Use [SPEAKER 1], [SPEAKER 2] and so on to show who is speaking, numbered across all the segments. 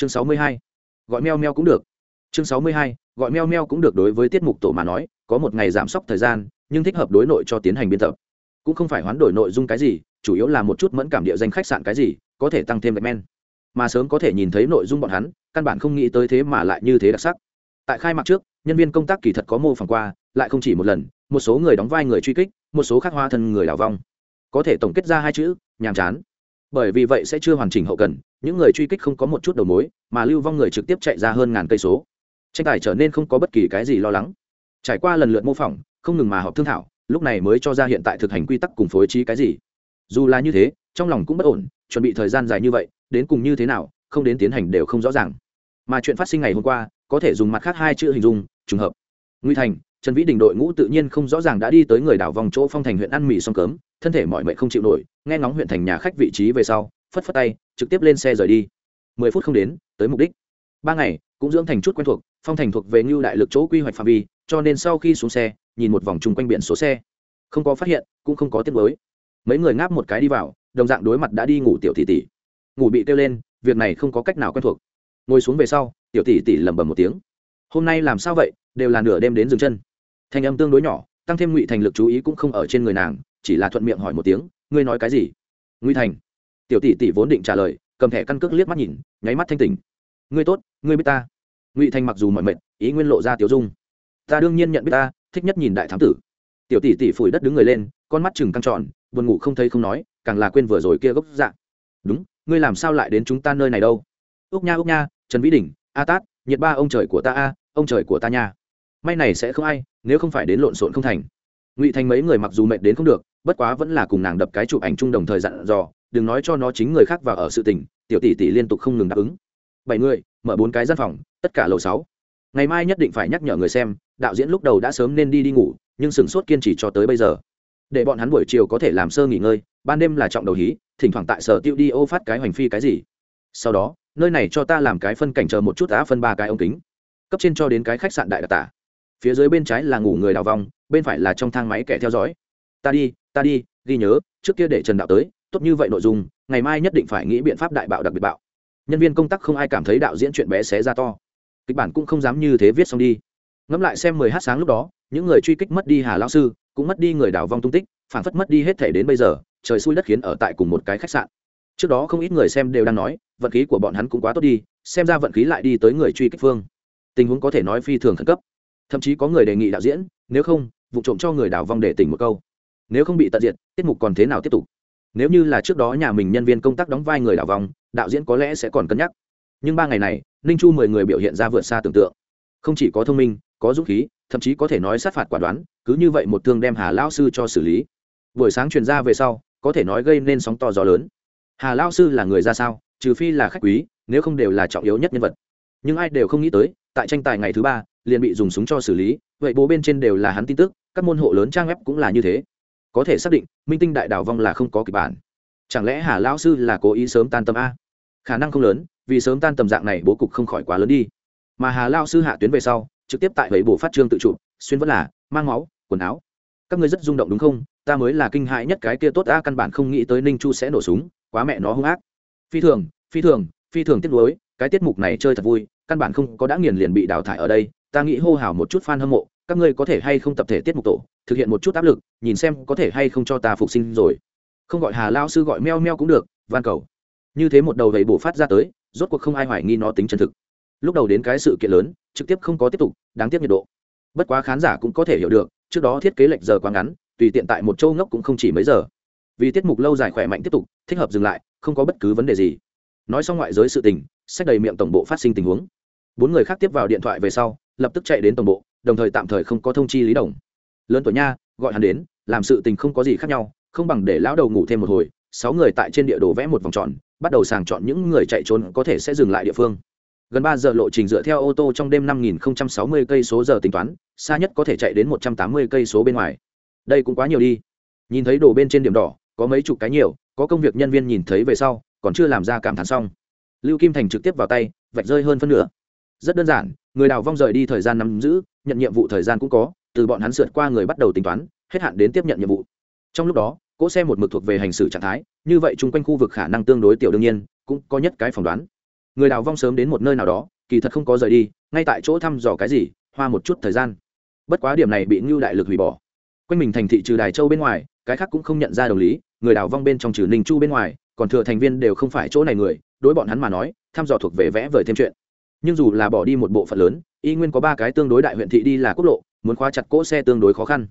[SPEAKER 1] chương sáu mươi hai, gọi meo meo cũng được. Chương sáu mươi hai, gọi meo meo cũng được đối với tiết mục tổ mà nói, có một ngày giảm sốc thời gian, nhưng thích hợp đối nội cho tiến hành biên tập. Cũng không phải hoán đổi nội dung cái gì, chủ yếu là một chút mẫn cảm địa danh khách sạn cái gì, có thể tăng thêm gạch men mà sớm có thể nhìn thấy nội dung bọn hắn, căn bản không nghĩ tới thế mà lại như thế đặc sắc. Tại khai mạc trước, nhân viên công tác kỳ thật có mô phỏng qua, lại không chỉ một lần, một số người đóng vai người truy kích, một số khác hoa thân người đào vong. Có thể tổng kết ra hai chữ, nhàm chán. Bởi vì vậy sẽ chưa hoàn chỉnh hậu cần những người truy kích không có một chút đầu mối, mà lưu vong người trực tiếp chạy ra hơn ngàn cây số. Tranh tài trở nên không có bất kỳ cái gì lo lắng. Trải qua lần lượt mô phỏng, không ngừng mà họp thương thảo, lúc này mới cho ra hiện tại thực hành quy tắc cùng phối trí cái gì. Dù là như thế, trong lòng cũng bất ổn, chuẩn bị thời gian dài như vậy, đến cùng như thế nào, không đến tiến hành đều không rõ ràng. Mà chuyện phát sinh ngày hôm qua, có thể dùng mặt khác hai chữ hình dung, trùng hợp. Nguy thành, trần vĩ đình đội ngũ tự nhiên không rõ ràng đã đi tới người đảo vòng chỗ phong thành huyện ăn mì xong cớm thân thể mọi mệnh không chịu nổi, nghe ngóng huyện thành nhà khách vị trí về sau phất phất tay, trực tiếp lên xe rời đi. Mười phút không đến, tới mục đích. Ba ngày, cũng dưỡng thành chút quen thuộc, phong thành thuộc về ngưu đại lực chỗ quy hoạch phạm vi, cho nên sau khi xuống xe, nhìn một vòng chung quanh biển số xe. Không có phát hiện, cũng không có tiết mới mấy người ngáp một cái đi vào, đồng dạng đối mặt đã đi ngủ tiểu tỷ tỷ. Ngủ bị kêu lên, việc này không có cách nào quen thuộc. Ngồi xuống về sau, tiểu tỷ tỷ lẩm bẩm một tiếng. Hôm nay làm sao vậy, đều là nửa đêm đến dừng chân. Thanh âm tương đối nhỏ, tăng thêm ngụy thành lực chú ý cũng không ở trên người nàng, chỉ là thuận miệng hỏi một tiếng, ngươi nói cái gì? Ngụy thành tiểu tỷ tỷ vốn định trả lời, cầm thẻ căn cước liếc mắt nhìn, nháy mắt thanh tỉnh. Ngươi tốt, ngươi biết ta. Ngụy thành mặc dù mọi mệt, ý nguyên lộ ra tiểu dung. Ta đương nhiên nhận biết ta, thích nhất nhìn đại thám tử. Tiểu tỷ tỷ phủi đất đứng người lên, con mắt chừng căng tròn, buồn ngủ không thấy không nói, càng là quên vừa rồi kia gốc dạng đúng, ngươi làm sao lại đến chúng ta nơi này đâu? Úc nha úc nha, trần vĩ đình a tát, nhiệt ba ông trời của ta a, ông trời của ta nha. May này sẽ không ai, nếu không phải đến lộn xộn không thành. Ngụy thành mấy người mặc dù mệt đến không được, bất quá vẫn là cùng nàng đập cái chụp ảnh chung đồng thời dặn dò đừng nói cho nó chính người khác vào ở sự tình, tiểu tỷ tỷ liên tục không ngừng đáp ứng. Bảy người, mở bốn cái gian phòng, tất cả lầu sáu. Ngày mai nhất định phải nhắc nhở người xem, đạo diễn lúc đầu đã sớm nên đi đi ngủ, nhưng sửng sốt kiên trì cho tới bây giờ. Để bọn hắn buổi chiều có thể làm sơ nghỉ ngơi, ban đêm là trọng đầu hí, thỉnh thoảng tại sở tiêu đi ô phát cái hoành phi cái gì. Sau đó, nơi này cho ta làm cái phân cảnh chờ một chút đã phân ba cái ống kính. Cấp trên cho đến cái khách sạn đại đặc tả. Phía dưới bên trái là ngủ người đào vong, bên phải là trong thang máy kẻ theo dõi. Ta đi ta đi, ghi nhớ, trước kia để trần đạo tới tốt như vậy nội dung, ngày mai nhất định phải nghĩ biện pháp đại bạo đặc biệt bạo. Nhân viên công tác không ai cảm thấy đạo diễn chuyện bé xé ra to. Kịch bản cũng không dám như thế viết xong đi. Ngẫm lại xem mười h sáng lúc đó, những người truy kích mất đi hà lao sư, cũng mất đi người đào vong tung tích phản phất mất đi hết thể đến bây giờ, trời xui đất khiến ở tại cùng một cái khách sạn. Trước đó không ít người xem đều đang nói, vận khí của bọn hắn cũng quá tốt đi, xem ra vận khí lại đi tới người truy kích phương. Tình huống có thể nói phi thường khẩn cấp. Thậm chí có người đề nghị đạo diễn, nếu không, vụ trộm cho người đào vong để tỉnh một câu. Nếu không bị tận diện tiết mục còn thế nào tiếp tục? Nếu như là trước đó nhà mình nhân viên công tác đóng vai người đảo vòng, đạo diễn có lẽ sẽ còn cân nhắc. Nhưng ba ngày này, ninh chu mười người biểu hiện ra vượt xa tưởng tượng. Không chỉ có thông minh, có dũng khí, thậm chí có thể nói sát phạt quả đoán, cứ như vậy một thương đem hà lao sư cho xử lý. Buổi sáng truyền ra về sau, có thể nói gây nên sóng to gió lớn. Hà lao sư là người ra sao, trừ phi là khách quý, nếu không đều là trọng yếu nhất nhân vật. Nhưng ai đều không nghĩ tới, tại tranh tài ngày thứ ba, liền bị dùng súng cho xử lý, vậy bố bên trên đều là hắn tin tức, các môn hộ lớn trang web cũng là như thế có thể xác định, minh tinh đại đảo vong là không có kịch bản. Chẳng lẽ hà lão sư là cố ý sớm tan tâm a? Khả năng không lớn, vì sớm tan tầm dạng này bố cục không khỏi quá lớn đi. Mà hà lao sư hạ tuyến về sau, trực tiếp tại bảy bổ phát trương tự chụp xuyên vẫn là, mang máu, quần áo. Các ngươi rất rung động đúng không? Ta mới là kinh hại nhất cái kia tốt a, căn bản không nghĩ tới ninh chu sẽ nổ súng, quá mẹ nó hung ác. Phi thường phi thường phi thường tiếc nuối, cái tiết mục này chơi thật vui, căn bản không có đã nghiền liền bị đào thải ở đây, ta nghĩ hô hào một chút fan hâm mộ các ngươi có thể hay không tập thể tiết mục tổ, thực hiện một chút áp lực, nhìn xem có thể hay không cho ta phục sinh rồi. Không gọi hà lao sư gọi meo meo cũng được van cầu. Như thế một đầu đầy bổ phát ra tới, rốt cuộc không ai hoài nghi nó tính chân thực. Lúc đầu đến cái sự kiện lớn, trực tiếp không có tiếp tục, đáng tiếc nhiệt độ. Bất quá khán giả cũng có thể hiểu được, trước đó thiết kế lệch giờ quá ngắn, tùy tiện tại một châu ngốc cũng không chỉ mấy giờ. Vì tiết mục lâu dài khỏe mạnh tiếp tục, thích hợp dừng lại, không có bất cứ vấn đề gì. Nói xong ngoại giới sự tình, sách đầy miệng tổng bộ phát sinh tình huống. Bốn người khác tiếp vào điện thoại về sau, lập tức chạy đến tổng bộ đồng thời tạm thời không có thông chi lý đồng. Lớn tuổi nha, gọi hắn đến, làm sự tình không có gì khác nhau, không bằng để lão đầu ngủ thêm một hồi, sáu người tại trên địa đồ vẽ một vòng tròn, bắt đầu sàng chọn những người chạy trốn có thể sẽ dừng lại địa phương. Gần ba giờ lộ trình dựa theo ô tô trong đêm năm nghìn sáu mươi cây số giờ tính toán, xa nhất có thể chạy đến một trăm tám mươi cây số bên ngoài. Đây cũng quá nhiều đi. Nhìn thấy đồ bên trên điểm đỏ, có mấy chục cái nhiều, có công việc nhân viên nhìn thấy về sau, còn chưa làm ra cảm thán xong. Lưu kim thành trực tiếp vào tay, vạch rơi hơn phân nửa rất đơn giản, người đào vong rời đi thời gian nắm giữ, nhận nhiệm vụ thời gian cũng có, từ bọn hắn sượt qua người bắt đầu tính toán, hết hạn đến tiếp nhận nhiệm vụ. Trong lúc đó, cỗ xe một mực thuộc về hành xử trạng thái, như vậy chung quanh khu vực khả năng tương đối tiểu đương nhiên, cũng có nhất cái phỏng đoán. Người đào vong sớm đến một nơi nào đó, kỳ thật không có rời đi, ngay tại chỗ thăm dò cái gì, hoa một chút thời gian. Bất quá điểm này bị ngưu đại lực hủy bỏ. Quanh mình thành thị trừ đài châu bên ngoài, cái khác cũng không nhận ra đồng lý, người đào vong bên trong trừ ninh chu bên ngoài, còn thừa thành viên đều không phải chỗ này người, đối bọn hắn mà nói, thăm dò thuộc về vẽ vời thêm chuyện nhưng dù là bỏ đi một bộ phận lớn, y nguyên có ba cái tương đối đại huyện thị đi là quốc lộ, muốn khóa chặt cỗ xe tương đối khó khăn.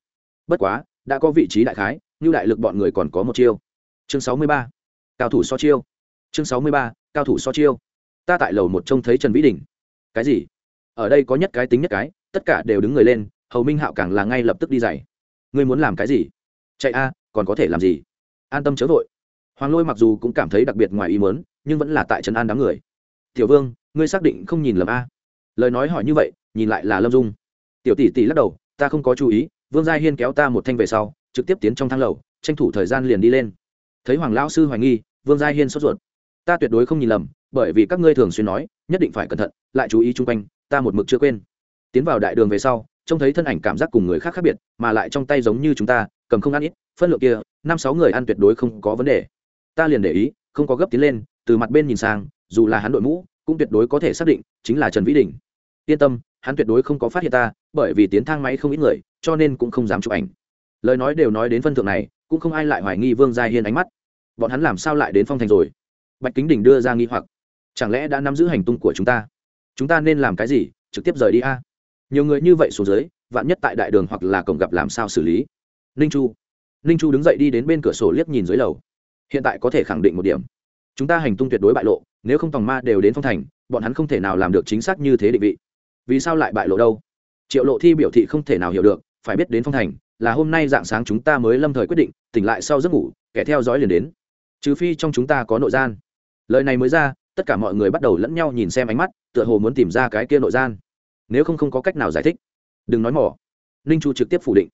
[SPEAKER 1] Bất quá, đã có vị trí đại khái, như đại lực bọn người còn có một chiêu. Chương sáu mươi ba, cao thủ so chiêu. Chương sáu mươi ba, cao thủ so chiêu. Ta tại lầu một trông thấy trần vĩ đình. Cái gì? Ở đây có nhất cái tính nhất cái, tất cả đều đứng người lên, hầu minh hạo càng là ngay lập tức đi dày ngươi muốn làm cái gì? Chạy a, còn có thể làm gì? An tâm chớ vội. Hoàng lôi mặc dù cũng cảm thấy đặc biệt ngoài ý mớn nhưng vẫn là tại trấn an đám người tiểu vương, ngươi xác định không nhìn lầm a? Lời nói hỏi như vậy, nhìn lại là lâm dung. Tiểu tỷ tỷ lắc đầu, ta không có chú ý, vương gia hiên kéo ta một thanh về sau, trực tiếp tiến trong thang lầu, tranh thủ thời gian liền đi lên. Thấy hoàng lão sư hoài nghi, vương gia hiên sốt ruột. Ta tuyệt đối không nhìn lầm, bởi vì các ngươi thường xuyên nói, nhất định phải cẩn thận, lại chú ý chung quanh, ta một mực chưa quên. Tiến vào đại đường về sau, trông thấy thân ảnh cảm giác cùng người khác khác biệt, mà lại trong tay giống như chúng ta, cầm không ăn ít, phân lượng kia, năm sáu người ăn tuyệt đối không có vấn đề. Ta liền để ý, không có gấp tiến lên, từ mặt bên nhìn sang dù là hắn đội mũ, cũng tuyệt đối có thể xác định chính là trần vĩ đình. Yên tâm, hắn tuyệt đối không có phát hiện ta, bởi vì tiến thang máy không ít người, cho nên cũng không dám chụp ảnh. Lời nói đều nói đến phân thượng này, cũng không ai lại hoài nghi vương gia hiên ánh mắt. Bọn hắn làm sao lại đến phong thành rồi? Bạch kính đình đưa ra nghi hoặc. Chẳng lẽ đã nắm giữ hành tung của chúng ta? Chúng ta nên làm cái gì? Trực tiếp rời đi a? Nhiều người như vậy xuống dưới, vạn nhất tại đại đường hoặc là cổng gặp làm sao xử lý? Ninh chu. Ninh chu đứng dậy đi đến bên cửa sổ liếc nhìn dưới lầu. Hiện tại có thể khẳng định một điểm. Chúng ta hành tung tuyệt đối bại lộ nếu không tòng ma đều đến phong thành, bọn hắn không thể nào làm được chính xác như thế định vị. Vì sao lại bại lộ đâu? Triệu lộ thi biểu thị không thể nào hiểu được, phải biết đến phong thành, là hôm nay dạng sáng chúng ta mới lâm thời quyết định, tỉnh lại sau giấc ngủ, kẻ theo dõi liền đến. Trừ phi trong chúng ta có nội gian. Lời này mới ra, tất cả mọi người bắt đầu lẫn nhau nhìn xem ánh mắt, tựa hồ muốn tìm ra cái kia nội gian. Nếu không không có cách nào giải thích. Đừng nói mỏ ninh chu trực tiếp phủ định.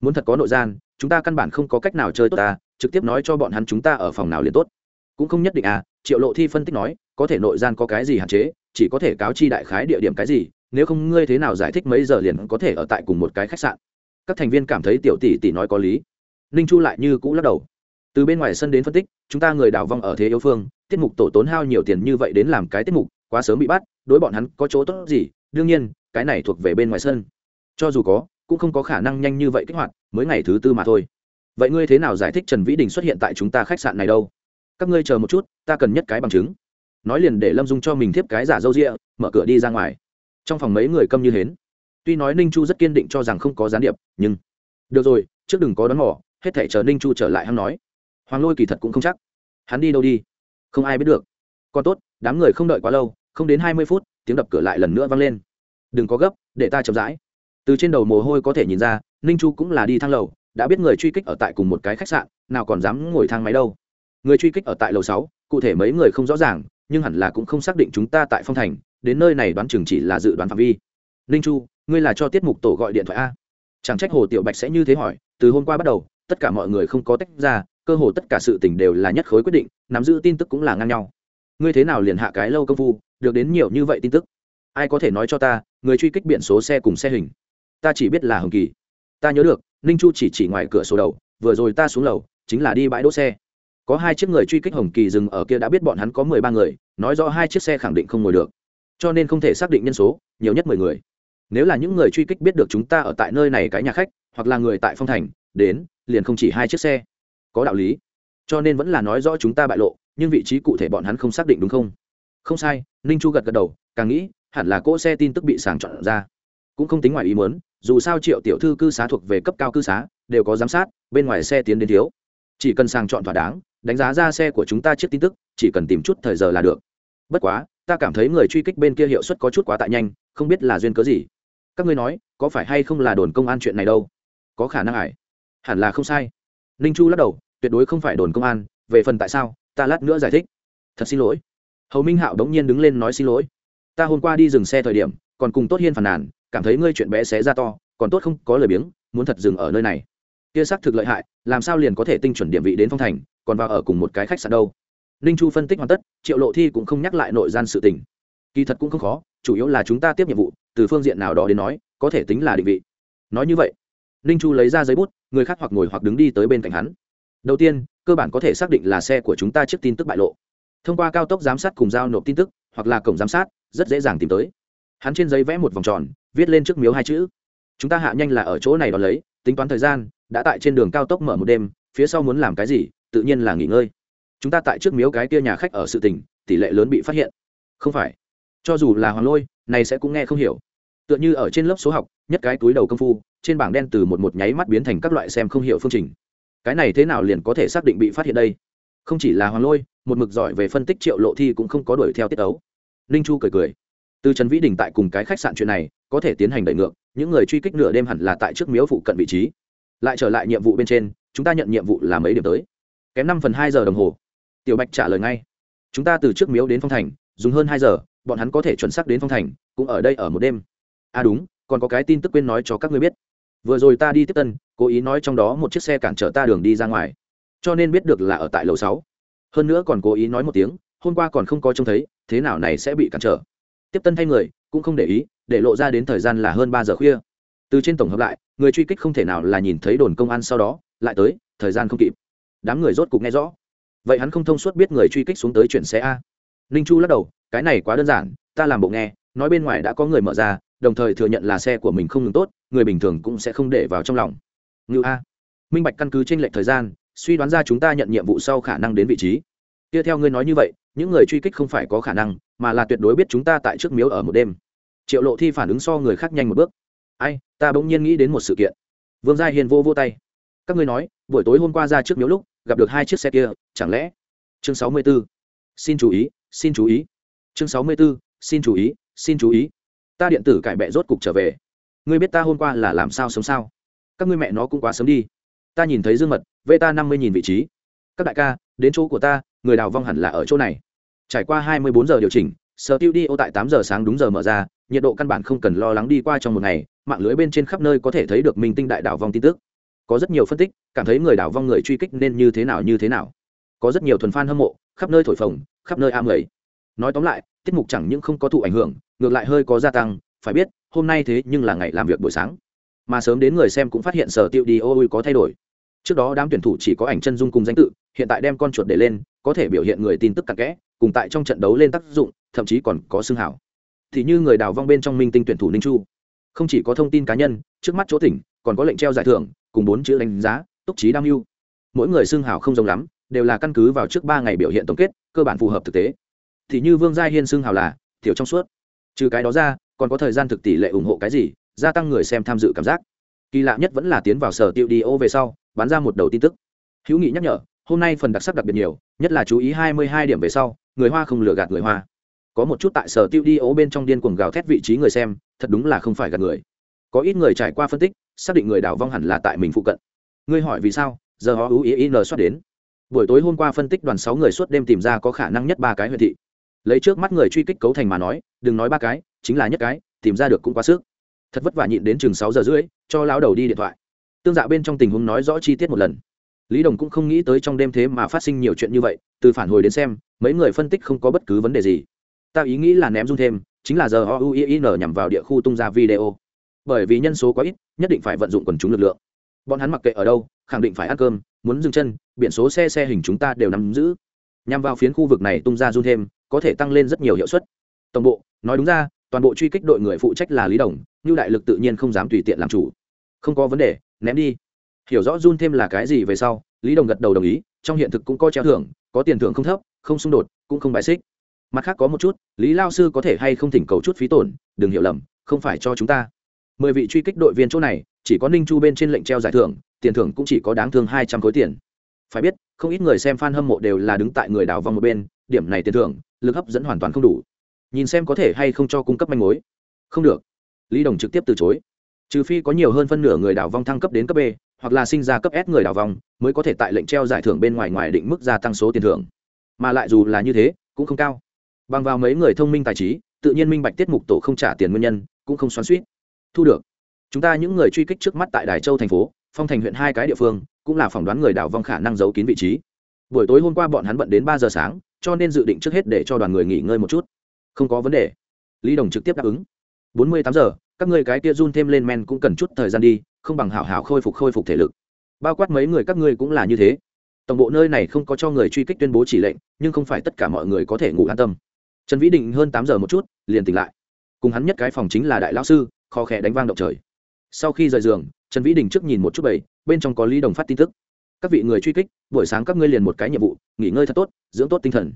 [SPEAKER 1] Muốn thật có nội gian, chúng ta căn bản không có cách nào chơi tốt ta, trực tiếp nói cho bọn hắn chúng ta ở phòng nào liền tốt. Cũng không nhất định à triệu lộ thi phân tích nói, có thể nội gian có cái gì hạn chế, chỉ có thể cáo chi đại khái địa điểm cái gì, nếu không ngươi thế nào giải thích mấy giờ liền có thể ở tại cùng một cái khách sạn. Các thành viên cảm thấy tiểu tỷ tỷ nói có lý. Ninh chu lại như cũ lắc đầu. Từ bên ngoài sân đến phân tích, chúng ta người đào vong ở thế yếu phương, tiết mục tổ tốn hao nhiều tiền như vậy đến làm cái tiết mục, quá sớm bị bắt, đối bọn hắn có chỗ tốt gì, đương nhiên, cái này thuộc về bên ngoài sân. Cho dù có, cũng không có khả năng nhanh như vậy kích hoạt, mới ngày thứ tư mà thôi. Vậy ngươi thế nào giải thích trần vĩ đình xuất hiện tại chúng ta khách sạn này đâu? Các ngươi chờ một chút, ta cần nhất cái bằng chứng. Nói liền để lâm dung cho mình tiếp cái giả dâu rịa, mở cửa đi ra ngoài. Trong phòng mấy người câm như hến. Tuy nói ninh chu rất kiên định cho rằng không có gián điệp, nhưng được rồi, trước đừng có đón mỏ hết thể chờ ninh chu trở lại hắn nói. Hoàng lôi kỳ thật cũng không chắc. Hắn đi đâu đi? Không ai biết được. Còn tốt, đám người không đợi quá lâu, không đến hai mươi phút, tiếng đập cửa lại lần nữa vang lên. Đừng có gấp, để ta chậm rãi. Từ trên đầu mồ hôi có thể nhìn ra, ninh chu cũng là đi thang lầu, đã biết người truy kích ở tại cùng một cái khách sạn, nào còn dám ngồi thang máy đâu người truy kích ở tại lầu sáu, cụ thể mấy người không rõ ràng, nhưng hẳn là cũng không xác định chúng ta tại phong thành, đến nơi này đoán chừng chỉ là dự đoán phạm vi. Ninh chu, ngươi là cho tiết mục tổ gọi điện thoại a. Chẳng trách hồ tiểu bạch sẽ như thế hỏi, từ hôm qua bắt đầu, tất cả mọi người không có tách ra, cơ hồ tất cả sự tình đều là nhất khối quyết định, nắm giữ tin tức cũng là ngang nhau. Ngươi thế nào liền hạ cái lâu công phu, được đến nhiều như vậy tin tức? Ai có thể nói cho ta, người truy kích biển số xe cùng xe hình? Ta chỉ biết là hồng kỳ. Ta nhớ được ninh chu chỉ chỉ ngoài cửa sổ đầu, vừa rồi ta xuống lầu, chính là đi bãi đỗ xe có hai chiếc người truy kích hồng kỳ dừng ở kia đã biết bọn hắn có mười ba người, nói rõ hai chiếc xe khẳng định không ngồi được. Cho nên không thể xác định nhân số, nhiều nhất mười người. Nếu là những người truy kích biết được chúng ta ở tại nơi này cái nhà khách, hoặc là người tại phong thành, đến, liền không chỉ hai chiếc xe. Có đạo lý. Cho nên vẫn là nói rõ chúng ta bại lộ, nhưng vị trí cụ thể bọn hắn không xác định đúng không? Không sai, ninh chu gật gật đầu, càng nghĩ, hẳn là cỗ xe tin tức bị sàng chọn ra. Cũng không tính ngoài ý muốn, dù sao triệu tiểu thư cư xá thuộc về cấp cao cư xá, đều có giám sát, bên ngoài xe tiến đến thiếu. Chỉ cần sàng chọn thỏa đáng đánh giá ra xe của chúng ta trước tin tức, chỉ cần tìm chút thời giờ là được. Bất quá, ta cảm thấy người truy kích bên kia hiệu suất có chút quá tại nhanh, không biết là duyên cớ gì. Các ngươi nói, có phải hay không là đồn công an chuyện này đâu? Có khả năng ải. Hẳn là không sai. Ninh chu lắc đầu, tuyệt đối không phải đồn công an, về phần tại sao, ta lát nữa giải thích. Thật xin lỗi. Hầu minh hạo đống nhiên đứng lên nói xin lỗi. Ta hôm qua đi dừng xe thời điểm, còn cùng tốt hiên phàn nàn, cảm thấy ngươi chuyện bé xé ra to, còn tốt không có lời biếng, muốn thật dừng ở nơi này kia xác thực lợi hại, làm sao liền có thể tinh chuẩn điểm vị đến phong thành, còn vào ở cùng một cái khách sạn đâu. Ninh chu phân tích hoàn tất, triệu lộ thi cũng không nhắc lại nội gian sự tình. Kỳ thật cũng không khó, chủ yếu là chúng ta tiếp nhiệm vụ, từ phương diện nào đó đến nói, có thể tính là định vị. Nói như vậy, ninh chu lấy ra giấy bút, người khác hoặc ngồi hoặc đứng đi tới bên cạnh hắn. Đầu tiên, cơ bản có thể xác định là xe của chúng ta trước tin tức bại lộ. Thông qua cao tốc giám sát cùng giao nộp tin tức, hoặc là cổng giám sát, rất dễ dàng tìm tới. Hắn trên giấy vẽ một vòng tròn, viết lên trước miếu hai chữ chúng ta hạ nhanh là ở chỗ này đón lấy, tính toán thời gian, đã tại trên đường cao tốc mở một đêm, phía sau muốn làm cái gì, tự nhiên là nghỉ ngơi. Chúng ta tại trước miếu cái kia nhà khách ở sự tỉnh, tỷ lệ lớn bị phát hiện. Không phải. Cho dù là hoàng lôi, này sẽ cũng nghe không hiểu. Tựa như ở trên lớp số học, nhất cái túi đầu công phu, trên bảng đen từ một một nháy mắt biến thành các loại xem không hiểu phương trình. Cái này thế nào liền có thể xác định bị phát hiện đây? Không chỉ là hoàng lôi, một mực giỏi về phân tích triệu lộ thi cũng không có đuổi theo tiết ấu. Ninh chu cười cười từ trần vĩ đình tại cùng cái khách sạn chuyện này, có thể tiến hành đẩy ngược, những người truy kích nửa đêm hẳn là tại trước miếu phụ cận vị trí. Lại trở lại nhiệm vụ bên trên, chúng ta nhận nhiệm vụ là mấy điểm tới? Kém năm phần hai giờ đồng hồ. Tiểu bạch trả lời ngay. Chúng ta từ trước miếu đến phong thành, dùng hơn hai giờ, bọn hắn có thể chuẩn xác đến phong thành, cũng ở đây ở một đêm. À đúng, còn có cái tin tức quên nói cho các ngươi biết. Vừa rồi ta đi tiếp tân, cố ý nói trong đó một chiếc xe cản trở ta đường đi ra ngoài. Cho nên biết được là ở tại lầu sáu. Hơn nữa còn cố ý nói một tiếng, hôm qua còn không có trông thấy, thế nào này sẽ bị cản trở? Tiếp tân thay người, cũng không để ý, để lộ ra đến thời gian là hơn ba giờ khuya. Từ trên tổng hợp lại, người truy kích không thể nào là nhìn thấy đồn công an sau đó, lại tới, thời gian không kịp. Đám người rốt cục nghe rõ. Vậy hắn không thông suốt biết người truy kích xuống tới chuyển xe a. Ninh chu lắc đầu, cái này quá đơn giản, ta làm bộ nghe, nói bên ngoài đã có người mở ra, đồng thời thừa nhận là xe của mình không ngừng tốt, người bình thường cũng sẽ không để vào trong lòng. Ngự a. Minh bạch căn cứ t r ê n lệch thời gian, suy đoán ra chúng ta nhận nhiệm vụ sau khả năng đến vị trí. Tiếp theo ngươi nói như vậy, những người truy kích không phải có khả năng mà là tuyệt đối biết chúng ta tại trước miếu ở một đêm. Triệu lộ thi phản ứng so người khác nhanh một bước. Ai, ta bỗng nhiên nghĩ đến một sự kiện. Vương gia hiền vô vô tay. Các ngươi nói, buổi tối hôm qua ra trước miếu lúc, gặp được hai chiếc xe kia, chẳng lẽ? Chương sáu mươi 64. xin chú ý, xin chú ý. Chương sáu mươi 64. xin chú ý, xin chú ý. Ta điện tử cải bẹ rốt cục trở về. Ngươi biết ta hôm qua là làm sao sống sao? Các ngươi mẹ nó cũng quá sớm đi. Ta nhìn thấy dương mật, vê ta năm mươi nghìn vị trí. Các đại ca, đến chỗ của ta, người đào vong hẳn là ở chỗ này trải qua hai mươi bốn giờ điều chỉnh sở tại 8 giờ sáng đúng giờ mở ra, nhiệt độ căn bản không cần lo lắng đi qua trong một ngày, mạng lưới bên trên khắp nơi có thể thấy được minh tinh đại đảo vong tin tức. Có rất nhiều phân tích, cảm thấy người đảo vong người truy kích nên như thế nào như thế nào. Có rất nhiều thuần fan hâm mộ, khắp nơi thổi phồng, khắp nơi am lầy nói tóm lại, tiết mục chẳng những không có thụ ảnh hưởng, ngược lại hơi có gia tăng, phải biết, hôm nay thế nhưng là ngày làm việc buổi sáng. Mà sớm đến người xem cũng phát hiện sở tiêu đi ôi có thay đổi. Trước đó đám tuyển thủ chỉ có ảnh chân dung cùng danh tự, hiện tại đem con chuột để lên, có thể biểu hiện người tin tức cặn kẽ cùng tại trong trận đấu lên tác dụng, thậm chí còn có xương hảo. Thì như người đào vong bên trong minh tinh tuyển thủ ninh chu. Không chỉ có thông tin cá nhân, trước mắt chỗ tỉnh, còn có lệnh treo giải thưởng, cùng bốn chữ đánh giá, túc trí đam mưu. Mỗi người xương hảo không giống lắm, đều là căn cứ vào trước ba ngày biểu hiện tổng kết, cơ bản phù hợp thực tế. Thì như vương gia hiên xương hảo là thiểu trong suốt. Trừ cái đó ra, còn có thời gian thực tỷ lệ ủng hộ cái gì, gia tăng người xem tham dự cảm giác. Kỳ lạ nhất vẫn là tiến vào sở tiêu đi ô về sau, bán ra một đầu tin tức. Hữu nghị nhắc nhở, hôm nay phần đặc sắc đặc biệt nhiều, nhất là chú ý hai mươi hai điểm về sau người hoa không lừa gạt người hoa. Có một chút tại sở tiêu đi ố bên trong điên cuồng gào thét vị trí người xem, thật đúng là không phải gạt người. Có ít người trải qua phân tích, xác định người đào vong hẳn là tại mình phụ cận. Ngươi hỏi vì sao? Giờ họ ưu ý in soát đến. Buổi tối hôm qua phân tích đoàn sáu người suốt đêm tìm ra có khả năng nhất ba cái huyện thị. Lấy trước mắt người truy kích cấu thành mà nói, đừng nói ba cái, chính là nhất cái, tìm ra được cũng quá sức. Thật vất vả nhịn đến chừng sáu giờ rưỡi, cho lão đầu đi điện thoại. Tương dạ bên trong tình huống nói rõ chi tiết một lần lý đồng cũng không nghĩ tới trong đêm thế mà phát sinh nhiều chuyện như vậy, từ phản hồi đến xem, mấy người phân tích không có bất cứ vấn đề gì. Ta ý nghĩ là ném dung thêm, chính là giờ o u i n nhằm vào địa khu tung ra video. Bởi vì nhân số quá ít, nhất định phải vận dụng quần chúng lực lượng. Bọn hắn mặc kệ ở đâu, khẳng định phải ăn cơm, muốn dừng chân, biển số xe xe hình chúng ta đều nắm giữ. Nhằm vào phiến khu vực này tung ra dung thêm, có thể tăng lên rất nhiều hiệu suất. Tổng bộ, nói đúng ra, toàn bộ truy kích đội người phụ trách là lý đồng, như đại lực tự nhiên không dám tùy tiện làm chủ. Không có vấn đề, ném đi hiểu rõ run thêm là cái gì về sau, lý đồng gật đầu đồng ý, trong hiện thực cũng có treo thưởng, có tiền thưởng không thấp, không xung đột, cũng không bài xích. Mặt khác có một chút, lý lao sư có thể hay không thỉnh cầu chút phí tổn, đừng hiểu lầm, không phải cho chúng ta. Mười vị truy kích đội viên chỗ này, chỉ có ninh chu bên trên lệnh treo giải thưởng, tiền thưởng cũng chỉ có đáng thương hai trăm khối tiền. Phải biết, không ít người xem f a n hâm mộ đều là đứng tại người đào vòng một bên, điểm này tiền thưởng, lực hấp dẫn hoàn toàn không đủ. Nhìn xem có thể hay không cho cung cấp manh mối. Không được. Lý đồng trực tiếp từ chối. Trừ phi có nhiều hơn phân nửa người đào vong thăng cấp đến cấp b hoặc là sinh ra cấp s người đào vòng mới có thể tại lệnh treo giải thưởng bên ngoài ngoài định mức gia tăng số tiền thưởng. Mà lại dù là như thế, cũng không cao. Bằng vào mấy người thông minh tài trí, tự nhiên minh bạch tiết mục tổ không trả tiền nguyên nhân, cũng không xoắn xuýt. thu được. Chúng ta những người truy kích trước mắt tại đài châu thành phố, phong thành huyện hai cái địa phương, cũng là phỏng đoán người đào vong khả năng giấu kín vị trí. Buổi tối hôm qua bọn hắn bận đến ba giờ sáng, cho nên dự định trước hết để cho đoàn người nghỉ ngơi một chút. Không có vấn đề. Lý đồng trực tiếp đáp ứng. Bốn mươi tám giờ, các ngươi cái kia run thêm lên men cũng cần chút thời gian đi không bằng hảo hảo khôi phục khôi phục thể lực. Bao quát mấy người các ngươi cũng là như thế. Tổng bộ nơi này không có cho người truy kích tuyên bố chỉ lệnh, nhưng không phải tất cả mọi người có thể ngủ an tâm. Trần vĩ định hơn tám giờ một chút, liền tỉnh lại. Cùng hắn nhất cái phòng chính là đại lão sư, kho khẽ đánh vang động trời. Sau khi rời giường, trần vĩ đình trước nhìn một chút bảy bên trong có lý đồng phát tin tức. Các vị người truy kích, buổi sáng các ngươi liền một cái nhiệm vụ, nghỉ ngơi thật tốt, dưỡng tốt tinh thần.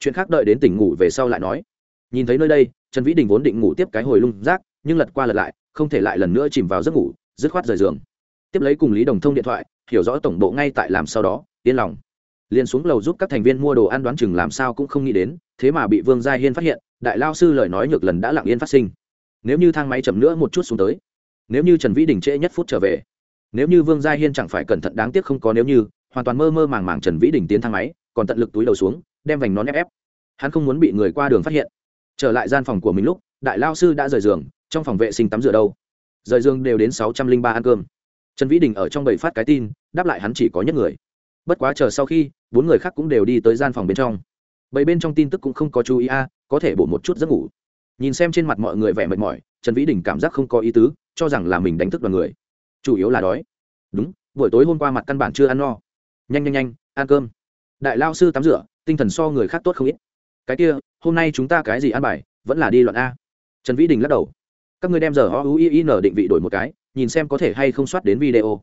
[SPEAKER 1] Chuyện khác đợi đến tỉnh ngủ về sau lại nói. Nhìn thấy nơi đây, trần vĩ đình vốn định ngủ tiếp cái hồi lung rác, nhưng lật qua lật lại, không thể lại lần nữa chìm vào giấc ngủ dứt khoát rời giường. Tiếp lấy cùng lý đồng thông điện thoại, hiểu rõ tổng bộ ngay tại làm sau đó, yên lòng. Liền xuống lầu giúp các thành viên mua đồ ăn đoán chừng làm sao cũng không nghĩ đến, thế mà bị vương gia hiên phát hiện, đại lao sư lời nói nhược lần đã lặng yên phát sinh. Nếu như thang máy chậm nữa một chút xuống tới, nếu như trần vĩ đình trễ nhất phút trở về, nếu như vương gia hiên chẳng phải cẩn thận đáng tiếc không có nếu như, hoàn toàn mơ mơ màng màng trần vĩ đình tiến thang máy, còn tận lực túi đầu xuống, đem vành nón ép ép. Hắn không muốn bị người qua đường phát hiện. Trở lại gian phòng của mình lúc, đại lao sư đã rời giường, trong phòng vệ sinh tắm rửa đâu rời dương đều đến sáu trăm linh ba ăn cơm. Trần vĩ đình ở trong bầy phát cái tin, đáp lại hắn chỉ có nhất người. Bất quá chờ sau khi, bốn người khác cũng đều đi tới gian phòng bên trong. Bầy bên trong tin tức cũng không có chú ý a, có thể bổ một chút giấc ngủ. Nhìn xem trên mặt mọi người vẻ mệt mỏi, trần vĩ đình cảm giác không có ý tứ, cho rằng là mình đánh thức đoàn người. Chủ yếu là đói. Đúng, buổi tối hôm qua mặt căn bản chưa ăn no. Nhanh nhanh nhanh, ăn cơm. Đại lao sư tắm rửa, tinh thần so người khác tốt không ít. Cái kia, hôm nay chúng ta cái gì ăn bài, vẫn là đi loạn a. Trần vĩ đình lắc đầu các ngươi đem giờ o u i n định vị đổi một cái, nhìn xem có thể hay không soát đến video.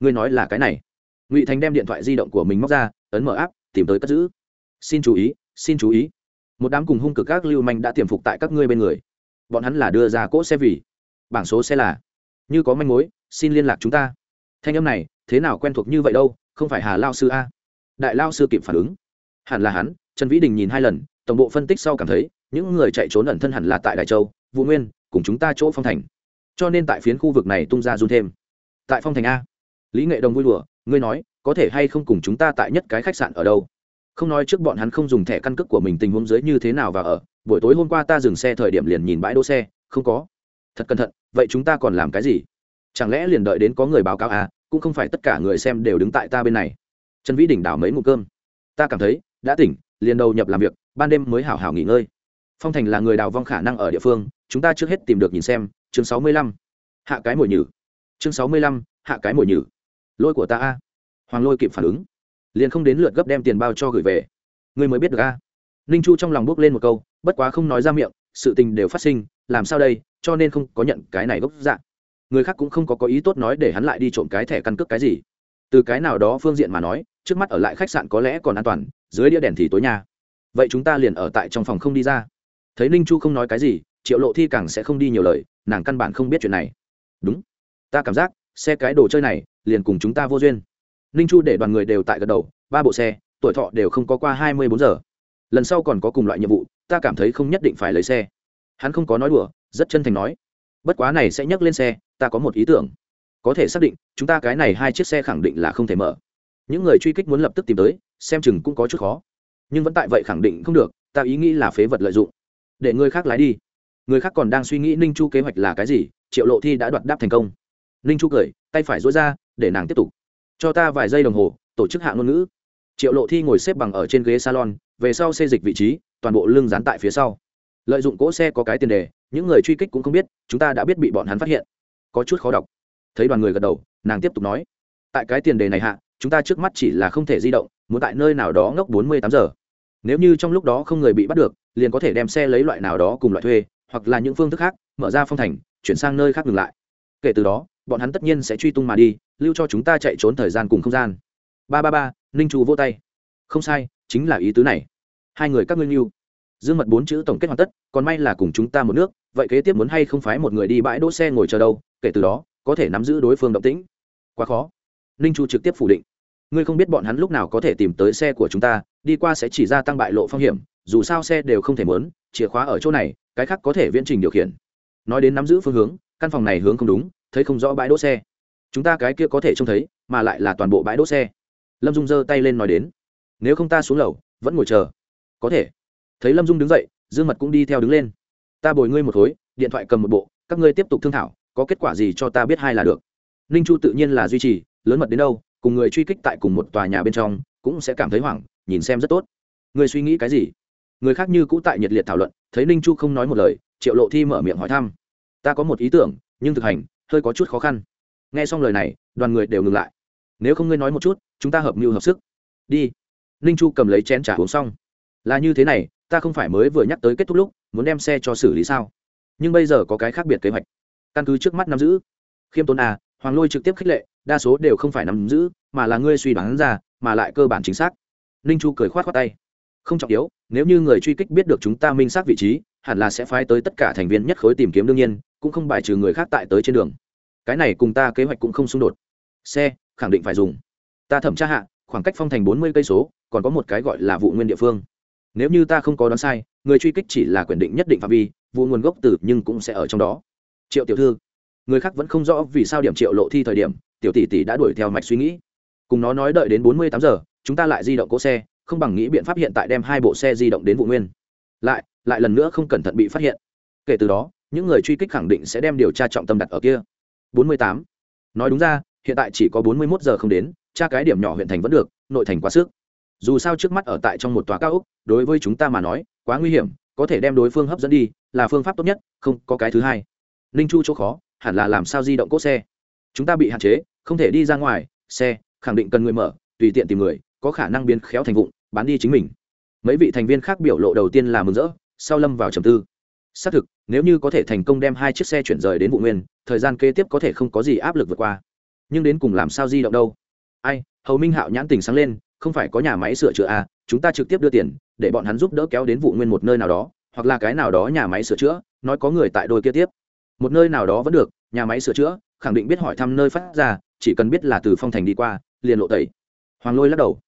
[SPEAKER 1] Ngươi nói là cái này. Ngụy thành đem điện thoại di động của mình móc ra, ấn mở áp tìm tới cất giữ. Xin chú ý, xin chú ý. Một đám cùng hung cực các lưu manh đã tiềm phục tại các ngươi bên người. Bọn hắn là đưa ra cỗ xe vì. Bảng số xe là, như có manh mối, xin liên lạc chúng ta. Thanh âm này, thế nào quen thuộc như vậy đâu, không phải hà lao sư a. Đại lao sư kịp phản ứng. Hẳn là hắn, trần vĩ đình nhìn hai lần, tổng bộ phân tích sau cảm thấy, những người chạy trốn ẩn thân hẳn là tại đại châu, vũ nguyên cùng chúng ta chỗ phong thành. Cho nên tại phiến khu vực này tung ra run thêm. Tại phong thành a. Lý nghệ đồng vui đùa, ngươi nói, có thể hay không cùng chúng ta tại nhất cái khách sạn ở đâu? Không nói trước bọn hắn không dùng thẻ căn cước của mình tình huống dưới như thế nào và ở, buổi tối hôm qua ta dừng xe thời điểm liền nhìn bãi đỗ xe, không có. Thật cẩn thận, vậy chúng ta còn làm cái gì? Chẳng lẽ liền đợi đến có người báo cáo à cũng không phải tất cả người xem đều đứng tại ta bên này. Trần vĩ đỉnh đảo mấy ngụ cơm. Ta cảm thấy, đã tỉnh, liền đầu nhập làm việc, ban đêm mới hảo hảo nghỉ ngơi phong thành là người đào vong khả năng ở địa phương, chúng ta trước hết tìm được nhìn xem, chương sáu mươi lăm. Hạ cái mồi nhử. Chương sáu mươi lăm, hạ cái mồi nhử. Lôi của ta a. Hoàng lôi kịp phản ứng. Liền không đến lượt gấp đem tiền bao cho gửi về. Người mới biết được a. Ninh chu trong lòng bước lên một câu, bất quá không nói ra miệng, sự tình đều phát sinh, làm sao đây, cho nên không có nhận cái này gốc dạng người khác cũng không có có ý tốt nói để hắn lại đi trộm cái thẻ căn cước cái gì. Từ cái nào đó phương diện mà nói, trước mắt ở lại khách sạn có lẽ còn an toàn, dưới đĩa đèn thì tối nha. Vậy chúng ta liền ở tại trong phòng không đi ra thấy ninh chu không nói cái gì triệu lộ thi càng sẽ không đi nhiều lời nàng căn bản không biết chuyện này đúng ta cảm giác xe cái đồ chơi này liền cùng chúng ta vô duyên ninh chu để đoàn người đều tại gật đầu ba bộ xe tuổi thọ đều không có qua hai mươi bốn giờ lần sau còn có cùng loại nhiệm vụ ta cảm thấy không nhất định phải lấy xe hắn không có nói đùa rất chân thành nói bất quá này sẽ nhấc lên xe ta có một ý tưởng có thể xác định chúng ta cái này hai chiếc xe khẳng định là không thể mở những người truy kích muốn lập tức tìm tới xem chừng cũng có chút khó nhưng vẫn tại vậy khẳng định không được ta ý nghĩ là phế vật lợi dụng để người khác lái đi. Người khác còn đang suy nghĩ ninh chu kế hoạch là cái gì, triệu lộ thi đã đoạt đáp thành công. Ninh chu cười, tay phải dối ra, để nàng tiếp tục. Cho ta vài giây đồng hồ, tổ chức hạ ngôn ngữ. Triệu lộ thi ngồi xếp bằng ở trên ghế salon, về sau xê dịch vị trí, toàn bộ lưng dán tại phía sau. Lợi dụng cỗ xe có cái tiền đề, những người truy kích cũng không biết, chúng ta đã biết bị bọn hắn phát hiện. Có chút khó đọc. Thấy đoàn người gật đầu, nàng tiếp tục nói. Tại cái tiền đề này hạ, chúng ta trước mắt chỉ là không thể di động, muốn tại nơi nào đó ngốc bốn mươi tám giờ. Nếu như trong lúc đó không người bị bắt được liền có thể đem xe lấy loại nào đó cùng loại thuê, hoặc là những phương thức khác, mở ra phong thành, chuyển sang nơi khác ngừng lại. Kể từ đó, bọn hắn tất nhiên sẽ truy tung mà đi, lưu cho chúng ta chạy trốn thời gian cùng không gian. Ba ba ba, ninh chu vô tay. Không sai, chính là ý tứ này. Hai người các ngươi mưu dương mật bốn chữ tổng kết hoàn tất, còn may là cùng chúng ta một nước, vậy kế tiếp muốn hay không phái một người đi bãi đỗ xe ngồi chờ đâu, kể từ đó, có thể nắm giữ đối phương động tĩnh. Quá khó. Ninh chu trực tiếp phủ định. Ngươi không biết bọn hắn lúc nào có thể tìm tới xe của chúng ta, đi qua sẽ chỉ ra tăng bại lộ phong hiểm dù sao xe đều không thể mớn, chìa khóa ở chỗ này, cái khác có thể viễn trình điều khiển. Nói đến nắm giữ phương hướng, căn phòng này hướng không đúng, thấy không rõ bãi đỗ xe. Chúng ta cái kia có thể trông thấy, mà lại là toàn bộ bãi đỗ xe. Lâm dung giơ tay lên nói đến. Nếu không ta xuống lầu, vẫn ngồi chờ. Có thể. Thấy lâm dung đứng dậy, dương mật cũng đi theo đứng lên. Ta bồi ngươi một khối, điện thoại cầm một bộ, các ngươi tiếp tục thương thảo, có kết quả gì cho ta biết hai là được. Ninh chu tự nhiên là duy trì, lớn mật đến đâu, cùng người truy kích tại cùng một tòa nhà bên trong, cũng sẽ cảm thấy hoảng, nhìn xem rất tốt. Người suy nghĩ cái gì? Người khác như cũ tại nhiệt liệt thảo luận, thấy ninh chu không nói một lời, triệu lộ thi mở miệng hỏi thăm. Ta có một ý tưởng, nhưng thực hành, hơi có chút khó khăn. Nghe xong lời này, đoàn người đều ngừng lại. Nếu không ngươi nói một chút, chúng ta hợp mưu hợp sức. Đi. Ninh chu cầm lấy chén t r à uống xong. Là như thế này, ta không phải mới vừa nhắc tới kết thúc lúc, muốn đem xe cho xử lý sao? Nhưng bây giờ có cái khác biệt kế hoạch. Căn cứ trước mắt nắm giữ. Khiêm tốn à hoàng lôi trực tiếp khích lệ, đa số đều không phải nắm giữ, mà là ngươi suy đoán ra, mà lại cơ bản chính xác. Ninh chu cười khoát khoát tay không trọng yếu, nếu như người truy kích biết được chúng ta minh xác vị trí, hẳn là sẽ phái tới tất cả thành viên nhất khối tìm kiếm đương nhiên, cũng không bài trừ người khác tại tới trên đường. Cái này cùng ta kế hoạch cũng không xung đột. Xe, khẳng định phải dùng. Ta thẩm tra hạ, khoảng cách phong thành bốn mươi cây số, còn có một cái gọi là vụ nguyên địa phương. Nếu như ta không có đoán sai, người truy kích chỉ là quyền định nhất định phạm vi, vụ nguồn gốc từ nhưng cũng sẽ ở trong đó. Triệu tiểu thư, người khác vẫn không rõ vì sao điểm triệu lộ thi thời điểm, tiểu tỷ tỷ đã đuổi theo mạch suy nghĩ. Cùng nó nói đợi đến bốn mươi tám giờ, chúng ta lại di động cỗ xe không bằng nghĩ biện pháp hiện tại đem hai bộ xe di động đến vụ nguyên. Lại lại lần nữa không cẩn thận bị phát hiện. Kể từ đó, những người truy kích khẳng định sẽ đem điều tra trọng tâm đặt ở kia. Bốn mươi tám. Nói đúng ra, hiện tại chỉ có bốn mươi mốt giờ không đến, tra cái điểm nhỏ huyện thành vẫn được, nội thành quá sức. Dù sao trước mắt ở tại trong một tòa cao ốc, đối với chúng ta mà nói, quá nguy hiểm, có thể đem đối phương hấp dẫn đi, là phương pháp tốt nhất, không có cái thứ hai. Ninh chu chỗ khó, hẳn là làm sao di động cốt xe? Chúng ta bị hạn chế, không thể đi ra ngoài, xe, khẳng định cần người mở, tùy tiện tìm người, có khả năng biến khéo thành vụng bán đi chính mình. Mấy vị thành viên khác biểu lộ đầu tiên là mừng rỡ, sau lâm vào trầm tư. Xác thực, nếu như có thể thành công đem hai chiếc xe chuyển rời đến vụ nguyên, thời gian kế tiếp có thể không có gì áp lực vượt qua. Nhưng đến cùng làm sao di động đâu? Ai, hầu minh hạo nhãn tình sáng lên, không phải có nhà máy sửa chữa à chúng ta trực tiếp đưa tiền, để bọn hắn giúp đỡ kéo đến vụ nguyên một nơi nào đó, hoặc là cái nào đó nhà máy sửa chữa, nói có người tại đôi kia tiếp. Một nơi nào đó vẫn được, nhà máy sửa chữa, khẳng định biết hỏi thăm nơi phát ra, chỉ cần biết là từ phong thành đi qua, liền lộ tẩy. Hoàng lôi lắc đầu.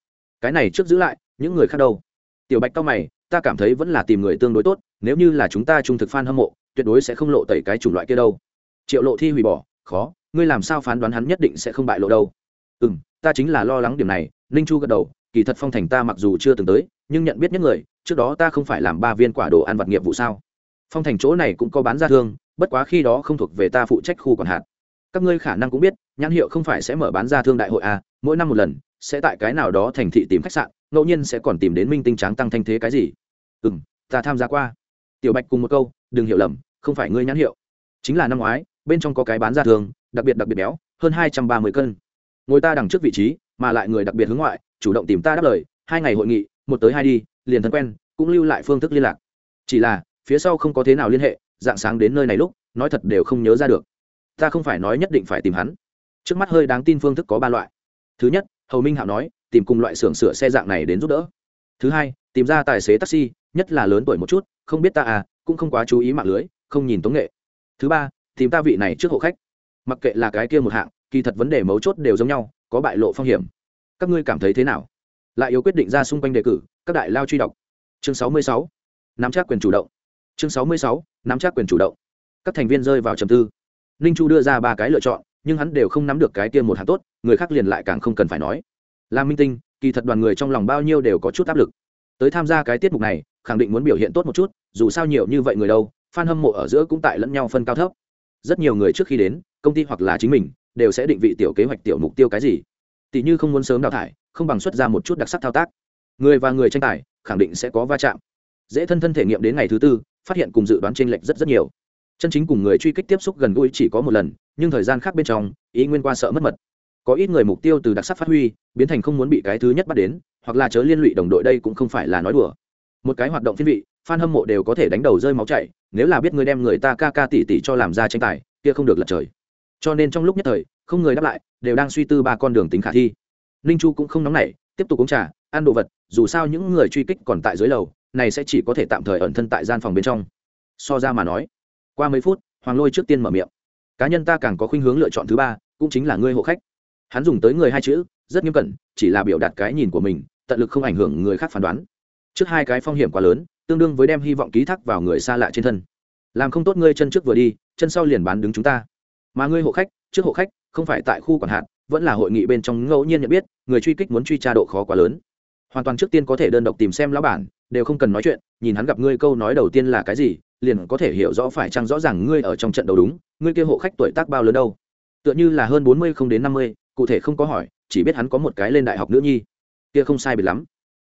[SPEAKER 1] Cái này trước giữ lại những người khác đâu. Tiểu bạch cao mày ta cảm thấy vẫn là tìm người tương đối tốt nếu như là chúng ta trung thực f a n hâm mộ tuyệt đối sẽ không lộ tẩy cái chủng loại kia đâu. Triệu lộ thi hủy bỏ khó ngươi làm sao phán đoán hắn nhất định sẽ không bại lộ đâu. Ừ m ta chính là lo lắng điểm này ninh chu gật đầu kỳ thật phong thành ta mặc dù chưa từng tới nhưng nhận biết nhất người trước đó ta không phải làm ba viên quả đồ ăn vặt nghiệp vụ sao? Phong thành chỗ này cũng có bán ra thương bất quá khi đó không thuộc về ta phụ trách khu còn hạt. Các ngươi khả năng cũng biết nhãn hiệu không phải sẽ mở bán ra thương đại hội à, mỗi năm một lần sẽ tại cái nào đó thành thị tìm khách sạn ngẫu nhiên sẽ còn tìm đến minh tinh tráng tăng thanh thế cái gì? Ừ m ta tham gia qua. Tiểu bạch cùng một câu, đừng hiểu lầm, không phải ngươi nhãn hiệu. Chính là năm ngoái, bên trong có cái bán ra thường, đặc biệt đặc biệt béo, hơn hai trăm ba mươi cân. Ngồi ta đằng trước vị trí, mà lại người đặc biệt hướng ngoại, chủ động tìm ta đáp lời, hai ngày hội nghị, một tới hai đi, liền thân quen, cũng lưu lại phương thức liên lạc. Chỉ là, phía sau không có thế nào liên hệ, dạng sáng đến nơi này lúc, nói thật đều không nhớ ra được. Ta không phải nói nhất định phải tìm hắn. Trước mắt hơi đáng tin phương thức có ba loại. Thứ nhất, hầu minh hạo nói tìm cùng loại xưởng sửa xe dạng này đến giúp đỡ. Thứ hai, tìm ra tài xế taxi, nhất là lớn tuổi một chút, không biết ta à cũng không quá chú ý mạng lưới, không nhìn tống nghệ. Thứ ba, tìm ta vị này trước hộ khách. Mặc kệ là cái kia một hạng, kỳ thật vấn đề mấu chốt đều giống nhau, có bại lộ phong hiểm. Các ngươi cảm thấy thế nào? Lại yếu quyết định ra xung quanh đề cử, các đại lao truy đọc. Chương sáu mươi sáu, nắm chắc quyền chủ động. Chương sáu mươi sáu, nắm chắc quyền chủ động. Các thành viên rơi vào trầm tư. Ninh chu đưa ra ba cái lựa chọn, nhưng hắn đều không nắm được cái kia một hạng tốt, người khác liền lại càng không cần phải nói làm minh tinh, kỳ thật đoàn người trong lòng bao nhiêu đều có chút áp lực. Tới tham gia cái tiết mục này, khẳng định muốn biểu hiện tốt một chút, dù sao nhiều như vậy người đâu f a n hâm mộ ở giữa cũng tại lẫn nhau phân cao thấp. Rất nhiều người trước khi đến, công ty hoặc là chính mình, đều sẽ định vị tiểu kế hoạch tiểu mục tiêu cái gì. Tỷ như không muốn sớm đào thải, không bằng xuất ra một chút đặc sắc thao tác. Người và người tranh tài, khẳng định sẽ có va chạm. Dễ thân thân thể nghiệm đến ngày thứ tư, phát hiện cùng dự đoán tranh lệch rất rất nhiều. Chân chính cùng người truy kích tiếp xúc gần gũi chỉ có một lần, nhưng thời gian khác bên trong, ý nguyên qua sợ mất mật có ít người mục tiêu từ đặc sắc phát huy, biến thành không muốn bị cái thứ nhất bắt đến, hoặc là chớ liên lụy đồng đội đây cũng không phải là nói đùa. Một cái hoạt động phiên vị f a n hâm mộ đều có thể đánh đầu rơi máu chảy, nếu là biết người đem người ta ca ca tỉ tỉ cho làm ra tranh tài, kia không được lật trời. Cho nên trong lúc nhất thời, không người đáp lại, đều đang suy tư ba con đường tính khả thi. Ninh chu cũng không nóng nảy, tiếp tục uống trà, ăn đồ vật, dù sao những người truy kích còn tại dưới lầu, này sẽ chỉ có thể tạm thời ẩn thân tại gian phòng bên trong. So ra mà nói, qua mấy phút, hoàng lôi trước tiên mở miệng. Cá nhân ta càng có khuynh hướng lựa chọn thứ ba, cũng chính là ngươi hộ khách hắn dùng tới người hai chữ, rất nghiêm cẩn, chỉ là biểu đạt cái nhìn của mình, tận lực không ảnh hưởng người khác phán đoán. Trước hai cái phong hiểm quá lớn, tương đương với đem hy vọng ký thác vào người xa lạ trên thân. Làm không tốt ngươi chân trước vừa đi, chân sau liền bán đứng chúng ta. Mà ngươi hộ khách, trước hộ khách, không phải tại khu quản hạt, vẫn là hội nghị bên trong ngẫu nhiên nhận biết, người truy kích muốn truy tra độ khó quá lớn. Hoàn toàn trước tiên có thể đơn độc tìm xem lão bản, đều không cần nói chuyện, nhìn hắn gặp ngươi câu nói đầu tiên là cái gì, liền có thể hiểu rõ phải chăng rõ ràng ngươi ở trong trận đầu đúng, ngươi kia hộ khách tuổi tác bao lớn đâu. Tựa như là hơn bốn mươi không đến năm mươi cụ thể không có hỏi, chỉ biết hắn có một cái lên đại học nữ nhi. Kia không sai biệt lắm.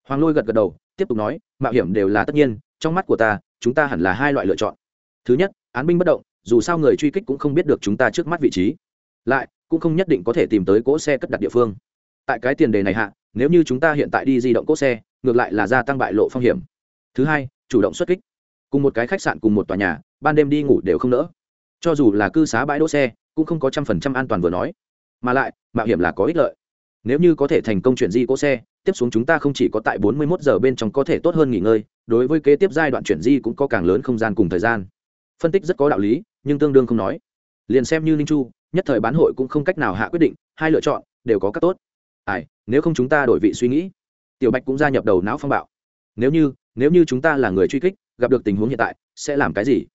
[SPEAKER 1] Hoàng lôi gật gật đầu, tiếp tục nói, mạo hiểm đều là tất nhiên, trong mắt của ta, chúng ta hẳn là hai loại lựa chọn. Thứ nhất, án binh bất động, dù sao người truy kích cũng không biết được chúng ta trước mắt vị trí. Lại, cũng không nhất định có thể tìm tới cỗ xe cất đặt địa phương. Tại cái tiền đề này hạ, nếu như chúng ta hiện tại đi di động cỗ xe, ngược lại là gia tăng bại lộ phong hiểm. Thứ hai, chủ động xuất kích. Cùng một cái khách sạn cùng một tòa nhà, ban đêm đi ngủ đều không nỡ. Cho dù là cư xá bãi đỗ xe, cũng không có trăm phần trăm an toàn vừa nói mà lại, mạo hiểm là có ích lợi. Nếu như có thể thành công chuyển di cỗ xe, tiếp xuống chúng ta không chỉ có tại 41 giờ bên trong có thể tốt hơn nghỉ ngơi, đối với kế tiếp giai đoạn chuyển di cũng có càng lớn không gian cùng thời gian. Phân tích rất có đạo lý, nhưng tương đương không nói. Liền xem như ninh chu, nhất thời bán hội cũng không cách nào hạ quyết định, hai lựa chọn, đều có các tốt. Ai, nếu không chúng ta đổi vị suy nghĩ. Tiểu bạch cũng gia nhập đầu não phong bạo. Nếu như nếu như chúng ta là người truy kích, gặp được tình huống hiện tại, sẽ làm cái gì?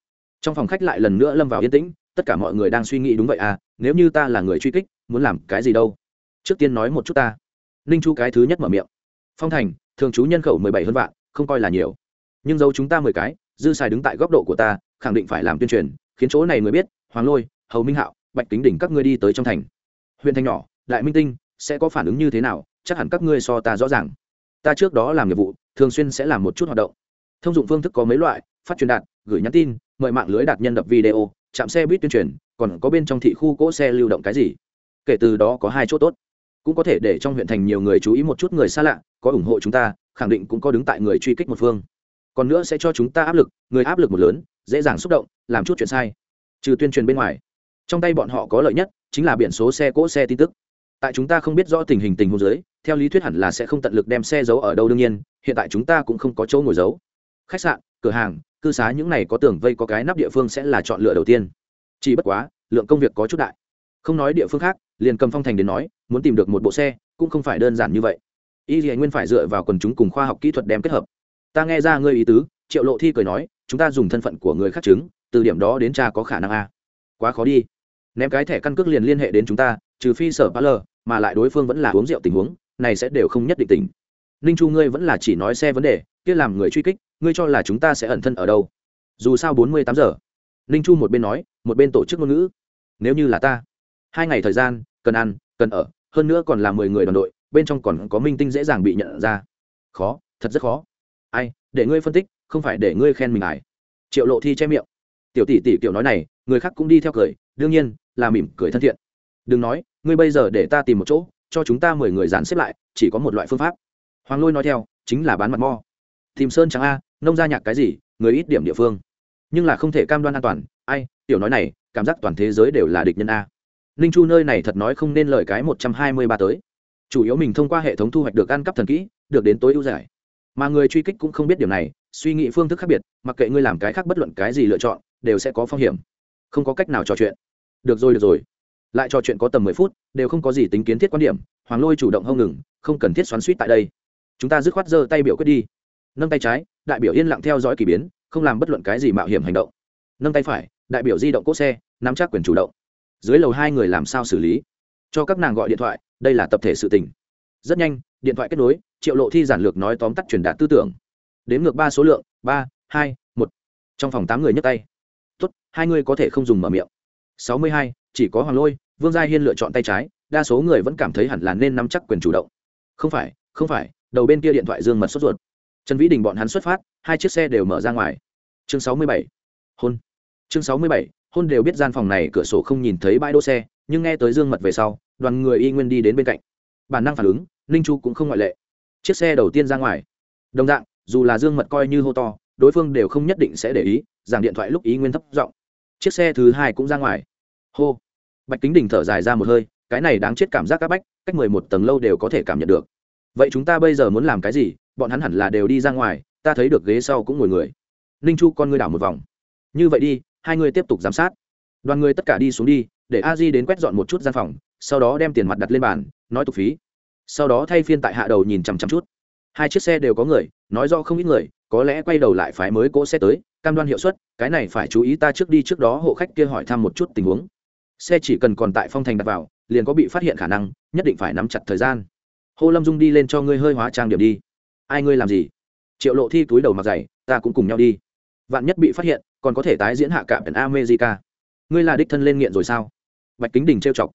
[SPEAKER 1] Trong phòng khách lại lần nữa lâm vào yên tĩnh, tất cả mọi người đang suy nghĩ đúng vậy à nếu như ta là người truy kích muốn làm cái gì đâu. Trước tiên nói một chút ta. Ninh chu cái thứ nhất mở miệng. Phong thành, thường trú nhân khẩu mười bảy hơn vạn, không coi là nhiều. Nhưng dấu chúng ta mười cái, dư xài đứng tại góc độ của ta, khẳng định phải làm tuyên truyền, khiến chỗ này người biết, hoàng lôi, hầu minh hạo, bạch kính đỉnh các ngươi đi tới trong thành. Huyện thành nhỏ, đại minh tinh, sẽ có phản ứng như thế nào, chắc hẳn các ngươi so ta rõ ràng. Ta trước đó làm nghiệp vụ, thường xuyên sẽ làm một chút hoạt động. Thông dụng phương thức có mấy loại, phát truyền đạt, gửi nhắn tin, mời mạng lưới đạt nhân đập video, chạm xe buýt tuyên truyền, còn có bên trong thị khu cỗ xe lưu động cái gì kể từ đó có hai chỗ tốt. Cũng có thể để trong huyện thành nhiều người chú ý một chút người xa lạ, có ủng hộ chúng ta, khẳng định cũng có đứng tại người truy kích một phương. Còn nữa sẽ cho chúng ta áp lực, người áp lực một lớn, dễ dàng xúc động, làm chút chuyện sai. Trừ tuyên truyền bên ngoài, trong tay bọn họ có lợi nhất chính là biển số xe, cỗ xe tin tức. Tại chúng ta không biết rõ tình hình tình huống dưới, theo lý thuyết hẳn là sẽ không tận lực đem xe giấu ở đâu đương nhiên, hiện tại chúng ta cũng không có chỗ ngồi giấu. Khách sạn, cửa hàng, cư xá những này có tường vây có cái nắp địa phương sẽ là chọn lựa đầu tiên. Chỉ bất quá, lượng công việc có chút đại. Không nói địa phương khác liền cầm phong thành đến nói, muốn tìm được một bộ xe, cũng không phải đơn giản như vậy. Y dì nguyên phải dựa vào quần chúng cùng khoa học kỹ thuật đem kết hợp. Ta nghe ra ngươi ý tứ, triệu lộ thi cười nói, chúng ta dùng thân phận của người khác chứng, từ điểm đó đến cha có khả năng a. Quá khó đi. Ném cái thẻ căn cước liền liên hệ đến chúng ta, trừ phi sở ba lờ, mà lại đối phương vẫn là uống rượu tình huống, này sẽ đều không nhất định tình ninh chu ngươi vẫn là chỉ nói xe vấn đề, kia làm người truy kích, ngươi cho là chúng ta sẽ ẩn thân ở đâu? Dù sao bốn mươi tám giờ. Ninh chu một bên nói, một bên tổ chức ngôn ngữ. Nếu như là ta hai ngày thời gian, cần ăn, cần ở, hơn nữa còn là mười người đoàn đội, bên trong còn có minh tinh dễ dàng bị nhận ra. Khó, thật rất khó. Ai, để ngươi phân tích, không phải để ngươi khen mình ải triệu lộ thi che miệng. Tiểu tỷ tỷ kiểu nói này, người khác cũng đi theo cười, đương nhiên, là mỉm cười thân thiện. Đừng nói, ngươi bây giờ để ta tìm một chỗ, cho chúng ta mười người dàn xếp lại, chỉ có một loại phương pháp. Hoàng lôi nói theo, chính là bán mặt mo. Tìm sơn trắng a, nông gia nhạc cái gì, người ít điểm địa phương. Nhưng là không thể cam đoan an toàn. Ai, tiểu nói này, cảm giác toàn thế giới đều là địch nhân a ninh chu nơi này thật nói không nên lời cái một trăm hai mươi ba tới. Chủ yếu mình thông qua hệ thống thu hoạch được ăn cắp thần kỹ, được đến tối ưu giải. Mà người truy kích cũng không biết điều này, suy nghĩ phương thức khác biệt, mặc kệ ngươi làm cái khác bất luận cái gì lựa chọn, đều sẽ có phong hiểm. Không có cách nào trò chuyện. Được rồi được rồi. Lại trò chuyện có tầm mười phút, đều không có gì tính kiến thiết quan điểm, hoàng lôi chủ động hông ngừng, không cần thiết xoắn suýt tại đây. Chúng ta dứt khoát giơ tay biểu quyết đi. Nâng tay trái, đại biểu yên lặng theo dõi k ỳ biến, không làm bất luận cái gì mạo hiểm hành động. Nâng tay phải, đại biểu di động cốt xe, nắm chắc quyền chủ động dưới lầu hai người làm sao xử lý? Cho các nàng gọi điện thoại, đây là tập thể sự tình. Rất nhanh, điện thoại kết nối, triệu lộ thi giản lược nói tóm tắt truyền đạt tư tưởng. Đến ngược ba số lượng, ba, hai, một. Trong phòng tám người nhấc tay. Tốt, hai người có thể không dùng mở miệng. Sáu mươi hai, chỉ có hoàng lôi, vương gia hiên lựa chọn tay trái, đa số người vẫn cảm thấy hẳn là nên nắm chắc quyền chủ động. Không phải không phải, đầu bên kia điện thoại dương mật sốt ruột. Trần vĩ đình bọn hắn xuất phát, hai chiếc xe đều mở ra ngoài. Chương sáu mươi bảy. Hôn. Chương sáu mươi bảy hôn đều biết gian phòng này cửa sổ không nhìn thấy bãi đỗ xe, nhưng nghe tới dương mật về sau, đoàn người y nguyên đi đến bên cạnh. Bản năng phản ứng, ninh chu cũng không ngoại lệ. Chiếc xe đầu tiên ra ngoài. Đồng dạng, dù là dương mật coi như hô to, đối phương đều không nhất định sẽ để ý, giảng điện thoại lúc ý nguyên thấp giọng. Chiếc xe thứ hai cũng ra ngoài. Hô. Bạch kính đình thở dài ra một hơi, cái này đáng chết cảm giác các bách, cách mười một tầng lâu đều có thể cảm nhận được. Vậy chúng ta bây giờ muốn làm cái gì? Bọn hắn hẳn là đều đi ra ngoài, ta thấy được ghế sau cũng ngồi người. Ninh chu con ngươi đảo một vòng. Như vậy đi hai người tiếp tục giám sát. Đoàn người tất cả đi xuống đi, để a di đến quét dọn một chút gian phòng, sau đó đem tiền mặt đặt lên bàn, nói tục phí. Sau đó thay phiên tại hạ đầu nhìn chằm chằm chút. Hai chiếc xe đều có người, nói do không ít người, có lẽ quay đầu lại phái mới cỗ xe tới, cam đoan hiệu suất, cái này phải chú ý ta trước đi trước đó hộ khách kia hỏi thăm một chút tình huống. Xe chỉ cần còn tại phong thành đặt vào, liền có bị phát hiện khả năng, nhất định phải nắm chặt thời gian. Hô lâm dung đi lên cho ngươi hơi hóa trang điểm đi. Ai ngươi làm gì? Triệu lộ thi túi đầu mặc dày, ta cũng cùng nhau đi. Vạn nhất bị phát hiện còn có thể tái diễn hạ cạm đèn america. Ngươi là đích thân lên nghiện rồi sao? Bạch kính đình trêu chọc.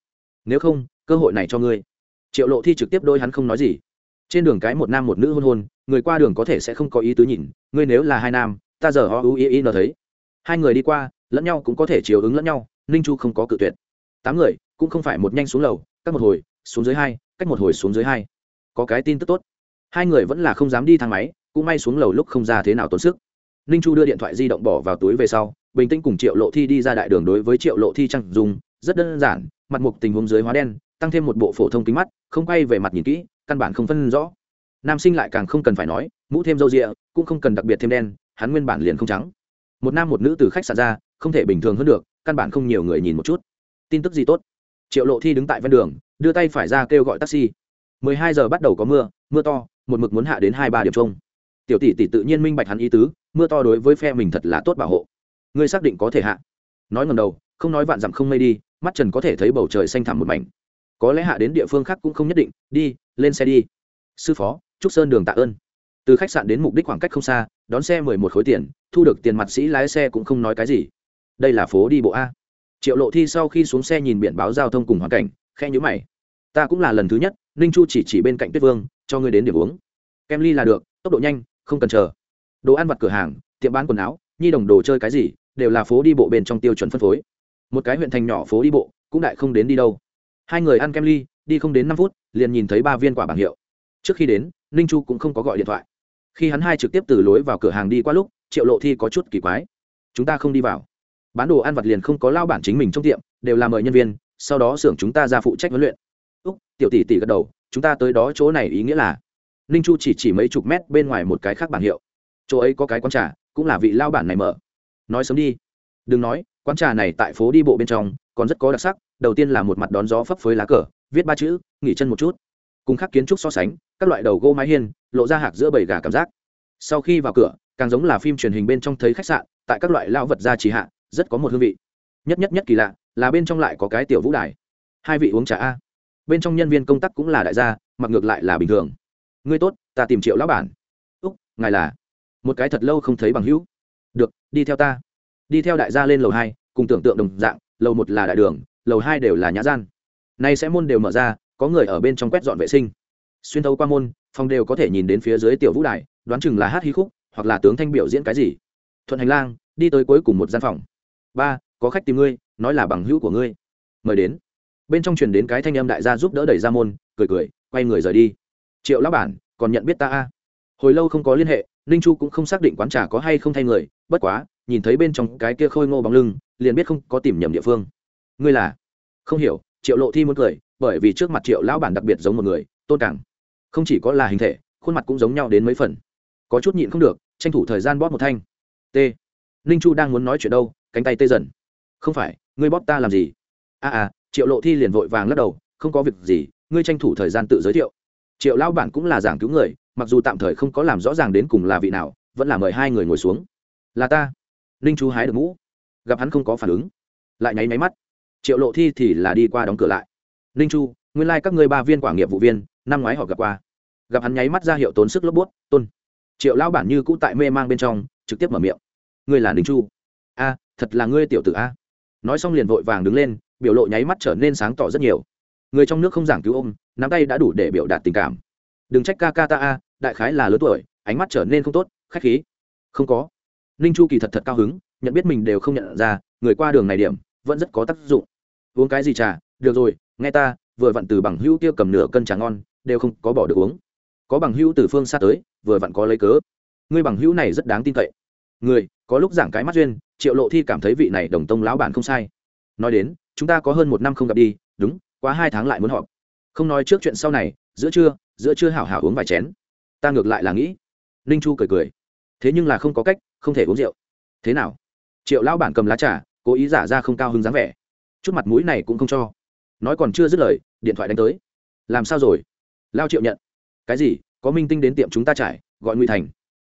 [SPEAKER 1] Nếu không, cơ hội này cho ngươi. Triệu lộ thi trực tiếp đôi hắn không nói gì. Trên đường cái một nam một nữ hôn hôn, người qua đường có thể sẽ không có ý tứ nhìn, ngươi nếu là hai nam, ta giờ ho ý ý nó thấy. Hai người đi qua, lẫn nhau cũng có thể chiều ứng lẫn nhau, ninh chu không có cự tuyệt. Tám người, cũng không phải một nhanh xuống lầu cách một hồi, xuống dưới hai, cách một hồi xuống dưới hai. Có cái tin tức tốt. Hai người vẫn là không dám đi thang máy, cũng may xuống lầu lúc không ra thế nào tốn sức ninh chu đưa điện thoại di động bỏ vào túi về sau, bình tĩnh cùng triệu lộ thi đi ra đại đường đối với triệu lộ thi trăng dùng rất đơn giản, mặt mục tình huống dưới hóa đen, tăng thêm một bộ phổ thông kính mắt, không quay về mặt nhìn kỹ, căn bản không phân rõ. Nam sinh lại càng không cần phải nói, mũ thêm râu rịa, cũng không cần đặc biệt thêm đen, hắn nguyên bản liền không trắng. Một nam một nữ từ khách sạn ra, không thể bình thường hơn được, căn bản không nhiều người nhìn một chút. Tin tức gì tốt? Triệu lộ thi đứng tại ven đường, đưa tay phải ra kêu gọi taxi. 12 giờ bắt đầu có mưa mưa to, một mực muốn hạ đến hai ba điểm chung tiểu tỷ tỷ tự nhiên minh bạch hắn ý tứ, mưa to đối với phe mình thật là tốt bảo hộ. Ngươi xác định có thể hạ. Nói ngầm đầu, không nói vạn dặm không mây đi, mắt trần có thể thấy bầu trời xanh thẳm một mảnh. Có lẽ hạ đến địa phương khác cũng không nhất định, đi, lên xe đi. Sư phó trúc sơn đường tạ ơn. Từ khách sạn đến mục đích khoảng cách không xa, đón xe mười một khối tiền, thu được tiền mặt sĩ lái xe cũng không nói cái gì. Đây là phố đi bộ a. Triệu lộ thi sau khi xuống xe nhìn biển báo giao thông cùng hoàn cảnh khe nhữ mày. Ta cũng là lần thứ nhất, ninh chu chỉ chỉ bên cạnh tuyết vương, cho ngươi đến điểm uống. Kem ly là được, tốc độ nhanh không cần chờ. Đồ ăn vặt cửa hàng, tiệm bán quần áo, nhi đồng đồ chơi cái gì, đều là phố đi bộ bên trong tiêu chuẩn phân phối. Một cái huyện thành nhỏ phố đi bộ, cũng đại không đến đi đâu. Hai người ăn kem ly, đi không đến năm phút, liền nhìn thấy ba viên quả bảng hiệu. Trước khi đến, ninh chu cũng không có gọi điện thoại. Khi hắn hai trực tiếp từ lối vào cửa hàng đi qua lúc, triệu lộ thi có chút kỳ quái. Chúng ta không đi vào. Bán đồ ăn vặt liền không có lao bản chính mình trong tiệm, đều là mời nhân viên, sau đó xưởng chúng ta ra phụ trách huấn luyện. Úc, tiểu tỷ tỷ gật đầu, chúng ta tới đó chỗ này ý nghĩa là ninh chu chỉ chỉ mấy chục mét bên ngoài một cái khác bảng hiệu. Chỗ ấy có cái quán trà, cũng là vị lao bản này mở. Nói sớm đi. Đừng nói, quán trà này tại phố đi bộ bên trong, còn rất có đặc sắc, đầu tiên là một mặt đón gió phấp phới lá cờ, viết ba chữ, nghỉ chân một chút. Cùng khác kiến trúc so sánh, các loại đầu gỗ mái hiên, lộ ra hạc giữa bầy gà cảm giác. Sau khi vào cửa, càng giống là phim truyền hình bên trong thấy khách sạn, tại các loại lao vật gia trì hạ, rất có một hương vị. Nhất nhất nhất kỳ lạ, là bên trong lại có cái tiểu vũ đài. Hai vị uống trà a. Bên trong nhân viên công tác cũng là đại gia, mặc ngược lại là bình thường ngươi tốt, ta tìm triệu lão bản. Úc, ngài là? Một cái thật lâu không thấy bằng hữu. Được, đi theo ta. Đi theo đại gia lên lầu hai, cùng tưởng tượng đồng dạng, lầu một là đại đường, lầu hai đều là nhã gian. Nay sẽ môn đều mở ra, có người ở bên trong quét dọn vệ sinh. Xuyên thấu qua môn, phòng đều có thể nhìn đến phía dưới tiểu vũ đài, đoán chừng là hát hí khúc, hoặc là tướng thanh biểu diễn cái gì. Thuận hành lang, đi tới cuối cùng một gian phòng. Ba, có khách tìm ngươi, nói là bằng hữu của ngươi. Mời đến. Bên trong truyền đến cái thanh âm đại gia giúp đỡ đẩy ra môn, cười cười, quay người rời đi triệu lão bản còn nhận biết ta a hồi lâu không có liên hệ ninh chu cũng không xác định quán trà có hay không thay người bất quá nhìn thấy bên trong cái kia khôi ngô bóng lưng liền biết không có tìm nhầm địa phương. Ngươi là? Không hiểu triệu lộ thi muốn cười bởi vì trước mặt triệu lão bản đặc biệt giống một người tôn càng. Không chỉ có là hình thể khuôn mặt cũng giống nhau đến mấy phần. Có chút nhịn không được tranh thủ thời gian bóp một thanh. T. Ninh chu đang muốn nói chuyện đâu cánh tay tê dần. Không phải ngươi bóp ta làm gì? A à, à triệu lộ thi liền vội vàng lắc đầu không có việc gì ngươi tranh thủ thời gian tự giới thiệu triệu lão bản cũng là giảng cứu người, mặc dù tạm thời không có làm rõ ràng đến cùng là vị nào, vẫn là mời hai người ngồi xuống. Là ta. Ninh chú hái được mũ. Gặp hắn không có phản ứng. Lại nháy máy mắt. Triệu lộ thi thì là đi qua đóng cửa lại. Ninh chu, nguyên lai、like、các ngươi ba viên quả nghiệp vụ viên, năm ngoái họ gặp qua. Gặp hắn nháy mắt ra hiệu tốn sức lốp bút, tôn. Triệu lão bản như cũ tại mê mang bên trong, trực tiếp mở miệng. Ngươi là ninh chu? A, thật là ngươi tiểu tử a. Nói xong liền vội vàng đứng lên, biểu lộ nháy mắt trở nên sáng tỏ rất nhiều. Người trong nước không giảng cứu ôm nắm tay đã đủ để biểu đạt tình cảm. Đừng trách ca ca ta a, đại khái là lớn tuổi, ánh mắt trở nên không tốt, khách khí. Không có. Ninh chu kỳ thật thật cao hứng, nhận biết mình đều không nhận ra, người qua đường này điểm, vẫn rất có tác dụng. Uống cái gì trà? Được rồi, nghe ta, vừa vặn từ bằng hữu kia cầm nửa cân trà ngon, đều không có bỏ được uống. Có bằng hữu từ phương xa tới, vừa vặn có lấy cớ. Người bằng hữu này rất đáng tin cậy. Người, có lúc giảng cái mắt duyên, triệu lộ thi cảm thấy vị này đồng tông lão bản không sai. Nói đến, chúng ta có hơn một năm không gặp đi, đúng, quá hai tháng lại muốn họp không nói trước chuyện sau này, giữa trưa giữa trưa hảo hảo uống vài chén. Ta ngược lại là nghĩ. Ninh chu cười cười. Thế nhưng là không có cách, không thể uống rượu. Thế nào? Triệu lão bản cầm lá trà, cố ý giả ra không cao hứng dáng vẻ. Chút mặt mũi này cũng không cho. Nói còn chưa dứt lời, điện thoại đánh tới. Làm sao rồi? Lao triệu nhận. Cái gì? Có minh tinh đến tiệm chúng ta trải, gọi Ngụy thành.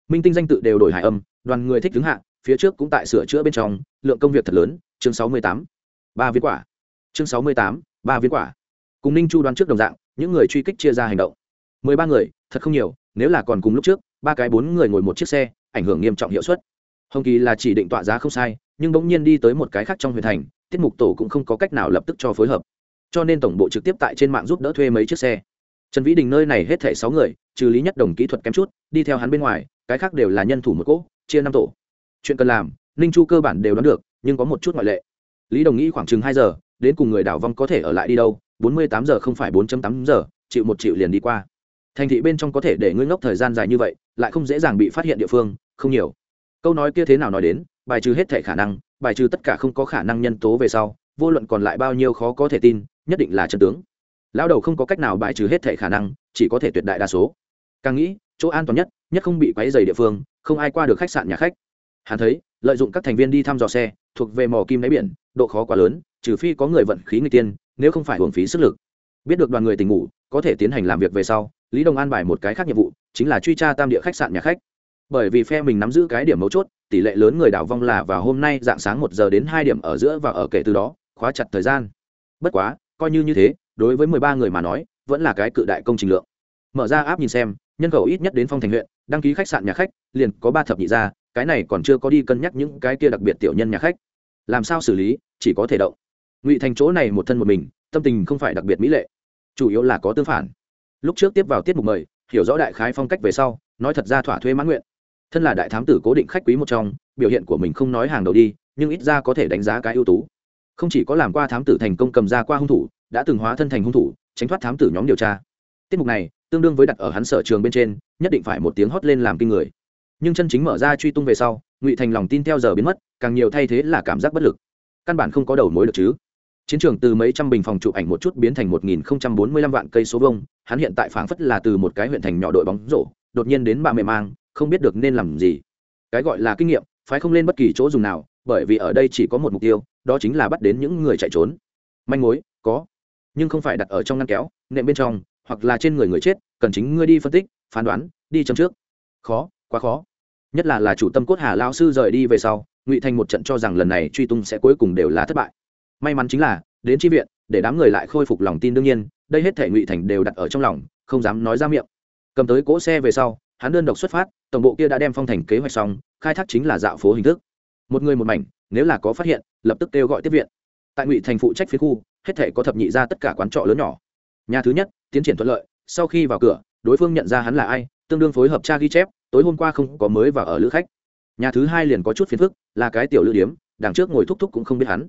[SPEAKER 1] Minh tinh danh tự đều đổi hải âm, đoàn người thích đứng hạ, phía trước cũng tại sửa chữa bên trong, lượng công việc thật lớn, chương sáu mươi tám. Ba viên quả. Chương sáu mươi tám, ba viên quả cùng ninh chu đoán trước đồng dạng, những người truy kích chia ra hành động. Mười ba người, thật không nhiều, nếu là còn cùng lúc trước, ba cái bốn người ngồi một chiếc xe, ảnh hưởng nghiêm trọng hiệu suất. Hồng kỳ là chỉ định tọa giá không sai, nhưng bỗng nhiên đi tới một cái khác trong huyện thành, tiết mục tổ cũng không có cách nào lập tức cho phối hợp. Cho nên tổng bộ trực tiếp tại trên mạng giúp đỡ thuê mấy chiếc xe. Trần vĩ đình nơi này hết thảy sáu người, trừ lý nhất đồng kỹ thuật kém chút, đi theo hắn bên ngoài, cái khác đều là nhân thủ một cỗ, chia năm tổ. Chuyện cần làm, ninh chu cơ bản đều đoán được, nhưng có một chút ngoại lệ. Lý đồng nghĩ khoảng chừng hai giờ, đến cùng người đảo vong có thể ở lại đi đâu bốn mươi tám giờ không phải bốn tám giờ, chịu một triệu liền đi qua. Thành thị bên trong có thể để ngươi ngốc thời gian dài như vậy, lại không dễ dàng bị phát hiện địa phương, không nhiều. Câu nói kia thế nào nói đến, bài trừ hết thể khả năng, bài trừ tất cả không có khả năng nhân tố về sau, vô luận còn lại bao nhiêu khó có thể tin, nhất định là chân tướng. Lão đầu không có cách nào bài trừ hết thể khả năng, chỉ có thể tuyệt đại đa số. Càng nghĩ, chỗ an toàn nhất nhất không bị quấy dày địa phương, không ai qua được khách sạn nhà khách. Hắn thấy, lợi dụng các thành viên đi thăm dò xe, thuộc về mỏ kim đáy biển, độ khó quá lớn, trừ phi có người vận khí người tiên nếu không phải hưởng phí sức lực. Biết được đoàn người tình ngủ, có thể tiến hành làm việc về sau, lý đồng an bài một cái khác nhiệm vụ, chính là truy tra tam địa khách sạn nhà khách. Bởi vì phe mình nắm giữ cái điểm mấu chốt, tỷ lệ lớn người đảo vong là vào hôm nay dạng sáng một giờ đến hai điểm ở giữa và ở kể từ đó, khóa chặt thời gian. Bất quá, coi như như thế, đối với mười ba người mà nói, vẫn là cái cự đại công trình lượng. Mở ra áp nhìn xem, nhân khẩu ít nhất đến phong thành huyện, đăng ký khách sạn nhà khách, liền có ba thập nhị ra cái này còn chưa có đi cân nhắc những cái kia đặc biệt tiểu nhân nhà khách. Làm sao xử lý, chỉ có thể động ngụy thành chỗ này một thân một mình, tâm tình không phải đặc biệt mỹ lệ. Chủ yếu là có tương phản. Lúc trước tiếp vào tiết mục mời, hiểu rõ đại khái phong cách về sau, nói thật ra thỏa thuê mãn nguyện. Thân là đại thám tử cố định khách quý một trong, biểu hiện của mình không nói hàng đầu đi, nhưng ít ra có thể đánh giá cái ưu tú. Không chỉ có làm qua thám tử thành công cầm ra qua hung thủ, đã từng hóa thân thành hung thủ, tránh thoát thám tử nhóm điều tra. Tiết mục này, tương đương với đặt ở hắn sở trường bên trên, nhất định phải một tiếng hót lên làm kinh người. Nhưng chân chính mở ra truy tung về sau, ngụy thành lòng tin theo giờ biến mất, càng nhiều thay thế là cảm giác bất lực. Căn bản không có đầu mối được chứ chiến trường từ mấy trăm bình phòng chụp ảnh một chút biến thành một nghìn không trăm bốn mươi lăm vạn cây số vông hắn hiện tại phảng phất là từ một cái huyện thành nhỏ đội bóng rổ, đột nhiên đến bà mẹ mang, không biết được nên làm gì. Cái gọi là kinh nghiệm, phái không lên bất kỳ chỗ dùng nào, bởi vì ở đây chỉ có một mục tiêu, đó chính là bắt đến những người chạy trốn. Manh mối, có, nhưng không phải đặt ở trong ngăn kéo, nệm bên trong, hoặc là trên người người chết, cần chính ngươi đi phân tích, phán đoán, đi chấm trước. Khó, quá khó. Nhất là là chủ tâm cốt hà lao sư rời đi về sau, ngụy thành một trận cho rằng lần này truy tung sẽ cuối cùng đều là thất bại may mắn chính là, đến tri viện, để đám người lại khôi phục lòng tin đương nhiên, đây hết thể ngụy thành đều đặt ở trong lòng, không dám nói ra miệng. Cầm tới cỗ xe về sau, hắn đơn độc xuất phát, tổng bộ kia đã đem phong thành kế hoạch xong, khai thác chính là dạo phố hình thức. Một người một mảnh, nếu là có phát hiện, lập tức kêu gọi tiếp viện. Tại ngụy thành phụ trách phía khu, hết thể có thập nhị ra tất cả quán trọ lớn nhỏ. Nhà thứ nhất, tiến triển thuận lợi, sau khi vào cửa, đối phương nhận ra hắn là ai, tương đương phối hợp tra ghi chép, tối hôm qua không có mới vào ở lữ khách. Nhà thứ hai liền có chút phiền phức, là cái tiểu lữ điếm, đằng trước ngồi thúc thúc cũng không biết hắn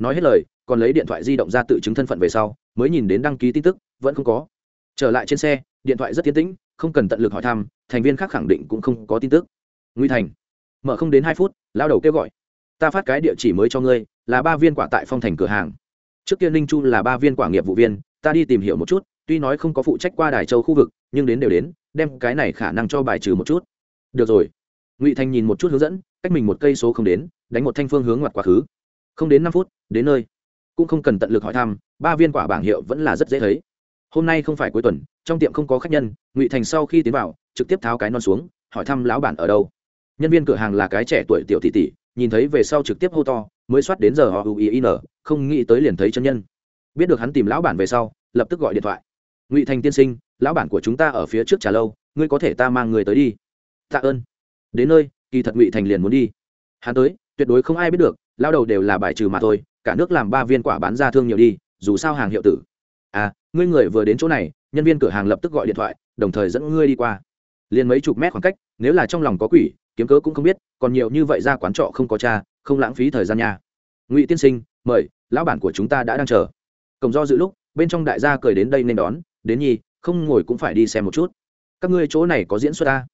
[SPEAKER 1] nói hết lời, còn lấy điện thoại di động ra tự chứng thân phận về sau, mới nhìn đến đăng ký tin tức, vẫn không có. Trở lại trên xe, điện thoại rất tiến tĩnh, không cần tận lực hỏi thăm, thành viên khác khẳng định cũng không có tin tức. Nguy thành, mở không đến hai phút, lao đầu kêu gọi. Ta phát cái địa chỉ mới cho ngươi, là ba viên quả tại phong thành cửa hàng. Trước kia ninh chu là ba viên quả nghiệp vụ viên, ta đi tìm hiểu một chút, tuy nói không có phụ trách qua đài châu khu vực, nhưng đến đều đến, đem cái này khả năng cho bài trừ một chút. Được rồi. Ngụy thành nhìn một chút hướng dẫn, cách mình một cây số không đến, đánh một thanh phương hướng ngoặt quá khứ không đến năm phút, đến nơi. Cũng không cần tận lực hỏi thăm, ba viên quả bảng hiệu vẫn là rất dễ thấy. Hôm nay không phải cuối tuần, trong tiệm không có khách nhân, ngụy thành sau khi tiến vào, trực tiếp tháo cái non xuống, hỏi thăm lão bản ở đâu. Nhân viên cửa hàng là cái trẻ tuổi tiểu tỷ tỷ, nhìn thấy về sau trực tiếp hô to, mới soát đến giờ họ uin không nghĩ tới liền thấy chân nhân. Biết được hắn tìm lão bản về sau, lập tức gọi điện thoại. Ngụy thành tiên sinh, lão bản của chúng ta ở phía trước trà lâu, ngươi có thể ta mang người tới đi. Tạ ơn. Đến nơi, kỳ thật ngụy thành liền muốn đi. Hắn tới, tuyệt đối không ai biết được lao đầu đều là bài trừ mà thôi, cả nước làm ba viên quả bán ra thương nhiều đi, dù sao hàng hiệu tử. À ngươi người vừa đến chỗ này, nhân viên cửa hàng lập tức gọi điện thoại, đồng thời dẫn ngươi đi qua. Liền mấy chục mét khoảng cách, nếu là trong lòng có quỷ, kiếm cớ cũng không biết, còn nhiều như vậy ra quán trọ không có cha, không lãng phí thời gian nha. Ngụy tiên sinh, mời, lão bản của chúng ta đã đang chờ. Cổng do dự lúc, bên trong đại gia cười đến đây nên đón, đến nhi, không ngồi cũng phải đi xem một chút. Các ngươi chỗ này có diễn xuất ta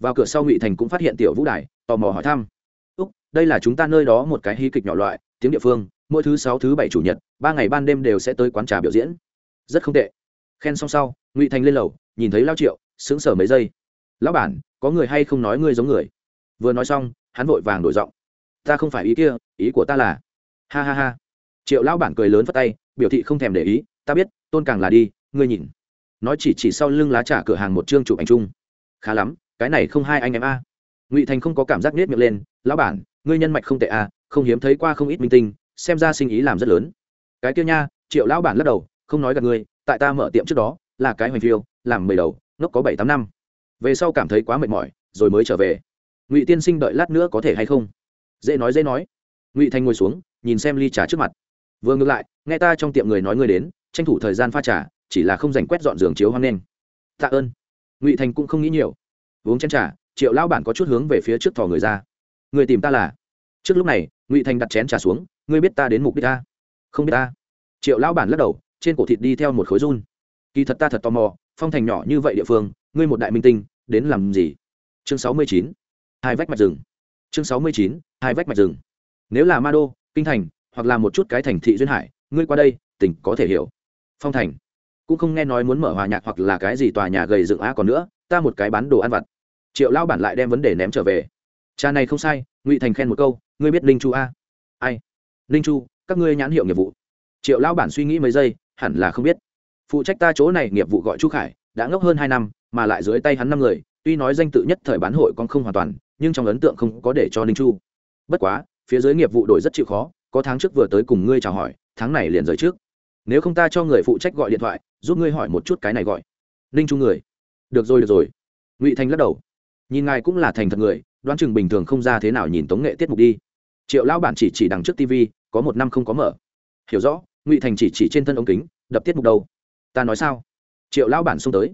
[SPEAKER 1] vào cửa sau ngụy thành cũng phát hiện tiểu vũ đài, tò mò hỏi thăm úc, đây là chúng ta nơi đó một cái hí kịch nhỏ loại, tiếng địa phương, mỗi thứ sáu, thứ bảy chủ nhật, ba ngày ban đêm đều sẽ tới quán trà biểu diễn. Rất không tệ. Khen xong sau, ngụy thành lên lầu, nhìn thấy lao triệu, sững sờ mấy giây. Lão bản, có người hay không nói ngươi giống người? Vừa nói xong, hắn vội vàng đổi giọng. Ta không phải ý kia, ý của ta là ha ha ha. Triệu lão bản cười lớn phất tay, biểu thị không thèm để ý, ta biết, tôn càng là đi, ngươi nhìn. Nói chỉ chỉ sau lưng lá trà cửa hàng một chương chụp ảnh chung. Khá lắm, cái này không hai anh em a ngụy thành không có cảm giác nết miệng lên lão bản ngươi nhân mạch không tệ à? không hiếm thấy qua không ít minh tinh, xem ra sinh ý làm rất lớn. cái kia nha, triệu lão bản lắc đầu, không nói gặp ngươi, tại ta mở tiệm trước đó, là cái hoành phiêu, làm mười đầu nó có bảy tám năm. về sau cảm thấy quá mệt mỏi, rồi mới trở về. ngụy tiên sinh đợi lát nữa có thể hay không? dễ nói dễ nói. ngụy thành ngồi xuống, nhìn xem ly trà trước mặt. vừa ngược lại, nghe ta trong tiệm người nói ngươi đến, tranh thủ thời gian pha trà, chỉ là không dành quét dọn giường chiếu hoang nên tạ ơn. ngụy thành cũng không nghĩ nhiều. uống chén trà triệu lão bản có chút hướng về phía trước thò người ra. Người tìm ta là? Trước lúc này, ngụy thành đặt chén trà xuống, ngươi biết ta đến mục đích ta? Không biết ta. Triệu lão bản lắc đầu, trên cổ thịt đi theo một khối run. Kỳ thật ta thật tò mò, phong thành nhỏ như vậy địa phương, ngươi một đại minh tinh, đến làm gì? Chương sáu mươi chín, hai vách mạch rừng. Chương sáu mươi chín, hai vách mạch rừng. Nếu là ma đô, kinh thành, hoặc là một chút cái thành thị duyên hải, ngươi qua đây, tỉnh có thể hiểu. Phong thành. Cũng không nghe nói muốn mở hòa nhạc hoặc là cái gì tòa nhà gầy dựng á còn nữa, ta một cái bán đồ ăn vặt triệu Lão bản lại đem vấn đề ném trở về. Cha này không sai, ngụy thành khen một câu, ngươi biết ninh chu a? Ai? Ninh chu, các ngươi nhãn hiệu nghiệp vụ. Triệu Lão bản suy nghĩ mấy giây, hẳn là không biết. Phụ trách ta chỗ này nghiệp vụ gọi chu khải, đã ngốc hơn hai năm, mà lại dưới tay hắn năm người, tuy nói danh tự nhất thời bán hội còn không hoàn toàn, nhưng trong ấn tượng không có để cho ninh chu. Bất quá, phía dưới nghiệp vụ đổi rất chịu khó, có tháng trước vừa tới cùng ngươi chào hỏi, tháng này liền rời trước. Nếu không ta cho người phụ trách gọi điện thoại, giúp ngươi hỏi một chút cái này gọi. Ninh chu người. Được rồi được rồi. Ngụy thành lắc đầu nhìn ngài cũng là thành thật người, đoán chừng bình thường không ra thế nào nhìn tống nghệ tiết mục đi. Triệu lão bản chỉ chỉ đằng trước tv có một năm không có mở. Hiểu rõ, ngụy thành chỉ chỉ trên thân ống kính, đập tiết mục đâu? Ta nói sao? Triệu lão bản xông tới.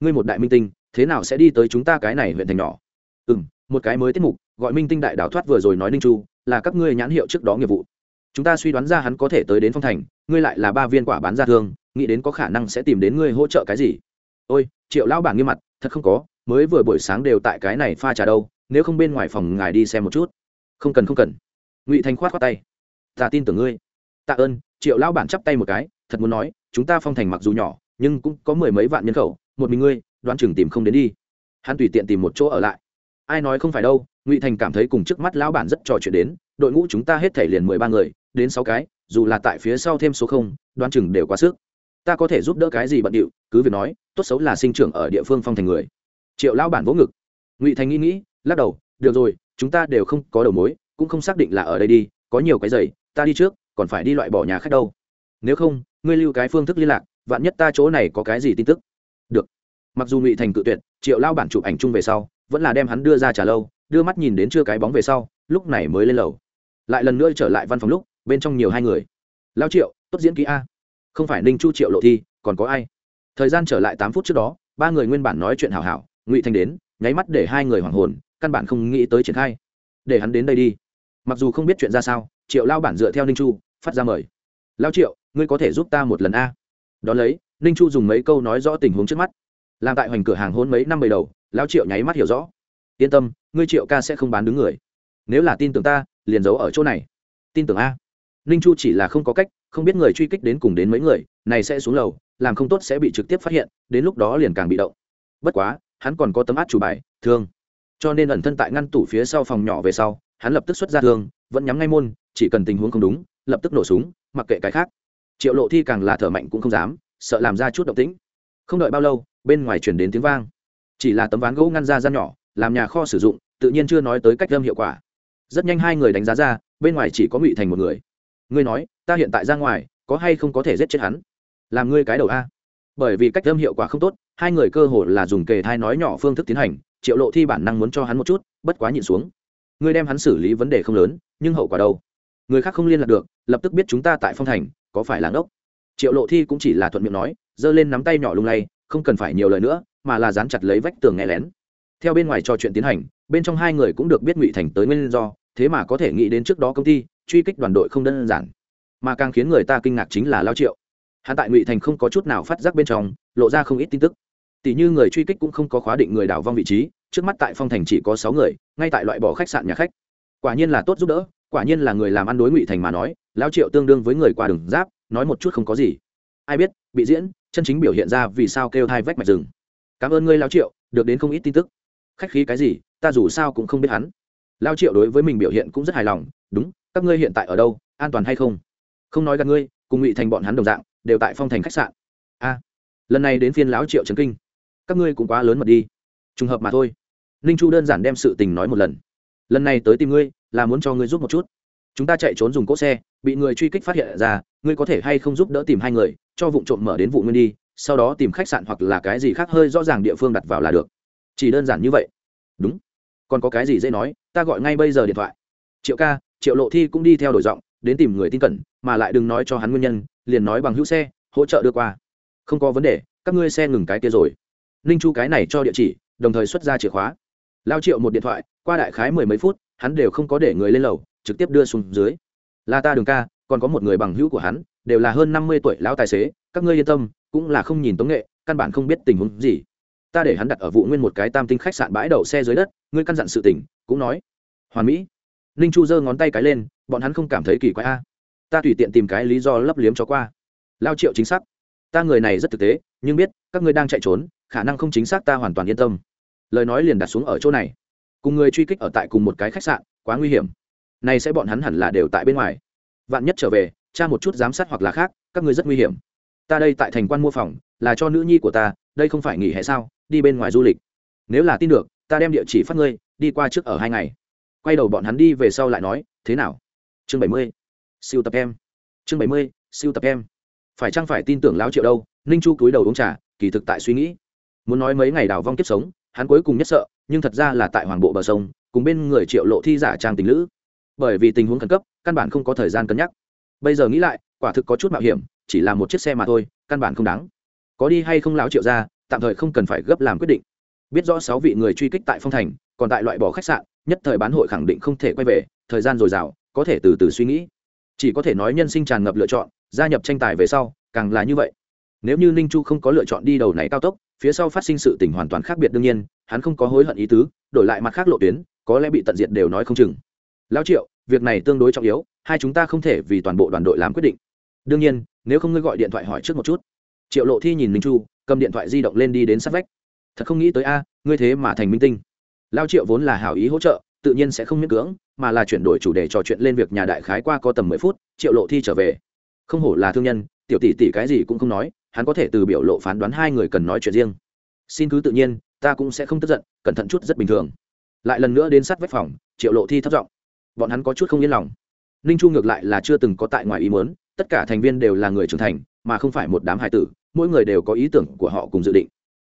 [SPEAKER 1] Ngươi một đại minh tinh, thế nào sẽ đi tới chúng ta cái này huyện thành nhỏ? Ừ m một cái mới tiết mục, gọi minh tinh đại đảo thoát vừa rồi nói ninh chu, là các ngươi nhãn hiệu trước đó nghiệp vụ. Chúng ta suy đoán ra hắn có thể tới đến phong thành, ngươi lại là ba viên quả bán ra thương, nghĩ đến có khả năng sẽ tìm đến ngươi hỗ trợ cái gì? Ôi, triệu lão bản nghiêm mặt, thật không có mới vừa buổi sáng đều tại cái này pha trà đâu, nếu không bên ngoài phòng ngài đi xem một chút. Không cần không cần. Ngụy thanh khoát khoát tay. Ta tin tưởng ngươi. Tạ ơn, triệu lão bản chắp tay một cái, thật muốn nói, chúng ta phong thành mặc dù nhỏ, nhưng cũng có mười mấy vạn nhân khẩu, một mình ngươi, đoán chừng tìm không đến đi. Hắn tùy tiện tìm một chỗ ở lại. Ai nói không phải đâu, ngụy thành cảm thấy cùng trước mắt lão bản rất trò chuyện đến, đội ngũ chúng ta hết thể liền mười ba người, đến sáu cái, dù là tại phía sau thêm số không, đoán chừng đều quá sức. Ta có thể giúp đỡ cái gì bận điệu, cứ việc nói, tốt xấu là sinh trưởng ở địa phương phong thành người triệu lão bản vỗ ngực. Ngụy thành nghĩ nghĩ, lắc đầu, được rồi, chúng ta đều không có đầu mối, cũng không xác định là ở đây đi, có nhiều cái giày, ta đi trước, còn phải đi loại bỏ nhà khách đâu. Nếu không, ngươi lưu cái phương thức liên lạc, vạn nhất ta chỗ này có cái gì tin tức. Được. Mặc dù ngụy thành cự tuyệt, triệu lao bản chụp ảnh chung về sau, vẫn là đem hắn đưa ra trả lâu, đưa mắt nhìn đến chưa cái bóng về sau, lúc này mới lên lầu. Lại lần nữa trở lại văn phòng lúc, bên trong nhiều hai người. Lao triệu, tốt diễn ký a. Không phải ninh chu triệu lộ thi, còn có ai? Thời gian trở lại tám phút trước đó, ba người nguyên bản nói chuyện hào hảo ngụy Thanh đến, nháy mắt để hai người hoàng hồn, căn bản không nghĩ tới triển khai. Để hắn đến đây đi. Mặc dù không biết chuyện ra sao, triệu lao bản dựa theo ninh chu, phát ra mời. Lao triệu, ngươi có thể giúp ta một lần a? Đón lấy, ninh chu dùng mấy câu nói rõ tình huống trước mắt. Làm tại hoành cửa hàng hôn mấy năm bầy đầu, lao triệu nháy mắt hiểu rõ. Yên tâm, ngươi triệu ca sẽ không bán đứng người. Nếu là tin tưởng ta, liền giấu ở chỗ này. Tin tưởng a? Ninh chu chỉ là không có cách, không biết người truy kích đến cùng đến mấy người, này sẽ xuống lầu, làm không tốt sẽ bị trực tiếp phát hiện, đến lúc đó liền càng bị động. Bất quá hắn còn có tấm át chủ bài, thương. Cho nên ẩn thân tại ngăn tủ phía sau phòng nhỏ về sau, hắn lập tức xuất ra thương, vẫn nhắm ngay môn, chỉ cần tình huống không đúng, lập tức nổ súng, mặc kệ cái khác. Triệu lộ thi càng là thở mạnh cũng không dám, sợ làm ra chút động tĩnh. Không đợi bao lâu, bên ngoài chuyển đến tiếng vang. Chỉ là tấm ván gỗ ngăn ra gian nhỏ, làm nhà kho sử dụng, tự nhiên chưa nói tới cách lâm hiệu quả. Rất nhanh hai người đánh giá ra, bên ngoài chỉ có ngụy thành một người. Ngươi nói, ta hiện tại ra ngoài, có hay không có thể giết chết hắn? Làm ngươi cái đầu a. Bởi vì cách lâm hiệu quả không tốt hai người cơ hồ là dùng kề thai nói nhỏ phương thức tiến hành, triệu lộ thi bản năng muốn cho hắn một chút, bất quá nhịn xuống. Ngươi đem hắn xử lý vấn đề không lớn, nhưng hậu quả đâu? Người khác không liên lạc được, lập tức biết chúng ta tại phong thành, có phải là ngốc? Triệu lộ thi cũng chỉ là thuận miệng nói, giơ lên nắm tay nhỏ lung lay, không cần phải nhiều lời nữa, mà là dán chặt lấy vách tường nghe lén. Theo bên ngoài trò chuyện tiến hành, bên trong hai người cũng được biết ngụy thành tới nguyên do, thế mà có thể nghĩ đến trước đó công ty, truy kích đoàn đội không đơn giản. Mà càng khiến người ta kinh ngạc chính là lao triệu. Hạ tại ngụy thành không có chút nào phát giác bên trong, lộ ra không ít tin tức tỷ như người truy kích cũng không có khóa định người đảo vong vị trí, trước mắt tại phong thành chỉ có sáu người, ngay tại loại bỏ khách sạn nhà khách. Quả nhiên là tốt giúp đỡ, quả nhiên là người làm ăn đối ngụy thành mà nói, lao triệu tương đương với người qua đường giáp, nói một chút không có gì. Ai biết, bị diễn, chân chính biểu hiện ra vì sao kêu thai vách mạch rừng. Cảm ơn ngươi, lao triệu, được đến không ít tin tức. Khách khí cái gì, ta dù sao cũng không biết hắn. Lao triệu đối với mình biểu hiện cũng rất hài lòng, đúng, các ngươi hiện tại ở đâu, an toàn hay không? Không nói gặp ngươi, cùng ngụy thành bọn hắn đồng dạng, đều tại phong thành khách sạn. A, lần này đến phiên lão triệu trấn kinh các ngươi cũng quá lớn mật đi. Trùng hợp mà thôi. Ninh chu đơn giản đem sự tình nói một lần. Lần này tới tìm ngươi, là muốn cho ngươi giúp một chút. Chúng ta chạy trốn dùng cỗ xe, bị người truy kích phát hiện ra, ngươi có thể hay không giúp đỡ tìm hai người, cho vụ trộm mở đến vụ nguyên đi, sau đó tìm khách sạn hoặc là cái gì khác hơi rõ ràng địa phương đặt vào là được. Chỉ đơn giản như vậy. Đúng. Còn có cái gì dễ nói, ta gọi ngay bây giờ điện thoại. Triệu ca, triệu lộ thi cũng đi theo đổi giọng, đến tìm người tin cẩn, mà lại đừng nói cho hắn nguyên nhân, liền nói bằng hữu xe, hỗ trợ đưa qua. Không có vấn đề, các ngươi xe ngừng cái kia rồi ninh chu cái này cho địa chỉ, đồng thời xuất ra chìa khóa. Lao triệu một điện thoại, qua đại khái mười mấy phút, hắn đều không có để người lên lầu, trực tiếp đưa xuống dưới. Là ta đường ca, còn có một người bằng hữu của hắn, đều là hơn năm mươi tuổi lão tài xế, các ngươi yên tâm, cũng là không nhìn tống nghệ, căn bản không biết tình huống gì. Ta để hắn đặt ở vụ nguyên một cái tam tinh khách sạn bãi đậu xe dưới đất, ngươi căn dặn sự tỉnh cũng nói. Hoàn mỹ. Ninh chu giơ ngón tay cái lên, bọn hắn không cảm thấy kỳ quái a. Ta tùy tiện tìm cái lý do lấp liếm cho qua. Lao triệu chính xác. Ta người này rất thực tế, nhưng biết, các ngươi đang chạy trốn khả năng không chính xác ta hoàn toàn yên tâm. Lời nói liền đặt xuống ở chỗ này. Cùng người truy kích ở tại cùng một cái khách sạn, quá nguy hiểm. Này sẽ bọn hắn hẳn là đều tại bên ngoài. Vạn nhất trở về cha một chút giám sát hoặc là khác, các ngươi rất nguy hiểm. Ta đây tại thành quan mua phòng, là cho nữ nhi của ta, đây không phải nghỉ hè sao, đi bên ngoài du lịch. Nếu là tin được, ta đem địa chỉ phát ngươi, đi qua trước ở hai ngày. Quay đầu bọn hắn đi về sau lại nói, thế nào? Chương bảy mươi, siêu tập em. Chương bảy mươi, siêu tập em. Phải chăng phải tin tưởng lão triệu đâu? Ninh chu cúi đầu uống trà, kỳ thực tại suy nghĩ muốn nói mấy ngày đào vong kiếp sống, hắn cuối cùng nhất sợ, nhưng thật ra là tại hoàng bộ bờ sông, cùng bên người triệu lộ thi giả trang tình lữ. Bởi vì tình huống khẩn cấp, căn bản không có thời gian cân nhắc. Bây giờ nghĩ lại, quả thực có chút mạo hiểm, chỉ là một chiếc xe mà thôi, căn bản không đáng. Có đi hay không lão triệu ra tạm thời không cần phải gấp làm quyết định. Biết rõ sáu vị người truy kích tại phong thành, còn tại loại bỏ khách sạn, nhất thời bán hội khẳng định không thể quay về, thời gian dồi dào, có thể từ từ suy nghĩ. Chỉ có thể nói nhân sinh tràn ngập lựa chọn, gia nhập tranh tài về sau, càng là như vậy. Nếu như ninh chu không có lựa chọn đi đầu này cao tốc phía sau phát sinh sự tình hoàn toàn khác biệt đương nhiên, hắn không có hối hận ý tứ, đổi lại mặt khác lộ tuyến, có lẽ bị tận diệt đều nói không chừng. Lão triệu, việc này tương đối trọng yếu, hai chúng ta không thể vì toàn bộ đoàn đội làm quyết định. Đương nhiên, nếu không ngươi gọi điện thoại hỏi trước một chút. Triệu lộ thi nhìn Minh chu, cầm điện thoại di động lên đi đến sát vách. Thật không nghĩ tới a, ngươi thế mà thành minh tinh. Lao triệu vốn là hảo ý hỗ trợ, tự nhiên sẽ không miễn cưỡng, mà là chuyển đổi chủ đề trò chuyện lên việc nhà đại khái qua có tầm mười phút, triệu lộ thi trở về. Không hổ là thương nhân, tiểu tỷ tỷ cái gì cũng không nói hắn có thể từ biểu lộ phán đoán hai người cần nói chuyện riêng. Xin cứ tự nhiên, ta cũng sẽ không tức giận, cẩn thận chút rất bình thường. Lại lần nữa đến sát vách phòng, triệu lộ thi thất giọng. Bọn hắn có chút không yên lòng. Ninh chu ngược lại là chưa từng có tại ngoài ý muốn, tất cả thành viên đều là người trưởng thành, mà không phải một đám hải tử, mỗi người đều có ý tưởng của họ cùng dự định.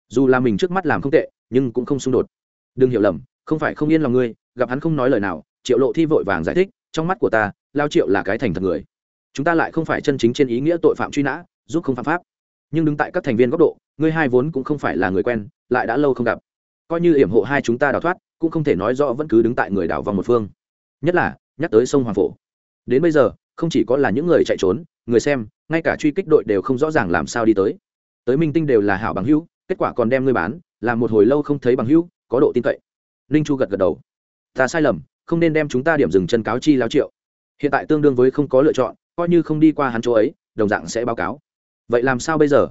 [SPEAKER 1] Dù là mình trước mắt làm không tệ, nhưng cũng không xung đột. Đừng hiểu lầm, không phải không yên lòng ngươi, gặp hắn không nói lời nào, triệu lộ thi vội vàng giải thích, trong mắt của ta, lao triệu là cái thành thật người. Chúng ta lại không phải chân chính trên ý nghĩa tội phạm truy nã, giúp không phạm pháp nhưng đứng tại các thành viên góc độ, ngươi hai vốn cũng không phải là người quen, lại đã lâu không gặp. Coi như hiểm hộ hai chúng ta đào thoát, cũng không thể nói rõ vẫn cứ đứng tại người đảo vòng một phương. Nhất là, nhắc tới sông hoàng phổ. Đến bây giờ, không chỉ có là những người chạy trốn, người xem, ngay cả truy kích đội đều không rõ ràng làm sao đi tới. Tới minh tinh đều là hảo bằng hữu, kết quả còn đem ngươi bán, làm một hồi lâu không thấy bằng hữu, có độ tin cậy. Ninh chu gật gật đầu. Ta sai lầm, không nên đem chúng ta điểm dừng chân cáo chi lao triệu. Hiện tại tương đương với không có lựa chọn, coi như không đi qua hắn chỗ ấy, đồng dạng sẽ báo cáo vậy làm sao bây giờ?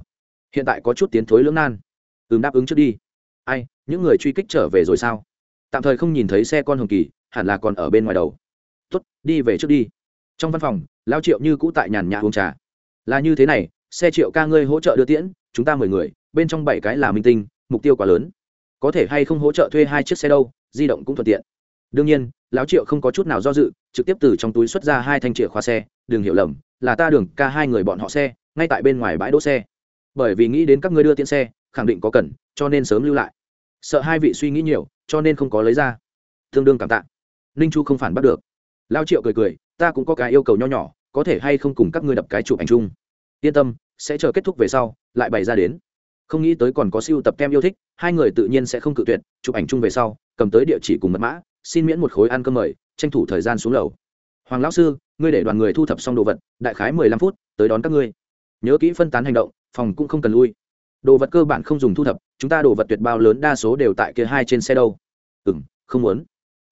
[SPEAKER 1] Hiện tại có chút tiến thối lưỡng nan. Ừm, đáp ứng trước đi. Ai, những người truy kích trở về rồi sao? Tạm thời không nhìn thấy xe con hồng kỳ, hẳn là còn ở bên ngoài đầu. Tuất đi về trước đi. Trong văn phòng, lao triệu như cũ tại nhàn nhã uống trà. Là như thế này, xe triệu ca ngươi hỗ trợ đưa tiễn, chúng ta mười người, bên trong bảy cái là minh tinh, mục tiêu quá lớn. Có thể hay không hỗ trợ thuê hai chiếc xe đâu, di động cũng thuận tiện. Đương nhiên, lão triệu không có chút nào do dự, trực tiếp từ trong túi xuất ra hai thanh chìa khóa xe, đừng hiểu lầm, là ta đường ca hai người bọn họ xe ngay tại bên ngoài bãi đỗ xe. Bởi vì nghĩ đến các ngươi đưa tiện xe, khẳng định có cần, cho nên sớm lưu lại. Sợ hai vị suy nghĩ nhiều, cho nên không có lấy ra. Tương đương cảm tạ. Ninh chu không phản bắt được. Lao triệu cười cười, ta cũng có cái yêu cầu nho nhỏ, có thể hay không cùng các ngươi đập cái chụp ảnh chung. Yên tâm, sẽ chờ kết thúc về sau, lại bày ra đến. Không nghĩ tới còn có siêu tập kem yêu thích, hai người tự nhiên sẽ không cự tuyệt, chụp ảnh chung về sau, cầm tới địa chỉ cùng mật mã, xin miễn một khối ăn cơm mời, tranh thủ thời gian xuống lầu. Hoàng lão sư, ngươi để đoàn người thu thập xong đồ vật, đại khái mười lăm phút, tới đón các ngươi nhớ kỹ phân tán hành động, phòng cũng không cần lui. Đồ vật cơ bản không dùng thu thập, chúng ta đồ vật tuyệt bao lớn đa số đều tại kia hai trên xe đâu. Ừ m không muốn.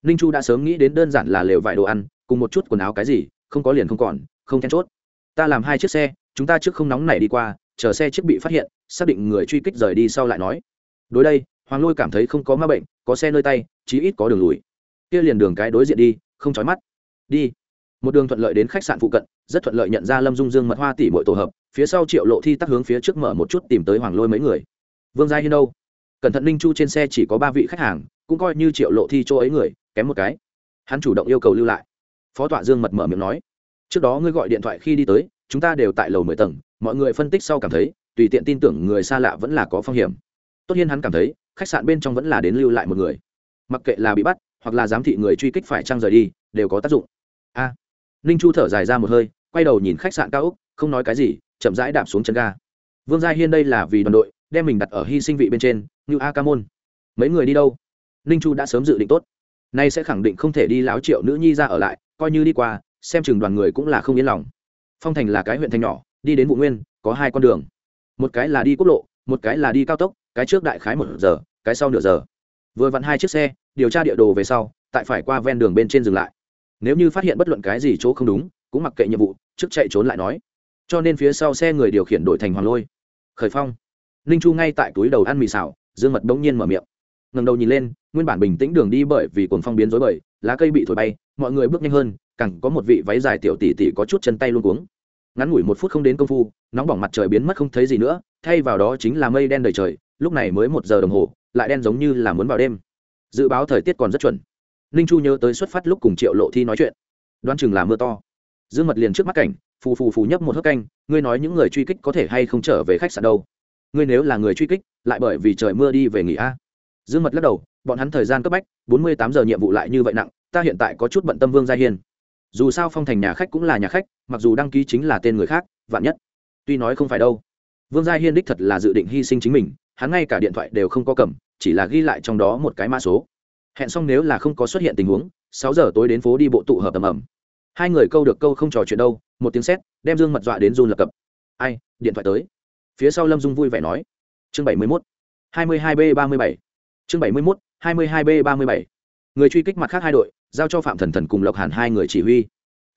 [SPEAKER 1] Ninh chu đã sớm nghĩ đến đơn giản là lều vải đồ ăn, cùng một chút quần áo cái gì, không có liền không còn, không then chốt. Ta làm hai chiếc xe, chúng ta trước không nóng này đi qua, chờ xe chiếc bị phát hiện, xác định người truy kích rời đi sau lại nói. Đối đây, hoàng lôi cảm thấy không có ma bệnh, có xe nơi tay, chí ít có đường lùi. Kia liền đường cái đối diện đi, không chói mắt. Đi. Một đường thuận lợi đến khách sạn phụ cận, rất thuận lợi nhận ra lâm dung dương mật hoa tỷ mọi tổ hợp phía sau triệu lộ thi tắc hướng phía trước mở một chút tìm tới hoàng lôi mấy người. Vương gia hiên đâu? Cẩn thận ninh chu trên xe chỉ có ba vị khách hàng, cũng coi như triệu lộ thi chỗ ấy người, kém một cái. Hắn chủ động yêu cầu lưu lại. Phó tọa dương mật mở miệng nói, trước đó ngươi gọi điện thoại khi đi tới, chúng ta đều tại lầu mười tầng, mọi người phân tích sau cảm thấy, tùy tiện tin tưởng người xa lạ vẫn là có phong hiểm. Tốt nhiên hắn cảm thấy, khách sạn bên trong vẫn là đến lưu lại một người. Mặc kệ là bị bắt, hoặc là giám thị người truy kích phải trăng rời đi, đều có tác dụng. A. Ninh chu thở dài ra một hơi, quay đầu nhìn khách sạn cao úc không nói cái gì chậm rãi đạp xuống chân ga. Vương gia hiên đây là vì đoàn đội, đem mình đặt ở hy sinh vị bên trên, như a ca môn. Mấy người đi đâu? Ninh chu đã sớm dự định tốt. Nay sẽ khẳng định không thể đi láo triệu nữ nhi ra ở lại, coi như đi qua, xem chừng đoàn người cũng là không yên lòng. Phong thành là cái huyện thành nhỏ, đi đến vụ nguyên, có hai con đường. Một cái là đi quốc lộ, một cái là đi cao tốc, cái trước đại khái một giờ, cái sau nửa giờ. Vừa vặn hai chiếc xe, điều tra địa đồ về sau, tại phải qua ven đường bên trên dừng lại. Nếu như phát hiện bất luận cái gì chỗ không đúng, cũng mặc kệ nhiệm vụ, trước chạy trốn lại nói cho nên phía sau xe người điều khiển đổi thành hoàng lôi. Khởi phong. Ninh chu ngay tại túi đầu ăn mì xào, dương mật bỗng nhiên mở miệng. Ngầm đầu nhìn lên, nguyên bản bình tĩnh đường đi bởi vì cồn phong biến rối bời, lá cây bị thổi bay, mọi người bước nhanh hơn cẳng có một vị váy dài tiểu tỷ tỷ có chút chân tay luôn cuống. Ngắn ngủi một phút không đến công phu, nóng bỏng mặt trời biến mất không thấy gì nữa, thay vào đó chính là mây đen đầy trời, lúc này mới một giờ đồng hồ, lại đen giống như là muốn vào đêm. Dự báo thời tiết còn rất chuẩn. Ninh chu nhớ tới xuất phát lúc cùng triệu lộ thi nói chuyện. Đoán chừng là mưa to. Dương mật liền trước mắt cảnh phù phù phù nhấp một hớp canh, ngươi nói những người truy kích có thể hay không trở về khách sạn đâu? Ngươi nếu là người truy kích, lại bởi vì trời mưa đi về nghỉ a. Dương mật lắc đầu, bọn hắn thời gian cấp bách, bốn mươi tám giờ nhiệm vụ lại như vậy nặng, ta hiện tại có chút bận tâm vương gia hiên. Dù sao phong thành nhà khách cũng là nhà khách, mặc dù đăng ký chính là tên người khác, vạn nhất. Tuy nói không phải đâu. Vương gia hiên đích thật là dự định hy sinh chính mình, hắn ngay cả điện thoại đều không có cầm, chỉ là ghi lại trong đó một cái mã số. Hẹn xong nếu là không có xuất hiện tình huống, sáu giờ tối đến phố đi bộ tụ hợp ầm ầm hai người câu được câu không trò chuyện đâu, một tiếng sét, đem dương mật dọa đến run lập cập. Ai, điện thoại tới. Phía sau lâm dung vui vẻ nói. Chương bảy mươi mốt, hai mươi hai b ba mươi bảy. Chương bảy mươi mốt, hai mươi hai b ba mươi bảy. Người truy kích mặt khác hai đội, giao cho phạm thần thần cùng lộc hàn hai người chỉ huy.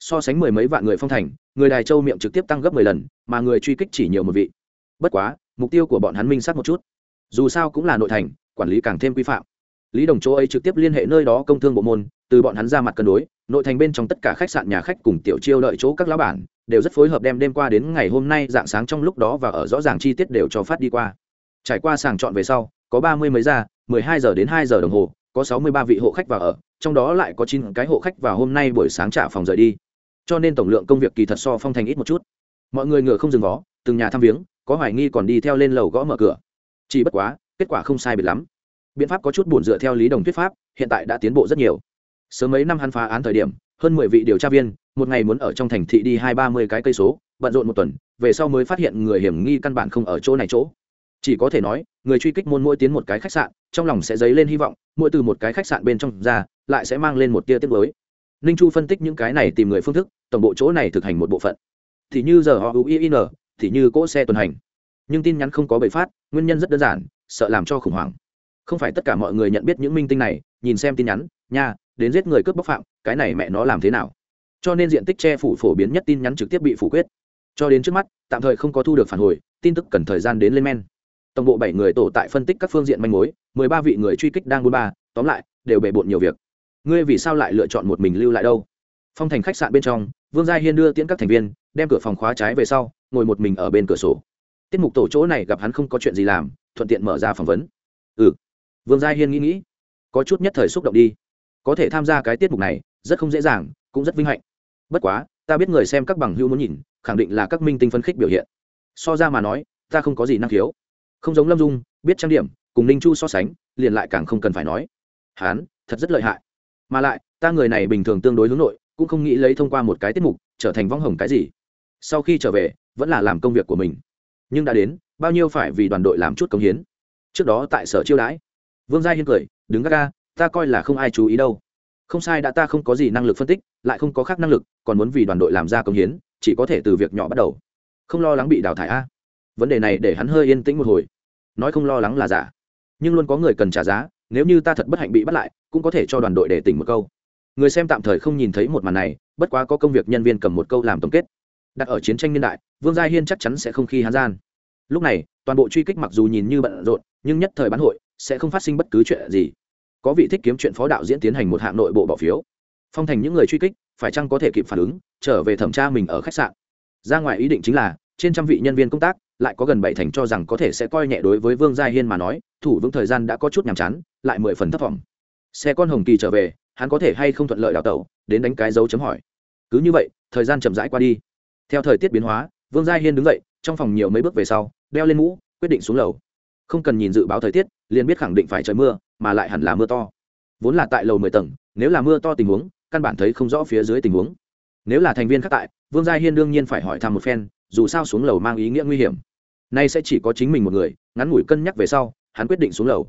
[SPEAKER 1] So sánh mười mấy vạn người phong thành, người đài châu miệng trực tiếp tăng gấp mười lần, mà người truy kích chỉ nhiều một vị. Bất quá, mục tiêu của bọn hắn minh sát một chút. Dù sao cũng là nội thành, quản lý càng thêm quy phạm lý đồng chỗ ấy trực tiếp liên hệ nơi đó công thương bộ môn, từ bọn hắn ra mặt cân đối, nội thành bên trong tất cả khách sạn nhà khách cùng tiểu chiêu đợi chỗ các lão bản, đều rất phối hợp đem đêm qua đến ngày hôm nay dạng sáng trong lúc đó và ở rõ ràng chi tiết đều cho phát đi qua. Trải qua sàng chọn về sau, có ba mươi mấy ra mười hai giờ đến hai giờ đồng hồ, có sáu mươi ba vị hộ khách vào ở, trong đó lại có chín cái hộ khách vào hôm nay buổi sáng trả phòng rời đi. Cho nên tổng lượng công việc kỳ thật so phong thành ít một chút. Mọi người ngựa không dừng vó, từng nhà thăm viếng, có hoài nghi còn đi theo lên lầu gõ mở cửa. Chỉ bất quá, kết quả không sai biệt lắm biện pháp có chút buồn dựa theo lý đồng thuyết pháp, hiện tại đã tiến bộ rất nhiều. Sớm mấy năm hắn phá án thời điểm, hơn mười vị điều tra viên, một ngày muốn ở trong thành thị đi hai ba mươi cái cây số, bận rộn một tuần, về sau mới phát hiện người hiểm nghi căn bản không ở chỗ này chỗ. Chỉ có thể nói, người truy kích môn mỗi tiến một cái khách sạn, trong lòng sẽ dấy lên hy vọng, mỗi từ một cái khách sạn bên trong ra, lại sẽ mang lên một tia tiết mới ninh chu phân tích những cái này tìm người phương thức, tổng bộ chỗ này thực hành một bộ phận. Thì như giờ họ uin thì như cỗ xe tuần hành. Nhưng tin nhắn không có bậy phát, nguyên nhân rất đơn giản, sợ làm cho khủng hoảng không phải tất cả mọi người nhận biết những minh tinh này, nhìn xem tin nhắn, nha, đến giết người cướp bóc phạm, cái này mẹ nó làm thế nào? Cho nên diện tích che phủ phổ biến nhất tin nhắn trực tiếp bị phủ quyết. Cho đến trước mắt, tạm thời không có thu được phản hồi, tin tức cần thời gian đến lên men. Tổng bộ bảy người tổ tại phân tích các phương diện manh mối, mười ba vị người truy kích đang buôn ba, tóm lại, đều bề bộn nhiều việc. Ngươi vì sao lại lựa chọn một mình lưu lại đâu? Phong thành khách sạn bên trong, vương gia hiên đưa tiễn các thành viên, đem cửa phòng khóa trái về sau, ngồi một mình ở bên cửa sổ. Tiết mục tổ chỗ này gặp hắn không có chuyện gì làm, thuận tiện mở ra phỏng vấn. Ừ vương gia hiên nghĩ nghĩ, có chút nhất thời xúc động đi. Có thể tham gia cái tiết mục này, rất không dễ dàng, cũng rất vinh hạnh. Bất quá, ta biết người xem các bằng hữu muốn nhìn, khẳng định là các minh tinh phân khích biểu hiện. So ra mà nói, ta không có gì năng khiếu. Không giống lâm dung, biết trang điểm, cùng ninh chu so sánh, liền lại càng không cần phải nói. Hán, thật rất lợi hại. Mà lại, ta người này bình thường tương đối hướng nội, cũng không nghĩ lấy thông qua một cái tiết mục, trở thành vong hồng cái gì. Sau khi trở về, vẫn là làm công việc của mình. Nhưng đã đến, bao nhiêu phải vì đoàn đội làm chút công hiến. Trước đó tại sở chiêu đãi vương gia hiên cười, đứng gác ga, ta coi là không ai chú ý đâu. Không sai đã ta không có gì năng lực phân tích, lại không có khác năng lực, còn muốn vì đoàn đội làm ra công hiến, chỉ có thể từ việc nhỏ bắt đầu. Không lo lắng bị đào thải a. Vấn đề này để hắn hơi yên tĩnh một hồi. Nói không lo lắng là giả. Nhưng luôn có người cần trả giá, nếu như ta thật bất hạnh bị bắt lại, cũng có thể cho đoàn đội để tỉnh một câu. Người xem tạm thời không nhìn thấy một màn này, bất quá có công việc nhân viên cầm một câu làm tổng kết. Đặt ở chiến tranh niên đại, vương gia hiên chắc chắn sẽ không khi hắn gian. Lúc này, toàn bộ truy kích mặc dù nhìn như bận rộn, nhưng nhất thời bán hội sẽ không phát sinh bất cứ chuyện gì. Có vị thích kiếm chuyện phó đạo diễn tiến hành một hạng nội bộ bỏ phiếu. Phong thành những người truy kích, phải chăng có thể kịp phản ứng, trở về thẩm tra mình ở khách sạn? Ra ngoài ý định chính là, trên trăm vị nhân viên công tác, lại có gần bảy thành cho rằng có thể sẽ coi nhẹ đối với vương gia hiên mà nói, thủ vững thời gian đã có chút nhàm chán, lại mười phần thất vọng. Xe con hồng kỳ trở về, hắn có thể hay không thuận lợi đào tẩu, đến đánh cái dấu chấm hỏi. Cứ như vậy, thời gian chậm rãi qua đi. Theo thời tiết biến hóa, vương gia hiên đứng dậy, trong phòng nhiều mấy bước về sau, đeo lên mũ, quyết định xuống lầu không cần nhìn dự báo thời tiết, liền biết khẳng định phải trời mưa, mà lại hẳn là mưa to. Vốn là tại lầu mười tầng, nếu là mưa to tình huống, căn bản thấy không rõ phía dưới tình huống. Nếu là thành viên khác tại, vương gia hiên đương nhiên phải hỏi thăm một phen, dù sao xuống lầu mang ý nghĩa nguy hiểm. Nay sẽ chỉ có chính mình một người, ngắn ngủi cân nhắc về sau, hắn quyết định xuống lầu.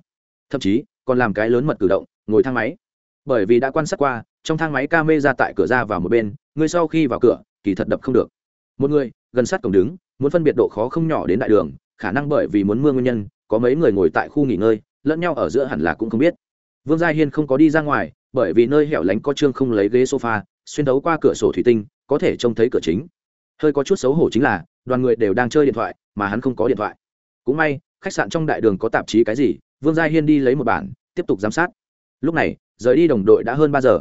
[SPEAKER 1] Thậm chí, còn làm cái lớn mật cử động, ngồi thang máy. Bởi vì đã quan sát qua, trong thang máy ca mê ra tại cửa ra vào một bên, người sau khi vào cửa, kỳ thật đập không được. Một người, gần sát cổng đứng, muốn phân biệt độ khó không nhỏ đến đại đường, khả năng bởi vì muốn mưa nguyên nhân có mấy người ngồi tại khu nghỉ ngơi, lẫn nhau ở giữa hẳn là cũng không biết. Vương gia hiên không có đi ra ngoài, bởi vì nơi hẻo lánh có trương không lấy ghế sofa, xuyên đấu qua cửa sổ thủy tinh, có thể trông thấy cửa chính. Hơi có chút xấu hổ chính là, đoàn người đều đang chơi điện thoại, mà hắn không có điện thoại. Cũng may, khách sạn trong đại đường có tạp chí cái gì, vương gia hiên đi lấy một bản, tiếp tục giám sát. Lúc này, rời đi đồng đội đã hơn ba giờ,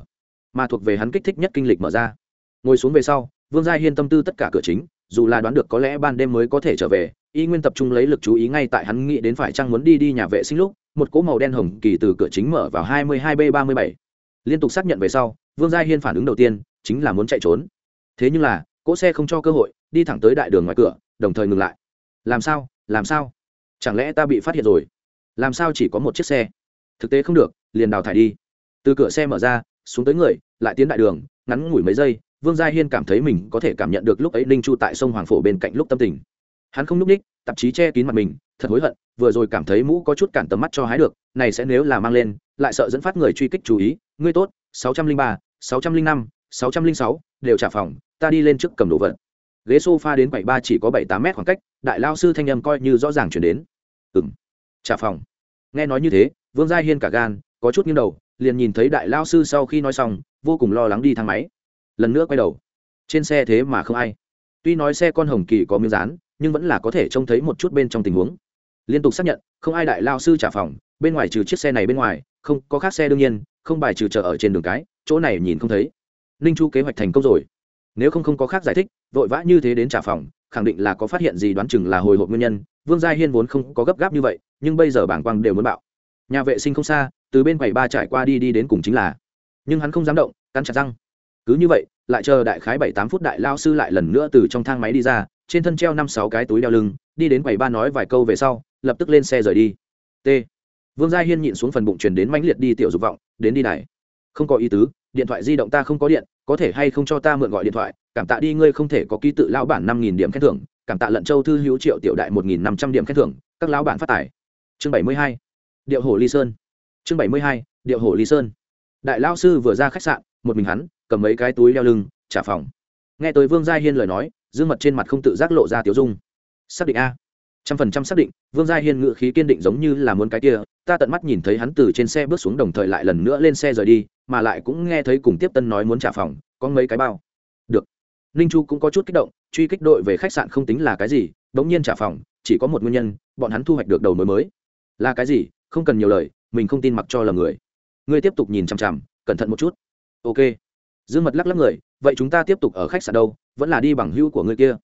[SPEAKER 1] mà thuộc về hắn kích thích nhất kinh lịch mở ra. Ngồi xuống về sau, vương gia hiên tâm tư tất cả cửa chính dù là đoán được có lẽ ban đêm mới có thể trở về, y nguyên tập trung lấy lực chú ý ngay tại hắn nghĩ đến phải chăng muốn đi đi nhà vệ sinh lúc, một cỗ màu đen hồng kỳ từ cửa chính mở vào 22 b 37 liên tục xác nhận về sau, vương gia hiên phản ứng đầu tiên chính là muốn chạy trốn. Thế nhưng là, cỗ xe không cho cơ hội, đi thẳng tới đại đường ngoài cửa, đồng thời ngừng lại. Làm sao? Làm sao? Chẳng lẽ ta bị phát hiện rồi? Làm sao chỉ có một chiếc xe? Thực tế không được, liền đào thải đi. Từ cửa xe mở ra, xuống tới người, lại tiến đại đường, ngắn ngủi mấy giây vương gia hiên cảm thấy mình có thể cảm nhận được lúc ấy ninh chu tại sông hoàng phổ bên cạnh lúc tâm tình. Hắn không n ú c ních, tạp chí che kín mặt mình, thật hối hận, vừa rồi cảm thấy mũ có chút cản tầm mắt cho hái được, này sẽ nếu là mang lên, lại sợ dẫn phát người truy kích chú ý. Ngươi tốt, sáu trăm linh ba, sáu trăm linh năm, sáu trăm linh sáu, đều trả phòng, ta đi lên trước cầm đồ vật. Ghế s o f a đến bảy ba chỉ có bảy tám mét khoảng cách, đại lao sư thanh âm coi như rõ ràng chuyển đến. Ừng trả phòng. Nghe nói như thế, vương gia hiên cả gan, có chút nghiêng đầu, liền nhìn thấy đại lao sư sau khi nói xong, vô cùng lo lắng đi thang máy lần nữa quay đầu. Trên xe thế mà không ai. Tuy nói xe con hồng kỳ có miếng rán nhưng vẫn là có thể trông thấy một chút bên trong tình huống. Liên tục xác nhận, không ai đại lao sư trả phòng, bên ngoài trừ chiếc xe này bên ngoài, không, có khác xe đương nhiên, không bài trừ chợ ở trên đường cái, chỗ này nhìn không thấy. Ninh chu kế hoạch thành công rồi. Nếu không không có khác giải thích, vội vã như thế đến trả phòng, khẳng định là có phát hiện gì đoán chừng là hồi hộp nguyên nhân. Vương gia hiên vốn không có gấp gáp như vậy, nhưng bây giờ bảng quang đều muốn bạo. Nhà vệ sinh không xa, từ bên quầy ba trải qua đi đi đến cùng chính là. Nhưng hắn không dám động, cắn chặt răng cứ như vậy, lại chờ đại khái bảy tám phút đại lao sư lại lần nữa từ trong thang máy đi ra, trên thân treo năm sáu cái túi đeo lưng, đi đến quầy ba nói vài câu về sau, lập tức lên xe rời đi. T. Vương gia hiên nhịn xuống phần bụng truyền đến mãnh liệt đi tiểu dục vọng, đến đi này. Không có ý tứ, điện thoại di động ta không có điện, có thể hay không cho ta mượn gọi điện thoại, cảm tạ đi ngươi không thể có ký tự lao bản năm nghìn điểm khen thưởng, cảm tạ lận châu thư hữu triệu tiểu đại một nghìn năm trăm điểm khen thưởng, các lão bản phát tài. Chương bảy mươi hai. Điệu hồ ly sơn. Chương bảy mươi hai. Điệu hồ ly sơn. Đại lao sư vừa ra khách sạn một mình hắn, cầm mấy cái túi leo lưng, trả phòng. Nghe tới vương gia hiên lời nói, dương mật trên mặt không tự giác lộ ra tiểu dung. Xác định a. Trăm phần trăm xác định, vương gia hiên ngự khí kiên định giống như là muốn cái kia, ta tận mắt nhìn thấy hắn từ trên xe bước xuống đồng thời lại lần nữa lên xe rời đi, mà lại cũng nghe thấy cùng tiếp tân nói muốn trả phòng, có mấy cái bao. Được. Ninh chu cũng có chút kích động, truy kích đội về khách sạn không tính là cái gì bỗng nhiên trả phòng, chỉ có một nguyên nhân, bọn hắn thu hoạch được đầu mối mới. Là cái gì? Không cần nhiều lời, mình không tin mặc cho là người. Ngươi tiếp tục nhìn chằm chằm, cẩn thận một chút ok. Dương mật lắc lắc người, vậy chúng ta tiếp tục ở khách sạn đâu? Vẫn là đi bằng hưu của người kia.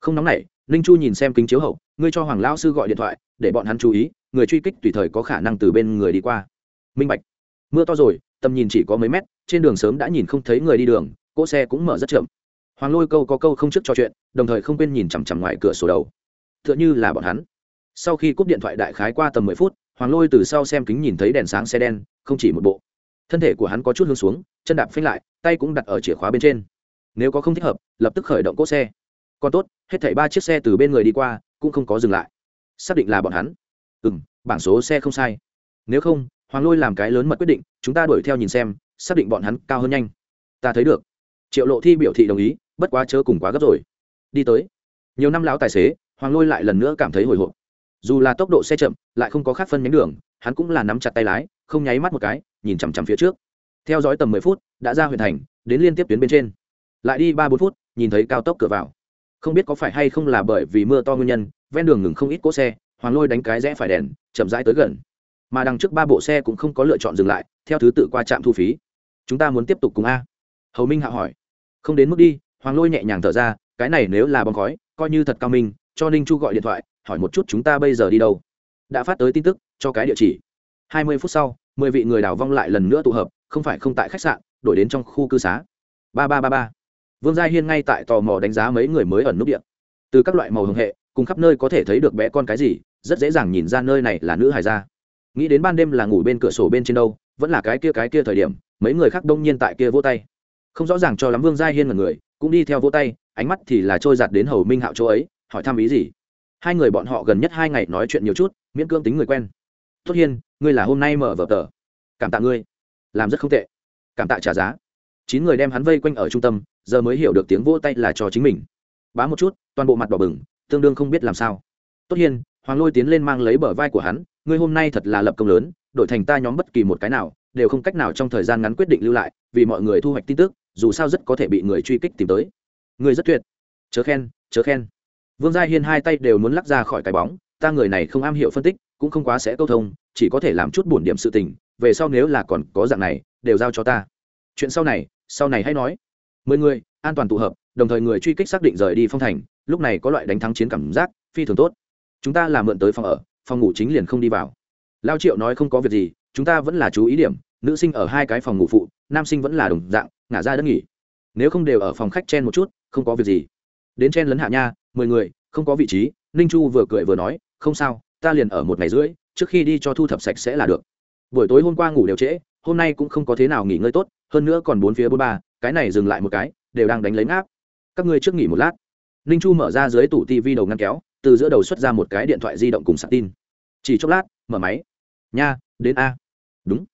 [SPEAKER 1] Không nóng nảy, ninh chu nhìn xem kính chiếu hậu, ngươi cho hoàng lao sư gọi điện thoại, để bọn hắn chú ý, người truy kích tùy thời có khả năng từ bên người đi qua. Minh bạch. Mưa to rồi, tầm nhìn chỉ có mấy mét, trên đường sớm đã nhìn không thấy người đi đường, cỗ xe cũng mở rất chậm. Hoàng lôi câu có câu không trước trò chuyện, đồng thời không quên nhìn chằm chằm ngoài cửa sổ đầu. T h ư ợ n h ư là bọn hắn. Sau khi cúp điện thoại đại khái qua tầm mười phút, hoàng lôi từ sau xem kính nhìn thấy đèn sáng xe đen, không chỉ một bộ. Thân thể của hắn có chút hướng xuống chân đạp phanh lại, tay cũng đặt ở chìa khóa bên trên. Nếu có không thích hợp, lập tức khởi động cỗ xe. Còn tốt, hết thảy ba chiếc xe từ bên người đi qua, cũng không có dừng lại. Xác định là bọn hắn. Ừ m bảng số xe không sai. Nếu không, hoàng lôi làm cái lớn mật quyết định, chúng ta đuổi theo nhìn xem, xác định bọn hắn cao hơn nhanh. Ta thấy được. Triệu lộ thi biểu thị đồng ý, bất quá chớ cùng quá gấp rồi. Đi tới. Nhiều năm lão tài xế, hoàng lôi lại lần nữa cảm thấy hồi hộp. Dù là tốc độ xe chậm, lại không có khác phân nhánh đường, hắn cũng là nắm chặt tay lái, không nháy mắt một cái, nhìn chằm chằm phía trước theo dõi tầm mười phút, đã ra huyện thành, đến liên tiếp tuyến bên trên. Lại đi ba bốn phút, nhìn thấy cao tốc cửa vào. Không biết có phải hay không là bởi vì mưa to nguyên nhân, ven đường ngừng không ít cỗ xe, hoàng lôi đánh cái rẽ phải đèn, chậm rãi tới gần. Mà đằng trước ba bộ xe cũng không có lựa chọn dừng lại, theo thứ tự qua trạm thu phí. Chúng ta muốn tiếp tục cùng a. Hầu minh hạ hỏi. Không đến mức đi, hoàng lôi nhẹ nhàng thở ra, cái này nếu là bóng khói, coi như thật cao minh, cho ninh chu gọi điện thoại, hỏi một chút chúng ta bây giờ đi đâu. Đã phát tới tin tức, cho cái địa chỉ. Hai mươi phút sau, mười vị người đào vong lại lần nữa tụ hợp không phải không tại khách sạn, đổi đến trong khu cư xá. Ba ba ba ba. Vương gia hiên ngay tại tò mò đánh giá mấy người mới ẩn nút điện từ các loại màu hồng hệ, cùng khắp nơi có thể thấy được bé con cái gì, rất dễ dàng nhìn ra nơi này là nữ hài gia. Nghĩ đến ban đêm là ngủ bên cửa sổ bên trên đâu, vẫn là cái kia cái kia thời điểm, mấy người khác đông nhiên tại kia vỗ tay. Không rõ ràng cho lắm vương gia hiên là người, cũng đi theo vỗ tay, ánh mắt thì là trôi giạt đến hầu minh hạo chỗ ấy, hỏi thăm ý gì. Hai người bọn họ gần nhất hai ngày nói chuyện nhiều chút, miễn cưỡng tính người quen. Tốt hiên, ngươi là hôm nay mở vở tờ. Cảm tạ ngươi làm rất không tệ. Cảm tạ trả giá. Chín người đem hắn vây quanh ở trung tâm, giờ mới hiểu được tiếng vỗ tay là cho chính mình. Bá một chút, toàn bộ mặt đỏ bừng, tương đương không biết làm sao. Tốt hiên hoàng lôi tiến lên mang lấy bờ vai của hắn, ngươi hôm nay thật là lập công lớn, đổi thành ta nhóm bất kỳ một cái nào, đều không cách nào trong thời gian ngắn quyết định lưu lại, vì mọi người thu hoạch tin tức, dù sao rất có thể bị người truy kích tìm tới. Người rất tuyệt. Chớ khen chớ khen. Vương gia hiên hai tay đều muốn lắc ra khỏi cái bóng ta người này không am hiểu phân tích, cũng không quá sẽ câu thông, chỉ có thể làm chút bổn điểm sự tình, về sau nếu là còn có dạng này, đều giao cho ta. Chuyện sau này sau này hãy nói. Mười người, an toàn tụ hợp, đồng thời người truy kích xác định rời đi phong thành, lúc này có loại đánh thắng chiến cảm giác, phi thường tốt. Chúng ta là mượn tới phòng ở, phòng ngủ chính liền không đi vào. Lao triệu nói không có việc gì, chúng ta vẫn là chú ý điểm, nữ sinh ở hai cái phòng ngủ phụ, nam sinh vẫn là đồng dạng, ngả ra đất nghỉ. Nếu không đều ở phòng khách chen một chút, không có việc gì. Đến chen lấn hạ nha, mười người, không có vị trí, ninh chu vừa cười vừa nói không sao, ta liền ở một ngày rưỡi, trước khi đi cho thu thập sạch sẽ là được. Buổi tối hôm qua ngủ đều trễ, hôm nay cũng không có thế nào nghỉ ngơi tốt, hơn nữa còn bốn phía bốn ba, cái này dừng lại một cái, đều đang đánh lấy ngáp. Các ngươi trước nghỉ một lát. Ninh chu mở ra dưới tủ tv đầu ngăn kéo, từ giữa đầu xuất ra một cái điện thoại di động cùng sạc tin. Chỉ chốc lát, mở máy. Nha, đến a. Đúng.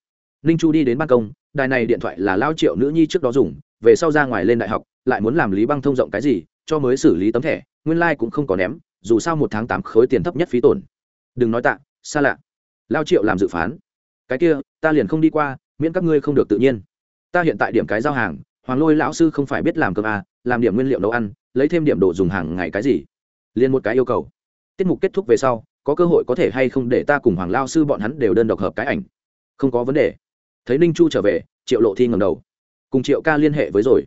[SPEAKER 1] Ninh chu đi đến ban công, đài này điện thoại là lao triệu nữ nhi trước đó dùng, về sau ra ngoài lên đại học, lại muốn làm lý băng thông rộng cái gì, cho mới xử lý tấm thẻ, nguyên lai、like、cũng không có ném dù sao một tháng tám khối tiền thấp nhất phí tổn. Đừng nói tạ xa lạ. Lao triệu làm dự phán. Cái kia ta liền không đi qua miễn các ngươi không được tự nhiên. Ta hiện tại điểm cái giao hàng hoàng lôi lão sư không phải biết làm cơm à, làm điểm nguyên liệu nấu ăn lấy thêm điểm đồ dùng hàng ngày cái gì. Liền một cái yêu cầu. Tiết mục kết thúc về sau có cơ hội có thể hay không để ta cùng hoàng lao sư bọn hắn đều đơn độc hợp cái ảnh? Không có vấn đề. Thấy ninh chu trở về triệu lộ thi ngầm đầu. Cùng triệu ca liên hệ với rồi.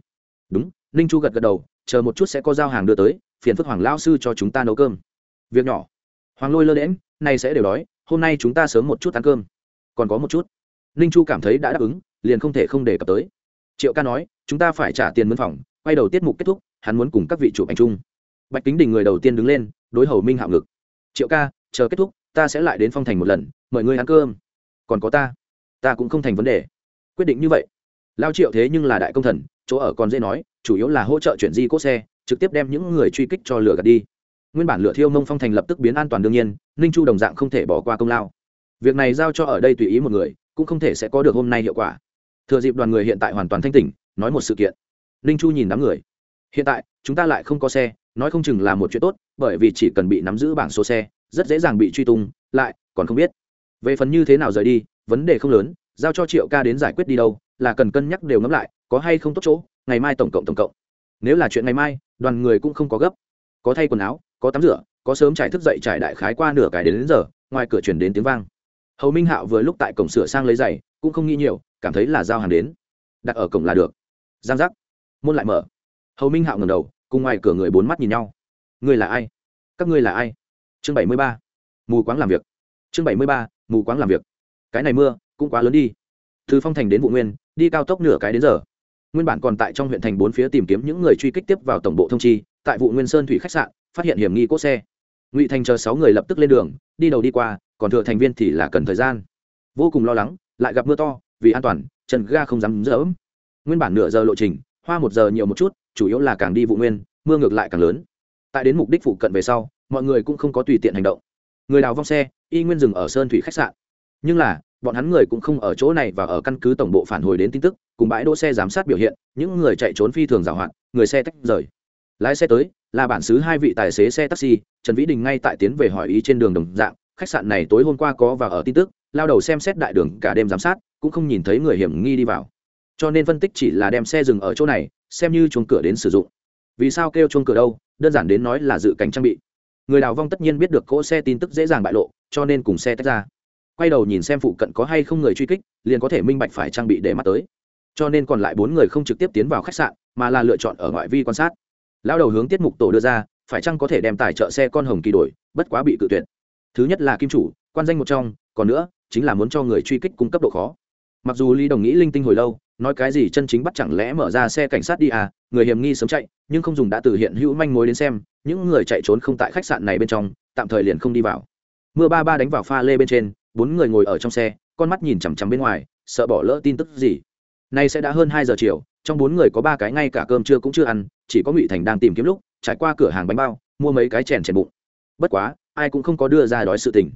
[SPEAKER 1] Đúng ninh chu gật gật đầu chờ một chút sẽ có giao hàng đưa tới, phiền phức hoàng lao sư cho chúng ta nấu cơm. Việc nhỏ. Hoàng lôi lơ đễm nay sẽ đều đói, hôm nay chúng ta sớm một chút ăn cơm. Còn có một chút. Ninh chu cảm thấy đã đáp ứng, liền không thể không đề cập tới. Triệu ca nói, chúng ta phải trả tiền mân phòng, quay đầu tiết mục kết thúc, hắn muốn cùng các vị chụp ảnh chung. Bạch kính đình người đầu tiên đứng lên, đối hầu minh hạo ngực. Triệu ca, chờ kết thúc, ta sẽ lại đến phong thành một lần, mời ngươi ăn cơm. Còn có ta. Ta cũng không thành vấn đề. Quyết định như vậy. Lao triệu thế nhưng là đại công thần chỗ ở còn dễ nói, chủ yếu là hỗ trợ chuyển di cốt xe, trực tiếp đem những người truy kích cho lửa gạt đi. Nguyên bản lửa thiêu mông phong thành lập tức biến an toàn đương nhiên, ninh chu đồng dạng không thể bỏ qua công lao. Việc này giao cho ở đây tùy ý một người, cũng không thể sẽ có được hôm nay hiệu quả. Thừa dịp đoàn người hiện tại hoàn toàn thanh tỉnh, nói một sự kiện. Ninh chu nhìn đám người. Hiện tại, chúng ta lại không có xe, nói không chừng là một chuyện tốt, bởi vì chỉ cần bị nắm giữ bảng số xe, rất dễ dàng bị truy tung, lại còn không biết. Về phần như thế nào rời đi, vấn đề không lớn, giao cho triệu ca đến giải quyết đi đâu, là cần cân nhắc đều ngẫm lại có hay không tốt chỗ ngày mai tổng cộng tổng cộng. Nếu là chuyện ngày mai đoàn người cũng không có gấp. Có thay quần áo có tắm rửa có sớm trải thức dậy trải đại khái qua nửa cái đến, đến giờ ngoài cửa chuyển đến tiếng vang. Hầu minh hạo vừa lúc tại cổng sửa sang lấy giày cũng không nghĩ nhiều cảm thấy là giao hàng đến. Đặt ở cổng là được. Giang giác. Môn lại mở. Hầu minh hạo ngầm đầu cùng ngoài cửa người bốn mắt nhìn nhau. Ngươi là ai? Các ngươi là ai? Chương bảy mươi ba. Mù quáng làm việc. Chương bảy mươi ba mù quáng làm việc. Cái này mưa cũng quá lớn đi. Từ phong thành đến vụ nguyên đi cao tốc nửa cái đến giờ nguyên bản còn tại trong huyện thành bốn phía tìm kiếm những người truy kích tiếp vào tổng bộ thông chi, tại vụ nguyên sơn thủy khách sạn, phát hiện hiểm nghi cốt xe. Ngụy thành chờ sáu người lập tức lên đường, đi đầu đi qua, còn thừa thành viên thì là cần thời gian. Vô cùng lo lắng, lại gặp mưa to, vì an toàn trần ga không dám dỡ nguyên bản nửa giờ lộ trình, hoa một giờ nhiều một chút, chủ yếu là càng đi vụ nguyên, mưa ngược lại càng lớn. Tại đến mục đích phụ cận về sau, mọi người cũng không có tùy tiện hành động. Người đào vong xe, y nguyên dừng ở sơn thủy khách sạn. Nhưng là bọn hắn người cũng không ở chỗ này và ở căn cứ tổng bộ phản hồi đến tin tức, cùng bãi đỗ xe giám sát biểu hiện, những người chạy trốn phi thường giảo hạn, người xe tách rời. Lái xe tới, là bản xứ hai vị tài xế xe taxi, trần vĩ đình ngay tại tiến về hỏi ý trên đường đồng dạng, khách sạn này tối hôm qua có và ở tin tức, lao đầu xem xét đại đường cả đêm giám sát, cũng không nhìn thấy người hiểm nghi đi vào. Cho nên phân tích chỉ là đem xe dừng ở chỗ này, xem như chuồng cửa đến sử dụng. Vì sao kêu chuông cửa đâu, đơn giản đến nói là dự cảnh trang bị. Người đào vong tất nhiên biết được cỗ xe tin tức dễ dàng bại lộ, cho nên cùng xe tách ra quay đầu nhìn xem phụ cận có hay không người truy kích, liền có thể minh bạch phải trang bị để mắt tới. Cho nên còn lại bốn người không trực tiếp tiến vào khách sạn, mà là lựa chọn ở ngoại vi quan sát. Lao đầu hướng tiết mục tổ đưa ra, phải chăng có thể đem tài trợ xe con hồng kỳ đổi, bất quá bị cự tuyệt. Thứ nhất là kim chủ, quan danh một trong, còn nữa, chính là muốn cho người truy kích cung cấp độ khó. Mặc dù lý đồng nghĩ linh tinh hồi lâu, nói cái gì chân chính bắt chẳng lẽ mở ra xe cảnh sát đi à người hiểm nghi sớm chạy, nhưng không dùng đã từ hiện hữu manh mối đến xem, những người chạy trốn không tại khách sạn này bên trong, tạm thời liền không đi vào. Mưa ba ba đánh vào pha lê bên trên bốn người ngồi ở trong xe, con mắt nhìn chằm chằm bên ngoài, sợ bỏ lỡ tin tức gì. Nay sẽ đã hơn hai giờ chiều, trong bốn người có ba cái ngay cả cơm trưa cũng chưa ăn, chỉ có ngụy thành đang tìm kiếm lúc, trải qua cửa hàng bánh bao, mua mấy cái chèn chèn bụng. Bất quá, ai cũng không có đưa ra đói sự tình.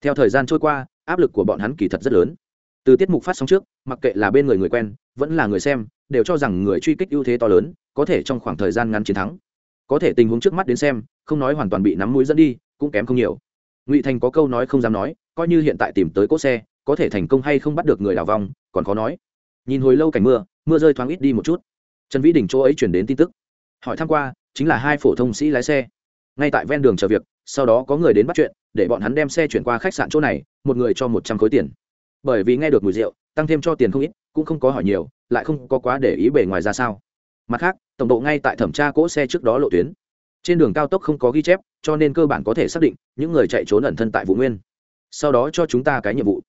[SPEAKER 1] Theo thời gian trôi qua, áp lực của bọn hắn kỳ thật rất lớn. Từ tiết mục phát sóng trước, mặc kệ là bên người người quen, vẫn là người xem, đều cho rằng người truy kích ưu thế to lớn, có thể trong khoảng thời gian ngắn chiến thắng. Có thể tình huống trước mắt đến xem, không nói hoàn toàn bị nắm mũi dẫn đi, cũng kém không nhiều. Ngụy thành có câu nói không dám nói coi như hiện tại tìm tới cỗ xe, có thể thành công hay không bắt được người đào vong, còn khó nói. Nhìn hồi lâu cảnh mưa mưa rơi thoáng ít đi một chút. Trần vĩ đình chỗ ấy chuyển đến tin tức. Hỏi tham q u a chính là hai phổ thông sĩ lái xe. Ngay tại ven đường chờ việc, sau đó có người đến bắt chuyện, để bọn hắn đem xe chuyển qua khách sạn chỗ này, một người cho một trăm khối tiền. Bởi vì nghe được mùi rượu, tăng thêm cho tiền không ít, cũng không có hỏi nhiều, lại không có quá để ý bề ngoài ra sao. Mặt khác, tổng độ ngay tại thẩm tra cỗ xe trước đó lộ tuyến. Trên đường cao tốc không có ghi chép, cho nên cơ bản có thể xác định, những người chạy trốn ẩn thân tại vụ nguyên sau đó cho chúng ta cái nhiệm vụ.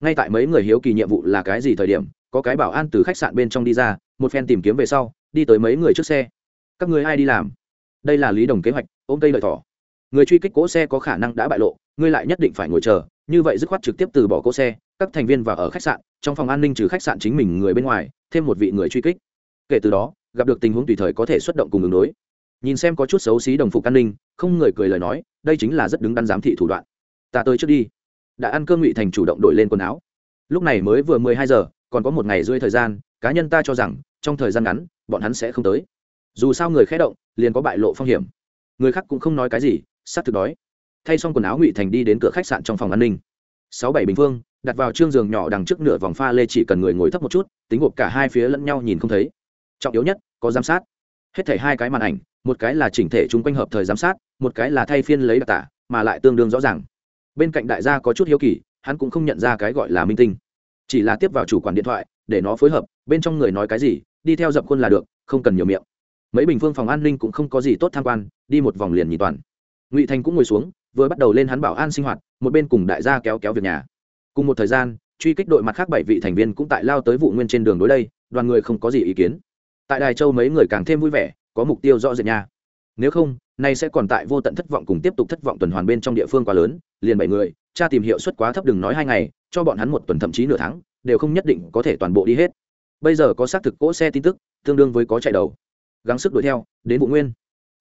[SPEAKER 1] Ngay tại mấy người hiếu kỳ nhiệm vụ là cái gì thời điểm, có cái bảo an từ khách sạn bên trong đi ra, một phen tìm kiếm về sau, đi tới mấy người trước xe. Các người ai đi làm? Đây là lý đồng kế hoạch, ôm cây lợi thỏ. Người truy kích cỗ xe có khả năng đã bại lộ, ngươi lại nhất định phải ngồi chờ, như vậy dứt khoát trực tiếp từ bỏ cỗ xe, các thành viên vào ở khách sạn, trong phòng an ninh trừ khách sạn chính mình người bên ngoài, thêm một vị người truy kích. Kể từ đó, gặp được tình huống tùy thời có thể xuất động cùng ứng đối. Nhìn xem có chút xấu xí đồng phục an ninh, không người cười lời nói, đây chính là rất đứng đắn giám thị thủ đoạn. Ta tới trước đi đã ăn cơm ngụy thành chủ động đổi lên quần áo. Lúc này mới vừa mười hai giờ, còn có một ngày rơi thời gian, cá nhân ta cho rằng, trong thời gian ngắn, bọn hắn sẽ không tới. Dù sao người khé động, liền có bại lộ phong hiểm. Người khác cũng không nói cái gì sát thực đói. Thay xong quần áo ngụy thành đi đến cửa khách sạn trong phòng an ninh. Sáu bảy bình phương, đặt vào trương giường nhỏ đằng trước nửa vòng pha lê chỉ cần người ngồi thấp một chút, tính gộp cả hai phía lẫn nhau nhìn không thấy. Trọng yếu nhất, có giám sát. Hết thể hai cái màn ảnh, một cái là chỉnh thể chung quanh hợp thời giám sát, một cái là thay phiên lấy đặc tả, mà lại tương đương rõ ràng bên cạnh đại gia có chút hiếu kỳ, hắn cũng không nhận ra cái gọi là minh tinh. Chỉ là tiếp vào chủ quản điện thoại, để nó phối hợp, bên trong người nói cái gì, đi theo dập khuôn là được, không cần nhiều miệng. Mấy bình phương phòng an ninh cũng không có gì tốt tham quan, đi một vòng liền nhìn toàn. Ngụy thành cũng ngồi xuống, vừa bắt đầu lên hắn bảo an sinh hoạt, một bên cùng đại gia kéo kéo việc nhà. Cùng một thời gian, truy kích đội mặt khác bảy vị thành viên cũng tại lao tới vụ nguyên trên đường đối đây, đoàn người không có gì ý kiến. Tại đài châu mấy người càng thêm vui vẻ, có mục tiêu rõ rệt nha. Nếu không nay sẽ còn tại vô tận thất vọng cùng tiếp tục thất vọng tuần hoàn bên trong địa phương quá lớn, liền bảy người, cha tìm hiệu suất quá thấp đừng nói hai ngày, cho bọn hắn một tuần thậm chí nửa tháng, đều không nhất định có thể toàn bộ đi hết. Bây giờ có xác thực cỗ xe tin tức, tương đương với có chạy đầu. Gắng sức đuổi theo, đến vụ nguyên.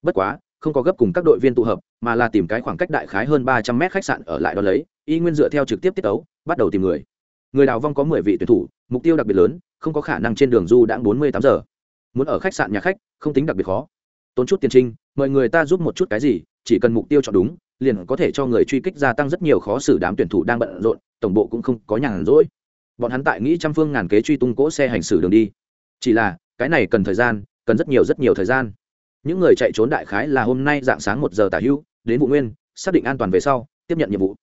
[SPEAKER 1] Bất quá, không có gấp cùng các đội viên tụ hợp, mà là tìm cái khoảng cách đại khái hơn ba trăm mét khách sạn ở lại đó lấy, y nguyên dựa theo trực tiếp tiết tấu, bắt đầu tìm người. Người đào vong có mười vị tuyển thủ, mục tiêu đặc biệt lớn, không có khả năng trên đường du đã bốn mươi tám giờ. Muốn ở khách sạn nhà khách, không tính đặc biệt khó tốn chút tiền trinh, mời người ta giúp một chút cái gì, chỉ cần mục tiêu chọn đúng, liền có thể cho người truy kích gia tăng rất nhiều khó xử đám tuyển thủ đang bận rộn, tổng bộ cũng không có nhàn rỗi. Bọn hắn tại nghĩ trăm phương ngàn kế truy tung cỗ xe hành xử đường đi. Chỉ là, cái này cần thời gian, cần rất nhiều rất nhiều thời gian. Những người chạy trốn đại khái là hôm nay dạng sáng một giờ tả hữu đến vụ nguyên, xác định an toàn về sau, tiếp nhận nhiệm vụ.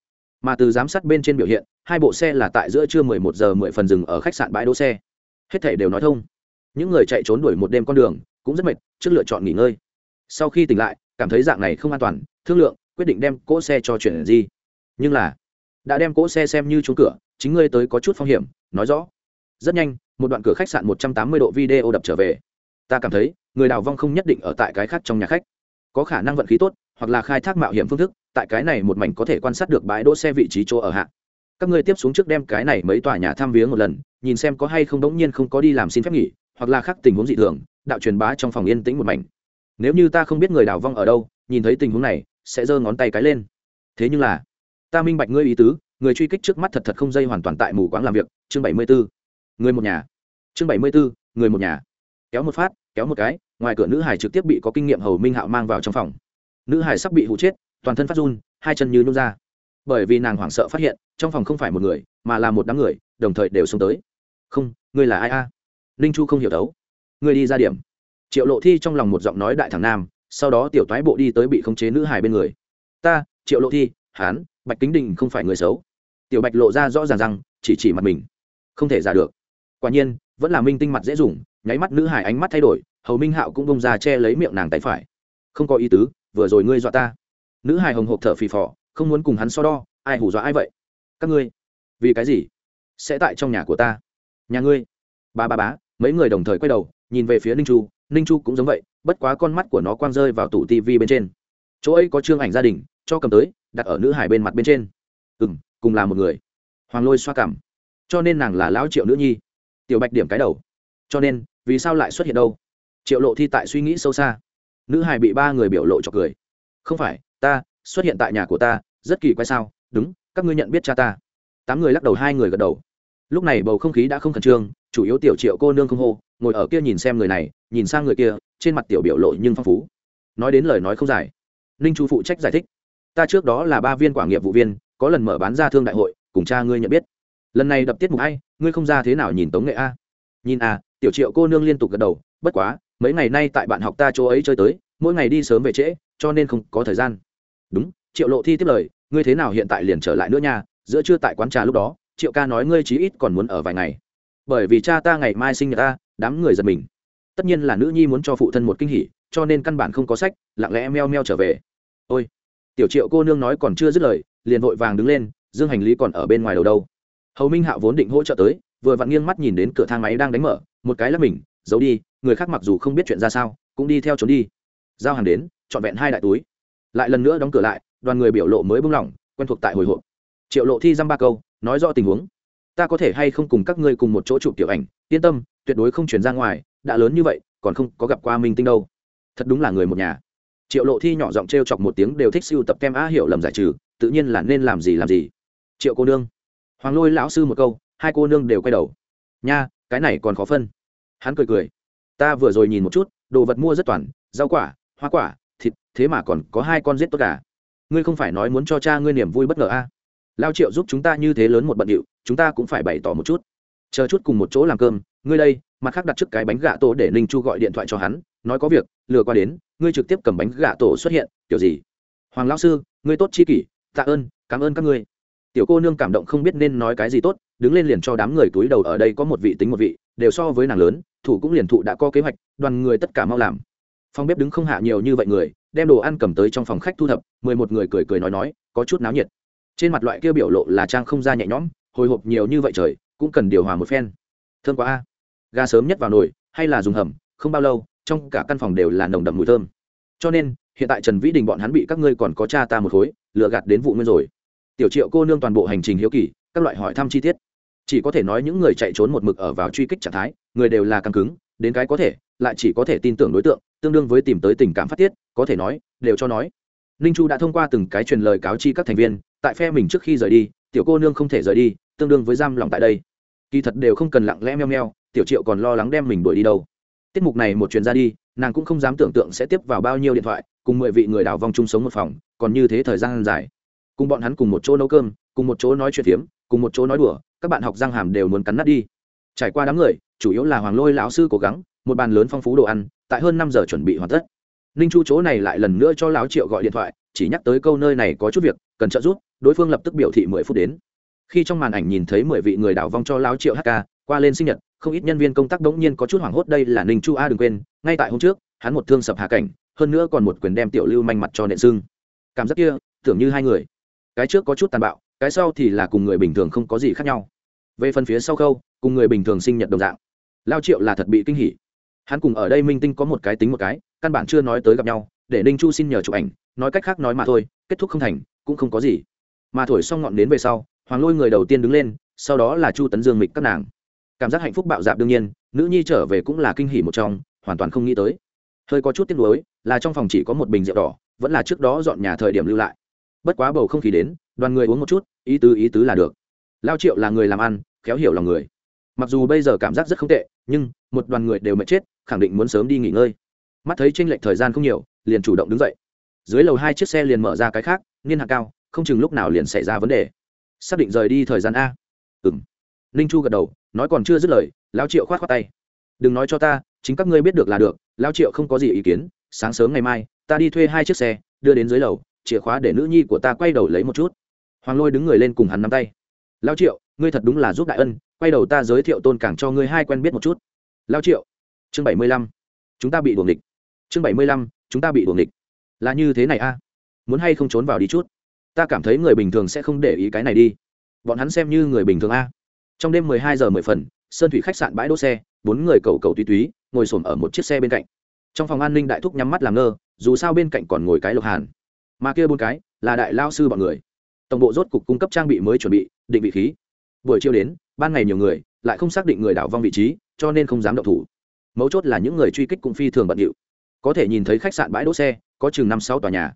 [SPEAKER 1] Mà từ giám sát bên trên biểu hiện, hai bộ xe là tại giữa trưa mười một giờ mười phần dừng ở khách sạn bãi đỗ xe. Hết thể đều nói thông. Những người chạy trốn đuổi một đêm con đường cũng rất mệt, trước lựa chọn nghỉ ngơi. Sau khi tỉnh lại, cảm thấy dạng này không an toàn, thương lượng, quyết định đem cỗ xe cho chuyển gì. Nhưng là, đã đem cỗ xe xem như trúng cửa, chính ngươi tới có chút phong hiểm, nói rõ. Rất nhanh, một đoạn cửa khách sạn một trăm tám mươi độ video đập trở về. Ta cảm thấy, người đào vong không nhất định ở tại cái khác trong nhà khách. Có khả năng vận khí tốt, hoặc là khai thác mạo hiểm phương thức, tại cái này một mảnh có thể quan sát được bãi đỗ xe vị trí chỗ ở hạ. Các ngươi tiếp xuống trước đem cái này mấy tòa nhà thăm viếng một lần, nhìn xem có hay không đống nhiên không có đi làm xin phép nghỉ, hoặc là khác tình huống dị thường đạo truyền bá trong phòng yên tĩnh một mảnh. Nếu như ta không biết người đào vong ở đâu, nhìn thấy tình huống này, sẽ giơ ngón tay cái lên. Thế nhưng là, ta minh bạch ngươi ý tứ, người truy kích trước mắt thật thật không dây hoàn toàn tại mù quáng làm việc. Chương bảy mươi b ố người một nhà. Chương bảy mươi b ố người một nhà. Kéo một phát, kéo một cái, ngoài cửa nữ hải trực tiếp bị có kinh nghiệm hầu minh hạo mang vào trong phòng. Nữ hải sắp bị hụ chết, toàn thân phát run, hai chân như nhún ra. Bởi vì nàng hoảng sợ phát hiện, trong phòng không phải một người, mà là một đám người, đồng thời đều xông tới. Không, ngươi là ai a? Ninh chu không hiểu đấu ngươi đi ra điểm. Triệu lộ thi trong lòng một giọng nói đại thằng nam, sau đó tiểu toái bộ đi tới bị khống chế nữ hải bên người. Ta, triệu lộ thi hán bạch kính đình không phải người xấu. Tiểu bạch lộ ra rõ ràng rằng, chỉ chỉ mặt mình. Không thể giả được. Quả nhiên, vẫn là minh tinh mặt dễ dùng, nháy mắt nữ hải ánh mắt thay đổi, hầu minh hạo cũng bông ra che lấy miệng nàng tay phải. Không có ý tứ, vừa rồi ngươi dọa ta. Nữ hải hồng hộp thở phì phò, không muốn cùng hắn so đo, ai hù dọa ai vậy? Các ngươi, vì cái gì sẽ tại trong nhà của ta? Nhà ngươi. Ba ba bá mấy người đồng thời quay đầu nhìn về phía ninh chu ninh chu cũng giống vậy, bất quá con mắt của nó quang rơi vào tủ tv bên trên. Chỗ ấy có chương ảnh gia đình, cho cầm tới, đặt ở nữ hải bên mặt bên trên. Ừ m cùng là một người. Hoàng lôi xoa cảm. Cho nên nàng là lão triệu nữ nhi. Tiểu bạch điểm cái đầu. Cho nên, vì sao lại xuất hiện đâu? Triệu lộ thi tại suy nghĩ sâu xa. Nữ hải bị ba người biểu lộ cho cười. Không phải, ta, xuất hiện tại nhà của ta, rất kỳ quái sao? Đúng, các ngươi nhận biết cha ta. Tám người lắc đầu, hai người gật đầu. Lúc này bầu không khí đã không khẩn trương, chủ yếu tiểu triệu cô nương không hô ngồi ở kia nhìn xem người này, nhìn sang người kia, trên mặt tiểu biểu lộ nhưng phong phú. Nói đến lời nói không dài. Ninh chu phụ trách giải thích. Ta trước đó là ba viên quả nghiệp vụ viên, có lần mở bán ra thương đại hội, cùng cha ngươi nhận biết. Lần này đập tiết mục ai ngươi không ra thế nào nhìn tống nghệ a? Nhìn à tiểu triệu cô nương liên tục gật đầu, bất quá, mấy ngày nay tại bạn học ta chỗ ấy chơi tới, mỗi ngày đi sớm về trễ, cho nên không có thời gian. Đúng, triệu lộ thi tiếp lời, ngươi thế nào hiện tại liền trở lại nữa nha, giữa trưa tại quán trà lúc đó, triệu ca nói ngươi chí ít còn muốn ở vài ngày. Bởi vì cha ta ngày mai sinh nhật ta đám người giật mình. Tất nhiên là nữ nhi muốn cho phụ thân một kinh hỉ, cho nên căn bản không có sách, lặng lẽ meo meo trở về. Ôi, tiểu triệu cô nương nói còn chưa dứt lời, liền vội vàng đứng lên, dương hành lý còn ở bên ngoài đầu đâu. Hầu minh hạo vốn định hỗ trợ tới, vừa vặn nghiêng mắt nhìn đến cửa thang máy đang đánh mở, một cái là mình, giấu đi, người khác mặc dù không biết chuyện ra sao, cũng đi theo trốn đi. Giao hàng đến, trọn vẹn hai đại túi. Lại lần nữa đóng cửa lại, đoàn người biểu lộ mới bung lỏng quen thuộc tại hồi hộp. Triệu lộ thi dăm ba câu, nói rõ tình huống. Ta có thể hay không cùng các ngươi cùng một chỗ chụp tiểu ảnh, yên tâm tuyệt đối không chuyển ra ngoài, đã lớn như vậy, còn không có gặp qua minh tinh đâu. Thật đúng là người một nhà. Triệu lộ thi nhỏ giọng t r e o chọc một tiếng đều thích siêu tập kem á hiểu lầm giải trừ, tự nhiên là nên làm gì làm gì. Triệu cô nương. Hoàng lôi lão sư một câu, hai cô nương đều quay đầu. Nha, cái này còn khó phân. Hắn cười cười. Ta vừa rồi nhìn một chút, đồ vật mua rất toàn, rau quả, hoa quả, thịt, thế mà còn có hai con rết tốt cả. Ngươi không phải nói muốn cho cha ngươi niềm vui bất ngờ a à? lao triệu giúp chúng ta như thế lớn một bận điệu, chúng ta cũng phải bày tỏ một chút. Chờ chút cùng một chỗ làm cơm ngươi đây, mặt khác đặt trước cái bánh gà tổ để ninh chu gọi điện thoại cho hắn, nói có việc, lừa qua đến, ngươi trực tiếp cầm bánh gà tổ xuất hiện, kiểu gì? Hoàng lão sư, ngươi tốt chi kỷ, tạ ơn, cảm ơn các ngươi. Tiểu cô nương cảm động không biết nên nói cái gì tốt, đứng lên liền cho đám người túi đầu ở đây có một vị tính một vị, đều so với nàng lớn, thủ cũng liền thụ đã có kế hoạch, đoàn người tất cả mau làm. Phòng bếp đứng không hạ nhiều như vậy người, đem đồ ăn cầm tới trong phòng khách thu thập, mười một người cười cười nói nói, có chút náo nhiệt. Trên mặt loại kia biểu lộ là trang không ra nhẹ nhõm, hồi hộp nhiều như vậy trời, cũng cần điều hòa một phen thơm quá a. Gà sớm nhất vào nồi, hay là dùng hầm, không bao lâu, trong cả căn phòng đều là nồng đậm mùi thơm. Cho nên, hiện tại trần vĩ đình bọn hắn bị các ngươi còn có cha ta một khối lựa gạt đến vụ nguyên rồi. Tiểu triệu cô nương toàn bộ hành trình hiếu kỳ, các loại hỏi thăm chi tiết. Chỉ có thể nói những người chạy trốn một mực ở vào truy kích trạng thái, người đều là căng cứng, đến cái có thể, lại chỉ có thể tin tưởng đối tượng, tương đương với tìm tới tình cảm phát tiết, có thể nói, đều cho nói. Ninh chu đã thông qua từng cái truyền lời cáo chi các thành viên, tại phe mình trước khi rời đi, tiểu cô nương không thể rời đi, tương đương với giam lòng tại đây kỳ thật đều không cần lặng lẽ meo meo, tiểu triệu còn lo lắng đem mình đuổi đi đâu. Tiết mục này một chuyến ra đi, nàng cũng không dám tưởng tượng sẽ tiếp vào bao nhiêu điện thoại, cùng mười vị người đào vong chung sống một phòng, còn như thế thời gian dài. Cùng bọn hắn cùng một chỗ nấu cơm, cùng một chỗ nói chuyện phiếm, cùng một chỗ nói đùa, các bạn học răng hàm đều muốn cắn nát đi. Trải qua đám người, chủ yếu là hoàng lôi lão sư cố gắng, một bàn lớn phong phú đồ ăn, tại hơn năm giờ chuẩn bị hoàn tất. Ninh chu chỗ này lại lần nữa cho lão triệu gọi điện thoại, chỉ nhắc tới câu nơi này có chút việc, cần trợ giúp, đối phương lập tức biểu thị mười phút đến khi trong màn ảnh nhìn thấy mười vị người đảo vong cho Lao triệu hk qua lên sinh nhật, không ít nhân viên công tác đống nhiên có chút hoảng hốt, đây là ninh chu a, đừng quên, ngay tại hôm trước, hắn một thương sập hạ cảnh, hơn nữa còn một quyền đem tiểu lưu manh mặt cho nện xương. Cảm giác kia, tưởng như hai người. Cái trước có chút tàn bạo, cái sau thì là cùng người bình thường không có gì khác nhau. Về phần phía sau khâu, cùng người bình thường sinh nhật đồng dạng. Lao triệu là thật bị kinh hỉ. Hắn cùng ở đây minh tinh có một cái tính một cái, căn bản chưa nói tới gặp nhau, để ninh chu xin nhờ chụp ảnh, nói cách khác nói mà thôi, kết thúc không thành, cũng không có gì. Mà thổi xong ngọn đến về sau hoàng lôi người đầu tiên đứng lên, sau đó là chu tấn dương mịch các nàng. Cảm giác hạnh phúc bạo dạp đương nhiên, nữ nhi trở về cũng là kinh hỉ một trong, hoàn toàn không nghĩ tới. Hơi có chút tiếc nuối, là trong phòng chỉ có một bình rượu đỏ, vẫn là trước đó dọn nhà thời điểm lưu lại. Bất quá bầu không khí đến, đoàn người uống một chút, ý tứ ý tứ là được. Lao triệu là người làm ăn, khéo hiểu lòng người. Mặc dù bây giờ cảm giác rất không tệ, nhưng một đoàn người đều mệt chết, khẳng định muốn sớm đi nghỉ ngơi. Mắt thấy tranh lệch thời gian không nhiều, liền chủ động đứng dậy. Dưới lầu hai chiếc xe liền mở ra cái khác, niên hạ cao, không chừng lúc nào liền xảy ra vấn đề xác định rời đi thời gian a. Ừ m ninh chu gật đầu, nói còn chưa dứt lời lao triệu khoát khoát tay. Đừng nói cho ta, chính các ngươi biết được là được lao triệu không có gì ý kiến, sáng sớm ngày mai, ta đi thuê hai chiếc xe, đưa đến dưới lầu, chìa khóa để nữ nhi của ta quay đầu lấy một chút. Hoàng lôi đứng người lên cùng hắn nắm tay. Lao triệu, ngươi thật đúng là giúp đại ân, quay đầu ta giới thiệu tôn cảng cho ngươi hai quen biết một chút. Lao triệu. Chương bảy mươi lăm. Chúng ta bị buồng địch chương bảy mươi lăm, chúng ta bị buồng địch là như thế này a. Muốn hay không trốn vào đi chút? Ta cảm thấy người bình thường sẽ không để ý cái này đi. Bọn hắn xem như người bình thường a. Trong đêm mười hai giờ mười phần, sơn thủy khách sạn bãi đỗ xe, bốn người cầu cầu túy túy, ngồi s ổ m ở một chiếc xe bên cạnh. Trong phòng an ninh đại thúc nhắm mắt làm ngơ, dù sao bên cạnh còn ngồi cái lộc hàn. Mà kia bốn cái, là đại lao sư bọn người. Tổng bộ rốt cục cung cấp trang bị mới chuẩn bị, định vị khí. Buổi chiều đến, ban ngày nhiều người, lại không xác định người đảo vong vị trí, cho nên không dám động thủ. Mấu chốt là những người truy kích cũng phi thường bận điệu. Có thể nhìn thấy khách sạn bãi đỗ xe, có chừng năm sáu tòa nhà.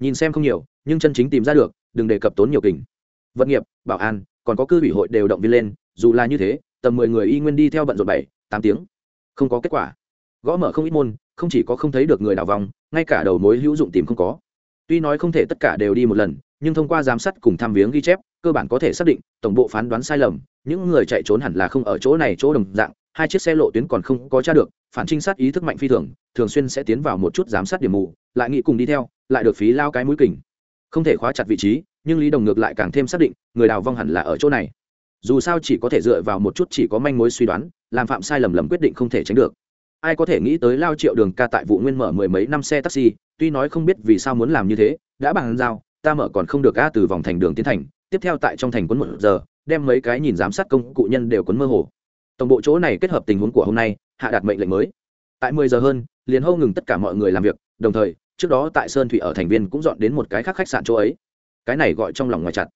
[SPEAKER 1] Nhìn xem không nhiều nhưng chân chính tìm ra được, đừng đề cập tốn nhiều kình. Vận nghiệp, bảo an, còn có cư ủy hội đều động viên lên, dù là như thế, tầm mười người y nguyên đi theo bận rộn bảy, tám tiếng, không có kết quả. Gõ mở không ít môn, không chỉ có không thấy được người nào vòng, ngay cả đầu mối hữu dụng tìm không có. Tuy nói không thể tất cả đều đi một lần, nhưng thông qua giám sát cùng tham viếng ghi chép, cơ bản có thể xác định, tổng bộ phán đoán sai lầm, những người chạy trốn hẳn là không ở chỗ này chỗ đồng dạng, hai chiếc xe lộ tuyến còn không có tra được, phản trinh sát ý thức mạnh phi thường thường xuyên sẽ tiến vào một chút giám sát điểm mù, lại nghĩ cùng đi theo, lại được phí lao cái mũi kình không thể khóa chặt vị trí, nhưng lý đồng ngược lại càng thêm xác định, người đào vong hẳn là ở chỗ này. Dù sao chỉ có thể dựa vào một chút chỉ có manh mối suy đoán, làm phạm sai lầm lầm quyết định không thể tránh được. Ai có thể nghĩ tới lao triệu đường ca tại vụ nguyên mở mười mấy năm xe taxi, tuy nói không biết vì sao muốn làm như thế, đã bằng giao, ta mở còn không được ca từ vòng thành đường tiến thành, tiếp theo tại trong thành quấn một giờ, đem mấy cái nhìn giám sát công cụ nhân đều quấn mơ hồ. Tổng bộ chỗ này kết hợp tình huống của hôm nay, hạ đạt mệnh lệnh mới. Tại mười giờ hơn, liền hô ngừng tất cả mọi người làm việc, đồng thời trước đó tại sơn thủy ở thành viên cũng dọn đến một cái khác khách sạn chỗ ấy. Cái này gọi trong lòng ngoài chặt.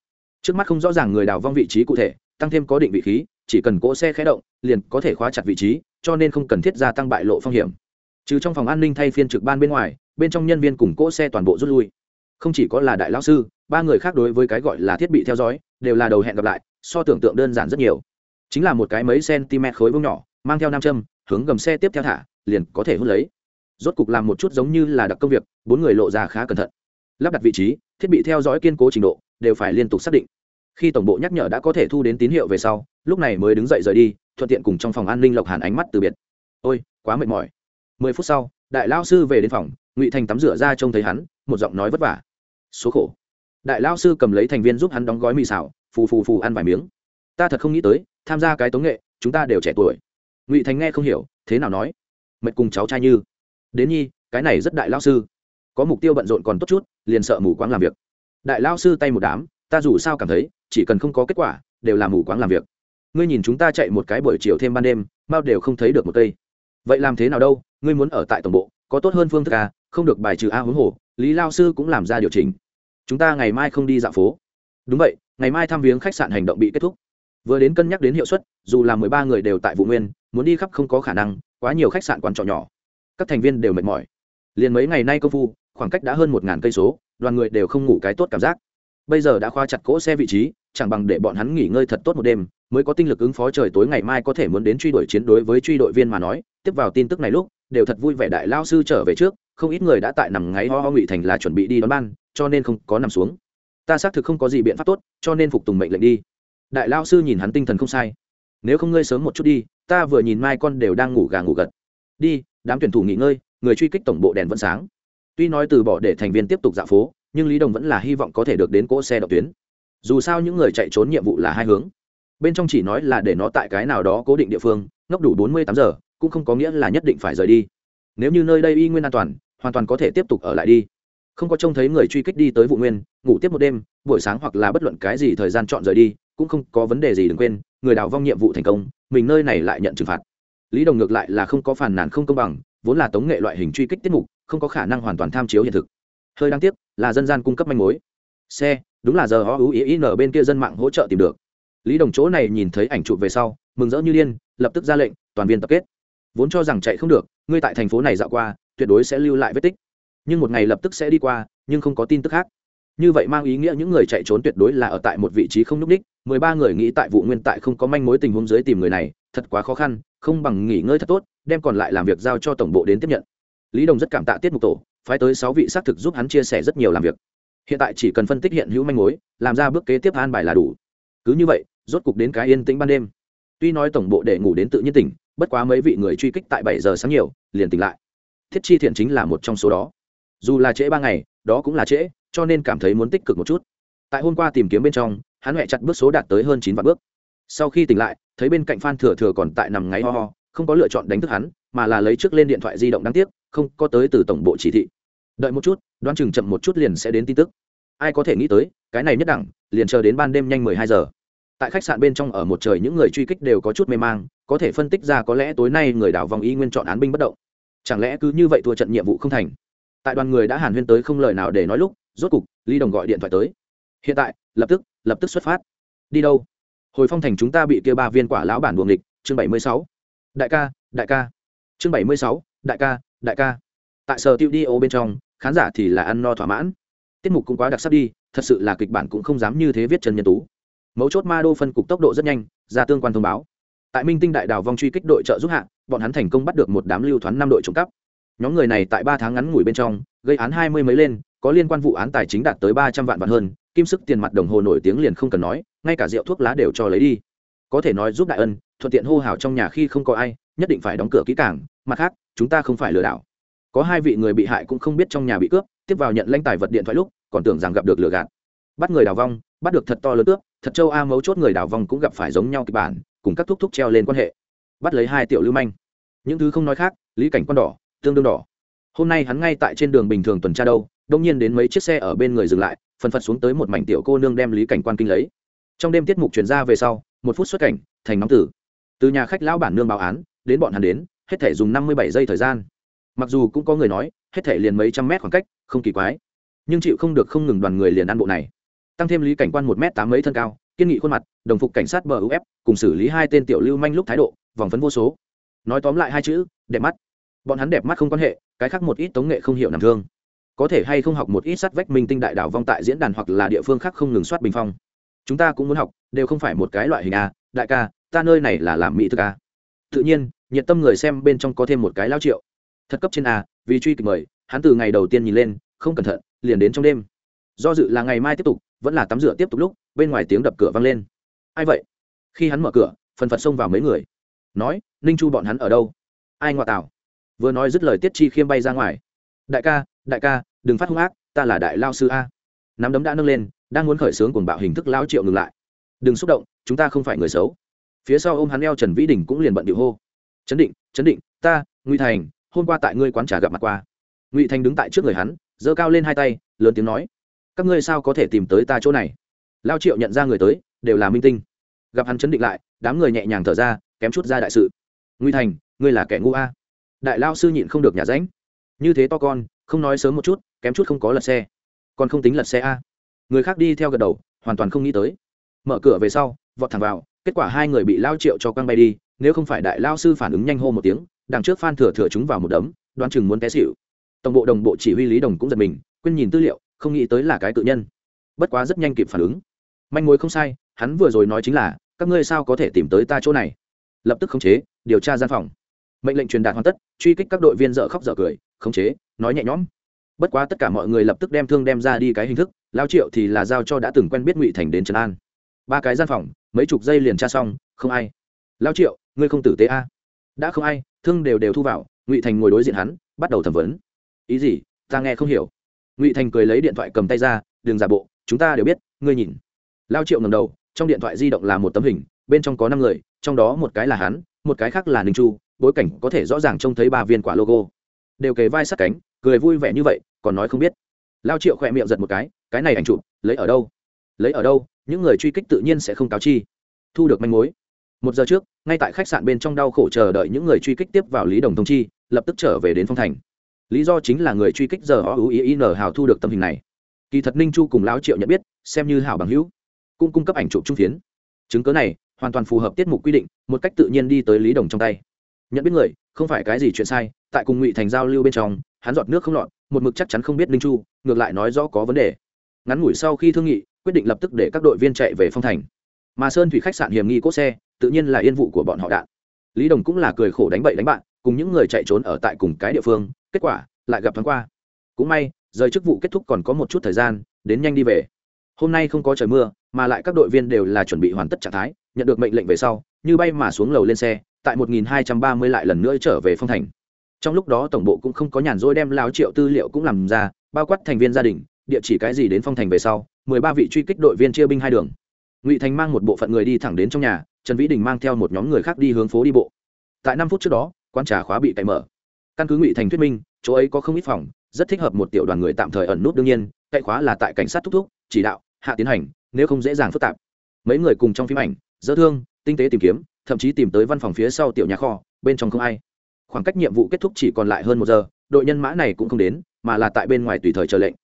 [SPEAKER 1] Trước mắt không rõ ràng người đào vong vị trí cụ thể, tăng thêm có định vị khí, chỉ cần cỗ xe khé động, liền có thể khóa chặt vị trí, cho nên không cần thiết gia tăng bại lộ phong hiểm. Trừ trong phòng an ninh thay phiên trực ban bên ngoài, bên trong nhân viên cùng cỗ xe toàn bộ rút lui. Không chỉ có là đại lão sư, ba người khác đối với cái gọi là thiết bị theo dõi, đều là đầu hẹn gặp lại, so tưởng tượng đơn giản rất nhiều. Chính là một cái mấy cm khối vuông nhỏ, mang theo nam châm, hướng gầm xe tiếp theo thả, liền có thể hút lấy rốt cục làm một chút giống như là đặc công việc, bốn người lộ ra khá cẩn thận. Lắp đặt vị trí, thiết bị theo dõi kiên cố trình độ, đều phải liên tục xác định. Khi tổng bộ nhắc nhở đã có thể thu đến tín hiệu về sau, lúc này mới đứng dậy rời đi, thuận tiện cùng trong phòng an ninh lộc hàn ánh mắt từ biệt. Ôi, quá mệt mỏi. Mười phút sau, đại lao sư về đến phòng, ngụy thành tắm rửa ra trông thấy hắn, một giọng nói vất vả. Số khổ. Đại lao sư cầm lấy thành viên giúp hắn đóng gói mì xào, phù phù phù ăn vài miếng. Ta thật không nghĩ tới, tham gia cái tống nghệ, chúng ta đều trẻ tuổi. Ngụy thành nghe không hiểu, thế nào nói? Mệt cùng cháu trai như đến nhi, cái này rất đại lao sư. Có mục tiêu bận rộn còn tốt chút, liền sợ mù quáng làm việc. Đại lao sư tay một đám, ta dù sao cảm thấy, chỉ cần không có kết quả, đều là mù quáng làm việc. Ngươi nhìn chúng ta chạy một cái buổi chiều thêm ban đêm bao đều không thấy được một cây. Vậy làm thế nào đâu, ngươi muốn ở tại tổng bộ, có tốt hơn phương thức à không được bài trừ a huống hồ, lý lao sư cũng làm ra điều chỉnh. Chúng ta ngày mai không đi dạo phố. Đúng vậy, ngày mai thăm viếng khách sạn hành động bị kết thúc. Vừa đến cân nhắc đến hiệu suất, dù là mười ba người đều tại vụ nguyên, muốn đi khắp không có khả năng, quá nhiều khách sạn quán trọ nhỏ các thành viên đều mệt mỏi. Liền mấy ngày nay công phu, khoảng cách đã hơn một ngàn cây số, đoàn người đều không ngủ cái tốt cảm giác. Bây giờ đã khoa chặt cỗ xe vị trí, chẳng bằng để bọn hắn nghỉ ngơi thật tốt một đêm, mới có tinh lực ứng phó trời tối ngày mai có thể muốn đến truy đuổi chiến đối với truy đội viên mà nói. Tiếp vào tin tức này lúc, đều thật vui vẻ đại lao sư trở về trước, không ít người đã tại nằm ngáy ho ho ngụy thành là chuẩn bị đi đón ban, cho nên không có nằm xuống. Ta xác thực không có gì biện pháp tốt, cho nên phục tùng mệnh lệnh đi. Đại lao sư nhìn hắn tinh thần không sai. Nếu không ngươi sớm một chút đi, ta vừa nhìn mai con đều đang ngủ gà ngủ gật đi, đám tuyển thủ nghỉ ngơi, người truy kích tổng bộ đèn vẫn sáng. Tuy nói từ bỏ để thành viên tiếp tục dạo phố, nhưng lý đồng vẫn là hy vọng có thể được đến cỗ xe độc tuyến. Dù sao những người chạy trốn nhiệm vụ là hai hướng. Bên trong chỉ nói là để nó tại cái nào đó cố định địa phương, ngốc đủ bốn mươi tám giờ, cũng không có nghĩa là nhất định phải rời đi. Nếu như nơi đây y nguyên an toàn, hoàn toàn có thể tiếp tục ở lại đi. Không có trông thấy người truy kích đi tới vụ nguyên, ngủ tiếp một đêm, buổi sáng hoặc là bất luận cái gì thời gian chọn rời đi, cũng không có vấn đề gì đừng quên, người đào vong nhiệm vụ thành công, mình nơi này lại nhận trừng phạt lý đồng ngược lại là không có phản nàn không công bằng, vốn là tống nghệ loại hình truy kích tiết mục, không có khả năng hoàn toàn tham chiếu hiện thực. Hơi đáng tiếc là dân gian cung cấp manh mối. Xe, đúng là giờ o u ý n bên kia dân mạng hỗ trợ tìm được. Lý đồng chỗ này nhìn thấy ảnh chụp về sau, mừng rỡ như điên, lập tức ra lệnh, toàn viên tập kết. Vốn cho rằng chạy không được, ngươi tại thành phố này dạo qua, tuyệt đối sẽ lưu lại vết tích. Nhưng một ngày lập tức sẽ đi qua, nhưng không có tin tức khác. Như vậy mang ý nghĩa những người chạy trốn tuyệt đối là ở tại một vị trí không n ú c đích. Mười ba người nghĩ tại vụ nguyên tại không có manh mối tình huống dưới tìm người này, thật quá khó khăn không bằng nghỉ ngơi thật tốt, đem còn lại làm việc giao cho tổng bộ đến tiếp nhận. Lý đồng rất cảm tạ tiết mục tổ, phái tới sáu vị xác thực giúp hắn chia sẻ rất nhiều làm việc. Hiện tại chỉ cần phân tích hiện hữu manh mối, làm ra bước kế tiếp an bài là đủ. Cứ như vậy, rốt cục đến cái yên tĩnh ban đêm. Tuy nói tổng bộ để ngủ đến tự nhiên tỉnh, bất quá mấy vị người truy kích tại bảy giờ sáng nhiều, liền tỉnh lại. Thiết chi thiện chính là một trong số đó. Dù là trễ ba ngày, đó cũng là trễ, cho nên cảm thấy muốn tích cực một chút. Tại hôm qua tìm kiếm bên trong, hắn huệ chặt bước số đạt tới hơn chín vạn bước sau khi tỉnh lại, thấy bên cạnh phan thừa thừa còn tại nằm ngáy ho ho, không có lựa chọn đánh thức hắn, mà là lấy trước lên điện thoại di động đáng tiếc, không có tới từ tổng bộ chỉ thị. Đợi một chút, đoán chừng chậm một chút liền sẽ đến tin tức. Ai có thể nghĩ tới, cái này nhất đẳng, liền chờ đến ban đêm nhanh mười hai giờ. Tại khách sạn bên trong ở một trời những người truy kích đều có chút mê mang, có thể phân tích ra có lẽ tối nay người đảo vòng y nguyên chọn án binh bất động. Chẳng lẽ cứ như vậy thua trận nhiệm vụ không thành? Tại đoàn người đã hàn huyên tới không lời nào để nói lúc, rốt cục ly đồng gọi điện thoại tới. Hiện tại, lập tức lập tức xuất phát. Đi đâu? Hồi phong thành chúng ta bị kia ba viên quả lão bản buồng địch chương bảy mươi sáu. Đại ca đại ca. Chương bảy mươi sáu, đại ca đại ca. Tại sở tiêu đi ô bên trong, khán giả thì là ăn no thỏa mãn. Tiết mục cũng quá đặc sắc đi, thật sự là kịch bản cũng không dám như thế viết trần nhân tú. Mấu chốt ma đô phân cục tốc độ rất nhanh, ra tương quan thông báo. Tại minh tinh đại đào vong truy kích đội trợ giúp hạ, bọn hắn thành công bắt được một đám lưu thoán năm đội trộm cắp. Nhóm người này tại ba tháng ngắn ngủi bên trong, gây án hai mươi mấy lên, có liên quan vụ án tài chính đạt tới ba trăm vạn vạn hơn kim sức tiền mặt đồng hồ nổi tiếng liền không cần nói, ngay cả rượu thuốc lá đều cho lấy đi. Có thể nói giúp đại ân, thuận tiện hô hào trong nhà khi không có ai, nhất định phải đóng cửa kỹ càng, mặt khác, chúng ta không phải lừa đảo. Có hai vị người bị hại cũng không biết trong nhà bị cướp, tiếp vào nhận lãnh tài vật điện thoại lúc, còn tưởng rằng gặp được lừa gạt. Bắt người đào vong, bắt được thật to lớn cướp, thật châu a mấu chốt người đào vong cũng gặp phải giống nhau kịch bản, cùng các thúc thúc treo lên quan hệ. Bắt lấy hai tiểu lưu manh. Những thứ không nói khác, lý cảnh quan đỏ, tương đương đỏ. Hôm nay hắn ngay tại trên đường bình thường tuần tra đâu, đông nhiên đến mấy chiếc xe ở bên người dừng lại phần phật xuống tới một mảnh tiểu cô nương đem lý cảnh quan kinh lấy. Trong đêm tiết mục chuyển ra về sau, một phút xuất cảnh, thành nóng tử. Từ nhà khách lão bản nương báo án, đến bọn hắn đến, hết thể dùng năm mươi bảy giây thời gian. Mặc dù cũng có người nói, hết thể liền mấy trăm mét khoảng cách, không kỳ quái. Nhưng chịu không được không ngừng đoàn người liền ăn bộ này. Tăng thêm lý cảnh quan một m tám mấy thân cao, kiên nghị khuôn mặt, đồng phục cảnh sát bờ uf cùng xử lý hai tên tiểu lưu manh lúc thái độ, vòng phấn vô số. Nói tóm lại hai chữ, đẹp mắt. Bọn hắn đẹp mắt không quan hệ, cái khác một ít tống nghệ không hiểu nằm thương có thể hay không học một ít sắt vách minh tinh đại đảo vong tại diễn đàn hoặc là địa phương khác không ngừng soát bình phong. Chúng ta cũng muốn học, đều không phải một cái loại hình a, đại ca, ta nơi này là làm mỹ thức a. Tự nhiên, nhiệt tâm người xem bên trong có thêm một cái lao triệu. Thật cấp trên a, vì truy kịch mời, hắn từ ngày đầu tiên nhìn lên, không cẩn thận, liền đến trong đêm. Do dự là ngày mai tiếp tục, vẫn là tắm rửa tiếp tục lúc, bên ngoài tiếng đập cửa vang lên. Ai vậy? Khi hắn mở cửa, phần phật xông vào mấy người. Nói, ninh chu bọn hắn ở đâu? Ai ngoại tảo? Vừa nói dứt lời tiết chi khiêm bay ra ngoài. Đại ca đại ca đừng phát hung ác, ta là đại lao sư a. Nắm đấm đã nâng lên, đang muốn khởi xướng cuồng bạo hình thức lao triệu ngừng lại. Đừng xúc động, chúng ta không phải người xấu. Phía sau ôm hắn eo trần vĩ đình cũng liền bận điệu hô. Chấn định chấn định, ta, ngụy thành, hôm qua tại ngươi quán trà gặp mặt qua. Ngụy thành đứng tại trước người hắn, giơ cao lên hai tay, lớn tiếng nói, các ngươi sao có thể tìm tới ta chỗ này? Lao triệu nhận ra người tới, đều là minh tinh. Gặp hắn chấn định lại, đám người nhẹ nhàng thở ra, kém chút ra đại sự. Ngụy thành, ngươi là kẻ ngu a. Đại lao sư nhịn không được nhà ránh. Như thế to con, không nói sớm một chút kém chút không có lật xe. Còn không tính lật xe a. Người khác đi theo gật đầu, hoàn toàn không nghĩ tới. Mở cửa về sau, vọt thẳng vào, kết quả hai người bị lao triệu cho quăng bay đi, nếu không phải đại lao sư phản ứng nhanh hô một tiếng, đằng trước phan thừa thừa chúng vào một đấm, đoán chừng muốn té xịu tổng bộ đồng bộ chỉ huy lý đồng cũng giật mình, quên nhìn tư liệu, không nghĩ tới là cái tự nhân. Bất quá rất nhanh kịp phản ứng. Manh mối không sai, hắn vừa rồi nói chính là, các ngươi sao có thể tìm tới ta chỗ này? Lập tức khống chế, điều tra gian phòng. Mệnh lệnh truyền đạt hoàn tất, truy kích các đội viên dợ khóc dợ cười, khống chế, nói nhẹ nhõm bất quá tất cả mọi người lập tức đem thương đem ra đi cái hình thức, lao triệu thì là giao cho đã từng quen biết ngụy thành đến trần an. Ba cái gian phòng, mấy chục giây liền tra xong, không ai. Lao triệu, ngươi không tử tế a? Đã không ai, thương đều đều thu vào, ngụy thành ngồi đối diện hắn, bắt đầu thẩm vấn. Ý gì? Ta nghe không hiểu. Ngụy thành cười lấy điện thoại cầm tay ra đường giả bộ, chúng ta đều biết, ngươi nhìn. Lao triệu ngầm đầu, trong điện thoại di động là một tấm hình, bên trong có năm người, trong đó một cái là hắn, một cái khác là ninh chu, bối cảnh có thể rõ ràng trông thấy ba viên quả logo. Đều kề vai sát cánh, cười vui vẻ như vậy còn nói không biết. Lao triệu khỏe miệng giật một cái cái này ảnh chụp, lấy ở đâu? Lấy ở đâu, những người truy kích tự nhiên sẽ không cáo chi. Thu được manh mối. Một giờ trước, ngay tại khách sạn bên trong đau khổ chờ đợi những người truy kích tiếp vào lý đồng thông chi, lập tức trở về đến phong thành. Lý do chính là người truy kích giờ o u i n hào thu được tấm hình này. Kỳ thật ninh chu cùng lão triệu nhận biết, xem như hảo bằng hữu, cũng cung cấp ảnh chụp trung phiến. Chứng cớ này, hoàn toàn phù hợp tiết mục quy định, một cách tự nhiên đi tới lý đồng trong tay. Nhận biết người, không phải cái gì chuyện sai, tại cùng ngụy thành giao lưu bên trong, hắn giọt nước không lọt một mực chắc chắn không biết ninh chu, ngược lại nói rõ có vấn đề. Ngắn ngủi sau khi thương nghị, quyết định lập tức để các đội viên chạy về phong thành. Mà sơn thủy khách sạn hiểm nghi cốt xe, tự nhiên là yên vụ của bọn họ đạn. Lý đồng cũng là cười khổ đánh bậy đánh bạn, cùng những người chạy trốn ở tại cùng cái địa phương, kết quả lại gặp thoáng qua. Cũng may, rời chức vụ kết thúc còn có một chút thời gian, đến nhanh đi về. Hôm nay không có trời mưa, mà lại các đội viên đều là chuẩn bị hoàn tất trạng thái, nhận được mệnh lệnh về sau, như bay mà xuống lầu lên xe, tại 1230 lại lần nữa trở về phong thành trong lúc đó tổng bộ cũng không có nhàn rỗi đem lao triệu tư liệu cũng làm ra, bao quát thành viên gia đình, địa chỉ cái gì đến phong thành về sau 13 vị truy kích đội viên chia binh hai đường. Ngụy thành mang một bộ phận người đi thẳng đến trong nhà, trần vĩ đình mang theo một nhóm người khác đi hướng phố đi bộ. Tại năm phút trước đó quan trà khóa bị cậy mở. Căn cứ ngụy thành thuyết minh, chỗ ấy có không ít phòng, rất thích hợp một tiểu đoàn người tạm thời ẩn nút đương nhiên, cậy khóa là tại cảnh sát thúc thúc, chỉ đạo, hạ tiến hành, nếu không dễ dàng phức tạp. Mấy người cùng trong phim ảnh, dỡ thương, tinh tế tìm kiếm, thậm chí tìm tới văn phòng phía sau tiểu nhà kho, bên trong không ai khoảng cách nhiệm vụ kết thúc chỉ còn lại hơn một giờ, đội nhân mã này cũng không đến, mà là tại bên ngoài tùy thời chờ lệnh.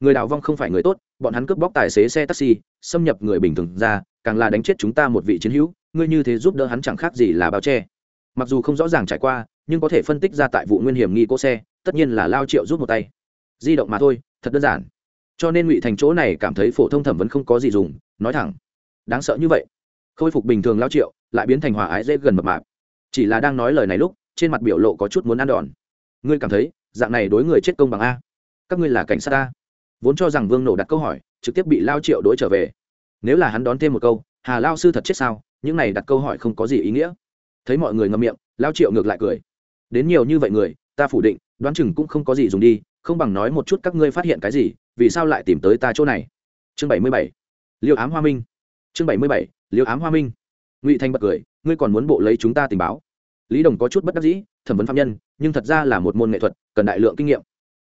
[SPEAKER 1] Người đào vong không phải người tốt, bọn hắn cướp bóc tài xế xe taxi, xâm nhập người bình thường ra, càng là đánh chết chúng ta một vị chiến hữu, ngươi như thế giúp đỡ hắn chẳng khác gì là bao che. Mặc dù không rõ ràng trải qua, nhưng có thể phân tích ra tại vụ nguyên hiểm nghi cỗ xe, tất nhiên là lao triệu rút một tay. Di động mà thôi, thật đơn giản. Cho nên ngụy thành chỗ này cảm thấy phổ thông thẩm vấn không có gì dùng, nói thẳng. Đáng sợ như vậy. Khôi phục bình thường lao triệu, lại biến thành hòa ái dễ gần mập mạp. Chỉ là đang nói lời này lúc trên mặt biểu lộ có chút muốn ăn đòn. Ngươi cảm thấy, dạng này đối người chết công bằng a? Các ngươi là cảnh sát a vốn cho rằng vương nổ đặt câu hỏi, trực tiếp bị lao triệu đ ố i trở về. Nếu là hắn đón thêm một câu, hà lao sư thật chết sao? Những này đặt câu hỏi không có gì ý nghĩa. Thấy mọi người ngậm miệng, lao triệu ngược lại cười. Đến nhiều như vậy người, ta phủ định, đoán chừng cũng không có gì dùng đi, không bằng nói một chút các ngươi phát hiện cái gì, vì sao lại tìm tới ta chỗ này? Chương bảy mươi bảy. Liêu ám hoa minh. Chương bảy mươi bảy. Liêu ám hoa minh. Ngụy thanh bật cười, ngươi còn muốn bộ lấy chúng ta tình báo? Lý đồng có chút bất đắc dĩ, thẩm vấn phạm nhân, nhưng thật ra là một môn nghệ thuật, cần đại lượng kinh nghiệm.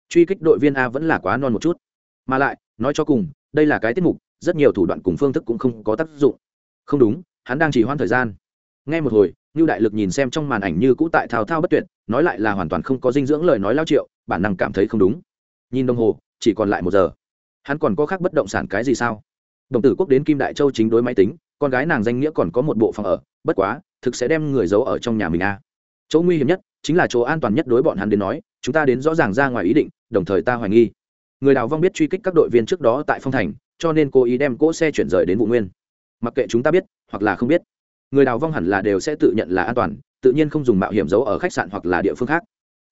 [SPEAKER 1] Truy kích đội viên a vẫn là quá non một chút. Mà lại, nói cho cùng, đây là cái tiết mục, rất nhiều thủ đoạn cùng phương thức cũng không có tác dụng. Không đúng, hắn đang chỉ hoãn thời gian. Ngay một hồi như đại lực nhìn xem trong màn ảnh như cũ tại thao thao bất tuyệt, nói lại là hoàn toàn không có dinh dưỡng lời nói lao triệu, bản năng cảm thấy không đúng. Nhìn đồng hồ, chỉ còn lại một giờ. Hắn còn có khác bất động sản cái gì sao? Đồng tử quốc đến kim đại châu chính đối máy tính, con gái nàng danh nghĩa còn có một bộ phòng ở, bất quá thực sẽ đem người giấu ở trong nhà mình a à. chỗ nguy hiểm nhất chính là chỗ an toàn nhất đối bọn hắn đến nói, chúng ta đến rõ ràng ra ngoài ý định, đồng thời ta hoài nghi. Người đào vong biết truy kích các đội viên trước đó tại phong thành, cho nên cố ý đem cỗ xe chuyển rời đến vụ nguyên. Mặc kệ chúng ta biết, hoặc là không biết, người đào vong hẳn là đều sẽ tự nhận là an toàn, tự nhiên không dùng mạo hiểm giấu ở khách sạn hoặc là địa phương khác.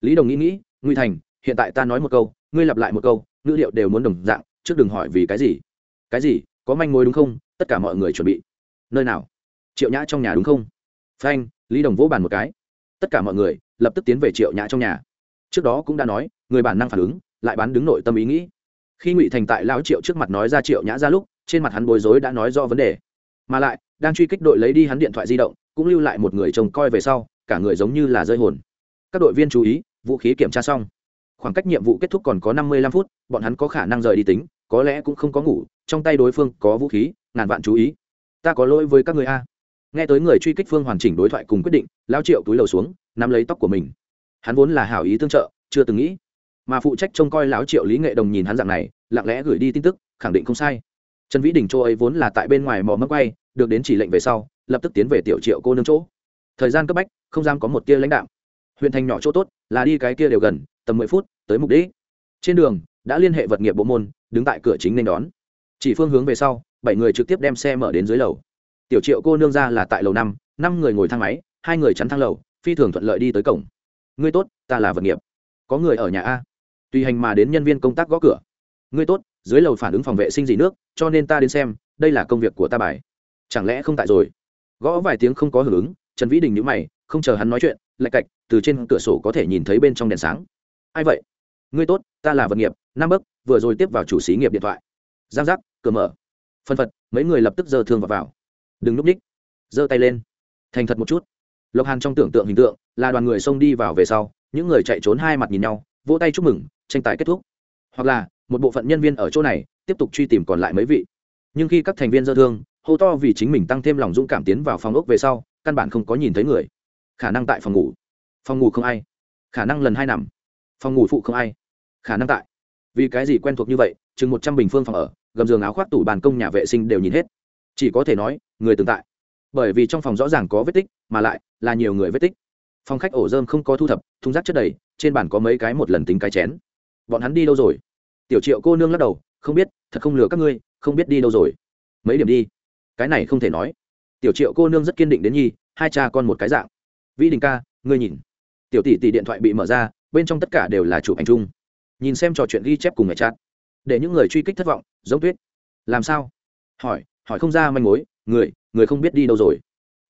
[SPEAKER 1] Lý đồng nghĩ nghĩ nguy thành, hiện tại ta nói một câu, ngươi lặp lại một câu, ngữ liệu đều muốn đồng dạng, trước đừng hỏi vì cái gì. Cái gì? Có manh mối đúng không? Tất cả mọi người chuẩn bị. Nơi nào? Triệu nhã trong nhà đúng không? Phanh, lý đồng vỗ bàn một cái. Tất cả mọi người lập tức tiến về triệu nhã trong nhà. Trước đó cũng đã nói, người bản năng phản ứng, lại bán đứng nội tâm ý nghĩ. Khi ngụy thành tại lao triệu trước mặt nói ra triệu nhã ra lúc, trên mặt hắn bối rối đã nói do vấn đề. Mà lại, đang truy kích đội lấy đi hắn điện thoại di động, cũng lưu lại một người trông coi về sau, cả người giống như là rơi hồn. Các đội viên chú ý, vũ khí kiểm tra xong. Khoảng cách nhiệm vụ kết thúc còn có năm mươi lăm phút, bọn hắn có khả năng rời đi tính, có lẽ cũng không có ngủ, trong tay đối phương có vũ khí, ngàn vạn chú ý. Ta có lỗi với các người a nghe tới người truy kích phương hoàn chỉnh đối thoại cùng quyết định, lao triệu túi lầu xuống, nắm lấy tóc của mình. Hắn vốn là hảo ý tương trợ, chưa từng nghĩ. Mà phụ trách trông coi lão triệu lý nghệ đồng nhìn hắn dạng này, lặng lẽ gửi đi tin tức, khẳng định không sai. Trần vĩ đình châu ấy vốn là tại bên ngoài mò mất quay, được đến chỉ lệnh về sau, lập tức tiến về tiểu triệu cô nương chỗ. Thời gian cấp bách, không dám có một tia lãnh đạo huyện thành nhỏ chỗ tốt, là đi cái kia đều gần, tầm mười phút, tới mục đích. Trên đường, đã liên hệ vật nghiệp bộ môn, đứng tại cửa chính nên đón. Chỉ phương hướng về sau, bảy người trực tiếp đem xe mở đến dưới lầu tiểu triệu cô nương ra là tại lầu năm năm người ngồi thang máy hai người chắn thang lầu phi thường thuận lợi đi tới cổng. Ngươi tốt ta là vật nghiệp. Có người ở nhà a. Tùy hành mà đến nhân viên công tác gõ cửa. Ngươi tốt dưới lầu phản ứng phòng vệ sinh gì nước cho nên ta đến xem đây là công việc của ta bài. Chẳng lẽ không tại rồi? Gõ vài tiếng không có hưởng ứng trần vĩ đình nhữ mày không chờ hắn nói chuyện lạch cạch từ trên cửa sổ có thể nhìn thấy bên trong đèn sáng. Ai vậy? Ngươi tốt ta là vật nghiệp nam bấc vừa rồi tiếp vào chủ xí nghiệp điện thoại. Giang giác cửa mở. Phân phật mấy người lập tức giờ thương vào, vào đừng núp ních. Giơ tay lên. Thành thật một chút. Lộc hàn trong tưởng tượng hình tượng là đoàn người xông đi vào về sau, những người chạy trốn hai mặt nhìn nhau, vỗ tay chúc mừng, tranh tài kết thúc. Hoặc là, một bộ phận nhân viên ở chỗ này tiếp tục truy tìm còn lại mấy vị. Nhưng khi các thành viên dơ thương, hô to vì chính mình tăng thêm lòng dũng cảm tiến vào phòng ốc về sau, căn bản không có nhìn thấy người. Khả năng tại phòng ngủ. Phòng ngủ không ai. Khả năng lần hai nằm. Phòng ngủ phụ không ai. Khả năng tại. Vì cái gì quen thuộc như vậy, chừng một trăm bình phương phòng ở, gầm giường áo khoác tủ bàn công nhà vệ sinh đều nhìn hết chỉ có thể nói, người từng tại. Bởi vì trong phòng rõ ràng có vết tích, mà lại là nhiều người vết tích. Phòng khách ổ dơm không có thu thập, thùng rác chất đầy, trên bàn có mấy cái một lần tính cái chén. Bọn hắn đi đâu rồi? Tiểu triệu cô nương lắc đầu, không biết, thật không lừa các ngươi, không biết đi đâu rồi. Mấy điểm đi. Cái này không thể nói. Tiểu triệu cô nương rất kiên định đến nhi, hai cha con một cái dạng. Vĩ đình ca, ngươi nhìn. Tiểu tỷ tỷ điện thoại bị mở ra, bên trong tất cả đều là chụp ảnh chung. Nhìn xem trò chuyện ghi chép cùng mẹ chát để những người truy kích thất vọng, giống tuyết. Làm sao? Hỏi hỏi không ra manh mối, người người không biết đi đâu rồi.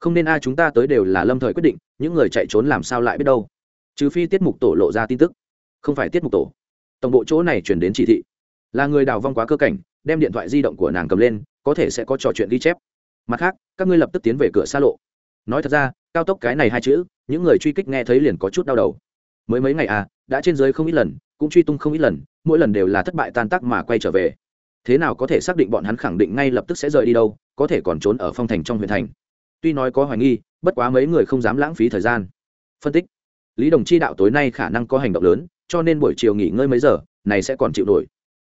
[SPEAKER 1] Không nên ai chúng ta tới đều là lâm thời quyết định, những người chạy trốn làm sao lại biết đâu. Trừ phi tiết mục tổ lộ ra tin tức. Không phải tiết mục tổ. Tổng bộ chỗ này chuyển đến chỉ thị. Là người đào vong quá cơ cảnh, đem điện thoại di động của nàng cầm lên, có thể sẽ có trò chuyện ghi chép. Mặt khác, các ngươi lập tức tiến về cửa xa lộ. Nói thật ra, cao tốc cái này hai chữ, những người truy kích nghe thấy liền có chút đau đầu. Mới mấy ngày à đã trên giới không ít lần, cũng truy tung không ít lần, mỗi lần đều là thất bại tan tác mà quay trở về thế nào có thể xác định bọn hắn khẳng định ngay lập tức sẽ rời đi đâu, có thể còn trốn ở phong thành trong huyện thành? Tuy nói có hoài nghi, bất quá mấy người không dám lãng phí thời gian. Phân tích. Lý đồng chi đạo tối nay khả năng có hành động lớn, cho nên buổi chiều nghỉ ngơi mấy giờ, này sẽ còn chịu nổi.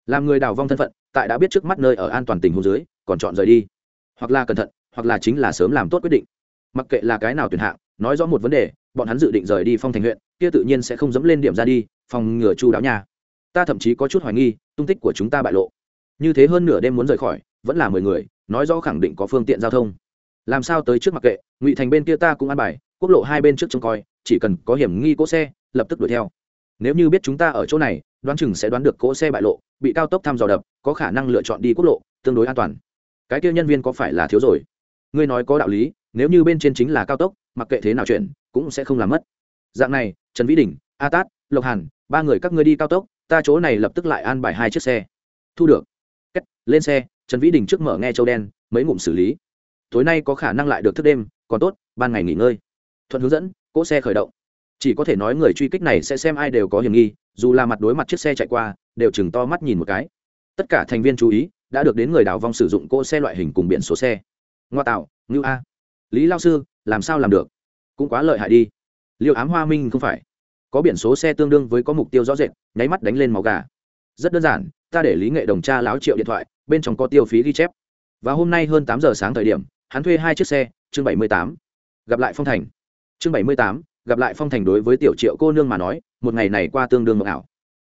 [SPEAKER 1] Làm người đào vong thân phận, tại đã biết trước mắt nơi ở an toàn tình hồ dưới, còn chọn rời đi. Hoặc là cẩn thận, hoặc là chính là sớm làm tốt quyết định. Mặc kệ là cái nào tuyển hạng, nói rõ một vấn đề, bọn hắn dự định rời đi phong thành huyện, kia tự nhiên sẽ không dẫm lên điểm ra đi, phòng ngừa chu đáo nhà. Ta thậm chí có chút hoài nghi, tung tích của chúng ta bại lộ như thế hơn nửa đêm muốn rời khỏi, vẫn là mười người, nói rõ khẳng định có phương tiện giao thông. Làm sao tới trước mặc kệ, ngụy thành bên kia ta cũng ăn bài, quốc lộ hai bên trước trông coi, chỉ cần có hiểm nghi cỗ xe, lập tức đuổi theo. Nếu như biết chúng ta ở chỗ này, đoán chừng sẽ đoán được cỗ xe bại lộ, bị cao tốc thăm dò đập, có khả năng lựa chọn đi quốc lộ, tương đối an toàn. Cái kia nhân viên có phải là thiếu rồi? Ngươi nói có đạo lý, nếu như bên trên chính là cao tốc, mặc kệ thế nào chuyện cũng sẽ không làm mất. Dạng này, trần vĩ đình, a tát, lộc hàn, ba người các ngươi đi cao tốc, ta chỗ này lập tức lại an bài hai chiếc xe. Thu được. Kết, lên xe trần vĩ đình trước mở nghe châu đen mấy ngụm xử lý. Tối nay có khả năng lại được thức đêm còn tốt ban ngày nghỉ ngơi. Thuận hướng dẫn cỗ xe khởi động. Chỉ có thể nói người truy kích này sẽ xem ai đều có hiểm nghi dù là mặt đối mặt chiếc xe chạy qua đều chừng to mắt nhìn một cái. Tất cả thành viên chú ý đã được đến người đào vong sử dụng cỗ xe loại hình cùng biển số xe. Ngoa tạo ngưu a. Lý lao sư làm sao làm được? Cũng quá lợi hại đi. Liệu ám hoa minh không phải? Có biển số xe tương đương với có mục tiêu rõ rệt nháy mắt đánh lên màu gà. Rất đơn giản ta để lý nghệ đồng tra láo triệu điện thoại, bên trong có tiêu phí ghi chép. Và hôm nay hơn tám giờ sáng thời điểm, hắn thuê hai chiếc xe, chương bảy mươi tám. Gặp lại phong thành. Chương bảy mươi tám, gặp lại phong thành đối với tiểu triệu cô nương mà nói, một ngày này qua tương đương mộng ảo.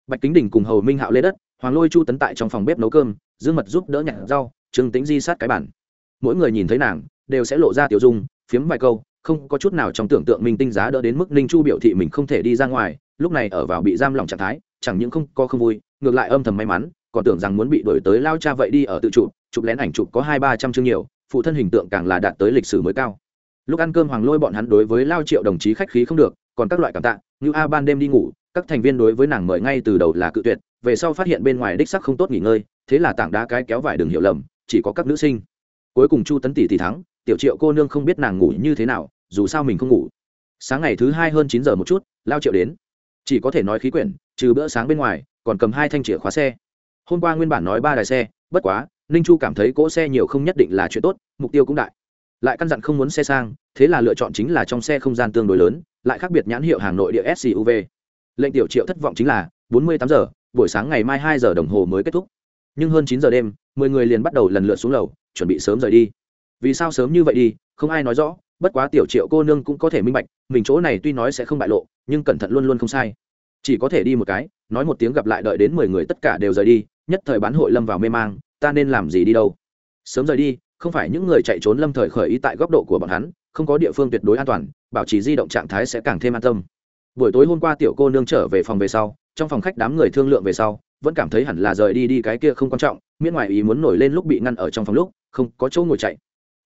[SPEAKER 1] Bạch kính đình cùng hầu minh hạo lê đất, hoàng lôi chu tấn tại trong phòng bếp nấu cơm, dương mật giúp đỡ nhặt rau, trương tính di sát cái bản mỗi người nhìn thấy nàng, đều sẽ lộ ra tiểu dung, phiếm vài câu, không có chút nào trong tưởng tượng mình tinh giá đỡ đến mức ninh chu biểu thị mình không thể đi ra ngoài, lúc này ở vào bị giam lỏng trạng thái, chẳng những không có không vui ngược lại âm thầm may mắn, còn tưởng rằng muốn bị đổi tới lao cha vậy đi ở tự chụp chụp lén ảnh chụp có hai ba trăm chương nhiều, phụ thân hình tượng càng là đạt tới lịch sử mới cao. Lúc ăn cơm hoàng lôi bọn hắn đối với lao triệu đồng chí khách khí không được, còn các loại cảm tạ, như a ban đêm đi ngủ, các thành viên đối với nàng mời ngay từ đầu là cự tuyệt, về sau phát hiện bên ngoài đích sắc không tốt nghỉ ngơi, thế là tảng đá cái kéo vải đường hiểu lầm, chỉ có các nữ sinh. Cuối cùng chu tấn tỷ thì thắng, tiểu triệu cô nương không biết nàng ngủ như thế nào, dù sao mình không ngủ. Sáng ngày thứ hai hơn chín giờ một chút, lao triệu đến. Chỉ có thể nói khí quyển, trừ bữa sáng bên ngoài còn cầm hai thanh chìa khóa xe. Hôm qua nguyên bản nói ba đài xe, bất quá, ninh chu cảm thấy cỗ xe nhiều không nhất định là chuyện tốt, mục tiêu cũng đại. Lại căn dặn không muốn xe sang, thế là lựa chọn chính là trong xe không gian tương đối lớn, lại khác biệt nhãn hiệu hàng nội địa suv lệnh tiểu triệu thất vọng chính là, bốn mươi tám giờ, buổi sáng ngày mai hai giờ đồng hồ mới kết thúc. Nhưng hơn chín giờ đêm, mười người liền bắt đầu lần lượt xuống lầu, chuẩn bị sớm rời đi. Vì sao sớm như vậy đi, không ai nói rõ, bất quá tiểu triệu cô nương cũng có thể minh bạch, mình chỗ này tuy nói sẽ không bại lộ, nhưng cẩn thận luôn luôn không sai. Chỉ có thể đi một cái nói một tiếng gặp lại đợi đến mười người tất cả đều rời đi, nhất thời bán hội lâm vào mê mang, ta nên làm gì đi đâu? Sớm rời đi, không phải những người chạy trốn lâm thời khởi ý tại góc độ của bọn hắn, không có địa phương tuyệt đối an toàn, bảo trì di động trạng thái sẽ càng thêm an tâm. Buổi tối hôm qua tiểu cô nương trở về phòng về sau, trong phòng khách đám người thương lượng về sau, vẫn cảm thấy hẳn là rời đi đi cái kia không quan trọng, miễn ngoài ý muốn nổi lên lúc bị ngăn ở trong phòng lúc, không có chỗ ngồi chạy.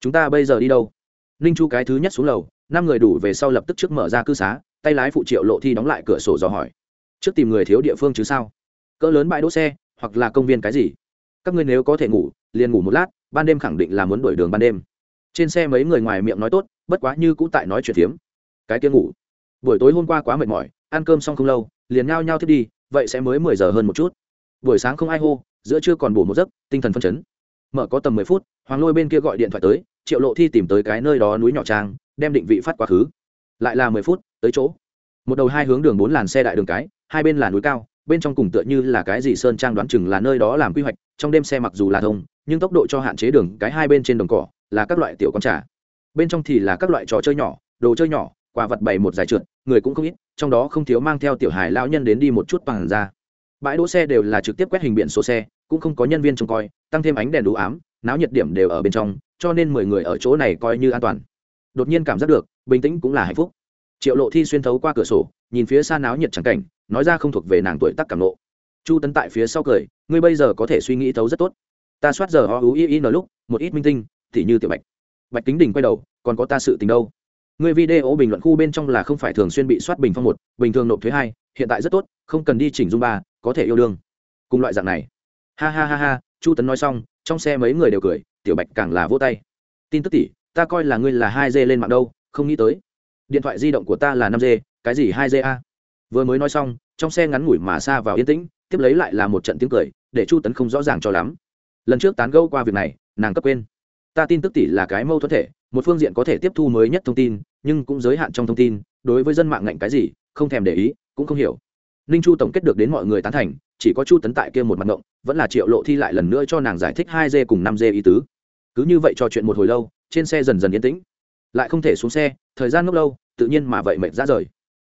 [SPEAKER 1] Chúng ta bây giờ đi đâu? Ninh chu cái thứ nhất xuống lầu, năm người đủ về sau lập tức trước mở ra cư xá, tay lái phụ triệu lộ thi đóng lại cửa sổ dò hỏi trước tìm người thiếu địa phương chứ sao? Cỡ lớn bãi đỗ xe, hoặc là công viên cái gì? Các ngươi nếu có thể ngủ, liền ngủ một lát, ban đêm khẳng định là muốn đổi đường ban đêm. Trên xe mấy người ngoài miệng nói tốt, bất quá như cũng tại nói chuyện phiếm. Cái kia ngủ. Buổi tối hôm qua quá mệt mỏi, ăn cơm xong không lâu, liền ngao nhau thiết đi, vậy sẽ mới mười giờ hơn một chút. Buổi sáng không ai hô, giữa trưa còn bổ một giấc, tinh thần phân chấn. Mở có tầm mười phút, hoàng lôi bên kia gọi điện thoại tới, triệu lộ thi tìm tới cái nơi đó núi nhỏ trang, đem định vị phát quá khứ. Lại là mười phút, tới chỗ. Một đầu hai hướng đường bốn làn xe đại đường cái hai bên là núi cao, bên trong cùng tựa như là cái gì sơn trang đoán chừng là nơi đó làm quy hoạch, trong đêm xe mặc dù là thông, nhưng tốc độ cho hạn chế đường, cái hai bên trên đồng cỏ, là các loại tiểu con trà. Bên trong thì là các loại trò chơi nhỏ, đồ chơi nhỏ, quà vật bày một giải trượt, người cũng không ít, trong đó không thiếu mang theo tiểu hài lão nhân đến đi một chút bằng ra. Bãi đỗ xe đều là trực tiếp quét hình biển số xe, cũng không có nhân viên trông coi, tăng thêm ánh đèn đủ ám, náo nhiệt điểm đều ở bên trong, cho nên mười người ở chỗ này coi như an toàn. Đột nhiên cảm giác được, bình tĩnh cũng là hạnh phúc. Triệu lộ thi xuyên thấu qua cửa sổ, nhìn phía xa náo nhiệt chẳng cảnh nói ra không thuộc về nàng tuổi tác cảm nộ. Chu tấn tại phía sau cười, ngươi bây giờ có thể suy nghĩ thấu rất tốt. Ta soát giờ ho ú y y n lúc, một ít minh tinh, thì như tiểu bạch. Bạch kính đình quay đầu, còn có ta sự tình đâu? Người video bình luận khu bên trong là không phải thường xuyên bị soát bình phong một, bình thường nộp thuế hai, hiện tại rất tốt, không cần đi chỉnh dung ba, có thể yêu đương. Cùng loại dạng này. Ha ha ha ha, chu tấn nói xong, trong xe mấy người đều cười, tiểu bạch càng là vô tay. Tin tức tỷ ta coi là ngươi là hai d lên mạng đâu, không nghĩ tới. Điện thoại di động của ta là năm g, cái gì hai g a? Vừa mới nói xong, trong xe ngắn ngủi mà xa vào yên tĩnh, tiếp lấy lại là một trận tiếng cười, để chu tấn không rõ ràng cho lắm. Lần trước tán gẫu qua việc này, nàng cấp quên. Ta tin tức tỷ là cái mâu thuẫn thể, một phương diện có thể tiếp thu mới nhất thông tin, nhưng cũng giới hạn trong thông tin, đối với dân mạng ngạnh cái gì, không thèm để ý, cũng không hiểu. Ninh chu tổng kết được đến mọi người tán thành, chỉ có chu tấn tại kia một mặt ngộng, vẫn là triệu lộ thi lại lần nữa cho nàng giải thích hai d cùng năm d ý tứ. Cứ như vậy trò chuyện một hồi lâu, trên xe dần dần yên tĩnh. Lại không thể xuống xe, thời gian ngốc lâu, tự nhiên mà vậy mệt ra rời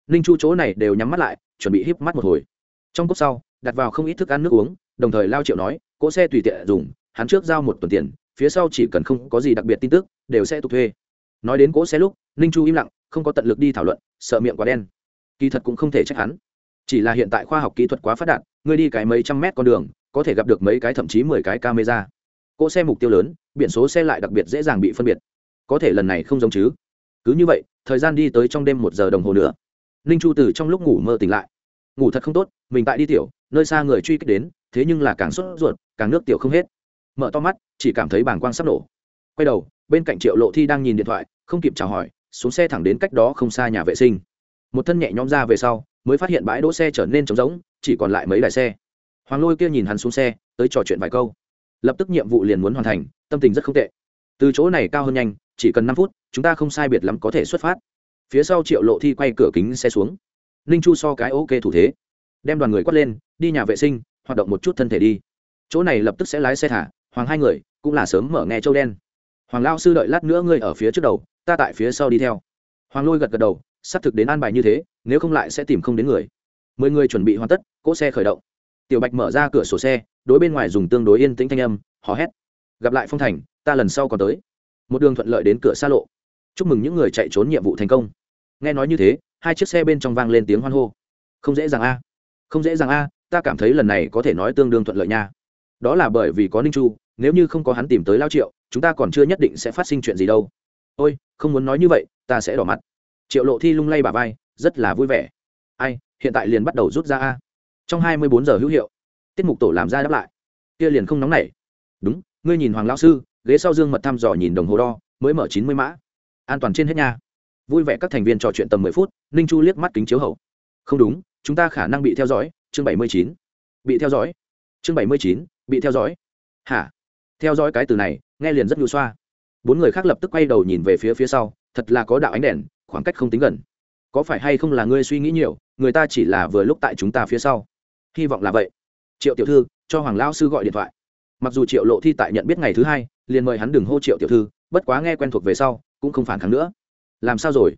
[SPEAKER 1] ninh chu chỗ này đều nhắm mắt lại, chuẩn bị híp mắt một hồi. Trong cốc sau, đặt vào không ít thức ăn nước uống, đồng thời lao triệu nói, cỗ xe tùy tiện dùng, hắn trước giao một tuần tiền, phía sau chỉ cần không có gì đặc biệt tin tức, đều sẽ tục thuê. Nói đến cỗ xe lúc, ninh chu im lặng, không có tận lực đi thảo luận, sợ miệng quá đen. Kỳ thật cũng không thể trách hắn. Chỉ là hiện tại khoa học kỹ thuật quá phát đạt, ngươi đi cái mấy trăm mét con đường, có thể gặp được mấy cái thậm chí mười cái camera. Cỗ xe mục tiêu lớn, biển số xe lại đặc biệt dễ dàng bị phân biệt. Có thể lần này không giống chứ. Cứ như vậy, thời gian đi tới trong đêm một giờ đồng hồ nữa ninh chu từ trong lúc ngủ mơ tỉnh lại. Ngủ thật không tốt, mình tại đi tiểu, nơi xa người truy kích đến, thế nhưng là càng sốt ruột, càng nước tiểu không hết. Mở to mắt, chỉ cảm thấy bàng quang sắp nổ. Quay đầu, bên cạnh triệu lộ thi đang nhìn điện thoại, không kịp chào hỏi, xuống xe thẳng đến cách đó không xa nhà vệ sinh. Một thân nhẹ nhõm ra về sau, mới phát hiện bãi đỗ xe trở nên trống rỗng, chỉ còn lại mấy đài xe. Hoàng lôi kia nhìn hắn xuống xe, tới trò chuyện vài câu. Lập tức nhiệm vụ liền muốn hoàn thành, tâm tình rất không tệ. Từ chỗ này cao hơn nhanh, chỉ cần năm phút, chúng ta không sai biệt lắm có thể xuất phát phía sau triệu lộ thi quay cửa kính xe xuống. Ninh chu so cái ok thủ thế. Đem đoàn người quát lên, đi nhà vệ sinh, hoạt động một chút thân thể đi. Chỗ này lập tức sẽ lái xe thả, hoàng hai người cũng là sớm mở nghe châu đen. Hoàng lao sư đợi lát nữa ngươi ở phía trước đầu, ta tại phía sau đi theo. Hoàng lôi gật gật đầu, sắp thực đến an bài như thế, nếu không lại sẽ tìm không đến người. Mười người chuẩn bị hoàn tất, cỗ xe khởi động. Tiểu bạch mở ra cửa sổ xe, đối bên ngoài dùng tương đối yên tĩnh thanh âm, hò hét. Gặp lại phong thành, ta lần sau còn tới. Một đường thuận lợi đến cửa xa lộ chúc mừng những người chạy trốn nhiệm vụ thành công. Nghe nói như thế, hai chiếc xe bên trong vang lên tiếng hoan hô. Không dễ dàng a. Không dễ dàng a, ta cảm thấy lần này có thể nói tương đương thuận lợi nha. Đó là bởi vì có ninh chu, nếu như không có hắn tìm tới lao triệu, chúng ta còn chưa nhất định sẽ phát sinh chuyện gì đâu. Ôi, không muốn nói như vậy, ta sẽ đỏ mặt. Triệu lộ thi lung lay bà vai, rất là vui vẻ. Ai, hiện tại liền bắt đầu rút ra a. Trong hai mươi bốn giờ hữu hiệu, tiết mục tổ làm ra đáp lại. Kia liền không nóng nảy. Đúng, ngươi nhìn hoàng lão sư, ghế sau dương mật thăm dò nhìn đồng hồ đo, mới mở chín mươi mã an toàn trên hết nha. Vui vẻ các thành viên trò chuyện tầm mười phút, ninh chu liếc mắt kính chiếu hậu. Không đúng, chúng ta khả năng bị theo dõi, chương bảy mươi chín. Bị theo dõi. Chương bảy mươi chín, bị theo dõi. Hả? Theo dõi cái từ này, nghe liền rất nhu xoa. Bốn người khác lập tức quay đầu nhìn về phía phía sau, thật là có đạo ánh đèn, khoảng cách không tính gần. Có phải hay không là ngươi suy nghĩ nhiều, người ta chỉ là vừa lúc tại chúng ta phía sau. Hy vọng là vậy. Triệu tiểu thư, cho hoàng lao sư gọi điện thoại. Mặc dù triệu lộ thi tại nhận biết ngày thứ hai, liền mời hắn đừng hô triệu tiểu thư, bất quá nghe quen thuộc về sau cũng không phản kháng nữa. Làm sao rồi?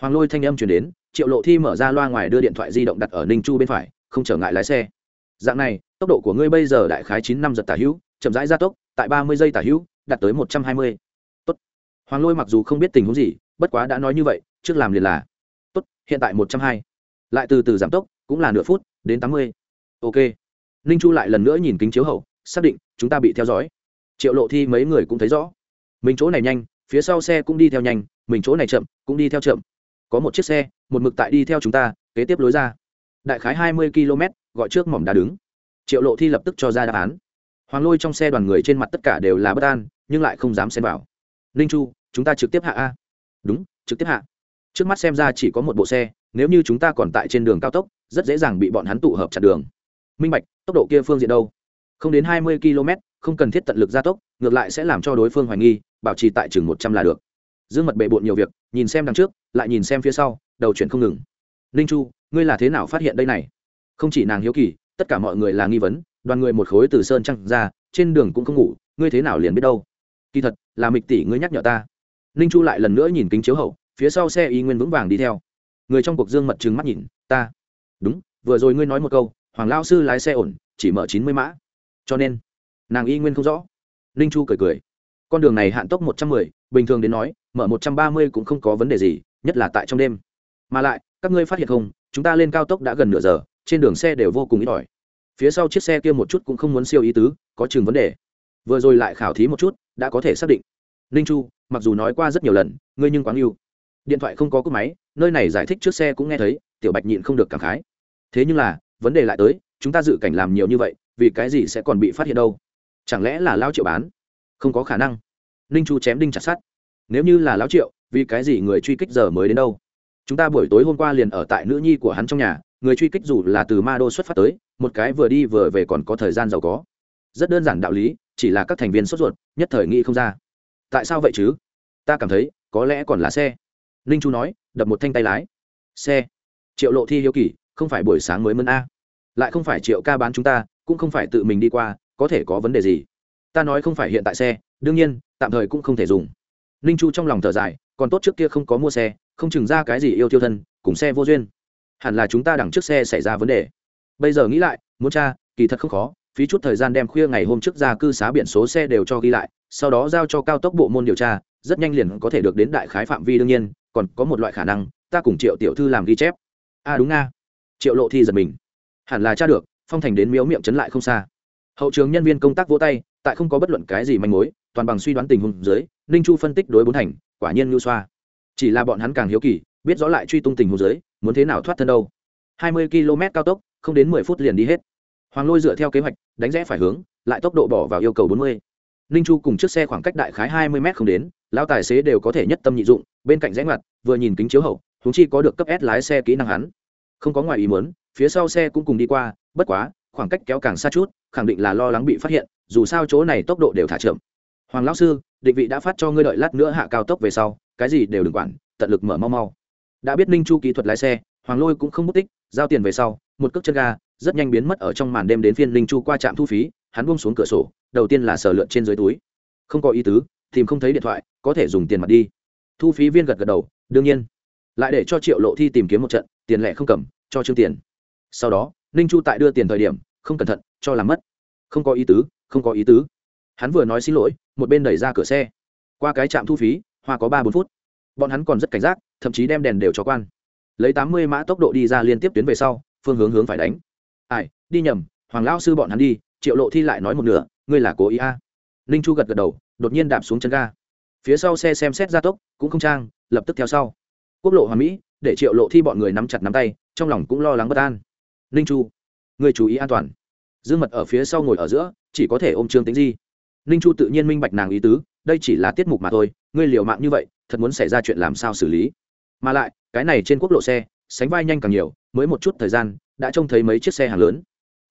[SPEAKER 1] Hoàng lôi thanh âm chuyển đến, triệu lộ thi mở ra loa ngoài đưa điện thoại di động đặt ở ninh chu bên phải, không trở ngại lái xe. Dạng này, tốc độ của ngươi bây giờ đại khái chín năm giật tả hữu, chậm rãi gia tốc, tại ba mươi giây tả hữu, đạt tới một trăm hai mươi. Tốt. hoàng lôi mặc dù không biết tình huống gì, bất quá đã nói như vậy, trước làm liền là. Tốt, hiện tại một trăm hai. Lại từ từ giảm tốc, cũng là nửa phút, đến tám mươi. Ok. Ninh chu lại lần nữa nhìn kính chiếu hậu, xác định, chúng ta bị theo dõi. Triệu lộ thi mấy người cũng thấy rõ. Mình chỗ này nhanh phía sau xe cũng đi theo nhanh, mình chỗ này chậm, cũng đi theo chậm. Có một chiếc xe, một mực tại đi theo chúng ta, kế tiếp lối ra. Đại khái hai mươi km gọi trước mỏm đá đứng. Triệu lộ thi lập tức cho ra đáp án. Hoàng lôi trong xe đoàn người trên mặt tất cả đều là bất an, nhưng lại không dám xem vào. Ninh chu, chúng ta trực tiếp hạ a. Đúng, trực tiếp hạ. Trước mắt xem ra chỉ có một bộ xe, nếu như chúng ta còn tại trên đường cao tốc, rất dễ dàng bị bọn hắn tụ hợp chặt đường. Minh bạch, tốc độ kia phương diện đâu? Không đến hai mươi km không cần thiết tận lực gia tốc, ngược lại sẽ làm cho đối phương hoài nghi bảo trì tại chừng một trăm là được. Dương mật bệ bộn nhiều việc, nhìn xem đằng trước, lại nhìn xem phía sau, đầu chuyển không ngừng. Ninh chu, ngươi là thế nào phát hiện đây này? Không chỉ nàng hiếu kỳ, tất cả mọi người là nghi vấn, đoàn người một khối từ sơn trăng ra, trên đường cũng không ngủ, ngươi thế nào liền biết đâu? Kỳ thật, là mịch tỷ ngươi nhắc nhở ta. Ninh chu lại lần nữa nhìn kính chiếu hậu, phía sau xe y nguyên vững vàng đi theo. Người trong cuộc dương mật trừng mắt nhìn, ta. Đúng, vừa rồi ngươi nói một câu, hoàng lao sư lái xe ổn, chỉ mở chín mươi mã. Cho nên, nàng y nguyên không rõ. Ninh chu cười cười con đường này hạn tốc một trăm mười, bình thường đến nói, mở một trăm ba mươi cũng không có vấn đề gì, nhất là tại trong đêm. Mà lại, các ngươi phát hiện không, chúng ta lên cao tốc đã gần nửa giờ, trên đường xe đều vô cùng ít ỏi. Phía sau chiếc xe kia một chút cũng không muốn siêu ý tứ, có chừng vấn đề. Vừa rồi lại khảo thí một chút, đã có thể xác định. Ninh chu, mặc dù nói qua rất nhiều lần, ngươi nhưng quá yêu điện thoại không có cúp máy, nơi này giải thích trước xe cũng nghe thấy, tiểu bạch nhịn không được cảm khái. Thế nhưng là, vấn đề lại tới, chúng ta dự cảnh làm nhiều như vậy, vì cái gì sẽ còn bị phát hiện đâu? Chẳng lẽ là lao triệu bán? Không có khả năng. Ninh chu chém đinh chặt sát nếu như là lão triệu, vì cái gì người truy kích giờ mới đến đâu? Chúng ta buổi tối hôm qua liền ở tại nữ nhi của hắn trong nhà, người truy kích dù là từ ma đô xuất phát tới, một cái vừa đi vừa về còn có thời gian giàu có. Rất đơn giản đạo lý, chỉ là các thành viên sốt ruột, nhất thời nghĩ không ra. Tại sao vậy chứ? Ta cảm thấy, có lẽ còn là xe. Ninh chu nói, đập một thanh tay lái. Xe. Triệu lộ thi hiếu kỳ, không phải buổi sáng mới mân a. Lại không phải triệu ca bán chúng ta, cũng không phải tự mình đi qua, có thể có vấn đề gì? Ta nói không phải hiện tại xe, đương nhiên, tạm thời cũng không thể dùng. Ninh chu trong lòng thở dài, còn tốt trước kia không có mua xe, không chừng ra cái gì yêu tiêu thân, cùng xe vô duyên. Hẳn là chúng ta đằng trước xe xảy ra vấn đề. Bây giờ nghĩ lại, muốn cha kỳ thật không khó, phí chút thời gian đem khuya ngày hôm trước ra cư xá biển số xe đều cho ghi lại, sau đó giao cho cao tốc bộ môn điều tra, rất nhanh liền có thể được đến đại khái phạm vi đương nhiên, còn có một loại khả năng, ta cùng triệu tiểu thư làm ghi chép. A à đúng nga. Triệu lộ thi giật mình. Hẳn là cha được, phong thành đến miếu miệng chấn lại không xa. Hậu trường nhân viên công tác vỗ tay tại không có bất luận cái gì manh mối, toàn bằng suy đoán tình huống dưới, ninh chu phân tích đối bốn thành, quả nhiên ngưu xoa. Chỉ là bọn hắn càng hiếu kỳ, biết rõ lại truy tung tình huống dưới, muốn thế nào thoát thân đâu. Hai mươi km cao tốc, không đến mười phút liền đi hết. Hoàng lôi dựa theo kế hoạch, đánh rẽ phải hướng, lại tốc độ bỏ vào yêu cầu bốn mươi. Ninh chu cùng chiếc xe khoảng cách đại khái hai mươi m không đến, lão tài xế đều có thể nhất tâm nhị dụng, bên cạnh rẽ ngoặt, vừa nhìn kính chiếu hậu húng chi có được cấp s lái xe kỹ năng hắn. Không có ngoài ý muốn, phía sau xe cũng cùng đi qua, bất quá, khoảng cách kéo càng xa chút, khẳng định là lo lắng bị phát hiện dù sao chỗ này tốc độ đều thả chậm. Hoàng lão sư, định vị đã phát cho ngươi đợi lát nữa hạ cao tốc về sau, cái gì đều đừng quản, tận lực mở mau mau. Đã biết ninh chu kỹ thuật lái xe, hoàng lôi cũng không mất tích, giao tiền về sau, một cước chân ga, rất nhanh biến mất ở trong màn đêm đến phiên ninh chu qua trạm thu phí, hắn buông xuống cửa sổ, đầu tiên là sờ lượn trên dưới túi. Không có ý tứ, tìm không thấy điện thoại, có thể dùng tiền mặt đi. Thu phí viên gật gật đầu, đương nhiên. Lại để cho triệu lộ thi tìm kiếm một trận, tiền lẻ không cầm, cho trương tiền. Sau đó, ninh chu tại đưa tiền thời điểm, không cẩn thận, cho làm mất. Không có ý tứ không có ý tứ. Hắn vừa nói xin lỗi, một bên đẩy ra cửa xe. Qua cái trạm thu phí, hoa có ba bốn phút. Bọn hắn còn rất cảnh giác, thậm chí đem đèn đều cho quan. Lấy tám mươi mã tốc độ đi ra liên tiếp tuyến về sau, phương hướng hướng phải đánh. Ai, đi nhầm, hoàng lao sư bọn hắn đi, triệu lộ thi lại nói một nửa, ngươi là cố ý a. À. ninh chu gật gật đầu, đột nhiên đạp xuống chân ga. Phía sau xe xem xét gia tốc, cũng không trang, lập tức theo sau. Quốc lộ hòa mỹ, để triệu lộ thi bọn người nắm chặt nắm tay, trong lòng cũng lo lắng bất an. Ninh chu người chú ý an toàn. Dương mật ở phía sau ngồi ở giữa chỉ có thể ôm trương tính di. Ninh chu tự nhiên minh bạch nàng ý tứ, đây chỉ là tiết mục mà thôi, ngươi liều mạng như vậy, thật muốn xảy ra chuyện làm sao xử lý? Mà lại, cái này trên quốc lộ xe, sánh vai nhanh càng nhiều, mới một chút thời gian, đã trông thấy mấy chiếc xe hàng lớn.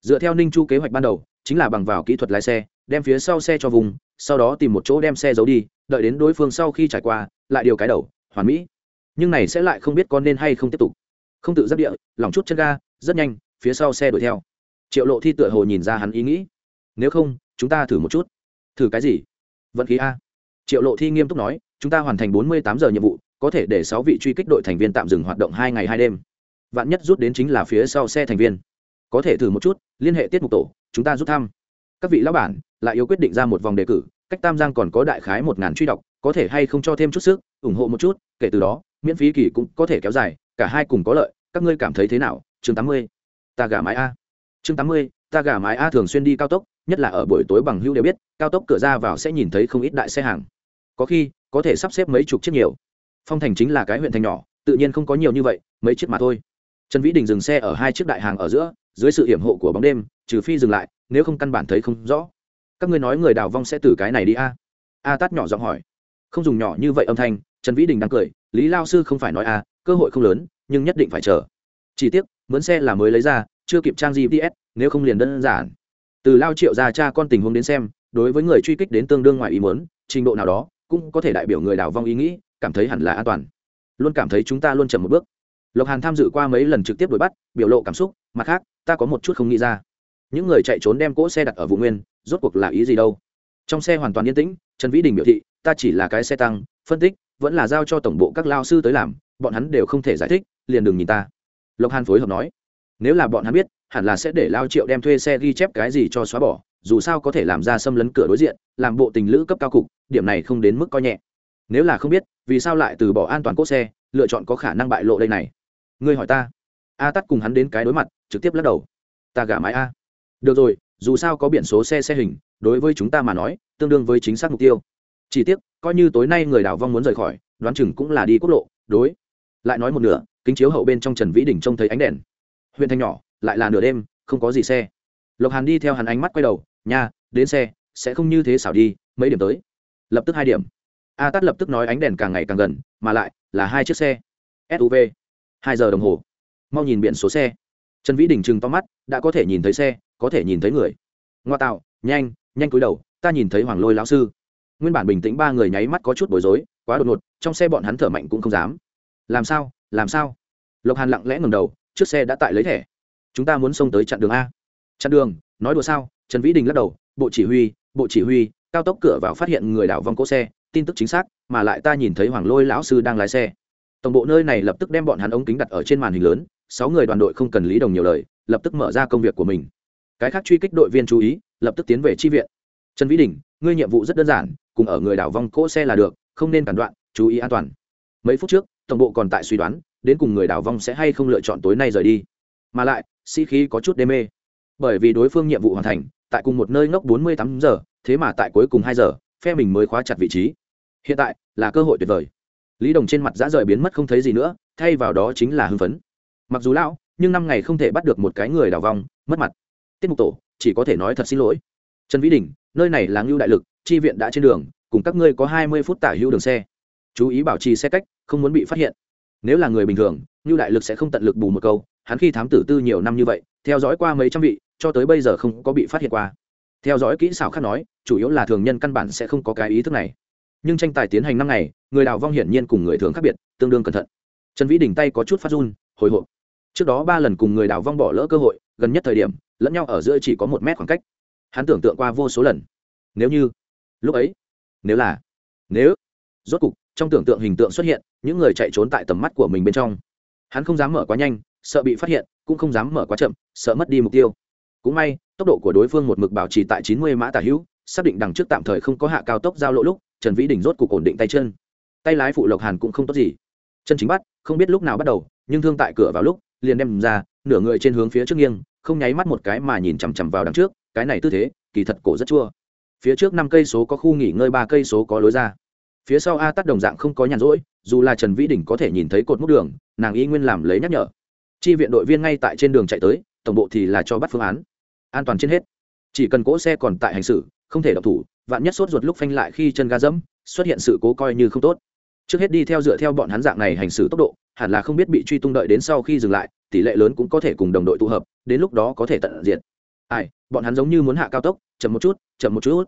[SPEAKER 1] Dựa theo ninh chu kế hoạch ban đầu, chính là bằng vào kỹ thuật lái xe, đem phía sau xe cho vùng, sau đó tìm một chỗ đem xe giấu đi, đợi đến đối phương sau khi trải qua, lại điều cái đầu, hoàn mỹ. Nhưng này sẽ lại không biết con nên hay không tiếp tục. Không tự giáp địa, lòng chút chân ga, rất nhanh, phía sau xe đuổi theo. Triệu lộ thi tựa hồ nhìn ra hắn ý nghĩ nếu không, chúng ta thử một chút. Thử cái gì? Vận khí a. Triệu lộ thi nghiêm túc nói, chúng ta hoàn thành bốn mươi tám giờ nhiệm vụ, có thể để sáu vị truy kích đội thành viên tạm dừng hoạt động hai ngày hai đêm. Vạn nhất rút đến chính là phía sau xe thành viên. Có thể thử một chút, liên hệ tiết mục tổ, chúng ta rút thăm. Các vị lão bản, lại yêu quyết định ra một vòng đề cử, cách tam giang còn có đại khái một ngàn truy đọc, có thể hay không cho thêm chút sức, ủng hộ một chút, kể từ đó, miễn phí kỳ cũng có thể kéo dài, cả hai cùng có lợi, các ngươi cảm thấy thế nào? Chương tám mươi, ta gả mái a. Chương tám mươi ta gà mái a thường xuyên đi cao tốc, nhất là ở buổi tối bằng hữu đều biết, cao tốc cửa ra vào sẽ nhìn thấy không ít đại xe hàng. Có khi, có thể sắp xếp mấy chục chiếc nhiều. Phong thành chính là cái huyện thành nhỏ, tự nhiên không có nhiều như vậy, mấy chiếc mà thôi. Trần vĩ đình dừng xe ở hai chiếc đại hàng ở giữa, dưới sự hiểm hộ của bóng đêm, trừ phi dừng lại, nếu không căn bản thấy không rõ. Các ngươi nói người đào vong sẽ từ cái này đi a? A tát nhỏ giọng hỏi. Không dùng nhỏ như vậy âm thanh, trần vĩ đình đang cười, lý lao sư không phải nói a, cơ hội không lớn, nhưng nhất định phải chờ. Chỉ tiếc mướn xe là mới lấy ra, chưa kịp trang gps nếu không liền đơn giản. Từ lao triệu ra cha con tình huống đến xem, đối với người truy kích đến tương đương ngoài ý muốn, trình độ nào đó, cũng có thể đại biểu người đào vong ý nghĩ, cảm thấy hẳn là an toàn. Luôn cảm thấy chúng ta luôn chậm một bước. Lộc hàn tham dự qua mấy lần trực tiếp đuổi bắt, biểu lộ cảm xúc, mặt khác, ta có một chút không nghĩ ra. Những người chạy trốn đem cỗ xe đặt ở vùng nguyên, rốt cuộc là ý gì đâu? Trong xe hoàn toàn yên tĩnh, trần vĩ đình biểu thị, ta chỉ là cái xe tăng, phân tích, vẫn là giao cho tổng bộ các lao sư tới làm, bọn hắn đều không thể giải thích, liền đừng nhìn ta. Lộc hàn phối hợp nói, nếu là bọn hắn biết hẳn là sẽ để lao triệu đem thuê xe ghi chép cái gì cho xóa bỏ, dù sao có thể làm ra xâm lấn cửa đối diện, làm bộ tình lữ cấp cao cục, điểm này không đến mức coi nhẹ. Nếu là không biết, vì sao lại từ bỏ an toàn cốt xe, lựa chọn có khả năng bại lộ đây này? Ngươi hỏi ta. A tắt cùng hắn đến cái đối mặt, trực tiếp lắc đầu. Ta gả mái a. Được rồi, dù sao có biển số xe xe hình, đối với chúng ta mà nói, tương đương với chính xác mục tiêu. Chỉ tiếc, coi như tối nay người đào vong muốn rời khỏi, đoán chừng cũng là đi quốc lộ, đối. Lại nói một nửa, kính chiếu hậu bên trong trần vĩ đỉnh trông thấy ánh đèn. Huyện thanh nhỏ lại là nửa đêm, không có gì xe. Lộc hàn đi theo hắn ánh mắt quay đầu, nha, đến xe, sẽ không như thế xảo đi, mấy điểm tới. Lập tức hai điểm. A tắt lập tức nói ánh đèn càng ngày càng gần, mà lại là hai chiếc xe. Suv hai giờ đồng hồ. Mau nhìn biển số xe. Trần vĩ đình chừng to mắt, đã có thể nhìn thấy xe, có thể nhìn thấy người. Ngoa tạo, nhanh nhanh cúi đầu, ta nhìn thấy hoàng lôi lão sư. Nguyên bản bình tĩnh ba người nháy mắt có chút bối rối, quá đột ngột, trong xe bọn hắn thở mạnh cũng không dám. Làm sao làm sao? Lộc hàn lặng lẽ ngầm đầu, chiếc xe đã tại lấy thẻ chúng ta muốn xông tới chặn đường a. Chặn đường? Nói đùa sao? Trần vĩ đình lắc đầu, bộ chỉ huy, bộ chỉ huy, cao tốc cửa vào phát hiện người đảo vong cỗ xe, tin tức chính xác, mà lại ta nhìn thấy hoàng lôi lão sư đang lái xe. Tổng bộ nơi này lập tức đem bọn hắn ống kính đặt ở trên màn hình lớn, sáu người đoàn đội không cần lý đồng nhiều lời, lập tức mở ra công việc của mình. Cái khác truy kích đội viên chú ý, lập tức tiến về tri viện. Trần vĩ đình, ngươi nhiệm vụ rất đơn giản, cùng ở người đảo vong cỗ xe là được, không nên cản đoạn, chú ý an toàn. Mấy phút trước, tổng bộ còn tại suy đoán, đến cùng người đảo vong sẽ hay không lựa chọn tối nay rời đi mà lại, sĩ、si、khí có chút đê mê. Bởi vì đối phương nhiệm vụ hoàn thành, tại cùng một nơi ngốc bốn mươi tám giờ, thế mà tại cuối cùng hai giờ, phe mình mới khóa chặt vị trí. Hiện tại, là cơ hội tuyệt vời. Lý đồng trên mặt dã rời biến mất không thấy gì nữa, thay vào đó chính là hưng phấn. Mặc dù lão, nhưng năm ngày không thể bắt được một cái người đào vong, mất mặt. Tiết mục tổ, chỉ có thể nói thật xin lỗi. Trần vĩ đình, nơi này là ngưu đại lực Tri viện đã trên đường, cùng các ngươi có hai mươi phút tả hữu đường xe. Chú ý bảo trì xe cách, không muốn bị phát hiện. Nếu là người bình thường ngưu đại lực sẽ không tận lực bù một câu, hắn khi thám tử tư nhiều năm như vậy, theo dõi qua mấy trăm vị, cho tới bây giờ không có bị phát hiện qua. Theo dõi kỹ xảo khác nói, chủ yếu là thường nhân căn bản sẽ không có cái ý thức này. Nhưng tranh tài tiến hành năm ngày, người đào vong hiển nhiên cùng người thường khác biệt, tương đương cẩn thận. Trần vĩ đình tay có chút phát run, hồi hộp. Trước đó ba lần cùng người đào vong bỏ lỡ cơ hội, gần nhất thời điểm, lẫn nhau ở giữa chỉ có một mét khoảng cách. Hắn tưởng tượng qua vô số lần. Nếu như, lúc ấy, nếu là, nếu, rốt cục, trong tưởng tượng hình tượng xuất hiện, những người chạy trốn tại tầm mắt của mình bên trong hắn không dám mở quá nhanh, sợ bị phát hiện, cũng không dám mở quá chậm, sợ mất đi mục tiêu. Cũng may, tốc độ của đối phương một mực bảo trì tại chín mươi mã tả hữu, xác định đằng trước tạm thời không có hạ cao tốc giao lộ lúc, trần vĩ đình rốt cục ổn định tay chân. Tay lái phụ lộc hàn cũng không tốt gì. Chân chính bắt, không biết lúc nào bắt đầu, nhưng thương tại cửa vào lúc, liền đem ra, nửa người trên hướng phía trước nghiêng, không nháy mắt một cái mà nhìn chằm chằm vào đằng trước, cái này tư thế, kỳ thật cổ rất chua. Phía trước năm cây số có khu nghỉ ngơi, ba cây số có lối ra phía sau a tắt đồng dạng không có nhàn rỗi, dù là trần vĩ đình có thể nhìn thấy cột múc đường, nàng y nguyên làm lấy nhắc nhở. Chi viện đội viên ngay tại trên đường chạy tới, tổng bộ thì là cho bắt phương án. An toàn trên hết. Chỉ cần cỗ xe còn tại hành xử, không thể đọc thủ, vạn nhất sốt ruột lúc phanh lại khi chân ga dẫm, xuất hiện sự cố coi như không tốt. Trước hết đi theo dựa theo bọn hắn dạng này hành xử tốc độ, hẳn là không biết bị truy tung đợi đến sau khi dừng lại, tỷ lệ lớn cũng có thể cùng đồng đội tụ hợp, đến lúc đó có thể tận diện ai, bọn hắn giống như muốn hạ cao tốc, chậm một chút, chậm một chút.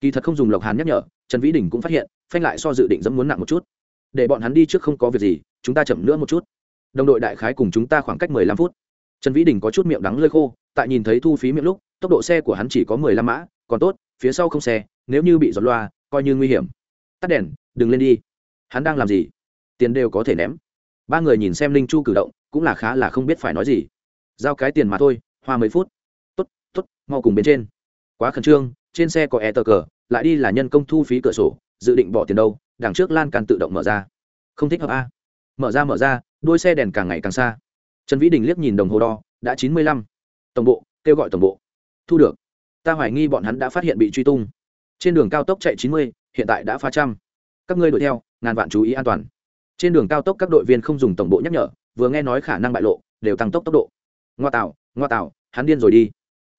[SPEAKER 1] Kỳ thật không dùng lộc hàn nhắc nhở trần vĩ đình cũng phát hiện, phanh lại so dự định dẫm muốn nặng một chút. Để bọn hắn đi trước không có việc gì, chúng ta chậm nữa một chút. Đồng đội đại khái cùng chúng ta khoảng cách mười lăm phút. Trần vĩ đình có chút miệng đắng lơi khô, tại nhìn thấy thu phí miệng lúc, tốc độ xe của hắn chỉ có mười lăm mã, còn tốt, phía sau không xe, nếu như bị giọt loa, coi như nguy hiểm. Tắt đèn, đừng lên đi. Hắn đang làm gì? Tiền đều có thể ném. Ba người nhìn xem linh chu cử động, cũng là khá là không biết phải nói gì. Giao cái tiền mà thôi, hoa mấy phút. T ố t t ố t mau cùng bên trên. Quá khẩn trương, trên xe có e tờ cờ lại đi là nhân công thu phí cửa sổ, dự định bỏ tiền đâu, đằng trước lan can tự động mở ra. Không thích hợp a. Mở ra mở ra, đuôi xe đèn càng ngày càng xa. Trần vĩ đình liếc nhìn đồng hồ đo, đã chín mươi lăm. Tổng bộ, kêu gọi tổng bộ. Thu được. Ta hoài nghi bọn hắn đã phát hiện bị truy tung. Trên đường cao tốc chạy chín mươi, hiện tại đã phá trăm. Các ngươi đuổi theo, ngàn vạn chú ý an toàn. Trên đường cao tốc các đội viên không dùng tổng bộ nhắc nhở, vừa nghe nói khả năng bại lộ, đều tăng tốc tốc độ. Ngoa tạo ngoa tạo, hắn điên rồi đi.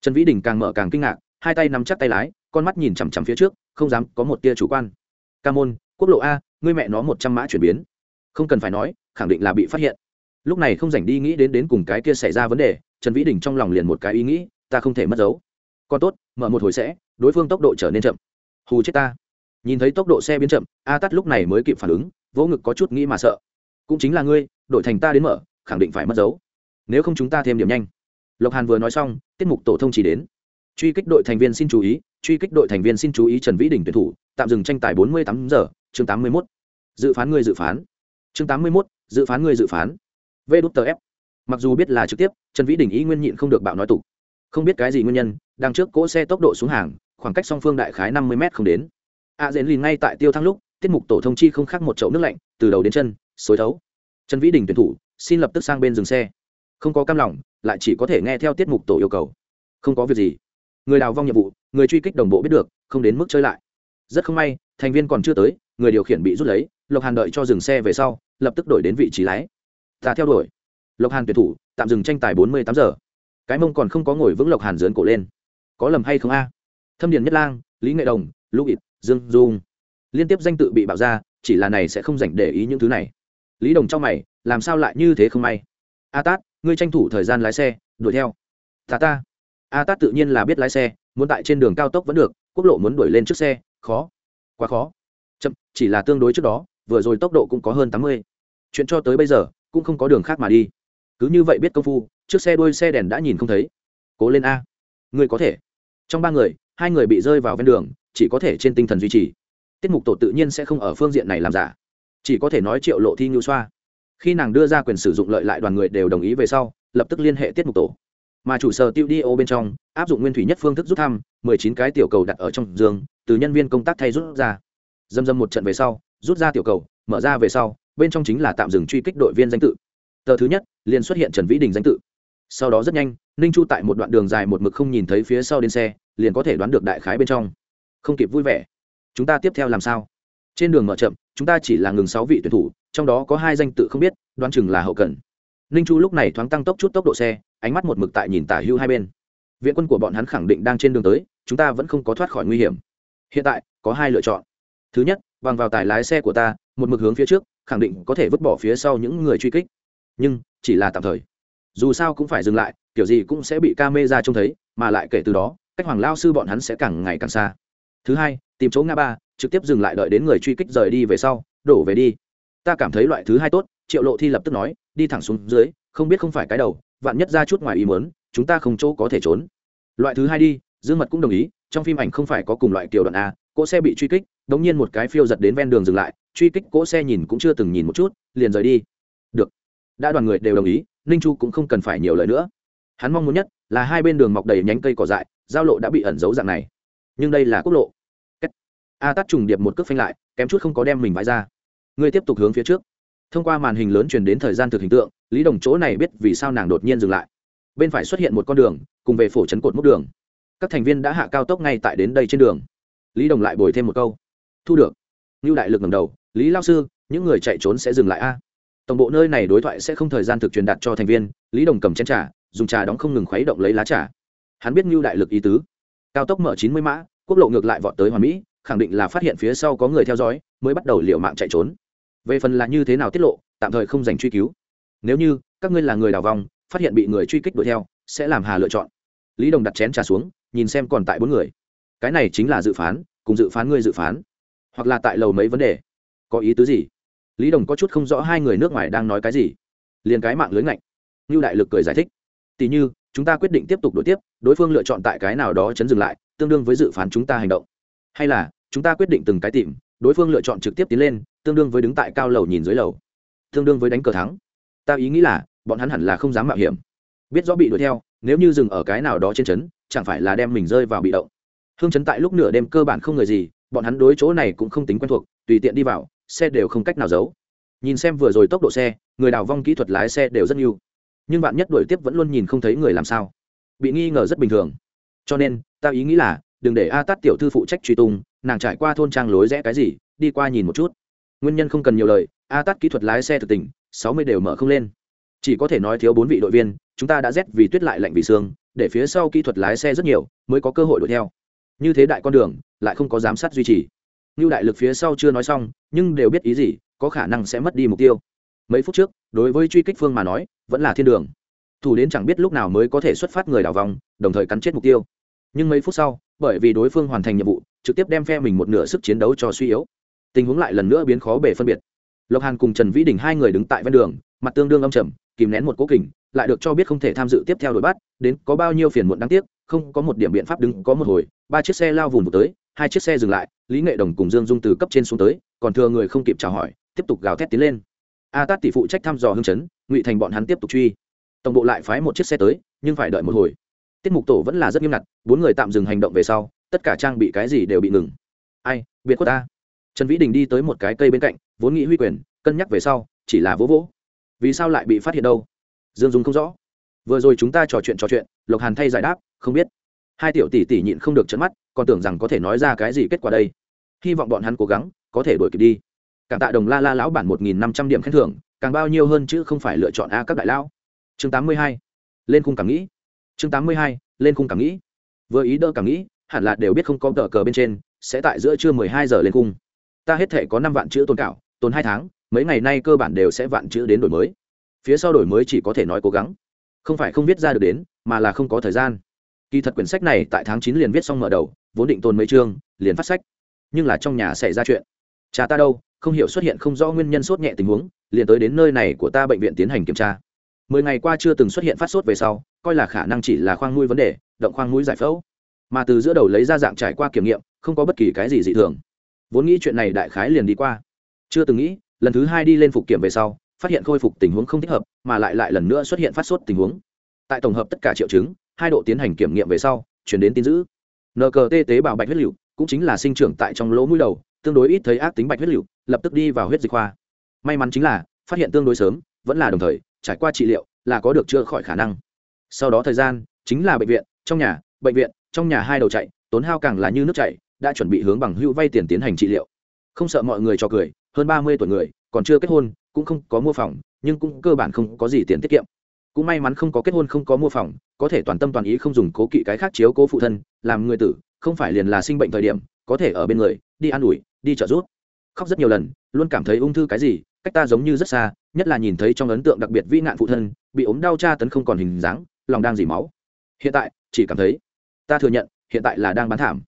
[SPEAKER 1] Trần vĩ đình càng mở càng kinh ngạc, hai tay nắm chắc tay lái con mắt nhìn chằm chằm phía trước, không dám có một tia chủ quan. Ca môn, quốc lộ a, ngươi mẹ nó một trăm mã chuyển biến. Không cần phải nói, khẳng định là bị phát hiện. Lúc này không dành đi nghĩ đến đến cùng cái kia xảy ra vấn đề, trần vĩ đình trong lòng liền một cái ý nghĩ, ta không thể mất dấu. Còn tốt, mở một hồi sẽ, đối phương tốc độ trở nên chậm. Hù chết ta. Nhìn thấy tốc độ xe biến chậm, a tắt lúc này mới kịp phản ứng, vỗ ngực có chút nghĩ mà sợ. Cũng chính là ngươi, đội thành ta đến mở, khẳng định phải mất dấu. Nếu không chúng ta thêm điểm nhanh. Lộc hàn vừa nói xong, tiết mục tổ thông chỉ đến. Truy kích đội thành viên xin chú ý truy kích đội thành viên xin chú ý trần vĩ đình tuyển thủ, tạm dừng tranh tài bốn mươi tám giờ, chương tám mươi mốt. Dự phán người dự phán. Chương tám mươi mốt, dự phán người dự phán. V mặc dù biết là trực tiếp, trần vĩ đình ý nguyên nhịn không được bạo nói tục. Không biết cái gì nguyên nhân, đang trước cỗ xe tốc độ xuống hàng, khoảng cách song phương đại khái năm mươi m không đến. A dễn liền ngay tại tiêu thăng lúc, tiết mục tổ thông chi không khác một chậu nước lạnh, từ đầu đến chân, xối thấu. Trần vĩ đình tuyển thủ, xin lập tức sang bên dừng xe. Không có cam lòng, lại chỉ có thể nghe theo tiết mục tổ yêu cầu. Không có việc gì. Người đào vong nhiệm vụ người truy kích đồng bộ biết được, không đến mức chơi lại. Rất không may, thành viên còn chưa tới, người điều khiển bị rút lấy, lộc hàn đợi cho dừng xe về sau, lập tức đổi đến vị trí lái. Ta theo đuổi. Lộc hàn tuyệt thủ, tạm dừng tranh tài bốn mươi tám giờ. Cái mông còn không có ngồi vững lộc hàn dướn cổ lên. Có lầm hay không a? Thâm điền nhất lang, lý nghệ đồng, lũ ịt dương dung. Liên tiếp danh tự bị bạo ra, chỉ là này sẽ không dành để ý những thứ này. Lý đồng trong mày, làm sao lại như thế không may? A tát, ngươi tranh thủ thời gian lái xe, đuổi theo. Ta ta a tát tự nhiên là biết lái xe, muốn tại trên đường cao tốc vẫn được, quốc lộ muốn đuổi lên trước xe, khó. Quá khó. Chậm, chỉ là tương đối trước đó, vừa rồi tốc độ cũng có hơn tám mươi. Chuyện cho tới bây giờ, cũng không có đường khác mà đi. Cứ như vậy biết công phu, trước xe đuôi xe đèn đã nhìn không thấy. Cố lên a. Người có thể. Trong ba người, hai người bị rơi vào ven đường, chỉ có thể trên tinh thần duy trì. Tiết mục tổ tự nhiên sẽ không ở phương diện này làm giả. Chỉ có thể nói triệu lộ thi ngưu xoa. Khi nàng đưa ra quyền sử dụng lợi lại đoàn người đều đồng ý về sau, lập tức liên hệ tiết mục tổ mà chủ sở tiêu đi ô bên trong, áp dụng nguyên thủy nhất phương thức rút thăm, mười chín cái tiểu cầu đặt ở trong giường, từ nhân viên công tác thay rút ra. Dâm dâm một trận về sau, rút ra tiểu cầu, mở ra về sau, bên trong chính là tạm dừng truy kích đội viên danh tự. Tờ thứ nhất, liền xuất hiện trần vĩ đình danh tự. Sau đó rất nhanh, ninh chu tại một đoạn đường dài một mực không nhìn thấy phía sau đến xe, liền có thể đoán được đại khái bên trong. Không kịp vui vẻ. Chúng ta tiếp theo làm sao? Trên đường mở chậm, chúng ta chỉ là ngừng sáu vị tuyển thủ, trong đó có hai danh tự không biết, đoán chừng là hậu cần. Ninh chu lúc này thoáng tăng tốc chút tốc độ xe ánh mắt một mực tại nhìn tả hưu hai bên. Viện quân của bọn hắn khẳng định đang trên đường tới, chúng ta vẫn không có thoát khỏi nguy hiểm. Hiện tại, có hai lựa chọn. Thứ nhất, bằng vào tài lái xe của ta, một mực hướng phía trước, khẳng định có thể vứt bỏ phía sau những người truy kích. Nhưng, chỉ là tạm thời. Dù sao cũng phải dừng lại, kiểu gì cũng sẽ bị ca mê ra trông thấy, mà lại kể từ đó, cách hoàng lao sư bọn hắn sẽ càng ngày càng xa. Thứ hai, tìm chỗ ngã ba, trực tiếp dừng lại đợi đến người truy kích rời đi về sau, đổ về đi. Ta cảm thấy loại thứ hai tốt, triệu lộ thi lập tức nói, đi thẳng xuống dưới, không biết không phải cái đầu vạn nhất ra chút ngoài ý muốn, chúng ta không chỗ có thể trốn. Loại thứ hai đi, dương mật cũng đồng ý, trong phim ảnh không phải có cùng loại kiểu đoạn a, cỗ xe bị truy kích, đống nhiên một cái phiêu giật đến ven đường dừng lại, truy kích cỗ xe nhìn cũng chưa từng nhìn một chút, liền rời đi. Được. Đã đoàn người đều đồng ý, ninh chu cũng không cần phải nhiều lời nữa. Hắn mong muốn nhất là hai bên đường mọc đầy nhánh cây cỏ dại, giao lộ đã bị ẩn giấu dạng này. Nhưng đây là quốc lộ. A tắt trùng điệp một cước phanh lại, kém chút không có đem mình vãi ra. Ngươi tiếp tục hướng phía trước thông qua màn hình lớn truyền đến thời gian thực hình tượng, lý đồng chỗ này biết vì sao nàng đột nhiên dừng lại. Bên phải xuất hiện một con đường, cùng về phổ trấn cột mốc đường. Các thành viên đã hạ cao tốc ngay tại đến đây trên đường. Lý đồng lại bồi thêm một câu. Thu được. Như đại lực ngầm đầu, lý lao sư, những người chạy trốn sẽ dừng lại a? Tổng bộ nơi này đối thoại sẽ không thời gian thực truyền đạt cho thành viên, lý đồng cầm chén trà, dùng trà đóng không ngừng khuấy động lấy lá trà. Hắn biết như đại lực ý tứ. Cao tốc mở chín mươi mã, quốc lộ ngược lại vọt tới hoàn mỹ, khẳng định là phát hiện phía sau có người theo dõi, mới bắt đầu liệu mạng chạy trốn về phần là như thế nào tiết lộ, tạm thời không dành truy cứu. Nếu như các ngươi là người đào vòng, phát hiện bị người truy kích đuổi theo, sẽ làm hà lựa chọn. Lý đồng đặt chén trà xuống, nhìn xem còn tại bốn người. Cái này chính là dự phán, cùng dự phán ngươi dự phán. Hoặc là tại lầu mấy vấn đề. Có ý tứ gì? Lý đồng có chút không rõ hai người nước ngoài đang nói cái gì. Liền cái mạng lưới ngạnh. Như đại lực cười giải thích. Tỉ như, chúng ta quyết định tiếp tục đổi tiếp, đối phương lựa chọn tại cái nào đó chấn dừng lại, tương đương với dự phán chúng ta hành động. Hay là, chúng ta quyết định từng cái tìm, đối phương lựa chọn trực tiếp tiến lên tương đương với đứng tại cao lầu nhìn dưới lầu. Tương đương với đánh cờ thắng. Ta ý nghĩ là, bọn hắn hẳn là không dám mạo hiểm. Biết rõ bị đuổi theo, nếu như dừng ở cái nào đó trên trấn, chẳng phải là đem mình rơi vào bị động. Hương trấn tại lúc nửa đêm cơ bản không người gì, bọn hắn đối chỗ này cũng không tính quen thuộc, tùy tiện đi vào, xe đều không cách nào giấu. Nhìn xem vừa rồi tốc độ xe, người đào vong kỹ thuật lái xe đều rất nhiều. Nhưng bạn nhất đuổi tiếp vẫn luôn nhìn không thấy người làm sao. Bị nghi ngờ rất bình thường. Cho nên, ta ý nghĩ là, đừng để a tát tiểu thư phụ trách truy tung, nàng trải qua thôn trang lối rẽ cái gì, đi qua nhìn một chút nguyên nhân không cần nhiều lời, a tát kỹ thuật lái xe thực tình, sáu mươi đều mở không lên. Chỉ có thể nói thiếu bốn vị đội viên, chúng ta đã rét vì tuyết lại lạnh vì xương để phía sau kỹ thuật lái xe rất nhiều, mới có cơ hội đuổi theo. Như thế đại con đường, lại không có giám sát duy trì. Như đại lực phía sau chưa nói xong, nhưng đều biết ý gì, có khả năng sẽ mất đi mục tiêu. Mấy phút trước, đối với truy kích phương mà nói, vẫn là thiên đường. Thủ đến chẳng biết lúc nào mới có thể xuất phát người đào vòng, đồng thời cắn chết mục tiêu. Nhưng mấy phút sau, bởi vì đối phương hoàn thành nhiệm vụ, trực tiếp đem phe mình một nửa sức chiến đấu cho suy yếu tình huống lại lần nữa biến khó bể phân biệt. Lộc hàn cùng trần vĩ đình hai người đứng tại ven đường, mặt tương đương âm trầm, kìm nén một cố kình, lại được cho biết không thể tham dự tiếp theo đội bắt, đến có bao nhiêu phiền muộn đáng tiếc, không có một điểm biện pháp đứng, có một hồi, ba chiếc xe lao vùng một tới, hai chiếc xe dừng lại, lý nghệ đồng cùng dương dung từ cấp trên xuống tới, còn thừa người không kịp chào hỏi, tiếp tục gào thét tiến lên. A tát tỷ phụ trách thăm dò hương chấn, ngụy thành bọn hắn tiếp tục truy. Tổng bộ lại phái một chiếc xe tới, nhưng phải đợi một hồi. Tiết mục tổ vẫn là rất nghiêm ngặt, bốn người tạm dừng hành động về sau, tất cả trang bị cái gì đều bị ngừng. Ai, biệt của ta trần vĩ đình đi tới một cái cây bên cạnh, vốn nghĩ huy quyền, cân nhắc về sau, chỉ là vỗ vỗ. Vì sao lại bị phát hiện đâu? Dương dung không rõ. Vừa rồi chúng ta trò chuyện trò chuyện, lộc hàn thay giải đáp, không biết. Hai tiểu tỷ tỷ nhịn không được chấn mắt, còn tưởng rằng có thể nói ra cái gì kết quả đây. Hy vọng bọn hắn cố gắng, có thể đuổi kịp đi. Cảm tạ đồng la la lão bản một nghìn năm trăm điểm khen thưởng, càng bao nhiêu hơn chứ không phải lựa chọn a các đại lão. Chương tám mươi hai, lên khung cảm nghĩ. Chương tám mươi hai, lên khung cảm nghĩ. Vừa ý đỡ cảm nghĩ, hẳn là đều biết không có tờ cờ bên trên, sẽ tại giữa trưa mười hai giờ lên khung ta hết thể có năm vạn chữ tồn cảo, tồn hai tháng, mấy ngày nay cơ bản đều sẽ vạn chữ đến đổi mới. Phía sau đổi mới chỉ có thể nói cố gắng. Không phải không viết ra được đến, mà là không có thời gian. Kỳ thật quyển sách này tại tháng chín liền viết xong mở đầu, vốn định tồn mấy chương, liền phát sách. Nhưng là trong nhà xảy ra chuyện. Cha ta đâu, không hiểu xuất hiện không rõ nguyên nhân sốt nhẹ tình huống, liền tới đến nơi này của ta bệnh viện tiến hành kiểm tra. Mười ngày qua chưa từng xuất hiện phát sốt về sau, coi là khả năng chỉ là khoang mũi vấn đề, động khoang mũi giải phẫu. Mà từ giữa đầu lấy ra dạng trải qua kiểm nghiệm, không có bất kỳ cái gì dị thường vốn nghĩ chuyện này đại khái liền đi qua. Chưa từng nghĩ, lần thứ hai đi lên phục kiểm về sau, phát hiện khôi phục tình huống không thích hợp, mà lại lại lần nữa xuất hiện phát sốt tình huống. Tại tổng hợp tất cả triệu chứng, hai độ tiến hành kiểm nghiệm về sau, chuyển đến tin giữ nct tế bào bạch huyết liệu cũng chính là sinh trưởng tại trong lỗ mũi đầu, tương đối ít thấy ác tính bạch huyết liệu lập tức đi vào huyết dịch khoa. May mắn chính là, phát hiện tương đối sớm, vẫn là đồng thời, trải qua trị liệu, là có được chữa khỏi khả năng. Sau đó thời gian, chính là bệnh viện, trong nhà, bệnh viện, trong nhà hai đầu chạy, tốn hao càng là như nước chảy đã chuẩn bị hướng bằng hữu vay tiền tiến hành trị liệu. Không sợ mọi người cho cười, hơn ba mươi tuổi người, còn chưa kết hôn, cũng không có mua phòng, nhưng cũng cơ bản không có gì tiền tiết kiệm. Cũng may mắn không có kết hôn không có mua phòng, có thể toàn tâm toàn ý không dùng cố kỵ cái khác chiếu cố phụ thân, làm người tử, không phải liền là sinh bệnh thời điểm, có thể ở bên người, đi an ủi, đi trợ giúp. Khóc rất nhiều lần, luôn cảm thấy ung thư cái gì, cách ta giống như rất xa, nhất là nhìn thấy trong ấn tượng đặc biệt vĩ nạn phụ thân, bị ốm đau tra tấn không còn hình dáng, lòng đang dỉ máu. Hiện tại, chỉ cảm thấy, ta thừa nhận, hiện tại là đang bán thảm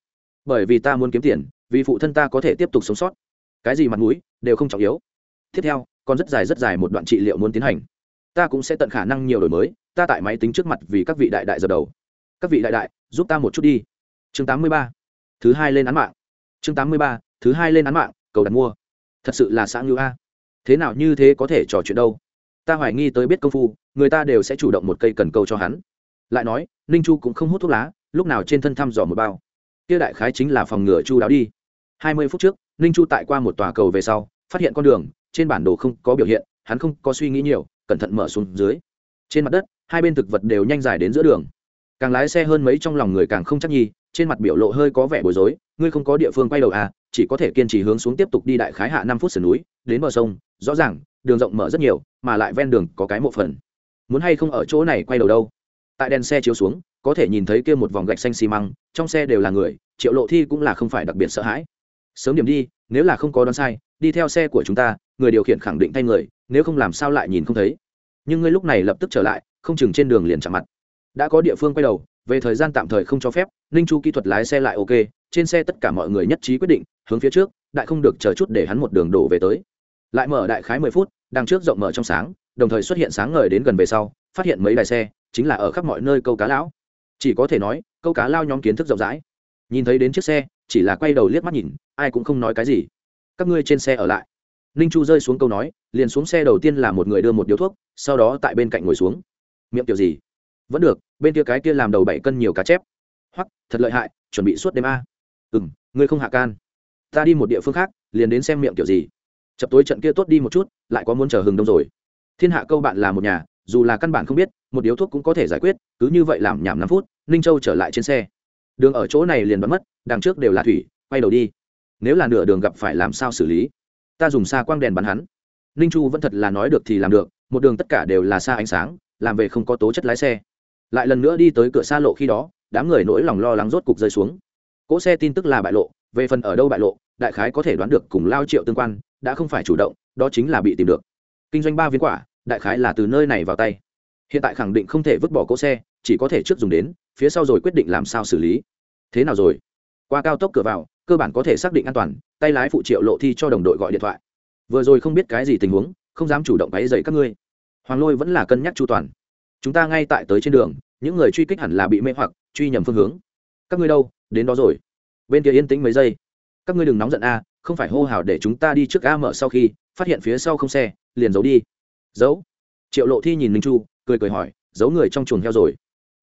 [SPEAKER 1] bởi vì ta muốn kiếm tiền, vì phụ thân ta có thể tiếp tục sống sót. Cái gì mặt mũi, đều không trọng yếu. Tiếp theo, còn rất dài rất dài một đoạn trị liệu muốn tiến hành. Ta cũng sẽ tận khả năng nhiều đổi mới, ta tại máy tính trước mặt vì các vị đại đại dập đầu. Các vị đại đại, giúp ta một chút đi. Chương 83. thứ hai lên án mạng. Chương 83. thứ hai lên án mạng, cầu đặt mua. Thật sự là xã ngữ a. Thế nào như thế có thể trò chuyện đâu? Ta hoài nghi tới biết công phu, người ta đều sẽ chủ động một cây cần câu cho hắn. Lại nói, ninh chu cũng không hút thuốc lá, lúc nào trên thân thăm dò một bao kia đại khái chính là phòng ngừa chu đáo đi. Hai mươi phút trước, ninh chu tại qua một tòa cầu về sau, phát hiện con đường, trên bản đồ không có biểu hiện, hắn không có suy nghĩ nhiều, cẩn thận mở xuống dưới. Trên mặt đất, hai bên thực vật đều nhanh dài đến giữa đường. Càng lái xe hơn mấy trong lòng người càng không chắc nhi trên mặt biểu lộ hơi có vẻ bối rối, ngươi không có địa phương quay đầu à chỉ có thể kiên trì hướng xuống tiếp tục đi đại khái hạ năm phút sườn núi, đến bờ sông, rõ ràng, đường rộng mở rất nhiều, mà lại ven đường có cái mộ phần. Muốn hay không ở chỗ này quay đầu đâu? Tại đèn xe chiếu xuống có thể nhìn thấy kia một vòng gạch xanh xi măng, trong xe đều là người, triệu lộ thi cũng là không phải đặc biệt sợ hãi. Sớm điểm đi, nếu là không có đoán sai, đi theo xe của chúng ta, người điều khiển khẳng định thay người, nếu không làm sao lại nhìn không thấy. Nhưng ngươi lúc này lập tức trở lại, không chừng trên đường liền chạm mặt. Đã có địa phương quay đầu, về thời gian tạm thời không cho phép, ninh chu kỹ thuật lái xe lại ok, trên xe tất cả mọi người nhất trí quyết định, hướng phía trước, đại không được chờ chút để hắn một đường đổ về tới. Lại mở đại khái mười phút, đằng trước rộng mở trong sáng, đồng thời xuất hiện sáng ngời đến gần về sau, phát hiện mấy đài xe, chính là ở khắp mọi nơi câu cá lão chỉ có thể nói, câu cá lao nhóm kiến thức rộng rãi. Nhìn thấy đến chiếc xe, chỉ là quay đầu liếc mắt nhìn, ai cũng không nói cái gì. Các ngươi trên xe ở lại. Ninh chu rơi xuống câu nói, liền xuống xe đầu tiên là một người đưa một điếu thuốc, sau đó tại bên cạnh ngồi xuống. Miệng kiểu gì? Vẫn được, bên kia cái kia làm đầu bảy cân nhiều cá chép. Hoặc thật lợi hại, chuẩn bị suốt đêm a. Ừ m ngươi không hạ can. Ta đi một địa phương khác, liền đến xem miệng kiểu gì. Chập tối trận kia tốt đi một chút, lại có muốn chờ hừng đông rồi. Thiên hạ câu bạn là một nhà dù là căn bản không biết, một điếu thuốc cũng có thể giải quyết, cứ như vậy làm nhảm năm phút, ninh châu trở lại trên xe. Đường ở chỗ này liền bắn mất, đằng trước đều là thủy, quay đầu đi. Nếu là nửa đường gặp phải làm sao xử lý? Ta dùng xa quang đèn bắn hắn. Ninh chu vẫn thật là nói được thì làm được, một đường tất cả đều là xa ánh sáng, làm về không có tố chất lái xe. Lại lần nữa đi tới cửa xa lộ khi đó, đám người nỗi lòng lo lắng rốt cục rơi xuống. Cỗ xe tin tức là bại lộ, về phần ở đâu bại lộ, đại khái có thể đoán được cùng lao triệu tương quan, đã không phải chủ động, đó chính là bị tìm được. Kinh doanh ba viên quả đại khái là từ nơi này vào tay. Hiện tại khẳng định không thể vứt bỏ cỗ xe, chỉ có thể trước dùng đến, phía sau rồi quyết định làm sao xử lý. Thế nào rồi? Qua cao tốc cửa vào, cơ bản có thể xác định an toàn, tay lái phụ triệu lộ thi cho đồng đội gọi điện thoại. Vừa rồi không biết cái gì tình huống, không dám chủ động váy dậy các ngươi. Hoàng lôi vẫn là cân nhắc chu toàn. Chúng ta ngay tại tới trên đường, những người truy kích hẳn là bị mê hoặc, truy nhầm phương hướng. Các ngươi đâu? Đến đó rồi. Bên kia yên tĩnh mấy giây. Các ngươi đừng nóng giận a, không phải hô hào để chúng ta đi trước a mở sau khi, phát hiện phía sau không xe, liền giấu đi giấu. Triệu lộ thi nhìn minh chu, cười cười hỏi, giấu người trong chuồng heo rồi?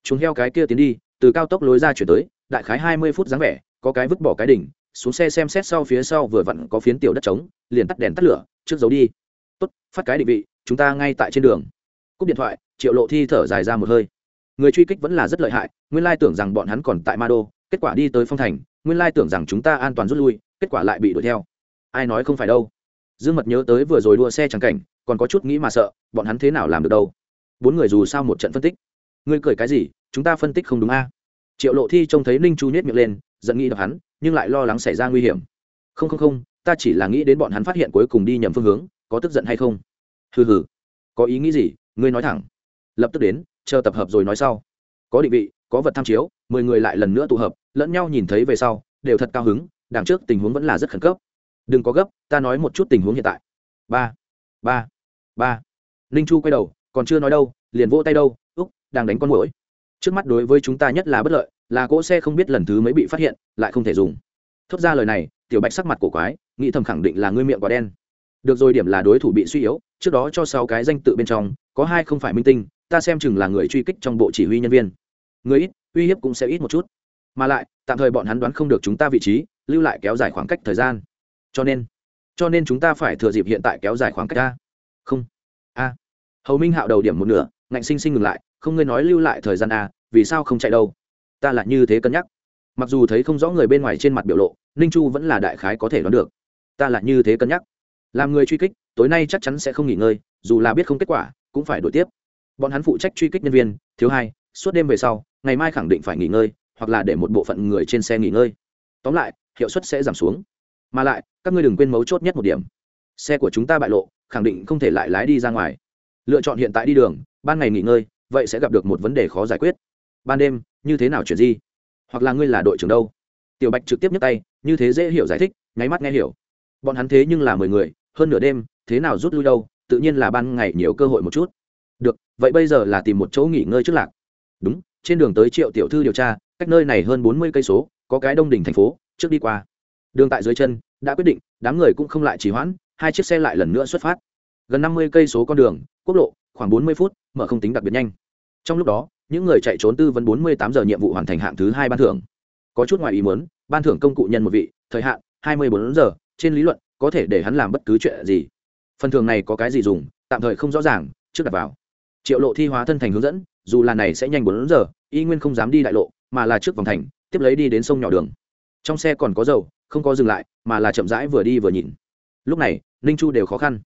[SPEAKER 1] Chuồng heo cái kia tiến đi, từ cao tốc lối ra chuyển tới, đại khái hai mươi phút dáng vẻ, có cái vứt bỏ cái đỉnh, xuống xe xem xét sau phía sau vừa vặn có phiến tiểu đất trống, liền tắt đèn tắt lửa, trước giấu đi. Tốt, phát cái định vị, chúng ta ngay tại trên đường. Cúp điện thoại, triệu lộ thi thở dài ra một hơi. Người truy kích vẫn là rất lợi hại, nguyên lai tưởng rằng bọn hắn còn tại ma đô, kết quả đi tới phong thành, nguyên lai tưởng rằng chúng ta an toàn rút lui, kết quả lại bị đuổi theo. Ai nói không phải đâu. Dương mật nhớ tới vừa rồi đua xe chẳng cảnh còn có chút nghĩ mà sợ, bọn hắn thế nào làm được đâu? Bốn người dù sao một trận phân tích. Ngươi cười cái gì? Chúng ta phân tích không đúng a? Triệu lộ thi trông thấy ninh chu nhét miệng lên, giận nghĩ đập hắn, nhưng lại lo lắng xảy ra nguy hiểm. Không không không, ta chỉ là nghĩ đến bọn hắn phát hiện cuối cùng đi nhầm phương hướng, có tức giận hay không? Hừ hừ. Có ý nghĩ gì? Ngươi nói thẳng. Lập tức đến, chờ tập hợp rồi nói sau. Có định vị, có vật tham chiếu, mười người lại lần nữa tụ hợp, lẫn nhau nhìn thấy về sau, đều thật cao hứng, đằng trước tình huống vẫn là rất khẩn cấp. Đừng có gấp, ta nói một chút tình huống hiện tại. Ba. Ba ba. Ninh chu quay đầu, còn chưa nói đâu, liền vỗ tay đâu, úc, đang đánh con mũi trước mắt đối với chúng ta nhất là bất lợi, là cỗ xe không biết lần thứ mấy bị phát hiện, lại không thể dùng. Thốt ra lời này, tiểu bạch sắc mặt cổ quái, nghĩ thầm khẳng định là ngươi miệng quá đen. Được rồi điểm là đối thủ bị suy yếu, trước đó cho sáu cái danh tự bên trong, có hai không phải minh tinh, ta xem chừng là người truy kích trong bộ chỉ huy nhân viên. Người ít, uy hiếp cũng sẽ ít một chút. Mà lại, tạm thời bọn hắn đoán không được chúng ta vị trí, lưu lại kéo dài khoảng cách thời gian. Cho nên cho nên chúng ta phải thừa dịp hiện tại kéo dài khoảng cách ra không. A. Hầu minh hạo đầu điểm một nửa, ngạnh sinh sinh ngừng lại, không ngươi nói lưu lại thời gian a. vì sao không chạy đâu? Ta là như thế cân nhắc. Mặc dù thấy không rõ người bên ngoài trên mặt biểu lộ, ninh chu vẫn là đại khái có thể đoán được. Ta là như thế cân nhắc. Làm người truy kích, tối nay chắc chắn sẽ không nghỉ ngơi, dù là biết không kết quả, cũng phải đổi tiếp. Bọn hắn phụ trách truy kích nhân viên, thiếu hai, suốt đêm về sau, ngày mai khẳng định phải nghỉ ngơi, hoặc là để một bộ phận người trên xe nghỉ ngơi. Tóm lại, hiệu suất sẽ giảm xuống. Mà lại, các ngươi đừng quên mấu chốt nhất một điểm xe của chúng ta bại lộ, khẳng định không thể lại lái đi ra ngoài. Lựa chọn hiện tại đi đường, ban ngày nghỉ ngơi, vậy sẽ gặp được một vấn đề khó giải quyết. Ban đêm, như thế nào chuyển di? Hoặc là ngươi là đội trưởng đâu? Tiểu bạch trực tiếp nhấc tay, như thế dễ hiểu giải thích, nháy mắt nghe hiểu. Bọn hắn thế nhưng là mười người, hơn nửa đêm, thế nào rút lui đâu, tự nhiên là ban ngày nhiều cơ hội một chút. Được, vậy bây giờ là tìm một chỗ nghỉ ngơi trước lạc. Đúng, trên đường tới triệu tiểu thư điều tra, cách nơi này hơn bốn mươi cây số, có cái đông đỉnh thành phố, trước đi qua. Đường tại dưới chân, đã quyết định, đám người cũng không lại trì hoãn hai chiếc xe lại lần nữa xuất phát. Gần năm mươi cây số con đường, quốc lộ, khoảng bốn mươi phút, mở không tính đặc biệt nhanh. Trong lúc đó, những người chạy trốn tư vấn bốn mươi tám giờ nhiệm vụ hoàn thành hạng thứ hai ban thưởng. Có chút ngoài ý muốn, ban thưởng công cụ nhân một vị, thời hạn, hai mươi bốn giờ, trên lý luận, có thể để hắn làm bất cứ chuyện gì. Phần thưởng này có cái gì dùng, tạm thời không rõ ràng, trước đặt vào. Triệu lộ thi hóa thân thành hướng dẫn, dù là này sẽ nhanh bốn giờ, y nguyên không dám đi đại lộ, mà là trước vòng thành, tiếp lấy đi đến sông nhỏ đường. Trong xe còn có dầu, không có dừng lại, mà là chậm rãi vừa đi vừa nhìn lúc này, ninh chu đều khó khăn.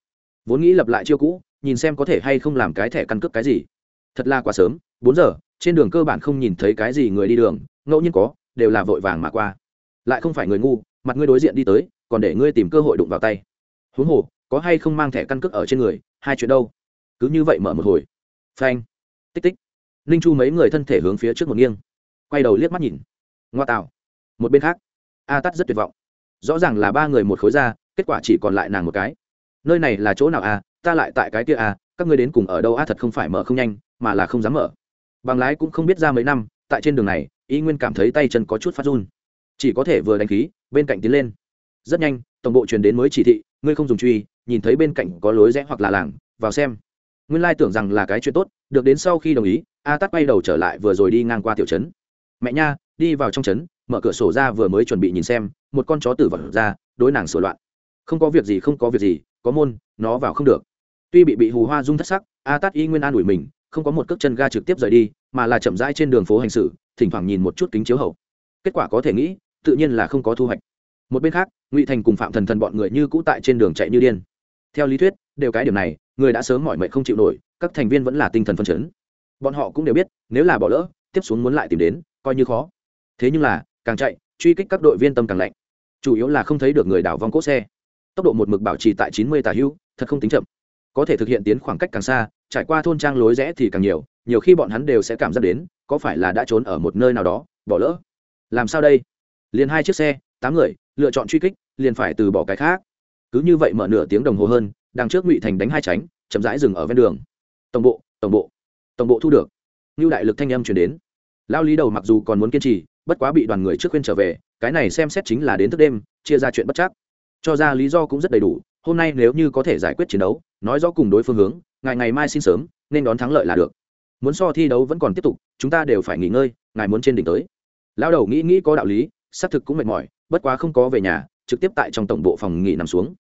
[SPEAKER 1] Vốn nghĩ lập lại chiêu cũ, nhìn xem có thể hay không làm cái thẻ căn cước cái gì. Thật là quá sớm, bốn giờ, trên đường cơ bản không nhìn thấy cái gì người đi đường, ngẫu nhiên có, đều là vội vàng mà qua. Lại không phải người ngu, mặt ngươi đối diện đi tới, còn để ngươi tìm cơ hội đụng vào tay. Huống hồ, có hay không mang thẻ căn cước ở trên người, hai chuyện đâu? Cứ như vậy mở một hồi. Phanh. Tích tích. Ninh chu mấy người thân thể hướng phía trước một nghiêng. Quay đầu liếc mắt nhìn. Ngoa tạo. Một bên khác. A tắt rất tuyệt vọng. Rõ ràng là ba người một khối ra kết quả chỉ còn lại nàng một cái. Nơi này là chỗ nào a ta lại tại cái kia a các ngươi đến cùng ở đâu a thật không phải mở không nhanh, mà là không dám mở. Bằng lái cũng không biết ra mấy năm, tại trên đường này, y nguyên cảm thấy tay chân có chút phát run. Chỉ có thể vừa đánh khí, bên cạnh tiến lên. Rất nhanh, tổng bộ truyền đến mới chỉ thị, ngươi không dùng truy, nhìn thấy bên cạnh có lối rẽ hoặc là làng, vào xem. Nguyên lai tưởng rằng là cái chuyện tốt, được đến sau khi đồng ý, a tắt bay đầu trở lại vừa rồi đi ngang qua tiểu trấn. Mẹ nha, đi vào trong trấn, mở cửa sổ ra vừa mới chuẩn bị nhìn xem, một con chó tử vật ra, đối nàng sửa loạn không có việc gì, không có việc gì, có môn, nó vào không được. Tuy bị bị hù hoa dung thất sắc, a tát y nguyên an ủi mình, không có một cước chân ga trực tiếp rời đi, mà là chậm rãi trên đường phố hành xử, thỉnh thoảng nhìn một chút kính chiếu hậu. Kết quả có thể nghĩ, tự nhiên là không có thu hoạch. Một bên khác, ngụy thành cùng phạm thần thần bọn người như cũ tại trên đường chạy như điên. Theo lý thuyết, đều cái điểm này, người đã sớm mỏi mệt không chịu nổi, các thành viên vẫn là tinh thần phân chấn. Bọn họ cũng đều biết, nếu là bỏ lỡ, tiếp xuống muốn lại tìm đến, coi như khó. Thế nhưng là, càng chạy, truy kích các đội viên tâm càng lạnh. Chủ yếu là không thấy được người đảo vong cốt xe tốc độ một mực bảo trì tại chín mươi tà hữu thật không tính chậm. Có thể thực hiện tiến khoảng cách càng xa, trải qua thôn trang lối rẽ thì càng nhiều nhiều khi bọn hắn đều sẽ cảm giác đến, có phải là đã trốn ở một nơi nào đó, bỏ lỡ. Làm sao đây? Liền hai chiếc xe, tám người, lựa chọn truy kích, liền phải từ bỏ cái khác. Cứ như vậy mở nửa tiếng đồng hồ hơn, đằng trước ngụy thành đánh hai tránh, chậm rãi dừng ở ven đường. Tổng bộ tổng bộ tổng bộ thu được. Như đại lực thanh âm chuyển đến. Lao lý đầu mặc dù còn muốn kiên trì, bất quá bị đoàn người trước khuyên trở về, cái này xem xét chính là đến thức đêm, chia ra chuyện bất chắc cho ra lý do cũng rất đầy đủ, hôm nay nếu như có thể giải quyết chiến đấu, nói rõ cùng đối phương hướng, ngài ngày mai xin sớm, nên đón thắng lợi là được. Muốn so thi đấu vẫn còn tiếp tục, chúng ta đều phải nghỉ ngơi, ngài muốn trên đỉnh tới. Lao đầu nghĩ nghĩ có đạo lý, xác thực cũng mệt mỏi, bất quá không có về nhà, trực tiếp tại trong tổng bộ phòng nghỉ nằm xuống.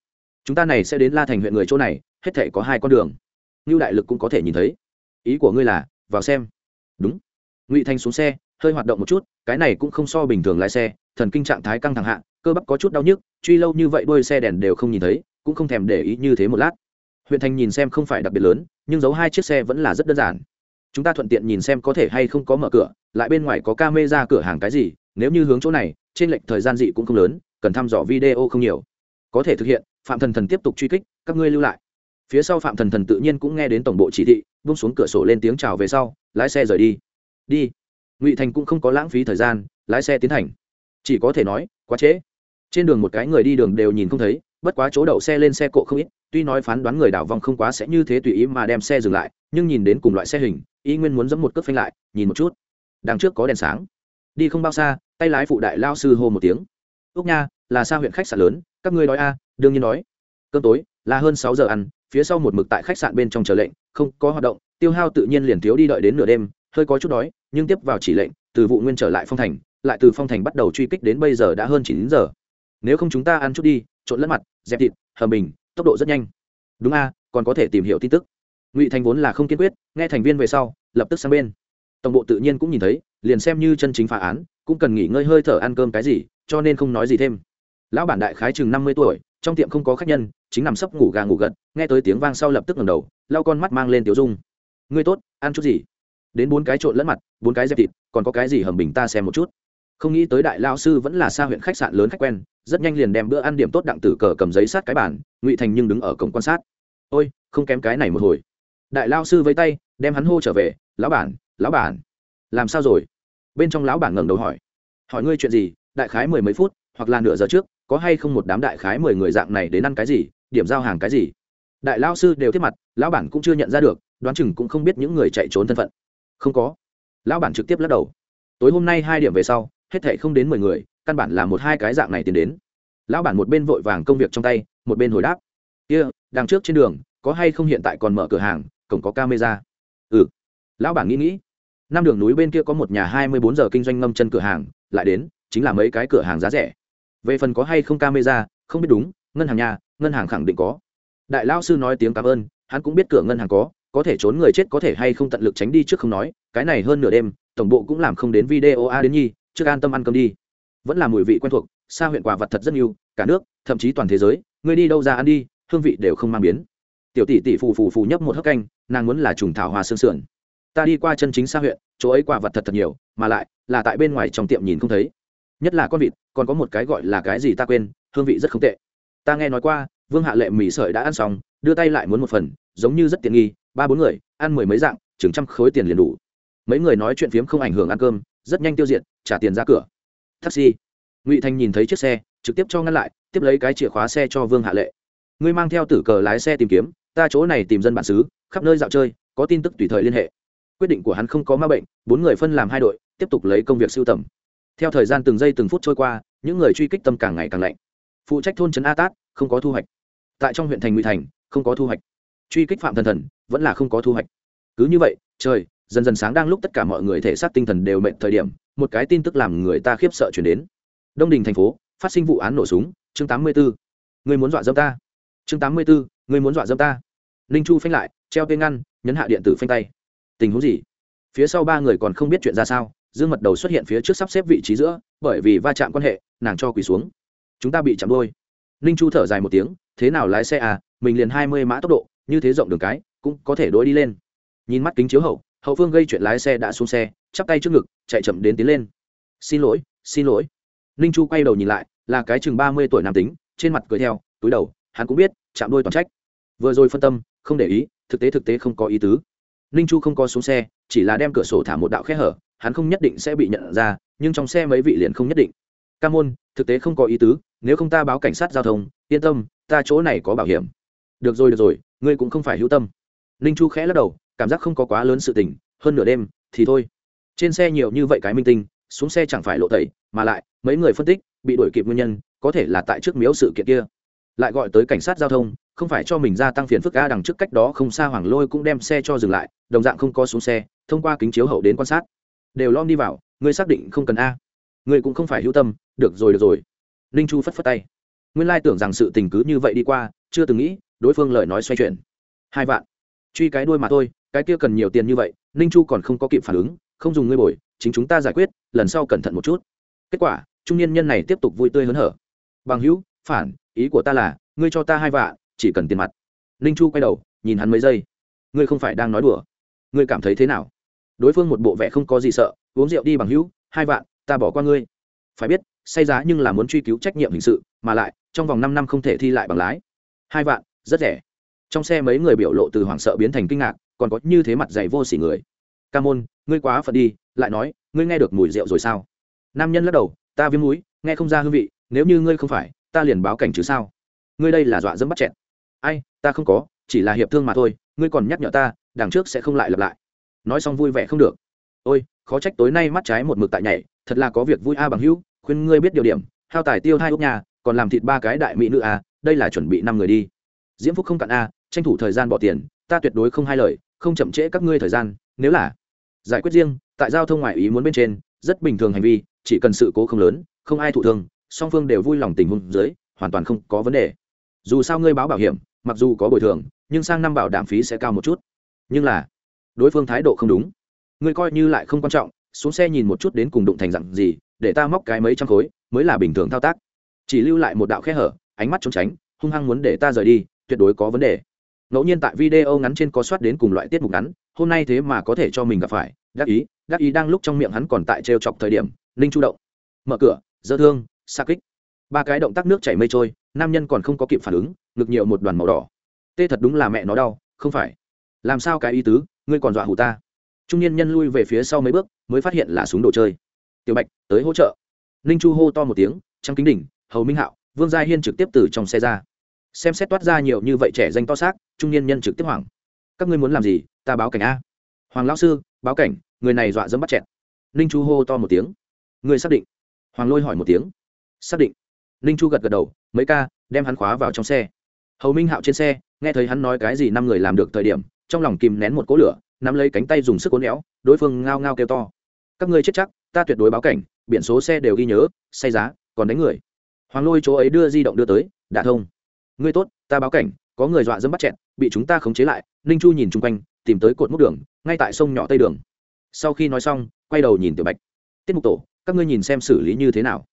[SPEAKER 1] Chúng ta này sẽ đến la thành huyện người chỗ này, hết thể có hai con đường. Như đại lực cũng có thể nhìn thấy. Ý của ngươi là, vào xem. Đúng. Ngụy thanh xuống xe, hơi hoạt động một chút, cái này cũng không so bình thường lái xe, thần kinh trạng thái căng thẳng hạ cơ bắp có chút đau nhức, truy lâu như vậy đôi xe đèn đều không nhìn thấy, cũng không thèm để ý như thế một lát. Huyện thành nhìn xem không phải đặc biệt lớn, nhưng giấu hai chiếc xe vẫn là rất đơn giản. Chúng ta thuận tiện nhìn xem có thể hay không có mở cửa, lại bên ngoài có ca mê ra cửa hàng cái gì, nếu như hướng chỗ này, trên lệnh thời gian dị cũng không lớn, cần thăm dò video không nhiều. Có thể thực hiện, phạm thần thần tiếp tục truy kích, các ngươi lưu lại. Phía sau phạm thần thần tự nhiên cũng nghe đến tổng bộ chỉ thị bung xuống cửa sổ lên tiếng chào về sau, lái xe rời đi. Đi. Ngụy thành cũng không có lãng phí thời gian, lái xe tiến hành. Chỉ có thể nói, quá trễ trên đường một cái người đi đường đều nhìn không thấy, bất quá chỗ đậu xe lên xe cộ không ít, tuy nói phán đoán người đảo vòng không quá sẽ như thế tùy ý mà đem xe dừng lại, nhưng nhìn đến cùng loại xe hình, y nguyên muốn dẫm một cước phanh lại, nhìn một chút. Đằng trước có đèn sáng. Đi không bao xa, tay lái phụ đại lao sư hô một tiếng. Úc nha, là xa huyện khách sạn lớn, các ngươi nói a à, đương nhiên nói cơn tối, là hơn sáu giờ ăn, phía sau một mực tại khách sạn bên trong chờ lệnh, không có hoạt động, tiêu hao tự nhiên liền thiếu đi đợi đến nửa đêm, hơi có chút đói, nhưng tiếp vào chỉ lệnh, từ vụ nguyên trở lại phong thành, lại từ phong thành bắt đầu truy kích đến bây giờ đã hơn chín giờ nếu không chúng ta ăn chút đi, trộn lẫn mặt, dẹp thịt, hầm bình, tốc độ rất nhanh. Đúng a, còn có thể tìm hiểu tin tức. Ngụy thành vốn là không kiên quyết, nghe thành viên về sau, lập tức sang bên. Tổng bộ tự nhiên cũng nhìn thấy, liền xem như chân chính phá án, cũng cần nghỉ ngơi hơi thở ăn cơm cái gì, cho nên không nói gì thêm. Lão bản đại khái chừng năm mươi tuổi, trong tiệm không có khách nhân, chính nằm sấp ngủ gà ngủ gật, nghe tới tiếng vang sau lập tức ngẩng đầu, lau con mắt mang lên tiểu dung. Ngươi tốt, ăn chút gì? Đến bốn cái trộn lẫn mặt, bốn cái dẹp thịt, còn có cái gì hầm bình ta xem một chút không nghĩ tới đại lao sư vẫn là xa huyện khách sạn lớn khách quen, rất nhanh liền đem bữa ăn điểm tốt đặng tử cờ cầm giấy sát cái bàn, ngụy thành nhưng đứng ở cổng quan sát. Ôi, không kém cái này một hồi. Đại lao sư với tay, đem hắn hô trở về, lão bản lão bản. Làm sao rồi? Bên trong lão bản ngẩng đầu hỏi. Hỏi ngươi chuyện gì, đại khái mười mấy phút, hoặc là nửa giờ trước, có hay không một đám đại khái mười người dạng này đến ăn cái gì, điểm giao hàng cái gì? Đại lao sư đều tiếp mặt, lão bản cũng chưa nhận ra được, đoán chừng cũng không biết những người chạy trốn thân phận. Không có. Lão bản trực tiếp lắc đầu. Tối hôm nay hai điểm về sau hết thảy không đến mười người căn bản là một hai cái dạng này tiến đến. Lão bản một bên vội vàng công việc trong tay một bên hồi đáp. Kia、yeah, đằng trước trên đường có hay không hiện tại còn mở cửa hàng cổng có camera. Ừ. Lão bản nghĩ nghĩ. Năm đường núi bên kia có một nhà hai mươi bốn giờ kinh doanh ngâm chân cửa hàng lại đến chính là mấy cái cửa hàng giá rẻ. Về phần có hay không camera không biết đúng ngân hàng nhà ngân hàng khẳng định có. Đại lao sư nói tiếng cảm ơn hắn cũng biết cửa ngân hàng có có thể trốn người chết có thể hay không tận lực tránh đi trước không nói cái này hơn nửa đêm tổng bộ cũng làm không đến video a đến nhi trước an tâm ăn cơm đi. Vẫn là mùi vị quen thuộc, xa huyện quả vật thật rất nhiều, cả nước, thậm chí toàn thế giới người đi đâu ra ăn đi, hương vị đều không mang biến. Tiểu tỷ tỷ phù phù phù nhấp một hớp canh, nàng muốn là trùng thảo hoa sương sườn. Ta đi qua chân chính xa huyện, chỗ ấy quả vật thật thật nhiều, mà lại, là tại bên ngoài trong tiệm nhìn không thấy. Nhất là con vịt, còn có một cái gọi là cái gì ta quên, hương vị rất không tệ. Ta nghe nói qua, vương hạ lệ mì sợi đã ăn xong, đưa tay lại muốn một phần, giống như rất tiện nghi, ba bốn người, ăn mười mấy dạng, chừng trăm khối tiền liền đủ. Mấy người nói chuyện phiếm không ảnh hưởng ăn cơm rất nhanh tiêu diệt, trả tiền ra cửa. Taxi. Ngụy thành nhìn thấy chiếc xe, trực tiếp cho ngăn lại, tiếp lấy cái chìa khóa xe cho vương hạ lệ. Ngươi mang theo tử cờ lái xe tìm kiếm, ta chỗ này tìm dân bản xứ, khắp nơi dạo chơi, có tin tức tùy thời liên hệ. Quyết định của hắn không có ma bệnh, bốn người phân làm hai đội, tiếp tục lấy công việc sưu tầm. Theo thời gian từng giây từng phút trôi qua, những người truy kích tâm càng ngày càng lạnh. Phụ trách thôn trấn a tát, không có thu hoạch. Tại trong huyện thành ngụy thành, không có thu hoạch. Truy kích phạm thần thần, vẫn là không có thu hoạch. Cứ như vậy, trời dần dần sáng đang lúc tất cả mọi người thể xác tinh thần đều mệnh thời điểm một cái tin tức làm người ta khiếp sợ chuyển đến. Đông đình thành phố phát sinh vụ án nổ súng chương tám mươi 84. người muốn dọa dâm ta. Chương tám mươi 84, người muốn dọa dâm ta. Ninh chu phanh lại treo cây ngăn nhấn hạ điện tử phanh tay. Tình huống gì? Phía sau ba người còn không biết chuyện ra sao dương mật đầu xuất hiện phía trước sắp xếp vị trí giữa bởi vì va chạm quan hệ nàng cho quỳ xuống. Chúng ta bị chạm đôi. Ninh chu thở dài một tiếng thế nào lái xe à mình liền hai mươi mã tốc độ như thế rộng đường cái cũng có thể đôi đi lên. Nhìn mắt kính chiếu hậu hậu phương gây chuyện lái xe đã xuống xe, chắp tay trước ngực, chạy chậm đến tiến lên. Xin lỗi xin lỗi. Ninh chu quay đầu nhìn lại, là cái chừng ba mươi tuổi nam tính, trên mặt cười theo, túi đầu, hắn cũng biết, chạm đôi toàn trách. Vừa rồi phân tâm, không để ý, thực tế thực tế không có ý tứ. Ninh chu không có xuống xe, chỉ là đem cửa sổ thả một đạo khe hở, hắn không nhất định sẽ bị nhận ra, nhưng trong xe mấy vị liền không nhất định. Ca môn, thực tế không có ý tứ, nếu không ta báo cảnh sát giao thông, yên tâm, ta chỗ này có bảo hiểm. Được rồi được rồi, ngươi cũng không phải hữu tâm. Ninh chu khẽ lắc đầu cảm giác không có quá lớn sự tình, hơn nửa đêm thì thôi. Trên xe nhiều như vậy cái minh tinh, xuống xe chẳng phải lộ tẩy, mà lại, mấy người phân tích, bị đuổi kịp nguyên nhân, có thể là tại trước miếu sự kiện kia. Lại gọi tới cảnh sát giao thông, không phải cho mình gia tăng phiền phức a đằng trước cách đó không xa hoàng lôi cũng đem xe cho dừng lại, đồng dạng không có xuống xe, thông qua kính chiếu hậu đến quan sát. Đều lom đi vào, ngươi xác định không cần a. Ngươi cũng không phải hữu tâm, được rồi được rồi. Ninh chu phất phất tay. Nguyên lai tưởng rằng sự tình cứ như vậy đi qua, chưa từng nghĩ, đối phương lời nói xoay chuyển. Hai vạn. Truy cái đuôi mà thôi cái kia cần nhiều tiền như vậy, ninh chu còn không có kịp phản ứng, không dùng ngươi bồi, chính chúng ta giải quyết, lần sau cẩn thận một chút. Kết quả, trung niên nhân này tiếp tục vui tươi hớn hở. Bằng hữu, phản, ý của ta là, ngươi cho ta hai vạn, chỉ cần tiền mặt. Ninh chu quay đầu, nhìn hắn mấy giây. Ngươi không phải đang nói đùa. Ngươi cảm thấy thế nào? Đối phương một bộ vẻ không có gì sợ, uống rượu đi bằng hữu, hai vạn, ta bỏ qua ngươi. Phải biết, say giá nhưng là muốn truy cứu trách nhiệm hình sự, mà lại, trong vòng năm năm không thể thi lại bằng lái. Hai vạn, rất rẻ trong xe mấy người biểu lộ từ hoảng sợ biến thành kinh ngạc, còn có như thế mặt dày vô s ỉ người. Ca môn, ngươi quá phật đi, lại nói, ngươi nghe được mùi rượu rồi sao? Nam nhân lắc đầu, ta viêm mũi, nghe không ra hương vị, nếu như ngươi không phải, ta liền báo cảnh chứ sao? Ngươi đây là dọa dẫm bắt chẹn ai, ta không có, chỉ là hiệp thương mà thôi, ngươi còn nhắc nhở ta, đằng trước sẽ không lại lặp lại. Nói xong vui vẻ không được. Ôi, khó trách tối nay mắt trái một mực tại nhảy, thật là có việc vui a bằng hữu, khuyên ngươi biết điều điểm, hao tài tiêu hai ốc nhà, còn làm thịt ba cái đại mỹ nữ a, đây là chuẩn bị năm người đi. Diễm phúc không cạn a tranh thủ thời gian bỏ tiền, ta tuyệt đối không hai lời, không chậm trễ các ngươi thời gian, nếu là giải quyết riêng, tại giao thông ngoại ý muốn bên trên, rất bình thường hành vi, chỉ cần sự cố không lớn, không ai thụ thương, song phương đều vui lòng tình huống dưới, hoàn toàn không có vấn đề. Dù sao ngươi báo bảo hiểm, mặc dù có bồi thường, nhưng sang năm bảo đảm phí sẽ cao một chút. Nhưng là, đối phương thái độ không đúng. Ngươi coi như lại không quan trọng, xuống xe nhìn một chút đến cùng đụng thành dặn gì, để ta móc cái mấy trăm khối, mới là bình thường thao tác. Chỉ lưu lại một đạo khe hở, ánh mắt trốn tránh, hung hăng muốn để ta rời đi, tuyệt đối có vấn đề ngẫu nhiên tại video ngắn trên có soát đến cùng loại tiết mục ngắn, hôm nay thế mà có thể cho mình gặp phải, đắc ý đắc ý đang lúc trong miệng hắn còn tại trêu chọc thời điểm, ninh chu động. Mở cửa, dơ thương, xa kích. Ba cái động tác nước chảy mây trôi, nam nhân còn không có kịp phản ứng, ngực nhiều một đoàn màu đỏ. Tê thật đúng là mẹ nó đau, không phải. Làm sao cái ý tứ, ngươi còn dọa hủ ta? Trung niên nhân lui về phía sau mấy bước, mới phát hiện là súng đồ chơi. Tiểu bạch, tới hỗ trợ. Ninh chu hô to một tiếng, trăng kính đỉnh, hầu minh hạo, vương gia hiên trực tiếp từ trong xe ra xem xét toát ra nhiều như vậy trẻ danh to xác, trung niên nhân trực tiếp hoảng. Các ngươi muốn làm gì? Ta báo cảnh a. Hoàng lão sư, báo cảnh, người này dọa dẫm bắt chẹt. Ninh chu hô to một tiếng. Người xác định? Hoàng lôi hỏi một tiếng. Xác định. Ninh chu gật gật đầu, mấy ca, đem hắn khóa vào trong xe. Hầu minh hạo trên xe, nghe thấy hắn nói cái gì năm người làm được thời điểm, trong lòng kìm nén một cỗ lửa, nắm lấy cánh tay dùng sức cố néo đối phương ngao ngao kêu to. Các ngươi chết chắc, ta tuyệt đối báo cảnh, biển số xe đều ghi nhớ, say giá, còn đánh người. Hoàng lôi chỗ ấy đưa di động đưa tới đã thông ngươi tốt, ta báo cảnh, có người dọa dẫm bắt chẹn bị chúng ta khống chế lại. Ninh chu nhìn chung quanh, tìm tới cột múc đường, ngay tại sông nhỏ tây đường. Sau khi nói xong, quay đầu nhìn tiểu bạch. Tiết mục tổ, các ngươi nhìn xem xử lý như thế nào?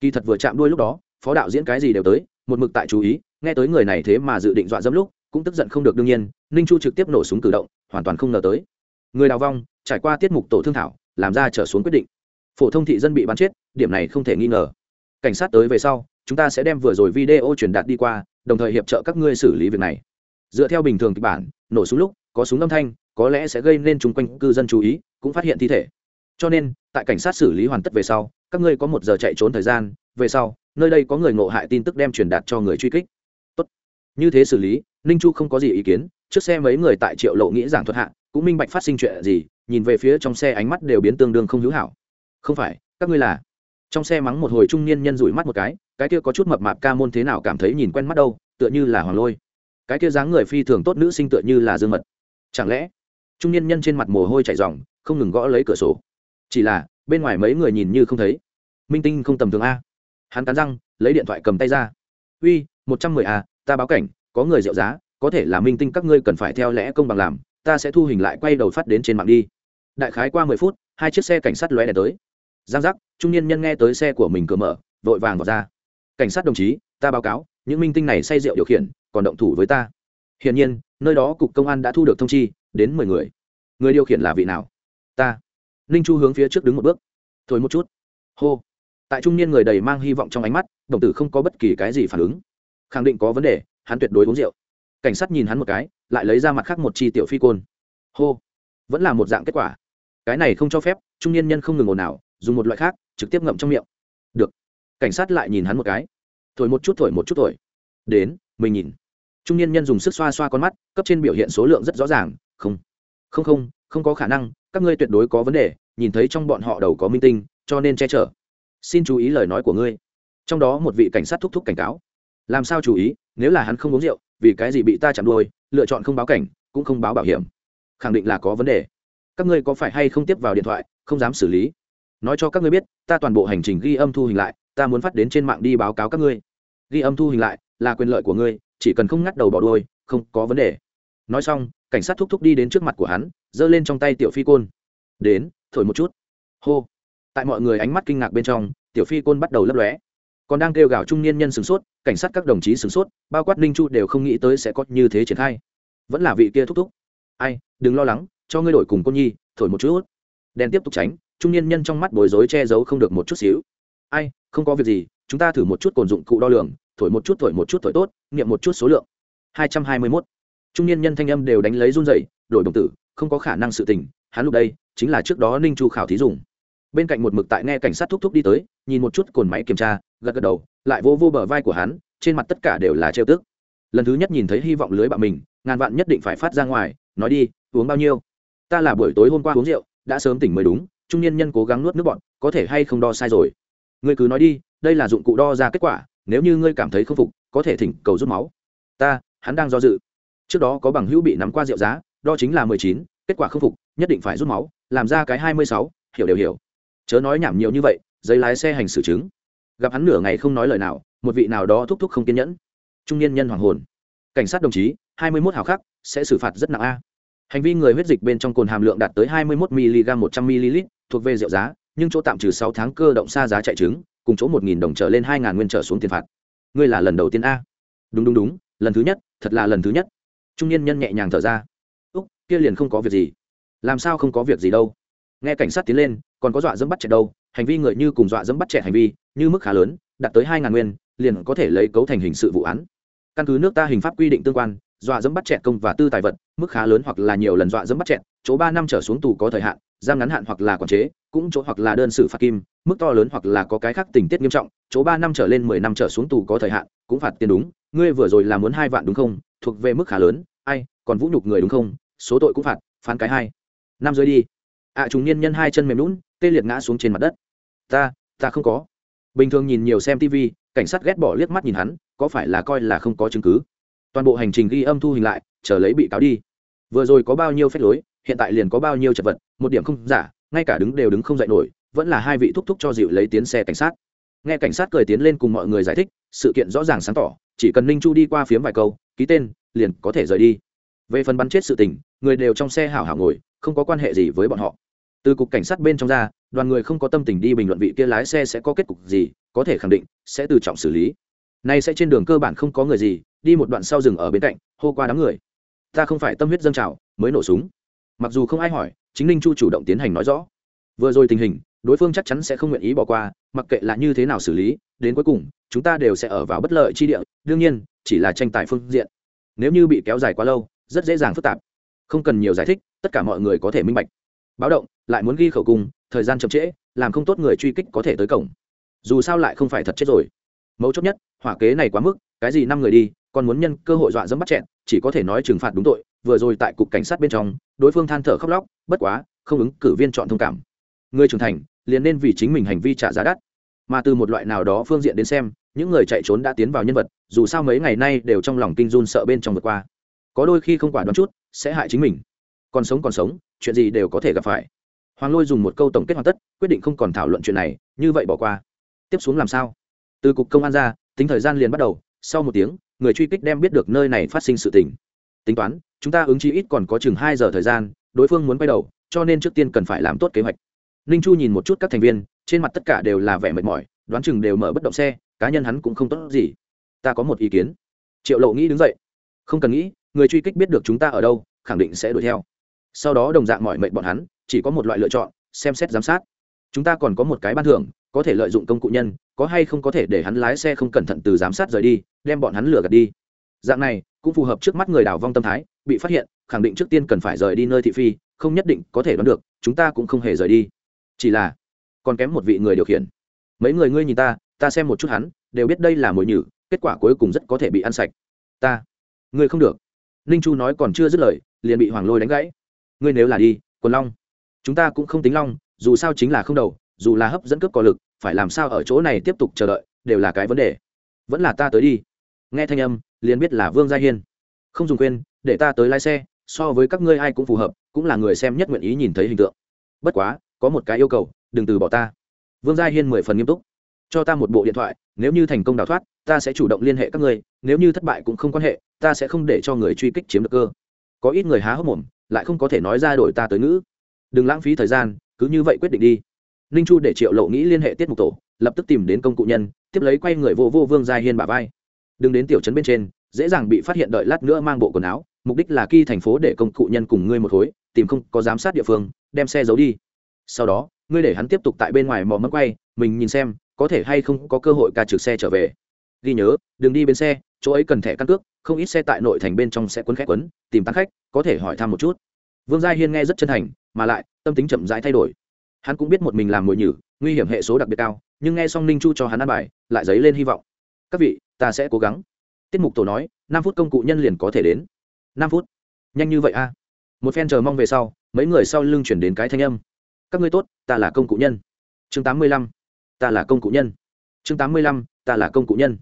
[SPEAKER 1] Kỳ thật vừa chạm đuôi lúc đó, phó đạo diễn cái gì đều tới, một mực tại chú ý, nghe tới người này thế mà dự định dọa dẫm lúc, cũng tức giận không được đương nhiên, ninh chu trực tiếp nổ súng cử động, hoàn toàn không ngờ tới. Người đào vong, trải qua tiết mục tổ thương thảo, làm ra trở xuống quyết định. Phổ thông thị dân bị bắn chết, điểm này không thể nghi ngờ. Cảnh sát tới về sau chúng ta sẽ đem vừa rồi video truyền đạt đi qua, đồng thời hiệp trợ các ngươi xử lý việc này. Dựa theo bình thường kịch bản, nổ súng lúc, có súng âm thanh, có lẽ sẽ gây nên chung quanh cư dân chú ý, cũng phát hiện thi thể. Cho nên, tại cảnh sát xử lý hoàn tất về sau, các ngươi có một giờ chạy trốn thời gian, về sau, nơi đây có người ngộ hại tin tức đem truyền đạt cho người truy kích. Tốt. như thế xử lý, ninh chu không có gì ý kiến, trước xe mấy người tại triệu lộ nghĩ giảng thuật hạ, cũng minh bạch phát sinh chuyện gì, nhìn về phía trong xe ánh mắt đều biến tương đương không hữu hảo. Không phải, các ngươi là. Trong xe mắng một hồi trung niên nhân rủi mắt một cái cái kia có chút mập mạp ca môn thế nào cảm thấy nhìn quen mắt đâu, tựa như là hoàng lôi. Cái kia dáng người phi thường tốt nữ sinh tựa như là dương mật. Chẳng lẽ, trung niên nhân trên mặt mồ hôi chảy r không ngừng gõ lấy cửa sổ. Chỉ là, bên ngoài mấy người nhìn như không thấy. Minh tinh không tầm thường a. Hắn cắn răng, lấy điện thoại cầm tay ra. Uy, một trăm mười a ta báo cảnh, có người rượu giá, có thể là minh tinh các ngươi cần phải theo lẽ công bằng làm, ta sẽ thu hình lại quay đầu phát đến trên mạng đi. Đại khái qua mười phút, hai chiếc xe cảnh sát lóe đèn tới. Giang giác, trung niên nhân nghe tới xe của mình cửa mở, vội vàng vào ra cảnh sát đồng chí, ta báo cáo, những minh tinh này say rượu điều khiển, còn động thủ với ta. Hiển nhiên, nơi đó cục công an đã thu được thông chi, đến mười người. Người điều khiển là vị nào? Ta. Ninh chu hướng phía trước đứng một bước. Thôi một chút. Hô. Tại trung niên người đầy mang hy vọng trong ánh mắt, đồng tử không có bất kỳ cái gì phản ứng. Khẳng định có vấn đề, hắn tuyệt đối uống rượu. Cảnh sát nhìn hắn một cái, lại lấy ra mặt khác một chi tiểu phi côn. Hô. Vẫn là một dạng kết quả. Cái này không cho phép, trung niên nhân không ngừng ồn nào dùng một loại khác, trực tiếp ngậm trong miệng. Được cảnh sát lại nhìn hắn một cái. Thổi một chút, thổi một chút, thổi. Đến, mình nhìn. Trung niên nhân dùng sức xoa xoa con mắt, cấp trên biểu hiện số lượng rất rõ ràng. Không. Không không không có khả năng, các ngươi tuyệt đối có vấn đề, nhìn thấy trong bọn họ đầu có minh tinh, cho nên che chở. Xin chú ý lời nói của ngươi. Trong đó một vị cảnh sát thúc thúc cảnh cáo. Làm sao chú ý, nếu là hắn không uống rượu, vì cái gì bị ta chạm đuôi, lựa chọn không báo cảnh, cũng không báo bảo hiểm. Khẳng định là có vấn đề. Các ngươi có phải hay không tiếp vào điện thoại, không dám xử lý. Nói cho các ngươi biết, ta toàn bộ hành trình ghi âm thu hình lại ta muốn phát đến trên mạng đi báo cáo các ngươi. Ghi âm thu hình lại, là quyền lợi của ngươi, chỉ cần không ngắt đầu bỏ đôi không có vấn đề. Nói xong, cảnh sát thúc thúc đi đến trước mặt của hắn, giơ lên trong tay tiểu phi côn. Đến, thổi một chút. Hô. Tại mọi người ánh mắt kinh ngạc bên trong, tiểu phi côn bắt đầu lấp lóe. Còn đang kêu gào trung niên nhân sửng sốt, cảnh sát các đồng chí sửng sốt, bao quát ninh chu đều không nghĩ tới sẽ có như thế triển khai. Vẫn là vị kia thúc thúc. Ai, đừng lo lắng, cho ngươi đổi cùng cô nhi, thổi một chút. Đèn tiếp tục tránh, trung niên nhân trong mắt bối rối che giấu không được một chút xíu ai, không có việc gì, chúng ta thử một chút cồn dụng cụ đo lường, thổi một chút, thổi một chút, thổi tốt, nghiệm một chút số lượng. Hai trăm hai mươi mốt. Trung niên nhân thanh âm đều đánh lấy run dậy đổi đồng tử, không có khả năng sự tình, hắn lúc đây, chính là trước đó ninh chu khảo thí dùng. Bên cạnh một mực tại nghe cảnh sát thúc thúc đi tới, nhìn một chút cồn máy kiểm tra, gật gật đầu, lại vô vô bờ vai của hắn, trên mặt tất cả đều là trêu tức. Lần thứ nhất nhìn thấy hy vọng lưới bạo mình, ngàn vạn nhất định phải phát ra ngoài, nói đi, uống bao nhiêu? Ta là buổi tối hôm qua uống rượu, đã sớm tỉnh mới đúng, trung niên nhân cố gắng nuốt nước bọn có thể hay không đo sai rồi? Ngươi cứ nói đi, đây là dụng cụ đo ra kết quả, nếu như ngươi cảm thấy không phục, có thể thỉnh cầu rút máu. Ta, hắn đang do dự. Trước đó có bằng hữu bị nắm qua rượu giá đo chính là mười chín, kết quả không phục, nhất định phải rút máu, làm ra cái hai mươi sáu, hiểu đều hiểu. Chớ nói nhảm nhiều như vậy, giấy lái xe hành xử chứng. Gặp hắn nửa ngày không nói lời nào, một vị nào đó thúc thúc không kiên nhẫn. Trung niên nhân hoàng hồn. Cảnh sát đồng chí, hai mươi mốt hào khắc, sẽ xử phạt rất nặng a. Hành vi người huyết dịch bên trong cồn hàm lượng đạt tới 21 mg 100 ml thuộc về rượu giá nhưng chỗ tạm trừ 6 tháng cơ động xa giá chạy trứng, cùng chỗ 1.000 đồng trở lên 2.000 nguyên trở xuống tiền phạt. Ngươi là lần đầu tiên a. Đúng đúng đúng, lần thứ nhất, thật là lần thứ nhất. Trung niên nhân nhẹ nhàng thở ra. Úc, kia liền không có việc gì. Làm sao không có việc gì đâu? Nghe cảnh sát tiến lên, còn có dọa dẫm bắt trẻ đâu, hành vi người như cùng dọa dẫm bắt trẻ hành vi, như mức khá lớn, đạt tới hai ngàn nguyên, liền có thể lấy cấu thành hình sự vụ án. Căn cứ nước ta hình pháp quy định tương quan, dọa dẫm bắt trẻ công và tư tài vật, mức khá lớn hoặc là nhiều lần dọa dẫm bắt trẻ, chỗ ba năm trở xuống tù có thời hạn, giam ngắn hạn hoặc là quản chế cũng chỗ hoặc là đơn xử phạt kim mức to lớn hoặc là có cái khác tình tiết nghiêm trọng chỗ ba năm trở lên mười năm trở xuống tù có thời hạn cũng phạt tiền đúng ngươi vừa rồi là muốn hai vạn đúng không thuộc về mức khá lớn ai còn vũ nhục người đúng không số tội cũng phạt phán cái hai. Năm dưới đi. Ạ à, chúng niên nhân hai chân mềm lún tê liệt ngã xuống trên mặt đất. Ta ta không có. Bình thường nhìn nhiều xem tv cảnh sát ghét bỏ liếc mắt nhìn hắn có phải là coi là không có chứng cứ? Toàn bộ hành trình ghi âm thu hình lại chờ lấy bị cáo đi. Vừa rồi có bao nhiêu phép lối hiện tại liền có bao nhiêu chật vật một điểm không giả ngay cả đứng đều đứng không dậy nổi, vẫn là hai vị thúc thúc cho dịu lấy tiến xe cảnh sát. Nghe cảnh sát cười tiến lên cùng mọi người giải thích, sự kiện rõ ràng sáng tỏ, chỉ cần ninh chu đi qua phiếm vài câu, ký tên, liền có thể rời đi. Về phần bắn chết sự tình, người đều trong xe hảo hảo ngồi, không có quan hệ gì với bọn họ. Từ cục cảnh sát bên trong ra, đoàn người không có tâm tình đi bình luận vị kia lái xe sẽ có kết cục gì, có thể khẳng định, sẽ từ trọng xử lý. Nay sẽ trên đường cơ bản không có người gì, đi một đoạn sau rừng ở bên cạnh, hô qua đám người. Ta không phải tâm huyết dâng trào, mới nổ súng. Mặc dù không ai hỏi chính ninh chu chủ động tiến hành nói rõ. Vừa rồi tình hình, đối phương chắc chắn sẽ không nguyện ý bỏ qua, mặc kệ là như thế nào xử lý, đến cuối cùng, chúng ta đều sẽ ở vào bất lợi chi địa, đương nhiên, chỉ là tranh tài phương diện. Nếu như bị kéo dài quá lâu, rất dễ dàng phức tạp. Không cần nhiều giải thích, tất cả mọi người có thể minh bạch. Báo động, lại muốn ghi khẩu cung, thời gian chậm trễ, làm không tốt người truy kích có thể tới cổng. Dù sao lại không phải thật chết rồi. Mấu chốt nhất, hỏa kế này quá mức, cái gì năm người đi, còn muốn nhân cơ hội dọa dẫm bắt chẹn, chỉ có thể nói trừng phạt đúng tội vừa rồi tại cục cảnh sát bên trong, đối phương than thở khóc lóc, bất quá, không ứng cử viên chọn thông cảm. Người trưởng thành, liền nên vì chính mình hành vi trả giá đắt. Mà từ một loại nào đó phương diện đến xem, những người chạy trốn đã tiến vào nhân vật, dù sao mấy ngày nay đều trong lòng kinh run sợ bên trong vượt qua. Có đôi khi không quả đoán chút, sẽ hại chính mình. Còn sống còn sống, chuyện gì đều có thể gặp phải. Hoàng lôi dùng một câu tổng kết hoàn tất, quyết định không còn thảo luận chuyện này, như vậy bỏ qua. Tiếp xuống làm sao? Từ cục công an ra, tính thời gian liền bắt đầu, sau một tiếng, người truy kích đem biết được nơi này phát sinh sự tình tính toán, chúng ta ứng chi ít còn có chừng hai giờ thời gian, đối phương muốn quay đầu, cho nên trước tiên cần phải làm tốt kế hoạch. Ninh chu nhìn một chút các thành viên, trên mặt tất cả đều là vẻ mệt mỏi, đoán chừng đều mở bất động xe, cá nhân hắn cũng không tốt gì. Ta có một ý kiến. Triệu lộ nghĩ đứng dậy. Không cần nghĩ, người truy kích biết được chúng ta ở đâu, khẳng định sẽ đuổi theo. Sau đó đồng dạng mọi mệnh bọn hắn, chỉ có một loại lựa chọn, xem xét giám sát. Chúng ta còn có một cái ban thưởng, có thể lợi dụng công cụ nhân, có hay không có thể để hắn lái xe không cẩn thận từ giám sát rời đi, đem bọn hắn lừa gạt đi dạng này, cũng phù hợp trước mắt người đào vong tâm thái, bị phát hiện, khẳng định trước tiên cần phải rời đi nơi thị phi, không nhất định có thể đoán được, chúng ta cũng không hề rời đi. Chỉ là, còn kém một vị người điều khiển. Mấy người ngươi nhìn ta ta xem một chút hắn, đều biết đây là mồi nhử, kết quả cuối cùng rất có thể bị ăn sạch. Ta, ngươi không được. Ninh chu nói còn chưa dứt lời, liền bị hoàng lôi đánh gãy. Ngươi nếu là đi, quần long, chúng ta cũng không tính long, dù sao chính là không đầu, dù là hấp dẫn cướp có lực, phải làm sao ở chỗ này tiếp tục chờ đợi, đều là cái vấn đề. Vẫn là ta tới đi nghe thanh âm, liền biết là vương gia hiên. Không dùng quên để ta tới lái xe, so với các ngươi ai cũng phù hợp, cũng là người xem nhất nguyện ý nhìn thấy hình tượng. Bất quá, có một cái yêu cầu, đừng từ bỏ ta. Vương gia hiên mười phần nghiêm túc. Cho ta một bộ điện thoại, nếu như thành công đào thoát, ta sẽ chủ động liên hệ các ngươi, nếu như thất bại cũng không quan hệ, ta sẽ không để cho người truy kích chiếm được cơ. Có ít người há hốc mồm, lại không có thể nói ra đổi ta tới ngữ. Đừng lãng phí thời gian, cứ như vậy quyết định đi. Ninh chu để triệu lộ nghĩ liên hệ tiết mục tổ, lập tức tìm đến công cụ nhân, tiếp lấy quay người vô vô vương gia hiên bà vai đừng đến tiểu trấn bên trên, dễ dàng bị phát hiện đợi lát nữa mang bộ quần áo, mục đích là khi thành phố để công cụ nhân cùng ngươi một khối, tìm không có giám sát địa phương, đem xe giấu đi. Sau đó, ngươi để hắn tiếp tục tại bên ngoài mò mất quay, mình nhìn xem, có thể hay không có cơ hội ca trực xe trở về. Ghi nhớ, đừng đi bên xe, chỗ ấy cần thẻ căn cước, không ít xe tại nội thành bên trong sẽ quấn khách quấn, tìm tăng khách, có thể hỏi thăm một chút. Vương gia hiên nghe rất chân thành, mà lại, tâm tính chậm rãi thay đổi. Hắn cũng biết một mình làm mồi nhử, nguy hiểm hệ số đặc biệt cao, nhưng nghe xong ninh chu cho hắn ăn bài, lại dấy lên hy vọng các vị, ta sẽ cố gắng. Tiết mục tổ nói, năm phút công cụ nhân liền có thể đến. Năm phút? Nhanh như vậy a một phen chờ mong về sau, mấy người sau lưng chuyển đến cái thanh âm. Các ngươi tốt, ta là công cụ nhân. Chương tám mươi lăm, ta là công cụ nhân. Chương tám mươi lăm, ta là công cụ nhân.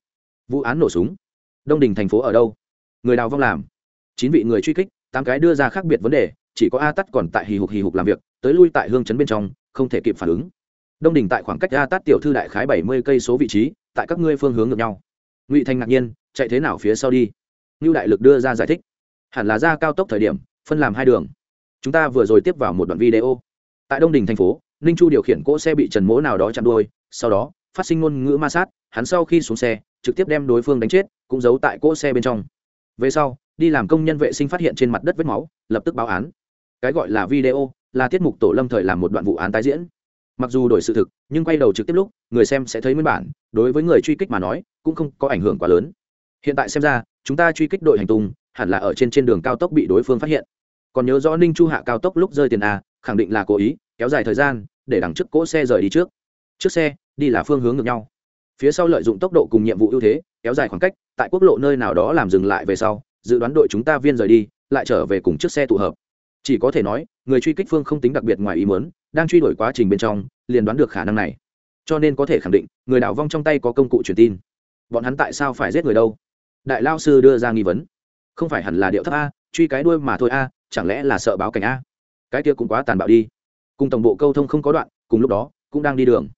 [SPEAKER 1] Vụ án nổ súng. Đông đình thành phố ở đâu? Người đào vong làm. Chín vị người truy kích, tám cái đưa ra khác biệt vấn đề, chỉ có a tắt còn tại hì hục hì hục làm việc, tới lui tại hương chấn bên trong, không thể kịp phản ứng. Đông đình tại khoảng cách a tắt tiểu thư đại khái bảy mươi cây số vị trí tại các ngươi phương hướng ngược nhau. Ngụy thành ngạc nhiên, chạy thế nào phía sau đi? Ngưu đại lực đưa ra giải thích. Hẳn là ra cao tốc thời điểm, phân làm hai đường. Chúng ta vừa rồi tiếp vào một đoạn video. Tại đông đình thành phố, ninh chu điều khiển cỗ xe bị trần mỗ nào đó chặn đuôi, sau đó, phát sinh ngôn ngữ ma sát, hắn sau khi xuống xe, trực tiếp đem đối phương đánh chết, cũng giấu tại cỗ xe bên trong. Về sau, đi làm công nhân vệ sinh phát hiện trên mặt đất vết máu, lập tức báo án. Cái gọi là video, là tiết mục tổ lâm thời làm một đoạn vụ án tái diễn mặc dù đổi sự thực, nhưng quay đầu trực tiếp lúc, người xem sẽ thấy nguyên bản, đối với người truy kích mà nói, cũng không có ảnh hưởng quá lớn. Hiện tại xem ra, chúng ta truy kích đội hành tung, hẳn là ở trên trên đường cao tốc bị đối phương phát hiện. Còn nhớ rõ ninh chu hạ cao tốc lúc rơi tiền a, khẳng định là cố ý, kéo dài thời gian, để đằng trước cỗ xe rời đi trước. Trước xe, đi là phương hướng ngược nhau. Phía sau lợi dụng tốc độ cùng nhiệm vụ ưu thế, kéo dài khoảng cách, tại quốc lộ nơi nào đó làm dừng lại về sau, dự đoán đội chúng ta viên rời đi, lại trở về cùng chiếc xe tụ hợp. Chỉ có thể nói, người truy kích phương không tính đặc biệt ngoài ý muốn đang truy đuổi quá trình bên trong, liền đoán được khả năng này. Cho nên có thể khẳng định, người đảo vong trong tay có công cụ truyền tin. Bọn hắn tại sao phải giết người đâu? Đại lao sư đưa ra nghi vấn. Không phải hẳn là điệu thấp a, truy cái đuôi mà thôi a, chẳng lẽ là sợ báo cảnh a? Cái kia cũng quá tàn bạo đi. Cùng tổng bộ câu thông không có đoạn, cùng lúc đó, cũng đang đi đường.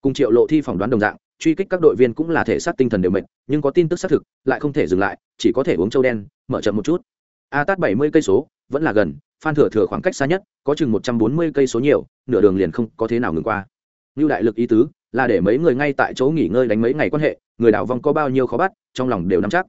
[SPEAKER 1] Cùng triệu lộ thi phỏng đoán đồng dạng, truy kích các đội viên cũng là thể xác tinh thần đều mệt, nhưng có tin tức xác thực, lại không thể dừng lại, chỉ có thể uống châu đen, mở chậm một chút. A tát bảy mươi cây số, vẫn là gần phan thừa thừa khoảng cách xa nhất có chừng một trăm bốn mươi cây số nhiều nửa đường liền không có thế nào ngừng qua. Như đại lực ý tứ là để mấy người ngay tại chỗ nghỉ ngơi đánh mấy ngày quan hệ người đảo vong có bao nhiêu khó bắt trong lòng đều nắm chắc.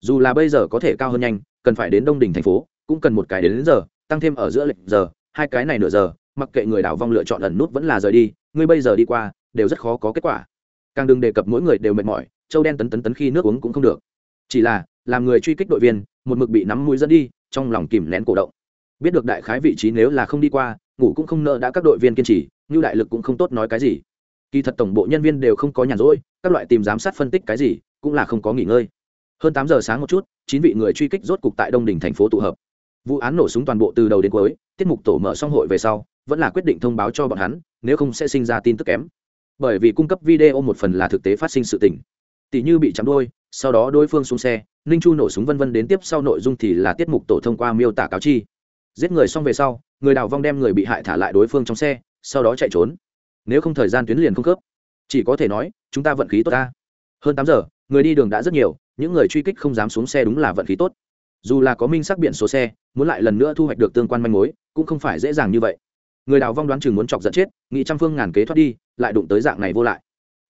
[SPEAKER 1] Dù là bây giờ có thể cao hơn nhanh cần phải đến đông đình thành phố cũng cần một cái đến, đến giờ tăng thêm ở giữa lệnh giờ hai cái này nửa giờ mặc kệ người đảo vong lựa chọn ẩn nút vẫn là rời đi ngươi bây giờ đi qua đều rất khó có kết quả. Càng đừng đề cập mỗi người đều mệt mỏi châu đen tấn tấn tấn khi nước uống cũng không được. Chỉ là làm người truy kích đội viên một mực bị nắm mũi dẫn đi trong lòng kìm nén cổ động biết được đại khái vị trí nếu là không đi qua, ngủ cũng không nợ đã các đội viên kiên trì như đại lực cũng không tốt nói cái gì. Kỳ thật tổng bộ nhân viên đều không có nhàn rỗi, các loại tìm giám sát phân tích cái gì, cũng là không có nghỉ ngơi. Hơn tám giờ sáng một chút, chín vị người truy kích rốt cục tại đông đình thành phố tụ hợp. Vụ án nổ súng toàn bộ từ đầu đến cuối, tiết mục tổ mở xong hội về sau, vẫn là quyết định thông báo cho bọn hắn, nếu không sẽ sinh ra tin tức kém. Bởi vì cung cấp video một phần là thực tế phát sinh sự tình. Tỷ như bị chắm đôi, sau đó đối phương xuống xe, ninh chu nổ súng vân vân đến tiếp sau nội dung thì là tiết mục tổ thông qua miêu tả cáo chi giết người xong về sau, người đào vong đem người bị hại thả lại đối phương trong xe, sau đó chạy trốn. Nếu không thời gian tuyến liền không khớp. Chỉ có thể nói, chúng ta vận khí tốt ta. Hơn tám giờ, người đi đường đã rất nhiều, những người truy kích không dám xuống xe đúng là vận khí tốt. Dù là có minh xác biển số xe, muốn lại lần nữa thu hoạch được tương quan manh mối, cũng không phải dễ dàng như vậy. Người đào vong đoán chừng muốn chọc giận chết nghị trăm phương ngàn kế thoát đi, lại đụng tới dạng này vô lại.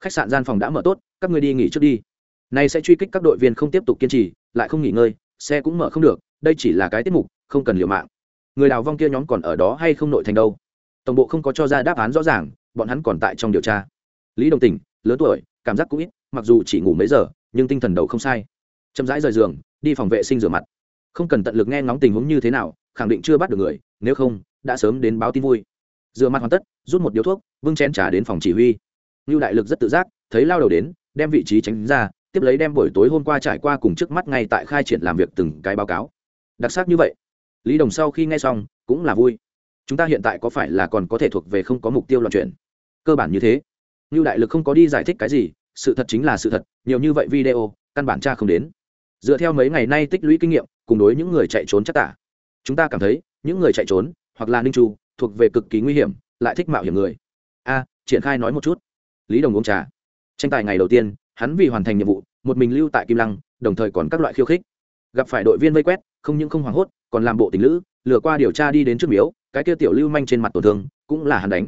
[SPEAKER 1] Khách sạn gian phòng đã mở tốt, các người đi nghỉ trước đi. Nay sẽ truy kích các đội viên không tiếp tục kiên trì, lại không nghỉ ngơi, xe cũng mở không được, đây chỉ là cái tiết mục, không cần liều mạng người đào vong kia nhóm còn ở đó hay không nội thành đâu? Tổng bộ không có cho ra đáp án rõ ràng, bọn hắn còn tại trong điều tra. Lý đồng tình lớn tuổi, cảm giác cũng ít, mặc dù chỉ ngủ mấy giờ, nhưng tinh thần đầu không sai. Chậm rãi rời giường, đi phòng vệ sinh rửa mặt. Không cần tận lực nghe ngóng tình huống như thế nào, khẳng định chưa bắt được người, nếu không, đã sớm đến báo tin vui. Rửa mặt hoàn tất, rút một điếu thuốc vương chén trả đến phòng chỉ huy. Ngưu đại lực rất tự giác, thấy lao đầu đến, đem vị trí tránh ra, tiếp lấy đem buổi tối hôm qua trải qua cùng trước mắt ngay tại khai triển làm việc từng cái báo cáo. Đặc sắc như vậy lý đồng sau khi nghe xong, cũng là vui. Chúng ta hiện tại có phải là còn có thể thuộc về không có mục tiêu loạn chuyển? Cơ bản như thế. Như đại lực không có đi giải thích cái gì, sự thật chính là sự thật, nhiều như vậy video, căn bản cha không đến. Dựa theo mấy ngày nay tích lũy kinh nghiệm, cùng đối những người chạy trốn chắc tả, chúng ta cảm thấy những người chạy trốn, hoặc là ninh chu, thuộc về cực kỳ nguy hiểm, lại thích mạo hiểm người. A, triển khai nói một chút. Lý đồng uống trà. Tranh tài ngày đầu tiên, hắn vì hoàn thành nhiệm vụ, một mình lưu tại kim lăng, đồng thời còn các loại khiêu khích gặp phải đội viên vây quét, không những không hoảng hốt, còn làm bộ tình lữ, lừa qua điều tra đi đến trước miếu, cái kia tiểu lưu manh trên mặt tổn thương, cũng là hắn đánh.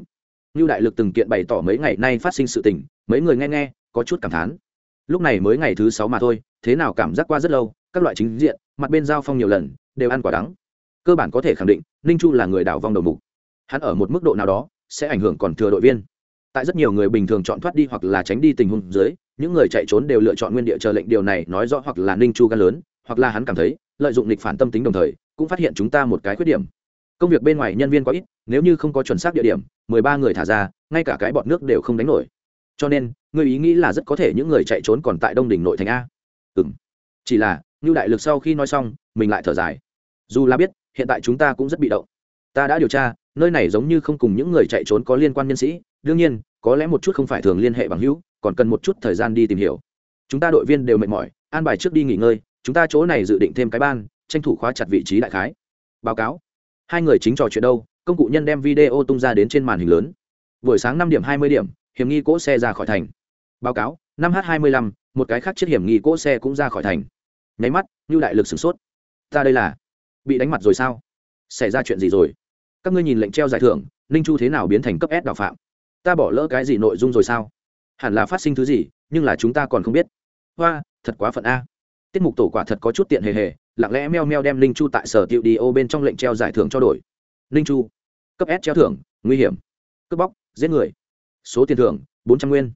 [SPEAKER 1] Lưu đại lực từng kiện bày tỏ mấy ngày nay phát sinh sự tình, mấy người nghe nghe, có chút cảm thán. Lúc này mới ngày thứ sáu mà thôi, thế nào cảm giác qua rất lâu, các loại chính diện, mặt bên giao phong nhiều lần, đều ăn quả đắng. Cơ bản có thể khẳng định, ninh chu là người đảo vong đầu mục. Hắn ở một mức độ nào đó, sẽ ảnh hưởng còn thừa đội viên. Tại rất nhiều người bình thường chọn thoát đi hoặc là tránh đi tình huống dưới, những người chạy trốn đều lựa chọn nguyên địa chờ lệnh điều này, nói rõ hoặc là ninh chu gan lớn hoặc là hắn cảm thấy, lợi dụng lịch phản tâm tính đồng thời, cũng phát hiện chúng ta một cái khuyết điểm. Công việc bên ngoài nhân viên quá ít, nếu như không có chuẩn xác địa điểm, mười ba người thả ra, ngay cả cái bọt nước đều không đánh nổi. Cho nên, người ý nghĩ là rất có thể những người chạy trốn còn tại đông đỉnh nội thành a. Ừ m chỉ là như đại lực sau khi nói xong, mình lại thở dài. Dù là biết, hiện tại chúng ta cũng rất bị động. Ta đã điều tra, nơi này giống như không cùng những người chạy trốn có liên quan nhân sĩ, đương nhiên, có lẽ một chút không phải thường liên hệ bằng hữu, còn cần một chút thời gian đi tìm hiểu. Chúng ta đội viên đều mệt mỏi, an bài trước đi nghỉ ngơi chúng ta chỗ này dự định thêm cái ban, tranh thủ khóa chặt vị trí đại khái. Báo cáo. Hai người chính trò chuyện đâu, công cụ nhân đem video tung ra đến trên màn hình lớn. Buổi sáng năm điểm hai mươi điểm, hiểm nghi cỗ xe ra khỏi thành. Báo cáo, năm h hai mươi lăm, một cái khác chiếc hiểm nghi cỗ xe cũng ra khỏi thành. Nháy mắt như đại lực sửng sốt. Ta đây là bị đánh mặt rồi sao? Xảy ra chuyện gì rồi? Các ngươi nhìn lệnh treo giải thưởng, ninh chu thế nào biến thành cấp s đạo phạm? Ta bỏ lỡ cái gì nội dung rồi sao? Hẳn là phát sinh thứ gì, nhưng là chúng ta còn không biết. Hoa, thật quá phận a tiết mục tổ quả thật có chút tiện hề hề, lặng lẽ meo meo đem linh chu tại sở tiệu đi ô bên trong lệnh treo giải thưởng cho đổi. Linh chu, cấp s treo thưởng, nguy hiểm. Cướp bóc, giết người. Số tiền thưởng, bốn trăm nguyên.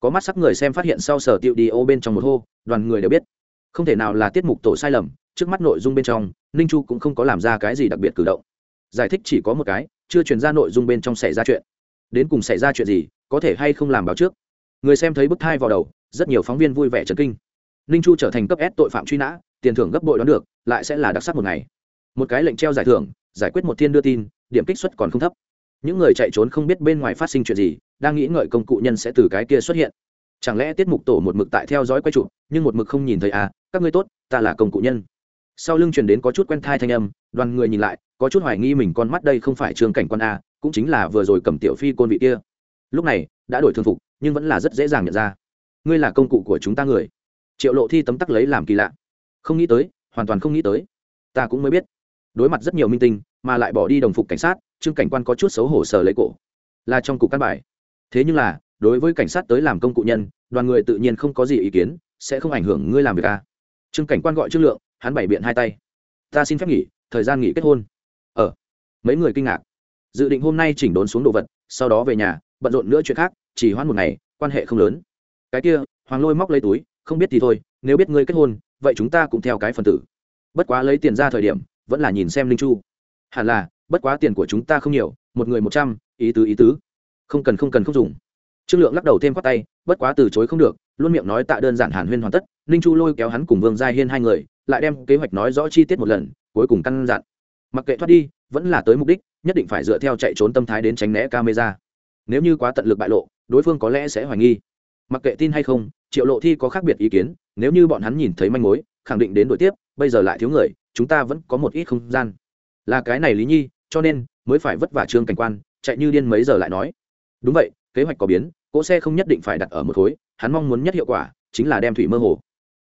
[SPEAKER 1] Có mắt sắc người xem phát hiện sau sở tiệu đi ô bên trong một hô, đoàn người đều biết. Không thể nào là tiết mục tổ sai lầm, trước mắt nội dung bên trong ninh chu cũng không có làm ra cái gì đặc biệt cử động. Giải thích chỉ có một cái, chưa truyền ra nội dung bên trong xảy ra chuyện. Đến cùng xảy ra chuyện gì, có thể hay không làm báo trước. Người xem thấy bức thai vào đầu, rất nhiều phóng viên vui vẻ trấn kinh ninh chu trở thành cấp s tội phạm truy nã, tiền thưởng gấp bội đón được, lại sẽ là đặc sắc một ngày. Một cái lệnh treo giải thưởng, giải quyết một thiên đưa tin, điểm kích xuất còn không thấp. Những người chạy trốn không biết bên ngoài phát sinh chuyện gì, đang nghĩ ngợi công cụ nhân sẽ từ cái kia xuất hiện. Chẳng lẽ tiết mục tổ một mực tại theo dõi quay chụp, nhưng một mực không nhìn thấy à các ngươi tốt, ta là công cụ nhân. Sau lưng truyền đến có chút quen thai thanh âm, đoàn người nhìn lại, có chút hoài nghi mình con mắt đây không phải trường cảnh quan a, cũng chính là vừa rồi cầm tiểu phi côn vị kia. Lúc này, đã đổi thường phục, nhưng vẫn là rất dễ dàng nhận ra. Ngươi là công cụ của chúng ta người triệu lộ thi tấm tắc lấy làm kỳ lạ. Không nghĩ tới, hoàn toàn không nghĩ tới. Ta cũng mới biết. Đối mặt rất nhiều minh tinh, mà lại bỏ đi đồng phục cảnh sát, trương cảnh quan có chút xấu hổ sờ lấy cổ. Là trong cục căn bài. Thế nhưng là, đối với cảnh sát tới làm công cụ nhân, đoàn người tự nhiên không có gì ý kiến, sẽ không ảnh hưởng ngươi làm việc à? trương cảnh quan gọi trương lượng, hắn bày biện hai tay. Ta xin phép nghỉ, thời gian nghỉ kết hôn. Ờ. Mấy người kinh ngạc. Dự định hôm nay chỉnh đốn xuống đồ vật, sau đó về nhà, bận rộn nữa chuyện khác, chỉ hoãn một ngày, quan hệ không lớn. Cái kia, hoàng lôi móc lấy túi không biết thì thôi, nếu biết ngươi kết hôn, vậy chúng ta cũng theo cái phần tử. Bất quá lấy tiền ra thời điểm, vẫn là nhìn xem linh chu. Hẳn là, bất quá tiền của chúng ta không nhiều, một người một trăm, ý tứ ý tứ. Không cần không cần, không dùng. Trương lượng lắc đầu thêm khoát tay, bất quá từ chối không được, luôn miệng nói tạ đơn giản hàn huyên hoàn tất. Ninh chu lôi kéo hắn cùng vương gia hiên hai người, lại đem kế hoạch nói rõ chi tiết một lần, cuối cùng căn dặn. Mặc kệ thoát đi, vẫn là tới mục đích, nhất định phải dựa theo chạy trốn tâm thái đến tránh né camera. Nếu như quá tận lực bại lộ, đối phương có lẽ sẽ hoài nghi mặc kệ tin hay không, triệu lộ thi có khác biệt ý kiến, nếu như bọn hắn nhìn thấy manh mối, khẳng định đến đội tiếp, bây giờ lại thiếu người, chúng ta vẫn có một ít không gian. Là cái này lý nhi, cho nên mới phải vất vả trương cảnh quan, chạy như điên mấy giờ lại nói. Đúng vậy, kế hoạch có biến, cỗ xe không nhất định phải đặt ở một khối, hắn mong muốn nhất hiệu quả, chính là đem thủy mơ hồ.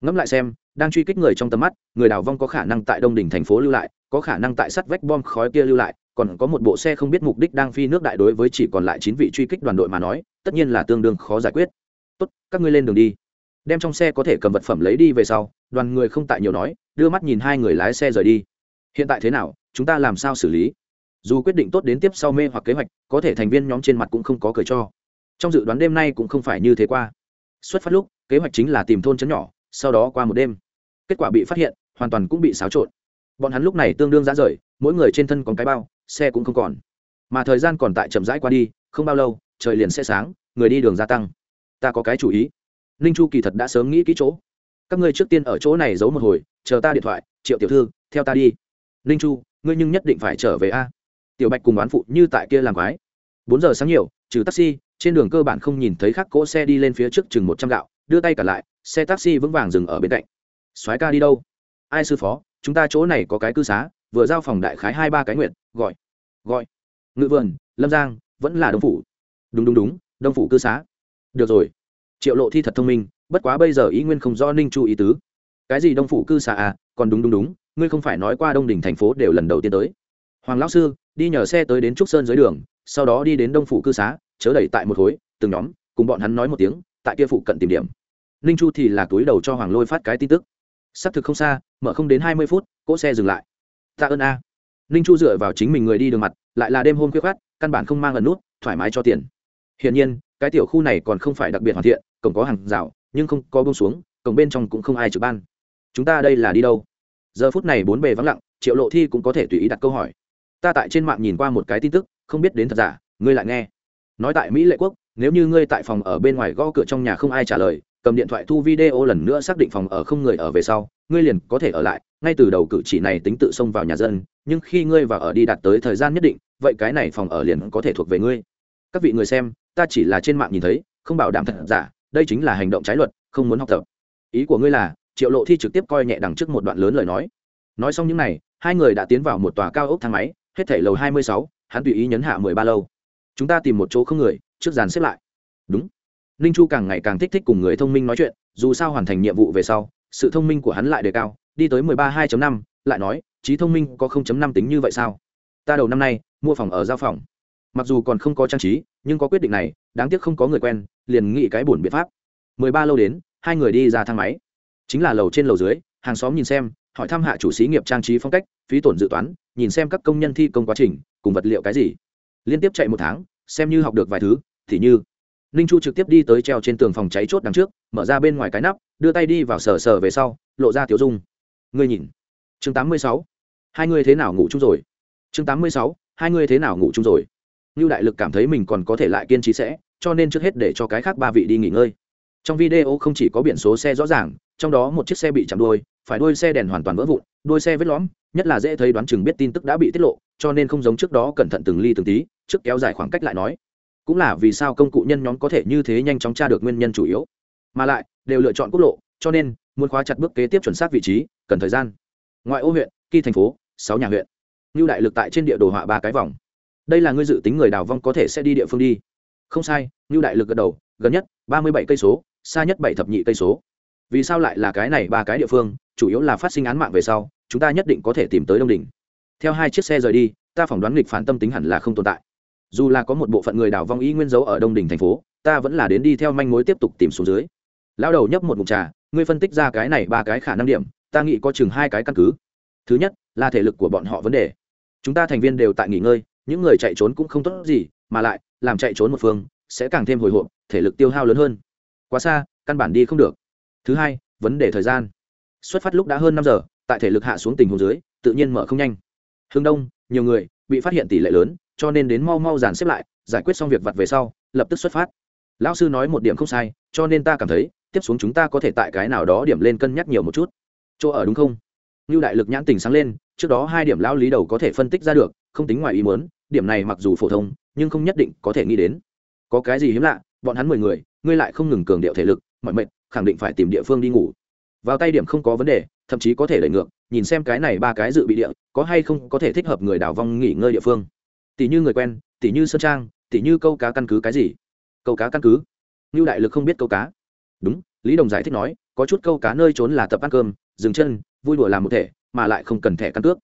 [SPEAKER 1] Ngẫm lại xem, đang truy kích người trong tầm mắt, người đào vong có khả năng tại đông đỉnh thành phố lưu lại, có khả năng tại sắt vách bom khói kia lưu lại, còn có một bộ xe không biết mục đích đang phi nước đại đối với chỉ còn lại chín vị truy kích đoàn đội mà nói, tất nhiên là tương đương khó giải quyết tốt, các ngươi lên đường đi. Đem trong xe có thể cầm vật phẩm lấy đi về sau, đoàn người không tại nhiều nói, đưa mắt nhìn hai người lái xe rời đi. Hiện tại thế nào? Chúng ta làm sao xử lý? Dù quyết định tốt đến tiếp sau mê hoặc kế hoạch, có thể thành viên nhóm trên mặt cũng không có cười cho. Trong dự đoán đêm nay cũng không phải như thế qua. Xuất phát lúc, kế hoạch chính là tìm thôn trấn nhỏ, sau đó qua một đêm. Kết quả bị phát hiện, hoàn toàn cũng bị xáo trộn. Bọn hắn lúc này tương đương ra rời, mỗi người trên thân còn cái bao, xe cũng không còn. Mà thời gian còn tại chậm rãi qua đi, không bao lâu, trời liền sẽ sáng, người đi đường gia tăng ta có cái chủ ý. Ninh chu kỳ thật đã sớm nghĩ kỹ chỗ. Các ngươi trước tiên ở chỗ này giấu một hồi, chờ ta điện thoại, triệu tiểu thư, theo ta đi. Ninh chu, ngươi nhưng nhất định phải trở về a. Tiểu bạch cùng bán phụ như tại kia làm quái. Bốn giờ sáng nhiều, trừ taxi, trên đường cơ bản không nhìn thấy khắc cỗ xe đi lên phía trước chừng một trăm gạo, đưa tay cả lại, xe taxi vững vàng dừng ở bên cạnh. Soái ca đi đâu? Ai sư phó, chúng ta chỗ này có cái cư xá, vừa giao phòng đại khái hai ba cái nguyện, gọi. Gọi. Ngự vườn, lâm giang, vẫn là đông phủ. Đúng đúng đúng, đông phủ cư xá được rồi. Triệu lộ thi thật thông minh, bất quá bây giờ ý nguyên không do ninh chu ý tứ. Cái gì đông phủ cư xá à? Còn đúng đúng đúng, ngươi không phải nói qua đông đỉnh thành phố đều lần đầu tiên tới. Hoàng lão sư, đi nhờ xe tới đến trúc sơn dưới đường, sau đó đi đến đông phủ cư xá, chớ đẩy tại một khối, từng nhóm, cùng bọn hắn nói một tiếng, tại kia phụ cận tìm điểm. Ninh chu thì là túi đầu cho hoàng lôi phát cái tin tức. Xác thực không xa, mở không đến hai mươi phút, cỗ xe dừng lại. Tạ ơn a. Ninh chu dựa vào chính mình người đi đường mặt, lại là đêm hôm khuya khát căn bản không mang ẩn nút, thoải mái cho tiền. Hiển nhiên cái tiểu khu này còn không phải đặc biệt hoàn thiện, cổng có hàng rào, nhưng không có bông xuống, cổng bên trong cũng không ai trực ban. Chúng ta đây là đi đâu? Giờ phút này bốn bề vắng lặng, triệu lộ thi cũng có thể tùy ý đặt câu hỏi. Ta tại trên mạng nhìn qua một cái tin tức, không biết đến thật giả, ngươi lại nghe. Nói tại mỹ lệ quốc, nếu như ngươi tại phòng ở bên ngoài gõ cửa trong nhà không ai trả lời, cầm điện thoại thu video lần nữa xác định phòng ở không người ở về sau, ngươi liền có thể ở lại, ngay từ đầu cử chỉ này tính tự xông vào nhà dân, nhưng khi ngươi vào ở đi đạt tới thời gian nhất định, vậy cái này phòng ở liền có thể thuộc về ngươi các vị người xem, ta chỉ là trên mạng nhìn thấy, không bảo đảm thật giả, đây chính là hành động trái luật, không muốn học tập. Ý của ngươi là, triệu lộ thi trực tiếp coi nhẹ đằng trước một đoạn lớn lời nói. Nói xong những n à y hai người đã tiến vào một tòa cao ốc thang máy, hết thể lầu hai mươi sáu, hắn tùy ý nhấn hạ mười ba lâu. Chúng ta tìm một chỗ không người, trước dàn xếp lại. Đúng. Ninh chu càng ngày càng thích thích cùng người thông minh nói chuyện, dù sao hoàn thành nhiệm vụ về sau, sự thông minh của hắn lại đề cao, đi tới mười ba hai năm, lại nói trí thông minh có không chấm năm tính như vậy sao? Ta đầu năm nay, mua phòng ở giao phòng mặc dù còn không có trang trí, nhưng có quyết định này, đáng tiếc không có người quen, liền nghĩ cái buồn biện pháp. Mười ba lâu đến, hai người đi ra thang máy. Chính là lầu trên lầu dưới, hàng xóm nhìn xem, hỏi thăm hạ chủ xí nghiệp trang trí phong cách, phí tổn dự toán, nhìn xem các công nhân thi công quá trình, cùng vật liệu cái gì. Liên tiếp chạy một tháng, xem như học được vài thứ, thì như ninh chu trực tiếp đi tới treo trên tường phòng cháy chốt đằng trước, mở ra bên ngoài cái nắp, đưa tay đi vào sờ sờ về sau, lộ ra tiểu dung. Ngươi nhìn. Chương tám mươi sáu. Hai ngươi thế nào ngủ chung rồi? Chương tám mươi sáu. Hai ngươi thế nào ngủ chung rồi? Nưu đại lực cảm thấy mình còn có thể lại kiên trì sẽ, cho nên trước hết để cho cái khác ba vị đi nghỉ ngơi. Trong video không chỉ có biển số xe rõ ràng, trong đó một chiếc xe bị chạm đuôi, phải đuôi xe đèn hoàn toàn vỡ vụn, đuôi xe vết lõm, nhất là dễ thấy đoán chừng biết tin tức đã bị tiết lộ, cho nên không giống trước đó cẩn thận từng ly từng tí, trước kéo dài khoảng cách lại nói. Cũng là vì sao công cụ nhân nhóm có thể như thế nhanh chóng tra được nguyên nhân chủ yếu. Mà lại, đều lựa chọn quốc lộ, cho nên, muốn khóa chặt bước kế tiếp chuẩn xác vị trí, cần thời gian. Ngoại ô huyện, kỳ thành phố, sáu nhà huyện. Nưu đại lực tại trên địa đồ họa ba cái vòng đây là ngươi dự tính người đào vong có thể sẽ đi địa phương đi. Không sai như đại lực gật đầu, gần nhất, ba mươi bảy cây số, xa nhất bảy thập nhị cây số. Vì sao lại là cái này ba cái địa phương, chủ yếu là phát sinh án mạng về sau, chúng ta nhất định có thể tìm tới đông đỉnh theo hai chiếc xe rời đi, ta phỏng đoán nghịch phản tâm tính hẳn là không tồn tại. Dù là có một bộ phận người đào vong ý nguyên dấu ở đông đỉnh thành phố, ta vẫn là đến đi theo manh mối tiếp tục tìm xuống dưới. Lão đầu nhấp một mục trà, ngươi phân tích ra cái này ba cái khả năng điểm, ta nghĩ có chừng hai cái căn cứ. Thứ nhất, là thể lực của bọn họ vấn đề. Chúng ta thành viên đều tại nghỉ ngơi những người chạy trốn cũng không tốt gì, mà lại, làm chạy trốn một phương, sẽ càng thêm hồi hộp, thể lực tiêu hao lớn hơn. Quá xa, căn bản đi không được. Thứ hai, vấn đề thời gian. Xuất phát lúc đã hơn năm giờ, tại thể lực hạ xuống tình huống dưới, tự nhiên mở không nhanh. Hương đông, nhiều người, bị phát hiện tỷ lệ lớn, cho nên đến mau mau dàn xếp lại, giải quyết xong việc vặt về sau, lập tức xuất phát. Lão sư nói một điểm không sai, cho nên ta cảm thấy, tiếp xuống chúng ta có thể tại cái nào đó điểm lên cân nhắc nhiều một chút. Chỗ ở đúng không? Như đại lực nhãn tình sáng lên, trước đó hai điểm lão lý đầu có thể phân tích ra được không tính ngoài ý muốn, điểm này mặc dù phổ thông, nhưng không nhất định có thể nghĩ đến. Có cái gì hiếm lạ, bọn hắn mười người, ngươi lại không ngừng cường điệu thể lực, mọi mệnh, khẳng định phải tìm địa phương đi ngủ. Vào tay điểm không có vấn đề, thậm chí có thể đẩy ngược, nhìn xem cái này ba cái dự bị địa, có hay không có thể thích hợp người đào vong nghỉ ngơi địa phương. Tỷ như người quen, tỷ như sơn trang, tỷ như câu cá căn cứ cái gì? Câu cá căn cứ? Như đại lực không biết câu cá. Đúng, lý đồng giải thích nói, có chút câu cá nơi trốn là tập ăn cơm, dừng chân, vui đùa làm một thể, mà lại không cần thẻ căn cước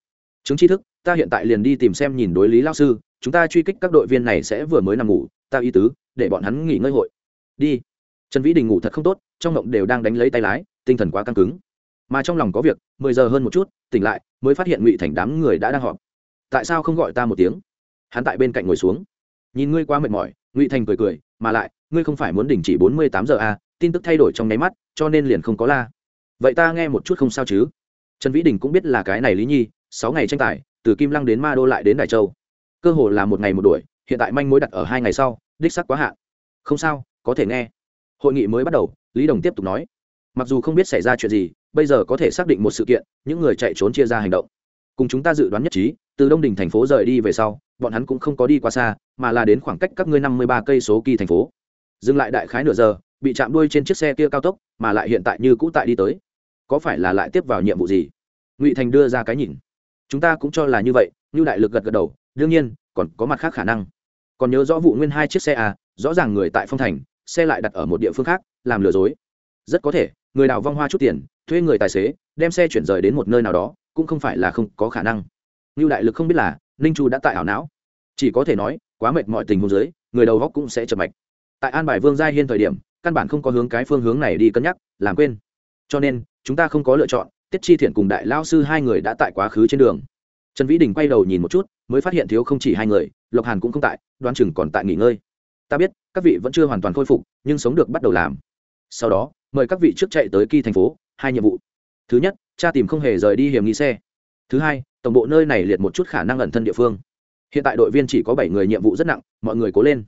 [SPEAKER 1] chứng tri thức ta hiện tại liền đi tìm xem nhìn đối lý lao sư chúng ta truy kích các đội viên này sẽ vừa mới nằm ngủ ta ý tứ để bọn hắn nghỉ ngơi hội. Đi. Trần vĩ đình ngủ thật không tốt trong ngộng đều đang đánh lấy tay lái tinh thần quá căng cứng. Mà trong lòng có việc mười giờ hơn một chút tỉnh lại mới phát hiện ngụy thành đám người đã đang họp. Tại sao không gọi ta một tiếng? Hắn tại bên cạnh ngồi xuống. Nhìn ngươi quá mệt mỏi ngụy thành cười cười mà lại ngươi không phải muốn đình chỉ bốn mươi tám giờ à, tin tức thay đổi trong nháy mắt cho nên liền không có la. Vậy ta nghe một chút không sao chứ? Trần vĩ đình cũng biết là cái này lý nhi sáu ngày tranh tài, từ kim lăng đến ma đô lại đến đại châu. Cơ hồ là một ngày một đuổi, hiện tại manh mối đặt ở hai ngày sau, đích sắc quá hạn. Không sao, có thể nghe. Hội nghị mới bắt đầu, lý đồng tiếp tục nói. Mặc dù không biết xảy ra chuyện gì, bây giờ có thể xác định một sự kiện, những người chạy trốn chia ra hành động. Cùng chúng ta dự đoán nhất trí, từ đông đình thành phố rời đi về sau, bọn hắn cũng không có đi qua xa, mà là đến khoảng cách các ngươi năm mươi ba cây số kỳ thành phố. Dừng lại đại khái nửa giờ, bị chạm đuôi trên chiếc xe kia cao tốc, mà lại hiện tại như cũ tại đi tới. Có phải là lại tiếp vào nhiệm vụ gì? Ngụy thành đưa ra cái nhìn chúng ta cũng cho là như vậy như đại lực gật gật đầu, đương nhiên, còn có mặt khác khả năng. Còn nhớ rõ vụ nguyên hai chiếc xe à rõ ràng người tại phong thành, xe lại đặt ở một địa phương khác, làm lừa dối. Rất có thể, người đào vong hoa chút tiền, thuê người tài xế, đem xe chuyển rời đến một nơi nào đó, cũng không phải là không có khả năng. Như đại lực không biết là, ninh chu đã tại ảo não. Chỉ có thể nói, quá mệt mọi tình huống dưới, người đầu góc cũng sẽ chập mạch. Tại an bài vương gia hiên thời điểm, căn bản không có hướng cái phương hướng này đi cân nhắc, làm quên. Cho nên, chúng ta không có lựa chọn tiết chi thiện cùng đại lao sư hai người đã tại quá khứ trên đường. Trần vĩ đình quay đầu nhìn một chút, mới phát hiện thiếu không chỉ hai người, lộc hàn cũng không tại đoan chừng còn tại nghỉ ngơi. Ta biết, các vị vẫn chưa hoàn toàn khôi phục, nhưng sống được bắt đầu làm. Sau đó, mời các vị trước chạy tới kỳ thành phố, hai nhiệm vụ. Thứ nhất cha tìm không hề rời đi hiểm nghi xe. Thứ hai, tổng bộ nơi này liệt một chút khả năng ẩn thân địa phương. Hiện tại đội viên chỉ có bảy người nhiệm vụ rất nặng, mọi người cố lên.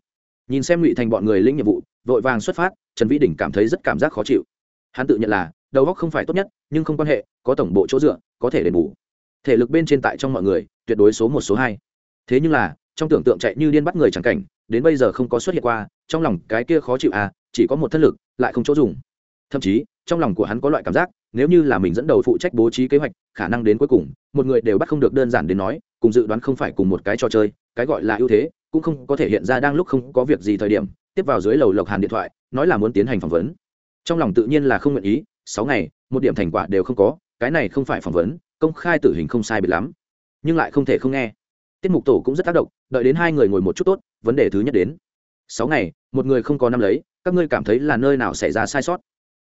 [SPEAKER 1] Nhìn xem ngụy thành bọn người lĩnh nhiệm vụ, vội vàng xuất phát, trần vĩ đình cảm thấy rất cảm giác khó chịu. Hắn tự nhận là đầu óc không phải tốt nhất, nhưng không quan hệ, có tổng bộ chỗ dựa, có thể đền bù. Thể lực bên trên tại trong mọi người, tuyệt đối số một, số hai. Thế nhưng là, trong tưởng tượng chạy như điên bắt người chẳng cảnh, đến bây giờ không có xuất hiện qua, trong lòng cái kia khó chịu à chỉ có một thân lực, lại không chỗ dùng. Thậm chí, trong lòng của hắn có loại cảm giác, nếu như là mình dẫn đầu phụ trách bố trí kế hoạch, khả năng đến cuối cùng, một người đều bắt không được đơn giản đến nói, cùng dự đoán không phải cùng một cái trò chơi, cái gọi là ưu thế, cũng không có thể hiện ra đang lúc không có việc gì thời điểm, tiếp vào dưới lầu lộc hàn điện thoại, nói là muốn tiến hành phỏng vấn. Trong lòng tự nhiên là không nguyện ý sáu ngày, một điểm thành quả đều không có, cái này không phải phỏng vấn, công khai tử hình không sai biệt lắm. Nhưng lại không thể không nghe. Tiết mục tổ cũng rất tác động, đợi đến hai người ngồi một chút tốt, vấn đề thứ nhất đến. Sáu ngày, một người không có năm lấy, các ngươi cảm thấy là nơi nào xảy ra sai sót?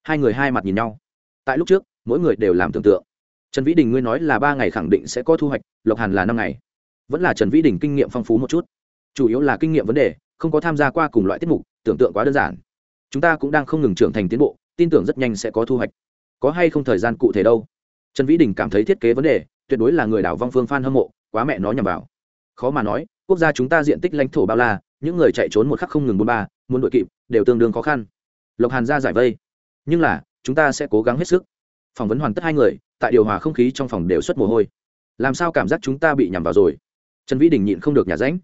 [SPEAKER 1] Hai người hai mặt nhìn nhau. Tại lúc trước, mỗi người đều làm tưởng tượng. Trần vĩ đình ngươi nói là ba ngày khẳng định sẽ có thu hoạch, lộc hàn là năm ngày. Vẫn là trần vĩ đình kinh nghiệm phong phú một chút. Chủ yếu là kinh nghiệm vấn đề, không có tham gia qua cùng loại tiết mục, tưởng tượng quá đơn giản. Chúng ta cũng đang không ngừng trưởng thành tiến bộ tin tưởng rất nhanh sẽ có thu hoạch. Có hay không thời gian cụ thể đâu? Trần vĩ đình cảm thấy thiết kế vấn đề, tuyệt đối là người đảo vong phương phan hâm mộ, quá mẹ nó nhằm vào. Khó mà nói, quốc gia chúng ta diện tích lãnh thổ bao la, những người chạy trốn một khắc không ngừng bôn ba, muốn đội kịp, đều tương đương khó khăn. Lộc hàn ra giải vây. Nhưng là, chúng ta sẽ cố gắng hết sức. Phỏng vấn hoàn tất hai người, tại điều hòa không khí trong phòng đều xuất mồ hôi. Làm sao cảm giác chúng ta bị nhằm vào rồi? Trần vĩ đình nhịn không được nhà ránh.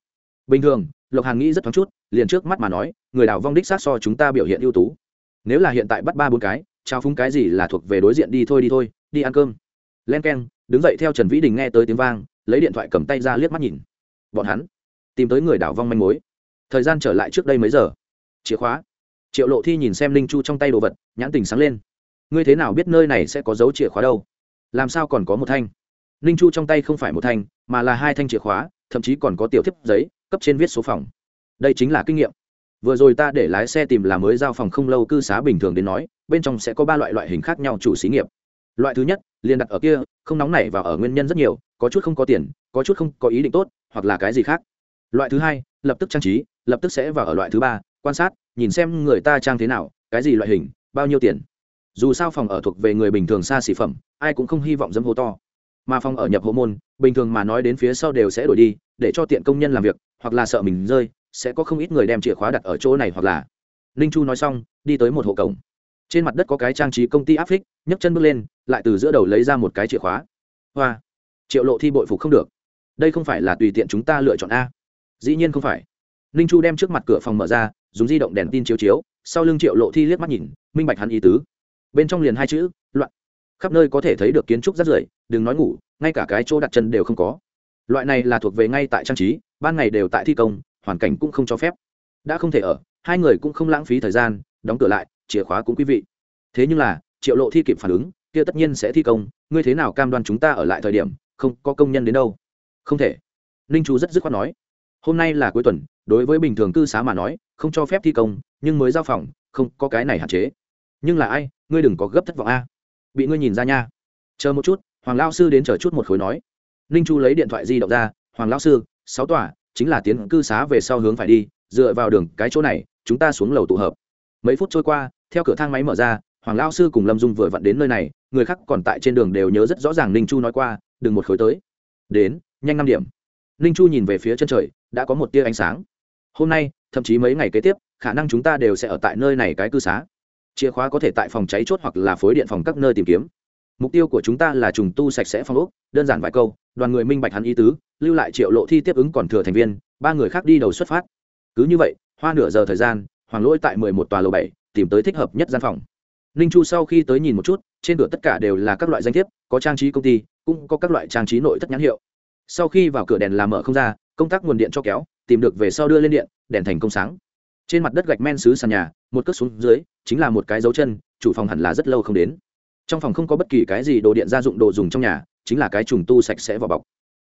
[SPEAKER 1] Bình thường, lộc hàn nghĩ rất thoáng chút, liền trước mắt mà nói, người đào vong đích sát so chúng ta biểu hiện ưu tú nếu là hiện tại bắt ba bốn cái, trao phúng cái gì là thuộc về đối diện đi thôi đi thôi, đi ăn cơm. Len k e n đứng dậy theo trần vĩ đình nghe tới tiếng vang, lấy điện thoại cầm tay ra liếc mắt nhìn. Bọn hắn tìm tới người đảo vong manh mối. Thời gian trở lại trước đây mấy giờ? Chìa khóa. Triệu lộ thi nhìn xem linh chu trong tay đồ vật, nhãn tình sáng lên. Ngươi thế nào biết nơi này sẽ có dấu chìa khóa đâu? Làm sao còn có một thanh? Linh chu trong tay không phải một thanh, mà là hai thanh chìa khóa, thậm chí còn có tiểu thiếp giấy, cấp trên viết số phòng. Đây chính là kinh nghiệm vừa rồi ta để lái xe tìm là mới giao phòng không lâu, cư xá bình thường đến nói, bên trong sẽ có ba loại loại hình khác nhau chủ xí nghiệp. Loại thứ nhất, liền đặt ở kia, không nóng nảy và ở nguyên nhân rất nhiều, có chút không có tiền, có chút không có ý định tốt, hoặc là cái gì khác. Loại thứ hai, lập tức trang trí, lập tức sẽ vào ở loại thứ ba, quan sát, nhìn xem người ta trang thế nào, cái gì loại hình, bao nhiêu tiền. Dù sao phòng ở thuộc về người bình thường xa xỉ phẩm, ai cũng không hy vọng dâm hô to. Mà phòng ở nhập hộ môn, bình thường mà nói đến phía sau đều sẽ đổi đi, để cho tiện công nhân làm việc, hoặc là sợ mình rơi sẽ có không ít người đem chìa khóa đặt ở chỗ này hoặc là. Ninh chu nói xong, đi tới một hộ cổng. Trên mặt đất có cái trang trí công ty áp phích nhấc chân bước lên, lại từ giữa đầu lấy ra một cái chìa khóa. Hoa! Triệu lộ thi bội phục không được. Đây không phải là tùy tiện chúng ta lựa chọn a. Dĩ nhiên không phải. Ninh chu đem trước mặt cửa phòng mở ra, dùng di động đèn tin chiếu chiếu, sau lưng triệu lộ thi liếc mắt nhìn, minh bạch hắn ý tứ. Bên trong liền hai chữ, loạn. Khắp nơi có thể thấy được kiến trúc rất rưởi, đừng nói ngủ, ngay cả cái chỗ đặt chân đều không có. Loại này là thuộc về ngay tại trang trí, ban ngày đều tại thi công hoàn cảnh cũng không cho phép. Đã không thể ở, hai người cũng không lãng phí thời gian, đóng cửa lại, chìa khóa cũng quý vị. Thế nhưng là, triệu lộ thi kịp phản ứng, kia tất nhiên sẽ thi công, ngươi thế nào cam đoan chúng ta ở lại thời điểm, không có công nhân đến đâu? Không thể. Ninh chú rất dứt khoát nói. Hôm nay là cuối tuần, đối với bình thường cư xá mà nói, không cho phép thi công, nhưng mới giao phòng, không có cái này hạn chế. Nhưng là ai, ngươi đừng có gấp thất vọng a. Bị ngươi nhìn ra nha. Chờ một chút, hoàng lao sư đến chờ chút một khối nói. Ninh chu lấy điện thoại di động ra, hoàng lao sư, sáu tòa chính là tiến cư xá về sau hướng phải đi, dựa vào đường, cái chỗ này, chúng ta xuống lầu tụ hợp. Mấy phút trôi qua, theo cửa thang máy mở ra, hoàng lao sư cùng lâm dung vừa vặn đến nơi này, người khác còn tại trên đường đều nhớ rất rõ ràng ninh chu nói qua, đừng một khối tới. Đến, nhanh năm điểm. Ninh chu nhìn về phía chân trời, đã có một tia ánh sáng. Hôm nay, thậm chí mấy ngày kế tiếp, khả năng chúng ta đều sẽ ở tại nơi này cái cư xá. Chìa khóa có thể tại phòng cháy chốt hoặc là phối điện phòng các nơi tìm kiếm. Mục tiêu của chúng ta là trùng tu sạch sẽ phòng ốc, đơn giản vài câu đoàn người minh bạch hắn ý tứ, lưu lại triệu lộ thi tiếp ứng còn thừa thành viên, ba người khác đi đầu xuất phát. Cứ như vậy, hoa nửa giờ thời gian, hoàng lỗi tại mười một tòa lầu bảy, tìm tới thích hợp nhất gian phòng. Ninh chu sau khi tới nhìn một chút, trên cửa tất cả đều là các loại danh thiếp, có trang trí công ty, cũng có các loại trang trí nội thất nhãn hiệu. Sau khi vào cửa đèn làm mở không ra, công tác nguồn điện cho kéo, tìm được về sau đưa lên điện, đèn thành công sáng. Trên mặt đất gạch men xứ sàn nhà, một cất xuống dưới, chính là một cái dấu chân, chủ phòng hẳn là rất lâu không đến. Trong phòng không có bất kỳ cái gì đồ điện gia dụng đồ dùng trong nhà chính là cái trùng tu sạch sẽ vào bọc.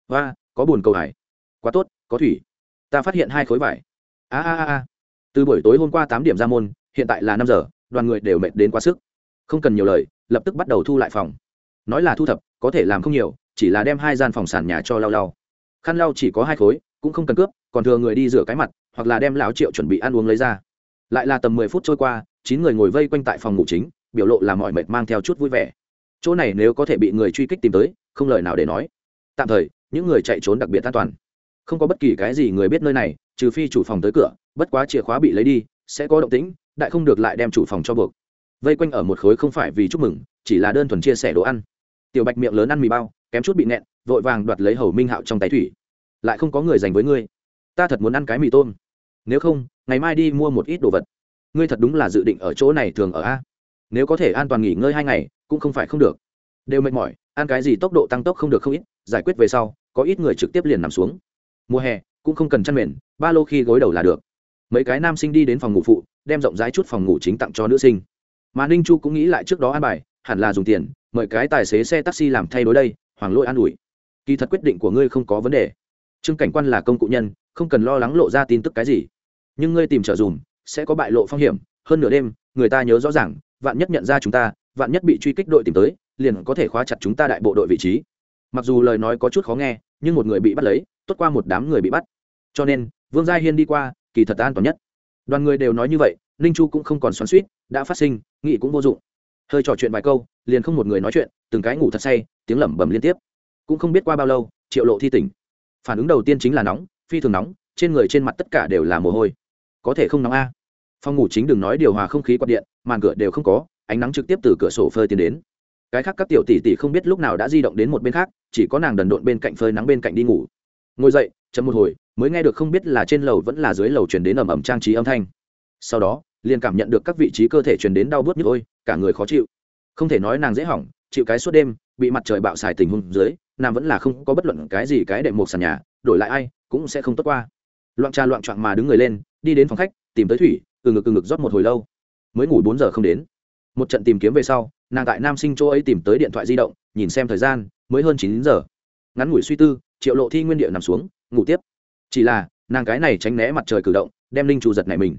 [SPEAKER 1] Và có bồn cầu hải quá tốt, có thủy. Ta phát hiện hai khối vải. A a a từ buổi tối hôm qua tám điểm ra môn, hiện tại là năm giờ, đoàn người đều mệt đến quá sức. Không cần nhiều lời, lập tức bắt đầu thu lại phòng. Nói là thu thập, có thể làm không nhiều, chỉ là đem hai gian phòng sàn nhà cho lau lau. Khăn lau chỉ có hai khối, cũng không cần cướp, còn thừa người đi rửa cái mặt, hoặc là đem lão triệu chuẩn bị ăn uống lấy ra. Lại là tầm mười phút trôi qua, chín người ngồi vây quanh tại phòng ngủ chính, biểu lộ là mọi mệt mang theo chút vui vẻ chỗ này nếu có thể bị người truy kích tìm tới, không lời nào để nói. Tạm thời, những người chạy trốn đặc biệt an toàn. Không có bất kỳ cái gì người biết nơi này, trừ phi chủ phòng tới cửa, bất quá chìa khóa bị lấy đi, sẽ có động tĩnh, đại không được lại đem chủ phòng cho buộc. Vây quanh ở một khối không phải vì chúc mừng, chỉ là đơn thuần chia sẻ đồ ăn. Tiểu bạch miệng lớn ăn mì bao, kém chút bị nẹn vội vàng đoạt lấy hầu minh hạo trong tay thủy. Lại không có người dành với ngươi. Ta thật muốn ăn cái mì tôm. Nếu không, ngày mai đi mua một ít đồ vật. Ngươi thật đúng là dự định ở chỗ này thường ở a. Nếu có thể an toàn nghỉ ngơi hai ngày cũng không phải không được. Đều mệt mỏi, ăn cái gì tốc độ tăng tốc không được không ít, giải quyết về sau, có ít người trực tiếp liền nằm xuống. Mùa hè, cũng không cần chăn mền, ba lô khi gối đầu là được. Mấy cái nam sinh đi đến phòng ngủ phụ, đem rộng rãi chút phòng ngủ chính tặng cho nữ sinh. Mà ninh chu cũng nghĩ lại trước đó ăn bài, hẳn là dùng tiền, mời cái tài xế xe taxi làm thay đổi đây hoàng lỗi an ủi. Kỳ thật quyết định của ngươi không có vấn đề. Trương cảnh quan là công cụ nhân, không cần lo lắng lộ ra tin tức cái gì. Nhưng ngươi tìm trở dùm, sẽ có bại lộ phong hiểm, hơn nửa đêm, người ta nhớ rõ ràng, vạn nhất nhận ra chúng ta vạn nhất bị truy kích đội tìm tới, liền có thể khóa chặt chúng ta đại bộ đội vị trí. Mặc dù lời nói có chút khó nghe, nhưng một người bị bắt lấy, tốt qua một đám người bị bắt. Cho nên, vương gia hiên đi qua, kỳ thật an toàn nhất. Đoàn người đều nói như vậy, ninh chu cũng không còn xoắn suýt đã phát sinh nghị cũng vô dụng. Hơi trò chuyện vài câu, liền không một người nói chuyện, từng cái ngủ thật say, tiếng lẩm bẩm liên tiếp. Cũng không biết qua bao lâu, triệu lộ thi tỉnh. Phản ứng đầu tiên chính là nóng, phi thường nóng, trên người trên mặt tất cả đều là mồ hôi. Có thể không nóng a. Phòng ngủ chính đừng nói điều hòa không khí quạt điện, màn cửa đều không có ánh nắng trực tiếp từ cửa sổ phơi tiến đến. Cái khác các tiểu tỷ tỷ không biết lúc nào đã di động đến một bên khác, chỉ có nàng đần độn bên cạnh phơi nắng bên cạnh đi ngủ. Ngồi dậy chấm một hồi, mới nghe được không biết là trên lầu vẫn là dưới lầu chuyển đến ầm ầm trang trí âm thanh. Sau đó, liền cảm nhận được các vị trí cơ thể chuyển đến đau bớt nhức ôi, cả người khó chịu. Không thể nói nàng dễ hỏng, chịu cái suốt đêm, bị mặt trời bạo xài tình huống dưới, nàng vẫn là không có bất luận cái gì cái đệm một sàn nhà, đổi lại ai, cũng sẽ không tốt qua. Loạn trà loạn trọn mà đứng người lên, đi đến phòng khách, tìm tới thủy, từ ngực từ ngực rót một hồi lâu. Mới ngủ bốn giờ không đến một trận tìm kiếm về sau, nàng tại nam sinh chỗ ấy tìm tới điện thoại di động, nhìn xem thời gian, mới hơn chín giờ. Ngắn ngủi suy tư, triệu lộ thi nguyên địa nằm xuống, ngủ tiếp. Chỉ là, nàng cái này tránh né mặt trời cử động, đem linh trù giật này mình.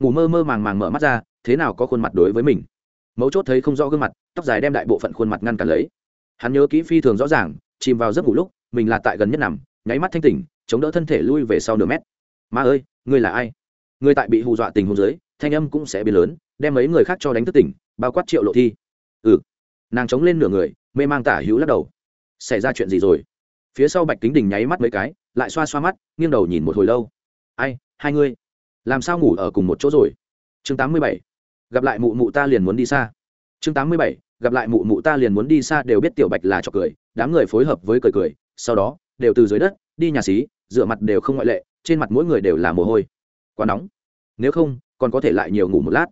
[SPEAKER 1] Ngủ mơ mơ màng màng mở mắt ra, thế nào có khuôn mặt đối với mình? Mấu chốt thấy không rõ gương mặt, tóc dài đem đại bộ phận khuôn mặt ngăn cản lấy. Hắn nhớ kỹ phi thường rõ ràng, chìm vào giấc ngủ lúc, mình là tại gần nhất nằm, nháy mắt thanh tỉnh, chống đỡ thân thể lui về sau nửa mét. Ma ơi, ngươi là ai? Ngươi tại bị hù dọa tình hôn giới thanh âm cũng sẽ biến lớn đem mấy người khác cho đánh thức tỉnh, bao quát triệu lộ thi. Ừ. Nàng chống lên nửa người, mê mang tả hữu lắc đầu. Xảy ra chuyện gì rồi? Phía sau bạch kính đình nháy mắt mấy cái, lại xoa xoa mắt, nghiêng đầu nhìn một hồi lâu. Ai, hai ngươi làm sao ngủ ở cùng một chỗ rồi? Chương tám mươi bảy. Gặp lại mụ mụ ta liền muốn đi xa. Chương tám mươi bảy. Gặp lại mụ mụ ta liền muốn đi xa đều biết tiểu bạch là cho cười, đám người phối hợp với cười cười, sau đó, đều từ dưới đất, đi nhà xí dựa mặt đều không ngoại lệ, trên mặt mỗi người đều là mồ hôi. Quá nóng. Nếu không, còn có thể lại nhiều ngủ một lát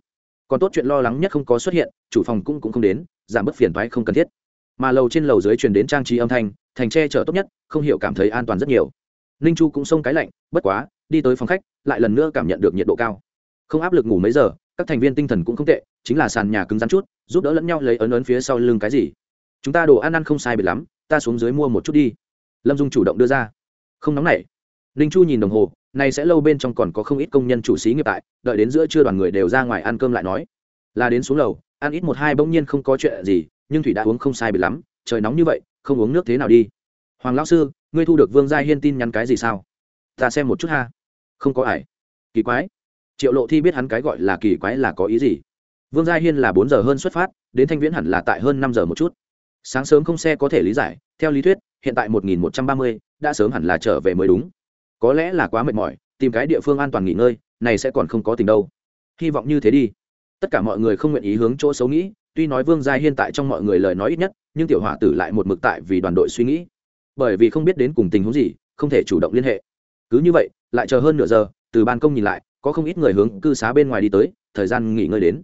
[SPEAKER 1] còn tốt chuyện lo lắng nhất không có xuất hiện, chủ phòng cũng cũng không đến, giảm bớt phiền thoái không cần thiết. Mà lầu trên lầu dưới truyền đến trang trí âm thanh, thành tre chở tốt nhất, không hiểu cảm thấy an toàn rất nhiều. Ninh chu cũng xông cái lạnh, bất quá, đi tới phòng khách, lại lần nữa cảm nhận được nhiệt độ cao. Không áp lực ngủ mấy giờ, các thành viên tinh thần cũng không tệ, chính là sàn nhà cứng rắn chút, giúp đỡ lẫn nhau lấy ấn ấn phía sau lưng cái gì. Chúng ta đồ ăn ăn không sai biệt lắm, ta xuống dưới mua một chút đi. Lâm dung chủ động đưa ra. Không nóng nảy. Ninh chu nhìn đồng hồ này sẽ lâu bên trong còn có không ít công nhân chủ xí nghiệp tại, đợi đến giữa trưa đoàn người đều ra ngoài ăn cơm lại nói. Là đến xuống lầu, ăn ít một hai bỗng nhiên không có chuyện gì, nhưng thủy đã uống không sai bị lắm, trời nóng như vậy, không uống nước thế nào đi. Hoàng lão sư, ngươi thu được vương gia hiên tin nhắn cái gì sao? Ta xem một chút ha. Không có ải kỳ quái. Triệu lộ thi biết hắn cái gọi là kỳ quái là có ý gì? Vương gia hiên là bốn giờ hơn xuất phát, đến thanh viễn hẳn là tại hơn năm giờ một chút. Sáng sớm không xe có thể lý giải, theo lý thuyết, hiện tại một nghìn một trăm ba mươi, đã sớm hẳn là trở về mới đúng có lẽ là quá mệt mỏi, tìm cái địa phương an toàn nghỉ ngơi, này sẽ còn không có tình đâu. Hy vọng như thế đi. Tất cả mọi người không nguyện ý hướng chỗ xấu nghĩ, tuy nói vương gia hiên tại trong mọi người lời nói ít nhất, nhưng tiểu hỏa tử lại một mực tại vì đoàn đội suy nghĩ. Bởi vì không biết đến cùng tình huống gì, không thể chủ động liên hệ. Cứ như vậy, lại chờ hơn nửa giờ, từ ban công nhìn lại, có không ít người hướng cư xá bên ngoài đi tới, thời gian nghỉ ngơi đến.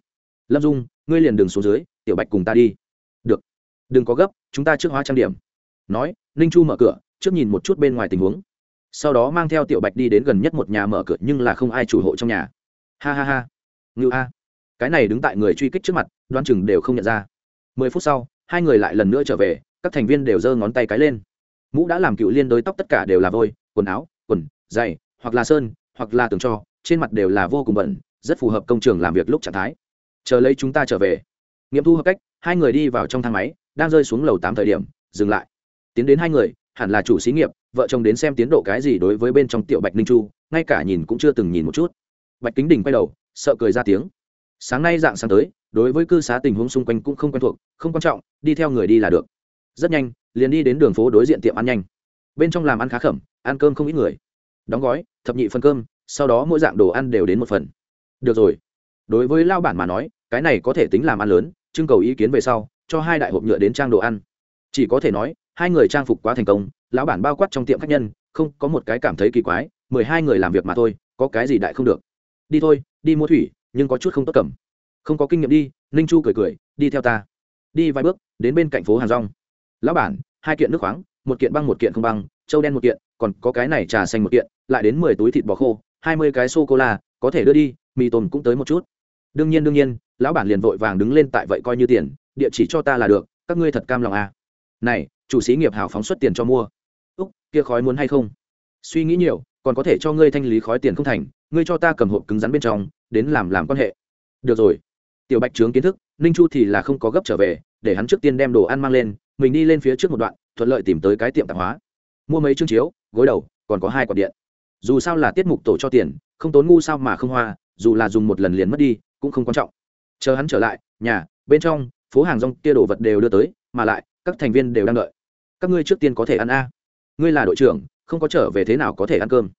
[SPEAKER 1] Lâm dung, ngươi liền đường xuống dưới, tiểu bạch cùng ta đi. Được. Đừng có gấp, chúng ta trước hóa trang điểm. Nói, ninh chu mở cửa, trước nhìn một chút bên ngoài tình huống sau đó mang theo tiểu bạch đi đến gần nhất một nhà mở cửa nhưng là không ai chủ hộ trong nhà. Ha ha ha. Ngự a. Cái này đứng tại người truy kích trước mặt đoan chừng đều không nhận ra. Mười phút sau, hai người lại lần nữa trở về, các thành viên đều giơ ngón tay cái lên. Mũ đã làm cựu liên đối tóc tất cả đều là vôi, quần áo, quần dày hoặc là sơn, hoặc là tường cho, trên mặt đều là vô cùng bẩn, rất phù hợp công trường làm việc lúc trạng thái. Chờ lấy chúng ta trở về. Nghiệm thu hợp cách, hai người đi vào trong thang máy, đang rơi xuống lầu tám thời điểm, dừng lại. Tiến đến hai người, hẳn là chủ xí nghiệp vợ chồng đến xem tiến độ cái gì đối với bên trong tiểu bạch ninh chu, ngay cả nhìn cũng chưa từng nhìn một chút. Bạch kính đình quay đầu, sợ cười ra tiếng. Sáng nay dạng sáng tới, đối với cư xá tình huống xung quanh cũng không quen thuộc, không quan trọng, đi theo người đi là được. Rất nhanh, liền đi đến đường phố đối diện tiệm ăn nhanh. Bên trong làm ăn khá khẩm, ăn cơm không ít người. Đóng gói, thập nhị phần cơm, sau đó mỗi dạng đồ ăn đều đến một phần. Được rồi. Đối với lao bản mà nói, cái này có thể tính làm ăn lớn, trưng cầu ý kiến về sau, cho hai đại hộp nhựa đến trang đồ ăn. Chỉ có thể nói, hai người trang phục quá thành công lão bản bao quát trong tiệm khách nhân, không, có một cái cảm thấy kỳ quái, mười hai người làm việc mà thôi, có cái gì đại không được. Đi thôi, đi mua thủy, nhưng có chút không tốt cầm. Không có kinh nghiệm đi, ninh chu cười cười, đi theo ta. Đi vài bước, đến bên cạnh phố hàng rong. Lão bản, hai kiện nước khoáng, một kiện băng, một kiện không băng châu đen một kiện, còn có cái này trà xanh một kiện, lại đến mười túi thịt bò khô, hai mươi cái sô cô la có thể đưa đi, mì tôm cũng tới một chút. Đương nhiên đương nhiên, lão bản liền vội vàng đứng lên tại vậy coi như tiền, địa chỉ cho ta là được, các ngươi thật cam lòng à. này, chủ sĩ nghiệp hào phóng xuất tiền cho mua úc, kia khói muốn hay không? Suy nghĩ nhiều, còn có thể cho ngươi thanh lý khói tiền không thành, ngươi cho ta cầm hộp cứng rắn bên trong, đến làm làm quan hệ. Được rồi. Tiểu bạch trướng kiến thức, ninh chu thì là không có gấp trở về, để hắn trước tiên đem đồ ăn mang lên, mình đi lên phía trước một đoạn, thuận lợi tìm tới cái tiệm tạp hóa. Mua mấy chương chiếu, gối đầu, còn có hai quạt điện. Dù sao là tiết mục tổ cho tiền, không tốn ngu sao mà không hoa, dù là dùng một lần liền mất đi, cũng không quan trọng. Chờ hắn trở lại, nhà, bên trong, phố hàng rong kia đồ vật đều đưa tới, mà lại, các thành viên đều đang đợi. Các ngươi trước tiên có thể ăn a ngươi là đội trưởng, không có trở về thế nào có thể ăn cơm.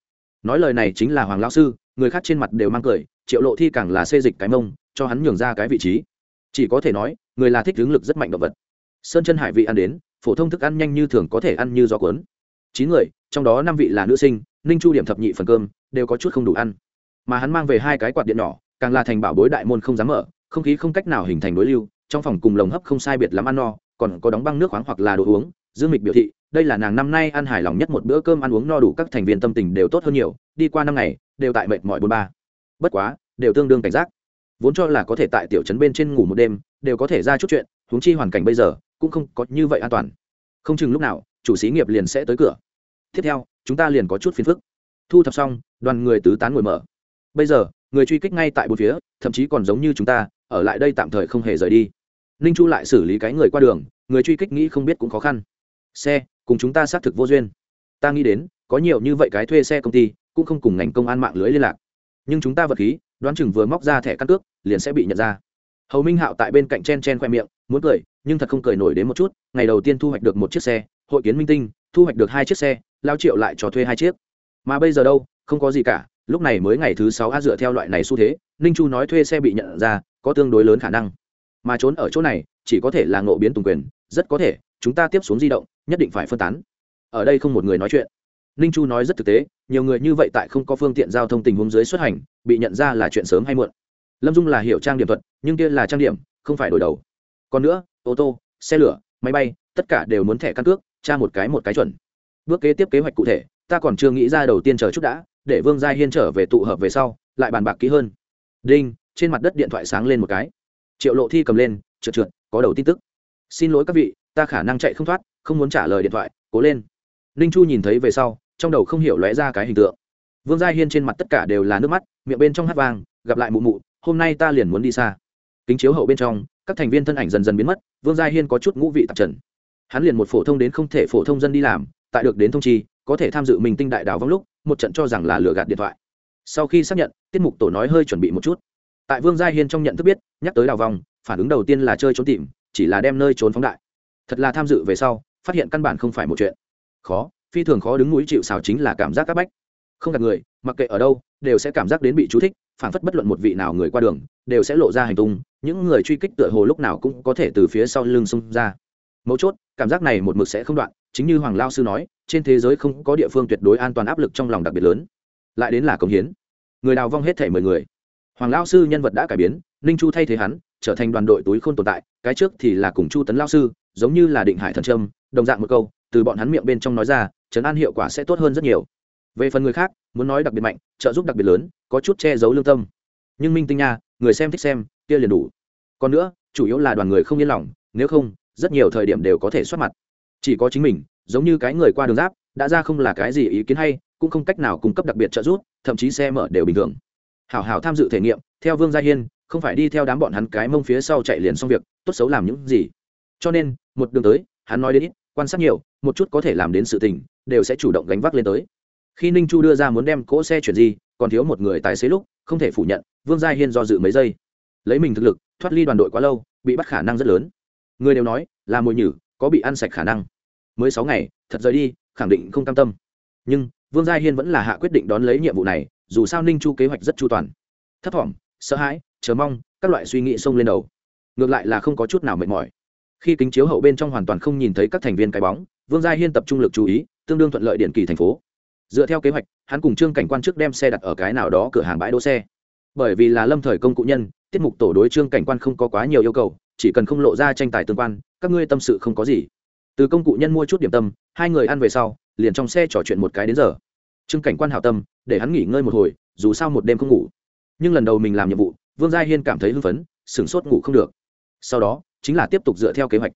[SPEAKER 1] Nói lời này chính là hoàng lão sư, người khác trên mặt đều mang cười, triệu lộ thi càng là xê dịch cái mông, cho hắn nhường ra cái vị trí. Chỉ có thể nói, người là thích hướng lực rất mạnh động vật. Sơn chân hải vị ăn đến, phổ thông thức ăn nhanh như thường có thể ăn như gió cuốn. Chín người, trong đó năm vị là nữ sinh, ninh chu điểm thập nhị phần cơm, đều có chút không đủ ăn. Mà hắn mang về hai cái quạt điện nhỏ, càng là thành bảo bối đại môn không dám mở, không khí không cách nào hình thành đối lưu, trong phòng cùng lồng hấp không sai biệt lắm ăn no, còn có đóng băng nước khoáng hoặc là đồ uống, dương mịch biểu thị đây là nàng năm nay ăn hài lòng nhất một bữa cơm ăn uống no đủ, các thành viên tâm tình đều tốt hơn nhiều, đi qua năm ngày, đều tại mệt mỏi bốn ba. Bất quá, đều tương đương cảnh giác. Vốn cho là có thể tại tiểu trấn bên trên ngủ một đêm, đều có thể ra chút chuyện, huống chi hoàn cảnh bây giờ, cũng không có như vậy an toàn. Không chừng lúc nào, chủ xí nghiệp liền sẽ tới cửa. Tiếp theo, chúng ta liền có chút phiền phức. Thu thập xong, đoàn người tứ tán ngồi mở. Bây giờ, người truy kích ngay tại bốn phía, thậm chí còn giống như chúng ta, ở lại đây tạm thời không hề rời đi. Ninh chu lại xử lý cái người qua đường, người truy kích nghĩ không biết cũng khó khăn xe, cùng chúng ta xác thực vô duyên. Ta nghĩ đến, có nhiều như vậy cái thuê xe công ty, cũng không cùng ngành công an mạng lưới liên lạc. Nhưng chúng ta vật khí, đoán chừng vừa móc ra thẻ căn cước, liền sẽ bị nhận ra. Hầu minh hạo tại bên cạnh chen chen khoe miệng, muốn cười, nhưng thật không cười nổi đến một chút. Ngày đầu tiên thu hoạch được một chiếc xe, hội kiến minh tinh, thu hoạch được hai chiếc xe, lao triệu lại cho thuê hai chiếc. Mà bây giờ đâu, không có gì cả. Lúc này mới ngày thứ sáu a dựa theo loại này xu thế, ninh chu nói thuê xe bị nhận ra, có tương đối lớn khả năng. Mà trốn ở chỗ này, chỉ có thể là ngộ biến tùng quyền, rất có thể chúng ta tiếp xuống di động, nhất định phải phân tán. Ở đây không một người nói chuyện. Ninh chu nói rất thực tế, nhiều người như vậy tại không có phương tiện giao thông tình huống dưới xuất hành, bị nhận ra là chuyện sớm hay muộn. Lâm dung là hiểu trang điểm thuật, nhưng kia là trang điểm, không phải đổi đầu. Còn nữa, ô tô, xe lửa, máy bay, tất cả đều muốn thẻ căn cước, tra một cái một cái chuẩn. Bước kế tiếp kế hoạch cụ thể, ta còn chưa nghĩ ra đầu tiên chờ chút đã, để vương gia hiên trở về tụ hợp về sau, lại bàn bạc kỹ hơn. Đinh, trên mặt đất điện thoại sáng lên một cái. Triệu lộ thi cầm lên, trượt trượt, có đầu tin tức. Xin lỗi các vị ta khả năng chạy không thoát, không muốn trả lời điện thoại, cố lên. Ninh chu nhìn thấy về sau, trong đầu không hiểu lóe ra cái hình tượng. Vương gia hiên trên mặt tất cả đều là nước mắt, miệng bên trong hát vang, gặp lại mụ mụ, hôm nay ta liền muốn đi xa. Kính chiếu hậu bên trong, các thành viên thân ảnh dần dần biến mất, vương gia hiên có chút ngũ vị tạp trần. Hắn liền một phổ thông đến không thể phổ thông dân đi làm, tại được đến thông chi, có thể tham dự mình tinh đại đào vong lúc, một trận cho rằng là lừa gạt điện thoại. Sau khi xác nhận, tiết mục tổ nói hơi chuẩn bị một chút. Tại vương gia hiên trong nhận thức biết, nhắc tới đào vong, phản ứng đầu tiên là chơi trốn tìm, chỉ là đem nơi trốn phóng đại thật là tham dự về sau, phát hiện căn bản không phải một chuyện. Khó, phi thường khó đứng núi chịu xào chính là cảm giác các bách. Không gặp người, mặc kệ ở đâu, đều sẽ cảm giác đến bị chú thích, phản phất bất luận một vị nào người qua đường, đều sẽ lộ ra hành tung, những người truy kích tựa hồ lúc nào cũng có thể từ phía sau lưng xông ra. Mấu chốt, cảm giác này một mực sẽ không đoạn, chính như hoàng lao sư nói, trên thế giới không có địa phương tuyệt đối an toàn áp lực trong lòng đặc biệt lớn. Lại đến là công hiến. Người đào vong hết thể mười người. Hoàng lao sư nhân vật đã cải biến, ninh chu thay thế hắn, trở thành đoàn đội túi không tồn tại, cái trước thì là cùng chu tấn lao sư giống như là định hải thần trâm, đồng dạng một câu, từ bọn hắn miệng bên trong nói ra chấn an hiệu quả sẽ tốt hơn rất nhiều. Về phần người khác, muốn nói đặc biệt mạnh, trợ giúp đặc biệt lớn, có chút che giấu lương tâm. Nhưng minh tinh nha, người xem thích xem, kia liền đủ. Còn nữa, chủ yếu là đoàn người không yên lòng, nếu không, rất nhiều thời điểm đều có thể xuất mặt. Chỉ có chính mình, giống như cái người qua đường giáp, đã ra không là cái gì ý kiến hay, cũng không cách nào cung cấp đặc biệt trợ giúp, thậm chí xe mở đều bình thường. Hảo hảo tham dự thể nghiệm, theo vương gia hiên, không phải đi theo đám bọn hắn cái mông phía sau chạy liền xong việc, tốt xấu làm những gì cho nên, một đường tới, hắn nói đến ít, quan sát nhiều, một chút có thể làm đến sự tình, đều sẽ chủ động gánh vác lên tới. Khi ninh chu đưa ra muốn đem cỗ xe chuyển gì còn thiếu một người tài xế lúc, không thể phủ nhận, vương gia hiên do dự mấy giây. Lấy mình thực lực, thoát ly đoàn đội quá lâu, bị bắt khả năng rất lớn. Người đều nói, là mồi nhử, có bị ăn sạch khả năng. Mới sáu ngày, thật rời đi, khẳng định không cam tâm. Nhưng, vương gia hiên vẫn là hạ quyết định đón lấy nhiệm vụ này, dù sao ninh chu kế hoạch rất chu toàn. Thấp thỏm, sợ hãi, chờ mong, các loại suy nghĩ xông lên đầu. Ngược lại là không có chút nào mệt mỏi khi kính chiếu hậu bên trong hoàn toàn không nhìn thấy các thành viên cái bóng, vương gia hiên tập trung lực chú ý, tương đương thuận lợi điện kỳ thành phố. Dựa theo kế hoạch, hắn cùng trương cảnh quan trước đem xe đặt ở cái nào đó cửa hàng bãi đỗ xe. Bởi vì là lâm thời công cụ nhân, tiết mục tổ đối trương cảnh quan không có quá nhiều yêu cầu, chỉ cần không lộ ra tranh tài tương quan, các ngươi tâm sự không có gì. Từ công cụ nhân mua chút điểm tâm, hai người ăn về sau, liền trong xe trò chuyện một cái đến giờ. Trương cảnh quan hảo tâm, để hắn nghỉ ngơi một hồi, dù sao một đêm không ngủ. Nhưng lần đầu mình làm nhiệm vụ, vương gia hiên cảm thấy hưng phấn, sửng sốt ngủ không được. Sau đó chính là tiếp tục dựa theo kế hoạch.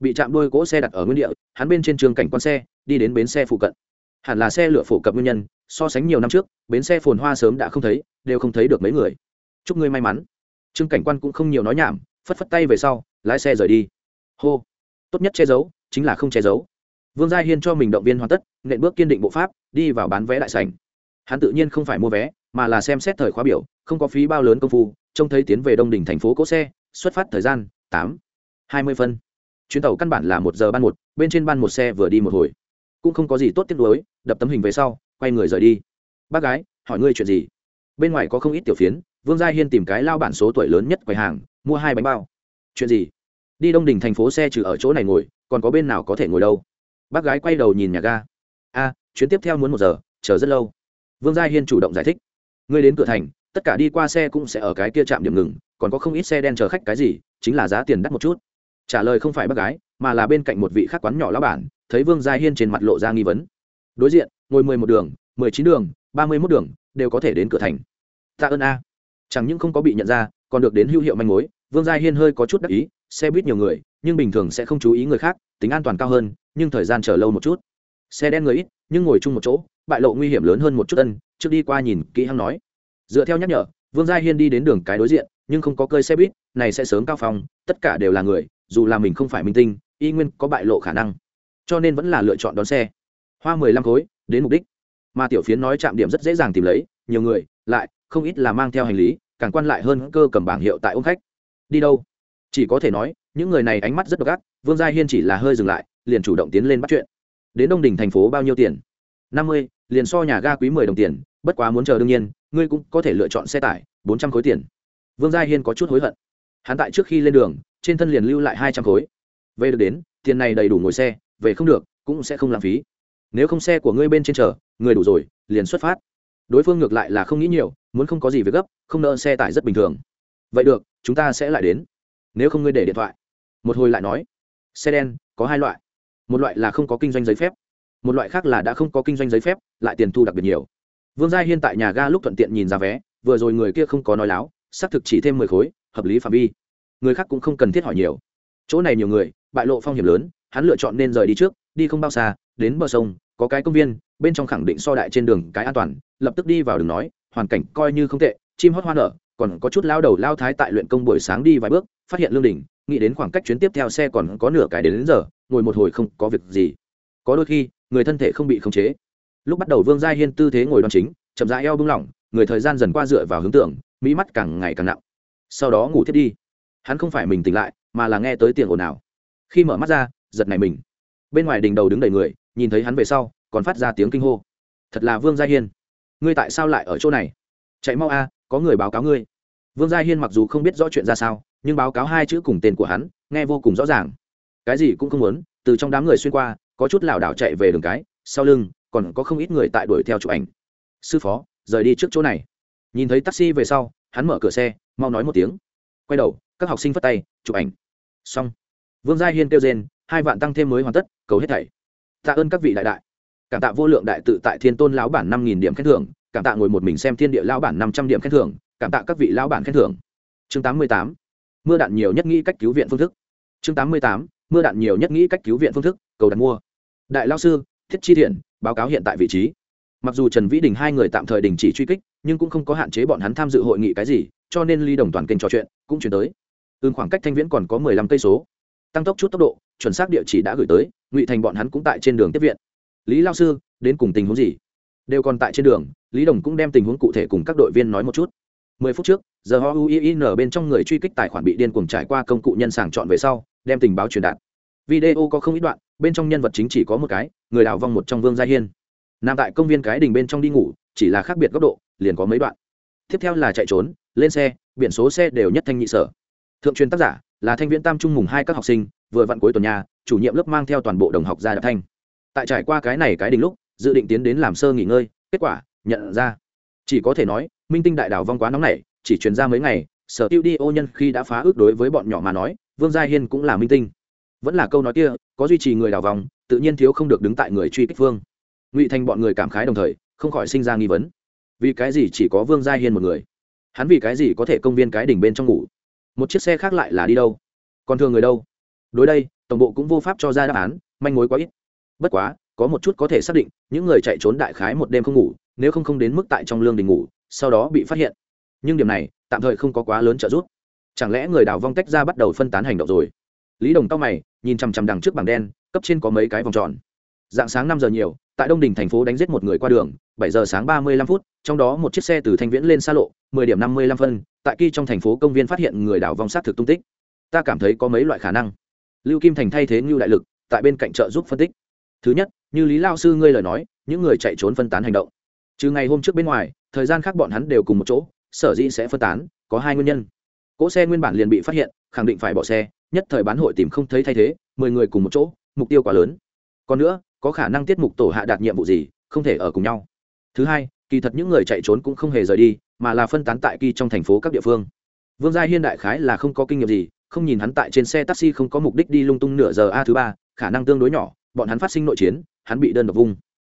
[SPEAKER 1] Bị chạm đôi cỗ xe đặt ở nguyên địa, hắn bên trên trường cảnh quan xe, đi đến bến xe phụ cận. Hẳn là xe lửa phổ cập nguyên nhân, so sánh nhiều năm trước, bến xe phồn hoa sớm đã không thấy, đều không thấy được mấy người. Chúc ngươi may mắn. Trương cảnh quan cũng không nhiều nói nhảm, phất phất tay về sau, lái xe rời đi. Hô. Tốt nhất che giấu, chính là không che giấu. Vương gia hiên cho mình động viên hoàn tất, nện bước kiên định bộ pháp, đi vào bán vé đại sảnh. Hắn tự nhiên không phải mua vé, mà là xem xét thời khóa biểu, không có phí bao lớn công phu, trông thấy tiến về đông đỉnh thành phố cỗ xe, xuất phát thời gian tám hai mươi phân. Chuyến tàu căn bản là một giờ ban một, bên trên ban một xe vừa đi một hồi. Cũng không có gì tốt tiếc nuối, đập tấm hình về sau, quay người rời đi. Bác gái, hỏi ngươi chuyện gì? Bên ngoài có không ít tiểu phiến, vương gia hiên tìm cái lao bản số tuổi lớn nhất quầy hàng, mua hai bánh bao. Chuyện gì? Đi đông đình thành phố xe trừ ở chỗ này ngồi, còn có bên nào có thể ngồi đâu? Bác gái quay đầu nhìn nhà ga. A, chuyến tiếp theo muốn một giờ, chờ rất lâu. Vương gia hiên chủ động giải thích. Ngươi đến cửa thành, tất cả đi qua xe cũng sẽ ở cái kia trạm điểm ngừng, còn có không ít xe đen chờ khách cái gì, chính là giá tiền đắt một chút trả lời không phải bác gái, mà là bên cạnh một vị khắc quán nhỏ lão bản, thấy vương gia hiên trên mặt lộ ra nghi vấn. Đối diện, ngồi mười một đường, mười chín đường, ba mươi mốt đường, đều có thể đến cửa thành. Tạ ơn a. Chẳng những không có bị nhận ra, còn được đến hữu hiệu manh mối, vương gia hiên hơi có chút đắc ý, xe buýt nhiều người, nhưng bình thường sẽ không chú ý người khác, tính an toàn cao hơn, nhưng thời gian chờ lâu một chút. Xe đen người ít, nhưng ngồi chung một chỗ, bại lộ nguy hiểm lớn hơn một chút ân, trước đi qua nhìn kỹ hăng nói. Dựa theo nhắc nhở, vương gia hiên đi đến đường cái đối diện, nhưng không có cơi xe buýt, này sẽ sớm cao phong tất cả đều là người dù là mình không phải minh tinh, y nguyên có bại lộ khả năng. Cho nên vẫn là lựa chọn đón xe. Hoa mười lăm khối, đến mục đích. Mà tiểu phiến nói chạm điểm rất dễ dàng tìm lấy, nhiều người, lại, không ít là mang theo hành lý, càng quan lại hơn cơ cầm bảng hiệu tại ôm khách. Đi đâu? Chỉ có thể nói, những người này ánh mắt rất độc ác, vương gia hiên chỉ là hơi dừng lại, liền chủ động tiến lên bắt chuyện. Đến đông đình thành phố bao nhiêu tiền? năm mươi, liền so nhà ga quý mười đồng tiền, bất quá muốn chờ đương nhiên, ngươi cũng có thể lựa chọn xe tải, bốn trăm khối tiền. Vương gia hiên có chút hối hận. Hắn tại trước khi lên đường trên thân liền lưu lại hai trăm khối. Về được đến, tiền này đầy đủ ngồi xe, về không được, cũng sẽ không lãng phí. Nếu không xe của ngươi bên trên chờ, người đủ rồi, liền xuất phát. Đối phương ngược lại là không nghĩ nhiều, muốn không có gì việc gấp, không nợ xe tải rất bình thường. Vậy được, chúng ta sẽ lại đến. Nếu không ngươi để điện thoại. Một hồi lại nói. Xe đen, có hai loại. Một loại là không có kinh doanh giấy phép. Một loại khác là đã không có kinh doanh giấy phép, lại tiền thu đặc biệt nhiều. Vương gia hiên tại nhà ga lúc thuận tiện nhìn ra vé, vừa rồi người kia không có nói láo, xác thực chỉ thêm mười khối, hợp lý phạm vi người khác cũng không cần thiết hỏi nhiều. Chỗ này nhiều người bại lộ phong hiểm lớn hắn lựa chọn nên rời đi trước đi không bao xa đến bờ sông có cái công viên bên trong khẳng định so đại trên đường cái an toàn lập tức đi vào đường nói hoàn cảnh coi như không tệ chim hót hoa nở còn có chút lao đầu lao thái tại luyện công buổi sáng đi vài bước phát hiện lương đình nghĩ đến khoảng cách chuyến tiếp theo xe còn có nửa cái đến, đến giờ ngồi một hồi không có việc gì. Có đôi khi người thân thể không bị khống chế. Lúc bắt đầu vương gia hiên tư thế ngồi đoan chính chậm rãi eo bung lỏng người thời gian dần qua dựa vào hướng tưởng mỹ mắt càng ngày càng nặng. Sau đó ngủ thiết đi hắn không phải mình tỉnh lại, mà là nghe tới tiền ồn ào. Khi mở mắt ra, giật này mình. Bên ngoài đỉnh đầu đứng đầy người, nhìn thấy hắn về sau, còn phát ra tiếng kinh hô. Thật là vương gia hiên. Ngươi tại sao lại ở chỗ này? Chạy mau a, có người báo cáo ngươi. Vương gia hiên mặc dù không biết rõ chuyện ra sao, nhưng báo cáo hai chữ cùng tên của hắn, nghe vô cùng rõ ràng. Cái gì cũng không muốn, từ trong đám người xuyên qua, có chút lảo đảo chạy về đường cái, sau lưng, còn có không ít người tại đuổi theo chụp ảnh. Sư phó, rời đi trước chỗ này. Nhìn thấy taxi về sau, hắn mở cửa xe, mau nói một tiếng. Quay đầu các học sinh phất tay, chụp ảnh. Xong. Vương gia hiên kêu rên, hai vạn tăng thêm mới hoàn tất, cầu hết thảy. Tạ ơn các vị đại đại. Cảm tạ vô lượng đại tự tại thiên tôn lão bản năm nghìn điểm khen thưởng, cảm tạ ngồi một mình xem thiên địa lão bản năm trăm điểm khen thưởng, cảm tạ các vị lão bản khen thưởng. Chương tám mươi tám. Mưa đạn nhiều nhất nghĩ cách cứu viện phương thức. Chương tám mươi tám. Mưa đạn nhiều nhất nghĩ cách cứu viện phương thức, cầu đặt mua. Đại lao sư, thiết chi thiện, báo cáo hiện tại vị trí. Mặc dù trần vĩ đình hai người tạm thời đình chỉ truy kích, nhưng cũng không có hạn chế bọn hắn tham dự hội nghị cái gì, cho nên ly đồng toàn kênh trò chuyện, cũng chuyển tới ưng khoảng cách thanh viễn còn có mười lăm cây số. Tăng tốc chút tốc độ, chuẩn xác địa chỉ đã gửi tới, ngụy thành bọn hắn cũng tại trên đường tiếp viện. Lý lao sư, đến cùng tình huống gì? Đều còn tại trên đường, lý đồng cũng đem tình huống cụ thể cùng các đội viên nói một chút. Mười phút trước giờ ho uin bên trong người truy kích tài khoản bị điên cuồng trải qua công cụ nhân sàng chọn về sau, đem tình báo truyền đạt. Video có không ít đoạn, bên trong nhân vật chính chỉ có một cái, người đào vong một trong vương gia hiên. Nằm tại công viên cái đình bên trong đi ngủ, chỉ là khác biệt góc độ, liền có mấy đoạn. Tiếp theo là chạy trốn, lên xe, biển số xe đều nhất thanh nhị sở thượng truyền tác giả là thanh viễn tam trung mùng hai các học sinh, vừa vặn cuối tuần nhà, chủ nhiệm lớp mang theo toàn bộ đồng học ra đạp thanh. Tại trải qua cái này cái đỉnh lúc, dự định tiến đến làm sơ nghỉ ngơi, kết quả, nhận ra, chỉ có thể nói, minh tinh đại đảo vong quá nóng này chỉ truyền ra mấy ngày, sở tiêu đi ô nhân khi đã phá ước đối với bọn nhỏ mà nói, vương gia hiên cũng là minh tinh. Vẫn là câu nói kia, có duy trì người đảo vòng, tự nhiên thiếu không được đứng tại người truy kích phương ngụy thành bọn người cảm khái đồng thời, không khỏi sinh ra nghi vấn. Vì cái gì chỉ có vương gia hiên một người? Hắn vì cái gì có thể công viên cái đỉnh bên trong ngủ? Một chiếc xe khác lại là đi đâu? Còn thường người đâu? Đối đây, tổng bộ cũng vô pháp cho ra đáp án, manh mối quá ít. Bất quá, có một chút có thể xác định, những người chạy trốn đại khái một đêm không ngủ, nếu không không đến mức tại trong lương đình ngủ, sau đó bị phát hiện. Nhưng điểm này, tạm thời không có quá lớn trợ giúp. Chẳng lẽ người đào vong tách ra bắt đầu phân tán hành động rồi? Lý đồng tóc mày, nhìn chằm chằm đằng trước bảng đen, cấp trên có mấy cái vòng tròn. Dạng sáng năm giờ nhiều tại đông đình thành phố đánh giết một người qua đường, bảy giờ sáng ba mươi lăm phút, trong đó một chiếc xe từ thanh viễn lên xa lộ, mười điểm năm mươi lăm phân, tại kỳ trong thành phố công viên phát hiện người đảo vong sát thực tung tích. Ta cảm thấy có mấy loại khả năng. Lưu kim thành thay thế ngưu đại lực, tại bên cạnh trợ giúp phân tích. Thứ nhất, như lý lao sư ngươi lời nói, những người chạy trốn phân tán hành động. Trừ ngày hôm trước bên ngoài, thời gian khác bọn hắn đều cùng một chỗ, sở dĩ sẽ phân tán, có hai nguyên nhân. Cỗ xe nguyên bản liền bị phát hiện, khẳng định phải bỏ xe, nhất thời bán hội tìm không thấy thay thế, mười người cùng một chỗ, mục tiêu quá lớn. Còn nữa có khả năng tiết mục tổ hạ đạt nhiệm vụ gì, không thể ở cùng nhau. Thứ hai, kỳ thật những người chạy trốn cũng không hề rời đi, mà là phân tán tại kỳ trong thành phố các địa phương. Vương gia hiên đại khái là không có kinh nghiệm gì, không nhìn hắn tại trên xe taxi không có mục đích đi lung tung nửa giờ a thứ ba, khả năng tương đối nhỏ, bọn hắn phát sinh nội chiến, hắn bị đơn độc vung.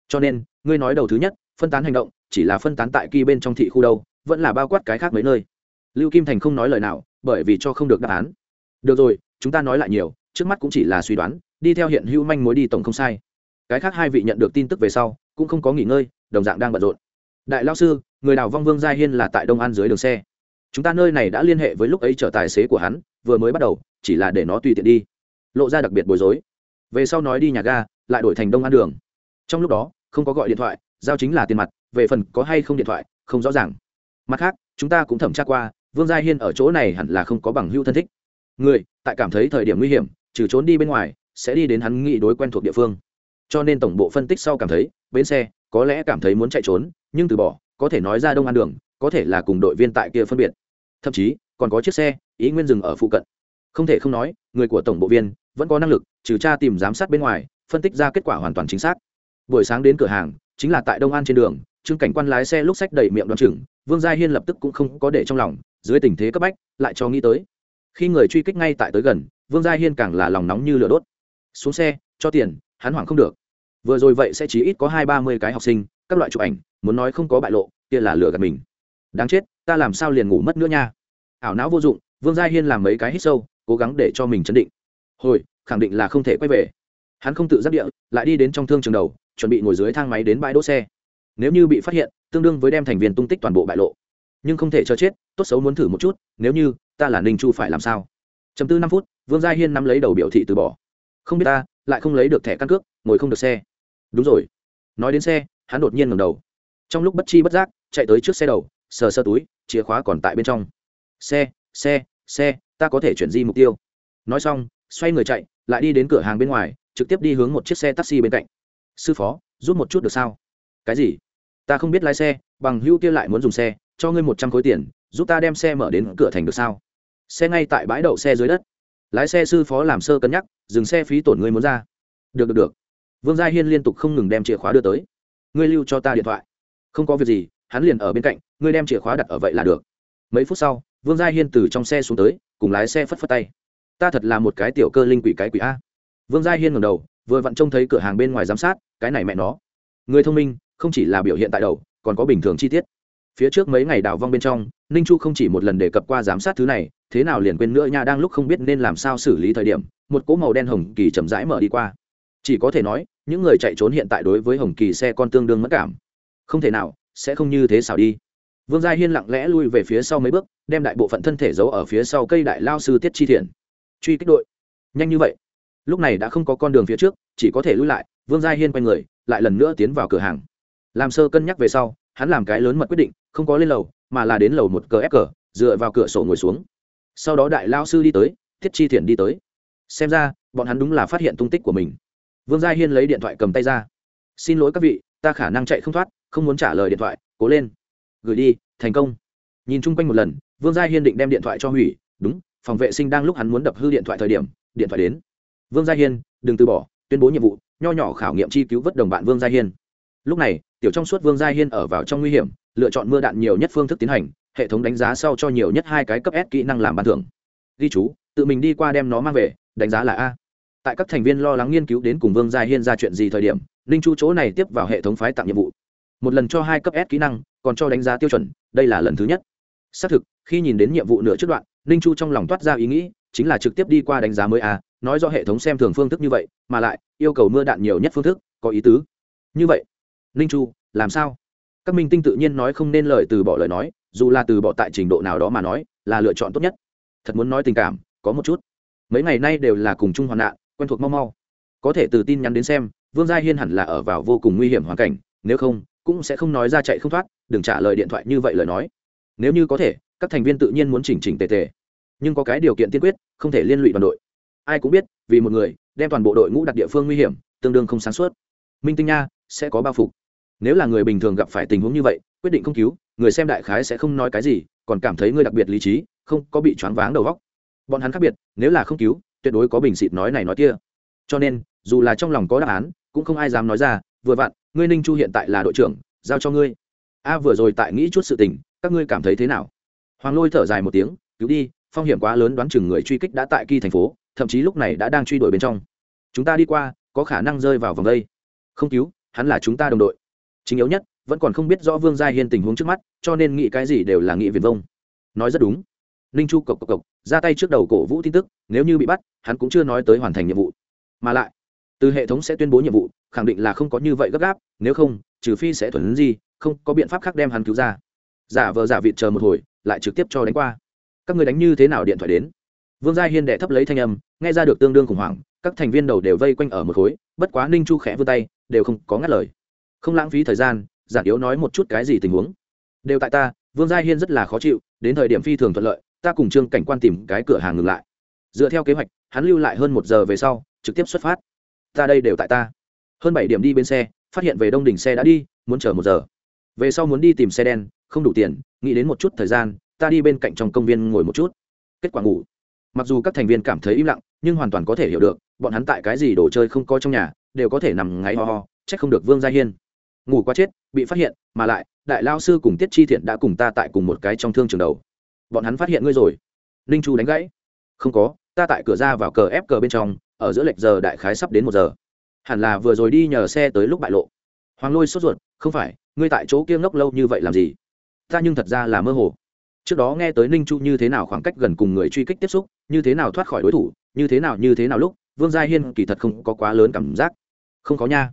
[SPEAKER 1] Cho nên, ngươi nói đầu thứ nhất, phân tán hành động, chỉ là phân tán tại kỳ bên trong thị khu đâu, vẫn là bao quát cái khác mấy nơi. Lưu kim thành không nói lời nào, bởi vì cho không được đáp án. Được rồi, chúng ta nói lại nhiều, trước mắt cũng chỉ là suy đoán, đi theo hiện hữu manh mối đi tổng không sai cái khác hai vị nhận được tin tức về sau, cũng không có nghỉ ngơi, đồng dạng đang bận rộn. Đại lao sư, người đào vong vương gia hiên là tại đông an dưới đường xe. Chúng ta nơi này đã liên hệ với lúc ấy chở tài xế của hắn, vừa mới bắt đầu, chỉ là để nó tùy tiện đi. Lộ ra đặc biệt bối rối. Về sau nói đi nhà ga, lại đổi thành đông an đường. Trong lúc đó, không có gọi điện thoại, giao chính là tiền mặt, về phần có hay không điện thoại, không rõ ràng. Mặt khác, chúng ta cũng thẩm tra qua, vương gia hiên ở chỗ này hẳn là không có bằng hữu thân thích. Người, tại cảm thấy thời điểm nguy hiểm, trừ trốn đi bên ngoài, sẽ đi đến hắn nghị đối quen thuộc địa phương cho nên tổng bộ phân tích sau cảm thấy, bến xe có lẽ cảm thấy muốn chạy trốn, nhưng từ bỏ, có thể nói ra đông an đường, có thể là cùng đội viên tại kia phân biệt. Thậm chí, còn có chiếc xe, ý nguyên dừng ở phụ cận. Không thể không nói, người của tổng bộ viên vẫn có năng lực, trừ tra tìm giám sát bên ngoài, phân tích ra kết quả hoàn toàn chính xác. Buổi sáng đến cửa hàng, chính là tại đông an trên đường, trương cảnh quan lái xe lúc sách đầy miệng đoạn chừng, vương gia hiên lập tức cũng không có để trong lòng, dưới tình thế cấp bách, lại cho nghĩ tới. Khi người truy kích ngay tại tới gần, vương gia hiên càng là lòng nóng như lửa đốt. Xuống xe, cho tiền hắn hoảng không được. Vừa rồi vậy sẽ chỉ ít có hai ba mươi cái học sinh, các loại chụp ảnh, muốn nói không có bại lộ, kia là lừa gạt mình. Đáng chết, ta làm sao liền ngủ mất nữa nha. Ảo não vô dụng, vương gia hiên làm mấy cái hít sâu, cố gắng để cho mình chấn định. Hồi, khẳng định là không thể quay về. Hắn không tự giác địa, lại đi đến trong thương trường đầu, chuẩn bị ngồi dưới thang máy đến bãi đỗ xe. Nếu như bị phát hiện, tương đương với đem thành viên tung tích toàn bộ bại lộ. Nhưng không thể cho chết, tốt xấu muốn thử một chút, nếu như, ta là ninh chu phải làm sao? Chấm tư năm phút, vương gia hiên nắm lấy đầu biểu thị từ bỏ. Không biết ta lại không lấy được thẻ căn cước, ngồi không được xe. Đúng rồi. Nói đến xe, hắn đột nhiên ngầm đầu. Trong lúc bất chi bất giác, chạy tới trước xe đầu, sờ sơ túi, chìa khóa còn tại bên trong. Xe xe xe, ta có thể chuyển di mục tiêu. Nói xong, xoay người chạy, lại đi đến cửa hàng bên ngoài, trực tiếp đi hướng một chiếc xe taxi bên cạnh. Sư phó, giúp một chút được sao? Cái gì? Ta không biết lái xe, bằng hưu kia lại muốn dùng xe, cho ngươi một trăm khối tiền, giúp ta đem xe mở đến cửa thành được sao? Xe ngay tại bãi đậu xe dưới đất lái xe sư phó làm sơ cân nhắc, dừng xe phí tổn ngươi muốn ra. Được được được. Vương gia hiên liên tục không ngừng đem chìa khóa đưa tới. Ngươi lưu cho ta điện thoại. Không có việc gì, hắn liền ở bên cạnh, ngươi đem chìa khóa đặt ở vậy là được. Mấy phút sau, vương gia hiên từ trong xe xuống tới, cùng lái xe phất phất tay. Ta thật là một cái tiểu cơ linh quỷ cái quỷ a. Vương gia hiên ngầm đầu, vừa vặn trông thấy cửa hàng bên ngoài giám sát, cái này mẹ nó. Người thông minh, không chỉ là biểu hiện tại đầu, còn có bình thường chi tiết phía trước mấy ngày đào vong bên trong, ninh chu không chỉ một lần đề cập qua giám sát thứ này, thế nào liền quên nữa nha đang lúc không biết nên làm sao xử lý thời điểm, một cỗ màu đen hồng kỳ chậm rãi mở đi qua. Chỉ có thể nói, những người chạy trốn hiện tại đối với hồng kỳ xe con tương đương mất cảm. Không thể nào, sẽ không như thế xảo đi. Vương gia hiên lặng lẽ lui về phía sau mấy bước, đem đại bộ phận thân thể giấu ở phía sau cây đại lao sư tiết chi thiện. Truy kích đội. Nhanh như vậy. Lúc này đã không có con đường phía trước, chỉ có thể lui lại, vương gia hiên quay người, lại lần nữa tiến vào cửa hàng. Làm sơ cân nhắc về sau, hắn làm cái lớn mật quyết định không có lên lầu, mà là đến lầu một cờ ép cờ, dựa vào cửa sổ ngồi xuống. Sau đó đại lao sư đi tới, thiết chi thiển đi tới. Xem ra, bọn hắn đúng là phát hiện tung tích của mình. Vương gia hiên lấy điện thoại cầm tay ra. Xin lỗi các vị, ta khả năng chạy không thoát, không muốn trả lời điện thoại, cố lên. Gửi đi, thành công. Nhìn chung quanh một lần, vương gia hiên định đem điện thoại cho hủy. Đúng, phòng vệ sinh đang lúc hắn muốn đập hư điện thoại thời điểm, điện thoại đến. Vương gia hiên, đừng từ bỏ, tuyên bố nhiệm vụ, nho nhỏ khảo nghiệm chi cứu vớt đồng bạn vương gia hiên. Lúc này, tiểu trong suốt vương gia hiên ở vào trong nguy hiểm lựa chọn mưa đạn nhiều nhất phương thức tiến hành, hệ thống đánh giá sau cho nhiều nhất hai cái cấp s kỹ năng làm ban thưởng. Ghi chú, tự mình đi qua đem nó mang về, đánh giá là a. Tại các thành viên lo lắng nghiên cứu đến cùng vương gia hiên ra chuyện gì thời điểm, ninh chu chỗ này tiếp vào hệ thống phái tặng nhiệm vụ. Một lần cho hai cấp s kỹ năng, còn cho đánh giá tiêu chuẩn, đây là lần thứ nhất. Xác thực, khi nhìn đến nhiệm vụ nửa trước đoạn, ninh chu trong lòng toát ra ý nghĩ, chính là trực tiếp đi qua đánh giá mới a, nói do hệ thống xem thường phương thức như vậy, mà lại yêu cầu mưa đạn nhiều nhất phương thức, có ý tứ. Như vậy, ninh chu, làm sao? Các minh tinh tự nhiên nói không nên lời từ bỏ lời nói, dù là từ bỏ tại trình độ nào đó mà nói, là lựa chọn tốt nhất. Thật muốn nói tình cảm, có một chút. Mấy ngày nay đều là cùng chung hoạn nạn, quen thuộc mau mau. Có thể từ tin nhắn đến xem, vương gia hiên hẳn là ở vào vô cùng nguy hiểm hoàn cảnh, nếu không, cũng sẽ không nói ra chạy không thoát, đừng trả lời điện thoại như vậy lời nói. Nếu như có thể, các thành viên tự nhiên muốn chỉnh chỉnh tề tề. Nhưng có cái điều kiện tiên quyết, không thể liên lụy đoàn đội. Ai cũng biết, vì một người, đem toàn bộ đội ngũ đặt địa phương nguy hiểm, tương đương không sáng suốt. Minh tinh nha, sẽ có bao phục nếu là người bình thường gặp phải tình huống như vậy, quyết định không cứu, người xem đại khái sẽ không nói cái gì, còn cảm thấy ngươi đặc biệt lý trí, không có bị choáng váng đầu góc bọn hắn khác biệt, nếu là không cứu, tuyệt đối có bình xịt nói này nói kia. Cho nên, dù là trong lòng có đáp án, cũng không ai dám nói ra, vừa vặn, ngươi ninh chu hiện tại là đội trưởng, giao cho ngươi. A vừa rồi tại nghĩ chút sự tình, các ngươi cảm thấy thế nào? Hoàng lôi thở dài một tiếng, cứu đi, phong hiểm quá lớn đoán chừng người truy kích đã tại kỳ thành phố, thậm chí lúc này đã đang truy đuổi bên trong. Chúng ta đi qua, có khả năng rơi vào vòng đây. Không cứu, hắn là chúng ta đồng đội chính yếu nhất, vẫn còn không biết rõ vương gia hiên tình huống trước mắt, cho nên nghĩ cái gì đều là nghĩ viền vông. Nói rất đúng. Ninh chu cộc cộc cộc, ra tay trước đầu cổ vũ tin tức, nếu như bị bắt, hắn cũng chưa nói tới hoàn thành nhiệm vụ. Mà lại, từ hệ thống sẽ tuyên bố nhiệm vụ, khẳng định là không có như vậy gấp gáp, nếu không, trừ phi sẽ thuần gì không có biện pháp khác đem hắn cứu ra. Giả vờ giả vịt chờ một hồi, lại trực tiếp cho đánh qua. Các người đánh như thế nào điện thoại đến? Vương gia hiên đệ thấp lấy thanh âm, nghe ra được tương đương khủng hoảng, các thành viên đầu đều vây quanh ở một khối, bất quá ninh chu khẽ vươn tay, đều không có ngắt lời không lãng phí thời gian, giản yếu nói một chút cái gì tình huống. Đều tại ta, vương gia hiên rất là khó chịu, đến thời điểm phi thường thuận lợi, ta cùng trương cảnh quan tìm cái cửa hàng ngừng lại. Dựa theo kế hoạch, hắn lưu lại hơn một giờ về sau, trực tiếp xuất phát. Ta đây đều tại ta. Hơn bảy điểm đi bên xe, phát hiện về đông đỉnh xe đã đi, muốn chờ một giờ. Về sau muốn đi tìm xe đen, không đủ tiền, nghĩ đến một chút thời gian, ta đi bên cạnh trong công viên ngồi một chút. Kết quả ngủ. Mặc dù các thành viên cảm thấy im lặng, nhưng hoàn toàn có thể hiểu được, bọn hắn tại cái gì đồ chơi không có trong nhà, đều có thể nằm ngáy ho ho c h ắ c không được vương gia hiên ngủ quá chết, bị phát hiện, mà lại, đại lao sư cùng tiết chi thiện đã cùng ta tại cùng một cái trong thương trường đầu. Bọn hắn phát hiện ngươi rồi. Ninh chu đánh gãy. Không có, ta tại cửa ra vào cờ ép cờ bên trong, ở giữa lệch giờ đại khái sắp đến một giờ. Hẳn là vừa rồi đi nhờ xe tới lúc bại lộ. Hoàng lôi sốt ruột, không phải, ngươi tại chỗ kia ngốc lâu như vậy làm gì? Ta nhưng thật ra là mơ hồ. Trước đó nghe tới ninh chu như thế nào khoảng cách gần cùng người truy kích tiếp xúc, như thế nào thoát khỏi đối thủ, như thế nào, như thế nào lúc, vương gia hiên kỳ thật không có quá lớn cảm giác. Không có nha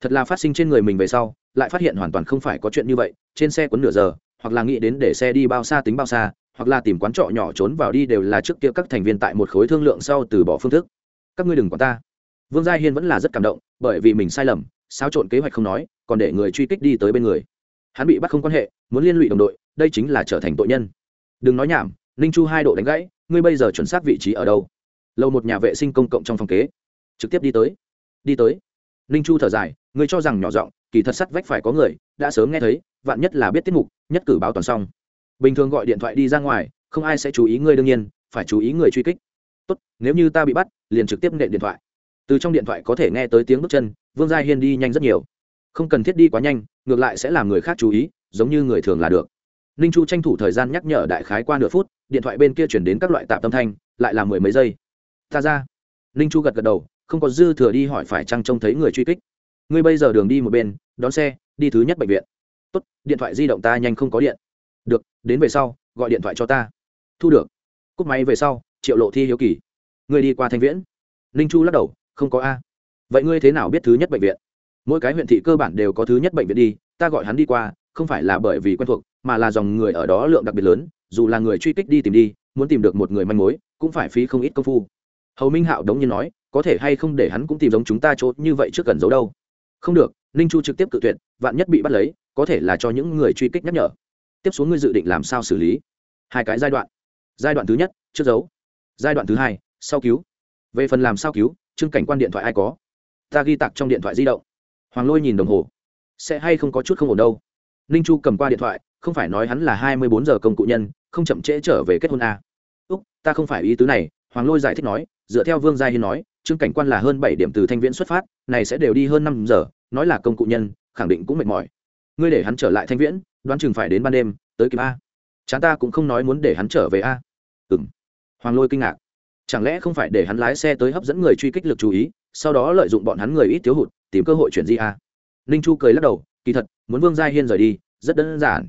[SPEAKER 1] thật là phát sinh trên người mình về sau, lại phát hiện hoàn toàn không phải có chuyện như vậy, trên xe quấn nửa giờ, hoặc là nghĩ đến để xe đi bao xa tính bao xa, hoặc là tìm quán trọ nhỏ trốn vào đi đều là trước kia các thành viên tại một khối thương lượng sau từ bỏ phương thức. Các ngươi đừng quản ta. Vương gia hiên vẫn là rất cảm động, bởi vì mình sai lầm, xáo trộn kế hoạch không nói, còn để người truy kích đi tới bên người. Hắn bị bắt không quan hệ, muốn liên lụy đồng đội, đây chính là trở thành tội nhân. Đừng nói nhảm, ninh chu hai độ đánh gãy, ngươi bây giờ chuẩn xác vị trí ở đâu? Lâu một nhà vệ sinh công cộng trong phòng kế. Trực tiếp đi tới. Đi tới. Ninh chu thở dài ngươi cho rằng nhỏ giọng, kỳ thật sắt vách phải có người, đã sớm nghe thấy, vạn nhất là biết tiết mục, nhất cử báo toàn xong. Bình thường gọi điện thoại đi ra ngoài, không ai sẽ chú ý ngươi đương nhiên, phải chú ý người truy kích. Tốt, nếu như ta bị bắt, liền trực tiếp nện điện thoại. Từ trong điện thoại có thể nghe tới tiếng bước chân, vương gia hiên đi nhanh rất nhiều. Không cần thiết đi quá nhanh, ngược lại sẽ làm người khác chú ý, giống như người thường là được. Ninh chu tranh thủ thời gian nhắc nhở đại khái qua nửa phút, điện thoại bên kia chuyển đến các loại tạp tâm thanh, lại là mười mấy giây. Ta ra. Ninh chu gật gật đầu, không có dư thừa đi hỏi phải chăng trông thấy người truy kích ngươi bây giờ đường đi một bên, đón xe, đi thứ nhất bệnh viện. Tốt, điện thoại di động ta nhanh không có điện. Được, đến về sau, gọi điện thoại cho ta. Thu được. Cúp máy về sau, triệu lộ thi hiếu kỳ. Ngươi đi qua thanh viễn. Ninh chu lắc đầu, không có a. Vậy ngươi thế nào biết thứ nhất bệnh viện? Mỗi cái huyện thị cơ bản đều có thứ nhất bệnh viện đi, ta gọi hắn đi qua, không phải là bởi vì quen thuộc, mà là dòng người ở đó lượng đặc biệt lớn, dù là người truy kích đi tìm đi, muốn tìm được một người manh mối, cũng phải phí không ít công phu. Hầu minh hạo đống nhiên nói, có thể hay không để hắn cũng tìm giống chúng ta chốt như vậy trước cần giấu đâu? Không được, ninh chu trực tiếp cự tuyệt, vạn nhất bị bắt lấy, có thể là cho những người truy kích nhắc nhở. Tiếp xuống ngươi dự định làm sao xử lý? Hai cái giai đoạn. Giai đoạn thứ nhất, trước giấu giai đoạn thứ hai, sau cứu. Về phần làm sao cứu, chương cảnh quan điện thoại ai có? Ta ghi tặc trong điện thoại di động. Hoàng lôi nhìn đồng hồ. Sẽ hay không có chút không ổn đâu? Ninh chu cầm qua điện thoại, không phải nói hắn là hai mươi bốn giờ công cụ nhân, không chậm trễ trở về kết hôn à. úc, ta không phải ý tứ này, hoàng lôi giải thích nói dựa theo vương gia hiên nói chương cảnh quan là hơn bảy điểm từ thanh viễn xuất phát, này sẽ đều đi hơn năm giờ, nói là công cụ nhân, khẳng định cũng mệt mỏi. Ngươi để hắn trở lại thanh viễn, đoán chừng phải đến ban đêm, tới kịp a. Chán ta cũng không nói muốn để hắn trở về a. Ừng hoàng lôi kinh ngạc. Chẳng lẽ không phải để hắn lái xe tới hấp dẫn người truy kích lực chú ý, sau đó lợi dụng bọn hắn người ít thiếu hụt, tìm cơ hội chuyển di a. Ninh chu cười lắc đầu, kỳ thật, muốn vương gia hiên rời đi, rất đơn giản.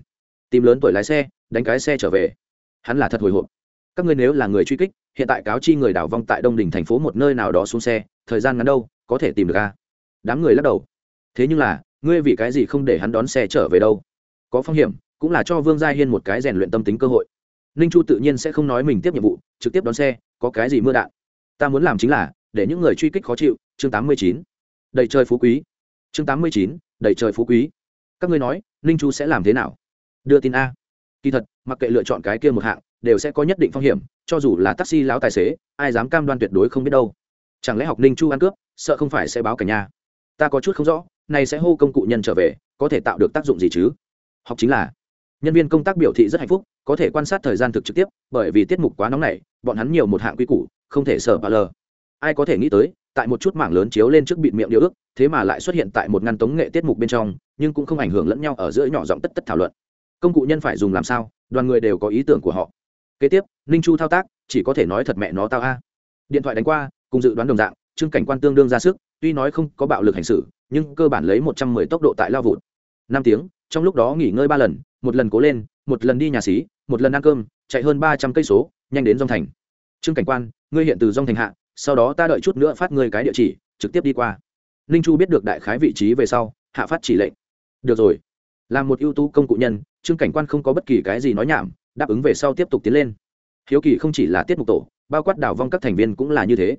[SPEAKER 1] Tìm lớn tuổi lái xe, đánh cái xe trở về. Hắn là thật hồi hộp. Các ngươi nếu là người truy kích hiện tại cáo chi người đảo vong tại đông đình thành phố một nơi nào đó xuống xe, thời gian ngắn đâu, có thể tìm được a đám người lắc đầu. Thế nhưng là, ngươi vì cái gì không để hắn đón xe trở về đâu? Có phong hiểm, cũng là cho vương gia hiên một cái rèn luyện tâm tính cơ hội. Ninh chu tự nhiên sẽ không nói mình tiếp nhiệm vụ, trực tiếp đón xe, có cái gì mưa đạn. Ta muốn làm chính là, để những người truy kích khó chịu. Chương tám mươi chín. Đầy trời phú quý. Chương tám mươi chín. Đầy trời phú quý. Các ngươi nói, ninh chu sẽ làm thế nào? Đưa tin a. Kỳ thật, mặc kệ lựa chọn cái kia một hạng đều sẽ có nhất định phong hiểm cho dù là taxi láo tài xế ai dám cam đoan tuyệt đối không biết đâu. Chẳng lẽ học ninh chu ăn cướp sợ không phải sẽ báo cả nhà ta có chút không rõ này sẽ hô công cụ nhân trở về có thể tạo được tác dụng gì chứ? Học chính là nhân viên công tác biểu thị rất hạnh phúc có thể quan sát thời gian thực trực tiếp bởi vì tiết mục quá nóng này, bọn hắn nhiều một hạng quy củ không thể sợ bà lờ ai có thể nghĩ tới tại một chút mảng lớn chiếu lên trước bịt miệng điều ước thế mà lại xuất hiện tại một ngăn tống nghệ tiết mục bên trong nhưng cũng không ảnh hưởng lẫn nhau ở giữa nhỏ giọng tất tất thảo luận. Công cụ nhân phải dùng làm sao đoàn người đều có ý tưởng của họ kế tiếp, ninh chu thao tác, chỉ có thể nói thật mẹ nó tao a. Điện thoại đánh qua, cùng dự đoán đồng dạng, trương cảnh quan tương đương ra sức, tuy nói không có bạo lực hành xử, nhưng cơ bản lấy một trăm mười tốc độ tại lao vụt. Năm tiếng, trong lúc đó nghỉ ngơi ba lần, một lần cố lên, một lần đi nhà xí, một lần ăn cơm, chạy hơn ba trăm cây số, nhanh đến dòng thành. Trương cảnh quan, ngươi hiện từ dòng thành hạ, sau đó ta đợi chút nữa phát ngươi cái địa chỉ, trực tiếp đi qua. Ninh chu biết được đại khái vị trí về sau, hạ phát chỉ lệnh. Được rồi. Làm một ưu tú công cụ nhân, trương cảnh quan không có bất kỳ cái gì nói nhảm đáp ứng về sau tiếp tục tiến lên. Hiếu kỳ không chỉ là tiết mục tổ, bao quát đảo vong các thành viên cũng là như thế.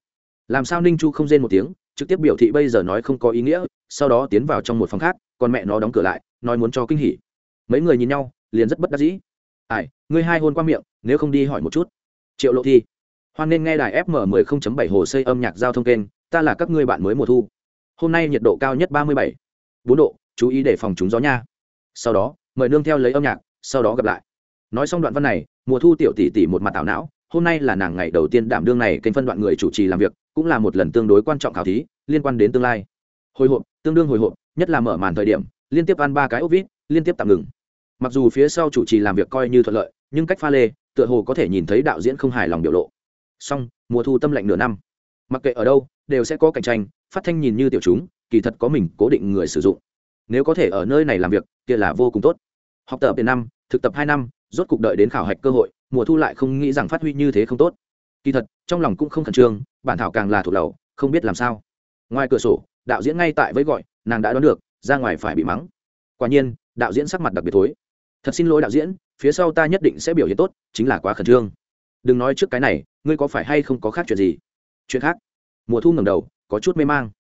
[SPEAKER 1] Làm sao ninh chu không rên một tiếng, trực tiếp biểu thị bây giờ nói không có ý nghĩa, sau đó tiến vào trong một phòng khác, còn mẹ nó đóng cửa lại, nói muốn cho kinh hỉ. Mấy người nhìn nhau, liền rất bất đắc dĩ. Ai, ngươi hai hôn qua miệng, nếu không đi hỏi một chút. Triệu lộ thi. Hoan nên nghe đài fm 10 bảy hồ xây âm nhạc giao thông kênh, ta là các ngươi bạn mới mùa thu. Hôm nay nhiệt độ cao nhất ba mươi bảy. Bốn độ, chú ý để phòng chúng gió nha. Sau đó, mời nương theo lấy âm nhạc, sau đó gặp lại nói xong đoạn văn này, mùa thu tiểu tỷ tỷ một mặt tảo não, hôm nay là nàng ngày đầu tiên đảm đương này kênh phân đoạn người chủ trì làm việc, cũng là một lần tương đối quan trọng khảo thí, liên quan đến tương lai. Hồi hộp, tương đương hồi hộp, nhất là mở màn thời điểm, liên tiếp ăn ba cái ốc vít, liên tiếp tạm ngừng. Mặc dù phía sau chủ trì làm việc coi như thuận lợi, nhưng cách pha lê, tựa hồ có thể nhìn thấy đạo diễn không hài lòng biểu lộ. Song mùa thu tâm lạnh nửa năm. Mặc kệ ở đâu, đều sẽ có cạnh tranh, phát thanh nhìn như tiểu chúng, kỳ thật có mình cố định người sử dụng. Nếu có thể ở nơi này làm việc, kia là vô cùng tốt. Học tập tiền năm, thực tập hai năm rốt cục đợi đến khảo hạch cơ hội, mùa thu lại không nghĩ rằng phát huy như thế không tốt. Kỳ thật, trong lòng cũng không khẩn trương, bản thảo càng là thuộc lầu, không biết làm sao. Ngoài cửa sổ, đạo diễn ngay tại với gọi, nàng đã đoán được, ra ngoài phải bị mắng. Quả nhiên, đạo diễn sắc mặt đặc biệt thối. Thật xin lỗi đạo diễn, phía sau ta nhất định sẽ biểu hiện tốt, chính là quá khẩn trương. Đừng nói trước cái này, ngươi có phải hay không có khác chuyện gì? Chuyện khác. Mùa thu ngầm đầu, có chút mê mang.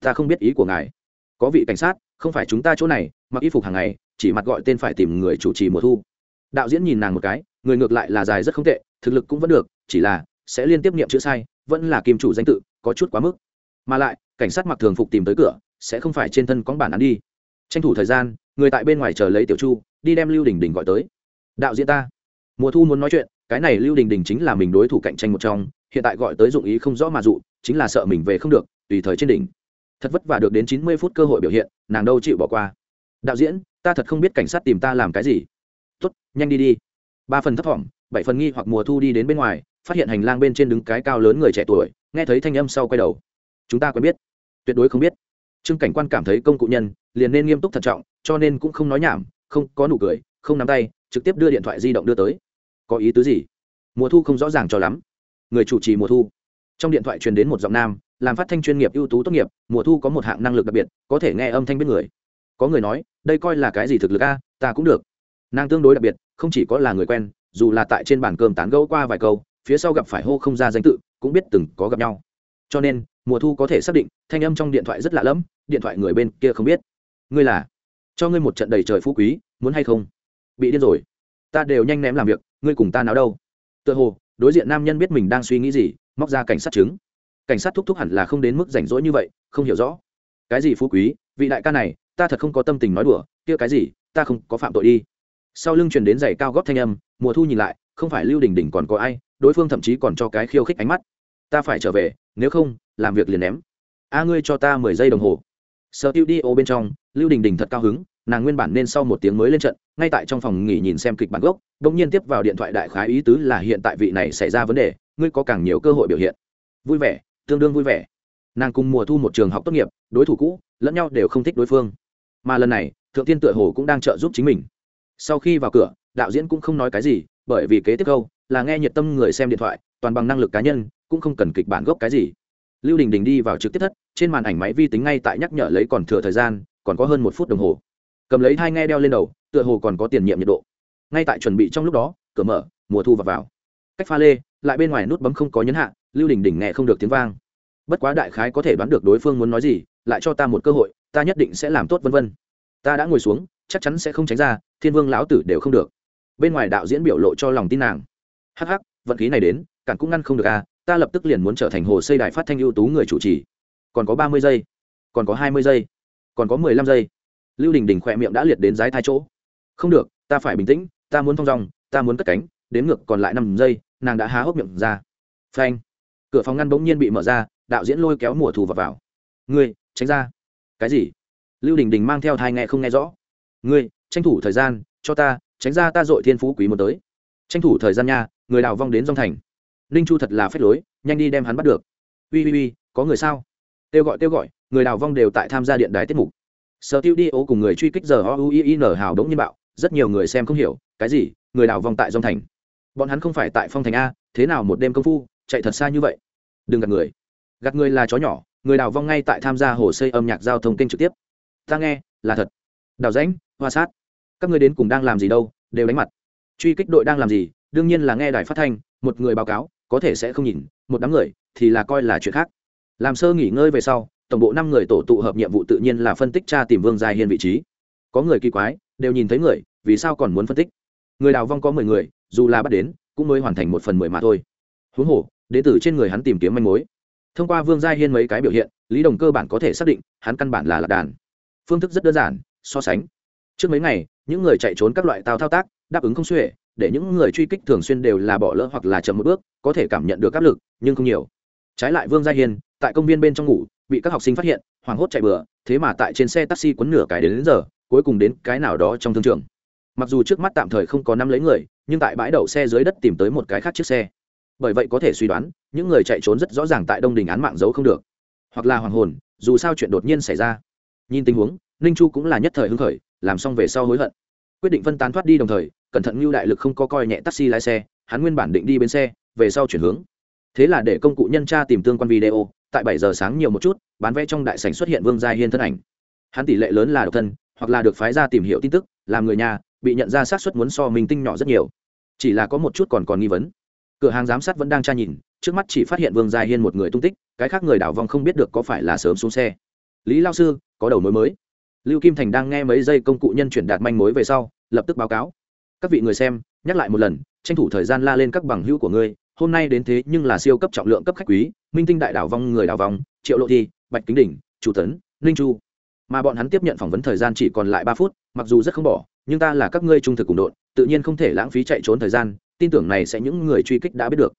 [SPEAKER 1] Ta không biết ý của ngài. Có vị cảnh sát, không phải chúng ta chỗ này, mặc y phục hàng ngày, chỉ mặt gọi tên phải tìm người chủ trì mùa thu đạo diễn nhìn nàng một cái, người ngược lại là dài rất không tệ, thực lực cũng vẫn được, chỉ là sẽ liên tiếp nghiệm chữ sai, vẫn là kim chủ danh tự, có chút quá mức. Mà lại, cảnh sát mặc thường phục tìm tới cửa, sẽ không phải trên thân có bản án đi. Tranh thủ thời gian, người tại bên ngoài chờ lấy tiểu chu, đi đem lưu đình đình gọi tới. Đạo diễn ta, mùa thu muốn nói chuyện, cái này lưu đình đình chính là mình đối thủ cạnh tranh một trong, hiện tại gọi tới dụng ý không rõ mà dụ, chính là sợ mình về không được, tùy thời trên đỉnh. Thật vất vả được đến chín mươi phút cơ hội biểu hiện, nàng đâu chịu bỏ qua. Đạo diễn, ta thật không biết cảnh sát tìm ta làm cái gì tốt, nhanh đi đi. Ba phần thấp thỏm, bảy phần nghi hoặc mùa thu đi đến bên ngoài, phát hiện hành lang bên trên đứng cái cao lớn người trẻ tuổi, nghe thấy thanh âm sau quay đầu. Chúng ta quen biết. Tuyệt đối không biết. Trương cảnh quan cảm thấy công cụ nhân liền nên nghiêm túc thận trọng, cho nên cũng không nói nhảm, không có nụ cười, không nắm tay, trực tiếp đưa điện thoại di động đưa tới. Có ý tứ gì? Mùa thu không rõ ràng cho lắm. Người chủ trì mùa thu. Trong điện thoại truyền đến một giọng nam, làm phát thanh chuyên nghiệp ưu tú tốt nghiệp, mùa thu có một hạng năng lực đặc biệt, có thể nghe âm thanh biết người. Có người nói, đây coi là cái gì thực lực a? Ta cũng được nàng tương đối đặc biệt, không chỉ có là người quen, dù là tại trên bàn cơm tán gẫu qua vài câu, phía sau gặp phải hô không ra danh tự, cũng biết từng có gặp nhau. Cho nên, mùa thu có thể xác định, thanh âm trong điện thoại rất lạ lẫm, điện thoại người bên kia không biết. Ngươi là? Cho ngươi một trận đầy trời phú quý, muốn hay không? Bị điên rồi. Ta đều nhanh ném làm việc, ngươi cùng ta nào đâu? Tựa hồ, đối diện nam nhân biết mình đang suy nghĩ gì, móc ra cảnh sát chứng. Cảnh sát thúc thúc hẳn là không đến mức rảnh rỗi như vậy, không hiểu rõ. Cái gì phú quý? Vị đại ca này, ta thật không có tâm tình nói đùa, kia cái gì? Ta không có phạm tội đi sau lưng truyền đến giày cao góp thanh âm, mùa thu nhìn lại, không phải lưu đình đình còn có ai, đối phương thậm chí còn cho cái khiêu khích ánh mắt. Ta phải trở về, nếu không, làm việc liền ném. A ngươi cho ta mười giây đồng hồ. Sợ tiêu đi ô bên trong, lưu đình đình thật cao hứng, nàng nguyên bản nên sau một tiếng mới lên trận, ngay tại trong phòng nghỉ nhìn xem kịch bản gốc đ ỗ n g nhiên tiếp vào điện thoại đại khái ý tứ là hiện tại vị này xảy ra vấn đề, ngươi có càng nhiều cơ hội biểu hiện. Vui vẻ, tương đương vui vẻ. Nàng cùng mùa thu một trường học tốt nghiệp, đối thủ cũ, lẫn nhau đều không thích đối phương. Mà lần này, thượng tiên tựa hồ cũng đang trợ giúp chính mình sau khi vào cửa, đạo diễn cũng không nói cái gì, bởi vì kế tiếp câu là nghe nhiệt tâm người xem điện thoại, toàn bằng năng lực cá nhân, cũng không cần kịch bản gốc cái gì. Lưu đình đình đi vào trực tiếp thất, trên màn ảnh máy vi tính ngay tại nhắc nhở lấy còn thừa thời gian, còn có hơn một phút đồng hồ. Cầm lấy hai nghe đeo lên đầu, tựa hồ còn có tiền nhiệm nhiệt độ. Ngay tại chuẩn bị trong lúc đó, cửa mở, mùa thu vào vào. Cách pha lê, lại bên ngoài nút bấm không có nhấn hạ, lưu đình đình nghe không được tiếng vang. Bất quá đại khái có thể đoán được đối phương muốn nói gì, lại cho ta một cơ hội, ta nhất định sẽ làm tốt vân vân. Ta đã ngồi xuống chắc chắn sẽ không tránh ra thiên vương lão tử đều không được. Bên ngoài đạo diễn biểu lộ cho lòng tin nàng. Hắc hắc vận khí này đến cản cũng ngăn không được à ta lập tức liền muốn trở thành hồ xây đài phát thanh ưu tú người chủ trì. Còn có ba mươi giây còn có hai mươi giây còn có mười lăm giây. Lưu đình đình khỏe miệng đã liệt đến dái thai chỗ. Không được ta phải bình tĩnh ta muốn thong dong ta muốn cất cánh đến ngược còn lại năm giây nàng đã há hốc miệng ra. Phanh. Cửa phòng ngăn bỗng nhiên bị mở ra đạo diễn lôi kéo mùa thù vào, vào. ngươi tránh ra. Cái gì? Lưu đình đình mang theo thai nghe không nghe rõ ngươi, tranh thủ thời gian, cho ta, tránh ra ta dội thiên phú quý muốn tới. Tranh thủ thời gian nha, người đào vong đến dòng thành. Ninh chu thật là phép lối, nhanh đi đem hắn bắt được. Ui ui ui có người sao? Kêu gọi kêu gọi, người đào vong đều tại tham gia điện đài tiết mục. Sở tiêu đi ô cùng người truy kích giờ o u i n hào đống nhiên bạo, rất nhiều người xem không hiểu, cái gì, người đào vong tại dòng thành? Bọn hắn không phải tại phong thành a, thế nào một đêm công phu, chạy thật xa như vậy? Đừng gạt người. Gạt người là chó nhỏ, người đào vong ngay tại tham gia hồ xây âm nhạc giao thông kênh trực tiếp. Ta nghe, là thật. Đào rãnh hoa sát. Các người đến cùng đang làm gì đâu, đều đánh mặt. Truy kích đội đang làm gì, đương nhiên là nghe đài phát thanh, một người báo cáo, có thể sẽ không nhìn, một đám người thì là coi là chuyện khác. Làm sơ nghỉ ngơi về sau, tổng bộ năm người tổ tụ hợp nhiệm vụ tự nhiên là phân tích tra tìm vương gia hiên vị trí. Có người kỳ quái, đều nhìn thấy người, vì sao còn muốn phân tích? Người đào vong có mười người, dù là bắt đến, cũng mới hoàn thành một phần mười mà thôi. Huống hồ đ ế t ử trên người hắn tìm kiếm manh mối. Thông qua vương gia hiên mấy cái biểu hiện, lý đồng cơ bản có thể xác định, hắn căn bản là lạc đàn. Phương thức rất đơn giản, so sánh trước mấy ngày những người chạy trốn các loại tàu thao tác đáp ứng không xuể để những người truy kích thường xuyên đều là bỏ lỡ hoặc là chậm một bước có thể cảm nhận được áp lực nhưng không nhiều. Trái lại vương gia hiên tại công viên bên trong ngủ bị các học sinh phát hiện hoảng hốt chạy bừa thế mà tại trên xe taxi quấn nửa cái đến, đến giờ cuối cùng đến cái nào đó trong thương trường. Mặc dù trước mắt tạm thời không có năm lấy người nhưng tại bãi đậu xe dưới đất tìm tới một cái khác chiếc xe. Bởi vậy có thể suy đoán những người chạy trốn rất rõ ràng tại đông đình án mạng giấu không được. Hoặc là hoàng hồn dù sao chuyện đột nhiên xảy ra. Nhìn tình huống ninh chu cũng là nhất thời hưng khởi làm xong về sau hối hận. Quyết định phân tán thoát đi đồng thời, cẩn thận lưu đại lực không có coi nhẹ taxi lái xe, hắn nguyên bản định đi bên xe, về sau chuyển hướng. Thế là để công cụ nhân tra tìm tương quan video, tại bảy giờ sáng nhiều một chút, bán vé trong đại sảnh xuất hiện vương gia hiên thân ảnh. Hắn tỷ lệ lớn là độc thân, hoặc là được phái ra tìm hiểu tin tức, làm người nhà, bị nhận ra xác suất muốn so mình tinh nhỏ rất nhiều. Chỉ là có một chút còn còn nghi vấn. Cửa hàng giám sát vẫn đang tra nhìn, trước mắt chỉ phát hiện vương gia hiên một người tung tích, cái khác người đảo vong không biết được có phải là sớm xuống xe. Lý lao sư, có đầu mối mới lưu kim thành đang nghe mấy giây công cụ nhân chuyển đạt manh mối về sau, lập tức báo cáo. Các vị người xem, nhắc lại một lần, tranh thủ thời gian la lên các bằng hữu của ngươi, hôm nay đến thế nhưng là siêu cấp trọng lượng cấp khách quý, minh tinh đại đảo vong, người đảo vong, triệu lộ thi, bạch kính đỉnh chủ tấn, ninh chu. Mà bọn hắn tiếp nhận phỏng vấn thời gian chỉ còn lại ba phút, mặc dù rất không bỏ, nhưng ta là các ngươi trung thực cùng đội tự nhiên không thể lãng phí chạy trốn thời gian, tin tưởng này sẽ những người truy kích đã biết được.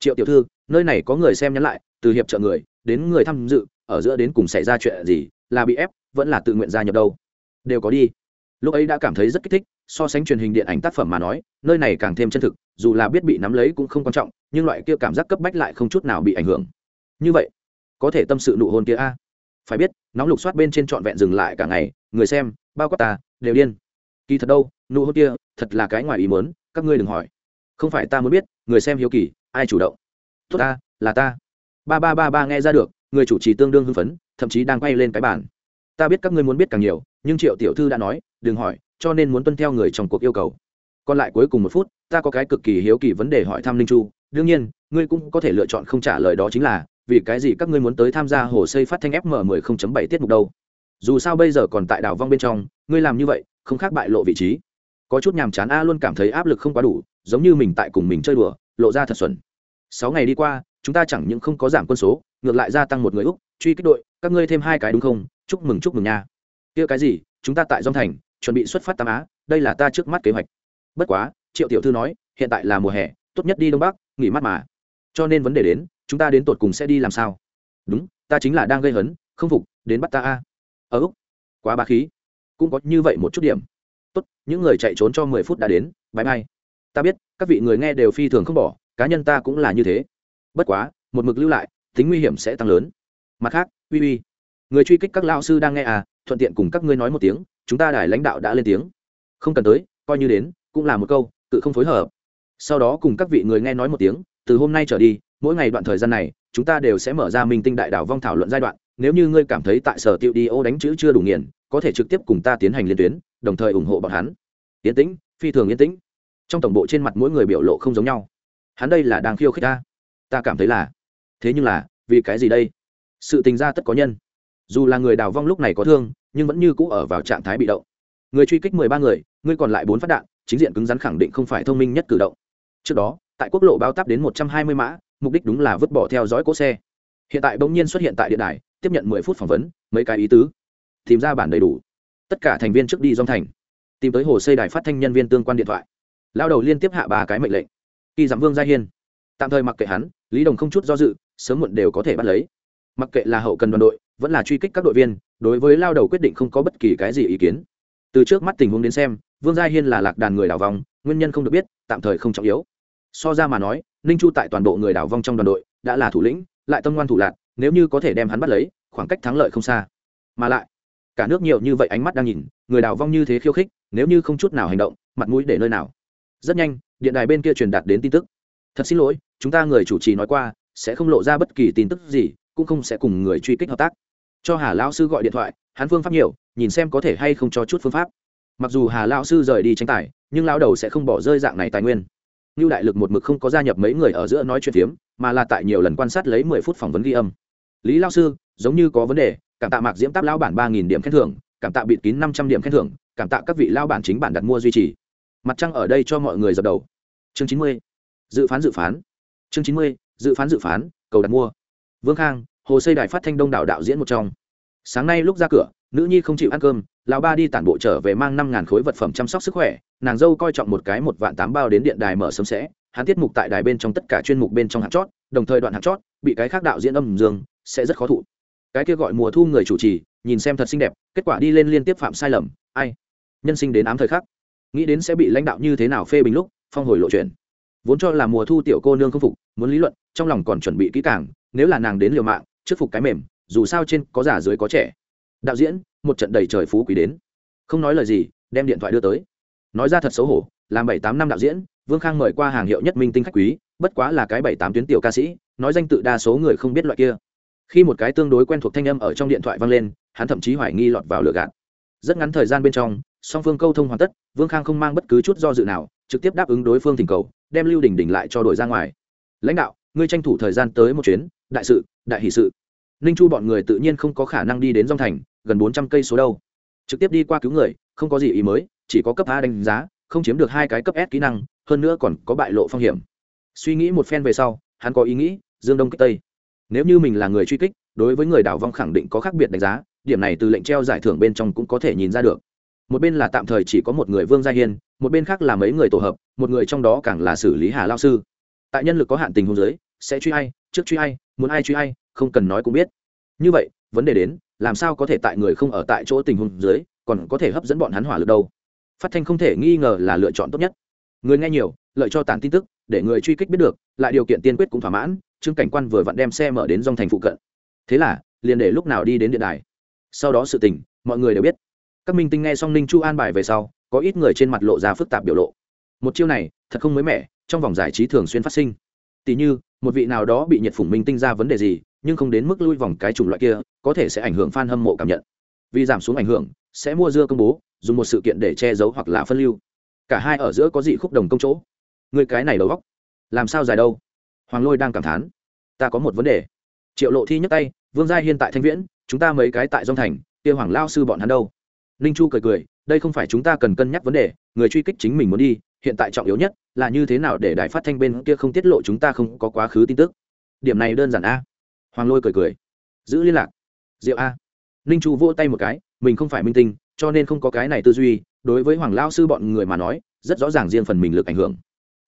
[SPEAKER 1] Triệu tiểu thư, nơi này có người xem nhắn lại, từ hiệp trợ người, đến người tham dự, ở giữa đến cùng xảy ra chuyện gì, là bị ép vẫn là tự nguyện gia nhập đâu. Đều có đi. Lúc ấy đã cảm thấy rất kích thích, so sánh truyền hình điện ảnh tác phẩm mà nói, nơi này càng thêm chân thực, dù là biết bị nắm lấy cũng không quan trọng, nhưng loại kia cảm giác cấp bách lại không chút nào bị ảnh hưởng. Như vậy, có thể tâm sự nụ hôn kia a? Phải biết, nóng lục soát bên trên trọn vẹn dừng lại cả ngày, người xem, bao quát ta, đều điên. Kỳ thật đâu, nụ hôn kia, thật là cái ngoài ý mớn các ngươi đừng hỏi. Không phải ta muốn biết, người xem hiếu kỳ, ai chủ động? Tốt ta, là ta. Ba ba ba ba nghe ra được, người chủ trì tương đương hưng phấn, thậm chí đang quay lên cái bàn ta biết các ngươi muốn biết càng nhiều, nhưng triệu tiểu thư đã nói, đừng hỏi, cho nên muốn tuân theo người trong cuộc yêu cầu. Còn lại cuối cùng một phút, ta có cái cực kỳ hiếu kỳ vấn đề hỏi thăm linh chu. Đương nhiên, ngươi cũng có thể lựa chọn không trả lời đó chính là, vì cái gì các ngươi muốn tới tham gia hồ xây phát thanh fm 10.7 tiết mục đâu? Dù sao bây giờ còn tại đảo vong bên trong, ngươi làm như vậy, không khác bại lộ vị trí. Có chút nhàm chán a luôn cảm thấy áp lực không quá đủ, giống như mình tại cùng mình chơi đùa, lộ ra thật xuẩn. Sáu ngày đi qua, chúng ta chẳng những không có giảm quân số, ngược lại gia tăng một người úc, truy kích đội, các ngươi thêm hai cái đúng không? Chúc mừng chúc mừng nha. Kia cái gì, chúng ta tại dông thành, chuẩn bị xuất phát tam á, đây là ta trước mắt kế hoạch. Bất quá, triệu tiểu thư nói, hiện tại là mùa hè, tốt nhất đi đông bắc, nghỉ mát mà. Cho nên vấn đề đến, chúng ta đến tột cùng sẽ đi làm sao? Đúng, ta chính là đang gây hấn, không phục, đến bắt ta a. Ở úc, quá ba khí. Cũng có như vậy một chút điểm. Tốt, những người chạy trốn cho mười phút đã đến bãi mai ta biết, các vị người nghe đều phi thường không bỏ, cá nhân ta cũng là như thế. Bất quá, một mực lưu lại, tính nguy hiểm sẽ tăng lớn. Mặt khác, uy uy người truy kích các lao sư đang nghe à thuận tiện cùng các ngươi nói một tiếng, chúng ta đài lãnh đạo đã lên tiếng. Không cần tới, coi như đến, cũng là một câu, tự không phối hợp. Sau đó cùng các vị người nghe nói một tiếng, từ hôm nay trở đi, mỗi ngày đoạn thời gian này, chúng ta đều sẽ mở ra minh tinh đại đảo vong thảo luận giai đoạn, nếu như ngươi cảm thấy tại sở tiệu đi ô đánh chữ chưa đủ nghiền, có thể trực tiếp cùng ta tiến hành liên tuyến, đồng thời ủng hộ bọn hắn. Yên tĩnh, phi thường yên tĩnh. Trong tổng bộ trên mặt mỗi người biểu lộ không giống nhau. Hắn đây là đang khiêu khích ta. Ta cảm thấy là. Thế nhưng là, vì cái gì đây? Sự tình ra tất có nhân dù là người đào vong lúc này có thương, nhưng vẫn như cũ ở vào trạng thái bị động. Người truy kích mười ba người ngươi còn lại bốn phát đạn, chính diện cứng rắn khẳng định không phải thông minh nhất cử động. Trước đó, tại quốc lộ báo tắp đến một trăm hai mươi mã, mục đích đúng là vứt bỏ theo dõi cỗ xe. Hiện tại bỗng nhiên xuất hiện tại điện đài, tiếp nhận mười phút phỏng vấn, mấy cái ý tứ. Tìm ra bản đầy đủ. Tất cả thành viên trước đi dòng thành. Tìm tới hồ xây đài phát thanh nhân viên tương quan điện thoại. Lao đầu liên tiếp hạ ba cái mệnh lệnh. Khi giảm vương gia hiên. Tạm thời mặc kệ hắn, lý đồng không chút do dự, sớm muộn đều có thể bắt lấy. Mặc kệ là hậu cần đoàn đội vẫn là truy kích các đội viên, đối với lao đầu quyết định không có bất kỳ cái gì ý kiến. Từ trước mắt tình huống đến xem, vương gia hiên là lạc đàn người đảo vòng nguyên nhân không được biết, tạm thời không trọng yếu. So ra mà nói, ninh chu tại toàn bộ người đảo vong trong đoàn đội, đã là thủ lĩnh, lại tâm ngoan thủ lạc nếu như có thể đem hắn bắt lấy, khoảng cách thắng lợi không xa. Mà lại, cả nước nhiều như vậy ánh mắt đang nhìn, người đào vong như thế khiêu khích, nếu như không chút nào hành động, mặt mũi để nơi nào? Rất nhanh, điện đài bên kia truyền đạt đến tin tức. Thật xin lỗi, chúng ta người chủ trì nói qua, sẽ không lộ ra bất kỳ tin tức gì, cũng không sẽ cùng người truy kích hợp tác cho hà lão sư gọi điện thoại, hắn phương pháp nhiều, nhìn xem có thể hay không cho chút phương pháp. Mặc dù hà lão sư rời đi tranh tài, nhưng lão đầu sẽ không bỏ rơi dạng này tài nguyên. Như đại lực một mực không có gia nhập mấy người ở giữa nói chuyện phiếm, mà là tại nhiều lần quan sát lấy mười phút phỏng vấn ghi âm. Lý lao sư, giống như có vấn đề, cảm tạ mạc diễm táp lão bản ba nghìn điểm khen thưởng, cảm tạ bịt kín năm trăm điểm khen thưởng, cảm tạ các vị lao bản chính bản đặt mua duy trì. Mặt trăng ở đây cho mọi người dập đầu. Chương chín mươi. Dự phán dự phán. Chương chín mươi. Dự phán dự phán, cầu đặt mua. Vương khang hồ xây đài phát thanh đông đảo đạo diễn một trong. Sáng nay lúc ra cửa, nữ nhi không chịu ăn cơm, lão ba đi tản bộ trở về mang năm ngàn khối vật phẩm chăm sóc sức khỏe, nàng dâu coi trọng một cái một vạn tám bao đến điện đài mở sớm sẽ, hắn tiết mục tại đài bên trong tất cả chuyên mục bên trong hạt chót, đồng thời đoạn hạt chót, bị cái khác đạo diễn âm dương, sẽ rất khó thụ. Cái kia gọi mùa thu người chủ trì, nhìn xem thật xinh đẹp, kết quả đi lên liên tiếp phạm sai lầm, ai? Nhân sinh đến ám thời khắc. Nghĩ đến sẽ bị lãnh đạo như thế nào phê bình lúc, phong hồi lộ chuyện. Vốn cho là mùa thu tiểu cô nương không phục, muốn lý luận, trong lòng còn chuẩn bị kỹ càng, nếu là nàng đến liều mạng trước phục cái mềm, dù sao trên có già dưới có trẻ. Đạo diễn, một trận đầy trời phú quý đến. Không nói lời gì, đem điện thoại đưa tới. Nói ra thật xấu hổ, làm bảy tám năm đạo diễn, vương khang mời qua hàng hiệu nhất minh tinh khách quý, bất quá là cái bảy tám tuyến tiểu ca sĩ, nói danh tự đa số người không biết loại kia. Khi một cái tương đối quen thuộc thanh âm ở trong điện thoại vang lên, hắn thậm chí hoài nghi lọt vào lửa gạt. Rất ngắn thời gian bên trong, song phương câu thông hoàn tất, vương khang không mang bất cứ chút do dự nào, trực tiếp đáp ứng đối phương thỉnh cầu, đem lưu đình đình lại cho đổi ra ngoài. Lãnh đạo ngươi tranh thủ thời gian tới một chuyến, đại sự, đại hỷ sự. Ninh chu bọn người tự nhiên không có khả năng đi đến dòng thành, gần bốn trăm cây số đâu. Trực tiếp đi qua cứu người, không có gì ý mới, chỉ có cấp a đánh giá, không chiếm được hai cái cấp s kỹ năng, hơn nữa còn có bại lộ phong hiểm. Suy nghĩ một phen về sau, hắn có ý nghĩ, dương đông kích tây. Nếu như mình là người truy kích, đối với người đảo vong khẳng định có khác biệt đánh giá, điểm này từ lệnh treo giải thưởng bên trong cũng có thể nhìn ra được. Một bên là tạm thời chỉ có một người vương gia hiên, một bên khác là mấy người tổ hợp, một người trong đó càng là xử lý hà lao sư tại nhân lực có hạn tình huống giới sẽ truy ai, trước truy ai, muốn ai truy ai, không cần nói cũng biết. Như vậy, vấn đề đến, làm sao có thể tại người không ở tại chỗ tình huống dưới, còn có thể hấp dẫn bọn hắn hỏa lực đâu? Phát thanh không thể nghi ngờ là lựa chọn tốt nhất. Người nghe nhiều, lợi cho tản tin tức, để người truy kích biết được, lại điều kiện tiên quyết cũng thỏa mãn, trương cảnh quan vừa vặn đem xe mở đến dòng thành phụ cận. Thế là, liền để lúc nào đi đến điện đài. Sau đó sự tình, mọi người đều biết. Các minh tinh nghe xong ninh chu an bài về sau, có ít người trên mặt lộ ra phức tạp biểu lộ một chiêu này thật không mới mẻ, trong vòng giải trí thường xuyên phát sinh. Tỷ như, một vị nào đó bị nhiệt phủng minh tinh ra vấn đề gì, nhưng không đến mức lui vòng cái chủng loại kia, có thể sẽ ảnh hưởng f a n hâm mộ cảm nhận. Vì giảm xuống ảnh hưởng, sẽ mua dưa công bố, dùng một sự kiện để che giấu hoặc là phân lưu. Cả hai ở giữa có dị khúc đồng công chỗ. Người cái này đầu góc làm sao dài đâu? Hoàng lôi đang cảm thán. Ta có một vấn đề. Triệu lộ thi nhấc tay, vương gia hiên tại thanh viễn, chúng ta mấy cái tại dông thành, kia hoàng lao sư bọn hắn đâu? Ninh chu cười cười, đây không phải chúng ta cần cân nhắc vấn đề, người truy kích chính mình muốn đi hiện tại trọng yếu nhất là như thế nào để đài phát thanh bên kia không tiết lộ chúng ta không có quá khứ tin tức. Điểm này đơn giản a. Hoàng lôi cười cười. Giữ liên lạc. Diệu a. Ninh chu vỗ tay một cái, mình không phải minh tinh, cho nên không có cái này tư duy. Đối với hoàng lao sư bọn người mà nói, rất rõ ràng riêng phần mình lực ảnh hưởng.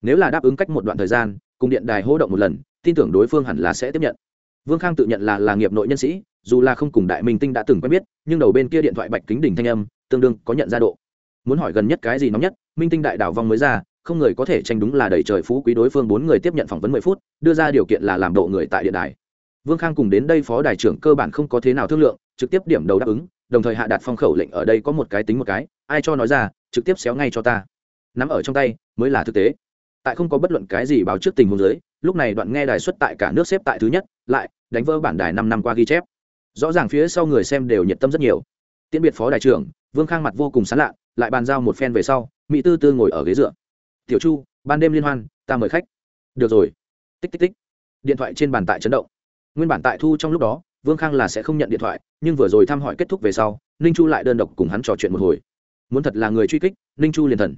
[SPEAKER 1] Nếu là đáp ứng cách một đoạn thời gian, cùng điện đài hỗ động một lần, tin tưởng đối phương hẳn là sẽ tiếp nhận. Vương khang tự nhận là là nghiệp nội nhân sĩ, dù là không cùng đại minh tinh đã từng quen biết, nhưng đầu bên kia điện thoại bạch kính đỉnh thanh âm, tương đương có nhận ra độ muốn hỏi gần nhất cái gì nóng nhất minh tinh đại đảo vong mới ra không người có thể tranh đúng là đầy trời phú quý đối phương bốn người tiếp nhận phỏng vấn mười phút đưa ra điều kiện là làm độ người tại điện đài. Vương khang cùng đến đây phó đài trưởng cơ bản không có thế nào thương lượng trực tiếp điểm đầu đáp ứng đồng thời hạ đạt phong khẩu lệnh ở đây có một cái tính một cái ai cho nói ra trực tiếp xéo ngay cho ta. Nắm ở trong tay mới là thực tế. Tại không có bất luận cái gì báo trước tình huống giới, lúc này đoạn nghe đài xuất tại cả nước xếp tại thứ nhất lại đánh vỡ bản đài năm năm qua ghi chép. Rõ ràng phía sau người xem đều nhiệt tâm rất nhiều. Tiễn biệt phó đài trưởng vương khang mặt vô cùng sán lạ lại bàn giao một phen về sau, mỹ tư tư ngồi ở ghế dựa. Tiểu chu, ban đêm liên hoan, ta mời khách. Được rồi. Tích tích tích. Điện thoại trên bàn tại chấn động. Nguyên bản tại thu trong lúc đó, vương khang là sẽ không nhận điện thoại, nhưng vừa rồi thăm hỏi kết thúc về sau, ninh chu lại đơn độc cùng hắn trò chuyện một hồi. Muốn thật là người truy kích, ninh chu liền thần.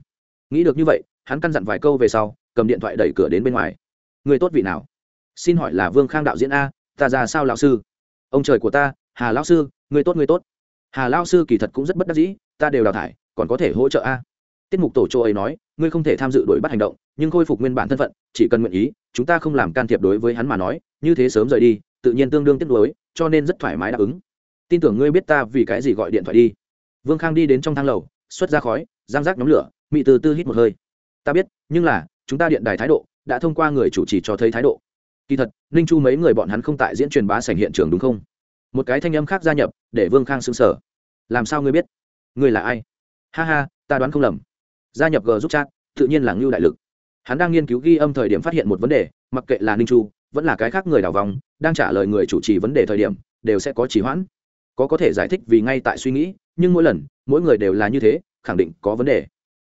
[SPEAKER 1] Nghĩ được như vậy, hắn căn dặn vài câu về sau, cầm điện thoại đẩy cửa đến bên ngoài. Người tốt vị nào? Xin hỏi là vương khang đạo diễn a, ta ra sao lão sư? Ông trời của ta, hà lão sư, người tốt người tốt. Hà lão sư kỳ thật cũng rất bất đắc dĩ, ta đều đào thải còn có thể hỗ trợ a? Tiết mục tổ châu ấy nói, ngươi không thể tham dự đuổi bắt hành động, nhưng khôi phục nguyên bản thân phận, chỉ cần nguyện ý, chúng ta không làm can thiệp đối với hắn mà nói, như thế sớm rời đi, tự nhiên tương đương tiếp nối cho nên rất thoải mái đáp ứng. Tin tưởng ngươi biết ta vì cái gì gọi điện thoại đi. Vương khang đi đến trong thang lầu, xuất ra khói giang rác nhóm lửa, mị từ tư hít một hơi. Ta biết, nhưng là, chúng ta điện đài thái độ, đã thông qua người chủ trì cho thấy thái độ. Kỳ thật, ninh chu mấy người bọn hắn không tại diễn truyền bá sảnh hiện trường đúng không? Một cái thanh âm khác gia nhập, để vương khang xứng sở làm sao ngươi biết? Ngươi là ai? Ha ha, ta đoán không lầm. Gia nhập g giúp chat, tự nhiên là ngưu đại lực. Hắn đang nghiên cứu ghi âm thời điểm phát hiện một vấn đề, mặc kệ là ninh chu, vẫn là cái khác người đào vòng, đang trả lời người chủ trì vấn đề thời điểm, đều sẽ có trì hoãn. Có có thể giải thích vì ngay tại suy nghĩ, nhưng mỗi lần, mỗi người đều là như thế, khẳng định có vấn đề.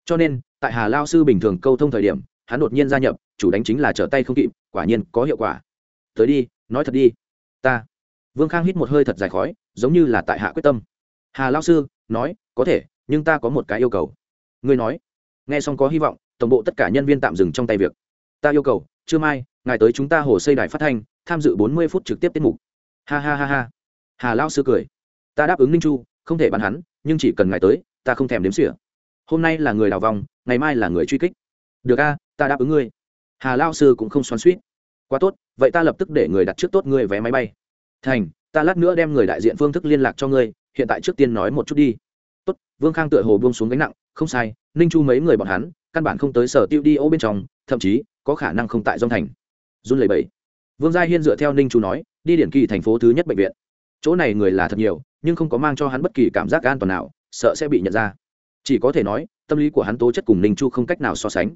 [SPEAKER 1] Cho nên, tại hà lao sư bình thường câu thông thời điểm, hắn đột nhiên gia nhập, chủ đánh chính là trở tay không kịp, quả nhiên có hiệu quả. Tới đi, nói thật đi. Ta. Vương khang hít một hơi thật dài khói, giống như là tại hạ quyết tâm. Hà lao sư, nói, có thể nhưng ta có một cái yêu cầu. Ngươi nói. Nghe xong có hy vọng, tổng bộ tất cả nhân viên tạm dừng trong tay việc. Ta yêu cầu, trưa mai, ngài tới chúng ta hồ xây đài phát thanh, tham dự bốn mươi phút trực tiếp tiết mục. Ha ha ha ha. Hà lao sư cười. Ta đáp ứng ninh chu, không thể bắn hắn, nhưng chỉ cần ngài tới, ta không thèm đếm xỉa. Hôm nay là người đào vòng, ngày mai là người truy kích. Được a, ta đáp ứng ngươi. Hà lao sư cũng không xoắn suýt quá tốt, vậy ta lập tức để người đặt trước tốt ngươi vé máy bay. Thành, ta lát nữa đem người đại diện phương thức liên lạc cho ngươi, hiện tại trước tiên nói một chút đi vương khang tựa hồ buông xuống gánh nặng, không sai, ninh chu mấy người bọn hắn, căn bản không tới sở tiêu đi ô bên trong, thậm chí, có khả năng không tại dông thành. Run lầy bẫy vương gia hiên dựa theo ninh chu nói, đi điển kỳ thành phố thứ nhất bệnh viện. Chỗ này người là thật nhiều, nhưng không có mang cho hắn bất kỳ cảm giác an toàn nào, sợ sẽ bị nhận ra. Chỉ có thể nói, tâm lý của hắn tố chất cùng ninh chu không cách nào so sánh.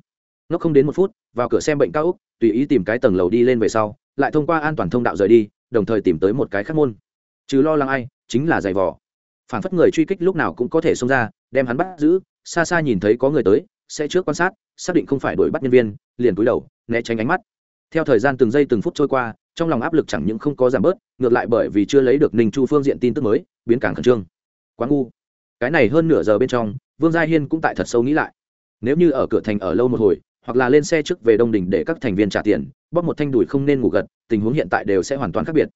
[SPEAKER 1] Nó không đến một phút, vào cửa xem bệnh cao úc, tùy ý tìm cái tầng lầu đi lên về sau, lại thông qua an toàn thông đạo rời đi, đồng thời tìm tới một cái khắc môn. Trừ lo lắng ai, chính là giày vò phản phất người truy kích lúc nào cũng có thể xông ra, đem hắn bắt giữ, xa xa nhìn thấy có người tới, sẽ trước quan sát, xác định không phải đuổi bắt nhân viên, liền túi đầu, né tránh ánh mắt. Theo thời gian từng giây từng phút trôi qua, trong lòng áp lực chẳng những không có giảm bớt, ngược lại bởi vì chưa lấy được ninh chu phương diện tin tức mới, biến càng khẩn trương. Quá ngu. Cái này hơn nửa giờ bên trong, vương gia hiên cũng tại thật sâu nghĩ lại. Nếu như ở cửa thành ở lâu một hồi, hoặc là lên xe trước về đông đình để các thành viên trả tiền, bóp một thanh đùi không nên ngủ gật, tình huống hiện tại đều sẽ hoàn toàn khác biệt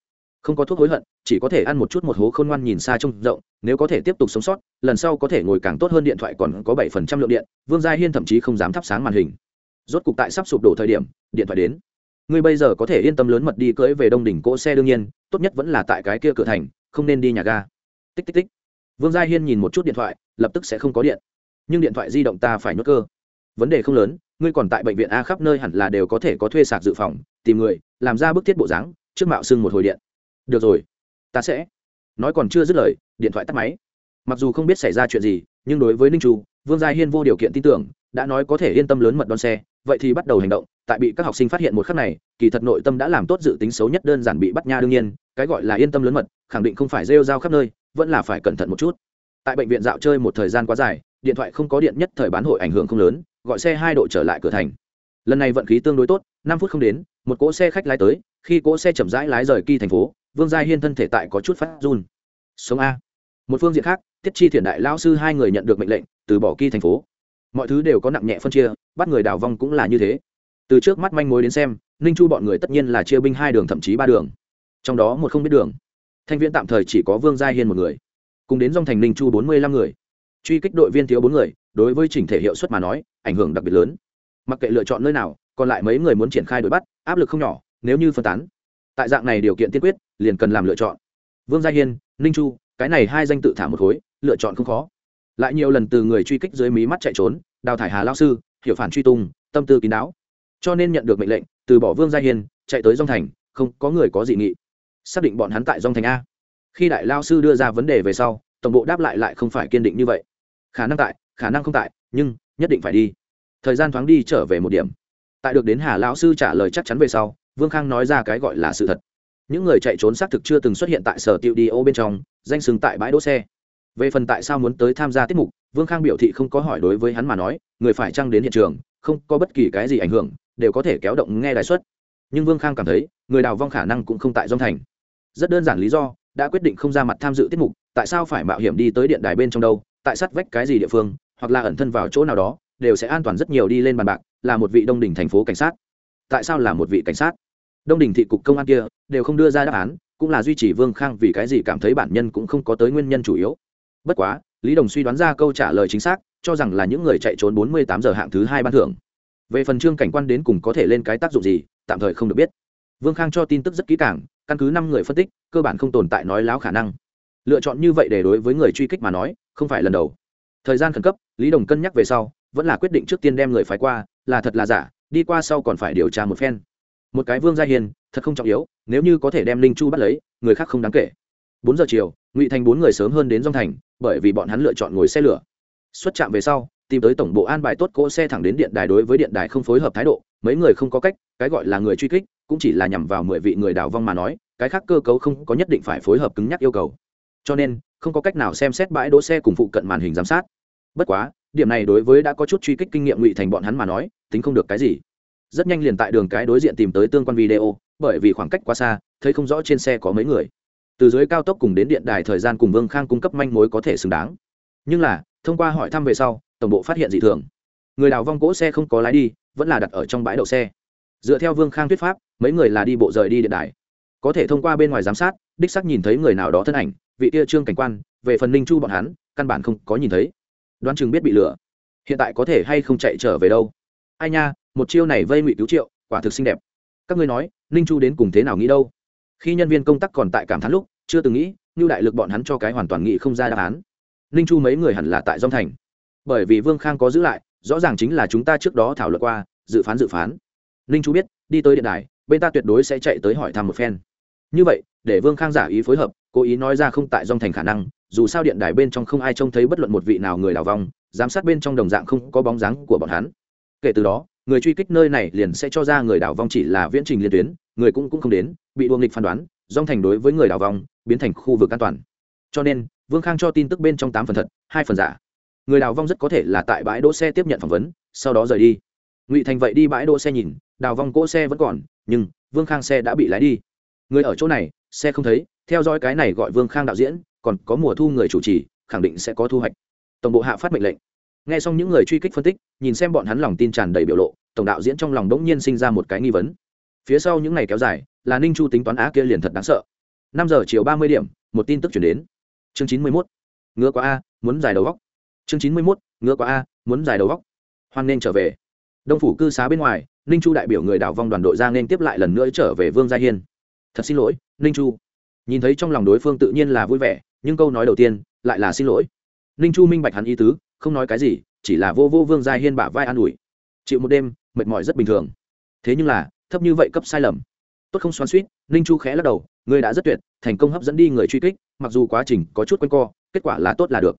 [SPEAKER 1] không có thuốc hối hận, chỉ có thể ăn một chút một hố khôn ngoan nhìn xa trông rộng, nếu có thể tiếp tục sống sót, lần sau có thể ngồi càng tốt hơn điện thoại còn có bảy phần trăm lượng điện, vương gia hiên thậm chí không dám thắp sáng màn hình. Rốt cục tại sắp sụp đổ thời điểm, điện thoại đến. Ngươi bây giờ có thể yên tâm lớn mật đi cưỡi về đông đỉnh cỗ xe đương nhiên, tốt nhất vẫn là tại cái kia cửa thành, không nên đi nhà ga. Tích tích tích. Vương gia hiên nhìn một chút điện thoại, lập tức sẽ không có điện. Nhưng điện thoại di động ta phải nhốt cơ. Vấn đề không lớn, ngươi còn tại bệnh viện a khắp nơi hẳn là đều có thể có thuê sạc dự phòng, tìm người, làm ra bức thiết bộ dáng, trước mạo xưng một hồi điện được rồi, ta sẽ. Nói còn chưa dứt lời, điện thoại tắt máy. Mặc dù không biết xảy ra chuyện gì, nhưng đối với ninh chu, vương gia hiên vô điều kiện tin tưởng, đã nói có thể yên tâm lớn mật đón xe, vậy thì bắt đầu hành động. Tại bị các học sinh phát hiện một khắc này, kỳ thật nội tâm đã làm tốt dự tính xấu nhất đơn giản bị bắt nha đương nhiên, cái gọi là yên tâm lớn mật, khẳng định không phải rêu rao khắp nơi, vẫn là phải cẩn thận một chút. Tại bệnh viện dạo chơi một thời gian quá dài, điện thoại không có điện nhất thời bán hội ảnh hưởng không lớn, gọi xe hai độ trở lại cửa thành. Lần này vận khí tương đối tốt, năm phút không đến, một cỗ xe khách lái tới, khi cỗ xe chậm rãi lái rời kỳ thành phố vương gia hiên thân thể tại có chút phát run. Sống a. Một phương diện khác, tiết chi thiện đại lao sư hai người nhận được mệnh lệnh, từ bỏ kỳ thành phố. Mọi thứ đều có nặng nhẹ phân chia, bắt người đào vong cũng là như thế. Từ trước mắt manh mối đến xem, ninh chu bọn người tất nhiên là chia binh hai đường thậm chí ba đường. Trong đó một không biết đường. Thanh viễn tạm thời chỉ có vương gia hiên một người. Cùng đến dòng thành ninh chu bốn mươi lăm người. Truy kích đội viên thiếu bốn người, đối với chỉnh thể hiệu suất mà nói, ảnh hưởng đặc biệt lớn. Mặc kệ lựa chọn nơi nào, còn lại mấy người muốn triển khai đuổi bắt, áp lực không nhỏ, nếu như phân tán tại dạng này điều kiện tiên quyết, liền cần làm lựa chọn. Vương gia hiên, ninh chu, cái này hai danh tự thả một khối, lựa chọn không khó. Lại nhiều lần từ người truy kích dưới mí mắt chạy trốn, đào thải hà lao sư, hiểu phản truy tung, tâm tư kín đáo. Cho nên nhận được mệnh lệnh, từ bỏ vương gia hiên, chạy tới dòng thành, không có người có dị nghị. Xác định bọn hắn tại dòng thành a. Khi đại lao sư đưa ra vấn đề về sau, tổng bộ đáp lại lại không phải kiên định như vậy. Khả năng tại, khả năng không tại, nhưng, nhất định phải đi. Thời gian thoáng đi trở về một điểm. Tại được đến hà lão sư trả lời chắc chắn về sau vương khang nói ra cái gọi là sự thật. Những người chạy trốn xác thực chưa từng xuất hiện tại sở tiệu đi ô bên trong, danh sừng tại bãi đỗ xe. Về phần tại sao muốn tới tham gia tiết mục, vương khang biểu thị không có hỏi đối với hắn mà nói, người phải trăng đến hiện trường, không có bất kỳ cái gì ảnh hưởng, đều có thể kéo động nghe đài xuất. Nhưng vương khang cảm thấy, người đào vong khả năng cũng không tại dông thành. Rất đơn giản lý do, đã quyết định không ra mặt tham dự tiết mục, tại sao phải mạo hiểm đi tới điện đài bên trong đâu, tại sát vách cái gì địa phương, hoặc là ẩn thân vào chỗ nào đó, đều sẽ an toàn rất nhiều đi lên bàn bạc, là một vị đông đỉnh thành phố cảnh sát. Tại sao là một vị cảnh sát? Đông đình thị cục công an kia đều không đưa ra đáp án, cũng là duy trì vương khang vì cái gì cảm thấy bản nhân cũng không có tới nguyên nhân chủ yếu. Bất quá, lý đồng suy đoán ra câu trả lời chính xác, cho rằng là những người chạy trốn 48 giờ hạng thứ hai ban thưởng. Về phần trương cảnh quan đến cùng có thể lên cái tác dụng gì, tạm thời không được biết. Vương khang cho tin tức rất kỹ càng, căn cứ năm người phân tích, cơ bản không tồn tại nói láo khả năng. Lựa chọn như vậy để đối với người truy kích mà nói, không phải lần đầu. Thời gian khẩn cấp, lý đồng cân nhắc về sau, vẫn là quyết định trước tiên đem người phái qua, là thật là giả, đi qua sau còn phải điều tra một phen một cái vương gia hiền, thật không trọng yếu, nếu như có thể đem linh chu bắt lấy, người khác không đáng kể. Bốn giờ chiều, ngụy thành bốn người sớm hơn đến dòng thành, bởi vì bọn hắn lựa chọn ngồi xe lửa. Xuất trạm về sau, tìm tới tổng bộ an bài tốt cỗ xe thẳng đến điện đài đối với điện đài không phối hợp thái độ, mấy người không có cách, cái gọi là người truy kích, cũng chỉ là nhằm vào mười vị người đào vong mà nói, cái khác cơ cấu không có nhất định phải phối hợp cứng nhắc yêu cầu. Cho nên, không có cách nào xem xét bãi đỗ xe cùng phụ cận màn hình giám sát. Bất quá, điểm này đối với đã có chút truy kích kinh nghiệm ngụy thành bọn hắn mà nói, tính không được cái gì rất nhanh liền tại đường cái đối diện tìm tới tương quan video, bởi vì khoảng cách quá xa, thấy không rõ trên xe có mấy người. Từ dưới cao tốc cùng đến điện đài thời gian cùng vương khang cung cấp manh mối có thể xứng đáng. Nhưng là, thông qua hỏi thăm về sau, tổng bộ phát hiện dị thường. Người đào vong cỗ xe không có lái đi, vẫn là đặt ở trong bãi đậu xe. Dựa theo vương khang thuyết pháp, mấy người là đi bộ rời đi điện đài. Có thể thông qua bên ngoài giám sát, đích sắc nhìn thấy người nào đó thân ảnh, vị tia trương cảnh quan, về phần ninh chu bọn hắn, căn bản không có nhìn thấy. Đoán chừng biết bị lừa. Hiện tại có thể hay không chạy trở về đâu? Ai nha một chiêu này vây ngụy cứu triệu, quả thực xinh đẹp. Các ngươi nói, ninh chu đến cùng thế nào nghĩ đâu? Khi nhân viên công tác còn tại cảm thán lúc, chưa từng nghĩ như đại lực bọn hắn cho cái hoàn toàn nghĩ không ra đáp án. Ninh chu mấy người hẳn là tại dông thành. Bởi vì vương khang có giữ lại, rõ ràng chính là chúng ta trước đó thảo luận qua, dự phán dự phán. Ninh chu biết, đi tới điện đài, bên ta tuyệt đối sẽ chạy tới hỏi thăm một phen. Như vậy, để vương khang giả ý phối hợp, cố ý nói ra không tại dòng thành khả năng, dù sao điện đài bên trong không ai trông thấy bất luận một vị nào người đào vong, giám sát bên trong đồng dạng không có bóng dáng của bọn hắn. Kể từ đó người truy kích nơi này liền sẽ cho ra người đào vong chỉ là viễn trình liên tuyến, người cũng cũng không đến, bị đuông nghịch phán đoán, dòng thành đối với người đào vong biến thành khu vực an toàn. Cho nên, vương khang cho tin tức bên trong tám phần thật, hai phần giả. Người đào vong rất có thể là tại bãi đỗ xe tiếp nhận phỏng vấn, sau đó rời đi. Ngụy thành vậy đi bãi đỗ xe nhìn đào vong cỗ xe vẫn còn, nhưng vương khang xe đã bị lái đi. Người ở chỗ này, xe không thấy, theo dõi cái này gọi vương khang đạo diễn, còn có mùa thu người chủ trì, khẳng định sẽ có thu hoạch. Tổng bộ hạ phát mệnh lệnh nghe xong những người truy kích phân tích, nhìn xem bọn hắn lòng tin tràn đầy biểu lộ, tổng đạo diễn trong lòng đống nhiên sinh ra một cái nghi vấn. Phía sau những ngày kéo dài, là ninh chu tính toán á kia liền thật đáng sợ. Năm giờ chiều ba mươi điểm, một tin tức chuyển đến. Chương chín mươi mốt, ngựa quá a, muốn dài đầu góc. Chương chín mươi mốt, ngựa quá a, muốn dài đầu góc. Hoan nên trở về. Đông phủ cư xá bên ngoài, ninh chu đại biểu người đảo vong đoàn đội ra nên tiếp lại lần nữa trở về vương gia hiên. Thật xin lỗi, ninh chu. Nhìn thấy trong lòng đối phương tự nhiên là vui vẻ, nhưng câu nói đầu tiên lại là xin lỗi. Ninh chu minh bạch hắn ý tứ không nói cái gì, chỉ là vô vô vương gia hiên bả vai an ủi. Chịu một đêm, mệt mỏi rất bình thường. Thế nhưng là, thấp như vậy cấp sai lầm. Tốt không xoan suýt ninh chu khẽ lắc đầu người đã rất tuyệt, thành công hấp dẫn đi người truy kích, mặc dù quá trình có chút quanh co, kết quả là tốt là được.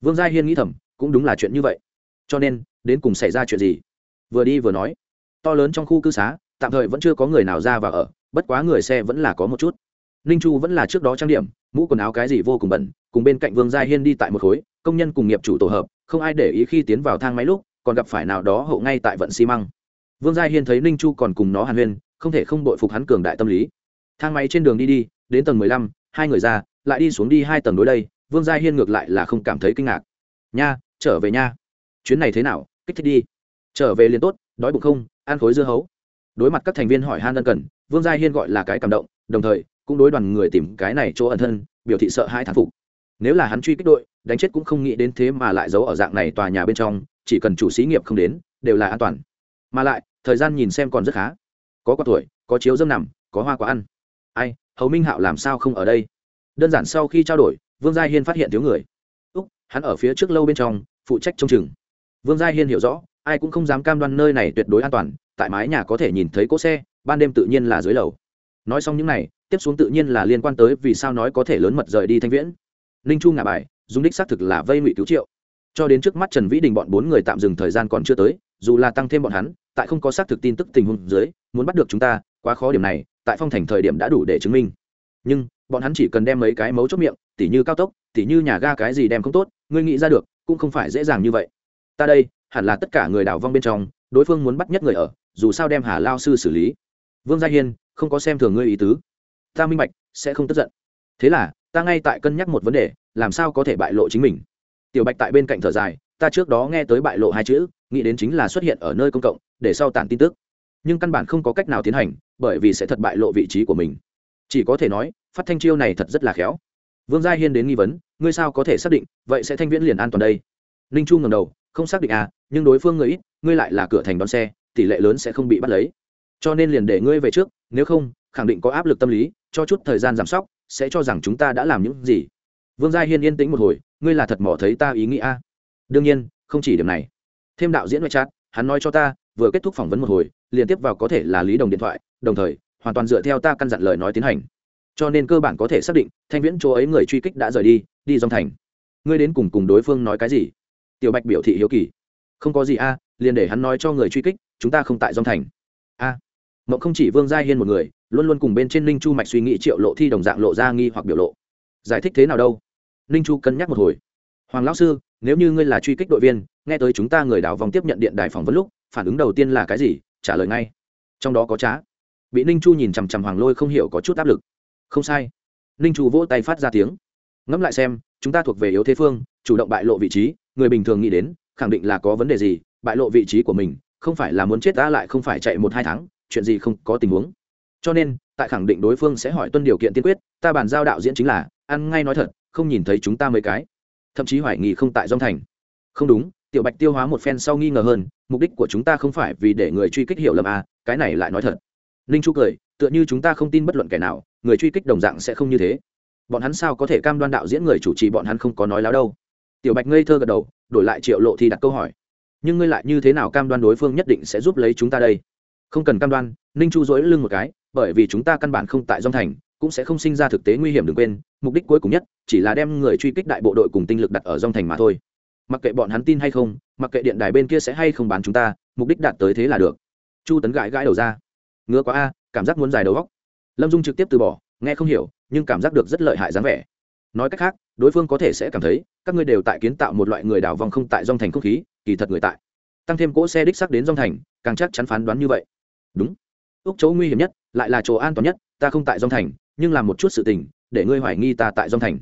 [SPEAKER 1] Vương gia hiên nghĩ thầm, cũng đúng là chuyện như vậy. Cho nên, đến cùng xảy ra chuyện gì? Vừa đi vừa nói. To lớn trong khu cư xá, tạm thời vẫn chưa có người nào ra và ở, bất quá người xe vẫn là có một chút. Ninh chu vẫn là trước đó trang điểm, mũ quần áo cái gì vô cùng bẩn, cùng bên cạnh vương gia hiên đi tại một khối, công nhân cùng nghiệp chủ tổ hợp không ai để ý khi tiến vào thang máy lúc, còn gặp phải nào đó hậu ngay tại vận xi măng. Vương gia hiên thấy ninh chu còn cùng nó hàn huyên, không thể không bội phục hắn cường đại tâm lý. Thang máy trên đường đi đi, đến tầng mười lăm, hai người ra, lại đi xuống đi hai tầng đối đây, vương gia hiên ngược lại là không cảm thấy kinh ngạc. Nha, trở về nha. Chuyến này thế nào? Kích thích đi. Trở về liền tốt, đói bụng không? Ăn khối dưa hấu. Đối mặt các thành viên hỏi han ân cần, vương gia hiên gọi là cái cảm động, đồng thời cũng đối đoàn người tìm cái này chỗ ẩn thân, biểu thị sợ hai thán phục nếu là hắn truy kích đội, đánh chết cũng không nghĩ đến thế mà lại giấu ở dạng này tòa nhà bên trong, chỉ cần chủ xí nghiệp không đến, đều là an toàn. Mà lại, thời gian nhìn xem còn rất khá. Có quả tuổi, có chiếu dâm nằm, có hoa quả ăn. Ai, hầu minh hạo làm sao không ở đây? Đơn giản sau khi trao đổi, vương gia hiên phát hiện thiếu người. Úc, hắn ở phía trước lâu bên trong, phụ trách trông chừng. Vương gia hiên hiểu rõ, ai cũng không dám cam đoan nơi này tuyệt đối an toàn, tại mái nhà có thể nhìn thấy cỗ xe, ban đêm tự nhiên là dưới lầu. Nói xong những này, tiếp xuống tự nhiên là liên quan tới vì sao nói có thể lớn mật rời đi thanh viễn ninh chu ngả bài dung đích xác thực là vây ngụy cứu triệu. Cho đến trước mắt trần vĩ đình bọn bốn người tạm dừng thời gian còn chưa tới, dù là tăng thêm bọn hắn, tại không có xác thực tin tức tình huống dưới, muốn bắt được chúng ta, quá khó điểm này, tại phong thành thời điểm đã đủ để chứng minh. Nhưng, bọn hắn chỉ cần đem mấy cái mấu chốt miệng, tỉ như cao tốc, tỉ như nhà ga cái gì đem không tốt, ngươi nghĩ ra được, cũng không phải dễ dàng như vậy. Ta đây, hẳn là tất cả người đảo vong bên trong, đối phương muốn bắt nhất người ở, dù sao đem hà lao sư xử lý. Vương gia hiên, không có xem thường ngươi ý tứ. Ta minh bạch, sẽ không tức giận. Thế là ta ngay tại cân nhắc một vấn đề, làm sao có thể bại lộ chính mình? Tiểu bạch tại bên cạnh thở dài, ta trước đó nghe tới bại lộ hai chữ, nghĩ đến chính là xuất hiện ở nơi công cộng, để sau tản tin tức. Nhưng căn bản không có cách nào tiến hành, bởi vì sẽ thật bại lộ vị trí của mình. Chỉ có thể nói, phát thanh chiêu này thật rất là khéo. Vương gia hiên đến nghi vấn, ngươi sao có thể xác định, vậy sẽ thanh viễn liền an toàn đây? Ninh chu ngầm đầu, không xác định à nhưng đối phương người ít, ngươi lại là cửa thành đón xe, tỷ lệ lớn sẽ không bị bắt lấy. Cho nên liền để ngươi về trước, nếu không, khẳng định có áp lực tâm lý, cho chút thời gian giảm sóc sẽ cho rằng chúng ta đã làm những gì. Vương gia hiên yên tĩnh một hồi, ngươi là thật mỏ thấy ta ý nghĩ a. Đương nhiên, không chỉ điểm này. Thêm đạo diễn ngoại trát hắn nói cho ta, vừa kết thúc phỏng vấn một hồi, liên tiếp vào có thể là lý đồng điện thoại, đồng thời, hoàn toàn dựa theo ta căn dặn lời nói tiến hành. Cho nên cơ bản có thể xác định, thanh viễn chỗ ấy người truy kích đã rời đi đi dòng thành. Ngươi đến cùng cùng đối phương nói cái gì? Tiểu bạch biểu thị hiếu kỳ. Không có gì a, liền để hắn nói cho người truy kích, chúng ta không tại dòng thành. A mộng không chỉ vương gia hiên một người, luôn luôn cùng bên trên ninh chu mạch suy nghĩ triệu lộ thi đồng dạng lộ ra nghi hoặc biểu lộ. Giải thích thế nào đâu? Ninh chu cân nhắc một hồi. Hoàng lão sư, nếu như ngươi là truy kích đội viên, nghe tới chúng ta người đào vòng tiếp nhận điện đài phỏng vấn lúc, phản ứng đầu tiên là cái gì? Trả lời ngay. Trong đó có trá. Bị ninh chu nhìn chằm chằm hoàng lôi không hiểu có chút áp lực. Không sai. Ninh chu vỗ tay phát ra tiếng. Ngẫm lại xem, chúng ta thuộc về yếu thế phương, chủ động bại lộ vị trí, người bình thường nghĩ đến, khẳng định là có vấn đề gì, bại lộ vị trí của mình, không phải là muốn chết ta lại không phải chạy một hai tháng chuyện gì không có tình huống. Cho nên, tại khẳng định đối phương sẽ hỏi tuân điều kiện tiên quyết, ta bàn giao đạo diễn chính là, ăn ngay nói thật, không nhìn thấy chúng ta mấy cái. Thậm chí hoài nghi không tại dòng thành. Không đúng, tiểu bạch tiêu hóa một phen sau nghi ngờ hơn, mục đích của chúng ta không phải vì để người truy kích hiểu lầm à cái này lại nói thật. Ninh chu cười, tựa như chúng ta không tin bất luận kẻ nào, người truy kích đồng dạng sẽ không như thế. Bọn hắn sao có thể cam đoan đạo diễn người chủ trì bọn hắn không có nói láo đâu. Tiểu bạch ngây thơ gật đầu, đổi lại triệu lộ thì đặt câu hỏi. Nhưng ngươi lại như thế nào cam đoan đối phương nhất định sẽ giúp lấy chúng ta đây? Không cần cam đoan, ninh chu dỗi lưng một cái, bởi vì chúng ta căn bản không tại dòng thành, cũng sẽ không sinh ra thực tế nguy hiểm đừng quên, mục đích cuối cùng nhất chỉ là đem người truy kích đại bộ đội cùng tinh lực đặt ở dòng thành mà thôi. Mặc kệ bọn hắn tin hay không, mặc kệ điện đài bên kia sẽ hay không bán chúng ta, mục đích đạt tới thế là được. Chu tấn gãi gãi đầu ra. Ngứa quá a, cảm giác muốn dài đầu góc lâm dung trực tiếp từ bỏ, nghe không hiểu, nhưng cảm giác được rất lợi hại dáng vẻ. Nói cách khác, đối phương có thể sẽ cảm thấy, các ngươi đều tại kiến tạo một loại người đảo vòng không tại dòng thành không khí, kỳ thật người tại. Tăng thêm cỗ xe đích sắc đến dòng thành, càng chắc chắn phán đoán như vậy đúng. Úc chỗ nguy hiểm nhất, lại là chỗ an toàn nhất, ta không tại dòng thành, nhưng làm một chút sự tình, để ngươi hoài nghi ta tại dòng thành.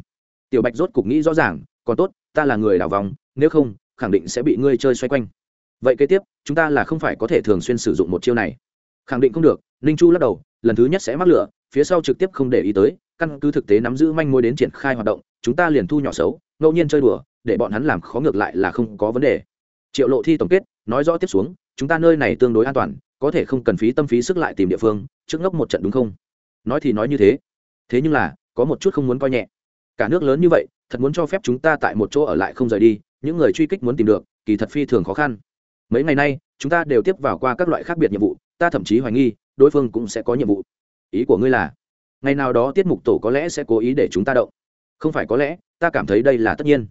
[SPEAKER 1] Tiểu bạch rốt cục nghĩ rõ ràng, còn tốt, ta là người đảo vòng, nếu không, khẳng định sẽ bị ngươi chơi xoay quanh. Vậy kế tiếp, chúng ta là không phải có thể thường xuyên sử dụng một chiêu này. Khẳng định không được, ninh chu lắc đầu, lần thứ nhất sẽ mắc lửa, phía sau trực tiếp không để ý tới, căn cứ thực tế nắm giữ manh mối đến triển khai hoạt động, chúng ta liền thu nhỏ xấu, ngẫu nhiên chơi đùa, để bọn hắn làm khó ngược lại là không có vấn đề triệu lộ thi tổng kết, nói rõ tiếp xuống, chúng ta nơi này tương đối an toàn, có thể không cần phí tâm phí sức lại tìm địa phương, trước ngốc một trận đúng không? Nói thì nói như thế. Thế nhưng là, có một chút không muốn coi nhẹ. Cả nước lớn như vậy, thật muốn cho phép chúng ta tại một chỗ ở lại không rời đi, những người truy kích muốn tìm được, kỳ thật phi thường khó khăn. Mấy ngày nay, chúng ta đều tiếp vào qua các loại khác biệt nhiệm vụ, ta thậm chí hoài nghi, đối phương cũng sẽ có nhiệm vụ. Ý của ngươi là, ngày nào đó tiết mục tổ có lẽ sẽ cố ý để chúng ta động. Không phải có lẽ, ta cảm thấy đây là tất nhiên.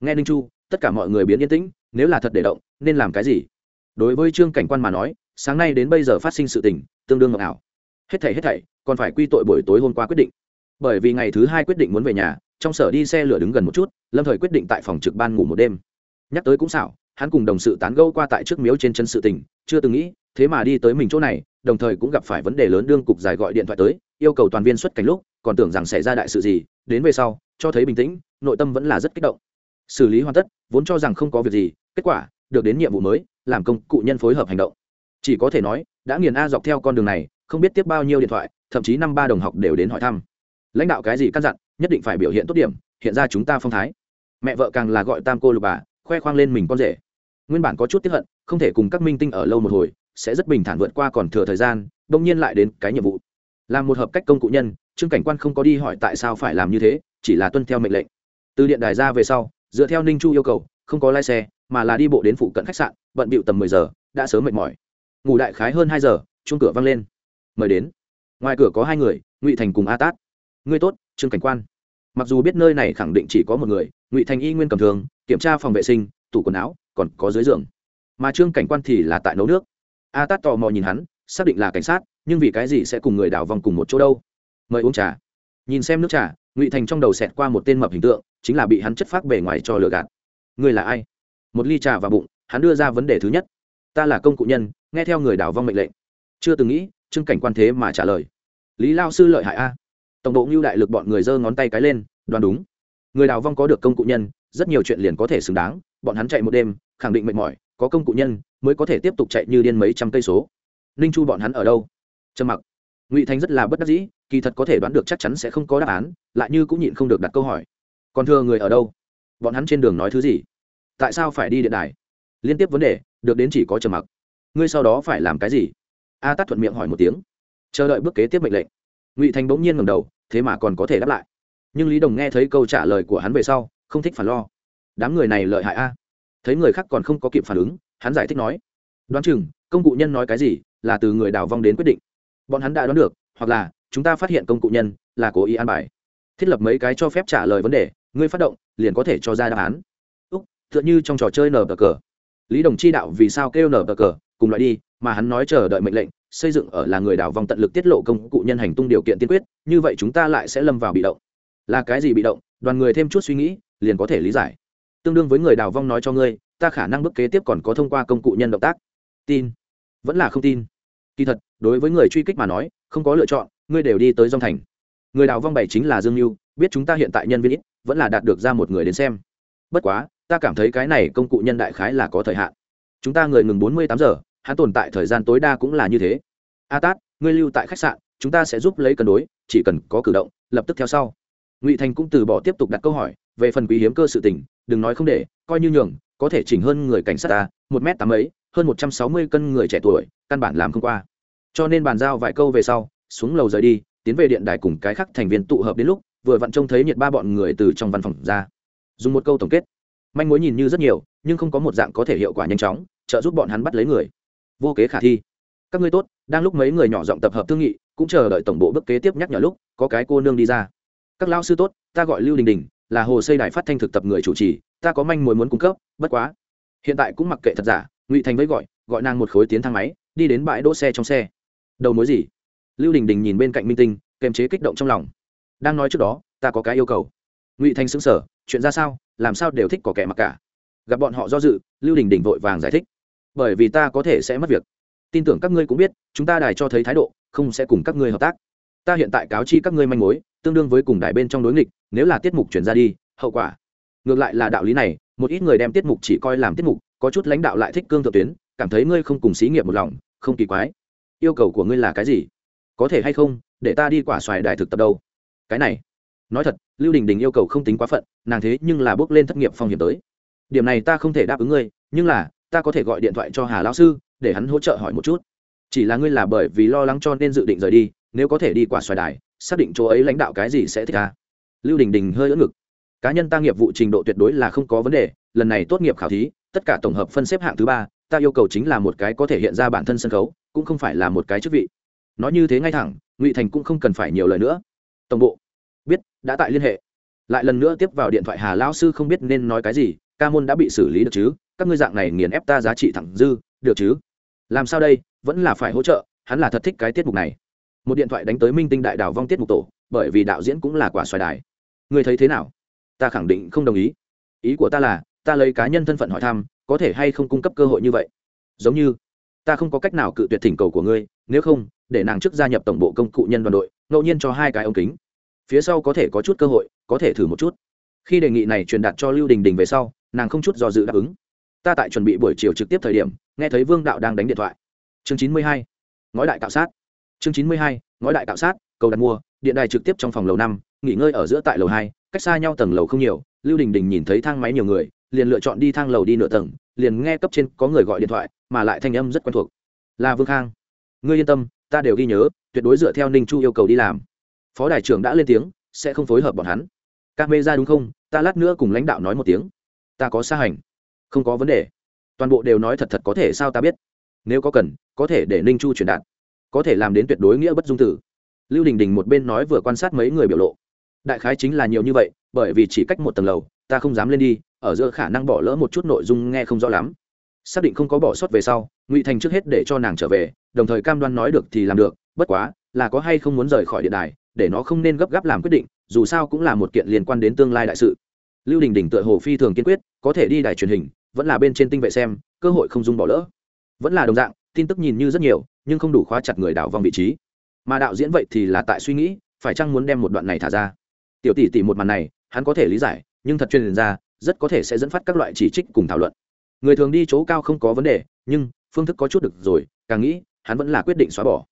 [SPEAKER 1] Nghe ninh chu, tất cả mọi người biến yên tĩnh nếu là thật để động, nên làm cái gì? Đối với trương cảnh quan mà nói, sáng nay đến bây giờ phát sinh sự tình, tương đương ngọc ảo. Hết thảy hết thảy, còn phải quy tội buổi tối hôm qua quyết định. Bởi vì ngày thứ hai quyết định muốn về nhà, trong sở đi xe lửa đứng gần một chút, lâm thời quyết định tại phòng trực ban ngủ một đêm. Nhắc tới cũng xảo, hắn cùng đồng sự tán gẫu qua tại trước miếu trên chân sự tình, chưa từng nghĩ, thế mà đi tới mình chỗ này, đồng thời cũng gặp phải vấn đề lớn đương cục dài gọi điện thoại tới, yêu cầu toàn viên xuất cảnh lúc, còn tưởng rằng xảy ra đại sự gì, đến về sau, cho thấy bình tĩnh, nội tâm vẫn là rất kích động. Xử lý hoàn tất, vốn cho rằng không có việc gì kết quả, được đến nhiệm vụ mới, làm công cụ nhân phối hợp hành động. Chỉ có thể nói, đã nghiền a dọc theo con đường này, không biết tiếp bao nhiêu điện thoại, thậm chí năm ba đồng học đều đến hỏi thăm. Lãnh đạo cái gì căn dặn, nhất định phải biểu hiện tốt điểm, hiện ra chúng ta phong thái. Mẹ vợ càng là gọi tam cô lục bà, khoe khoang lên mình con rể. Nguyên bản có chút tiếp hận, không thể cùng các minh tinh ở lâu một hồi, sẽ rất bình thản vượt qua còn thừa thời gian đông nhiên lại đến cái nhiệm vụ. Làm một hợp cách công cụ nhân, trương cảnh quan không có đi hỏi tại sao phải làm như thế, chỉ là tuân theo mệnh lệnh. Từ điện đài ra về sau, dựa theo ninh chu yêu cầu, không có lái xe mà là đi bộ đến phụ cận khách sạn, bận bịu tầm mười giờ, đã sớm mệt mỏi. Ngủ đại khái hơn hai giờ chung cửa văng lên. Mời đến. Ngoài cửa có hai người, ngụy thành cùng a tát. Ngươi tốt, trương cảnh quan. Mặc dù biết nơi này khẳng định chỉ có một người, ngụy thành y nguyên cầm thường, kiểm tra phòng vệ sinh, tủ quần áo, còn có dưới giường. Mà trương cảnh quan thì là tại nấu nước. A tát tò mò nhìn hắn, xác định là cảnh sát, nhưng vì cái gì sẽ cùng người đào vòng cùng một chỗ đâu? Mời uống trà. Nhìn xem nước trà, ngụy thành trong đầu xẹt qua một tên mập hình tượng, chính là bị hắn chất phác bề ngoài cho lừa gạt. Người là ai? Một ly trà vào bụng, hắn đưa ra vấn đề thứ nhất. Ta là công cụ nhân, nghe theo người đào vong mệnh lệnh. Chưa từng nghĩ trưng cảnh quan thế mà trả lời. Lý lao sư lợi hại a. Tổng bộ ngưu đại lực bọn người giơ ngón tay cái lên, đoán đúng. Người đào vong có được công cụ nhân, rất nhiều chuyện liền có thể xứng đáng, bọn hắn chạy một đêm, khẳng định mệt mỏi, có công cụ nhân mới có thể tiếp tục chạy như điên mấy trăm cây số. Ninh chu bọn hắn ở đâu? Trầm mặc. Ngụy thành rất là bất đắc dĩ, kỳ thật có thể đoán được chắc chắn sẽ không có đáp án, lại như cũng nhịn không được đặt câu hỏi. Còn thưa người ở đâu? Bọn hắn trên đường nói thứ gì? Tại sao phải đi điện đài? Liên tiếp vấn đề, được đến chỉ có trầm mặc. Ngươi sau đó phải làm cái gì? A tắt thuận miệng hỏi một tiếng. Chờ đợi bước kế tiếp mệnh lệnh. Ngụy thành bỗng nhiên ngầm đầu, thế mà còn có thể đáp lại. Nhưng lý đồng nghe thấy câu trả lời của hắn về sau, không thích phản lo. Đám người này lợi hại a. Thấy người khác còn không có kịp phản ứng, hắn giải thích nói. Đoán chừng, công cụ nhân nói cái gì, là từ người đào vong đến quyết định. Bọn hắn đã đoán được, hoặc là, chúng ta phát hiện công cụ nhân, là cố ý an bài. Thiết lập mấy cái cho phép trả lời vấn đề, ngươi phát động, liền có thể cho ra đáp án tựa như trong trò chơi nở bờ cờ. Lý đồng chi đạo vì sao kêu nở bờ cờ, cùng loại đi, mà hắn nói chờ đợi mệnh lệnh, xây dựng ở là người đào vong tận lực tiết lộ công cụ nhân hành tung điều kiện tiên quyết, như vậy chúng ta lại sẽ lâm vào bị động. Là cái gì bị động? Đoàn người thêm chút suy nghĩ, liền có thể lý giải. Tương đương với người đào vong nói cho ngươi, ta khả năng bước kế tiếp còn có thông qua công cụ nhân động tác. Tin. Vẫn là không tin. Kỳ thật, đối với người truy kích mà nói, không có lựa chọn, ngươi đều đi tới dòng thành. Người đào vong bảy chính là dương mưu biết chúng ta hiện tại nhân viên ít, vẫn là đạt được ra một người đến xem. Bất quá ta cảm thấy cái này công cụ nhân đại khái là có thời hạn. Chúng ta người ngừng bốn mươi tám giờ, hắn tồn tại thời gian tối đa cũng là như thế. A tát, ngươi lưu tại khách sạn, chúng ta sẽ giúp lấy cân đối, chỉ cần có cử động, lập tức theo sau. Ngụy thành cũng từ bỏ tiếp tục đặt câu hỏi, về phần quý hiếm cơ sự tình, đừng nói không để, coi như nhường, có thể chỉnh hơn người cảnh sát ta, một m tám ấy hơn một trăm sáu mươi cân người trẻ tuổi, căn bản làm không qua. Cho nên bàn giao vài câu về sau, xuống lầu rời đi, tiến về điện đài cùng cái khác thành viên tụ hợp đến lúc, vừa vặn trông thấy nhiệt ba bọn người từ trong văn phòng ra. Dùng một câu tổng kết manh mối nhìn như rất nhiều, nhưng không có một dạng có thể hiệu quả nhanh chóng, trợ giúp bọn hắn bắt lấy người. Vô kế khả thi. Các ngươi tốt, đang lúc mấy người nhỏ giọng tập hợp thương nghị, cũng chờ đợi tổng bộ bước kế tiếp nhắc nhở lúc, có cái cô nương đi ra. Các lao sư tốt, ta gọi lưu đình đình, là hồ xây đài phát thanh thực tập người chủ trì, ta có manh mối muốn cung cấp, bất quá. Hiện tại cũng mặc kệ thật giả, ngụy thành với gọi gọi nàng một khối tiến thang máy, đi đến bãi đỗ xe trong xe. Đầu mối gì? Lưu đình đình nhìn bên cạnh minh tinh, kềm chế kích động trong lòng. Đang nói trước đó, ta có cái yêu cầu. Ngụy thành xứng sở chuyện ra sao, làm sao đều thích có kẻ mặc cả. Gặp bọn họ do dự, lưu đình đình vội vàng giải thích. Bởi vì ta có thể sẽ mất việc. Tin tưởng các ngươi cũng biết, chúng ta đài cho thấy thái độ, không sẽ cùng các ngươi hợp tác. Ta hiện tại cáo chi các ngươi manh mối, tương đương với cùng đài bên trong đối nghịch, nếu là tiết mục chuyển ra đi, hậu quả. Ngược lại là đạo lý này, một ít người đem tiết mục chỉ coi làm tiết mục, có chút lãnh đạo lại thích cương thượng tuyến, cảm thấy ngươi không cùng xí nghiệp một lòng, không kỳ quái. Yêu cầu của ngươi là cái gì? Có thể hay không, để ta đi quả xoài đài thực tập đâu? Cái này nói thật, lưu đình đình yêu cầu không tính quá phận, nàng thế nhưng là bước lên thất nghiệp phong hiểm tới. Điểm này ta không thể đáp ứng ngươi, nhưng là, ta có thể gọi điện thoại cho hà lão sư, để hắn hỗ trợ hỏi một chút. Chỉ là ngươi là bởi vì lo lắng cho nên dự định rời đi, nếu có thể đi quả xoài đài, xác định chỗ ấy lãnh đạo cái gì sẽ thích ta. Lưu đình đình hơi ưỡn ngực. Cá nhân ta nghiệp vụ trình độ tuyệt đối là không có vấn đề, lần này tốt nghiệp khảo thí, tất cả tổng hợp phân xếp hạng thứ ba, ta yêu cầu chính là một cái có thể hiện ra bản thân sân khấu, cũng không phải là một cái chức vị. Nói như thế ngay thẳng, ngụy thành cũng không cần phải nhiều lời nữa. Tổng bộ biết, đã tại liên hệ. Lại lần nữa tiếp vào điện thoại hà lão sư không biết nên nói cái gì, ca môn đã bị xử lý được chứ? Các ngươi dạng này nghiền ép ta giá trị thẳng dư, được chứ? Làm sao đây? Vẫn là phải hỗ trợ, hắn là thật thích cái tiết mục này. Một điện thoại đánh tới minh tinh đại đào vong tiết mục tổ, bởi vì đạo diễn cũng là quả xoài đài. Người thấy thế nào? Ta khẳng định không đồng ý. Ý của ta là, ta lấy cá nhân thân phận hỏi thăm, có thể hay không cung cấp cơ hội như vậy? Giống như, ta không có cách nào cự tuyệt thỉnh cầu của ngươi, nếu không, để nàng trước gia nhập tổng bộ công cụ nhân đoàn đội, ngẫu nhiên cho hai cái ống kính phía sau có thể có chút cơ hội, có thể thử một chút. Khi đề nghị này truyền đạt cho lưu đình đình về sau, nàng không chút do dự đáp ứng. Ta tại chuẩn bị buổi chiều trực tiếp thời điểm, nghe thấy vương đạo đang đánh điện thoại. Chương chín mươi hai, ngói đại tạo sát. Chương chín mươi hai, ngói đại tạo sát, cầu đặt mua điện đài trực tiếp trong phòng lầu năm, nghỉ ngơi ở giữa tại lầu hai, cách xa nhau tầng lầu không nhiều, lưu đình đình nhìn thấy thang máy nhiều người, liền lựa chọn đi thang lầu đi nửa tầng, liền nghe cấp trên có người gọi điện thoại, mà lại thanh âm rất quen thuộc. Là vương khang, ngươi yên tâm, ta đều ghi nhớ, tuyệt đối dựa theo ninh chu yêu cầu đi làm phó đại trưởng đã lên tiếng, sẽ không phối hợp bọn hắn. Các mê ra đúng không? Ta lát nữa cùng lãnh đạo nói một tiếng. Ta có xa hành. Không có vấn đề. Toàn bộ đều nói thật thật có thể sao ta biết? Nếu có cần, có thể để ninh chu truyền đạt. Có thể làm đến tuyệt đối nghĩa bất dung tử. Lưu đình đình một bên nói vừa quan sát mấy người biểu lộ. Đại khái chính là nhiều như vậy, bởi vì chỉ cách một tầng lầu, ta không dám lên đi, ở giữa khả năng bỏ lỡ một chút nội dung nghe không rõ lắm. Xác định không có bỏ sót về sau, ngụy thành trước hết để cho nàng trở về, đồng thời cam đoan nói được thì làm được, bất quá, là có hay không muốn rời khỏi địa đài để nó không nên gấp gáp làm quyết định, dù sao cũng là một kiện liên quan đến tương lai đại sự. Lưu đình đình tựa hồ phi thường kiên quyết, có thể đi đài truyền hình, vẫn là bên trên tinh vệ xem, cơ hội không dung bỏ lỡ. Vẫn là đồng dạng, tin tức nhìn như rất nhiều, nhưng không đủ khóa chặt người đảo vòng vị trí. Mà đạo diễn vậy thì là tại suy nghĩ, phải chăng muốn đem một đoạn này thả ra. Tiểu tỷ tỷ một màn này, hắn có thể lý giải, nhưng thật truyền ra rất có thể sẽ dẫn phát các loại chỉ trích cùng thảo luận. Người thường đi chỗ cao không có vấn đề, nhưng phương thức có chút được rồi, càng nghĩ, hắn vẫn là quyết định xóa bỏ.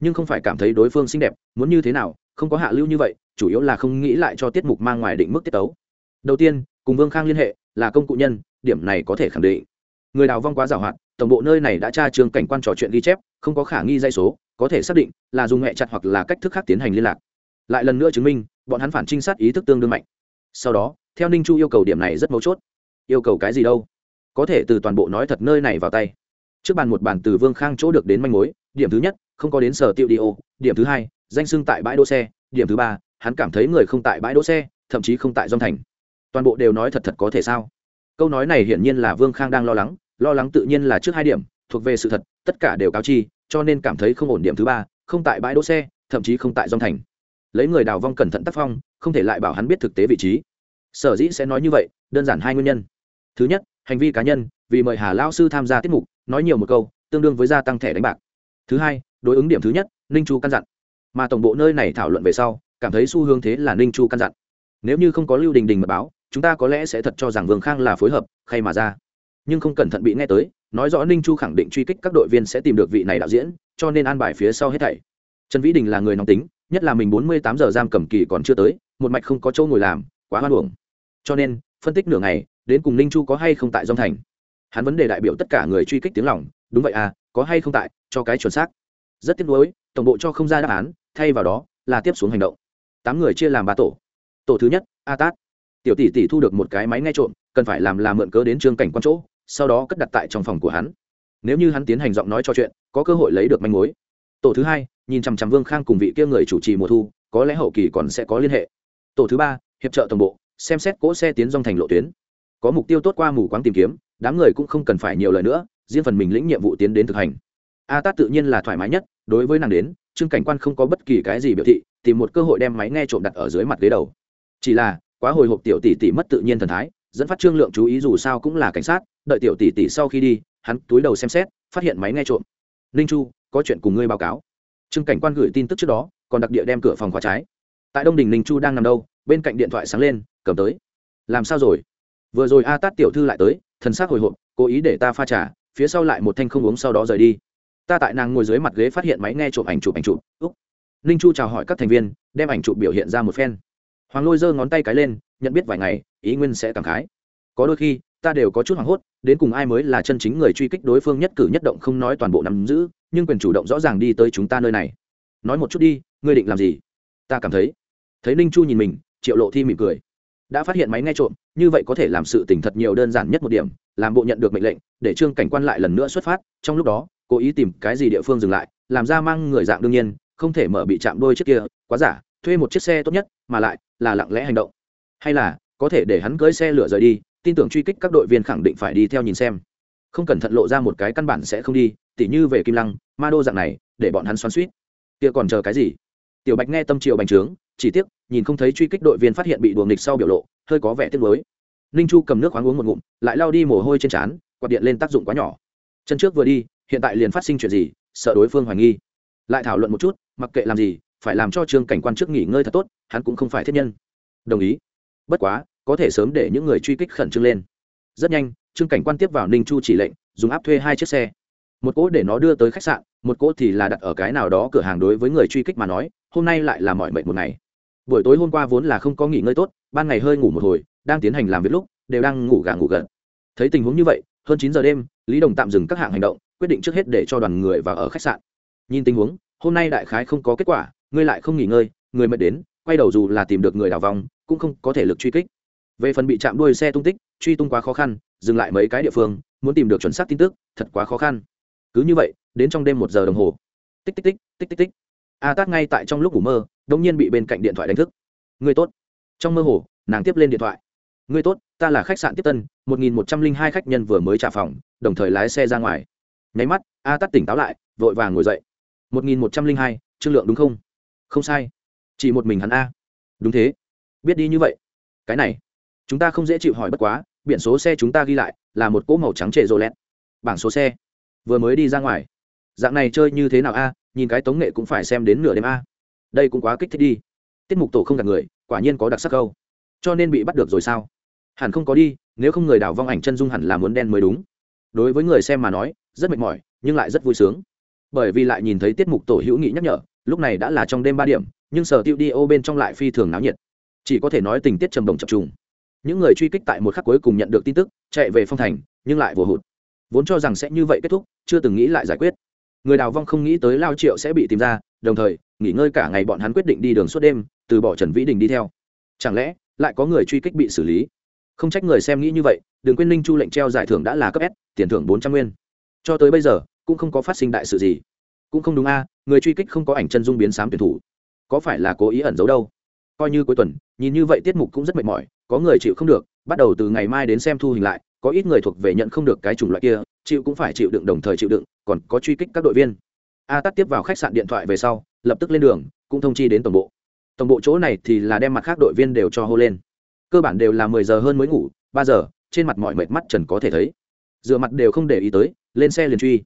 [SPEAKER 1] Nhưng không phải cảm thấy đối phương xinh đẹp, muốn như thế nào không có hạ lưu như vậy, chủ yếu là không nghĩ lại cho tiết mục mang ngoài định mức tiết tấu. Đầu tiên, cùng vương khang liên hệ, là công cụ nhân, điểm này có thể khẳng định. Người đào vong quá giảo hoạt tổng bộ nơi này đã tra trường cảnh quan trò chuyện ghi chép, không có khả nghi dây số, có thể xác định là dùng mẹ chặt hoặc là cách thức khác tiến hành liên lạc. Lại lần nữa chứng minh, bọn hắn phản trinh sát ý thức tương đương mạnh. Sau đó, theo ninh chu yêu cầu điểm này rất mấu chốt. Yêu cầu cái gì đâu? Có thể từ toàn bộ nói thật nơi này vào tay. Trước bàn một bản từ vương khang chỗ được đến manh mối, điểm thứ nhất, không có đến sở tiêu đi ô, điểm thứ hai danh sưng tại bãi đỗ xe, điểm thứ ba, hắn cảm thấy người không tại bãi đỗ xe, thậm chí không tại dòng thành. Toàn bộ đều nói thật thật có thể sao? Câu nói này hiển nhiên là vương khang đang lo lắng lo lắng tự nhiên là trước hai điểm, thuộc về sự thật, tất cả đều cáo chi, cho nên cảm thấy không ổn điểm thứ ba, không tại bãi đỗ xe, thậm chí không tại dòng thành. Lấy người đào vong cẩn thận tác phong, không thể lại bảo hắn biết thực tế vị trí. Sở dĩ sẽ nói như vậy, đơn giản hai nguyên nhân. Thứ nhất, hành vi cá nhân, vì mời hà lao sư tham gia tiết mục, nói nhiều một câu, tương đương với gia tăng thẻ đánh bạc. Thứ hai, đối ứng điểm thứ nhất, ninh chu căn dặn mà tổng bộ nơi này thảo luận về sau, cảm thấy xu hướng thế là ninh chu căn dặn. Nếu như không có lưu đình đình mật báo, chúng ta có lẽ sẽ thật cho rằng vương khang là phối hợp, khay mà ra. Nhưng không cẩn thận bị nghe tới, nói rõ ninh chu khẳng định truy kích các đội viên sẽ tìm được vị này đạo diễn, cho nên an bài phía sau hết thảy. Trần vĩ đình là người nóng tính, nhất là mình bốn mươi tám giờ giam cầm kỳ còn chưa tới, một mạch không có chỗ ngồi làm, quá hoan hưởng cho nên, phân tích nửa ngày, đến cùng ninh chu có hay không tại dông thành. Hắn vấn đề đại biểu tất cả người truy kích tiếng lòng, đúng vậy à có hay không tại, cho cái chuẩn xác. Rất tiếc nuối, tổng bộ cho không ra đáp án thay vào đó là tiếp xuống hành động. Tám người chia làm ba tổ. Tổ thứ nhất a tát tiểu tỷ tỷ thu được một cái máy nghe trộm, cần phải làm là mượn cớ đến trương cảnh quan chỗ, sau đó cất đặt tại trong phòng của hắn. Nếu như hắn tiến hành giọng nói cho chuyện, có cơ hội lấy được manh mối. Tổ thứ hai, nhìn chằm chằm vương khang cùng vị kia người chủ trì mùa thu, có lẽ hậu kỳ còn sẽ có liên hệ. Tổ thứ ba, hiệp trợ tổng bộ, xem xét cỗ xe tiến dòng thành lộ tuyến. Có mục tiêu tốt qua mù quáng tìm kiếm, đám người cũng không cần phải nhiều lời nữa, riêng phần mình lĩnh nhiệm vụ tiến đến thực hành. A tát tự nhiên là thoải mái nhất, đối với nàng đến trương cảnh quan không có bất kỳ cái gì biểu thị, tìm một cơ hội đem máy nghe trộm đặt ở dưới mặt ghế đầu. Chỉ là, quá hồi hộp tiểu tỷ tỷ mất tự nhiên thần thái, dẫn phát trương lượng chú ý dù sao cũng là cảnh sát, đợi tiểu tỷ tỷ sau khi đi, hắn túi đầu xem xét, phát hiện máy nghe trộm. Ninh chu, có chuyện cùng ngươi báo cáo. Trương cảnh quan gửi tin tức trước đó, còn đặc địa đem cửa phòng khóa trái. Tại đông đình ninh chu đang nằm đâu, bên cạnh điện thoại sáng lên, cầm tới. Làm sao rồi? Vừa rồi a tát tiểu thư lại tới, thần s c hồi hộp, cố ý để ta pha trả phía sau lại một thanh không uống sau đó rời đi ta tại nàng ngồi dưới mặt ghế phát hiện máy nghe chụp ảnh chụp ảnh chụp. Úc. Ninh chu chào hỏi các thành viên, đem ảnh chụp biểu hiện ra một phen. Hoàng lôi giơ ngón tay cái lên, nhận biết vài ngày, ý nguyên sẽ cảm khái. Có đôi khi, ta đều có chút hoảng hốt, đến cùng ai mới là chân chính người truy kích đối phương nhất cử nhất động không nói toàn bộ nắm giữ, nhưng quyền chủ động rõ ràng đi tới chúng ta nơi này. Nói một chút đi, ngươi định làm gì? Ta cảm thấy. Thấy ninh chu nhìn mình, triệu lộ thi mỉm cười. Đã phát hiện máy nghe trộm, như vậy có thể làm sự tình thật nhiều đơn giản nhất một điểm, làm bộ nhận được mệnh lệnh, để trương cảnh quan lại lần nữa xuất phát, trong lúc đó cố ý tìm cái gì địa phương dừng lại, làm ra mang người dạng đương nhiên, không thể mở bị chạm đôi chiếc kia, quá giả, thuê một chiếc xe tốt nhất, mà lại là lặng lẽ hành động. Hay là, có thể để hắn cưới xe lửa rời đi, tin tưởng truy kích các đội viên khẳng định phải đi theo nhìn xem. Không cẩn thận lộ ra một cái căn bản sẽ không đi, tỉ như về kim lăng, ma đô dạng này, để bọn hắn xoắn suýt. Kia còn chờ cái gì? Tiểu bạch nghe tâm triệu bành trướng, chỉ tiếc, nhìn không thấy truy kích đội viên phát hiện bị đùa nghịch sau biểu lộ, hơi có vẻ tiếc nuối. Ninh chu cầm nước khoáng uống một ngụm, lại lao đi mồ hôi trên trán, quạt điện lên tác dụng quá nhỏ. Chân trước vừa đi hiện tại liền phát sinh chuyện gì, sợ đối phương hoài nghi. Lại thảo luận một chút, mặc kệ làm gì, phải làm cho trương cảnh quan trước nghỉ ngơi thật tốt, hắn cũng không phải thiết nhân. Đồng ý. Bất quá, có thể sớm để những người truy kích khẩn trương lên. Rất nhanh, trương cảnh quan tiếp vào ninh chu chỉ lệnh, dùng áp thuê hai chiếc xe. Một cỗ để nó đưa tới khách sạn, một cỗ thì là đặt ở cái nào đó cửa hàng đối với người truy kích mà nói, hôm nay lại là mọi mệnh một ngày. Buổi tối hôm qua vốn là không có nghỉ ngơi tốt, ban ngày hơi ngủ một hồi, đang tiến hành làm việc lúc, đều đang ngủ gà ngủ gật. Thấy tình huống như vậy, hơn chín giờ đêm, lý đồng tạm dừng các hạng hành động quyết định trước hết để cho đoàn người vào ở khách sạn. Nhìn tình huống, hôm nay đại khái không có kết quả, ngươi lại không nghỉ ngơi, người mệt đến, quay đầu dù là tìm được người đào vòng, cũng không có thể lực truy kích. Về phần bị chạm đuôi xe tung tích, truy tung quá khó khăn, dừng lại mấy cái địa phương, muốn tìm được chuẩn xác tin tức, thật quá khó khăn. Cứ như vậy, đến trong đêm một giờ đồng hồ. Tích tích tích tích tích tích. A tát ngay tại trong lúc ngủ mơ đông nhiên bị bên cạnh điện thoại đánh thức. Người tốt. Trong mơ hồ, nàng tiếp lên điện thoại. Người tốt, ta là khách sạn tiếp tân, một nghìn một trăm linh hai khách nhân vừa mới trả phòng, đồng thời lái xe ra ngoài nháy mắt, a tắt tỉnh táo lại, vội vàng ngồi dậy. Một nghìn một trăm linh hai trương lượng đúng không? Không sai. Chỉ một mình hắn a. Đúng thế. Biết đi như vậy. Cái này, chúng ta không dễ chịu hỏi bất quá, biển số xe chúng ta ghi lại là một cỗ màu trắng trệ rồ lẹt. Bảng số xe, vừa mới đi ra ngoài. Dạng này chơi như thế nào a? Nhìn cái tống nghệ cũng phải xem đến nửa đêm a. Đây cũng quá kích thích đi. Tiết mục tổ không gặp người, quả nhiên có đặc sắc câu. Cho nên bị bắt được rồi sao? Hẳn không có đi, nếu không người đào vong ảnh chân dung hẳn là muốn đen mới đúng. Đối với người xem mà nói rất mệt mỏi, nhưng lại rất vui sướng. Bởi vì lại nhìn thấy tiết mục tổ hữu nghị nhắc nhở, lúc này đã là trong đêm ba điểm, nhưng sở tiêu đi ô bên trong lại phi thường náo nhiệt. Chỉ có thể nói tình tiết trầm đồng chập trùng. Những người truy kích tại một khắc cuối cùng nhận được tin tức, chạy về phong thành, nhưng lại vừa hụt. Vốn cho rằng sẽ như vậy kết thúc, chưa từng nghĩ lại giải quyết. Người đào vong không nghĩ tới lao triệu sẽ bị tìm ra, đồng thời, nghỉ ngơi cả ngày bọn hắn quyết định đi đường suốt đêm, từ bỏ trần vĩ đình đi theo. Chẳng lẽ, lại có người truy kích bị xử lý? Không trách người xem nghĩ như vậy đừng quên ninh chu lệnh treo giải thưởng đã là cấp s, tiền thưởng bốn trăm nguyên cho tới bây giờ cũng không có phát sinh đại sự gì. Cũng không đúng a, người truy kích không có ảnh chân dung biến sám tuyển thủ. Có phải là cố ý ẩn giấu đâu? Coi như cuối tuần, nhìn như vậy tiết mục cũng rất mệt mỏi, có người chịu không được, bắt đầu từ ngày mai đến xem thu hình lại, có ít người thuộc về nhận không được cái chủng loại kia, chịu cũng phải chịu đựng đồng thời chịu đựng, còn có truy kích các đội viên. A tắt tiếp vào khách sạn điện thoại về sau, lập tức lên đường, cũng thông chi đến tổng bộ. Tổng bộ chỗ này thì là đem mặt khác đội viên đều cho hô lên. Cơ bản đều là mười giờ hơn mới ngủ, ba giờ, trên mặt mọi mệt mắt trần có thể thấy dựa mặt đều không để ý tới, lên xe liền truy.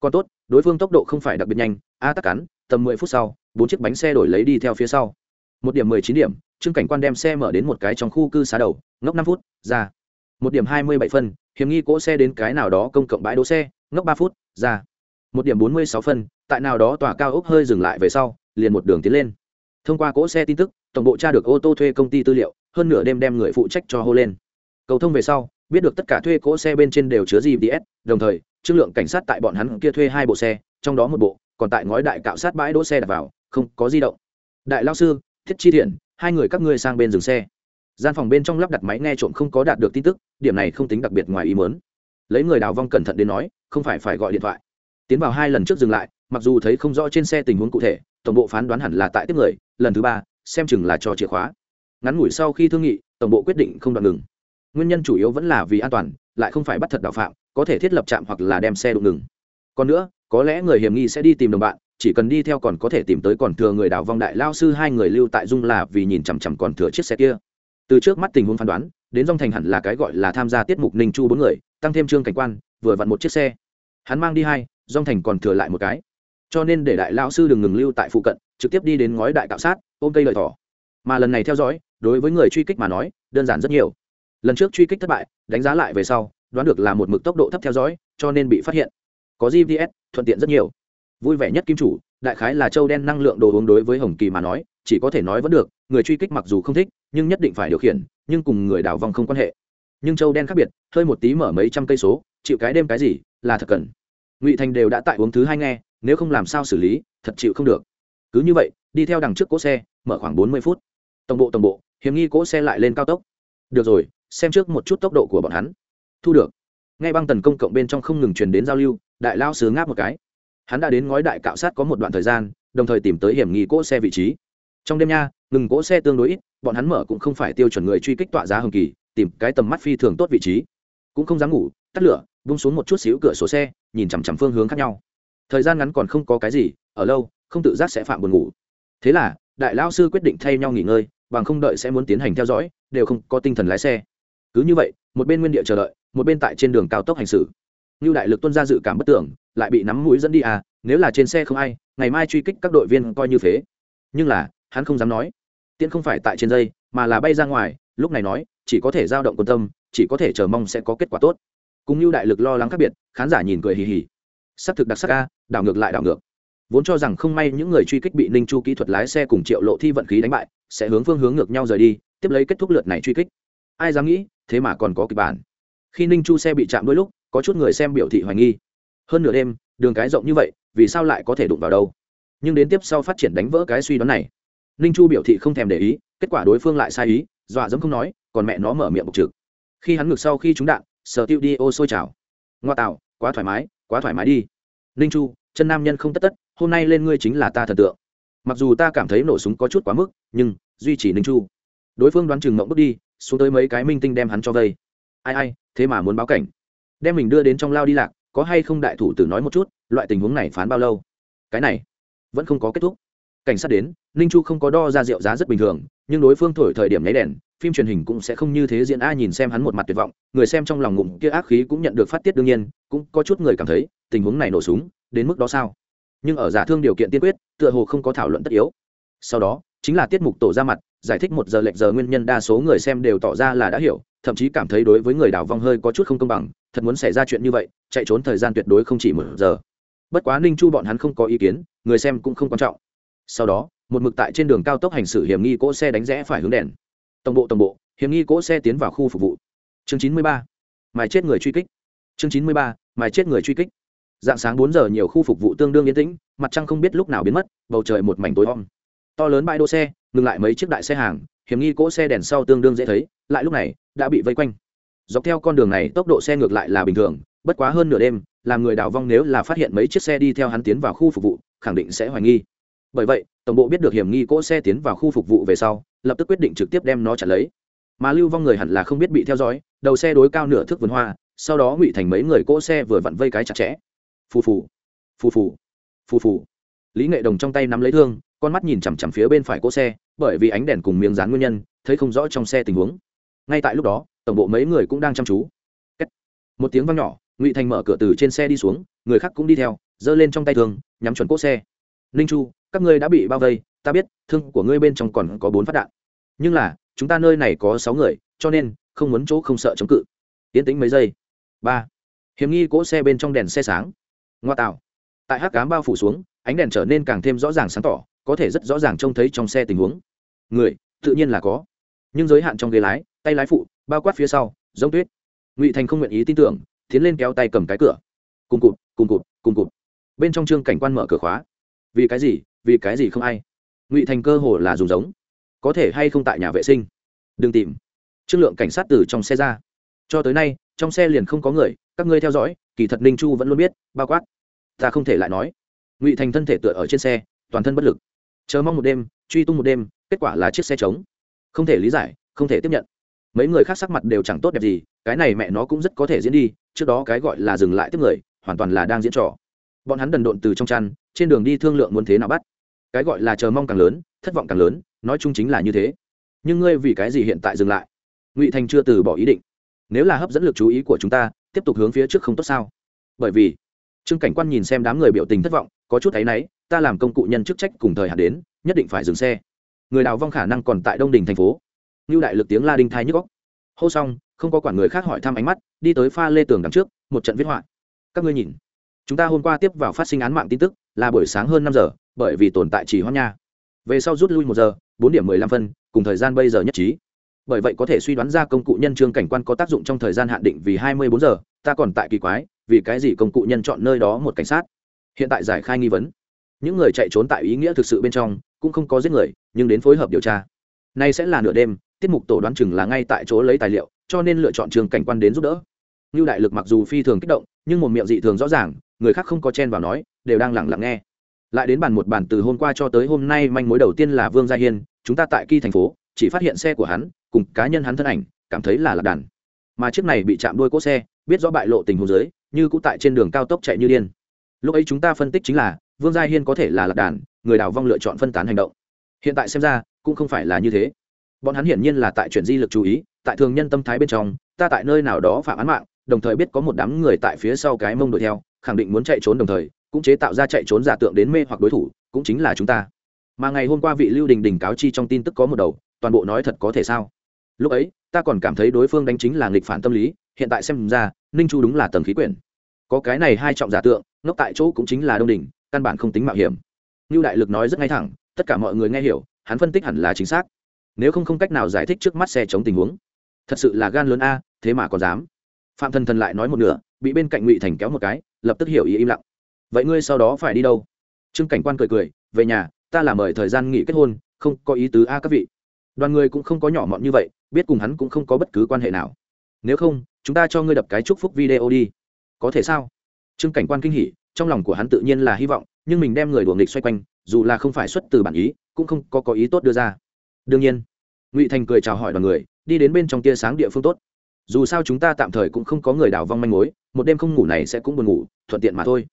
[SPEAKER 1] Còn tốt, đối phương tốc độ không phải đặc biệt nhanh, a tắc cắn, tầm mười phút sau, bốn chiếc bánh xe đổi lấy đi theo phía sau. Một điểm mười chín điểm, trương cảnh quan đem xe mở đến một cái trong khu cư xá đầu, ngốc năm phút, ra. Một điểm hai mươi bảy phân, hiểm nghi cỗ xe đến cái nào đó công cộng bãi đỗ xe, ngốc ba phút, ra. Một điểm bốn mươi sáu phân, tại nào đó tòa cao ốc hơi dừng lại về sau, liền một đường tiến lên. Thông qua cỗ xe tin tức, tổng bộ tra được ô tô thuê công ty tư liệu, hơn nửa đêm đem người phụ trách cho hô lên. Cầu thông về sau biết được tất cả thuê cỗ xe bên trên đều chứa gps đồng thời, trương lượng cảnh sát tại bọn hắn kia thuê hai bộ xe, trong đó một bộ, còn tại ngói đại cạo sát bãi đỗ xe đặt vào, không có di động. Đại lao sư, thiết chi thiện, hai người các ngươi sang bên dừng xe. Gian phòng bên trong lắp đặt máy nghe trộm không có đạt được tin tức, điểm này không tính đặc biệt ngoài ý mớn lấy người đào vong cẩn thận đến nói, không phải phải gọi điện thoại. Tiến vào hai lần trước dừng lại, mặc dù thấy không rõ trên xe tình huống cụ thể, tổng bộ phán đoán hẳn là tại tiếp người, lần thứ ba, xem chừng là cho chìa khóa. Ngắn ngủi sau khi thương nghị, tổng bộ quyết định không đoạn ngừng nguyên nhân chủ yếu vẫn là vì an toàn, lại không phải bắt thật đạo phạm, có thể thiết lập trạm hoặc là đem xe đụng ngừng. Còn nữa, có lẽ người hiểm nghi sẽ đi tìm đồng bạn, chỉ cần đi theo còn có thể tìm tới còn thừa người đào vong đại lao sư hai người lưu tại dung là vì nhìn chằm chằm còn thừa chiếc xe kia. Từ trước mắt tình huống phán đoán, đến dòng thành hẳn là cái gọi là tham gia tiết mục ninh chu bốn người, tăng thêm trương cảnh quan, vừa vặn một chiếc xe. Hắn mang đi hai dòng thành còn thừa lại một cái. Cho nên để đại lao sư đừng ngừng lưu tại phụ cận, trực tiếp đi đến ngói đại cạo sát, ôm cây lợi thỏ. Mà lần này theo dõi, đối với người truy kích mà nói, đơn giản rất nhiều lần trước truy kích thất bại, đánh giá lại về sau, đoán được là một mực tốc độ thấp theo dõi, cho nên bị phát hiện. Có gps thuận tiện rất nhiều. Vui vẻ nhất kim chủ, đại khái là châu đen năng lượng đồ uống đối với hồng kỳ mà nói, chỉ có thể nói vẫn được, người truy kích mặc dù không thích, nhưng nhất định phải điều khiển, nhưng cùng người đào vong không quan hệ. Nhưng châu đen khác biệt, hơi một tí mở mấy trăm cây số, chịu cái đêm cái gì, là thật cần. Ngụy thành đều đã tại uống thứ hai nghe, nếu không làm sao xử lý, thật chịu không được. Cứ như vậy, đi theo đằng trước cỗ xe, mở khoảng bốn mươi phút. Tổng bộ tổng bộ, hiểm nghi cỗ xe lại lên cao tốc. Được rồi xem trước một chút tốc độ của bọn hắn. Thu được. Ngay băng tần công cộng bên trong không ngừng truyền đến giao lưu, đại lao sứ ngáp một cái. Hắn đã đến ngói đại cạo sát có một đoạn thời gian, đồng thời tìm tới hiểm nghi cỗ xe vị trí. Trong đêm nha, ngừng cỗ xe tương đối ít, bọn hắn mở cũng không phải tiêu chuẩn người truy kích tọa giá hồng kỳ, tìm cái tầm mắt phi thường tốt vị trí. Cũng không dám ngủ, tắt lửa bung xuống một chút xíu cửa sổ xe, nhìn chằm chằm phương hướng khác nhau. Thời gian ngắn còn không có cái gì, ở lâu, không tự giác sẽ phạm buồn ngủ. Thế là, đại lao sư quyết định thay nhau nghỉ ngơi, bằng không đợi sẽ muốn tiến hành theo dõi, đều không có tinh thần lái xe cứ như vậy, một bên nguyên địa chờ đợi, một bên tại trên đường cao tốc hành xử. Như đại lực tuân ra dự cảm bất tưởng, lại bị nắm mũi dẫn đi à nếu là trên xe không ai, ngày mai truy kích các đội viên coi như phế. Nhưng là, hắn không dám nói. Tiễn không phải tại trên dây, mà là bay ra ngoài, lúc này nói, chỉ có thể dao động quan tâm, chỉ có thể chờ mong sẽ có kết quả tốt. Cùng như đại lực lo lắng khác biệt, khán giả nhìn cười hì hì. S thực đặc sắc a, đảo ngược lại đảo ngược. Vốn cho rằng không may những người truy kích bị ninh chu kỹ thuật lái xe cùng triệu lộ thi vận khí đánh bại, sẽ hướng phương hướng ngược nhau rời đi, tiếp lấy kết thúc lượt này truy kích ai dám nghĩ, thế mà còn có kịch bản. Khi ninh chu xe bị chạm đôi lúc, có chút người xem biểu thị hoài nghi. Hơn nửa đêm, đường cái rộng như vậy, vì sao lại có thể đụng vào đâu? Nhưng đến tiếp sau phát triển đánh vỡ cái suy đoán này. Ninh chu biểu thị không thèm để ý, kết quả đối phương lại sai ý, dọa dẫm không nói, còn mẹ nó mở miệng bục trực. Khi hắn ngược sau khi trúng đạn, sở tiêu đi ô sôi trào ngoa tạo, quá thoải mái, quá thoải mái đi. Ninh chu, chân nam nhân không tất tất, hôm nay lên ngươi chính là ta thần tượng. Mặc dù ta cảm thấy nổ súng có chút quá mức, nhưng duy trì ninh chu. Đối phương đoán chừng mộng bước đi xuống tới mấy cái minh tinh đem hắn cho vây. Ai ai, thế mà muốn báo cảnh. Đem mình đưa đến trong lao đi lạc, có hay không đại thủ tử nói một chút, loại tình huống này phán bao lâu? Cái này, vẫn không có kết thúc. Cảnh sát đến, ninh chu không có đo ra rượu giá rất bình thường, nhưng đối phương thổi thời điểm nháy đèn, phim truyền hình cũng sẽ không như thế diễn. A, nhìn xem hắn một mặt tuyệt vọng, người xem trong lòng ngụm kia ác khí cũng nhận được phát tiết đương nhiên, cũng có chút người cảm thấy, tình huống này nổ súng, đến mức đó sao? Nhưng ở giả thương điều kiện tiên quyết, tựa hồ không có thảo luận tất yếu. Sau đó, chính là tiết mục tổ ra mặt giải thích một giờ lệch giờ nguyên nhân đa số người xem đều tỏ ra là đã hiểu, thậm chí cảm thấy đối với người đảo vong hơi có chút không công bằng, thật muốn xảy ra chuyện như vậy, chạy trốn thời gian tuyệt đối không chỉ một giờ. Bất quá ninh chu bọn hắn không có ý kiến, người xem cũng không quan trọng. Sau đó, một mực tại trên đường cao tốc hành xử hiểm nghi cỗ xe đánh rẽ phải hướng đèn. Tổng bộ tổng bộ, hiểm nghi cỗ xe tiến vào khu phục vụ. Chương chín mươi ba, mài chết người truy kích. Chương chín mươi ba, mài chết người truy kích. Dạng sáng bốn giờ nhiều khu phục vụ tương đương yên tĩnh, mặt trăng không biết lúc nào biến mất, bầu trời một mảnh tối om. To lớn bãi đỗ xe ngừng lại mấy chiếc đại xe hàng, hiểm nghi cỗ xe đèn sau tương đương dễ thấy, lại lúc này, đã bị vây quanh. Dọc theo con đường này, tốc độ xe ngược lại là bình thường, bất quá hơn nửa đêm, làm người đào vong nếu là phát hiện mấy chiếc xe đi theo hắn tiến vào khu phục vụ, khẳng định sẽ hoài nghi. Bởi vậy, tổng bộ biết được hiểm nghi cỗ xe tiến vào khu phục vụ về sau, lập tức quyết định trực tiếp đem nó trả lấy. Mà lưu vong người hẳn là không biết bị theo dõi, đầu xe đối cao nửa thước vườn hoa, sau đó ngụy thành mấy người cỗ xe vừa vặn vây cái chặt chẽ. Phù phù phù phù phù phù lý nghệ đồng trong tay nắm lấy thương, con mắt nhìn chằm chằm phía bên phải cỗ xe, bởi vì ánh đèn cùng miếng dán nguyên nhân, thấy không rõ trong xe tình huống. Ngay tại lúc đó, tổng bộ mấy người cũng đang chăm chú. Một tiếng vang nhỏ, ngụy thành mở cửa từ trên xe đi xuống, người khác cũng đi theo, giơ lên trong tay thương, nhắm chuẩn cỗ xe. Ninh chu, các ngươi đã bị bao vây, ta biết, thương của ngươi bên trong còn có bốn phát đạn. Nhưng là, chúng ta nơi này có sáu người, cho nên, không muốn chỗ không sợ chống cự. Tiến tính mấy giây. Ba. Hiểm nghi cỗ xe bên trong đèn xe sáng. Ngoa tạo. Tại hát cám bao phủ xuống ánh đèn trở nên càng thêm rõ ràng sáng tỏ, có thể rất rõ ràng trông thấy trong xe tình huống. Người, tự nhiên là có. Nhưng giới hạn trong ghế lái, tay lái phụ, bao quát phía sau, giống tuyết. Ngụy thành không nguyện ý tin tưởng, tiến lên kéo tay cầm cái cửa. Cùng cụt cùng cụt cùng cụt. Bên trong trương cảnh quan mở cửa khóa. Vì cái gì, vì cái gì không ai? Ngụy thành cơ hồ là dùng giống. Có thể hay không tại nhà vệ sinh? Đừng tìm. Trương lượng cảnh sát từ trong xe ra. Cho tới nay, trong xe liền không có người, các ngươi theo dõi, kỳ thật ninh chu vẫn luôn biết, bao quát. Ta không thể lại nói ngụy thành thân thể tựa ở trên xe, toàn thân bất lực. Chờ mong một đêm, truy tung một đêm, kết quả là chiếc xe trống. Không thể lý giải, không thể tiếp nhận. Mấy người khác sắc mặt đều chẳng tốt đẹp gì, cái này mẹ nó cũng rất có thể diễn đi, trước đó cái gọi là dừng lại tiếp người, hoàn toàn là đang diễn trò. Bọn hắn đần độn từ trong chăn, trên đường đi thương lượng muốn thế nào bắt. Cái gọi là chờ mong càng lớn, thất vọng càng lớn, nói chung chính là như thế. Nhưng ngươi vì cái gì hiện tại dừng lại? Ngụy thành chưa từ bỏ ý định. Nếu là hấp dẫn lực chú ý của chúng ta, tiếp tục hướng phía trước không tốt sao? Bởi vì trương cảnh quan nhìn xem đám người biểu tình thất vọng, có chút thấy náy, ta làm công cụ nhân chức trách cùng thời hạn đến, nhất định phải dừng xe. Người đào vong khả năng còn tại đông đình thành phố. Như đại lực tiếng la đinh thai nhức góc hô xong, không có quản người khác hỏi thăm ánh mắt, đi tới pha lê tường đằng trước, một trận viết họa. Các ngươi nhìn. Chúng ta hôm qua tiếp vào phát sinh án mạng tin tức, là buổi sáng hơn năm giờ, bởi vì tồn tại chỉ hoãn nha. Về sau rút lui một giờ, bốn điểm mười lăm phân, cùng thời gian bây giờ nhất trí. Bởi vậy có thể suy đoán ra công cụ nhân trương cảnh quan có tác dụng trong thời gian hạn định vì hai mươi bốn giờ, ta còn tại kỳ quái vì cái gì công cụ nhân chọn nơi đó một cảnh sát? Hiện tại giải khai nghi vấn. Những người chạy trốn tại ý nghĩa thực sự bên trong, cũng không có giết người, nhưng đến phối hợp điều tra. Nay sẽ là nửa đêm, tiết mục tổ đoán chừng là ngay tại chỗ lấy tài liệu, cho nên lựa chọn trường cảnh quan đến giúp đỡ. Như đại lực mặc dù phi thường kích động, nhưng một miệng dị thường rõ ràng, người khác không có chen vào nói, đều đang lẳng lặng nghe. Lại đến bàn một bàn từ hôm qua cho tới hôm nay manh mối đầu tiên là vương gia hiên, chúng ta tại kỳ thành phố, chỉ phát hiện xe của hắn, cùng cá nhân hắn thân ảnh, cảm thấy là lạc đàn. Mà chiếc này bị chạm đuôi cỗ xe, biết rõ bại lộ tình huống dưới như cũng tại trên đường cao tốc chạy như điên. Lúc ấy chúng ta phân tích chính là, vương gia hiên có thể là lạc đàn, người đào vong lựa chọn phân tán hành động. Hiện tại xem ra, cũng không phải là như thế. Bọn hắn hiển nhiên là tại chuyển di lực chú ý, tại thường nhân tâm thái bên trong, ta tại nơi nào đó phạm án mạng, đồng thời biết có một đám người tại phía sau cái mông đuổi theo, khẳng định muốn chạy trốn đồng thời, cũng chế tạo ra chạy trốn giả tượng đến mê hoặc đối thủ, cũng chính là chúng ta. Mà ngày hôm qua vị lưu đình đình cáo chi trong tin tức có một đầu, toàn bộ nói thật có thể sao? Lúc ấy, ta còn cảm thấy đối phương đánh chính là nghịch phản tâm lý hiện tại xem ra, ninh chu đúng là tầng khí quyển. Có cái này hai trọng giả tượng, ngốc tại chỗ cũng chính là đông đình căn bản không tính mạo hiểm. Như đại lực nói rất ngay thẳng, tất cả mọi người nghe hiểu, hắn phân tích hẳn là chính xác. Nếu không không cách nào giải thích trước mắt xe chống tình huống. Thật sự là gan lớn a, thế mà còn dám. Phạm thần thần lại nói một nửa, bị bên cạnh ngụy thành kéo một cái, lập tức hiểu ý im lặng. Vậy ngươi sau đó phải đi đâu? Trương cảnh quan cười cười, về nhà, ta là mời thời gian nghỉ kết hôn, không có ý tứ a các vị. Đoàn người cũng không có nhỏ mọn như vậy, biết cùng hắn cũng không có bất cứ quan hệ nào. Nếu không chúng ta cho ngươi đập cái chúc phúc video đi. Có thể sao? Trương cảnh quan kinh hỉ, trong lòng của hắn tự nhiên là hy vọng, nhưng mình đem người đuồng nghịch xoay quanh, dù là không phải xuất từ bản ý, cũng không có có ý tốt đưa ra. Đương nhiên, ngụy thành cười chào hỏi đoàn người, đi đến bên trong tia sáng địa phương tốt. Dù sao chúng ta tạm thời cũng không có người đào vong manh mối, một đêm không ngủ này sẽ cũng buồn ngủ, thuận tiện mà thôi.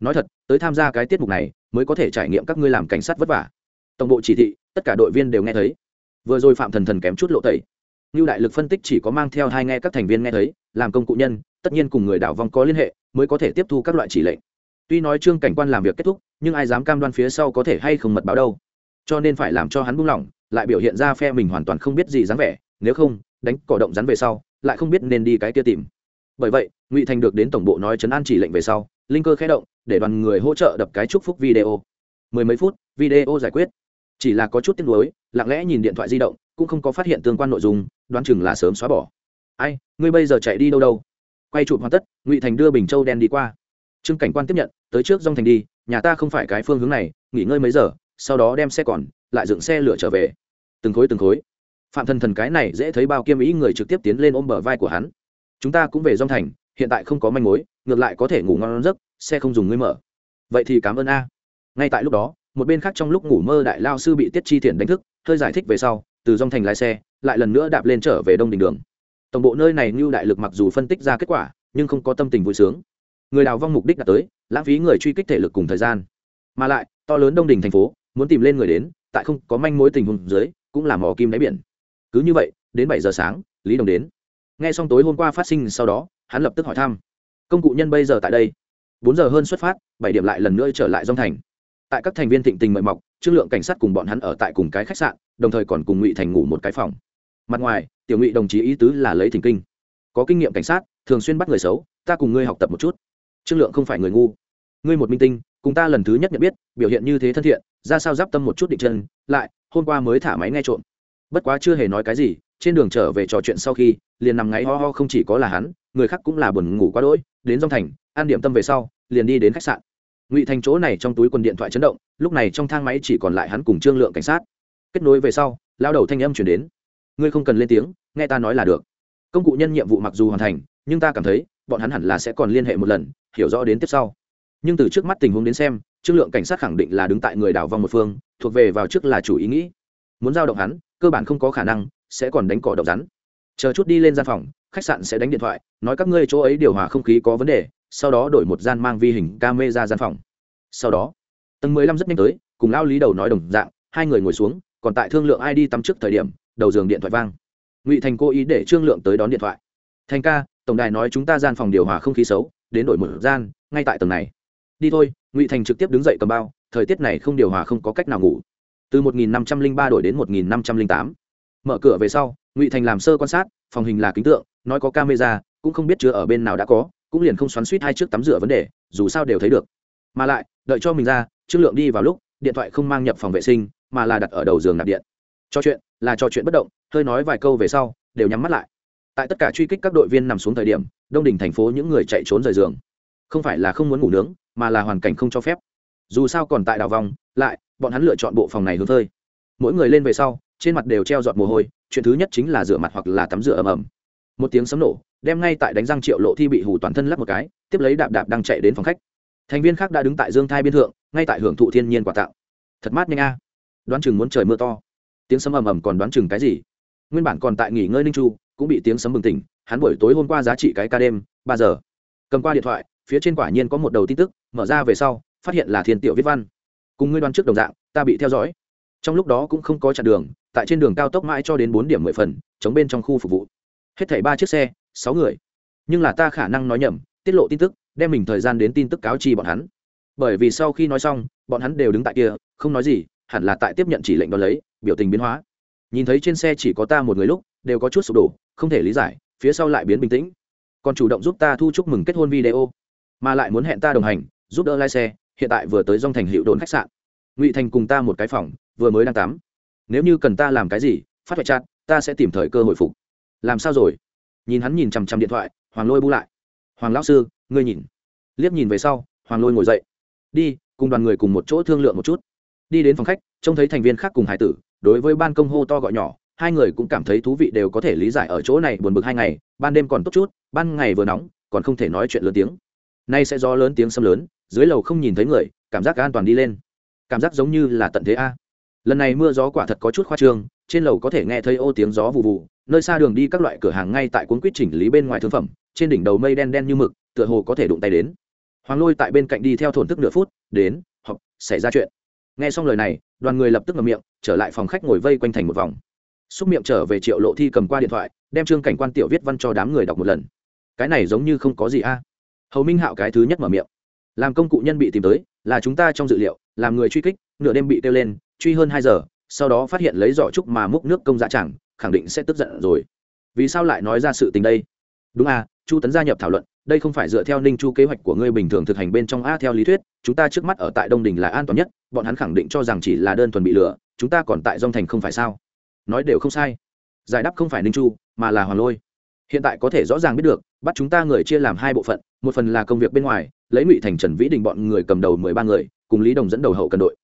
[SPEAKER 1] Nói thật, tới tham gia cái tiết mục này, mới có thể trải nghiệm các ngươi làm cảnh sát vất vả. Tổng bộ chỉ thị, tất cả đội viên đều nghe thấy. Vừa rồi phạm thần thần kém chút lộ tẩy như đại lực phân tích chỉ có mang theo hai nghe các thành viên nghe thấy, làm công cụ nhân, tất nhiên cùng người đảo vong có liên hệ, mới có thể tiếp thu các loại chỉ lệnh. Tuy nói trương cảnh quan làm việc kết thúc, nhưng ai dám cam đoan phía sau có thể hay không mật báo đâu. Cho nên phải làm cho hắn buông lỏng, lại biểu hiện ra phe mình hoàn toàn không biết gì dáng vẻ, nếu không, đánh cỏ động rắn về sau, lại không biết nên đi cái kia tìm. Bởi vậy, ngụy thành được đến tổng bộ nói chấn an chỉ lệnh về sau, linh cơ khé động, để đoàn người hỗ trợ đập cái chúc phúc video. Mười mấy phút, video giải quyết. Chỉ là có chút tiếc nuối, lặng lẽ nhìn điện thoại di động, cũng không có phát hiện tương quan nội dung đoán chừng là sớm xóa bỏ. Ai, ngươi bây giờ chạy đi đâu đâu? Quay chụp hoàn tất, ngụy thành đưa bình châu đen đi qua. Trương cảnh quan tiếp nhận, tới trước dòng thành đi, nhà ta không phải cái phương hướng này, nghỉ ngơi mấy giờ, sau đó đem xe còn, lại dựng xe lửa trở về. Từng khối từng khối. Phạm thần thần cái này dễ thấy bao kiêm ý người trực tiếp tiến lên ôm bờ vai của hắn. Chúng ta cũng về dòng thành, hiện tại không có manh mối, ngược lại có thể ngủ ngon giấc, xe không dùng ngươi mở. Vậy thì cảm ơn a. Ngay tại lúc đó, một bên khác trong lúc ngủ mơ đại lao sư bị tiết chi thiện đánh thức, hơi giải thích về sau, từ dòng thành lái xe lại lần nữa đạp lên trở về đông đình đường. Tổng bộ nơi này như đại lực mặc dù phân tích ra kết quả, nhưng không có tâm tình vui sướng. Người đào vong mục đích đã tới, lãng phí người truy kích thể lực cùng thời gian. Mà lại, to lớn đông đình thành phố, muốn tìm lên người đến, tại không có manh mối tình huống dưới, cũng là mỏ kim đáy biển. Cứ như vậy, đến bảy giờ sáng, lý đồng đến. Ngay xong tối hôm qua phát sinh sau đó, hắn lập tức hỏi thăm. Công cụ nhân bây giờ tại đây. Bốn giờ hơn xuất phát, bảy điểm lại lần nữa trở lại dòng thành. Tại các thành viên thịnh tình mời mọc, trương lượng cảnh sát cùng bọn hắn ở tại cùng cái khách sạn, đồng thời còn cùng ngụy thành ngủ một cái phòng mặt ngoài, tiểu ngụy đồng chí ý tứ là lấy thỉnh kinh. Có kinh nghiệm cảnh sát, thường xuyên bắt người xấu, ta cùng ngươi học tập một chút. Trương lượng không phải người ngu. Ngươi một minh tinh, cùng ta lần thứ nhất nhận biết, biểu hiện như thế thân thiện, ra sao giáp tâm một chút định chân, lại, hôm qua mới thả máy nghe trộm. Bất quá chưa hề nói cái gì, trên đường trở về trò chuyện sau khi, liền nằm ngáy ho ho không chỉ có là hắn, người khác cũng là buồn ngủ quá đỗi, đến dòng thành an điểm tâm về sau, liền đi đến khách sạn. Ngụy thành chỗ này trong túi quần điện thoại chấn động, lúc này trong thang máy chỉ còn lại hắn cùng trương lượng cảnh sát. Kết nối về sau, lao đầu thanh âm chuyển đến ngươi không cần lên tiếng, nghe ta nói là được. Công cụ nhân nhiệm vụ mặc dù hoàn thành, nhưng ta cảm thấy, bọn hắn hẳn là sẽ còn liên hệ một lần, hiểu rõ đến tiếp sau. Nhưng từ trước mắt tình huống đến xem, trương lượng cảnh sát khẳng định là đứng tại người đảo vong một phương, thuộc về vào trước là chủ ý nghĩ. Muốn giao động hắn, cơ bản không có khả năng, sẽ còn đánh cỏ độc rắn. Chờ chút đi lên gian phòng, khách sạn sẽ đánh điện thoại, nói các ngươi chỗ ấy điều hòa không khí có vấn đề, sau đó đổi một gian mang vi hình ca mê ra gian phòng. Sau đó, tầng mười lăm rất nhanh tới, cùng lao lý đầu nói đồng dạng, hai người ngồi xuống, còn tại thương lượng ai đi tắm trước thời điểm đầu giường điện thoại vang. Ngụy thành cố ý để trương lượng tới đón điện thoại. Thành ca, tổng đài nói chúng ta gian phòng điều hòa không khí xấu, đến đổi một gian, ngay tại tầng này. Đi thôi. Ngụy thành trực tiếp đứng dậy cầm bao, thời tiết này không điều hòa không có cách nào ngủ. Từ một nghìn năm trăm linh ba đổi đến một nghìn năm trăm linh tám. Mở cửa về sau, ngụy thành làm sơ quan sát, phòng hình là kính tượng, nói có camera, cũng không biết chứa ở bên nào đã có, cũng liền không xoắn suýt hai chiếc tắm rửa vấn đề, dù sao đều thấy được. Mà lại, đợi cho mình ra, trương lượng đi vào lúc, điện thoại không mang nhập phòng vệ sinh, mà là đặt ở đầu giường nạp điện cho chuyện là trò chuyện bất động, hơi nói vài câu về sau, đều nhắm mắt lại. Tại tất cả truy kích các đội viên nằm xuống thời điểm, đông đỉnh thành phố những người chạy trốn rời giường. Không phải là không muốn ngủ nướng, mà là hoàn cảnh không cho phép. Dù sao còn tại đào vòng, lại, bọn hắn lựa chọn bộ phòng này hướng thơi. Mỗi người lên về sau, trên mặt đều treo giọt mồ hôi, chuyện thứ nhất chính là rửa mặt hoặc là tắm rửa ầm ầm một tiếng sấm nổ, đem ngay tại đánh răng triệu lộ thi bị hủ toàn thân lắp một cái, tiếp lấy đạp đạp đang chạy đến phòng khách. Thành viên khác đã đứng tại dương thai biên thượng, ngay tại hưởng thụ thiên nhiên quà tặng. Thật mát nhanh a. Đoán chừng muốn trời mưa to tiếng sấm ầm ầm còn đoán chừng cái gì? Nguyên bản còn tại nghỉ ngơi ninh chu, cũng bị tiếng sấm bừng tỉnh, hắn buổi tối hôm qua giá trị cái ca đêm, ba giờ. Cầm qua điện thoại, phía trên quả nhiên có một đầu tin tức, mở ra về sau, phát hiện là thiên tiểu viết văn. Cùng ngươi đoán trước đồng dạng, ta bị theo dõi. Trong lúc đó cũng không có chặn đường, tại trên đường cao tốc mãi cho đến bốn điểm mười phần, chống bên trong khu phục vụ. Hết thảy ba chiếc xe, sáu người. Nhưng là ta khả năng nói nhầm, tiết lộ tin tức, đem mình thời gian đến tin tức cáo chi bọn hắn. Bởi vì sau khi nói xong, bọn hắn đều đứng tại kia, không nói gì hẳn là tại tiếp nhận chỉ lệnh đón lấy, biểu tình biến hóa. Nhìn thấy trên xe chỉ có ta một người lúc, đều có chút sụp đổ, không thể lý giải, phía sau lại biến bình tĩnh. Còn chủ động giúp ta thu chúc mừng kết hôn video, mà lại muốn hẹn ta đồng hành, giúp đỡ lái xe, hiện tại vừa tới dòng thành hiệu đồn khách sạn. Ngụy thành cùng ta một cái phòng, vừa mới đang tắm. Nếu như cần ta làm cái gì, phát hoại chặt ta sẽ tìm thời cơ hồi phục. Làm sao rồi? Nhìn hắn nhìn chằm chằm điện thoại, hoàng lôi bu lại. Hoàng lão sư, ngươi nhìn. Liếc nhìn về sau, hoàng lôi ngồi dậy. Đi, cùng đoàn người cùng một chỗ thương lượng một chút đi đến phòng khách, trông thấy thành viên khác cùng hải tử, đối với ban công hô to gọi nhỏ, hai người cũng cảm thấy thú vị đều có thể lý giải ở chỗ này buồn bực hai ngày, ban đêm còn tốt chút, ban ngày vừa nóng, còn không thể nói chuyện lớn tiếng. Nay sẽ do lớn tiếng xâm lớn, dưới lầu không nhìn thấy người, cảm giác an toàn đi lên. Cảm giác giống như là tận thế a. Lần này mưa gió quả thật có chút khoa trương, trên lầu có thể nghe thấy ô tiếng gió vụ vụ nơi xa đường đi các loại cửa hàng ngay tại cuốn quýt chỉnh lý bên ngoài thương phẩm, trên đỉnh đầu mây đen đen như mực, tựa hồ có thể đụng tay đến. Hoàng lôi tại bên cạnh đi theo thổn thức nửa phút, đến hoặc xảy ra chuyện nghe xong lời này, đoàn người lập tức ngậm miệng, trở lại phòng khách ngồi vây quanh thành một vòng. Xúc miệng trở về triệu lộ thi cầm qua điện thoại, đem trương cảnh quan tiểu viết văn cho đám người đọc một lần. Cái này giống như không có gì a. Hầu minh hạo cái thứ nhất mở miệng. Làm công cụ nhân bị tìm tới, là chúng ta trong dự liệu, làm người truy kích, nửa đêm bị kêu lên, truy hơn hai giờ, sau đó phát hiện lấy giỏ trúc mà múc nước công dạ chẳng, khẳng định sẽ tức giận rồi. Vì sao lại nói ra sự tình đây? Đúng à chu tấn gia nhập thảo luận đây không phải dựa theo ninh chu kế hoạch của ngươi bình thường thực hành bên trong a theo lý thuyết, chúng ta trước mắt ở tại đông đình là an toàn nhất, bọn hắn khẳng định cho rằng chỉ là đơn thuần bị lừa, chúng ta còn tại dông thành không phải sao? Nói đều không sai. Giải đáp không phải ninh chu, mà là hoàng lôi. Hiện tại có thể rõ ràng biết được, bắt chúng ta người chia làm hai bộ phận, một phần là công việc bên ngoài, lấy ngụy thành, trần vĩ đình bọn người cầm đầu mười ba người, cùng lý đồng dẫn đầu hậu cần đội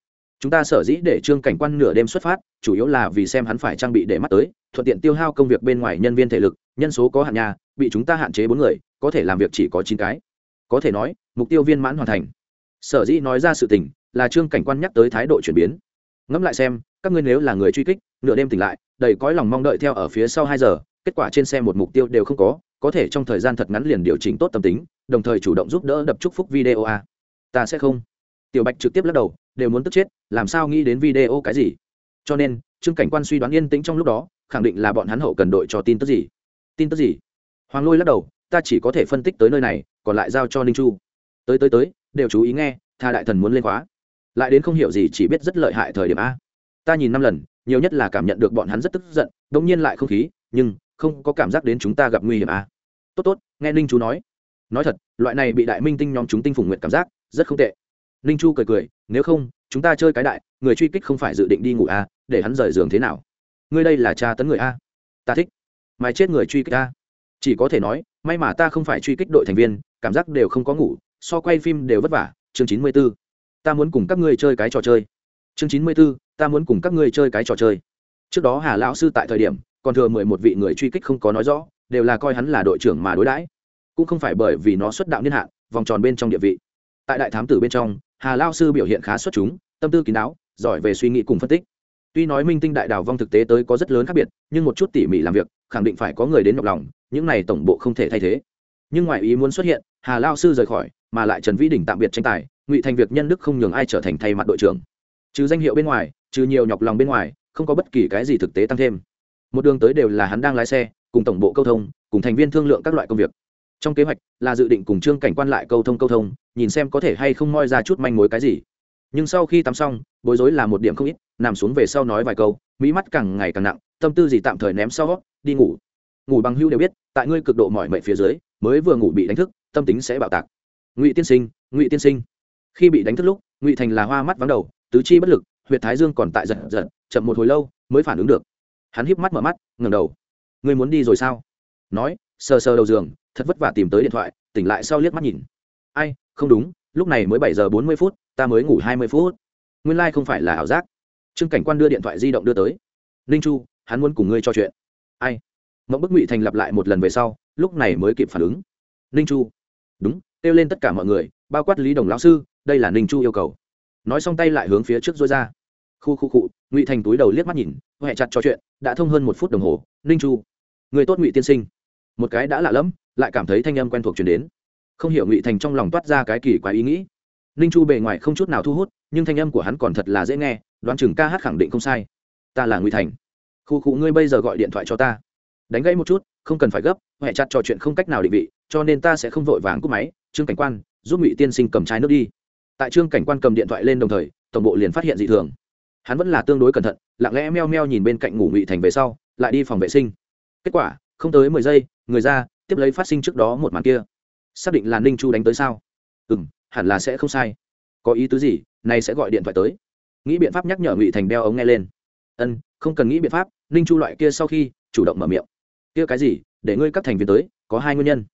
[SPEAKER 1] chúng ta sở dĩ để trương cảnh quan nửa đêm xuất phát, chủ yếu là vì xem hắn phải trang bị để mắt tới, thuận tiện tiêu hao công việc bên ngoài nhân viên thể lực, nhân số có hạn nhà, bị chúng ta hạn chế bốn người, có thể làm việc chỉ có chín cái. Có thể nói, mục tiêu viên mãn hoàn thành. Sở dĩ nói ra sự tình, là trương cảnh quan nhắc tới thái độ chuyển biến. Ngẫm lại xem, các ngươi nếu là người truy kích, nửa đêm tỉnh lại, đầy cõi lòng mong đợi theo ở phía sau hai giờ, kết quả trên xe một mục tiêu đều không có có thể trong thời gian thật ngắn liền điều chỉnh tốt tâm tính, đồng thời chủ động giúp đỡ đập chúc phúc video a. Ta sẽ không. Tiểu bạch trực tiếp lắc đầu đều muốn tức chết, làm sao nghĩ đến video cái gì? Cho nên, trương cảnh quan suy đoán yên tĩnh trong lúc đó, khẳng định là bọn hắn hậu cần đội cho tin tức gì. Tin tức gì? Hoàng lôi lắc đầu, ta chỉ có thể phân tích tới nơi này, còn lại giao cho ninh chu. Tới tới tới, đều chú ý nghe, tha đại thần muốn lên khóa. Lại đến không hiểu gì, chỉ biết rất lợi hại thời điểm a. Ta nhìn năm lần, nhiều nhất là cảm nhận được bọn hắn rất tức giận đông nhiên lại không khí, nhưng không có cảm giác đến chúng ta gặp nguy hiểm a. Tốt tốt, nghe ninh chú nói. Nói thật, loại này bị đại minh tinh nhóm chúng tinh phùng nguyện cảm giác, rất không tệ ninh chu cười cười, nếu không, chúng ta chơi cái đại, người truy kích không phải dự định đi ngủ a để hắn rời giường thế nào? Ngươi đây là cha tấn người a. Ta thích. Mày chết người truy kích a chỉ có thể nói, may mà ta không phải truy kích đội thành viên, cảm giác đều không có ngủ, so quay phim đều vất vả. Chương chín mươi b ố ta muốn cùng các ngươi chơi cái trò chơi. Chương chín mươi b ố ta muốn cùng các ngươi chơi cái trò chơi. Trước đó hà lão sư tại thời điểm, còn thừa mười một vị người truy kích không có nói rõ, đều là coi hắn là đội trưởng mà đối đãi. Cũng không phải bởi vì nó xuất đạo niên hạn, vòng tròn bên trong địa vị. Tại đại thám tử bên trong hà lao sư biểu hiện khá xuất chúng, tâm tư kín đáo, giỏi về suy nghĩ cùng phân tích. Tuy nói minh tinh đại đào vong thực tế tới có rất lớn khác biệt, nhưng một chút tỉ mỉ làm việc, khẳng định phải có người đến nhọc lòng, những này tổng bộ không thể thay thế. Nhưng ngoài ý muốn xuất hiện, hà lao sư rời khỏi, mà lại trần vĩ đình tạm biệt tranh tài, ngụy thành việc nhân đức không nhường ai trở thành thay mặt đội trưởng. Trừ danh hiệu bên ngoài, trừ nhiều nhọc lòng bên ngoài, không có bất kỳ cái gì thực tế tăng thêm. Một đường tới đều là hắn đang lái xe, cùng tổng bộ câu thông, cùng thành viên thương lượng các loại công việc. Trong kế hoạch là dự định cùng trương cảnh quan lại câu thông câu thông nhìn xem có thể hay không moi ra chút manh mối cái gì. Nhưng sau khi tắm xong, bối rối là một điểm không ít, nằm xuống về sau nói vài câu, mỹ mắt càng ngày càng nặng, tâm tư gì tạm thời ném sau, đi ngủ. Ngủ bằng hưu đều biết, tại ngươi cực độ mỏi mệt phía dưới, mới vừa ngủ bị đánh thức, tâm tính sẽ bạo tạc. Ngụy tiên sinh, ngụy tiên sinh. Khi bị đánh thức lúc, ngụy thành là hoa mắt vắng đầu, tứ chi bất lực, huyệt thái dương còn tại giật giật, chậm một hồi lâu mới phản ứng được. Hắn híp mắt mở mắt, ngẩng đầu. Ngươi muốn đi rồi sao? Nói, sờ sờ đầu giường, thật vất vả tìm tới điện thoại, tỉnh lại sau liếc mắt nhìn ai, không đúng, lúc này mới bảy giờ bốn mươi phút, ta mới ngủ hai mươi phút. Nguyên lai、like、không phải là ảo giác. Trương cảnh quan đưa điện thoại di động đưa tới. Ninh chu, hắn muốn cùng ngươi cho chuyện. Ai? Mộng bức ngụy thành lặp lại một lần về sau, lúc này mới kịp phản ứng. Ninh chu. Đúng, kêu lên tất cả mọi người, bao quát lý đồng lão sư, đây là ninh chu yêu cầu. Nói xong tay lại hướng phía trước dối ra. Khu khu cụ ngụy thành túi đầu liếc mắt nhìn huệ chặt trò chuyện, đã thông hơn một phút đồng hồ. Ninh chu. Người tốt ngụy tiên sinh. Một cái đã lạ lẫm, lại cảm thấy thanh âm quen thuộc chuyển đến không hiểu ngụy thành trong lòng toát ra cái kỳ quái ý nghĩ. Ninh chu bề ngoài không chút nào thu hút, nhưng thanh âm của hắn còn thật là dễ nghe, đoán chừng ca hát khẳng định không sai. Ta là ngụy thành. Khu cụ ngươi bây giờ gọi điện thoại cho ta. Đánh gãy một chút, không cần phải gấp huệ chặt trò chuyện không cách nào định vị, cho nên ta sẽ không vội vàng cúp máy. Trương cảnh quan, giúp ngụy tiên sinh cầm trái nước đi. Tại trương cảnh quan cầm điện thoại lên đồng thời, tổng bộ liền phát hiện dị thường. Hắn vẫn là tương đối cẩn thận, lặng lẽ meo meo nhìn bên cạnh ngủ ngụy thành về sau, lại đi phòng vệ sinh. Kết quả, không tới mười giây, người ra, tiếp lấy phát sinh trước đó một màn kia xác định là ninh chu đánh tới sao? Ừ m hẳn là sẽ không sai. Có ý tứ gì, nay sẽ gọi điện thoại tới. Nghĩ biện pháp nhắc nhở ngụy thành đeo ống nghe lên. Ân, không cần nghĩ biện pháp, ninh chu loại kia sau khi, chủ động mở miệng. Kia cái gì, để ngươi các thành viên tới, có hai nguyên nhân.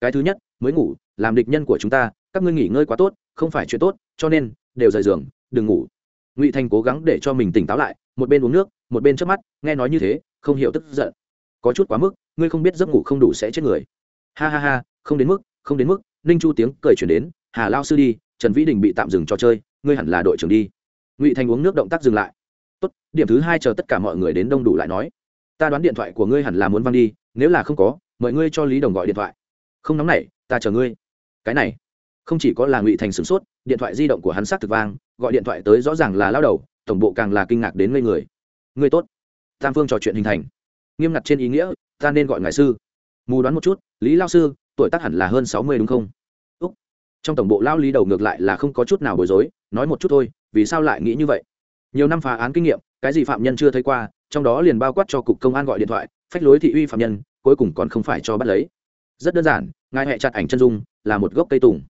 [SPEAKER 1] Cái thứ nhất, mới ngủ, làm địch nhân của chúng ta, các ngươi nghỉ ngơi quá tốt, không phải chuyện tốt, cho nên, đều rời giường, đừng ngủ. Ngụy thành cố gắng để cho mình tỉnh táo lại, một bên uống nước, một bên trước mắt, nghe nói như thế, không hiểu tức giận. Có chút quá mức, ngươi không biết giấc ngủ không đủ sẽ chết người. Ha ha ha, không đến mức không đến mức, ninh chu tiếng cười chuyển đến, hà lao sư đi, trần vĩ đình bị tạm dừng trò chơi, ngươi hẳn là đội trưởng đi. Ngụy thành uống nước động tác dừng lại. Tốt, điểm thứ hai chờ tất cả mọi người đến đông đủ lại nói. Ta đoán điện thoại của ngươi hẳn là muốn văng đi, nếu là không có, mời ngươi cho lý đồng gọi điện thoại. Không nóng nảy, ta chờ ngươi. Cái này, không chỉ có là ngụy thành sửng sốt, điện thoại di động của hắn xác thực vang, gọi điện thoại tới rõ ràng là lao đầu, tổng bộ càng là kinh ngạc đến ngây người. Ngươi tốt. Tam phương trò chuyện hình thành. Nghiêm ngặt trên ý nghĩa, ta nên gọi ngài sư. Mù đoán một chút, lý lao sư tuổi tác hẳn là hơn sáu mươi đúng không? Úc. Trong tổng bộ lao lý đầu ngược lại là không có chút nào bối rối, nói một chút thôi, vì sao lại nghĩ như vậy? Nhiều năm phá án kinh nghiệm, cái gì phạm nhân chưa thấy qua, trong đó liền bao quát cho cục công an gọi điện thoại, phách lối thị uy phạm nhân, cuối cùng còn không phải cho bắt lấy. Rất đơn giản, ngài hẹ chặt ảnh chân dung, là một gốc cây tùng.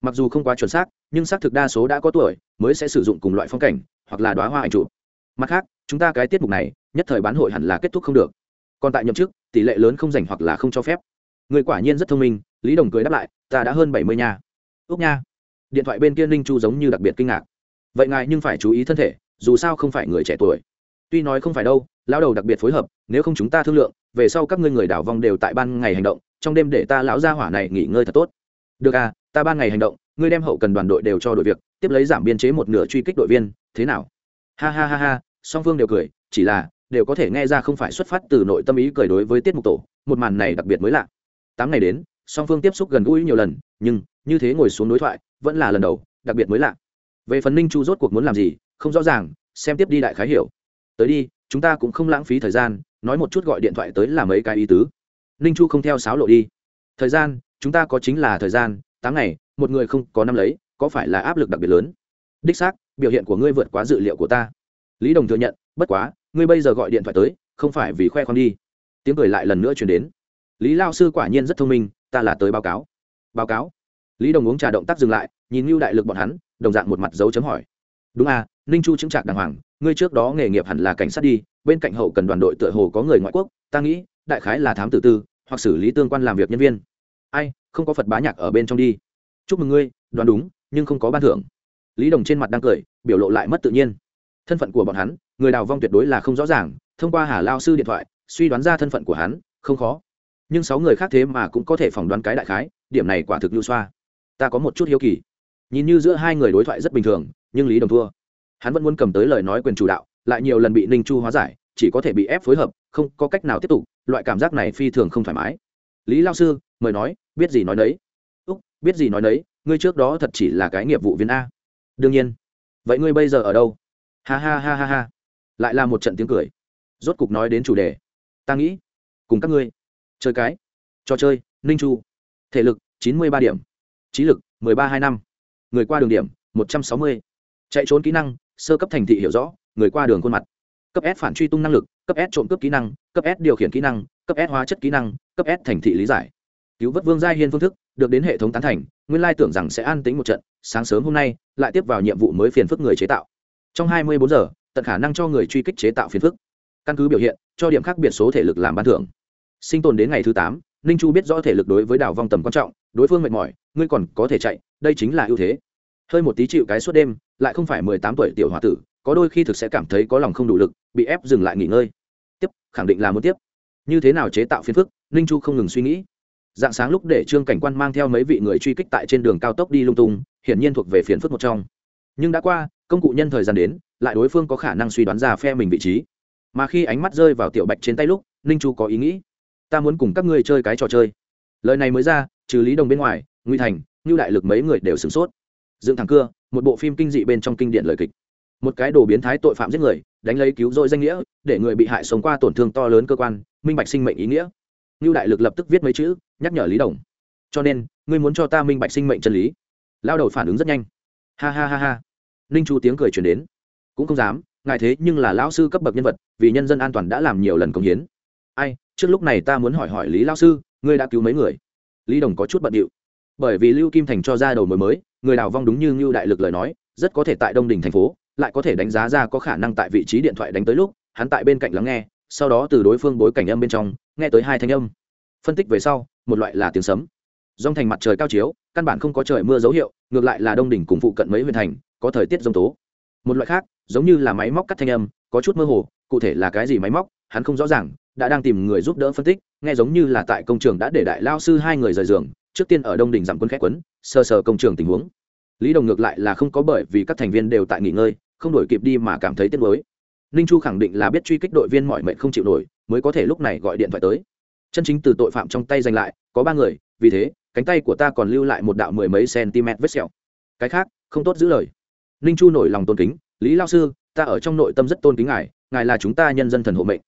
[SPEAKER 1] Mặc dù không quá chuẩn xác, nhưng xác thực đa số đã có tuổi, mới sẽ sử dụng cùng loại phong cảnh, hoặc là đoá hoa ảnh chụp. Mặt khác, chúng ta cái tiết mục này, nhất thời bán hội hẳn là kết thúc không được. Còn tại nhậm chức, tỷ lệ lớn không dành hoặc là không cho phép người quả nhiên rất thông minh, lý đồng cười đáp lại, ta đã hơn bảy mươi nha. Úc nha. Điện thoại bên kia ninh chu giống như đặc biệt kinh ngạc. Vậy ngài nhưng phải chú ý thân thể, dù sao không phải người trẻ tuổi. Tuy nói không phải đâu, lão đầu đặc biệt phối hợp, nếu không chúng ta thương lượng, về sau các ngươi người đảo vong đều tại ban ngày hành động, trong đêm để ta lão gia hỏa này nghỉ ngơi thật tốt. Được à ta ban ngày hành động, ngươi đem hậu cần đoàn đội đều cho đội việc, tiếp lấy giảm biên chế một nửa truy kích đội viên, thế nào? Ha ha ha ha, song phương đều cười, chỉ là, đều có thể nghe ra không phải xuất phát từ nội tâm ý cười đối với tiết mục tổ, một màn này đặc biệt mới lạ tám ngày đến, song phương tiếp xúc gần gũi nhiều lần, nhưng như thế ngồi xuống đối thoại vẫn là lần đầu, đặc biệt mới lạ. Về phần ninh chu rốt cuộc muốn làm gì, không rõ ràng, xem tiếp đi đại khái hiểu. Tới đi, chúng ta cũng không lãng phí thời gian, nói một chút gọi điện thoại tới là mấy cái ý tứ. Ninh chu không theo sáo lộ đi. Thời gian, chúng ta có chính là thời gian, tám ngày, một người không có năm lấy, có phải là áp lực đặc biệt lớn? Đích xác, biểu hiện của ngươi vượt quá dự liệu của ta. Lý đồng thừa nhận, bất quá, ngươi bây giờ gọi điện thoại tới, không phải vì khoe khoang đi. Tiếng cười lại lần nữa chuyển đến lý lao sư quả nhiên rất thông minh, ta là tới báo cáo. Báo cáo. Lý đồng uống trà động tác dừng lại, nhìn mưu đại lực bọn hắn, đồng dạng một mặt dấu chấm hỏi. Đúng à ninh chu chứng trạc đàng hoàng, ngươi trước đó nghề nghiệp hẳn là cảnh sát đi, bên cạnh hậu cần đoàn đội tựa hồ có người ngoại quốc, ta nghĩ, đại khái là thám tử tư, hoặc xử lý tương quan làm việc nhân viên. Ai, không có phật bá nhạc ở bên trong đi. Chúc mừng ngươi, đoán đúng, nhưng không có ban thưởng. Lý đồng trên mặt đang cười, biểu lộ lại mất tự nhiên. Thân phận của bọn hắn, người đào vong tuyệt đối là không rõ ràng, thông qua hà lao sư điện thoại, suy đoán ra thân phận của hắn, không khó nhưng sáu người khác thế mà cũng có thể phỏng đoán cái đại khái, điểm này quả thực lưu xoa. Ta có một chút hiếu kỳ. Nhìn như giữa hai người đối thoại rất bình thường, nhưng lý đồng thua. Hắn vẫn muốn cầm tới lời nói quyền chủ đạo, lại nhiều lần bị ninh chu hóa giải, chỉ có thể bị ép phối hợp, không có cách nào tiếp tục, loại cảm giác này phi thường không thoải mái. Lý lao sư, mời nói, biết gì nói đấy úc, biết gì nói đấy ngươi trước đó thật chỉ là cái nghiệp vụ viên a. Đương nhiên. Vậy ngươi bây giờ ở đâu? Ha ha ha ha ha. Lại là một trận tiếng cười. Rốt cục nói đến chủ đề. Ta nghĩ, cùng các ngươi chơi cái. Trò chơi, ninh chu. Thể lực, chín mươi ba điểm. Trí lực, mười ba hai năm. Người qua đường điểm, một trăm sáu mươi. Chạy trốn kỹ năng, sơ cấp thành thị hiểu rõ, người qua đường khuôn mặt. Cấp s phản truy tung năng lực, cấp s trộm cướp kỹ năng, cấp s điều khiển kỹ năng, cấp s hóa chất kỹ năng, cấp s thành thị lý giải. Cứu vớt vương gia hiên phương thức, được đến hệ thống tán thành, nguyên lai tưởng rằng sẽ an tính một trận, sáng sớm hôm nay, lại tiếp vào nhiệm vụ mới phiền phức người chế tạo. Trong hai mươi bốn giờ, tận khả năng cho người truy kích chế tạo phiền phức. Căn cứ biểu hiện, cho điểm khác biệt số thể lực làm ban thưởng sinh tồn đến ngày thứ tám, ninh chu biết rõ thể lực đối với đảo vong tầm quan trọng, đối phương mệt mỏi, ngươi còn có thể chạy, đây chính là ưu thế. Hơi một tí chịu cái suốt đêm, lại không phải mười tám tuổi tiểu h o a tử, có đôi khi thực sẽ cảm thấy có lòng không đủ lực, bị ép dừng lại nghỉ ngơi. Tiếp, khẳng định là muốn tiếp. Như thế nào chế tạo phiền phức, ninh chu không ngừng suy nghĩ. Dạng sáng lúc để trương cảnh quan mang theo mấy vị người truy kích tại trên đường cao tốc đi lung tung, hiển nhiên thuộc về phiền phức một trong. Nhưng đã qua, công cụ nhân thời gian đến, lại đối phương có khả năng suy đoán ra phe mình vị trí. Mà khi ánh mắt rơi vào tiểu bạch trên tay lúc, ninh chu có ý nghĩ ta muốn cùng các ngươi chơi cái trò chơi. Lời này mới ra, trừ lý đồng bên ngoài nguy thành như đại lực mấy người đều sửng sốt. Dựng thẳng cưa, một bộ phim kinh dị bên trong kinh điển lời kịch. Một cái đồ biến thái tội phạm giết người, đánh lấy cứu rỗi danh nghĩa, để người bị hại sống qua tổn thương to lớn cơ quan, minh bạch sinh mệnh ý nghĩa. Như đại lực lập tức viết mấy chữ, nhắc nhở lý đồng. Cho nên, ngươi muốn cho ta minh bạch sinh mệnh chân lý. Lao đầu phản ứng rất nhanh. Ha ha ha ha. Ninh chu tiếng cười truyền đến. Cũng không dám, ngài thế nhưng là lão sư cấp bậc nhân vật, vì nhân dân an toàn đã làm nhiều lần công hiến. Ai trước lúc này ta muốn hỏi hỏi lý lao sư, ngươi đã cứu mấy người? Lý đồng có chút bận điệu. Bởi vì lưu kim thành cho ra đầu mối mới, người đào vong đúng như ngưu đại lực lời nói, rất có thể tại đông đình thành phố, lại có thể đánh giá ra có khả năng tại vị trí điện thoại đánh tới lúc, hắn tại bên cạnh lắng nghe, sau đó từ đối phương bối cảnh âm bên trong, nghe tới hai thanh âm. Phân tích về sau, một loại là tiếng sấm. Dòng thành mặt trời cao chiếu, căn bản không có trời mưa dấu hiệu, ngược lại là đông đỉnh cùng phụ cận mấy huyện thành, có thời tiết giông tố. Một loại khác, giống như là máy móc cắt thanh âm, có chút mơ hồ, cụ thể là cái gì máy móc, hắn không rõ ràng đã đang tìm người giúp đỡ phân tích, nghe giống như là tại công trường đã để đại lao sư hai người rời giường, trước tiên ở đông đỉnh giảm quân khét quấn sơ sơ công trường tình huống. Lý đồng ngược lại là không có bởi vì các thành viên đều tại nghỉ ngơi, không đổi kịp đi mà cảm thấy tiếc nuối. Ninh chu khẳng định là biết truy kích đội viên mọi mệnh không chịu nổi, mới có thể lúc này gọi điện thoại tới. Chân chính từ tội phạm trong tay giành lại, có ba người, vì thế, cánh tay của ta còn lưu lại một đạo mười mấy cm vết sẹo. Cái khác, không tốt giữ lời. Ninh chu nổi lòng tôn kính, lý lao sư, ta ở trong nội tâm rất tôn kính ngài ngài là chúng ta nhân dân thần hộ mệnh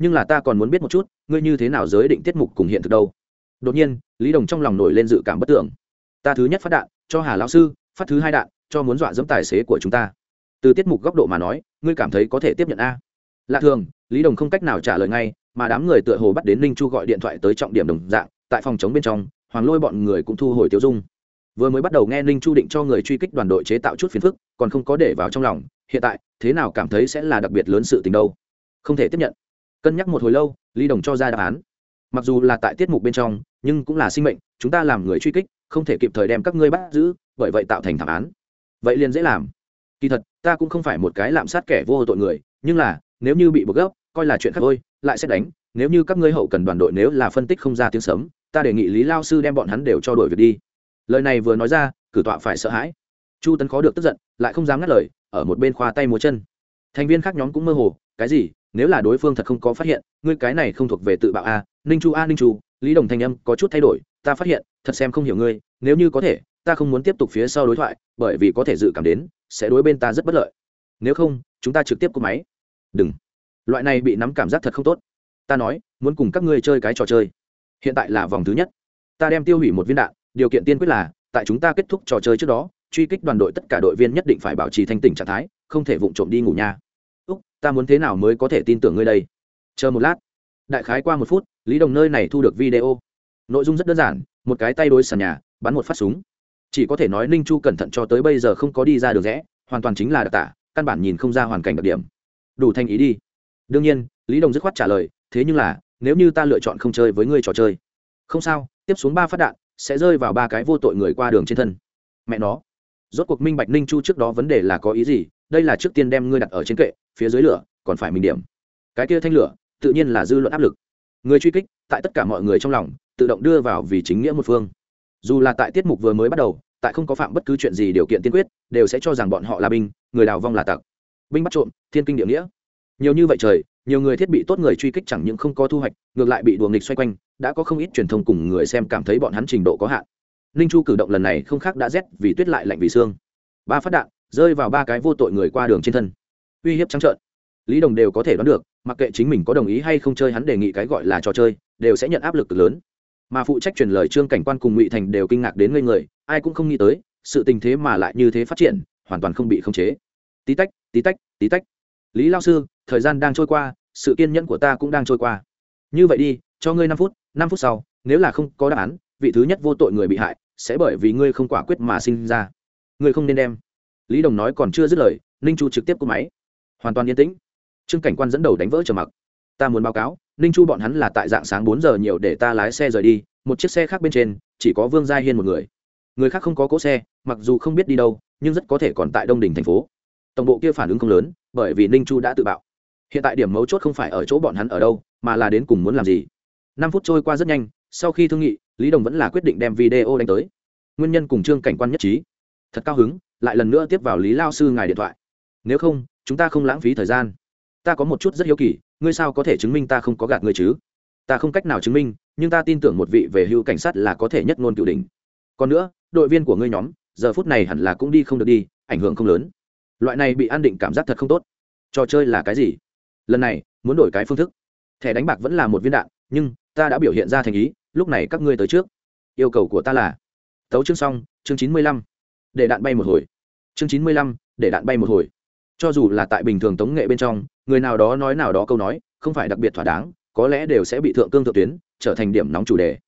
[SPEAKER 1] nhưng là ta còn muốn biết một chút, ngươi như thế nào giới định tiết mục cùng hiện thực đâu? Đột nhiên, lý đồng trong lòng nổi lên dự cảm bất tưởng. Ta thứ nhất phát đạn, cho hà lão sư, phát thứ hai đạn, cho muốn dọa dẫm tài xế của chúng ta. Từ tiết mục góc độ mà nói, ngươi cảm thấy có thể tiếp nhận a? Lạ thường, lý đồng không cách nào trả lời ngay, mà đám người tựa hồ bắt đến ninh chu gọi điện thoại tới trọng điểm đồng dạng, tại phòng chống bên trong, hoàng lôi bọn người cũng thu hồi tiêu dung. Vừa mới bắt đầu nghe ninh chu định cho người truy kích đoàn đội chế tạo chút phiền phức, còn không có để vào trong lòng, hiện tại, thế nào cảm thấy sẽ là đặc biệt lớn sự tình đâu? Không thể tiếp nhận cân nhắc một hồi lâu, lý đồng cho ra đáp án. Mặc dù là tại tiết mục bên trong, nhưng cũng là sinh mệnh, chúng ta làm người truy kích, không thể kịp thời đem các ngươi bắt giữ, bởi vậy tạo thành thảm án. Vậy liền dễ làm. Kỳ thật, ta cũng không phải một cái lạm sát kẻ vô tội người, nhưng là, nếu như bị buộc gấp, coi là chuyện khác thôi, lại sẽ đánh. Nếu như các ngươi hậu cần đoàn đội nếu là phân tích không ra tiếng sớm ta đề nghị lý lao sư đem bọn hắn đều cho đổi việc đi. Lời này vừa nói ra, cử tọa phải sợ hãi. Chu tấn khó được tức giận, lại không dám ngắt lời, ở một bên khoa tay múa chân. Thành viên khác nhóm cũng mơ hồ, cái gì? Nếu là đối phương thật không có phát hiện, ngươi cái này không thuộc về tự bạo a, ninh chu a, ninh chu, lý đồng thanh âm có chút thay đổi, ta phát hiện, thật xem không hiểu ngươi, nếu như có thể, ta không muốn tiếp tục phía sau đối thoại, bởi vì có thể dự cảm đến, sẽ đối bên ta rất bất lợi. Nếu không, chúng ta trực tiếp cúp máy. Đừng. Loại này bị nắm cảm giác thật không tốt. Ta nói, muốn cùng các ngươi chơi cái trò chơi. Hiện tại là vòng thứ nhất. Ta đem tiêu hủy một viên đạn, điều kiện tiên quyết là, tại chúng ta kết thúc trò chơi trước đó, truy kích đoàn đội tất cả đội viên nhất định phải bảo trì thanh tỉnh trạng thái, không thể vụng trộm đi ngủ nha úc, ta muốn thế nào mới có thể tin tưởng ngươi đây? Chờ một lát. Đại khái qua một phút, lý đồng nơi này thu được video. Nội dung rất đơn giản, một cái tay đối sàn nhà, bắn một phát súng. Chỉ có thể nói ninh chu cẩn thận cho tới bây giờ không có đi ra được rẽ, hoàn toàn chính là đặc tả, căn bản nhìn không ra hoàn cảnh đặc điểm. Đủ thanh ý đi. Đương nhiên, lý đồng dứt khoát trả lời, thế nhưng là, nếu như ta lựa chọn không chơi với ngươi trò chơi. Không sao, tiếp xuống ba phát đạn sẽ rơi vào ba cái vô tội người qua đường trên thân. Mẹ nó. Rốt cuộc minh bạch ninh chu trước đó vấn đề là có ý gì, đây là trước tiên đem ngươi đặt ở trên kệ phía dưới lửa, còn phải mình điểm. Cái kia thanh lửa, tự nhiên là dư luận áp lực. Người truy kích, tại tất cả mọi người trong lòng, tự động đưa vào vì chính nghĩa một phương. Dù là tại tiết mục vừa mới bắt đầu, tại không có phạm bất cứ chuyện gì điều kiện tiên quyết, đều sẽ cho rằng bọn họ là binh, người đào vong là tặc. Binh bắt trộm, thiên kinh địa nghĩa. Nhiều như vậy trời, nhiều người thiết bị tốt người truy kích chẳng những không có thu hoạch, ngược lại bị đùa nghịch xoay quanh, đã có không ít truyền thông cùng người xem cảm thấy bọn hắn trình độ có hạn. Ninh chu cử động lần này không khác đã rét vì tuyết lại lạnh vì xương. Ba phát đạn, rơi vào ba cái vô tội người qua đường trên thân uy hiếp trắng trợn. Lý đồng đều có thể đoán được, mặc kệ chính mình có đồng ý hay không chơi hắn đề nghị cái gọi là trò chơi, đều sẽ nhận áp lực cực lớn. Mà phụ trách truyền lời trương cảnh quan cùng ngụy thành đều kinh ngạc đến ngây người, ai cũng không nghĩ tới, sự tình thế mà lại như thế phát triển, hoàn toàn không bị khống chế. Tí tách tí tách tí tách. Lý lao sư, thời gian đang trôi qua, sự kiên nhẫn của ta cũng đang trôi qua. Như vậy đi, cho ngươi năm phút năm phút sau, nếu là không có đáp án, vị thứ nhất vô tội người bị hại sẽ bởi vì ngươi không quả quyết mà sinh ra. Ngươi không nên đem. Lý đồng nói còn chưa dứt lời, ninh chu trực tiếp cúp máy hoàn toàn yên tĩnh. Trương cảnh quan dẫn đầu đánh vỡ trầm mặc. Ta muốn báo cáo, ninh chu bọn hắn là tại dạng sáng bốn giờ nhiều để ta lái xe rời đi, một chiếc xe khác bên trên, chỉ có vương gia hiên một người. Người khác không có cỗ xe, mặc dù không biết đi đâu, nhưng rất có thể còn tại đông đình thành phố. Tổng bộ kia phản ứng không lớn, bởi vì ninh chu đã tự bạo. Hiện tại điểm mấu chốt không phải ở chỗ bọn hắn ở đâu, mà là đến cùng muốn làm gì. Năm phút trôi qua rất nhanh, sau khi thương nghị, lý đồng vẫn là quyết định đem video đánh tới. Nguyên nhân cùng trương cảnh quan nhất trí. Thật cao hứng, lại lần nữa tiếp vào lý lao sư ngài điện thoại. Nếu không chúng ta không lãng phí thời gian. Ta có một chút rất hiếu kỳ, ngươi sao có thể chứng minh ta không có gạt ngươi chứ? Ta không cách nào chứng minh, nhưng ta tin tưởng một vị về hưu cảnh sát là có thể nhất ngôn cửu đình còn nữa, đội viên của ngươi nhóm, giờ phút này hẳn là cũng đi không được đi, ảnh hưởng không lớn. Loại này bị an định cảm giác thật không tốt. Trò chơi là cái gì? Lần này, muốn đổi cái phương thức. Thẻ đánh bạc vẫn là một viên đạn, nhưng ta đã biểu hiện ra thành ý, lúc này các ngươi tới trước. Yêu cầu của ta là, tấu chương xong, chương chín mươi lăm, để đạn bay một hồi. Chương chín mươi lăm, để đạn bay một hồi cho dù là tại bình thường tống nghệ bên trong, người nào đó nói nào đó câu nói, không phải đặc biệt thỏa đáng, có lẽ đều sẽ bị thượng cương thượng tuyến, trở thành điểm nóng chủ đề.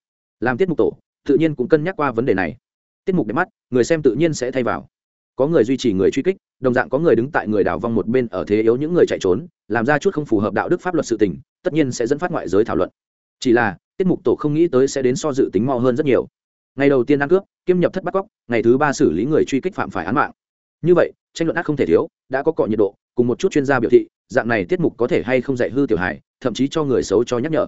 [SPEAKER 1] Làm tiết mục tổ, tự nhiên cũng cân nhắc qua vấn đề này. Tiết mục đẹp mắt, người xem tự nhiên sẽ thay vào. Có người duy trì người truy kích, đồng dạng có người đứng tại người đảo vong một bên ở thế yếu những người chạy trốn, làm ra chút không phù hợp đạo đức pháp luật sự tình, tất nhiên sẽ dẫn phát ngoại giới thảo luận. Chỉ là, tiết mục tổ không nghĩ tới sẽ đến so dự tính mò hơn rất nhiều. Ngày đầu tiên ăn cướp, kiêm nhập thất bắt cóc, ngày thứ ba xử lý người truy kích phạm phải án mạng. Như vậy tranh luận ác không thể thiếu, đã có cọ nhiệt độ, cùng một chút chuyên gia biểu thị, dạng này tiết mục có thể hay không dạy hư tiểu hài, thậm chí cho người xấu cho nhắc nhở.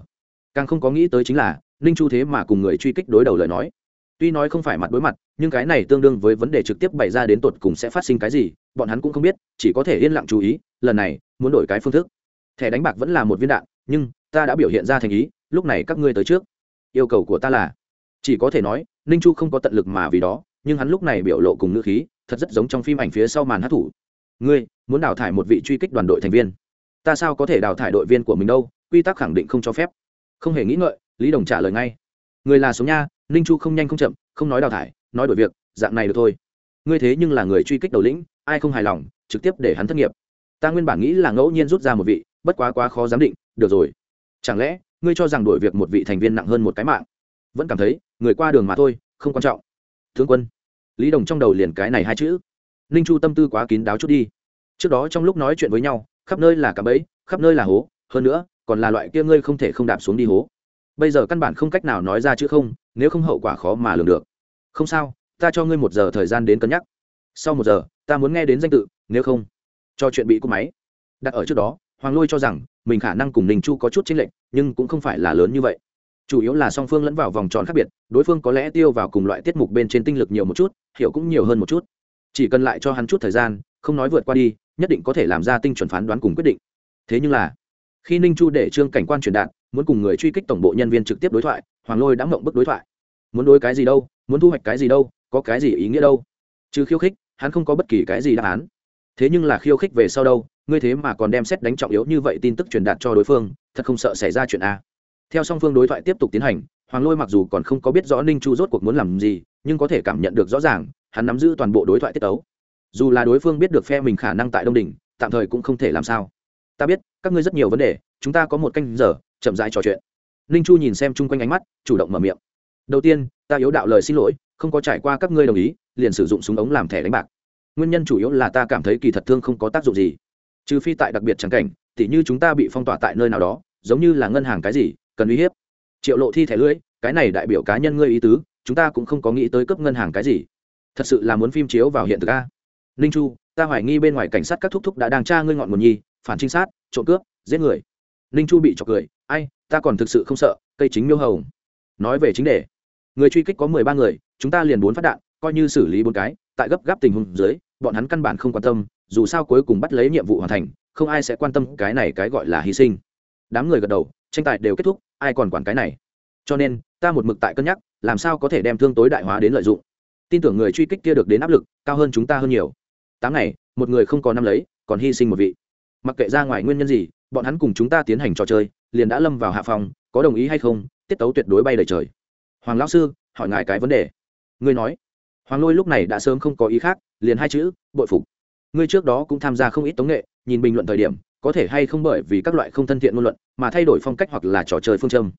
[SPEAKER 1] Càng không có nghĩ tới chính là, ninh chu thế mà cùng người truy kích đối đầu lời nói. Tuy nói không phải mặt đối mặt, nhưng cái này tương đương với vấn đề trực tiếp bày ra đến tột cùng sẽ phát sinh cái gì, bọn hắn cũng không biết, chỉ có thể yên lặng chú ý, lần này, muốn đổi cái phương thức. Thẻ đánh bạc vẫn là một viên đạn, nhưng, ta đã biểu hiện ra thành ý, lúc này các ngươi tới trước. Yêu cầu của ta là, chỉ có thể nói, ninh chu không có tận lực mà vì đó, nhưng hắn lúc này biểu lộ cùng ngữ khí thật rất giống trong phim ảnh phía sau màn hát thủ. Ngươi, muốn đào thải một vị truy kích đoàn đội thành viên. Ta sao có thể đào thải đội viên của mình đâu, quy tắc khẳng định không cho phép. Không hề nghĩ ngợi, lý đồng trả lời ngay. Người là sống nha, ninh chu không nhanh không chậm, không nói đào thải, nói đổi việc, dạng này được thôi. Ngươi thế nhưng là người truy kích đầu lĩnh, ai không hài lòng, trực tiếp để hắn thất nghiệp. Ta nguyên bản nghĩ là ngẫu nhiên rút ra một vị, bất quá quá khó giám định, được rồi. Chẳng lẽ, ngươi cho rằng đổi việc một vị thành viên nặng hơn một cái mạng? Vẫn cảm thấy, người qua đường mà thôi, không quan trọng. Thương quân lý đồng trong đầu liền cái này hai chữ. Ninh chu tâm tư quá kín đáo chút đi. Trước đó trong lúc nói chuyện với nhau, khắp nơi là cạm bẫy, khắp nơi là hố, hơn nữa, còn là loại kia ngươi không thể không đạp xuống đi hố. Bây giờ căn bản không cách nào nói ra chữ không, nếu không hậu quả khó mà lường được. Không sao, ta cho ngươi một giờ thời gian đến cân nhắc. Sau một giờ, ta muốn nghe đến danh tự, nếu không, cho chuyện bị cúp máy. Đặt ở trước đó, hoàng lôi cho rằng, mình khả năng cùng ninh chu có chút chênh lệch, nhưng cũng không phải là lớn như vậy chủ yếu là song phương lẫn vào vòng tròn khác biệt, đối phương có lẽ tiêu vào cùng loại tiết mục bên trên tinh lực nhiều một chút, hiểu cũng nhiều hơn một chút. Chỉ cần lại cho hắn chút thời gian, không nói vượt qua đi, nhất định có thể làm ra tinh chuẩn phán đoán cùng quyết định. Thế nhưng là, khi ninh chu để trương cảnh quan truyền đạt, muốn cùng người truy kích tổng bộ nhân viên trực tiếp đối thoại, hoàng lôi đã mộng bức đối thoại. Muốn đối cái gì đâu, muốn thu hoạch cái gì đâu, có cái gì ý nghĩa đâu. Chứ khiêu khích, hắn không có bất kỳ cái gì đáp án. Thế nhưng là khiêu khích về sau đâu, ngươi thế mà còn đem xét đánh trọng yếu như vậy tin tức truyền đạt cho đối phương, thật không sợ xảy ra chuyện a theo song phương đối thoại tiếp tục tiến hành, hoàng lôi mặc dù còn không có biết rõ ninh chu rốt cuộc muốn làm gì, nhưng có thể cảm nhận được rõ ràng, hắn nắm giữ toàn bộ đối thoại tiết tấu. Dù là đối phương biết được phe mình khả năng tại đông đỉnh, tạm thời cũng không thể làm sao. Ta biết, các ngươi rất nhiều vấn đề, chúng ta có một canh giờ, chậm rãi trò chuyện. Ninh chu nhìn xem chung quanh ánh mắt, chủ động mở miệng. Đầu tiên, ta yếu đạo lời xin lỗi, không có trải qua các ngươi đồng ý, liền sử dụng súng ống làm thẻ đánh bạc. Nguyên nhân chủ yếu là ta cảm thấy kỳ thật thương không có tác dụng gì. Trừ phi tại đặc biệt trắng cảnh, tỉ như chúng ta bị phong tỏa tại nơi nào đó, giống như là ngân hàng cái gì cần uy hiếp. Triệu lộ thi thẻ lưỡi cái này đại biểu cá nhân ngươi ý tứ, chúng ta cũng không có nghĩ tới cấp ngân hàng cái gì. Thật sự là muốn phim chiếu vào hiện thực a. Ninh chu, ta hoài nghi bên ngoài cảnh sát các thúc thúc đã đang tra ngươi ngọn nguồn nhi, phản trinh sát, trộm cướp, giết người. Ninh chu bị trọc cười, ai, ta còn thực sự không sợ, cây chính miêu hồng. Nói về chính đề. Người truy kích có mười ba người, chúng ta liền bốn phát đạn, coi như xử lý bốn cái, tại gấp gáp tình huống dưới, bọn hắn căn bản không quan tâm, dù sao cuối cùng bắt lấy nhiệm vụ hoàn thành, không ai sẽ quan tâm cái này cái gọi là hy sinh. Đám người gật đầu, tranh tài đều kết thúc ai còn quản cái này? Cho nên, ta một mực tại cân nhắc, làm sao có thể đem thương tối đại hóa đến lợi dụng. Tin tưởng người truy kích kia được đến áp lực, cao hơn chúng ta hơn nhiều. Tám ngày, một người không có năm lấy, còn hy sinh một vị. Mặc kệ ra ngoài nguyên nhân gì, bọn hắn cùng chúng ta tiến hành trò chơi, liền đã lâm vào hạ phòng có đồng ý hay không, tiết tấu tuyệt đối bay đầy trời. Hoàng lão sư, hỏi ngài cái vấn đề. Ngươi nói. Hoàng lôi lúc này đã sớm không có ý khác, liền hai chữ, bội phục. Ngươi trước đó cũng tham gia không ít tống nghệ, nhìn bình luận thời điểm có thể hay không bởi vì các loại không thân thiện ngôn luận mà thay đổi phong cách hoặc là trò chơi phương châm.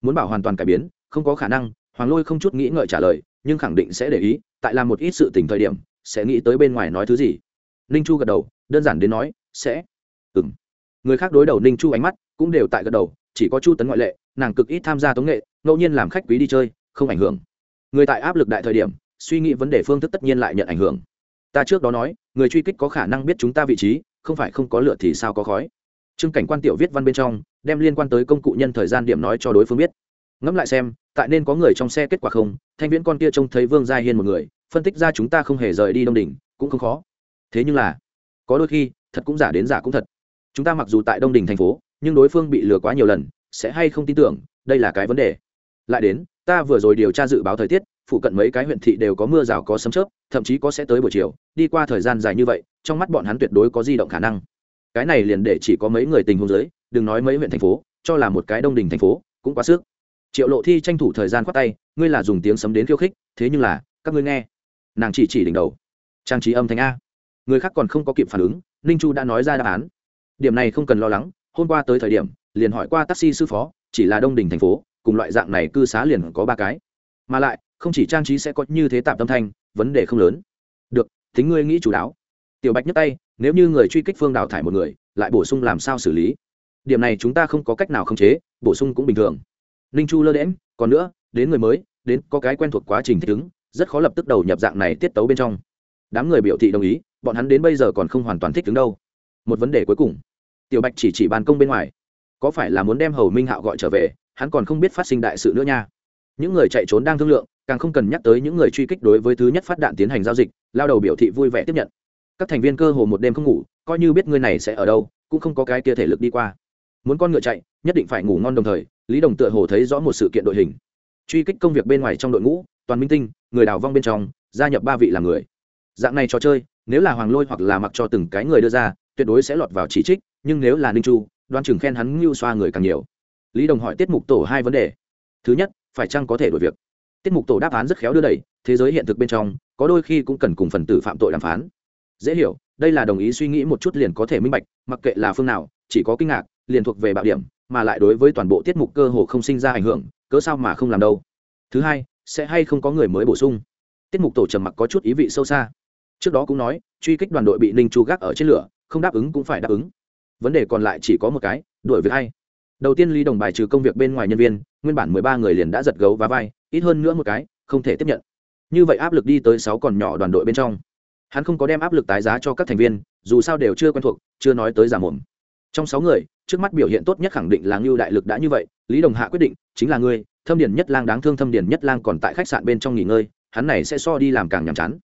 [SPEAKER 1] Muốn bảo hoàn toàn cải biến, không có khả năng, hoàng lôi không chút nghĩ ngợi trả lời, nhưng khẳng định sẽ để ý, tại làm một ít sự tình thời điểm, sẽ nghĩ tới bên ngoài nói thứ gì. Ninh chu gật đầu, đơn giản đến nói, sẽ. Ừng người khác đối đầu ninh chu ánh mắt cũng đều tại gật đầu, chỉ có chu tấn ngoại lệ, nàng cực ít tham gia tống nghệ, ngẫu nhiên làm khách quý đi chơi, không ảnh hưởng. Người tại áp lực đại thời điểm, suy nghĩ vấn đề phương thức tất nhiên lại nhận ảnh hưởng. Ta trước đó nói, người truy kích có khả năng biết chúng ta vị trí không phải không có lửa thì sao có khói? Chương cảnh quan tiểu viết văn bên trong, đem liên quan tới công cụ nhân thời gian điểm nói cho đối phương biết. Ngẫm lại xem, tại nên có người trong xe kết quả không? Thanh viễn con kia trông thấy vương gia hiên một người, phân tích ra chúng ta không hề rời đi đông đỉnh, cũng không khó. Thế nhưng là, có đôi khi, thật cũng giả đến giả cũng thật. Chúng ta mặc dù tại đông đỉnh thành phố, nhưng đối phương bị lừa quá nhiều lần, sẽ hay không tin tưởng, đây là cái vấn đề. Lại đến, ta vừa rồi điều tra dự báo thời tiết phụ cận mấy cái huyện thị đều có mưa rào có sấm chớp, thậm chí có sẽ tới buổi chiều. Đi qua thời gian dài như vậy, trong mắt bọn hắn tuyệt đối có di động khả năng. Cái này liền để chỉ có mấy người tình huống giới đừng nói mấy huyện thành phố, cho là một cái đông đình thành phố, cũng quá sức. Triệu lộ thi tranh thủ thời gian khoát tay, ngươi là dùng tiếng sấm đến khiêu khích, thế nhưng là, các ngươi nghe. Nàng chỉ chỉ đỉnh đầu. Trang trí âm thanh a. Người khác còn không có kịp phản ứng, ninh chu đã nói ra đáp án. Điểm này không cần lo lắng, hôm qua tới thời điểm, liền hỏi qua taxi sư phó, chỉ là đông đình thành phố, cùng loại dạng này cư xá liền có ba cái. Mà lại không chỉ trang trí sẽ có như thế tạm tâm thanh, vấn đề không lớn. Được tính ngươi nghĩ chủ đáo. Tiểu bạch nhấc tay, nếu như người truy kích phương đào thải một người, lại bổ sung làm sao xử lý? Điểm này chúng ta không có cách nào khống chế, bổ sung cũng bình thường. Ninh chu lơ đễm còn nữa, đến người mới, đến có cái quen thuộc quá trình thích ứng, rất khó lập tức đầu nhập dạng này tiết tấu bên trong. Đám người biểu thị đồng ý, bọn hắn đến bây giờ còn không hoàn toàn thích ứng đâu. Một vấn đề cuối cùng. Tiểu bạch chỉ chỉ bàn công bên ngoài. Có phải là muốn đem hầu minh hạo gọi trở về, hắn còn không biết phát sinh đại sự nữa nha. Những người chạy trốn đang thương lượng càng không cần nhắc tới những người truy kích đối với thứ nhất phát đạn tiến hành giao dịch, lao đầu biểu thị vui vẻ tiếp nhận. Các thành viên cơ hồ một đêm không ngủ, coi như biết người này sẽ ở đâu, cũng không có cái kia thể lực đi qua. Muốn con ngựa chạy, nhất định phải ngủ ngon đồng thời, lý đồng tựa hồ thấy rõ một sự kiện đội hình. Truy kích công việc bên ngoài trong đội ngũ, toàn minh tinh, người đào vong bên trong, gia nhập ba vị là người. Dạng này trò chơi, nếu là hoàng lôi hoặc là mặc cho từng cái người đưa ra, tuyệt đối sẽ lọt vào chỉ trích, nhưng nếu là ninh chu, đoan chừng khen hắn ngưu xoa người càng nhiều. Lý đồng hỏi tiết mục tổ hai vấn đề. Thứ nhất, phải chăng có thể đổi việc? Tiết mục tổ đáp án rất khéo đưa đẩy, thế giới hiện thực bên trong, có đôi khi cũng cần cùng phần tử phạm tội đàm phán. Dễ hiểu, đây là đồng ý suy nghĩ một chút liền có thể minh bạch, mặc kệ là phương nào, chỉ có kinh ngạc, liền thuộc về bạo điểm, mà lại đối với toàn bộ tiết mục cơ hồ không sinh ra ảnh hưởng, cớ sao mà không làm đâu. Thứ hai, sẽ hay không có người mới bổ sung? Tiết mục tổ trầm mặc có chút ý vị sâu xa. Trước đó cũng nói, truy kích đoàn đội bị ninh chu gác ở trên lửa, không đáp ứng cũng phải đáp ứng. Vấn đề còn lại chỉ có một cái đổi việc hay. Đầu tiên lý đồng bài trừ công việc bên ngoài nhân viên, nguyên bản mười ba người liền đã giật gấu và vai ít hơn nữa một cái, không thể tiếp nhận. Như vậy áp lực đi tới sáu còn nhỏ đoàn đội bên trong. Hắn không có đem áp lực tái giá cho các thành viên, dù sao đều chưa quen thuộc, chưa nói tới giả mồm. Trong sáu người, trước mắt biểu hiện tốt nhất khẳng định là ngưu đại lực đã như vậy, lý đồng hạ quyết định, chính là ngươi, thâm điền nhất lang đáng thương thâm điền nhất lang còn tại khách sạn bên trong nghỉ ngơi, hắn này sẽ so đi làm càng nhàm chán.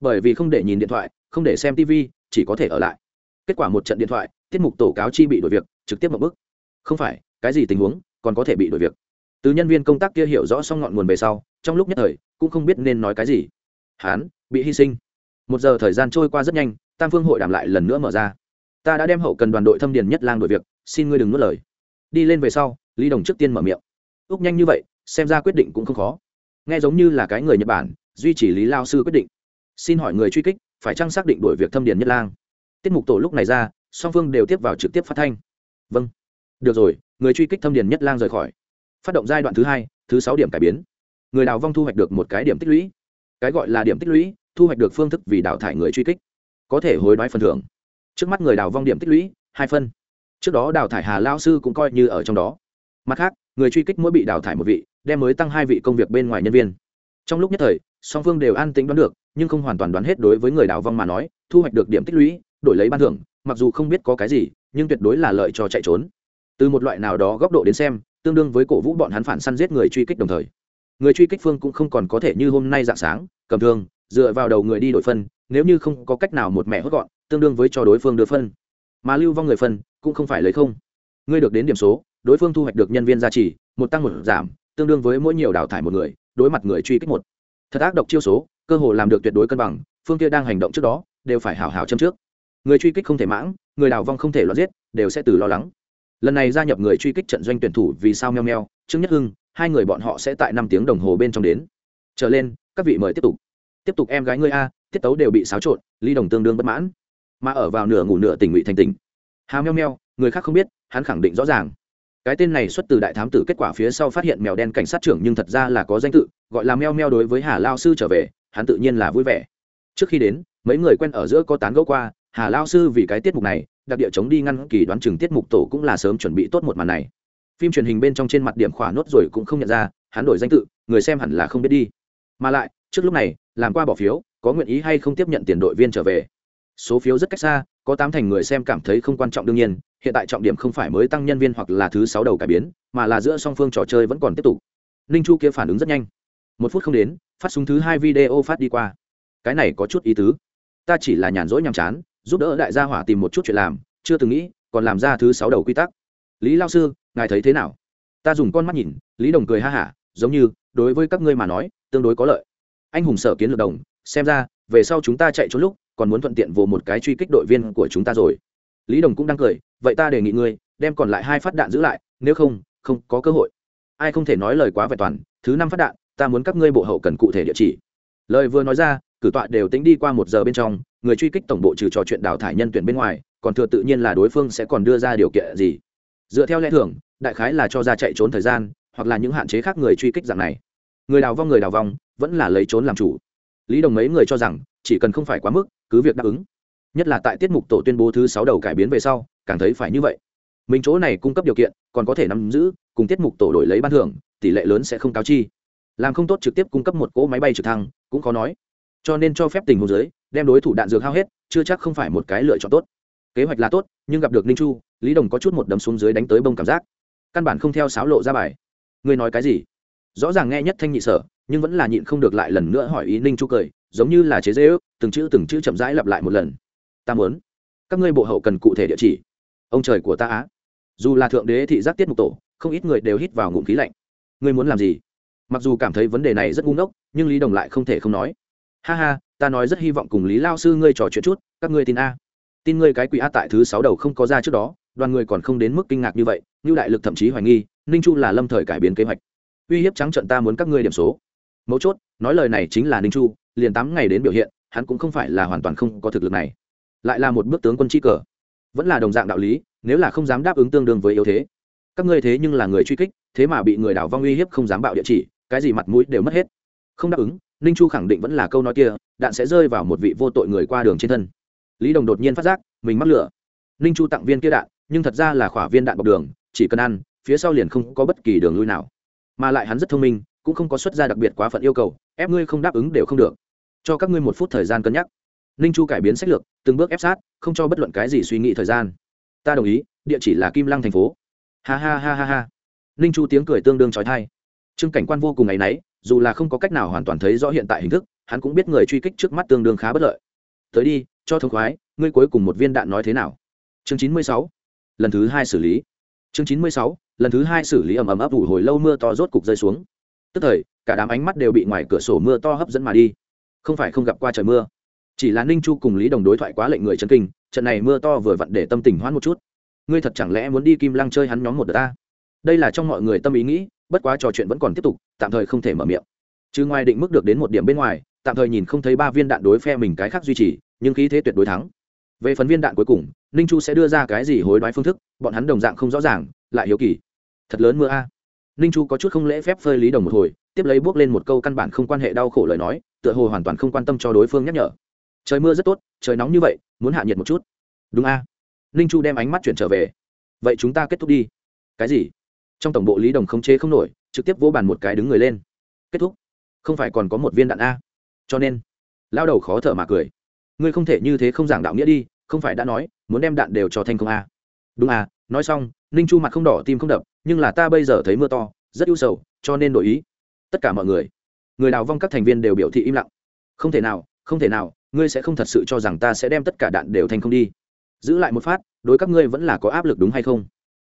[SPEAKER 1] Bởi vì không để nhìn điện thoại, không để xem tv chỉ có thể ở lại. Kết quả một trận điện thoại, tiết mục tổ cáo chi bị đổi việc, trực tiếp một bức không phải, cái gì tình huống, còn có thể bị đổi việc từ nhân viên công tác kia hiểu rõ xong ngọn nguồn về sau, trong lúc nhất thời, cũng không biết nên nói cái gì. Hán, bị hy sinh. Một giờ thời gian trôi qua rất nhanh, tam phương hội đàm lại lần nữa mở ra. Ta đã đem hậu cần đoàn đội thâm điền nhất lang đổi việc, xin ngươi đừng nuốt lời. Đi lên về sau, lý đồng trước tiên mở miệng. Úc nhanh như vậy, xem ra quyết định cũng không khó. Nghe giống như là cái người nhật bản, duy trì lý lao sư quyết định. Xin hỏi người truy kích, phải chăng xác định đổi việc thâm điền nhất lang? Tiết mục tổ lúc này ra, song phương đều tiếp vào trực tiếp phát thanh. Vâng. Được rồi, người truy kích thâm điền nhất lang rời khỏi phát động giai đoạn thứ hai, thứ sáu điểm cải biến. Người đào vong thu hoạch được một cái điểm tích lũy. Cái gọi là điểm tích lũy, thu hoạch được phương thức vì đào thải người truy kích, có thể hối đoái phần thưởng. Trước mắt người đào vong điểm tích lũy, hai phân. Trước đó đào thải hà lao sư cũng coi như ở trong đó. Mặt khác, người truy kích mỗi bị đào thải một vị, đem mới tăng hai vị công việc bên ngoài nhân viên. Trong lúc nhất thời, song phương đều an tính đoán được, nhưng không hoàn toàn đoán hết đối với người đào vong mà nói, thu hoạch được điểm tích lũy, đổi lấy ban thưởng, mặc dù không biết có cái gì, nhưng tuyệt đối là lợi cho chạy trốn. Từ một loại nào đó góc độ đến xem tương đương với cổ vũ bọn hắn phản săn giết người truy kích đồng thời. Người truy kích phương cũng không còn có thể như hôm nay dạng sáng, cầm thương, dựa vào đầu người đi đổi phân, nếu như không có cách nào một mẹ hốt gọn, tương đương với cho đối phương đưa phân. Mà lưu vong người phân cũng không phải lấy không. Ngươi được đến điểm số, đối phương thu hoạch được nhân viên gia trì, một tăng một giảm, tương đương với mỗi nhiều đào thải một người, đối mặt người truy kích một. Thật ác độc chiêu số, cơ hồ làm được tuyệt đối cân bằng, phương kia đang hành động trước đó, đều phải hảo hảo châm trước. Người truy kích không thể mãng, người đào vong không thể loạn giết, đều sẽ từ lo lắng lần này gia nhập người truy kích trận doanh tuyển thủ vì sao meo meo, trương nhất hưng, hai người bọn họ sẽ tại năm tiếng đồng hồ bên trong đến. Trở lên, các vị mời tiếp tục. Tiếp tục em gái ngươi a, tiết tấu đều bị xáo trộn, ly đồng tương đương bất mãn. Mà ở vào nửa ngủ nửa tỉnh ngụy thành tỉnh. Hào meo meo, người khác không biết, hắn khẳng định rõ ràng. Cái tên này xuất từ đại thám tử kết quả phía sau phát hiện mèo đen cảnh sát trưởng nhưng thật ra là có danh tự, gọi là meo meo đối với hà lao sư trở về, hắn tự nhiên là vui vẻ. Trước khi đến, mấy người quen ở giữa có tán gẫu qua, hà lao sư vì cái tiết mục này đặc địa chống đi ngăn kỳ đoán chừng tiết mục tổ cũng là sớm chuẩn bị tốt một màn này. Phim truyền hình bên trong trên mặt điểm khỏa nốt rồi cũng không nhận ra, hắn đổi danh tự, người xem hẳn là không biết đi. Mà lại, trước lúc này, làm qua bỏ phiếu, có nguyện ý hay không tiếp nhận tiền đội viên trở về. Số phiếu rất cách xa, có tám thành người xem cảm thấy không quan trọng đương nhiên, hiện tại trọng điểm không phải mới tăng nhân viên hoặc là thứ sáu đầu cải biến, mà là giữa song phương trò chơi vẫn còn tiếp tục. Ninh chu kia phản ứng rất nhanh. Một phút không đến, phát súng thứ hai video phát đi qua. Cái này có chút ý tứ. Ta chỉ là nhàn rỗi nhàm chán giúp đỡ đại gia hỏa tìm một chút chuyện làm, chưa từng nghĩ, còn làm ra thứ sáu đầu quy tắc. Lý lao sư, ngài thấy thế nào? Ta dùng con mắt nhìn, lý đồng cười ha hả, giống như, đối với các ngươi mà nói, tương đối có lợi. Anh hùng sở kiến lược đồng, xem ra, về sau chúng ta chạy trốn lúc, còn muốn thuận tiện vồ một cái truy kích đội viên của chúng ta rồi. Lý đồng cũng đang cười, vậy ta đề nghị ngươi, đem còn lại hai phát đạn giữ lại, nếu không không có cơ hội. Ai không thể nói lời quá vẹn toàn, thứ năm phát đạn, ta muốn các ngươi bộ hậu cần cụ thể địa chỉ. Lời vừa nói ra cử tọa đều tính đi qua một giờ bên trong, người truy kích tổng bộ trừ trò chuyện đào thải nhân tuyển bên ngoài, còn thừa tự nhiên là đối phương sẽ còn đưa ra điều kiện gì. Dựa theo lẽ thường, đại khái là cho ra chạy trốn thời gian, hoặc là những hạn chế khác người truy kích dạng này. Người đào vong người đào vong, vẫn là lấy trốn làm chủ. Lý đồng mấy người cho rằng, chỉ cần không phải quá mức, cứ việc đáp ứng. Nhất là tại tiết mục tổ tuyên bố thứ sáu đầu cải biến về sau, càng thấy phải như vậy. Mình chỗ này cung cấp điều kiện, còn có thể nắm giữ, cùng tiết mục tổ đổi lấy ban thưởng, tỷ lệ lớn sẽ không cáo chi. Làm không tốt trực tiếp cung cấp một cỗ máy bay trực thăng, cũng khó nói cho nên cho phép tình huống giới, đem đối thủ đạn dược hao hết, chưa chắc không phải một cái lựa chọn tốt. Kế hoạch là tốt, nhưng gặp được ninh chu, lý đồng có chút một đấm xuống dưới đánh tới bông cảm giác. Căn bản không theo sáo lộ ra bài. Ngươi nói cái gì? Rõ ràng nghe nhất thanh nhị sở, nhưng vẫn là nhịn không được lại lần nữa hỏi ý ninh chu cười, giống như là chế dễ ước, từng chữ từng chữ chậm rãi lặp lại một lần. Ta muốn. Các ngươi bộ hậu cần cụ thể địa chỉ. Ông trời của ta á. Dù là thượng đế thị giác tiết mục tổ, không ít người đều hít vào ngụm khí lạnh. Ngươi muốn làm gì? Mặc dù cảm thấy vấn đề này rất ngu ngốc, nhưng lý đồng lại không thể không nói ha ha, ta nói rất hy vọng cùng lý lao sư ngươi trò chuyện chút, các ngươi tin a. Tin ngươi cái quỷ a tại thứ sáu đầu không có ra trước đó, đoàn người còn không đến mức kinh ngạc như vậy như đại lực thậm chí hoài nghi, ninh chu là lâm thời cải biến kế hoạch. Uy hiếp trắng trận ta muốn các ngươi điểm số. Mấu chốt, nói lời này chính là ninh chu, liền tám ngày đến biểu hiện, hắn cũng không phải là hoàn toàn không có thực lực này. Lại là một bước tướng quân chi cờ. Vẫn là đồng dạng đạo lý, nếu là không dám đáp ứng tương đương với yếu thế. Các ngươi thế nhưng là người truy kích, thế mà bị người đảo vong uy hiếp không dám bạo địa chỉ, cái gì mặt mũi đều mất hết. Không đáp ứng ninh chu khẳng định vẫn là câu nói kia, đạn sẽ rơi vào một vị vô tội người qua đường trên thân. Lý đồng đột nhiên phát giác, mình mắc lửa. Ninh chu tặng viên kia đạn, nhưng thật ra là khỏa viên đạn bọc đường, chỉ cần ăn, phía sau liền không có bất kỳ đường lui nào. Mà lại hắn rất thông minh, cũng không có xuất gia đặc biệt quá phận yêu cầu, ép ngươi không đáp ứng đều không được. Cho các ngươi một phút thời gian cân nhắc. Ninh chu cải biến sách lược, từng bước ép sát, không cho bất luận cái gì suy nghĩ thời gian. Ta đồng ý, địa chỉ là kim lăng thành phố. Ha ha ha ha ha. Ninh chu tiếng cười tương đương trói thai trương cảnh quan vô cùng ngày náy dù là không có cách nào hoàn toàn thấy rõ hiện tại hình thức, hắn cũng biết người truy kích trước mắt tương đương khá bất lợi. Tới đi, cho thông khoái, ngươi cuối cùng một viên đạn nói thế nào? Chương chín mươi sáu, lần thứ hai xử lý. Chương chín mươi sáu, lần thứ hai xử lý ầm ầm ấp ủ hồi lâu mưa to rốt cục rơi xuống. Tức thời, cả đám ánh mắt đều bị ngoài cửa sổ mưa to hấp dẫn mà đi. Không phải không gặp qua trời mưa. Chỉ là ninh chu cùng lý đồng đối thoại quá lệnh người chân kinh, trận này mưa to vừa vặn để tâm tình hoãn một chút. Ngươi thật chẳng lẽ muốn đi kim lăng chơi hắn nhóm một đợt ta? Đây là trong mọi người tâm ý nghĩ bất quá trò chuyện vẫn còn tiếp tục, tạm thời không thể mở miệng. Chứ ngoài định mức được đến một điểm bên ngoài, tạm thời nhìn không thấy ba viên đạn đối phe mình cái khác duy trì, nhưng khí thế tuyệt đối thắng. Về phần viên đạn cuối cùng, ninh chu sẽ đưa ra cái gì hối đoái phương thức, bọn hắn đồng dạng không rõ ràng, lại hiếu kỳ. Thật lớn mưa a. Ninh chu có chút không lễ phép phơi lý đồng một hồi, tiếp lấy bước lên một câu căn bản không quan hệ đau khổ lời nói, tựa hồ hoàn toàn không quan tâm cho đối phương nhắc nhở. Trời mưa rất tốt, trời nóng như vậy, muốn hạ nhiệt một chút. Đúng a. Ninh chu đem ánh mắt chuyển trở về. Vậy chúng ta kết thúc đi. Cái gì? Trong tổng bộ lý đồng khống chế không nổi, trực tiếp vỗ bàn một cái đứng người lên. Kết thúc. Không phải còn có một viên đạn a. Cho nên, lao đầu khó thở mà cười. Ngươi không thể như thế không giảng đạo nghĩa đi, không phải đã nói, muốn đem đạn đều cho thành công a. Đúng à nói xong, ninh chu mặt không đỏ tim không đập, nhưng là ta bây giờ thấy mưa to, rất ưu sầu, cho nên đổi ý. Tất cả mọi người người đào vong các thành viên đều biểu thị im lặng. Không thể nào, không thể nào, ngươi sẽ không thật sự cho rằng ta sẽ đem tất cả đạn đều thành không đi. Giữ lại một phát, đối các ngươi vẫn là có áp lực đúng hay không?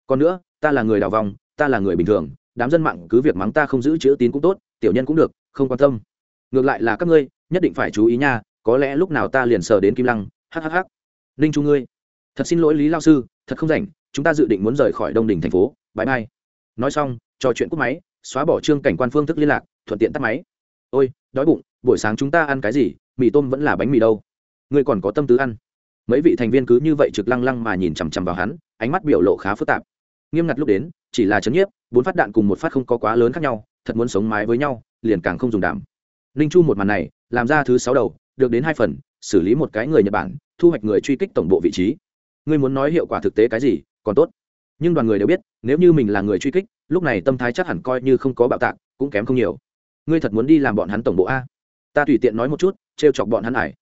[SPEAKER 1] Còn nữa, ta là người đào vong ta là người bình thường, đám dân mạng cứ việc mắng ta không giữ chữ tín cũng tốt, tiểu nhân cũng được, không quan tâm. Ngược lại là các ngươi, nhất định phải chú ý nha, có lẽ lúc nào ta liền sờ đến kim lăng hhh ninh chu ngươi, thật xin lỗi lý lao sư, thật không rảnh, chúng ta dự định muốn rời khỏi đông đình thành phố bãi mai nói xong, trò chuyện cúp máy, xóa bỏ trương cảnh quan phương thức liên lạc, thuận tiện tắt máy. Ôi, đói bụng, buổi sáng chúng ta ăn cái gì, mì tôm vẫn là bánh mì đâu. Ngươi còn có tâm tứ ăn. Mấy vị thành viên cứ như vậy trực lăng lăng mà nhìn chằm chằm vào hắn, ánh mắt biểu lộ khá phức tạp nghiêm ngặt lúc đến, chỉ là chấn nhiếp, bốn phát đạn cùng một phát không có quá lớn khác nhau, thật muốn sống mái với nhau, liền càng không dùng đảm ninh chu một màn này, làm ra thứ sáu đầu, được đến hai phần, xử lý một cái người nhật bản, thu hoạch người truy kích tổng bộ vị trí. Ngươi muốn nói hiệu quả thực tế cái gì, còn tốt. Nhưng đoàn người đều biết, nếu như mình là người truy kích, lúc này tâm thái chắc hẳn coi như không có bạo tạc, cũng kém không nhiều. Ngươi thật muốn đi làm bọn hắn tổng bộ a? Ta tùy tiện nói một chút t chọc bọn hắn ải.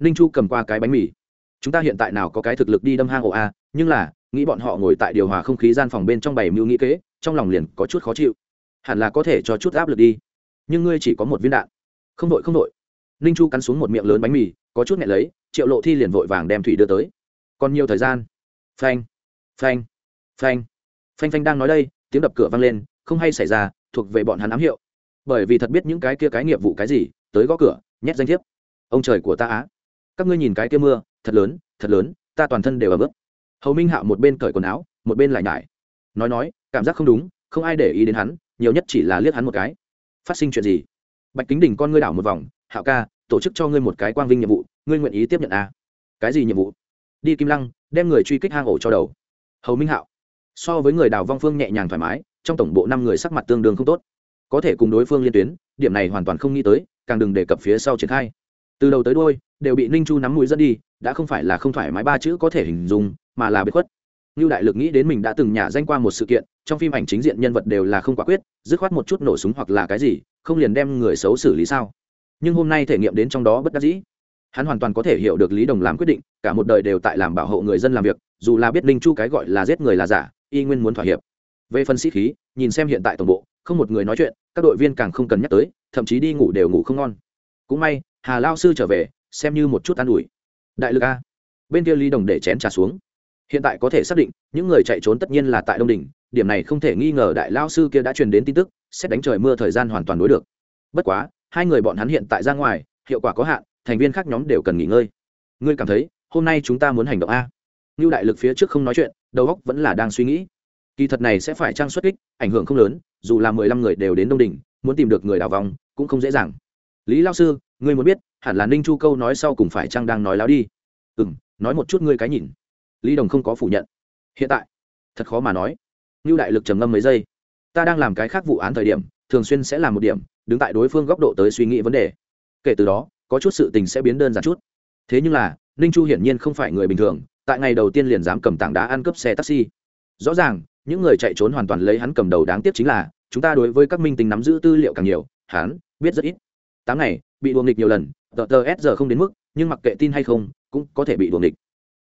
[SPEAKER 1] Ninh chu cầm qua cái bánh mì. Chúng ta hiện tại nào có cái thực lực đi đâm hang ổ a, nhưng là nghĩ bọn họ ngồi tại điều hòa không khí gian phòng bên trong bảy mưu nghĩ kế, trong lòng liền có chút khó chịu. Hẳn là có thể cho chút áp lực đi. Nhưng ngươi chỉ có một viên đạn. Không đội không đội. Ninh chu cắn xuống một miệng lớn bánh mì, có chút nhẹ lấy, triệu lộ thi liền vội vàng đem thủy đưa tới. Còn nhiều thời gian. Phanh phanh phanh. Phanh phanh đang nói đây, tiếng đập cửa vang lên, không hay xảy ra, thuộc về bọn hắn ám hiệu. Bởi vì thật biết những cái kia cái nghiệp vụ cái gì, tới gõ cửa, nhét danh thiếp. Ông trời của ta á. Các ngươi nhìn cái kia mưa, thật lớn thật lớn, ta toàn thân đều ở bước hầu minh hạo một bên cởi quần áo, một bên lại nhải. Nói nói, cảm giác không đúng, không ai để ý đến hắn, nhiều nhất chỉ là liếc hắn một cái. Phát sinh chuyện gì? Bạch kính Đình con ngươi đảo một vòng, hạo ca, tổ chức cho ngươi một cái quang vinh nhiệm vụ, ngươi nguyện ý tiếp nhận à? cái gì nhiệm vụ? Đi kim lăng, đem người truy kích hang ổ cho đầu. Hầu minh hạo. So với người đào vong phương nhẹ nhàng thoải mái, trong tổng bộ năm người sắc mặt tương đương không tốt. Có thể cùng đối phương liên tuyến, điểm này hoàn toàn không nghĩ tới, càng đừng đề cập phía sau triển khai. Từ đầu tới đôi đều bị ninh chu nắm mũi dẫn đi đã không phải là không thoải mái ba chữ có thể hình dung, mà là bất khuất. Như đại lực nghĩ đến mình đã từng nhả danh qua một sự kiện, trong phim ảnh chính diện nhân vật đều là không quả quyết, dứt khoát một chút nổ súng hoặc là cái gì, không liền đem người xấu xử lý sao? Nhưng hôm nay thể nghiệm đến trong đó bất đắc dĩ. Hắn hoàn toàn có thể hiểu được lý đồng làm quyết định, cả một đời đều tại làm bảo hộ người dân làm việc, dù là biết ninh chu cái gọi là giết người là giả, y nguyên muốn thỏa hiệp. Về phân sĩ khí, nhìn xem hiện tại tổng bộ, không một người nói chuyện, các đội viên càng không cần nhắc tới, thậm chí đi ngủ đều ngủ không ngon. Cũng may, hà lao sư trở về, xem như một chút an ủi đại lực a. Bên kia lý đồng để chén trà xuống. Hiện tại có thể xác định, những người chạy trốn tất nhiên là tại đông đình điểm này không thể nghi ngờ đại lao sư kia đã truyền đến tin tức, xét đánh trời mưa thời gian hoàn toàn đối được. Bất quá, hai người bọn hắn hiện tại ra ngoài, hiệu quả có hạn, thành viên khác nhóm đều cần nghỉ ngơi. Ngươi cảm thấy, hôm nay chúng ta muốn hành động a? Như đại lực phía trước không nói chuyện, đầu óc vẫn là đang suy nghĩ. Kỳ thật này sẽ phải trang xuất kích, ảnh hưởng không lớn, dù là mười lăm người đều đến đông đỉnh, muốn tìm được người đào vòng, cũng không dễ dàng. Lý lao sư, ngươi muốn biết hẳn là ninh chu câu nói sau cùng phải trang đang nói láo đi? Ừ m nói một chút ngươi cái nhìn. Lý đồng không có phủ nhận. Hiện tại, thật khó mà nói. Ngưu đại lực trầm ngâm mấy giây. Ta đang làm cái khác vụ án thời điểm, thường xuyên sẽ làm một điểm, đứng tại đối phương góc độ tới suy nghĩ vấn đề. Kể từ đó, có chút sự tình sẽ biến đơn giản chút. Thế nhưng là, ninh chu hiển nhiên không phải người bình thường, tại ngày đầu tiên liền dám cầm tảng đá ăn cướp xe taxi. Rõ ràng, những người chạy trốn hoàn toàn lấy hắn cầm đầu đáng tiếc chính là, chúng ta đối với các minh tính nắm giữ tư liệu càng nhiều, hắn biết rất ít. Tám ngày bị đuồng nghịch nhiều lần, tờ tờ s giờ không đến mức, nhưng mặc kệ tin hay không, cũng có thể bị đuồng nghịch.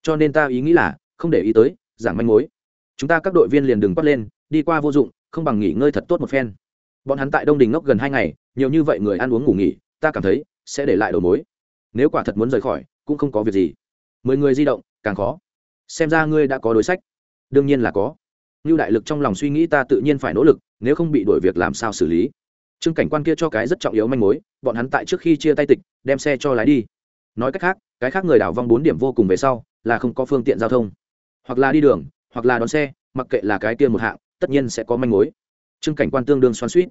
[SPEAKER 1] Cho nên ta ý nghĩ là, không để ý tới, giảng manh mối. Chúng ta các đội viên liền đừng bắt lên, đi qua vô dụng, không bằng nghỉ ngơi thật tốt một phen. Bọn hắn tại đông đình ngốc gần hai ngày, nhiều như vậy người ăn uống ngủ nghỉ, ta cảm thấy, sẽ để lại đầu mối. Nếu quả thật muốn rời khỏi, cũng không có việc gì. Mười người di động, càng khó. Xem ra ngươi đã có đối sách. Đương nhiên là có. Như đại lực trong lòng suy nghĩ ta tự nhiên phải nỗ lực, nếu không bị đổi việc làm sao xử lý? Trương cảnh quan kia cho cái rất trọng yếu manh mối, bọn hắn tại trước khi chia tay tịch, đem xe cho lái đi. Nói cách khác, cái khác người đảo vong bốn điểm vô cùng về sau, là không có phương tiện giao thông. Hoặc là đi đường, hoặc là đón xe, mặc kệ là cái kia một hạng, tất nhiên sẽ có manh mối. Trương cảnh quan tương đương xoan suýt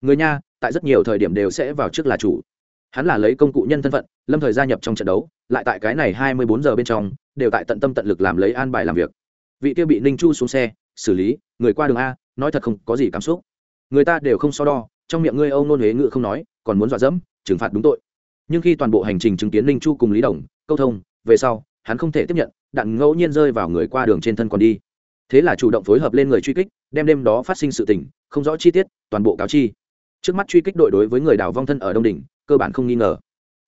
[SPEAKER 1] người nha, tại rất nhiều thời điểm đều sẽ vào trước là chủ. Hắn là lấy công cụ nhân thân phận, lâm thời gia nhập trong trận đấu, lại tại cái này hai mươi bốn giờ bên trong, đều tại tận tâm tận lực làm lấy an bài làm việc. Vị kia bị ninh chu xuống xe, xử lý, người qua đường a, nói thật không có gì cảm xúc. Người ta đều không so đo trong miệng ngươi âu nôn huế ngự không nói, còn muốn dọa dẫm, trừng phạt đúng tội. Nhưng khi toàn bộ hành trình chứng kiến Linh chu cùng lý đồng, câu thông, về sau, hắn không thể tiếp nhận, đạn ngẫu nhiên rơi vào người qua đường trên thân còn đi. Thế là chủ động phối hợp lên người truy kích, đem đêm đó phát sinh sự tình, không rõ chi tiết, toàn bộ cáo chi. Trước mắt truy kích đội đối với người đào vong thân ở đông đỉnh, cơ bản không nghi ngờ.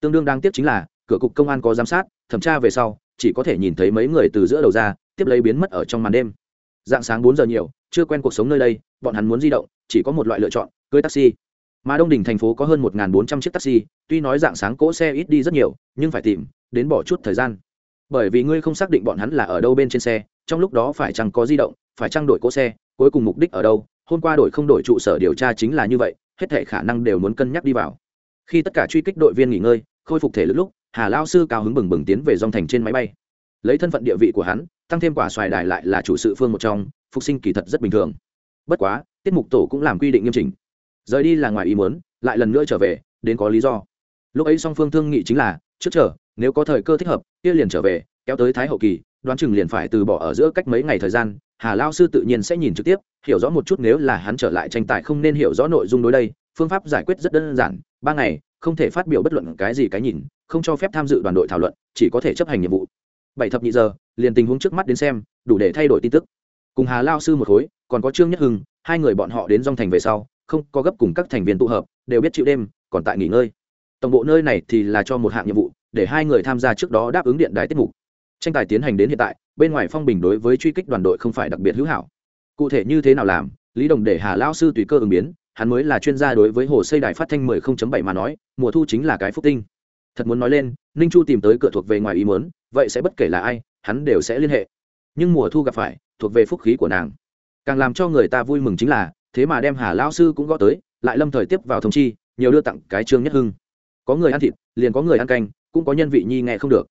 [SPEAKER 1] Tương đương đáng tiếc chính là, cửa cục công an có giám sát, thẩm tra về sau, chỉ có thể nhìn thấy mấy người từ giữa đầu ra, tiếp lấy biến mất ở trong màn đêm. Dạng sáng bốn giờ nhiều, chưa quen cuộc sống nơi đây, bọn hắn muốn di động chỉ có một loại lựa chọn, cưới taxi. Mà đông đình thành phố có hơn một bốn trăm chiếc taxi, tuy nói dạng sáng cỗ xe ít đi rất nhiều, nhưng phải tìm, đến bỏ chút thời gian. Bởi vì ngươi không xác định bọn hắn là ở đâu bên trên xe, trong lúc đó phải chăng có di động, phải chăng đổi cỗ xe, cuối cùng mục đích ở đâu, hôm qua đổi không đổi trụ sở điều tra chính là như vậy, hết thể khả năng đều muốn cân nhắc đi vào. Khi tất cả truy kích đội viên nghỉ ngơi, khôi phục thể lực lúc, hà lao sư cao hứng bừng bừng tiến về dòng thành trên máy bay. Lấy thân phận địa vị của hắn, tăng thêm quả xoài đài lại là chủ sự phương một trong, phục sinh kỳ thật rất bình thường. Bất quá tiết mục tổ cũng làm quy định nghiêm chỉnh. Rời đi là ngoài ý muốn, lại lần nữa trở về, đến có lý do. Lúc ấy song phương thương nghị chính là, trước chờ, nếu có thời cơ thích hợp, kia liền trở về, kéo tới thái hậu kỳ, đoán chừng liền phải từ bỏ ở giữa cách mấy ngày thời gian, hà lao sư tự nhiên sẽ nhìn trực tiếp, hiểu rõ một chút nếu là hắn trở lại tranh tài không nên hiểu rõ nội dung đối đây, phương pháp giải quyết rất đơn giản, ba ngày, không thể phát biểu bất luận cái gì cái nhìn, không cho phép tham dự đoàn đội thảo luận, chỉ có thể chấp hành nhiệm vụ. Bảy thập nhị giờ, liền tình huống trước mắt đến xem, đủ để thay đổi tin tức. Cùng hà lao sư một khối, còn có trương nhất hưng hai người bọn họ đến dòng thành về sau, không có gấp cùng các thành viên tụ hợp, đều biết chịu đêm, còn tại nghỉ ngơi. Tổng bộ nơi này thì là cho một hạng nhiệm vụ, để hai người tham gia trước đó đáp ứng điện đài tiết mục. Tranh tài tiến hành đến hiện tại, bên ngoài phong bình đối với truy kích đoàn đội không phải đặc biệt hữu hảo. Cụ thể như thế nào làm, lý đồng để hà lao sư tùy cơ ứng biến, hắn mới là chuyên gia đối với hồ xây đài phát thanh 10.7 mà nói, mùa thu chính là cái phúc tinh. Thật muốn nói lên, ninh chu tìm tới cửa thuộc về ngoài ý muốn, vậy sẽ bất kể là ai, hắn đều sẽ liên hệ. Nhưng mùa thu gặp phải, thuộc về phúc khí của nàng càng làm cho người ta vui mừng chính là, thế mà đem hà lao sư cũng gõ tới, lại lâm thời tiếp vào thông chi, nhiều đưa tặng cái trương nhất hưng. Có người ăn thịt, liền có người ăn canh, cũng có nhân vị nhi nghe không được.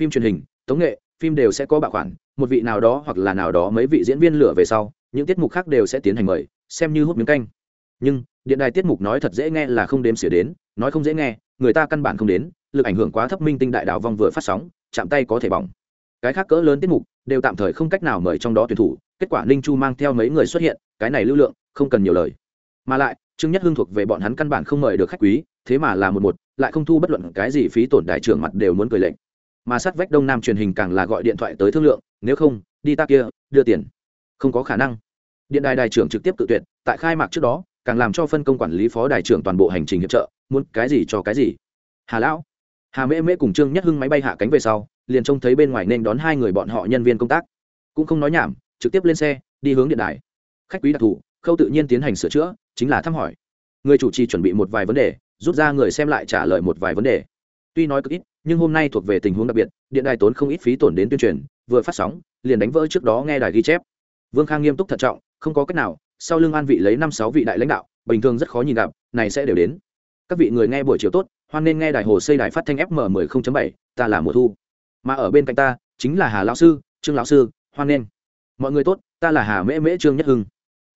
[SPEAKER 1] Phim truyền hình, tống nghệ, phim đều sẽ có bạo khoản, một vị nào đó hoặc là nào đó mấy vị diễn viên lửa về sau, những tiết mục khác đều sẽ tiến hành mời, xem như hút miếng canh. Nhưng, điện đài tiết mục nói thật dễ nghe là không đếm xỉa đến, nói không dễ nghe, người ta căn bản không đến, lực ảnh hưởng quá thấp minh tinh đại đạo vong vừa phát sóng, chạm tay có thể bỏng. Cái khác cỡ lớn tiết mục, đều tạm thời không cách nào mời trong đó tuyển thủ kết quả ninh chu mang theo mấy người xuất hiện, cái này lưu lượng, không cần nhiều lời. Mà lại, trương nhất hưng thuộc về bọn hắn căn bản không mời được khách quý, thế mà là một một, lại không thu bất luận cái gì phí tổn đại trưởng mặt đều muốn cười lệnh. Mà sát vách đông nam truyền hình càng là gọi điện thoại tới thương lượng, nếu không, đi ta kia, đưa tiền. Không có khả năng. Điện đài đài trưởng trực tiếp tự tuyệt, tại khai mạc trước đó, càng làm cho phân công quản lý phó đài trưởng toàn bộ hành trình hiệp trợ, muốn cái gì cho cái gì. Hà lão, hà mễ mễ cùng trương nhất hưng máy bay hạ cánh về sau, liền trông thấy bên ngoài nên đón hai người bọn họ nhân viên công tác. Cũng không nói nhảm trực tiếp lên xe, đi hướng điện đài. Khách quý đặc thù, khâu tự nhiên tiến hành sửa chữa, chính là thăm hỏi. Người chủ trì chuẩn bị một vài vấn đề, rút ra người xem lại trả lời một vài vấn đề. Tuy nói cực ít, nhưng hôm nay thuộc về tình huống đặc biệt, điện đài tốn không ít phí tổn đến tuyên truyền, vừa phát sóng, liền đánh vỡ trước đó nghe đài ghi chép. Vương khang nghiêm túc thận trọng, không có cách nào, sau lưng an vị lấy năm sáu vị đại lãnh đạo, bình thường rất khó nhìn gặp, này sẽ đều đến. Các vị người nghe buổi chiều tốt, hoan nên nghe đài hồ xây đài phát thanh fm 10 bảy, ta là mùa thu. Mà ở bên cạnh ta, chính là hà lão sư, trương lão sư, hoan nên mọi người tốt, ta là hà mễ mễ trương nhất hưng.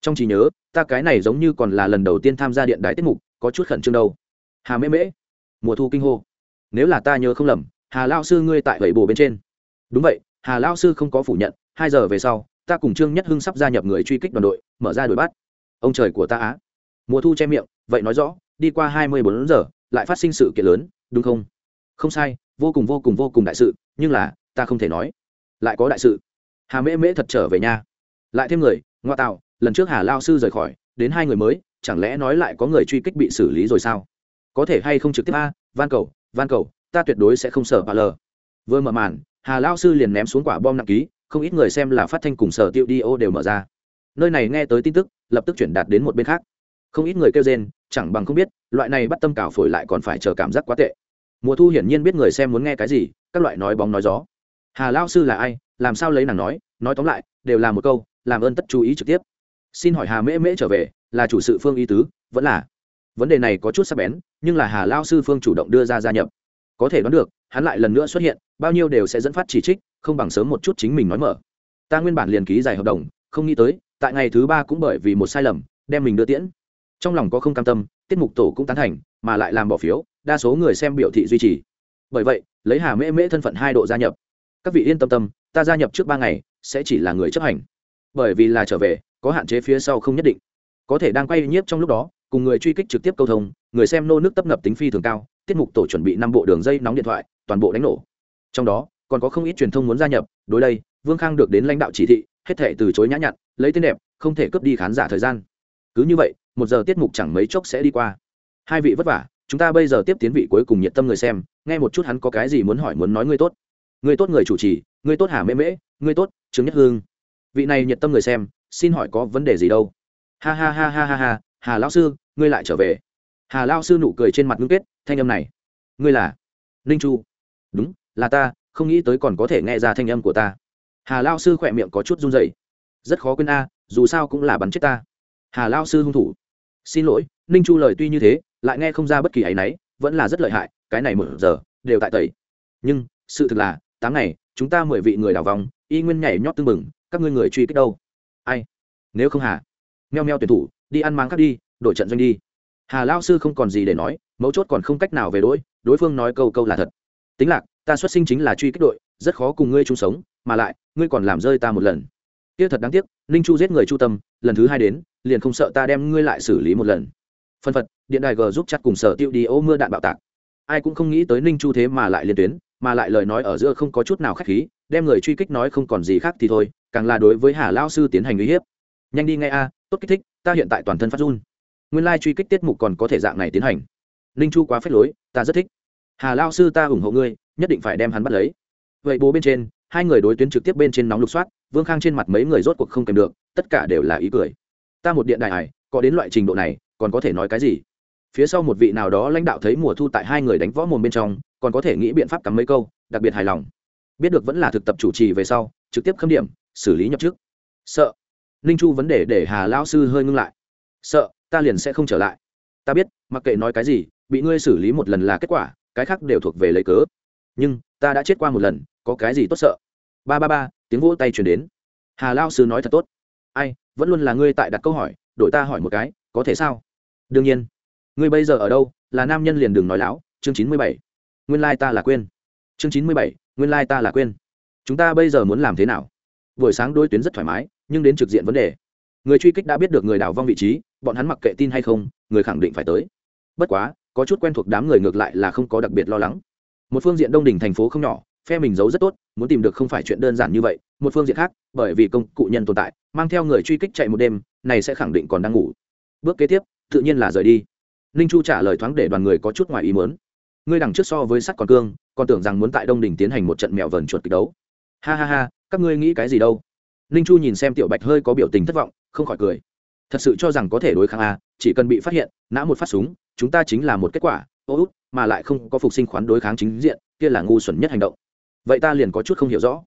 [SPEAKER 1] Trong trí nhớ, ta cái này giống như còn là lần đầu tiên tham gia điện đái tiết mục, có chút khẩn trương đâu. Hà mễ mễ, mùa thu kinh hô. Nếu là ta nhớ không lầm, hà lao sư ngươi tại bảy bồ bên trên. Đúng vậy, hà lao sư không có phủ nhận, hai giờ về sau, ta cùng trương nhất hưng sắp gia nhập người truy kích đoàn đội, mở ra đuổi bắt. Ông trời của ta á. Mùa thu che miệng, vậy nói rõ, đi qua hai mươi bốn giờ, lại phát sinh sự kiện lớn, đúng không? Không sai, vô cùng vô cùng vô cùng đại sự, nhưng là, ta không thể nói. Lại có đại sự hà mễ mễ thật trở về nhà lại thêm người, ngoa tạo, lần trước hà lao sư rời khỏi, đến hai người mới, chẳng lẽ nói lại có người truy kích bị xử lý rồi sao? Có thể hay không trực tiếp a, van cầu van cầu, ta tuyệt đối sẽ không sợ bà lờ. Vừa mở màn, hà lao sư liền ném xuống quả bom nặng ký, không ít người xem là phát thanh cùng sở tiệu đi ô đều mở ra. Nơi này nghe tới tin tức, lập tức chuyển đạt đến một bên khác. Không ít người kêu rên, chẳng bằng không biết, loại này bắt tâm cào phổi lại còn phải chờ cảm giác quá tệ. Mùa thu hiển nhiên biết người xem muốn nghe cái gì, các loại nói bóng nói gió hà lao sư là ai? Làm sao lấy nàng nói? Nói tóm lại, đều là một câu, làm ơn tất chú ý trực tiếp. Xin hỏi hà mễ mễ trở về, là chủ sự phương y tứ? Vẫn là. Vấn đề này có chút sắc bén, nhưng là hà lao sư phương chủ động đưa ra gia nhập. Có thể đoán được, hắn lại lần nữa xuất hiện, bao nhiêu đều sẽ dẫn phát chỉ trích, không bằng sớm một chút chính mình nói mở. Ta nguyên bản liền ký giải hợp đồng, không nghĩ tới, tại ngày thứ ba cũng bởi vì một sai lầm, đem mình đưa tiễn. Trong lòng có không cam tâm, tiết mục tổ cũng tán thành, mà lại làm bỏ phiếu, đa số người xem biểu thị duy trì. Bởi vậy, lấy hà mễ mễ thân phận hai độ gia nhập các vị yên tâm tâm, ta gia nhập trước ba ngày, sẽ chỉ là người chấp hành. Bởi vì là trở về, có hạn chế phía sau không nhất định. Có thể đang quay nhiếp trong lúc đó, cùng người truy kích trực tiếp câu thông, người xem nô nước tấp nập tính phi thường cao, tiết mục tổ chuẩn bị năm bộ đường dây nóng điện thoại, toàn bộ đánh nổ. Trong đó, còn có không ít truyền thông muốn gia nhập, đối đây, vương khang được đến lãnh đạo chỉ thị, hết thể từ chối nhã nhặn, lấy tên đẹp, không thể cướp đi khán giả thời gian. Cứ như vậy, một giờ tiết mục chẳng mấy chốc sẽ đi qua. Hai vị vất vả, chúng ta bây giờ tiếp tiến vị cuối cùng nhiệt tâm người xem, nghe một chút hắn có cái gì muốn hỏi muốn nói ngươi tốt. Người tốt người chủ trì người tốt hà mễ mễ người tốt trương nhất hương vị này nhiệt tâm người xem, xin hỏi có vấn đề gì đâu? Ha ha ha ha ha ha, hà lão sư, ngươi lại trở về. Hà lao sư nụ cười trên mặt ngưng kết, thanh âm này. Ngươi là ninh chu. Đúng, là ta, không nghĩ tới còn có thể nghe ra thanh âm của ta. Hà lao sư khỏe miệng có chút run dậy rất khó quên a, dù sao cũng là bắn chết ta. Hà lao sư hung thủ. Xin lỗi, ninh chu lời tuy như thế, lại nghe không ra bất kỳ áy náy vẫn là rất lợi hại, cái này một giờ, đều tại tẩy. Nhưng, sự thực là tám ngày, chúng ta mười vị người đào vòng, y nguyên nhảy nhót tưng bừng, các ngươi người truy kích đâu? Ai? Nếu không hà, meo meo tuyển thủ, đi ăn máng khác đi, đổi trận doanh đi. Hà lao sư không còn gì để nói, mấu chốt còn không cách nào về đỗi đối phương nói câu câu là thật. Tính lạc, ta xuất sinh chính là truy kích đội, rất khó cùng ngươi chung sống, mà lại, ngươi còn làm rơi ta một lần. Kia thật đáng tiếc, ninh chu giết người chu tâm, lần thứ hai đến, liền không sợ ta đem ngươi lại xử lý một lần. Phân phật, điện đài g giúp chặt cùng sở tiêu đi ô mưa đạn bạo tạc. Ai cũng không nghĩ tới ninh chu thế mà lại liên tuyến mà lại lời nói ở giữa không có chút nào k h á c h khí, đem người truy kích nói không còn gì khác thì thôi, càng là đối với hà lao sư tiến hành uy hiếp. Nhanh đi ngay a, tốt kích thích, ta hiện tại toàn thân phát run. Nguyên lai truy kích tiết mục còn có thể dạng này tiến hành. Ninh chu quá phết lối, ta rất thích. Hà lao sư ta ủng hộ ngươi, nhất định phải đem hắn bắt lấy. Vậy bố bên trên, hai người đối tuyến trực tiếp bên trên nóng lục soát, vương khang trên mặt mấy người rốt cuộc không kèm được, tất cả đều là ý cười. Ta một điện đại hải, có đến loại trình độ này, còn có thể nói cái gì? Phía sau một vị nào đó lãnh đạo thấy mùa thu tại hai người đánh võ mồm bên trong còn có thể nghĩ biện pháp cắm mấy câu, đặc biệt hài lòng. Biết được vẫn là thực tập chủ trì về sau, trực tiếp khâm điểm, xử lý nhập trước sợ. Ninh chu vấn đề để hà lao sư hơi ngưng lại. Sợ, ta liền sẽ không trở lại. Ta biết, mặc kệ nói cái gì, bị ngươi xử lý một lần là kết quả, cái khác đều thuộc về lấy cớ. Nhưng, ta đã chết qua một lần, có cái gì tốt sợ? Ba ba ba, tiếng vỗ tay chuyển đến. Hà lao sư nói thật tốt. Ai, vẫn luôn là ngươi tại đặt câu hỏi đội ta hỏi một cái, có thể sao? Đương nhiên. Ngươi bây giờ ở đâu, là nam nhân liền đừng nói láo, chương chín mươi bảy nguyên lai ta là quên. Chương chín mươi bảy, nguyên lai ta là quên. Chúng ta bây giờ muốn làm thế nào? Buổi sáng đôi tuyến rất thoải mái, nhưng đến trực diện vấn đề. Người truy kích đã biết được người đào vong vị trí, bọn hắn mặc kệ tin hay không, người khẳng định phải tới. Bất quá, có chút quen thuộc đám người ngược lại là không có đặc biệt lo lắng. Một phương diện đông đình thành phố không nhỏ, phe mình giấu rất tốt, muốn tìm được không phải chuyện đơn giản như vậy. Một phương diện khác, bởi vì công cụ nhân tồn tại, mang theo người truy kích chạy một đêm, này sẽ khẳng định còn đang ngủ. Bước kế tiếp, tự nhiên là rời đi. Ninh chu trả lời thoáng để đoàn người có chút ngoài ý muốn ngươi đằng trước so với sắt còn cương, còn tưởng rằng muốn tại đông đình tiến hành một trận mèo vờn chuột kịch đấu. Ha ha ha, các ngươi nghĩ cái gì đâu? Ninh chu nhìn xem tiểu bạch hơi có biểu tình thất vọng, không khỏi cười. Thật sự cho rằng có thể đối kháng a chỉ cần bị phát hiện, nã một phát súng, chúng ta chính là một kết quả, ô út, mà lại không có phục sinh khoán đối kháng chính diện, kia là ngu xuẩn nhất hành động. Vậy ta liền có chút không hiểu rõ.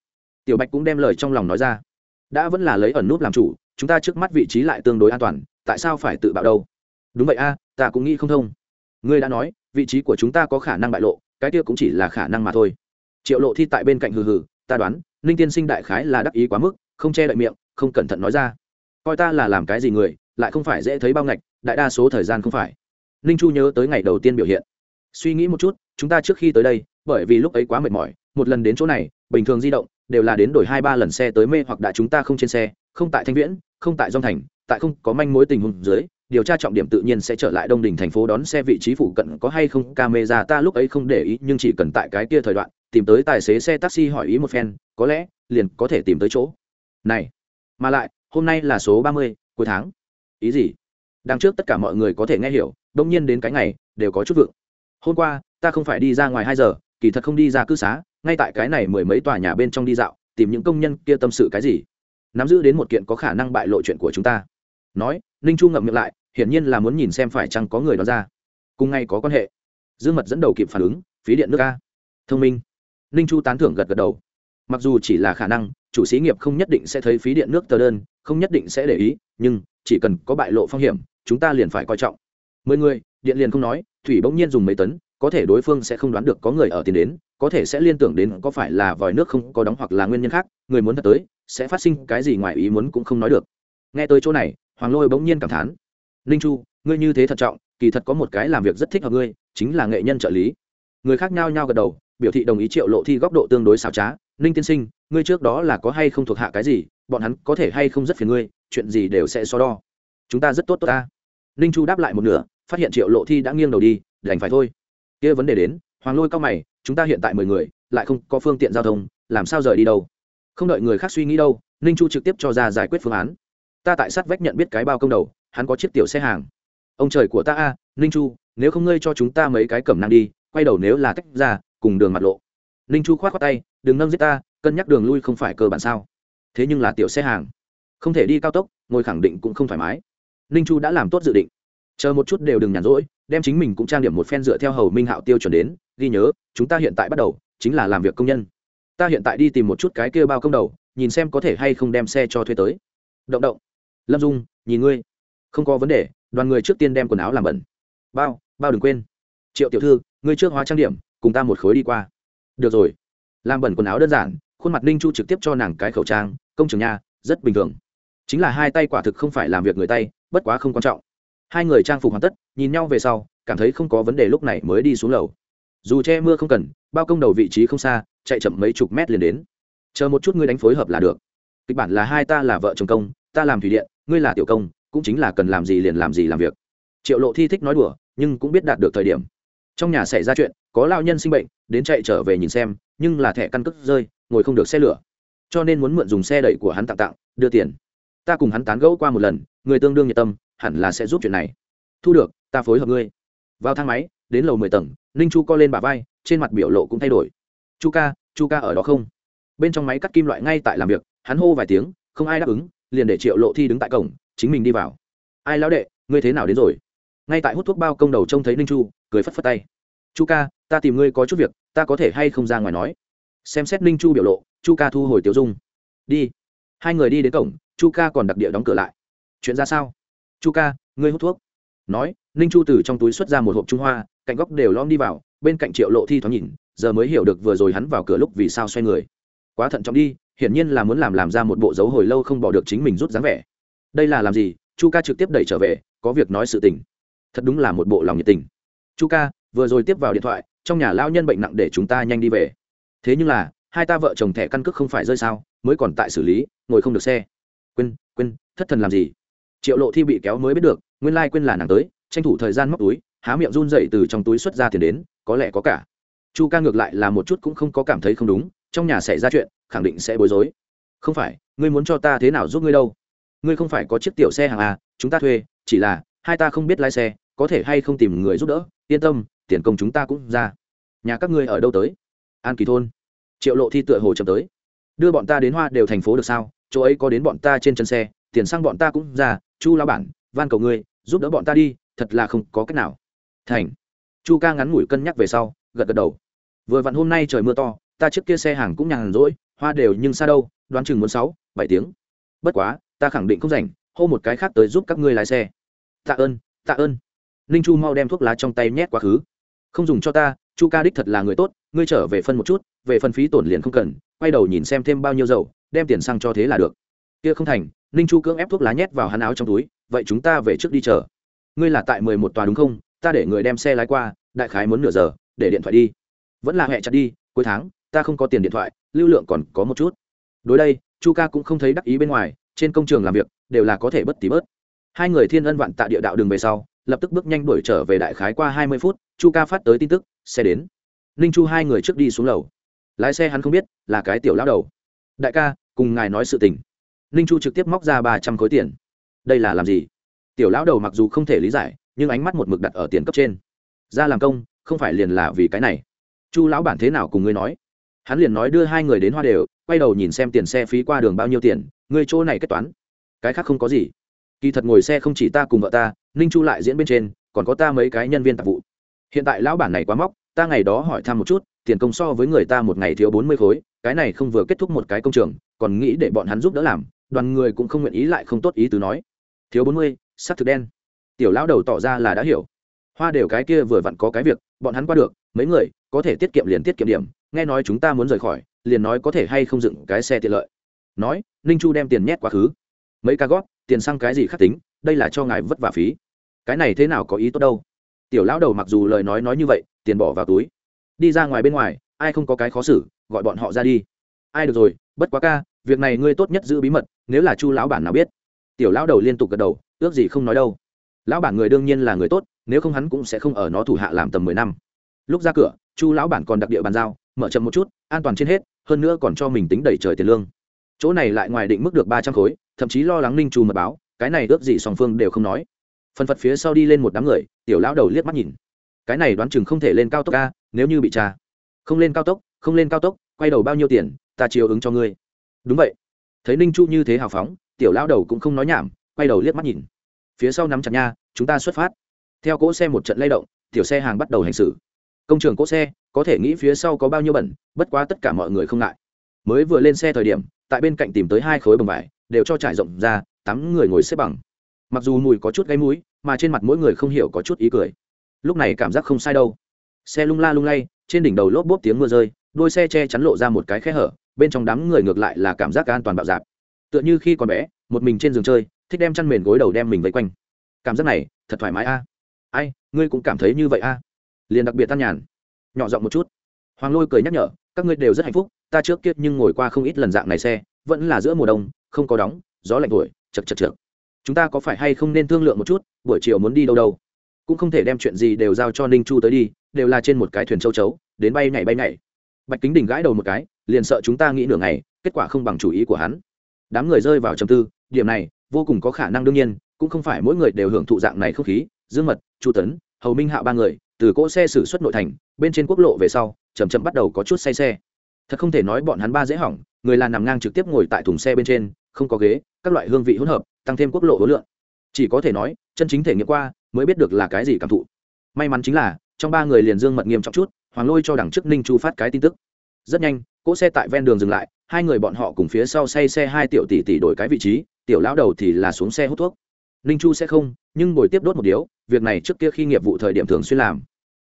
[SPEAKER 1] Tiểu bạch cũng đem lời trong lòng nói ra. Đã vẫn là lấy ẩn nút làm chủ, chúng ta trước mắt vị trí lại tương đối an toàn, tại sao phải tự bạo đâu? Đúng vậy a, ta cũng nghĩ không thông. Ngươi đã nói vị trí của chúng ta có khả năng bại lộ, cái kia cũng chỉ là khả năng mà thôi. Triệu lộ thi tại bên cạnh hừ hừ, ta đoán, ninh tiên sinh đại khái là đắc ý quá mức, không che đậy miệng, không cẩn thận nói ra. Coi ta là làm cái gì người, lại không phải dễ thấy bao ngạch, đại đa số thời gian không phải. Ninh chu nhớ tới ngày đầu tiên biểu hiện. Suy nghĩ một chút, chúng ta trước khi tới đây, bởi vì lúc ấy quá mệt mỏi, một lần đến chỗ này, bình thường di động, đều là đến đổi hai ba lần xe tới mê hoặc đã chúng ta không trên xe, không tại thanh viễn, không tại dòng thành, tại không có manh mối tình huống dưới điều tra trọng điểm tự nhiên sẽ trở lại đông đình thành phố đón xe vị trí phụ cận có hay không, camera ta lúc ấy không để ý, nhưng chỉ cần tại cái kia thời đoạn, tìm tới tài xế xe taxi hỏi ý một phen, có lẽ, liền có thể tìm tới chỗ. Này, mà lại, hôm nay là số ba mươi, cuối tháng. Ý gì? Đằng trước tất cả mọi người có thể nghe hiểu, đông nhiên đến cái ngày, đều có chút vượng. Hôm qua, ta không phải đi ra ngoài hai giờ, kỳ thật không đi ra cư xá, ngay tại cái này mười mấy tòa nhà bên trong đi dạo, tìm những công nhân kia tâm sự cái gì. Nắm giữ đến một kiện có khả năng bại lộ chuyện của chúng ta. Nói, ninh chu ngậm miệng lại hiển nhiên là muốn nhìn xem phải chăng có người đó ra. Cùng ngay có quan hệ. Dương mật dẫn đầu kịp phản ứng, phí điện nước ca thông minh. Ninh chu tán thưởng gật gật đầu. Mặc dù chỉ là khả năng, chủ sĩ nghiệp không nhất định sẽ thấy phí điện nước tờ đơn, không nhất định sẽ để ý, nhưng chỉ cần có bại lộ phong hiểm, chúng ta liền phải coi trọng. Mười người, điện liền không nói, thủy bỗng nhiên dùng mấy tấn, có thể đối phương sẽ không đoán được có người ở tiền đến, có thể sẽ liên tưởng đến có phải là vòi nước không có đóng hoặc là nguyên nhân khác, người muốn thật tới, sẽ phát sinh cái gì ngoài ý muốn cũng không nói được. Nghe tới chỗ này, hoàng lôi bỗng nhiên cảm thán ninh chu, ngươi như thế thận trọng, kỳ thật có một cái làm việc rất thích hợp ngươi, chính là nghệ nhân trợ lý. Người khác nhao nhao gật đầu, biểu thị đồng ý triệu lộ thi góc độ tương đối xảo trá. Ninh tiên sinh, ngươi trước đó là có hay không thuộc hạ cái gì, bọn hắn có thể hay không rất phiền ngươi, chuyện gì đều sẽ so đo. Chúng ta rất tốt tốt ta. Ninh chu đáp lại một nửa, phát hiện triệu lộ thi đã nghiêng đầu đi, đành phải thôi. Kia vấn đề đến, hoàng lôi cao mày, chúng ta hiện tại mười người, lại không có phương tiện giao thông, làm sao rời đi đâu? Không đợi người khác suy nghĩ đâu, ninh chu trực tiếp cho ra giải quyết phương án. Ta tại sát vách nhận biết cái bao công đầu hắn có chiếc tiểu xe hàng. Ông trời của ta a, ninh chu, nếu không ngươi cho chúng ta mấy cái cẩm năng đi, quay đầu nếu là tách ra, cùng đường mặt lộ. Ninh chu k h o á t khoác tay, đừng nâng giết ta, cân nhắc đường lui không phải cơ bản sao. Thế nhưng là tiểu xe hàng, không thể đi cao tốc, ngồi khẳng định cũng không thoải mái. Ninh chu đã làm tốt dự định. Chờ một chút đều đừng nhàn rỗi, đem chính mình cũng trang điểm một phen dựa theo hầu minh hạo tiêu chuẩn đến, ghi nhớ, chúng ta hiện tại bắt đầu, chính là làm việc công nhân. Ta hiện tại đi tìm một chút cái kia bao công đầu, nhìn xem có thể hay không đem xe cho thuê tới. Động động. Lâm dung, nhìn ngươi không có vấn đề, đoàn người trước tiên đem quần áo làm bẩn. Bao bao đừng quên. Triệu tiểu thư, ngươi trước hóa trang điểm, cùng ta một khối đi qua. Được rồi. Làm bẩn quần áo đơn giản, khuôn mặt ninh chu trực tiếp cho nàng cái khẩu trang, công trường nha, rất bình thường. Chính là hai tay quả thực không phải làm việc người tay, bất quá không quan trọng. Hai người trang phục hoàn tất, nhìn nhau về sau, cảm thấy không có vấn đề lúc này mới đi xuống lầu. Dù che mưa không cần, bao công đầu vị trí không xa, chạy chậm mấy chục mét liền đến. Chờ một chút ngươi đánh phối hợp là được. Kịch bản là hai ta là vợ chồng công, ta làm thủy điện, ngươi là tiểu công cũng chính là cần làm gì liền làm gì làm việc. Triệu lộ thi thích nói đùa, nhưng cũng biết đạt được thời điểm. Trong nhà xảy ra chuyện, có lao nhân sinh bệnh, đến chạy trở về nhìn xem, nhưng là thẻ căn cước rơi, ngồi không được xe lửa. Cho nên muốn mượn dùng xe đẩy của hắn tặng tặng, đưa tiền. Ta cùng hắn tán gẫu qua một lần, người tương đương nhiệt tâm, hẳn là sẽ giúp chuyện này. Thu được, ta phối hợp ngươi. Vào thang máy, đến lầu mười tầng, ninh chu co lên bà vai, trên mặt biểu lộ cũng thay đổi. Chu ca chu ca ở đó không? Bên trong máy cắt kim loại ngay tại làm việc, hắn hô vài tiếng, không ai đáp ứng, liền để triệu lộ thi đứng tại cổng chính mình đi vào. Ai lão đệ, ngươi thế nào đến rồi? Ngay tại hút thuốc bao công đầu trông thấy ninh chu, cười phất phất tay. Chu ca, ta tìm ngươi có chút việc, ta có thể hay không ra ngoài nói? Xem xét ninh chu biểu lộ, chu ca thu hồi tiểu dung. Đi. Hai người đi đến cổng, chu ca còn đặc địa đóng cửa lại. Chuyện ra sao? Chu ca, ngươi hút thuốc. Nói, ninh chu từ trong túi xuất ra một hộp trung hoa, cạnh góc đều lom đi vào, bên cạnh triệu lộ thi thoáng nhìn, giờ mới hiểu được vừa rồi hắn vào cửa lúc vì sao xoay người. Quá thận trọng đi, hiển nhiên là muốn làm làm ra một bộ dấu hồi lâu không bỏ được chính mình rút dáng vẻ đây là làm gì? Chu ca trực tiếp đẩy trở về, có việc nói sự tình. Thật đúng là một bộ lòng nhiệt tình. Chu ca, vừa rồi tiếp vào điện thoại, trong nhà lao nhân bệnh nặng để chúng ta nhanh đi về. Thế nhưng là, hai ta vợ chồng thẻ căn cước không phải rơi sao, mới còn tại xử lý, ngồi không được xe. Quên quên, thất thần làm gì? Triệu lộ thi bị kéo mới biết được, nguyên lai、like、quên là nàng tới, tranh thủ thời gian móc túi, há miệng run dậy từ trong túi xuất ra tiền đến, có lẽ có cả. Chu ca ngược lại là một chút cũng không có cảm thấy không đúng, trong nhà xảy ra chuyện, khẳng định sẽ bối rối. Không phải, ngươi muốn cho ta thế nào giúp ngươi đâu? Ngươi không phải có chiếc tiểu xe hàng à chúng ta thuê, chỉ là, hai ta không biết lái xe, có thể hay không tìm người giúp đỡ, yên tâm, tiền công chúng ta cũng ra. Nhà các ngươi ở đâu tới? An kỳ thôn. Triệu lộ thi tựa hồ chậm tới. Đưa bọn ta đến hoa đều thành phố được sao? Chỗ ấy có đến bọn ta trên chân xe, tiền xăng bọn ta cũng ra, chu lao bản, van cầu ngươi, giúp đỡ bọn ta đi, thật là không có cách nào. Thành. Chu ca ngắn ngủi cân nhắc về sau, gật gật đầu. Vừa vặn hôm nay trời mưa to, ta trước kia xe hàng cũng nhàn rỗi, hoa đều nhưng xa đâu, đoán chừng muốn sáu, bảy tiếng. Bất quá ta khẳng định không rảnh, hô một cái khác tới giúp các ngươi lái xe. Tạ ơn tạ ơn. Ninh chu mau đem thuốc lá trong tay nhét quá khứ. Không dùng cho ta, chu ca đích thật là người tốt, ngươi trở về phân một chút, về phân phí tổn liền không cần, quay đầu nhìn xem thêm bao nhiêu dầu, đem tiền xăng cho thế là được. Kia không thành, ninh chu cưỡng ép thuốc lá nhét vào hắn áo trong túi, vậy chúng ta về trước đi chờ. Ngươi là tại mười một tòa đúng không? Ta để người đem xe lái qua, đại khái muốn nửa giờ, để điện thoại đi. Vẫn là hẹ chặt đi, cuối tháng, ta không có tiền điện thoại, lưu lượng còn có một chút. Đối đây, chu ca cũng không thấy đắc ý bên ngoài trên công trường làm việc, đều là có thể bất tí bớt. Hai người thiên ân vạn tạ địa đạo đường về sau, lập tức bước nhanh đuổi trở về đại khái qua hai mươi phút, chu ca phát tới tin tức, xe đến. Ninh chu hai người trước đi xuống lầu. Lái xe hắn không biết là cái tiểu lão đầu. Đại ca, cùng ngài nói sự tình. Ninh chu trực tiếp móc ra ba trăm khối tiền. Đây là làm gì? Tiểu lão đầu mặc dù không thể lý giải, nhưng ánh mắt một mực đặt ở tiền cấp trên. Ra làm công, không phải liền là vì cái này. Chu lão bản thế nào cùng ngươi nói? Hắn liền nói đưa hai người đến hoa đều, quay đầu nhìn xem tiền xe phí qua đường bao nhiêu tiền ngươi chỗ này kết toán. Cái khác không có gì. Kỳ thật ngồi xe không chỉ ta cùng vợ ta, ninh chu lại diễn bên trên, còn có ta mấy cái nhân viên tạp vụ. Hiện tại lão bản này quá móc, ta ngày đó hỏi thăm một chút, tiền công so với người ta một ngày thiếu bốn mươi khối, cái này không vừa kết thúc một cái công trường, còn nghĩ để bọn hắn giúp đỡ làm, đoàn người cũng không nguyện ý lại không tốt ý từ nói. Thiếu bốn mươi sắc thực đen. Tiểu lão đầu tỏ ra là đã hiểu. Hoa đều cái kia vừa vặn có cái việc, bọn hắn qua được, mấy người, có thể tiết kiệm liền tiết kiệm điểm, nghe nói chúng ta muốn rời khỏi, liền nói có thể hay không dựng cái xe tiện lợi nói, ninh chu đem tiền nhét quá khứ. Mấy ca gót tiền xăng cái gì khắc tính, đây là cho ngài vất vả phí. Cái này thế nào có ý tốt đâu? Tiểu lão đầu mặc dù lời nói nói như vậy, tiền bỏ vào túi. Đi ra ngoài bên ngoài, ai không có cái khó xử, gọi bọn họ ra đi. Ai được rồi, bất quá ca, việc này ngươi tốt nhất giữ bí mật, nếu là chu lão bản nào biết. Tiểu lão đầu liên tục gật đầu, ước gì không nói đâu. Lão bản người đương nhiên là người tốt, nếu không hắn cũng sẽ không ở nó thủ hạ làm tầm mười năm. Lúc ra cửa, chu lão bản còn đặc địa bàn giao, mở chậm một chút, an toàn trên hết, hơn nữa còn cho mình tính đẩy trời tiền lương chỗ này lại ngoài định mức được ba trăm khối thậm chí lo lắng ninh trù mật báo cái này ước gì song phương đều không nói. Phần phật phía sau đi lên một đám người tiểu lão đầu liếc mắt nhìn. Cái này đoán chừng không thể lên cao tốc ca nếu như bị trà, không lên cao tốc không lên cao tốc quay đầu bao nhiêu tiền ta chiều ứng cho ngươi. Đúng vậy. Thấy ninh chu như thế hào phóng tiểu lão đầu cũng không nói nhảm quay đầu liếc mắt nhìn. Phía sau nắm chặt nha chúng ta xuất phát. Theo cỗ xe một trận lay động tiểu xe hàng bắt đầu hành xử. Công trường cỗ xe có thể nghĩ phía sau có bao nhiêu bẩn bất quá tất cả mọi người không ngại. Mới vừa lên xe thời điểm tại bên cạnh tìm tới hai khối bồng vải, đều cho trải rộng ra, tám người ngồi xếp bằng. Mặc dù mùi có chút gáy mũi mà trên mặt mỗi người không hiểu có chút ý cười. Lúc này cảm giác không sai đâu. Xe lung la lung lay, trên đỉnh đầu lốp bốp tiếng mưa rơi, đôi xe che chắn lộ ra một cái khe hở, bên trong đám người ngược lại là cảm giác an toàn bạo dạp. Tựa như khi còn bé, một mình trên giường chơi, thích đem chăn mền gối đầu đem mình vây quanh. Cảm giác này, thật thoải mái a. Ai, ngươi cũng cảm thấy như vậy a. Liền đặc biệt tan nhàn. Nhỏ giọng một chút hoàng lôi cười nhắc nhở, các ngươi đều rất hạnh phúc, ta trước kia nhưng ngồi qua không ít lần dạng này xe, vẫn là giữa mùa đông, không có đóng, gió lạnh thổi chật chật chật chúng ta có phải hay không nên thương lượng một chút, buổi chiều muốn đi đâu đâu? Cũng không thể đem chuyện gì đều giao cho ninh chu tới đi, đều là trên một cái thuyền châu chấu, đến bay nhảy bay nhảy. Bạch kính đỉnh gãi đầu một cái, liền sợ chúng ta nghĩ nửa ngày, kết quả không bằng chủ ý của hắn. Đám người rơi vào trầm tư, điểm này, vô cùng có khả năng đương nhiên, cũng không phải mỗi người đều hưởng thụ dạng này không khí. Dương mật, chu tấn, hầu minh hạo ba người, từ cỗ xe xử xuất nội thành, bên trên quốc lộ về sau chầm chậm bắt đầu có chút say xe. Thật không thể nói bọn hắn ba dễ hỏng, người là nằm ngang trực tiếp ngồi tại thùng xe bên trên, không có ghế, các loại hương vị hỗn hợp, tăng thêm quốc lộ hối lượng. Chỉ có thể nói, chân chính thể nghiệm qua, mới biết được là cái gì cảm thụ. May mắn chính là, trong ba người liền dương mật nghiêm trọng chút, hoàng lôi cho đằng trước ninh chu phát cái tin tức. Rất nhanh, cỗ xe tại ven đường dừng lại, hai người bọn họ cùng phía sau say xe hai tiểu tỷ tỷ đổi cái vị trí, tiểu lão đầu thì là xuống xe hút thuốc. Ninh chu sẽ không, nhưng ngồi tiếp đốt một điếu, việc này trước kia khi nghiệp vụ thời điểm thường xuyên làm.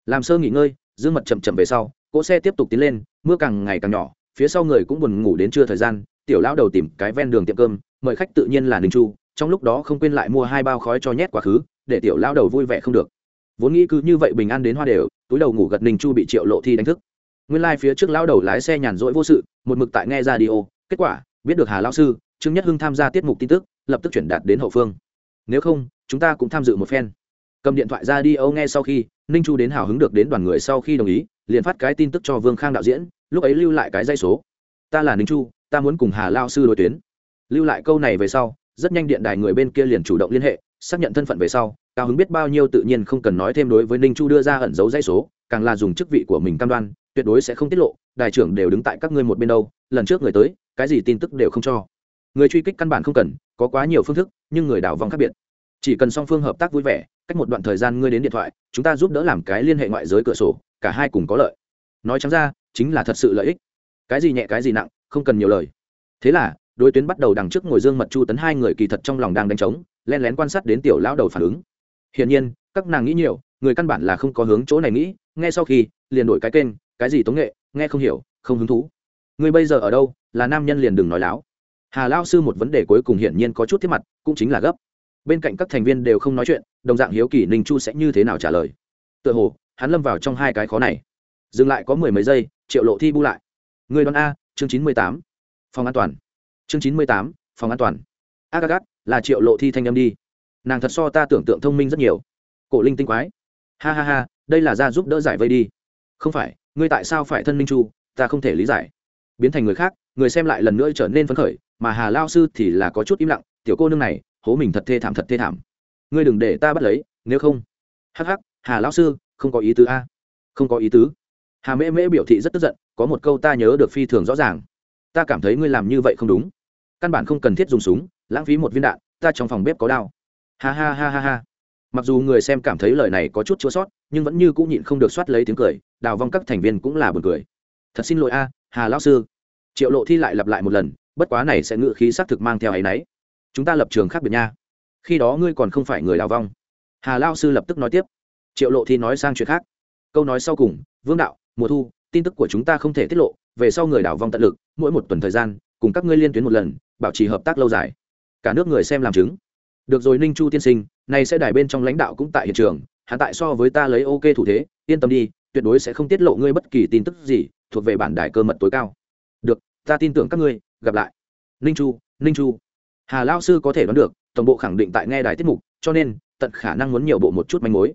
[SPEAKER 1] Làm sơ nghỉ ngơi, dương mật chậm chậm về sau cỗ xe tiếp tục tiến lên, mưa càng ngày càng nhỏ, phía sau người cũng buồn ngủ đến trưa thời gian, tiểu lão đầu tìm cái ven đường tiệm cơm, mời khách tự nhiên là ninh chu, trong lúc đó không quên lại mua hai bao khói cho nhét quá khứ, để tiểu lão đầu vui vẻ không được. Vốn nghĩ cứ như vậy bình an đến hoa đều, túi đầu ngủ gật ninh chu bị triệu lộ thi đánh thức. Nguyên lai、like、phía trước lão đầu lái xe nhàn rỗi vô sự, một mực tại nghe ra đi ô kết quả, biết được hà lão sư, trương nhất hưng tham gia tiết mục tin tức, lập tức chuyển đạt đến hậu phương. Nếu không, chúng ta cũng tham dự một phen. Cầm điện thoại ra đi âu nghe sau khi ninh chu đến hào hứng được đến đoàn người sau khi đồng ý, liền phát cái tin tức cho vương khang đạo diễn, lúc ấy lưu lại cái dây số. Ta là ninh chu, ta muốn cùng hà lao sư đối tuyến. Lưu lại câu này về sau, rất nhanh điện đài người bên kia liền chủ động liên hệ, xác nhận thân phận về sau, cao hứng biết bao nhiêu tự nhiên không cần nói thêm đối với ninh chu đưa ra ẩn dấu dây số, càng là dùng chức vị của mình cam đoan, tuyệt đối sẽ không tiết lộ, đài trưởng đều đứng tại các ngươi một bên đâu, lần trước người tới, cái gì tin tức đều không cho. Người truy kích căn bản không cần, có quá nhiều phương thức, nhưng người đảo vong khác biệt chỉ cần song phương hợp tác vui vẻ, cách một đoạn thời gian ngươi đến điện thoại, chúng ta giúp đỡ làm cái liên hệ ngoại giới cửa sổ, cả hai cùng có lợi. Nói trắng ra, chính là thật sự lợi ích. Cái gì nhẹ, cái gì nặng, không cần nhiều lời. Thế là, đối tuyến bắt đầu đằng trước ngồi dương mật chu tấn hai người kỳ thật trong lòng đang đánh trống, len lén quan sát đến tiểu lão đầu phản ứng. Hiển nhiên, các nàng nghĩ nhiều, người căn bản là không có hướng chỗ này nghĩ, nghe sau khi, liền đổi cái kênh, cái gì tống nghệ, nghe không hiểu, không hứng thú. Người bây giờ ở đâu, là nam nhân liền đừng nói láo. Hà lao sư một vấn đề cuối cùng hiển nhiên có chút thiết mặt, cũng chính là gấp bên cạnh các thành viên đều không nói chuyện, đồng dạng hiếu kỳ ninh chu sẽ như thế nào trả lời? Tựa hồ, hắn lâm vào trong hai cái khó này. Dừng lại có mười mấy giây, triệu lộ thi bu lại. Người đoán a, chương chín mươi tám. Phòng an toàn. Chương chín mươi tám, phòng an toàn. Ác ác là triệu lộ thi thanh âm đi. Nàng thật so ta tưởng tượng thông minh rất nhiều. Cổ linh tinh quái. Ha ha ha, đây là ra giúp đỡ giải vây đi. Không phải, ngươi tại sao phải thân minh chu? Ta không thể lý giải. Biến thành người khác, người xem lại lần nữa trở nên phấn khởi, mà hà lao sư thì là có chút im lặng, tiểu cô nương này hố mình thật thê thảm thật thê thảm. Ngươi đừng để ta bắt lấy, nếu không. Hắc hắc, hà lão sư, không có ý tứ a. Không có ý tứ. Hà mễ mễ biểu thị rất tức giận, có một câu ta nhớ được phi thường rõ ràng. Ta cảm thấy ngươi làm như vậy không đúng. Căn bản không cần thiết dùng súng, lãng phí một viên đạn, ta trong phòng bếp có đao. Ha ha ha ha ha. Mặc dù người xem cảm thấy lời này có chút chua sót, nhưng vẫn như cũng nhịn không được soát lấy tiếng cười, đào vong các thành viên cũng là buồn cười. Thật xin lỗi a, hà lão sư. Triệu lộ thi lại lặp lại một lần, bất quá này sẽ ngự khí xác thực mang theo áy náy chúng ta lập trường khác biệt nha. Khi đó ngươi còn không phải người đào vong. Hà lao sư lập tức nói tiếp. Triệu lộ thì nói sang chuyện khác. Câu nói sau cùng, vương đạo, mùa thu, tin tức của chúng ta không thể tiết lộ, về sau người đảo vong tận lực, mỗi một tuần thời gian, cùng các ngươi liên tuyến một lần, bảo trì hợp tác lâu dài. Cả nước người xem làm chứng. Được rồi ninh chu tiên sinh, nay sẽ đài bên trong lãnh đạo cũng tại hiện trường hạ tại so với ta lấy ok thủ thế, yên tâm đi, tuyệt đối sẽ không tiết lộ ngươi bất kỳ tin tức gì, thuộc về bản đài cơ mật tối cao. Được, ta tin tưởng các ngươi, gặp lại. Ninh chu ninh chu hà lao sư có thể đoán được, tổng bộ khẳng định tại nghe đài tiết mục, cho nên, tận khả năng muốn nhiều bộ một chút manh mối.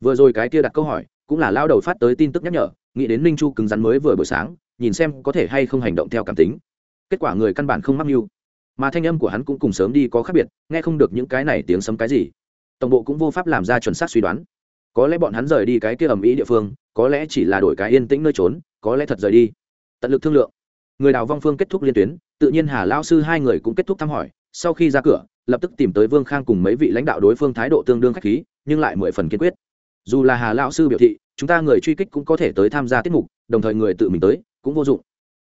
[SPEAKER 1] Vừa rồi cái kia đặt câu hỏi, cũng là lao đầu phát tới tin tức nhắc nhở, nghĩ đến ninh chu cứng rắn mới vừa buổi sáng, nhìn xem có thể hay không hành động theo cảm tính. Kết quả người căn bản không mắc mưu. Mà thanh âm của hắn cũng cùng sớm đi có khác biệt, nghe không được những cái này tiếng sấm cái gì. Tổng bộ cũng vô pháp làm ra chuẩn xác suy đoán. Có lẽ bọn hắn rời đi cái kia ầm ĩ địa phương, có lẽ chỉ là đổi cái yên tĩnh nơi trốn, có lẽ thật rời đi. Tận lực thương lượng người đào vong phương kết thúc liên tuyến, tự nhiên hà lao sư hai người cũng kết thúc thăm hỏi. Sau khi ra cửa, lập tức tìm tới vương khang cùng mấy vị lãnh đạo đối phương thái độ tương đương k h á c h khí, nhưng lại mười phần kiên quyết. Dù là hà lao sư biểu thị, chúng ta người truy kích cũng có thể tới tham gia tiết mục, đồng thời người tự mình tới cũng vô dụng.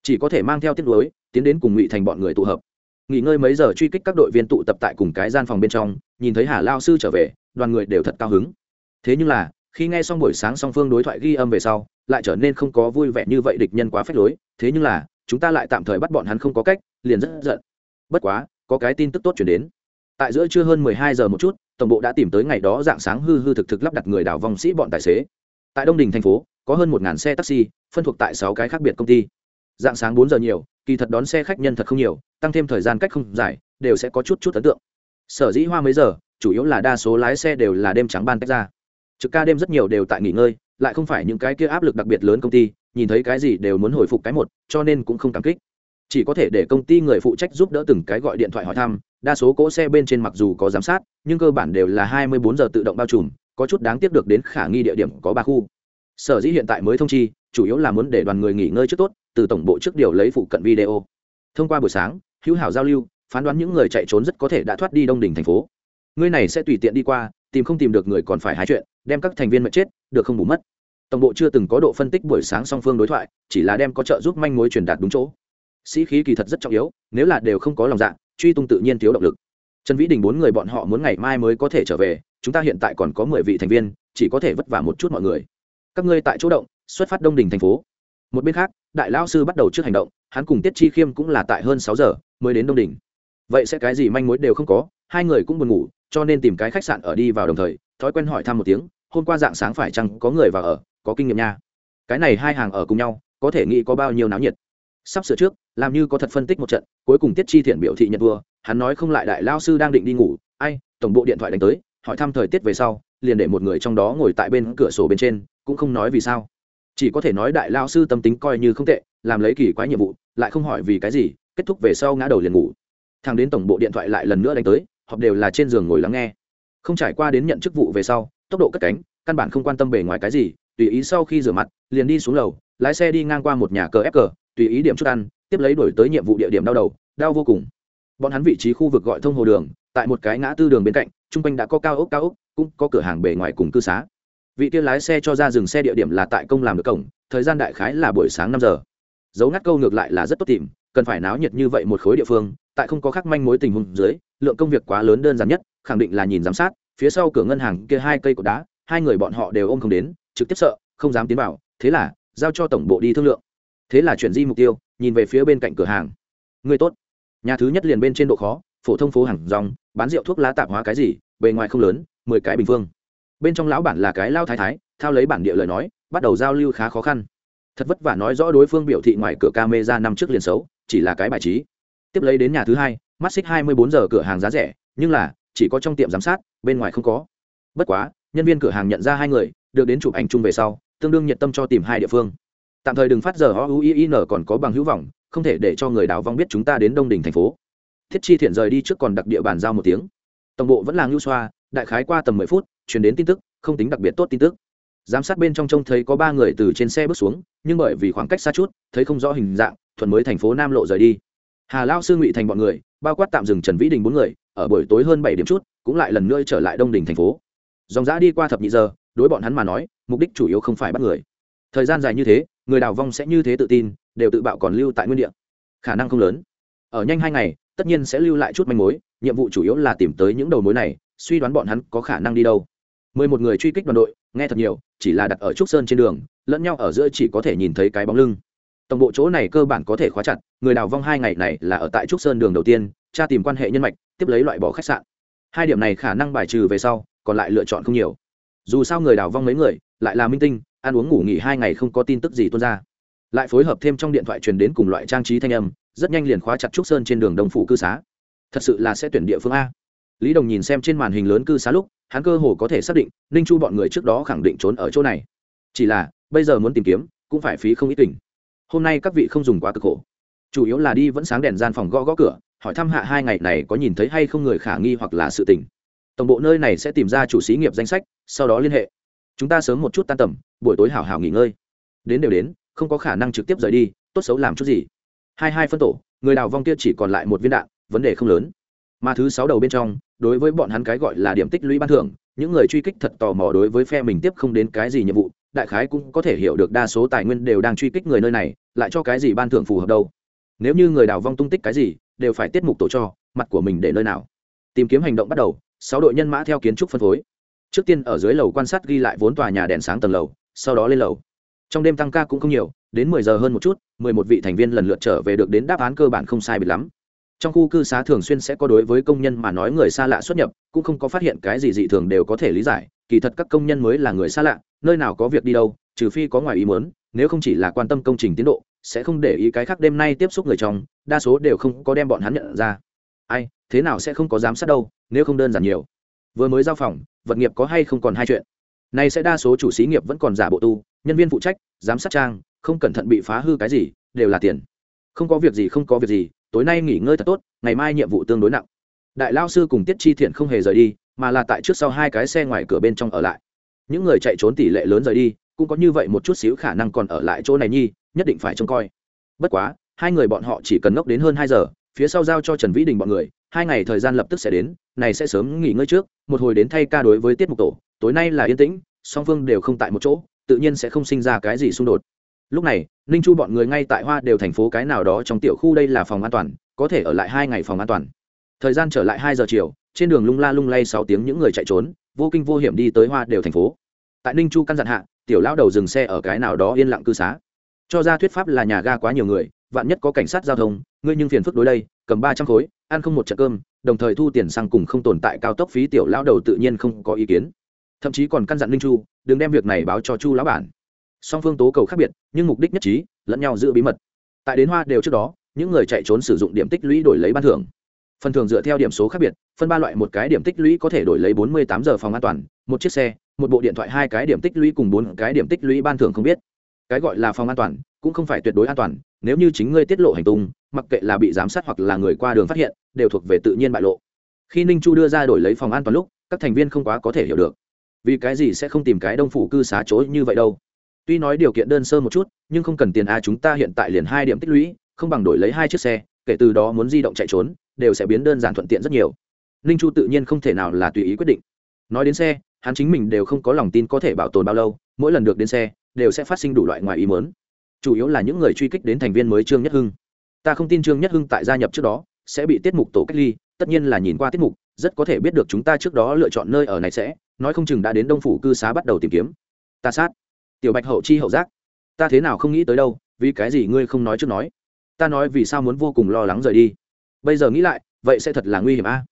[SPEAKER 1] Chỉ có thể mang theo tiết lối, tiến đến cùng ngụy thành bọn người tụ hợp. Nghỉ ngơi mấy giờ truy kích các đội viên tụ tập tại cùng cái gian phòng bên trong, nhìn thấy hà lao sư trở về, đoàn người đều thật cao hứng. Thế nhưng là, khi nghe xong buổi sáng song phương đối thoại ghi âm về sau, lại trở nên không có vui vẻ như vậy địch nhân quá phép lối. Thế nhưng là chúng ta lại tạm thời bắt bọn hắn không có cách, liền rất giận. Bất quá, có cái tin tức tốt chuyển đến. Tại giữa trưa hơn mười hai giờ một chút, tổng bộ đã tìm tới ngày đó dạng sáng hư hư thực thực lắp đặt người đảo vong sĩ bọn tài xế. Tại đông đình thành phố, có hơn một xe taxi, phân thuộc tại sáu cái khác biệt công ty. Dạng sáng bốn giờ nhiều, kỳ thật đón xe khách nhân thật không nhiều, tăng thêm thời gian cách không dài, đều sẽ có chút chút ấn tượng. Sở dĩ hoa mấy giờ, chủ yếu là đa số lái xe đều là đêm trắng ban tách ra. Trực ca đêm rất nhiều đều tại nghỉ ngơi lại không phải những cái kia áp lực đặc biệt lớn công ty, nhìn thấy cái gì đều muốn hồi phục cái một, cho nên cũng không cảm kích. Chỉ có thể để công ty người phụ trách giúp đỡ từng cái gọi điện thoại hỏi thăm, đa số cỗ xe bên trên mặc dù có giám sát, nhưng cơ bản đều là hai mươi bốn giờ tự động bao trùm, có chút đáng tiếc được đến khả nghi địa điểm có ba khu. Sở dĩ hiện tại mới thông chi, chủ yếu là muốn để đoàn người nghỉ ngơi trước tốt, từ tổng bộ trước điều lấy phụ cận video. Thông qua buổi sáng, hữu hảo giao lưu, phán đoán những người chạy trốn rất có thể đã thoát đi đông đỉnh thành phố. Ngươi này sẽ tùy tiện đi qua, tìm không tìm được người còn phải hái chuyện, đem các thành viên mệt chết, được không bù mất tổng bộ chưa từng có độ phân tích buổi sáng song phương đối thoại, chỉ là đem có trợ giúp manh mối truyền đạt đúng chỗ. Sĩ khí kỳ thật rất trọng yếu, nếu là đều không có lòng dạ truy tung tự nhiên thiếu động lực. Trần vĩ đình bốn người bọn họ muốn ngày mai mới có thể trở về, chúng ta hiện tại còn có mười vị thành viên, chỉ có thể vất vả một chút mọi người. Các ngươi tại chỗ động, xuất phát đông đình thành phố. Một bên khác, đại lão sư bắt đầu trước hành động, hắn cùng tiết chi khiêm cũng là tại hơn sáu giờ mới đến đông đình. Vậy sẽ cái gì manh mối đều không có, hai người cũng buồn ngủ, cho nên tìm cái khách sạn ở đi vào đồng thời, thói quen hỏi thăm một tiếng, hôm qua dạng sáng phải chăng có người vào ở có kinh nghiệm nha. Cái này hai hàng ở cùng nhau, có thể nghĩ có bao nhiêu náo nhiệt. Sắp sửa trước, làm như có thật phân tích một trận, cuối cùng tiết chi thiện biểu thị nhận vua hắn nói không lại đại lao sư đang định đi ngủ, ai, tổng bộ điện thoại đánh tới, hỏi thăm thời tiết về sau, liền để một người trong đó ngồi tại bên cửa sổ bên trên, cũng không nói vì sao. Chỉ có thể nói đại lao sư tâm tính coi như không tệ, làm lấy kỳ quái nhiệm vụ, lại không hỏi vì cái gì, kết thúc về sau ngã đầu liền ngủ. Thằng đến tổng bộ điện thoại lại lần nữa đánh tới, họp đều là trên giường ngồi lắng nghe. Không trải qua đến nhận chức vụ về sau, tốc độ cất cánh, căn bản không quan tâm bề ngoài cái gì tùy ý sau khi rửa mặt, liền đi xuống lầu, lái xe đi ngang qua một nhà cờ ép cờ, tùy ý điểm chút ăn, tiếp lấy đổi tới nhiệm vụ địa điểm đau đầu, đau vô cùng. Bọn hắn vị trí khu vực gọi thông hồ đường, tại một cái ngã tư đường bên cạnh chung quanh đã có cao ốc cao ốc, cũng có cửa hàng bề ngoài cùng cư xá. Vị kia lái xe cho ra dừng xe địa điểm là tại công làm được cổng, thời gian đại khái là buổi sáng năm giờ. Dấu ngắt câu ngược lại là rất tốt tìm, cần phải náo nhiệt như vậy một khối địa phương, tại không có khắc manh mối tình huống dưới, lượng công việc quá lớn đơn giản nhất, khẳng định là nhìn giám sát, phía sau cửa ngân hàng kia hai cây cột đá, hai người bọn họ đều ôm không đến trực tiếp sợ, không dám tiến vào, thế là, giao cho tổng bộ đi thương lượng. Thế là chuyển di mục tiêu, nhìn về phía bên cạnh cửa hàng. Người tốt. Nhà thứ nhất liền bên trên độ khó, phổ thông phố hàng rong, bán rượu thuốc lá tạp hóa cái gì, bề ngoài không lớn, mười cái bình phương. Bên trong lão bản là cái lao thái thái, thao lấy bản địa lời nói, bắt đầu giao lưu khá khó khăn. Thật vất vả nói rõ đối phương biểu thị ngoài cửa camera năm trước liền xấu, chỉ là cái bài trí. Tiếp lấy đến nhà thứ hai, mắt xích hai mươi bốn giờ cửa hàng giá rẻ, nhưng là, chỉ có trong tiệm giám sát, bên ngoài không có. Bất quá, nhân viên cửa hàng nhận ra hai người được đến chụp ảnh chung về sau, tương đương nhiệt tâm cho tìm hai địa phương. Tạm thời đừng phát giờ o u i n còn có bằng hữu vọng, không thể để cho người đào vong biết chúng ta đến đông đình thành phố. Thiết chi thiện rời đi trước còn đặc địa bàn giao một tiếng. Tổng bộ vẫn là ngưu xoa, đại khái qua tầm mười phút chuyển đến tin tức, không tính đặc biệt tốt tin tức. Giám sát bên trong trông thấy có ba người từ trên xe bước xuống, nhưng bởi vì khoảng cách xa chút, thấy không rõ hình dạng, thuận mới thành phố nam lộ rời đi. Hà lao sư ngụy thành bọn người, bao quát tạm dừng trần vĩ đình bốn người, ở buổi tối hơn bảy điểm chút, cũng lại lần nữa trở lại đông đình thành phố. Dòng giã đi qua thập nhị giờ đối bọn hắn mà nói, mục đích chủ yếu không phải bắt người. Thời gian dài như thế, người đào vong sẽ như thế tự tin, đều tự bạo còn lưu tại nguyên địa. Khả năng không lớn. Ở nhanh hai ngày, tất nhiên sẽ lưu lại chút manh mối, nhiệm vụ chủ yếu là tìm tới những đầu mối này, suy đoán bọn hắn có khả năng đi đâu. Mười một người truy kích đoàn đội, nghe thật nhiều, chỉ là đặt ở trúc sơn trên đường, lẫn nhau ở giữa chỉ có thể nhìn thấy cái bóng lưng. Tổng bộ chỗ này cơ bản có thể khóa chặt, người đào vong hai ngày này là ở tại trúc sơn đường đầu tiên, tra tìm quan hệ nhân mạch, tiếp lấy loại bỏ khách sạn. Hai điểm này khả năng bài trừ về sau, còn lại lựa chọn không nhiều dù sao người đào vong mấy người, lại là minh tinh, ăn uống ngủ nghỉ hai ngày không có tin tức gì tuôn ra. Lại phối hợp thêm trong điện thoại truyền đến cùng loại trang trí thanh âm, rất nhanh liền khóa chặt trúc sơn trên đường đồng phủ cư xá. Thật sự là sẽ tuyển địa phương a. Lý đồng nhìn xem trên màn hình lớn cư xá lúc, hắn cơ hồ có thể xác định, ninh chu bọn người trước đó khẳng định trốn ở chỗ này. Chỉ là, bây giờ muốn tìm kiếm, cũng phải phí không ít tình. Hôm nay các vị không dùng quá cực khổ. Chủ yếu là đi vẫn sáng đèn gian phòng gõ gõ cửa, hỏi thăm hạ hai ngày này có nhìn thấy hay không người khả nghi hoặc là sự tình tổng bộ nơi này sẽ tìm ra chủ xí nghiệp danh sách, sau đó liên hệ. Chúng ta sớm một chút tan tầm, buổi tối hảo hảo nghỉ ngơi. Đến đều đến, không có khả năng trực tiếp rời đi, tốt xấu làm chút gì. Hai hai phân tổ, người đào vong kia chỉ còn lại một viên đạn, vấn đề không lớn. Mà thứ sáu đầu bên trong, đối với bọn hắn cái gọi là điểm tích lũy ban thưởng, những người truy kích thật tò mò đối với phe mình tiếp không đến cái gì nhiệm vụ, đại khái cũng có thể hiểu được đa số tài nguyên đều đang truy kích người nơi này, lại cho cái gì ban thưởng phù hợp đâu. Nếu như người đào vong tung tích cái gì, đều phải tiết mục tổ cho, mặt của mình để nơi nào. Tìm kiếm hành động bắt đầu sáu đội nhân mã theo kiến trúc phân phối. Trước tiên ở dưới lầu quan sát ghi lại vốn tòa nhà đèn sáng tầng lầu, sau đó lên lầu. Trong đêm tăng ca cũng không nhiều, đến mười giờ hơn một chút, mười một vị thành viên lần lượt trở về được đến đáp án cơ bản không sai bịt lắm. Trong khu cư xá thường xuyên sẽ có đối với công nhân mà nói người xa lạ xuất nhập, cũng không có phát hiện cái gì dị thường đều có thể lý giải, kỳ thật các công nhân mới là người xa lạ, nơi nào có việc đi đâu, trừ phi có ngoài ý muốn, nếu không chỉ là quan tâm công trình tiến độ, sẽ không để ý cái khác đêm nay tiếp xúc người trong, đa số đều không có đem bọn hắn nhận ra ai, thế nào sẽ không có giám sát đâu, nếu không đơn giản nhiều. Vừa mới giao phòng, vật nghiệp có hay không còn hai chuyện. Này sẽ đa số chủ xí nghiệp vẫn còn giả bộ tu, nhân viên phụ trách, giám sát trang, không cẩn thận bị phá hư cái gì, đều là tiền. Không có việc gì, không có việc gì, tối nay nghỉ ngơi thật tốt, ngày mai nhiệm vụ tương đối nặng. Đại lao sư cùng tiết chi thiện không hề rời đi, mà là tại trước sau hai cái xe ngoài cửa bên trong ở lại. Những người chạy trốn tỷ lệ lớn rời đi, cũng có như vậy một chút xíu khả năng còn ở lại chỗ này nhi, nhất định phải trông coi. Bất quá, hai người bọn họ chỉ cần ngốc đến hơn hai giờ phía sau giao cho trần vĩ đình bọn người, hai ngày thời gian lập tức sẽ đến, này sẽ sớm nghỉ ngơi trước, một hồi đến thay ca đối với tiết mục tổ, tối nay là yên tĩnh, song phương đều không tại một chỗ, tự nhiên sẽ không sinh ra cái gì xung đột. Lúc này, ninh chu bọn người ngay tại hoa đều thành phố cái nào đó trong tiểu khu đây là phòng an toàn, có thể ở lại hai ngày phòng an toàn. Thời gian trở lại hai giờ chiều, trên đường lung la lung lay sáu tiếng những người chạy trốn, vô kinh vô hiểm đi tới hoa đều thành phố. Tại ninh chu căn dặn hạ, tiểu lao đầu dừng xe ở cái nào đó yên lặng cư xá. Cho ra thuyết pháp là nhà ga quá nhiều người vạn nhất có cảnh sát giao thông, ngươi nhưng phiền phức đối đây, cầm ba trăm khối, ăn không một trận cơm, đồng thời thu tiền xăng cùng không tồn tại cao tốc phí tiểu lao đầu tự nhiên không có ý kiến. Thậm chí còn căn dặn linh chu, đừng đem việc này báo cho chu lão bản. Song phương tố cầu khác biệt, nhưng mục đích nhất trí, lẫn nhau giữ bí mật. Tại đến hoa đều trước đó, những người chạy trốn sử dụng điểm tích lũy đổi lấy ban thưởng. Phần thưởng dựa theo điểm số khác biệt, phân ba loại một cái điểm tích lũy có thể đổi lấy bốn mươi tám giờ phòng an toàn, một chiếc xe, một bộ điện thoại hai cái điểm tích lũy cùng bốn cái điểm tích lũy ban thưởng không biết. Cái gọi là phòng an toàn, cũng không phải tuyệt đối an toàn nếu như chính ngươi tiết lộ hành tung, mặc kệ là bị giám sát hoặc là người qua đường phát hiện, đều thuộc về tự nhiên bại lộ. Khi ninh chu đưa ra đổi lấy phòng an toàn lúc, các thành viên không quá có thể hiểu được. Vì cái gì sẽ không tìm cái đông phủ cư xá chối như vậy đâu? Tuy nói điều kiện đơn sơ một chút, nhưng không cần tiền a, chúng ta hiện tại liền hai điểm tích lũy, không bằng đổi lấy hai chiếc xe, kể từ đó muốn di động chạy trốn, đều sẽ biến đơn giản thuận tiện rất nhiều. Ninh chu tự nhiên không thể nào là tùy ý quyết định. Nói đến xe, hắn chính mình đều không có lòng tin có thể bảo tồn bao lâu, mỗi lần được đến xe, đều sẽ phát sinh đủ loại ngoài ý mớn chủ yếu là những người truy kích đến thành viên mới trương nhất hưng. Ta không tin trương nhất hưng tại gia nhập trước đó sẽ bị tiết mục tổ cách ly, tất nhiên là nhìn qua tiết mục, rất có thể biết được chúng ta trước đó lựa chọn nơi ở này sẽ, nói không chừng đã đến đông phủ cư xá bắt đầu tìm kiếm. Ta sát. Tiểu bạch hậu chi hậu giác. Ta thế nào không nghĩ tới đâu, vì cái gì ngươi không nói trước nói? Ta nói vì sao muốn vô cùng lo lắng rời đi. Bây giờ nghĩ lại, vậy sẽ thật là nguy hiểm a.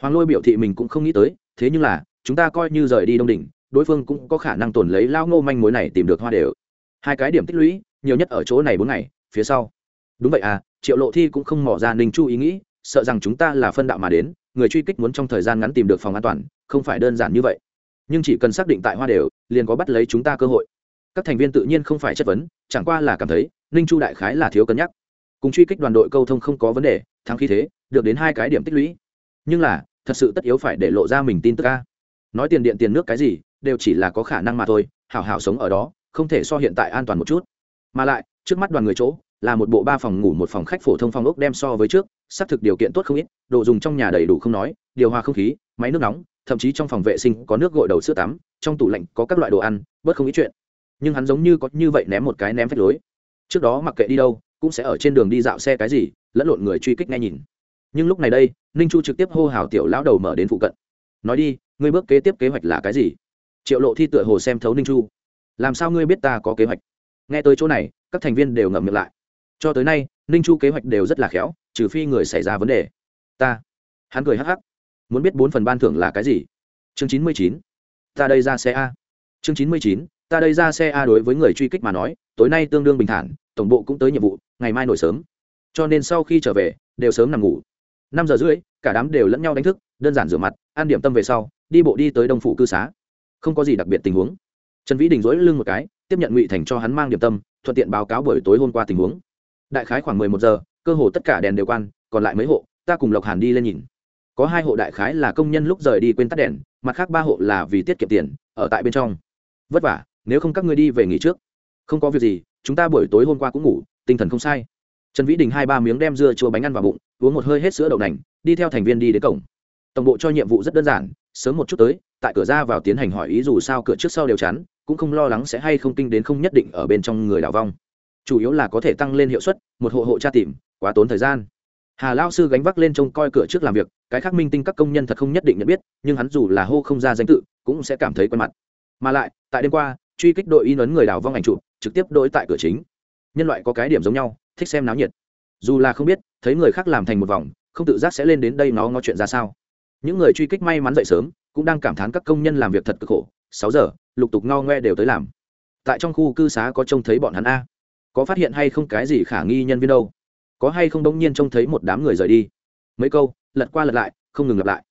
[SPEAKER 1] Hoàng lôi biểu thị mình cũng không nghĩ tới, thế nhưng là, chúng ta coi như rời đi đông đỉnh, đối phương cũng có khả năng tồn lấy lao ngô manh mối này tìm được hoa đều. Hai cái điểm tích lũy nhiều nhất ở chỗ này bốn ngày, phía sau. Đúng vậy à triệu lộ thi cũng không mỏ ra ninh chu ý nghĩ, sợ rằng chúng ta là phân đạo mà đến, người truy kích muốn trong thời gian ngắn tìm được phòng an toàn, không phải đơn giản như vậy. Nhưng chỉ cần xác định tại hoa đều, liền có bắt lấy chúng ta cơ hội. Các thành viên tự nhiên không phải chất vấn, chẳng qua là cảm thấy, ninh chu đại khái là thiếu cân nhắc. Cùng truy kích đoàn đội câu thông không có vấn đề, thắng khí thế, được đến hai cái điểm tích lũy. Nhưng là, thật sự tất yếu phải để lộ ra mình tin tức ca nói tiền điện tiền nước cái gì, đều chỉ là có khả năng mà thôi, hảo hảo sống ở đó, không thể so hiện tại an toàn một chút mà lại, trước mắt đoàn người chỗ, là một bộ ba phòng ngủ, một phòng khách phổ thông phòng ốc đem so với trước, xác thực điều kiện tốt không ít, đồ dùng trong nhà đầy đủ không nói, điều hòa không khí, máy nước nóng, thậm chí trong phòng vệ sinh có nước gội đầu sữa tắm, trong tủ lạnh có các loại đồ ăn, bớt không ít chuyện. Nhưng hắn giống như có như vậy ném một cái ném phép lối. Trước đó mặc kệ đi đâu, cũng sẽ ở trên đường đi dạo xe cái gì, lẫn lộn người truy kích nghe nhìn. Nhưng lúc này đây, ninh chu trực tiếp hô hào tiểu lão đầu mở đến phụ cận. Nói đi, ngươi bước kế tiếp kế hoạch là cái gì? Triệu lộ thi tựa hồ xem thấu ninh chu. Làm sao ngươi biết ta có kế hoạch? Nghe tới chỗ này, các thành viên đều ngậm miệng lại. Cho tới nay, ninh chu kế hoạch đều rất là khéo, trừ phi người xảy ra vấn đề. Ta. Hắn cười hắc hắc. Muốn biết bốn phần ban thưởng là cái gì? Chương chín mươi chín. Ta đây ra xe a. Chương chín mươi chín. Ta đây ra xe a đối với người truy kích mà nói, tối nay tương đương bình thản, tổng bộ cũng tới nhiệm vụ, ngày mai nổi sớm. Cho nên sau khi trở về, đều sớm nằm ngủ. Năm giờ rưỡi, cả đám đều lẫn nhau đánh thức, đơn giản rửa mặt, ăn điểm tâm về sau, đi bộ đi tới đông phủ cư xá. Không có gì đặc biệt tình huống. Trần vĩ đình dỗi lưng một cái tiếp nhận ngụy thành cho hắn mang điểm tâm thuận tiện báo cáo buổi tối hôm qua tình huống đại khái khoảng mười một giờ cơ hồ tất cả đèn đều quan còn lại mấy hộ ta cùng lộc hàn đi lên nhìn có hai hộ đại khái là công nhân lúc rời đi quên tắt đèn mặt khác ba hộ là vì tiết kiệm tiền ở tại bên trong vất vả nếu không các ngươi đi về nghỉ trước không có việc gì chúng ta buổi tối hôm qua cũng ngủ tinh thần không sai trần vĩ đình hai ba miếng đem dưa chua bánh ăn vào bụng uống một hơi hết sữa đậu nành đi theo thành viên đi đến cổng tổng bộ cho nhiệm vụ rất đơn giản sớm một chút tới, tại cửa ra vào tiến hành hỏi ý dù sao cửa trước sau đều chắn, cũng không lo lắng sẽ hay không kinh đến không nhất định ở bên trong người đào vong. Chủ yếu là có thể tăng lên hiệu suất, một hộ hộ tra tìm, quá tốn thời gian. Hà lao sư gánh vác lên trông coi cửa trước làm việc, cái khác minh tinh các công nhân thật không nhất định nhận biết, nhưng hắn dù là hô không ra danh tự, cũng sẽ cảm thấy quen mặt. Mà lại, tại đêm qua, truy kích đội in ấn người đào vong ảnh chụp, trực tiếp đổi tại cửa chính. Nhân loại có cái điểm giống nhau, thích xem náo nhiệt. Dù là không biết, thấy người khác làm thành một vòng, không tự giác sẽ lên đến đây nó ngó chuyện ra sao những người truy kích may mắn dậy sớm, cũng đang cảm thán các công nhân làm việc thật cực khổ. Sáu giờ, lục tục ngao ngoe đều tới làm. Tại trong khu cư xá có trông thấy bọn hắn a. Có phát hiện hay không cái gì khả nghi nhân viên đâu? Có hay không đông nhiên trông thấy một đám người rời đi? Mấy câu, lật qua lật lại, không ngừng lặp lại.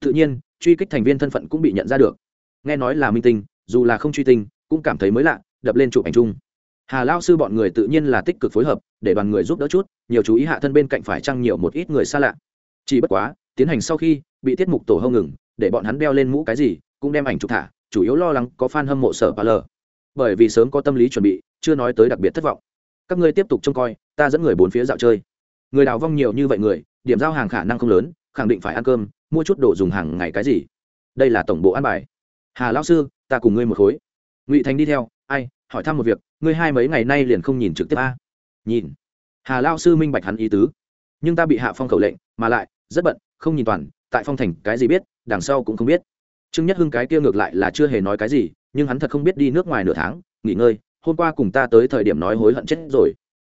[SPEAKER 1] Tự nhiên, truy kích thành viên thân phận cũng bị nhận ra được. Nghe nói là minh tinh, dù là không truy tinh, cũng cảm thấy mới lạ, đập lên chụp ảnh chung. Hà lao sư bọn người tự nhiên là tích cực phối hợp, để đoàn người giúp đỡ chút, nhiều chú ý hạ thân bên cạnh phải trăng nhiều một ít người xa lạ. Chỉ bất quá tiến hành sau khi bị tiết mục tổ hâu ngừng, để bọn hắn đeo lên mũ cái gì, cũng đem ảnh chụp thả, chủ yếu lo lắng có fan hâm mộ sở và lờ bởi vì sớm có tâm lý chuẩn bị, chưa nói tới đặc biệt thất vọng. Các ngươi tiếp tục trông coi, ta dẫn người bốn phía dạo chơi. Người đào vong nhiều như vậy người, điểm giao hàng khả năng không lớn, khẳng định phải ăn cơm, mua chút đồ dùng hàng ngày cái gì. Đây là tổng bộ ăn bài. Hà lão sư, ta cùng ngươi một khối. Ngụy thành đi theo, ai, hỏi thăm một việc, ngươi hai mấy ngày nay liền không nhìn trực tiếp a. Nhìn. Hà lao sư minh bạch hắn ý tứ. Nhưng ta bị hạ phong khẩu lệnh, mà lại, rất bận không nhìn toàn, tại phong thành cái gì biết, đằng sau cũng không biết. Trương nhất hưng cái kia ngược lại là chưa hề nói cái gì, nhưng hắn thật không biết đi nước ngoài nửa tháng, nghỉ ngơi, hôm qua cùng ta tới thời điểm nói hối hận chết rồi.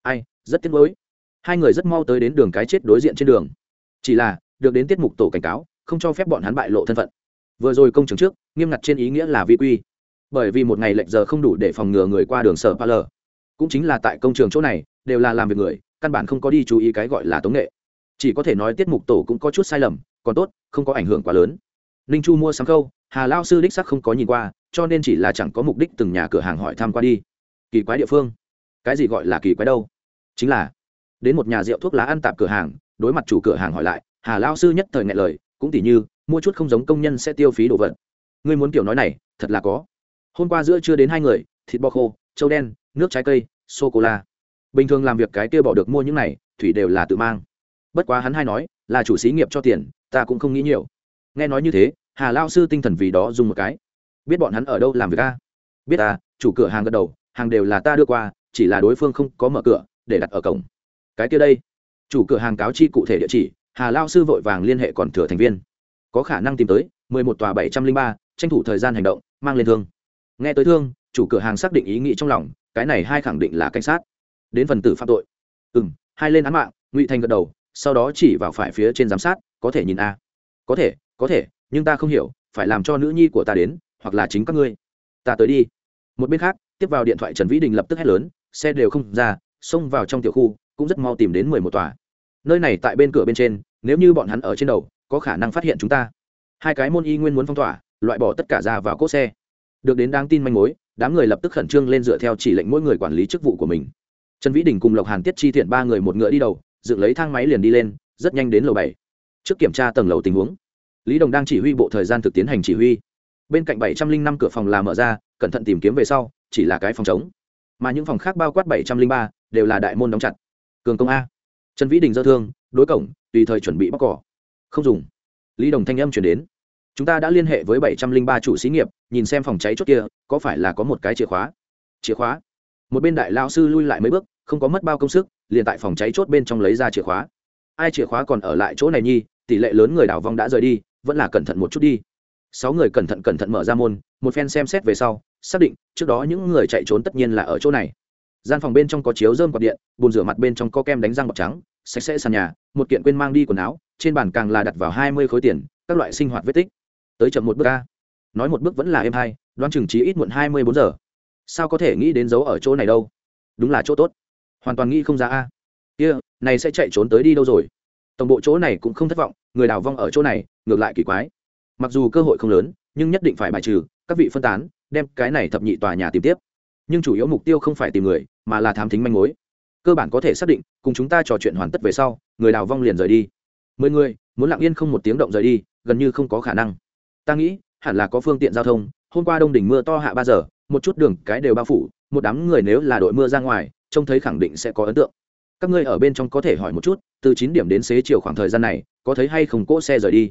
[SPEAKER 1] Ai, rất tiếc nuối. Hai người rất mau tới đến đường cái chết đối diện trên đường. Chỉ là, được đến tiết mục tổ cảnh cáo, không cho phép bọn hắn bại lộ thân phận. Vừa rồi công trường trước, nghiêm ngặt trên ý nghĩa là vi quy. Bởi vì một ngày lệnh giờ không đủ để phòng ngừa người qua đường sở pa lờ cũng chính là tại công trường chỗ này, đều là làm việc người, căn bản không có đi chú ý cái gọi là tống nghệ chỉ có thể nói tiết mục tổ cũng có chút sai lầm, còn tốt, không có ảnh hưởng quá lớn. Ninh chu mua sắm khâu, hà lao sư đích sắc không có nhìn qua, cho nên chỉ là chẳng có mục đích từng nhà cửa hàng hỏi tham q u a đi. Kỳ quái địa phương. Cái gì gọi là kỳ quái đâu? Chính là, đến một nhà rượu thuốc lá ăn tạp cửa hàng, đối mặt chủ cửa hàng hỏi lại, hà lao sư nhất thời ngại lời, cũng tỉ như, mua chút không giống công nhân sẽ tiêu phí đồ vật. Ngươi muốn kiểu nói này, thật là có. Hôm qua giữa chưa đến hai người, thịt bò khô, trâu đen, nước trái cây, sô cô la. Bình thường làm việc cái kia bỏ được mua những này, thủy đều là tự mang bất quá hắn hay nói, là chủ xí nghiệp cho tiền, ta cũng không nghĩ nhiều. Nghe nói như thế, hà lao sư tinh thần vì đó dùng một cái. Biết bọn hắn ở đâu làm việc ta biết ta chủ cửa hàng gật đầu, hàng đều là ta đưa qua, chỉ là đối phương không có mở cửa, để đặt ở cổng. Cái kia đây. Chủ cửa hàng cáo chi cụ thể địa chỉ, hà lao sư vội vàng liên hệ còn thừa thành viên. Có khả năng tìm tới, mười một tòa bảy trăm linh ba, tranh thủ thời gian hành động, mang lên thương. Nghe tới thương, chủ cửa hàng xác định ý nghĩ trong lòng, cái này hai khẳng định là cảnh sát. Đến phần tử phạm tội. Ừ m hai lên án mạng, ngụy thành gật đầu sau đó chỉ vào phải phía trên giám sát, có thể nhìn a. Có thể có thể, nhưng ta không hiểu, phải làm cho nữ nhi của ta đến, hoặc là chính các ngươi. Ta tới đi. Một bên khác, tiếp vào điện thoại trần vĩ đình lập tức hét lớn, xe đều không ra, xông vào trong tiểu khu, cũng rất mau tìm đến mười một tòa. Nơi này tại bên cửa bên trên, nếu như bọn hắn ở trên đầu, có khả năng phát hiện chúng ta. Hai cái môn y nguyên muốn phong tỏa, loại bỏ tất cả ra vào cốt xe. Được đến đáng tin manh mối, đám người lập tức khẩn trương lên dựa theo chỉ lệnh mỗi người quản lý chức vụ của mình. Trần vĩ đình cùng lộc hàn tiết chi thiện ba người một ngựa đi đầu dựng lấy thang máy liền đi lên, rất nhanh đến lầu bảy. Trước kiểm tra tầng lầu tình huống, lý đồng đang chỉ huy bộ thời gian thực tiến hành chỉ huy. Bên cạnh bảy trăm linh năm cửa phòng là mở ra, cẩn thận tìm kiếm về sau, chỉ là cái phòng chống mà những phòng khác bao quát bảy trăm linh ba đều là đại môn đóng chặt. Cường công a. Trần vĩ đình dơ thương, đối cổng, tùy thời chuẩn bị bóc cỏ. Không dùng. Lý đồng thanh âm chuyển đến. Chúng ta đã liên hệ với bảy trăm linh ba chủ xí nghiệp, nhìn xem phòng cháy chốt kia, có phải là có một cái chìa khóa? Chìa khóa. Một bên đại lao sư lui lại mấy bước, không có mất bao công sức liền tại phòng cháy chốt bên trong lấy ra chìa khóa. Ai chìa khóa còn ở lại chỗ này nhi, tỷ lệ lớn người đảo vong đã rời đi, vẫn là cẩn thận một chút đi. Sáu người cẩn thận cẩn thận mở ra môn, một phen xem xét về sau, xác định trước đó những người chạy trốn tất nhiên là ở chỗ này. Gian phòng bên trong có chiếu dơm quạt điện, bồn rửa mặt bên trong có kem đánh răng bọc trắng, sạch sẽ sàn nhà, một kiện quên mang đi quần áo, trên bàn càng là đặt vào hai mươi khối tiền, các loại sinh hoạt vết tích. Tới chậm một bước ca nói một bước vẫn là em hai đoán chừng trí ít muộn hai mươi bốn giờ. Sao có thể nghĩ đến giấu ở chỗ này đâu? Đúng là chỗ tốt hoàn toàn nghĩ không ra a. Kia, này sẽ chạy trốn tới đi đâu rồi? Tổng bộ chỗ này cũng không thất vọng, người đào vong ở chỗ này, ngược lại kỳ quái. Mặc dù cơ hội không lớn, nhưng nhất định phải bài trừ, các vị phân tán, đem cái này thập nhị tòa nhà tìm tiếp. Nhưng chủ yếu mục tiêu không phải tìm người, mà là thám thính manh mối. Cơ bản có thể xác định, cùng chúng ta trò chuyện hoàn tất về sau, người đào vong liền rời đi. Mười người, muốn lặng yên không một tiếng động rời đi, gần như không có khả năng. Ta nghĩ, hẳn là có phương tiện giao thông, hôm qua đông đỉnh mưa to hạ ba giờ, một chút đường cái đều bao phủ, một đám người nếu là đội mưa ra ngoài trông thấy khẳng định sẽ có ấn tượng. Các ngươi ở bên trong có thể hỏi một chút, từ chín điểm đến xế chiều khoảng thời gian này, có thấy hay không cỗ xe rời đi?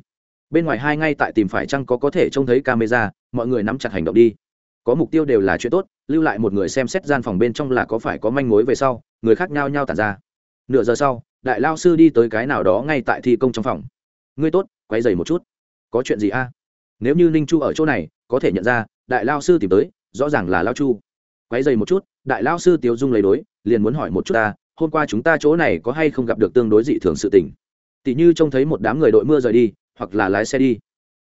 [SPEAKER 1] Bên ngoài hai ngay tại tìm phải chăng có có thể trông thấy camera, mọi người nắm chặt hành động đi. Có mục tiêu đều là chuyện tốt, lưu lại một người xem xét gian phòng bên trong là có phải có manh mối về sau, người khác nhau nhau tản ra. Nửa giờ sau, đại lao sư đi tới cái nào đó ngay tại thi công trong phòng. Ngươi tốt, quay dày một chút. Có chuyện gì a? Nếu như ninh chu ở chỗ này, có thể nhận ra, đại lao sư tìm tới, rõ ràng là lao chu. Quay dày một chút đại lao sư tiếu dung lấy đối, liền muốn hỏi một chút ta, hôm qua chúng ta chỗ này có hay không gặp được tương đối dị thường sự tình? Tỷ như trông thấy một đám người đội mưa rời đi, hoặc là lái xe đi.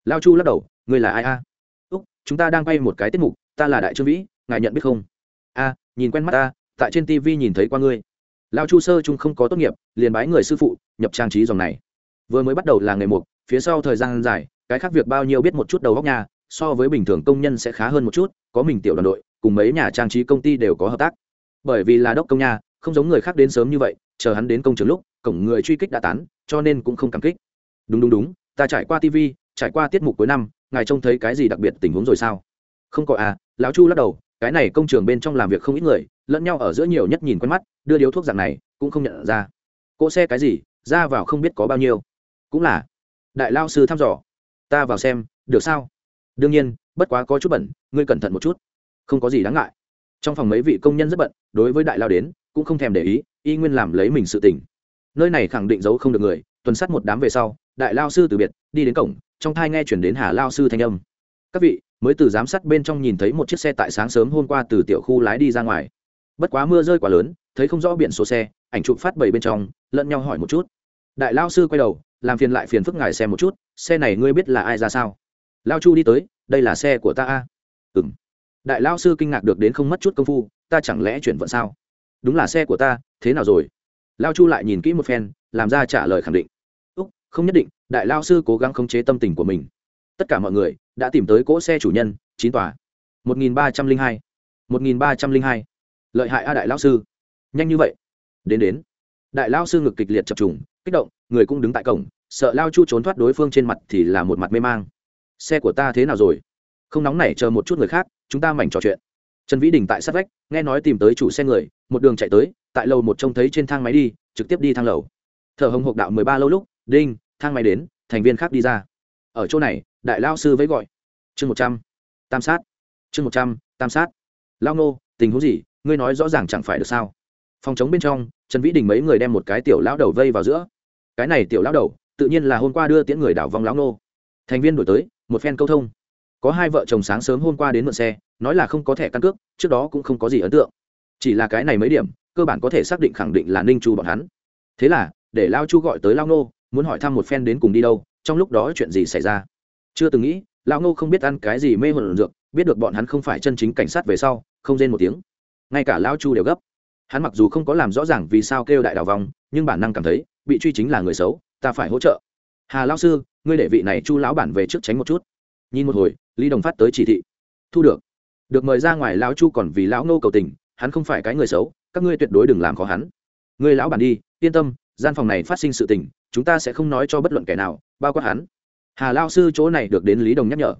[SPEAKER 1] Lao chu lắc đầu, ngươi là ai a? Úc, chúng ta đang quay một cái tiết mục, ta là đại trương vĩ, ngài nhận biết không? A, nhìn quen mắt ta, tại trên tv nhìn thấy qua ngươi. Lao chu sơ trung không có tốt nghiệp, liền bái người sư phụ, nhập trang trí dòng này. Vừa mới bắt đầu là nghề mục, phía sau thời gian dài, cái khác việc bao nhiêu biết một chút đầu góc nhà so với bình thường công nhân sẽ khá hơn một chút, có mình tiểu đoàn đội cùng mấy nhà trang trí công ty đều có hợp tác. Bởi vì là đốc công nhà không giống người khác đến sớm như vậy, chờ hắn đến công trường lúc, cổng người truy kích đã tán, cho nên cũng không cảm kích. Đúng đúng đúng, ta trải qua tv trải qua tiết mục cuối năm, ngài trông thấy cái gì đặc biệt tình huống rồi sao? Không có à lão chu lắc đầu, cái này công trường bên trong làm việc không ít người, lẫn nhau ở giữa nhiều nhất nhìn quen mắt, đưa điếu thuốc dạng này, cũng không nhận ra. Cỗ xe cái gì, ra vào không biết có bao nhiêu. Cũng là. Đại lao sư thăm dò. Ta vào xem, được sao? Đương nhiên, bất quá có chút bẩn, ngươi cẩn thận một chút không có gì đáng ngại. Trong phòng mấy vị công nhân rất bận, đối với đại lao đến, cũng không thèm để ý, y nguyên làm lấy mình sự tỉnh nơi này khẳng định giấu không được người, tuần sát một đám về sau, đại lao sư từ biệt, đi đến cổng, trong thai nghe chuyển đến hà lao sư thanh âm. Các vị, mới từ giám sát bên trong nhìn thấy một chiếc xe tại sáng sớm hôm qua từ tiểu khu lái đi ra ngoài. Bất quá mưa rơi quá lớn, thấy không rõ biển số xe, ảnh chụp phát bầy bên trong, lẫn nhau hỏi một chút. Đại lao sư quay đầu, làm phiền lại phiền phức ngài xem một chút, xe này ngươi biết là ai ra sao? Lao chu đi tới, đây là xe của ta a. Ừng đại lao sư kinh ngạc được đến không mất chút công phu, ta chẳng lẽ chuyển vận sao? Đúng là xe của ta, thế nào rồi? Lao chu lại nhìn kỹ một phen, làm ra trả lời khẳng định. Úc, không nhất định, đại lao sư cố gắng khống chế tâm tình của mình. Tất cả mọi người đã tìm tới cỗ xe chủ nhân, chín tòa. Một nghìn ba trăm linh hai. Một nghìn ba trăm linh hai. Lợi hại a đại lao sư. Nhanh như vậy. Đến đến. Đại lao sư ngực kịch liệt chập trùng, kích động, người cũng đứng tại cổng, sợ lao chu trốn thoát đối phương trên mặt thì là một mặt mê mang. Xe của ta thế nào rồi? Không nóng nảy chờ một chút người khác chúng ta mảnh trò chuyện. Trần vĩ đình tại sát vách, nghe nói tìm tới chủ xe người, một đường chạy tới, tại lầu một trông thấy trên thang máy đi, trực tiếp đi thang lầu. Thở hồng hộc đạo mười ba lâu lúc, đinh, thang máy đến, thành viên khác đi ra. Ở chỗ này, đại lao sư với gọi. Chương một trăm, tam sát. Chương một trăm, tam sát. Lao nô, tình huống gì? Ngươi nói rõ ràng chẳng phải được sao? Phòng chống bên trong, trần vĩ đình mấy người đem một cái tiểu lão đầu vây vào giữa. Cái này tiểu lão đầu, tự nhiên là hôm qua đưa tiễn người đảo vòng lão nô. Thành viên đổi tới, một phen câu thông có hai vợ chồng sáng sớm hôm qua đến mượn xe, nói là không có thẻ căn cước, trước đó cũng không có gì ấn tượng. Chỉ là cái này mấy điểm, cơ bản có thể xác định khẳng định là ninh chu bọn hắn. Thế là, để lao chu gọi tới lao nô muốn hỏi thăm một phen đến cùng đi đâu, trong lúc đó chuyện gì xảy ra. Chưa từng nghĩ, lao nô không biết ăn cái gì mê hồn dược, biết được bọn hắn không phải chân chính cảnh sát về sau, không rên một tiếng. Ngay cả lao chu đều gấp. Hắn mặc dù không có làm rõ ràng vì sao kêu đại đào vòng nhưng bản năng cảm thấy, bị truy chính là người xấu, ta phải hỗ trợ. Hà lao sư, ngươi để vị này chu lão bản về trước tránh một chút nhìn một hồi, lý đồng phát tới chỉ thị. Thu được. Được mời ra ngoài lão chu còn vì lão nô cầu tình, hắn không phải cái người xấu, các ngươi tuyệt đối đừng làm khó hắn. Ngươi lão bản đi, yên tâm, gian phòng này phát sinh sự tình, chúng ta sẽ không nói cho bất luận kẻ nào, bao quát hắn. Hà lao sư chỗ này được đến lý đồng nhắc nhở.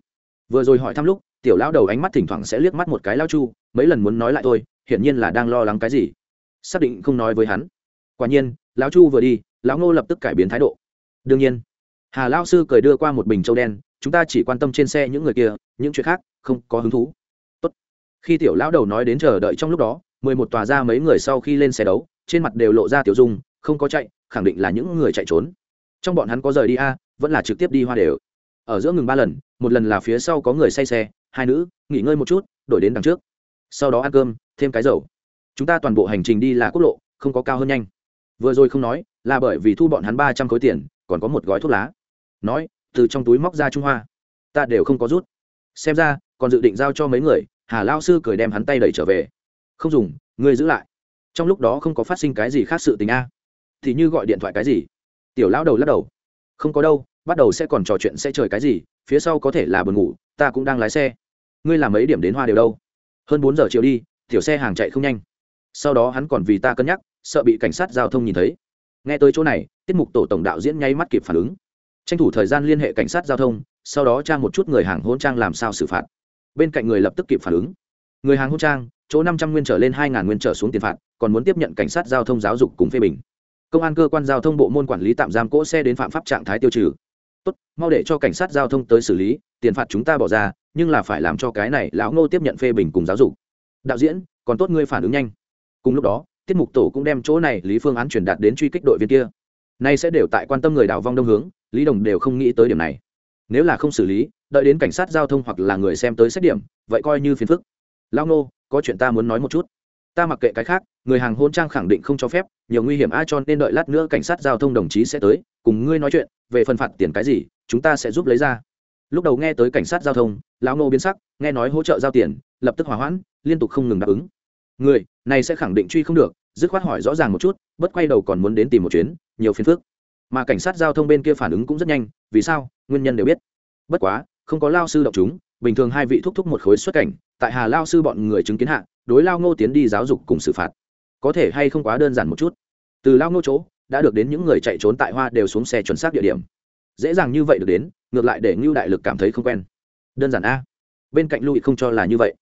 [SPEAKER 1] Vừa rồi hỏi thăm lúc, tiểu lão đầu ánh mắt thỉnh thoảng sẽ liếc mắt một cái lao chu, mấy lần muốn nói lại tôi hiển nhiên là đang lo lắng cái gì. Xác định không nói với hắn. Quả nhiên, lão chu vừa đi, lão ngô lập tức cải biến thái độ. Đương nhiên, hà lao sư cười đưa qua một bình châu đen chúng ta chỉ quan tâm trên xe những người kia, những chuyện khác không có hứng thú. Tốt. khi tiểu lão đầu nói đến chờ đợi trong lúc đó, mười một tòa ra mấy người sau khi lên xe đấu, trên mặt đều lộ ra tiểu dung, không có chạy, khẳng định là những người chạy trốn. Trong bọn hắn có rời đi a, vẫn là trực tiếp đi hoa đều. Ở giữa ngừng ba lần, một lần là phía sau có người say xe, hai nữ, nghỉ ngơi một chút, đổi đến đằng trước. Sau đó ăn cơm, thêm cái dầu. Chúng ta toàn bộ hành trình đi là quốc lộ, không có cao hơn nhanh. Vừa rồi không nói, là bởi vì thu bọn hắn ba trăm khối tiền, còn có một gói thuốc lá. Nói từ trong túi móc ra trung hoa. Ta đều không có rút. Xem ra, còn dự định giao cho mấy người, hà lao sư cười đem hắn tay đẩy trở về. Không dùng, ngươi giữ lại. Trong lúc đó không có phát sinh cái gì khác sự tình a. Thì như gọi điện thoại cái gì? Tiểu lão đầu lắc đầu. Không có đâu, bắt đầu sẽ còn trò chuyện sẽ trời cái gì, phía sau có thể là buồn ngủ, ta cũng đang lái xe. Ngươi làm mấy điểm đến hoa đều đâu? Hơn bốn giờ chiều đi, tiểu xe hàng chạy không nhanh. Sau đó hắn còn vì ta cân nhắc, sợ bị cảnh sát giao thông nhìn thấy. Nghe tới chỗ này, tiết mục tổ tổng đạo diễn nháy mắt kịp phản ứng tranh thủ thời gian liên hệ cảnh sát giao thông, sau đó trang một chút người hàng hôn trang làm sao xử phạt. Bên cạnh người lập tức kịp phản ứng. Người hàng hôn trang, chỗ năm trăm nguyên trở lên hai ngàn nguyên trở xuống tiền phạt, còn muốn tiếp nhận cảnh sát giao thông giáo dục cùng phê bình. Công an cơ quan giao thông bộ môn quản lý tạm giam cỗ xe đến phạm pháp trạng thái tiêu trừ. Tốt, mau để cho cảnh sát giao thông tới xử lý, tiền phạt chúng ta bỏ ra, nhưng là phải làm cho cái này lão ngô tiếp nhận phê bình cùng giáo dục. Đạo diễn, còn tốt ngươi phản ứng nhanh. Cùng lúc đó, tiết mục tổ cũng đem chỗ này lý phương án truyền đạt đến truy kích đội viên kia nay sẽ đều tại quan tâm người đào vong đông hướng, lý đồng đều không nghĩ tới điểm này. Nếu là không xử lý, đợi đến cảnh sát giao thông hoặc là người xem tới xét điểm, vậy coi như phiền phức. Lao nô, có chuyện ta muốn nói một chút. Ta mặc kệ cái khác, người hàng hôn trang khẳng định không cho phép, nhiều nguy hiểm ai cho nên đợi lát nữa cảnh sát giao thông đồng chí sẽ tới, cùng ngươi nói chuyện, về phần phạt tiền cái gì, chúng ta sẽ giúp lấy ra. Lúc đầu nghe tới cảnh sát giao thông, lão nô biến sắc, nghe nói hỗ trợ giao tiền, lập tức hỏa hoãn, liên tục không ngừng đáp ứng. Người, này sẽ khẳng định truy không được, dứt khoát hỏi rõ ràng một chút, bất quay đầu còn muốn đến tìm một chuyến nhiều phiền phức. Mà cảnh sát giao thông bên kia phản ứng cũng rất nhanh, vì sao? Nguyên nhân đều biết. Bất quá, không có lao sư đọc chúng, bình thường hai vị thúc thúc một khối xuất cảnh, tại hà lao sư bọn người chứng kiến hạ, đối lao ngô tiến đi giáo dục cùng xử phạt. Có thể hay không quá đơn giản một chút? Từ lao ngô chỗ, đã được đến những người chạy trốn tại hoa đều xuống xe chuẩn xác địa điểm. Dễ dàng như vậy được đến, ngược lại để ngưu đại lực cảm thấy không quen. Đơn giản a. Bên cạnh lưu không cho là như vậy.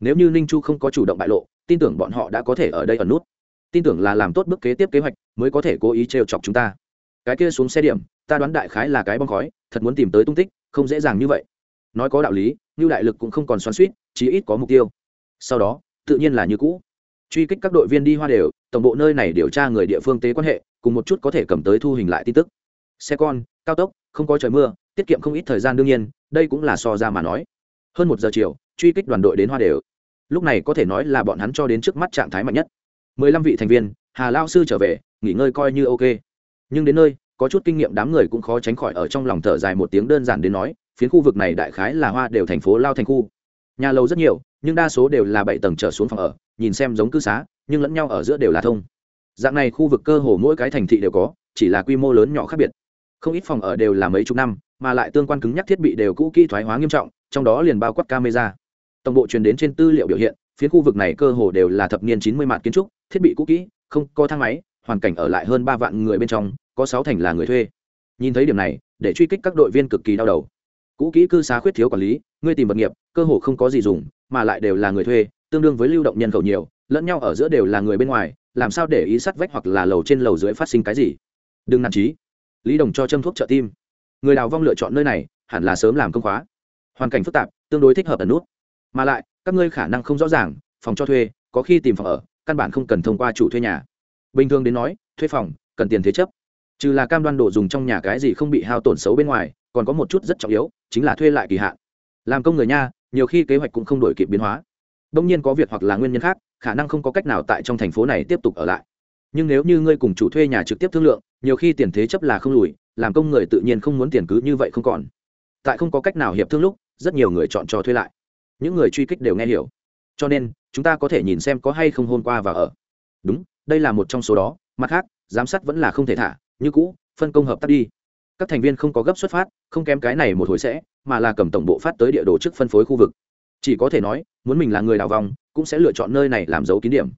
[SPEAKER 1] Nếu như ninh chu không có chủ động bại lộ, tin tưởng bọn họ đã có thể ở đây ẩn nút. Tin tưởng là làm tốt bước kế tiếp kế hoạch mới có thể cố ý trêu chọc chúng ta. Cái kia xuống xe điểm, ta đoán đại khái là cái bong khói, thật muốn tìm tới tung tích, không dễ dàng như vậy. Nói có đạo lý như đại lực cũng không còn xoắn suýt chí ít có mục tiêu. Sau đó, tự nhiên là như cũ. Truy kích các đội viên đi hoa đều, tổng bộ nơi này điều tra người địa phương tế quan hệ, cùng một chút có thể cầm tới thu hình lại tin tức. Xe con, cao tốc, không có trời mưa, tiết kiệm không ít thời gian đương nhiên, đây cũng là so ra mà nói. Hơn một giờ chiều, truy kích đoàn đội đến hoa đều. Lúc này có thể nói là bọn hắn cho đến trước mắt trạng thái mạnh nhất. Mười lăm vị thành viên hà lao sư trở về, nghỉ ngơi coi như ok. Nhưng đến nơi, có chút kinh nghiệm đám người cũng khó tránh khỏi ở trong lòng thở dài một tiếng đơn giản đến nói, phiến khu vực này đại khái là hoa đều thành phố lao thành khu. Nhà lầu rất nhiều, nhưng đa số đều là bảy tầng trở xuống phòng ở, nhìn xem giống cư xá, nhưng lẫn nhau ở giữa đều là thông. Dạng này khu vực cơ hồ mỗi cái thành thị đều có, chỉ là quy mô lớn nhỏ khác biệt. Không ít phòng ở đều là mấy chục năm, mà lại tương quan cứng nhắc thiết bị đều cũ kỹ thoái hóa nghiêm trọng, trong đó liền bao quát camera. Tổng bộ truyền đến trên tư liệu biểu hiện phía khu vực này cơ hồ đều là thập niên chín mươi mạt kiến trúc, thiết bị cũ kỹ không có thang máy, hoàn cảnh ở lại hơn ba vạn người bên trong, có sáu thành là người thuê. Nhìn thấy điểm này, để truy kích các đội viên cực kỳ đau đầu. Cũ kỹ cư xá khuyết thiếu quản lý, ngươi tìm vật nghiệp, cơ hồ không có gì dùng, mà lại đều là người thuê, tương đương với lưu động nhân khẩu nhiều, lẫn nhau ở giữa đều là người bên ngoài, làm sao để ý sắt vách hoặc là lầu trên lầu dưới phát sinh cái gì? Đừng nản trí. Lý đồng cho châm thuốc trợ tim. Người đào vong lựa chọn nơi này, hẳn là sớm làm công khóa. Hoàn cảnh phức tạp, tương đối thích hợp ẩn nút. Mà lại, các ngươi khả năng không rõ ràng, phòng cho thuê, có khi tìm phòng ở căn bản không cần thông qua chủ thuê nhà. Bình thường đến nói, thuê phòng, cần tiền thế chấp. Trừ là cam đoan đồ dùng trong nhà cái gì không bị hao tổn xấu bên ngoài, còn có một chút rất trọng yếu, chính là thuê lại kỳ hạn. Làm công người nha, nhiều khi kế hoạch cũng không đổi kịp biến hóa. Đông nhiên có việc hoặc là nguyên nhân khác, khả năng không có cách nào tại trong thành phố này tiếp tục ở lại. Nhưng nếu như ngươi cùng chủ thuê nhà trực tiếp thương lượng, nhiều khi tiền thế chấp là không lùi, làm công người tự nhiên không muốn tiền cứ như vậy không còn. Tại không có cách nào hiệp thương lúc, rất nhiều người chọn cho thuê lại. Những người truy kích đều nghe hiểu. Cho nên chúng ta có thể nhìn xem có hay không hôn qua và ở. Đúng, đây là một trong số đó, mặt khác, giám sát vẫn là không thể thả, như cũ, phân công hợp tác đi. Các thành viên không có gấp xuất phát, không kém cái này một hồi sẽ, mà là cầm tổng bộ phát tới địa đồ trước phân phối khu vực. Chỉ có thể nói, muốn mình là người đào vòng, cũng sẽ lựa chọn nơi này làm dấu kín điểm.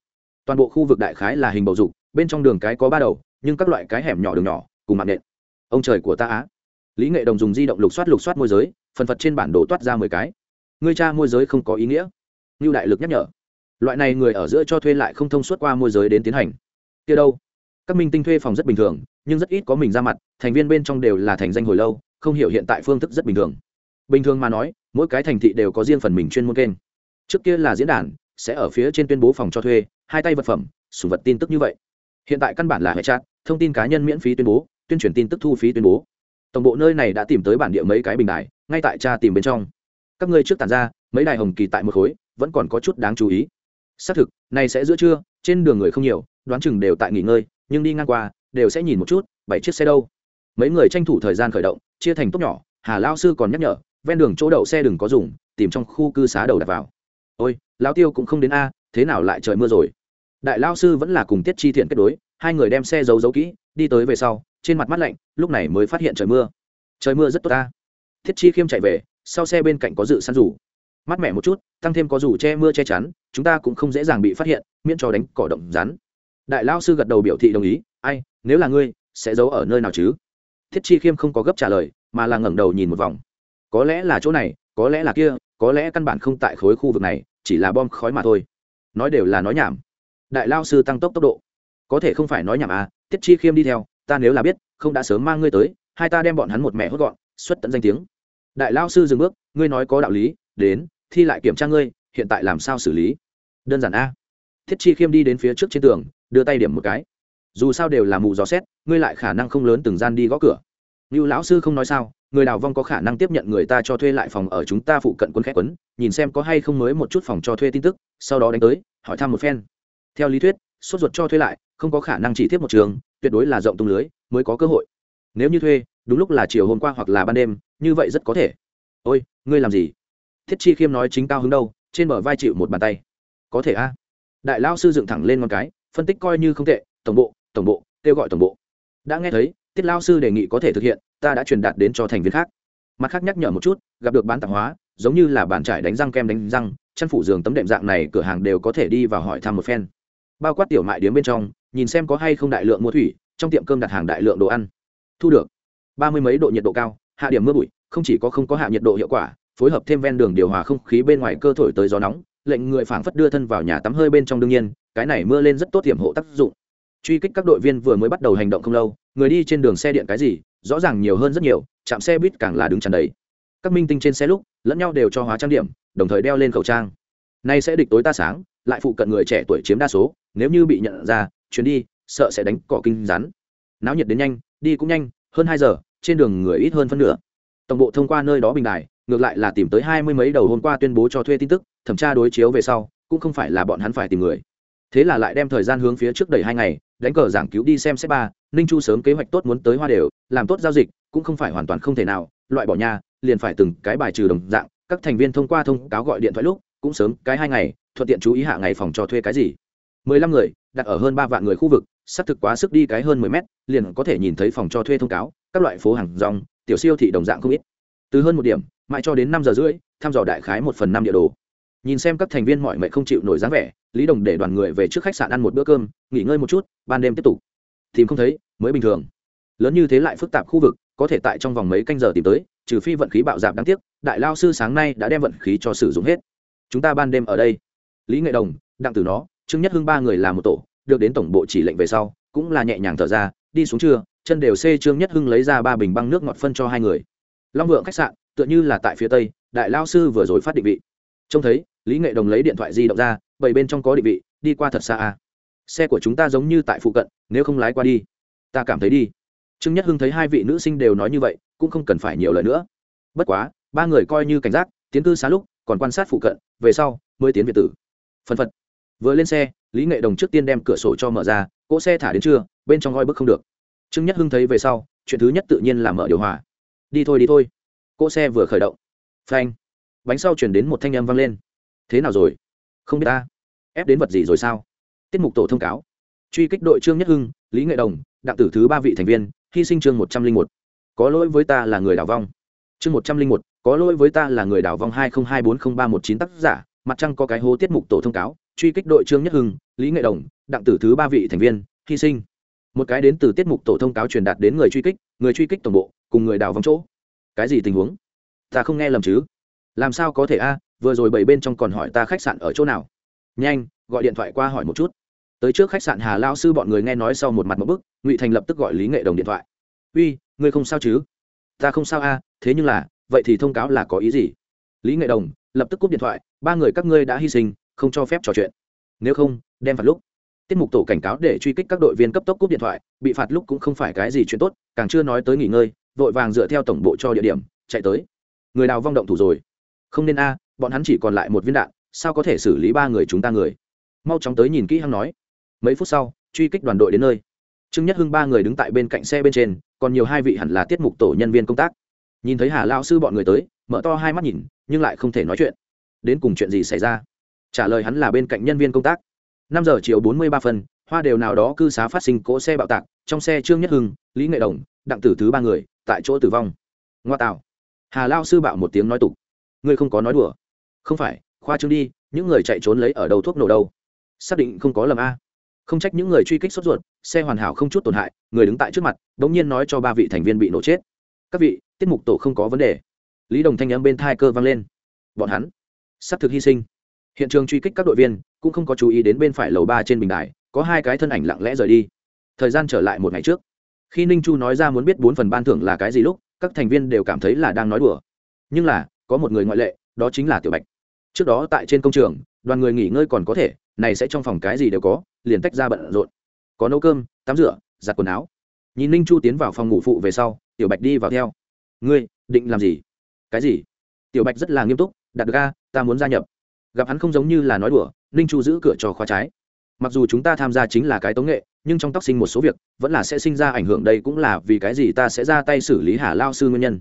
[SPEAKER 1] Toàn bộ khu vực đại khái là hình bầu dục, bên trong đường cái có ba đầu, nhưng các loại cái hẻm nhỏ đường nhỏ, cùng mạng nện. Ông trời của ta á. Lý nghệ đồng dùng di động lục soát lục soát môi giới, phần phật trên bản đồ toát ra mười cái. Ngươi cha môi giới không có ý nghĩa. Như đại lực nhắc nhở loại này người ở giữa cho thuê lại không thông suốt qua môi giới đến tiến hành. Kia đâu? Các minh tinh thuê phòng rất bình thường, nhưng rất ít có mình ra mặt, thành viên bên trong đều là thành danh hồi lâu, không hiểu hiện tại phương thức rất bình thường. Bình thường mà nói, mỗi cái thành thị đều có riêng phần mình chuyên môn kênh. Trước kia là diễn đàn, sẽ ở phía trên tuyên bố phòng cho thuê, hai tay vật phẩm sủng vật tin tức như vậy. Hiện tại căn bản là hệ chat, thông tin cá nhân miễn phí tuyên bố, tuyên truyền tin tức thu phí tuyên bố. Tổng bộ nơi này đã tìm tới bản địa mấy cái bình đài, ngay tại cha tìm bên trong. Các ngươi trước tàn ra, mấy đài hồng kỳ tại một khối, vẫn còn có chút đáng chú ý xác thực này sẽ giữa trưa, trên đường người không nhiều, đoán chừng đều tại nghỉ ngơi, nhưng đi ngang qua, đều sẽ nhìn một chút, bảy chiếc xe đâu. Mấy người tranh thủ thời gian khởi động, chia thành tốt nhỏ, hà lao sư còn nhắc nhở, ven đường chỗ đậu xe đừng có dùng, tìm trong khu cư xá đầu đặt vào. Ôi lao tiêu cũng không đến a, thế nào lại trời mưa rồi? Đại lao sư vẫn là cùng tiết chi thiện kết đối, hai người đem xe giấu giấu kỹ, đi tới về sau, trên mặt mắt lạnh, lúc này mới phát hiện trời mưa. Trời mưa rất tốt ta thiết chi khiêm chạy về, sau xe bên cạnh có dự săn rủ mát mẻ một chút, tăng thêm có dù che mưa che chắn, chúng ta cũng không dễ dàng bị phát hiện, miễn cho đánh cỏ động rắn. Đại lao sư gật đầu biểu thị đồng ý, ai, nếu là ngươi, sẽ giấu ở nơi nào chứ? Thiết chi khiêm không có gấp trả lời, mà là ngẩng đầu nhìn một vòng. Có lẽ là chỗ này, có lẽ là kia, có lẽ căn bản không tại khối khu vực này, chỉ là bom khói mà thôi. Nói đều là nói nhảm. Đại lao sư tăng tốc tốc độ. Có thể không phải nói nhảm à tiết chi khiêm đi theo, ta nếu là biết, không đã sớm mang ngươi tới, hai ta đem bọn hắn một mẹ hốt gọn, xuất tận danh tiếng. Đại lao sư dừng bước, ngươi nói có đạo lý, đến thi lại kiểm tra ngươi, hiện tại làm sao xử lý? Đơn giản a. Thiết chi khiêm đi đến phía trước trên tường, đưa tay điểm một cái. Dù sao đều là mù gió xét, ngươi lại khả năng không lớn từng gian đi gõ cửa. Như lão sư không nói sao, người đào vong có khả năng tiếp nhận người ta cho thuê lại phòng ở chúng ta phụ cận quân khét quấn, nhìn xem có hay không mới một chút phòng cho thuê tin tức, sau đó đánh tới, hỏi thăm một phen. Theo lý thuyết, sốt ruột cho thuê lại, không có khả năng chỉ tiếp một trường, tuyệt đối là rộng tung lưới, mới có cơ hội. Nếu như thuê, đúng lúc là chiều hôm qua hoặc là ban đêm, như vậy rất có thể. Ôi, ngươi làm gì? Thiết chi khiêm nói chính cao hứng đâu, trên bờ vai chịu một bàn tay. Có thể a. Đại lao sư dựng thẳng lên ngón cái, phân tích coi như không tệ, tổng bộ tổng bộ, kêu gọi tổng bộ. Đã nghe thấy, tiết lao sư đề nghị có thể thực hiện, ta đã truyền đạt đến cho thành viên khác. Mặt khác nhắc nhở một chút, gặp được bán tạp hóa, giống như là bàn trải đánh răng kem đánh răng chăn phủ giường tấm đệm dạng này cửa hàng đều có thể đi và hỏi thăm một phen. Bao quát tiểu mại điếm bên trong, nhìn xem có hay không đại lượng mua thủy, trong tiệm cơm đặt hàng đại lượng đồ ăn. Thu được. Ba mươi mấy độ nhiệt độ cao, hạ điểm mưa bụi, không chỉ có không có hạ nhiệt độ hiệu quả phối hợp thêm ven đường điều hòa không khí bên ngoài cơ thổi tới gió nóng, lệnh người phảng phất đưa thân vào nhà tắm hơi bên trong đương nhiên, cái này mưa lên rất tốt tiềm hộ tác dụng. Truy kích các đội viên vừa mới bắt đầu hành động không lâu, người đi trên đường xe điện cái gì, rõ ràng nhiều hơn rất nhiều, chạm xe buýt càng là đứng tràn đầy. Các minh tinh trên xe lúc, lẫn nhau đều cho hóa trang điểm, đồng thời đeo lên khẩu trang. Nay sẽ địch tối ta sáng, lại phụ cận người trẻ tuổi chiếm đa số, nếu như bị nhận ra, chuyến đi, sợ sẽ đánh cỏ kinh rắn. Náo nhiệt đến nhanh, đi cũng nhanh, hơn hai giờ, trên đường người ít hơn phân nửa. Tổng bộ thông qua nơi đó bình đài ngược lại là tìm tới hai mươi mấy đầu hôm qua tuyên bố cho thuê tin tức, thẩm tra đối chiếu về sau, cũng không phải là bọn hắn phải tìm người. Thế là lại đem thời gian hướng phía trước đầy hai ngày, đánh cờ giảng cứu đi xem xét ba, ninh chu sớm kế hoạch tốt muốn tới hoa đều, làm tốt giao dịch, cũng không phải hoàn toàn không thể nào, loại bỏ nhà, liền phải từng cái bài trừ đồng dạng, các thành viên thông qua thông cáo gọi điện thoại lúc, cũng sớm cái hai ngày, thuận tiện chú ý hạ ngày phòng cho thuê cái gì. Mười lăm người, đặt ở hơn ba vạn người khu vực, xác thực quá sức đi cái hơn mười mét, liền có thể nhìn thấy phòng cho thuê thông cáo, các loại phố hàng rong, tiểu siêu thị đồng dạng không ít. Từ hơn một điểm mãi cho đến năm giờ rưỡi, thăm dò đại khái một phần năm địa đồ. Nhìn xem các thành viên mọi mệnh không chịu nổi dáng vẻ, lý đồng để đoàn người về trước khách sạn ăn một bữa cơm, nghỉ ngơi một chút, ban đêm tiếp tục. Tìm không thấy, mới bình thường. Lớn như thế lại phức tạp khu vực, có thể tại trong vòng mấy canh giờ tìm tới, trừ phi vận khí bạo dạp đáng tiếc, đại lao sư sáng nay đã đem vận khí cho sử dụng hết. Chúng ta ban đêm ở đây. Lý nghệ đồng, đặng tử nó, trương nhất hưng ba người làm một tổ, được đến tổng bộ chỉ lệnh về sau, cũng là nhẹ nhàng thở ra, đi xuống trưa, chân đều xê trương nhất hưng lấy ra ba bình băng nước ngọt phân cho hai người. Long vượng khách sạn tựa như là tại phía tây, đại lao sư vừa rồi phát định vị. Trông thấy, lý nghệ đồng lấy điện thoại di động ra bảy bên trong có định vị, đi qua thật xa à. xe của chúng ta giống như tại phụ cận, nếu không lái qua đi. Ta cảm thấy đi. Trương nhất hưng thấy hai vị nữ sinh đều nói như vậy, cũng không cần phải nhiều lời nữa. Bất quá, ba người coi như cảnh giác, tiến cư xá lúc, còn quan sát phụ cận, về sau, mới tiến việt tử. Phân phật. Vừa lên xe, lý nghệ đồng trước tiên đem cửa sổ cho mở ra, cỗ xe thả đến trưa, bên trong oi bức không được. Trương nhất hưng thấy về sau, chuyện thứ nhất tự nhiên là mở điều hòa. Đi thôi đi thôi cỗ xe vừa khởi động. Phanh. Bánh sau chuyển đến một thanh âm vang lên. Thế nào rồi? Không biết ta. Ép đến vật gì rồi sao? Tiết mục tổ thông cáo. Truy kích đội trương nhất hưng, lý nghệ đồng, đặng tử thứ ba vị thành viên, hy sinh chương một trăm linh một. Có lỗi với ta là người đào vong. Chương một trăm linh một, có lỗi với ta là người đào vong hai nghìn hai bốn không ba một chín tác giả, mặt trăng có cái hố tiết mục tổ thông cáo, truy kích đội trương nhất hưng, lý nghệ đồng, đặng tử thứ ba vị thành viên, hy sinh. Một cái đến từ tiết mục tổ thông cáo truyền đạt đến người truy kích, người truy kích tổng bộ, cùng người đào vong chỗ cái gì tình huống? Ta không nghe lầm chứ? Làm sao có thể a? Vừa rồi bảy bên trong còn hỏi ta khách sạn ở chỗ nào? Nhanh, gọi điện thoại qua hỏi một chút. Tới trước khách sạn hà lao sư bọn người nghe nói sau một mặt một bức, ngụy thành lập tức gọi lý nghệ đồng điện thoại. Uy, ngươi không sao chứ? Ta không sao a, thế nhưng là, vậy thì thông cáo là có ý gì? Lý nghệ đồng lập tức cúp điện thoại, ba người các ngươi đã hy sinh, không cho phép trò chuyện. Nếu không, đem phạt lúc. Tiết mục tổ cảnh cáo để truy kích các đội viên cấp tốc cúp điện thoại, bị phạt lúc cũng không phải cái gì chuyện tốt, càng chưa nói tới nghỉ ngơi vội vàng dựa theo tổng bộ cho địa điểm, chạy tới. Người đào vong động thủ rồi? Không nên a, bọn hắn chỉ còn lại một viên đạn, sao có thể xử lý ba người chúng ta người? Mau chóng tới nhìn kỹ hăng nói. Mấy phút sau, truy kích đoàn đội đến nơi. Trương nhất hưng ba người đứng tại bên cạnh xe bên trên, còn nhiều hai vị hẳn là tiết mục tổ nhân viên công tác. Nhìn thấy hà lao sư bọn người tới, mở to hai mắt nhìn, nhưng lại không thể nói chuyện. Đến cùng chuyện gì xảy ra? Trả lời hắn là bên cạnh nhân viên công tác. Năm giờ chiều bốn mươi ba phân, hoa đều nào đó cư xá phát sinh cỗ xe bạo tạc, trong xe trương nhất hưng, lý nghệ đồng đặng tử thứ ba người, tại chỗ tử vong. Ngoa tạo. Hà lao sư bạo một tiếng nói tục. Ngươi không có nói đùa. Không phải, khoa trương đi, những người chạy trốn lấy ở đầu thuốc nổ đâu? Xác định không có lầm a. Không trách những người truy kích sốt ruột, xe hoàn hảo không chút tổn hại, người đứng tại trước mặt đ ỗ n g nhiên nói cho ba vị thành viên bị nổ chết. Các vị, tiết mục tổ không có vấn đề. Lý đồng thanh n bên thai cơ vang lên. Bọn hắn s ắ c thực hy sinh. Hiện trường truy kích các đội viên cũng không có chú ý đến bên phải lầu ba trên bình đài, có hai cái thân ảnh lặng lẽ rời đi. Thời gian trở lại một ngày trước khi ninh chu nói ra muốn biết bốn phần ban thưởng là cái gì lúc, các thành viên đều cảm thấy là đang nói đùa. nhưng là, có một người ngoại lệ, đó chính là tiểu bạch. trước đó tại trên công trường, đoàn người nghỉ ngơi còn có thể, này sẽ trong phòng cái gì đều có, liền tách ra bận rộn. có nấu cơm, tắm rửa, giặt quần áo. nhìn ninh chu tiến vào phòng ngủ phụ về sau, tiểu bạch đi vào theo. ngươi, định làm gì? cái gì? Tiểu bạch rất là nghiêm túc, đặt ga ta muốn gia nhập. gặp hắn không giống như là nói đùa, ninh chu giữ cửa trò khóa trái mặc dù chúng ta tham gia chính là cái tống nghệ, nhưng trong tóc sinh một số việc, vẫn là sẽ sinh ra ảnh hưởng đây cũng là vì cái gì ta sẽ ra tay xử lý hà lao sư nguyên nhân.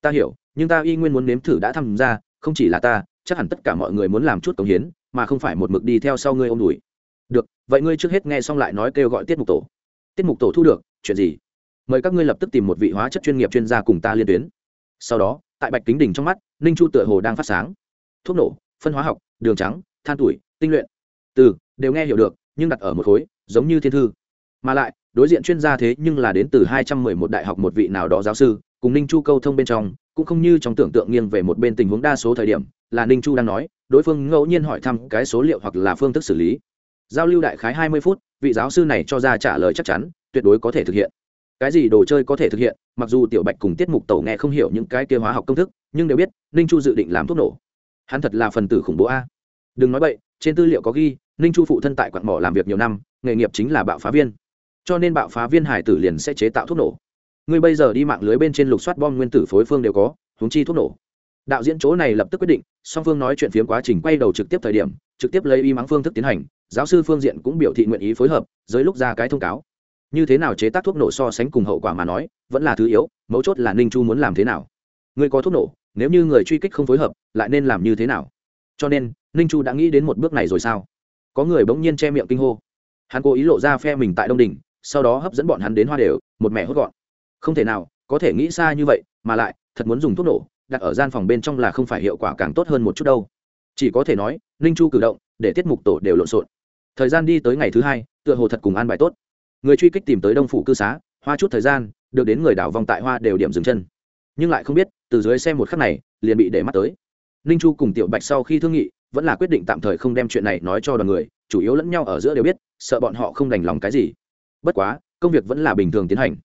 [SPEAKER 1] Ta hiểu, nhưng ta y nguyên muốn nếm thử đã tham gia, không chỉ là ta, chắc hẳn tất cả mọi người muốn làm chút cống hiến, mà không phải một mực đi theo sau ngươi ôm đùi. Được, vậy ngươi trước hết nghe xong lại nói kêu gọi tiết mục tổ. Tiết mục tổ thu được, chuyện gì? Mời các ngươi lập tức tìm một vị hóa chất chuyên nghiệp chuyên gia cùng ta liên tuyến. Sau đó, tại bạch kính đỉnh trong mắt, ninh chu tựa hồ đang phát sáng. Thuốc nổ, phân hóa học, đường trắng, than tuổi, tinh luyện. Từ, đều nghe hiểu được nhưng đặt ở một khối, giống như thiên thư. Mà lại, đối diện chuyên gia thế nhưng là đến từ hai trăm mười một đại học một vị nào đó giáo sư, cùng ninh chu câu thông bên trong, cũng không như trong tưởng tượng nghiêng về một bên tình huống đa số thời điểm, là ninh chu đang nói, đối phương ngẫu nhiên hỏi thăm cái số liệu hoặc là phương thức xử lý. Giao lưu đại khái hai mươi phút, vị giáo sư này cho ra trả lời chắc chắn, tuyệt đối có thể thực hiện. Cái gì đồ chơi có thể thực hiện, mặc dù tiểu bạch cùng tiết mục Tẩu nghe không hiểu những cái kia hóa học công thức, nhưng đều biết, ninh chu dự định làm thuốc nổ. Hắn thật là phần tử khủng bố a. Đừng nói vậy trên tư liệu có ghi ninh chu phụ thân tại quặng mỏ làm việc nhiều năm, nghề nghiệp chính là bạo phá viên. Cho nên bạo phá viên hải tử liền sẽ chế tạo thuốc nổ. Ngươi bây giờ đi mạng lưới bên trên lục soát bom nguyên tử phối phương đều có húng chi thuốc nổ. Đạo diễn chỗ này lập tức quyết định, song phương nói chuyện phiếm quá trình quay đầu trực tiếp thời điểm, trực tiếp lấy y mắng phương thức tiến hành, giáo sư phương diện cũng biểu thị nguyện ý phối hợp dưới lúc ra cái thông cáo. Như thế nào chế tác thuốc nổ so sánh cùng hậu quả mà nói, vẫn là thứ yếu, mấu chốt là ninh chu muốn làm thế nào. Người có thuốc nổ, nếu như người truy kích không phối hợp, lại nên làm như thế nào? Cho nên, ninh chu đã nghĩ đến một bước này rồi sao? Có người bỗng nhiên che miệng kinh hô. Hắn cố ý lộ ra phe mình tại đông đình sau đó hấp dẫn bọn hắn đến hoa đều, một mẹ hốt gọn. Không thể nào, có thể nghĩ xa như vậy, mà lại, thật muốn dùng thuốc nổ, đặt ở gian phòng bên trong là không phải hiệu quả càng tốt hơn một chút đâu. Chỉ có thể nói, ninh chu cử động, để tiết mục tổ đều lộn xộn. Thời gian đi tới ngày thứ hai, tựa hồ thật cùng an bài tốt. Người truy kích tìm tới đông phủ cư xá, hoa chút thời gian, được đến người đảo vòng tại hoa đều điểm dừng chân. Nhưng lại không biết, từ dưới xe một khắc này, liền bị để mắt tới. Ninh chu cùng tiểu bạch sau khi thương nghị vẫn là quyết định tạm thời không đem chuyện này nói cho đoàn người, chủ yếu lẫn nhau ở giữa đều biết, sợ bọn họ không đành lòng cái gì. Bất quá, công việc vẫn là bình thường tiến hành.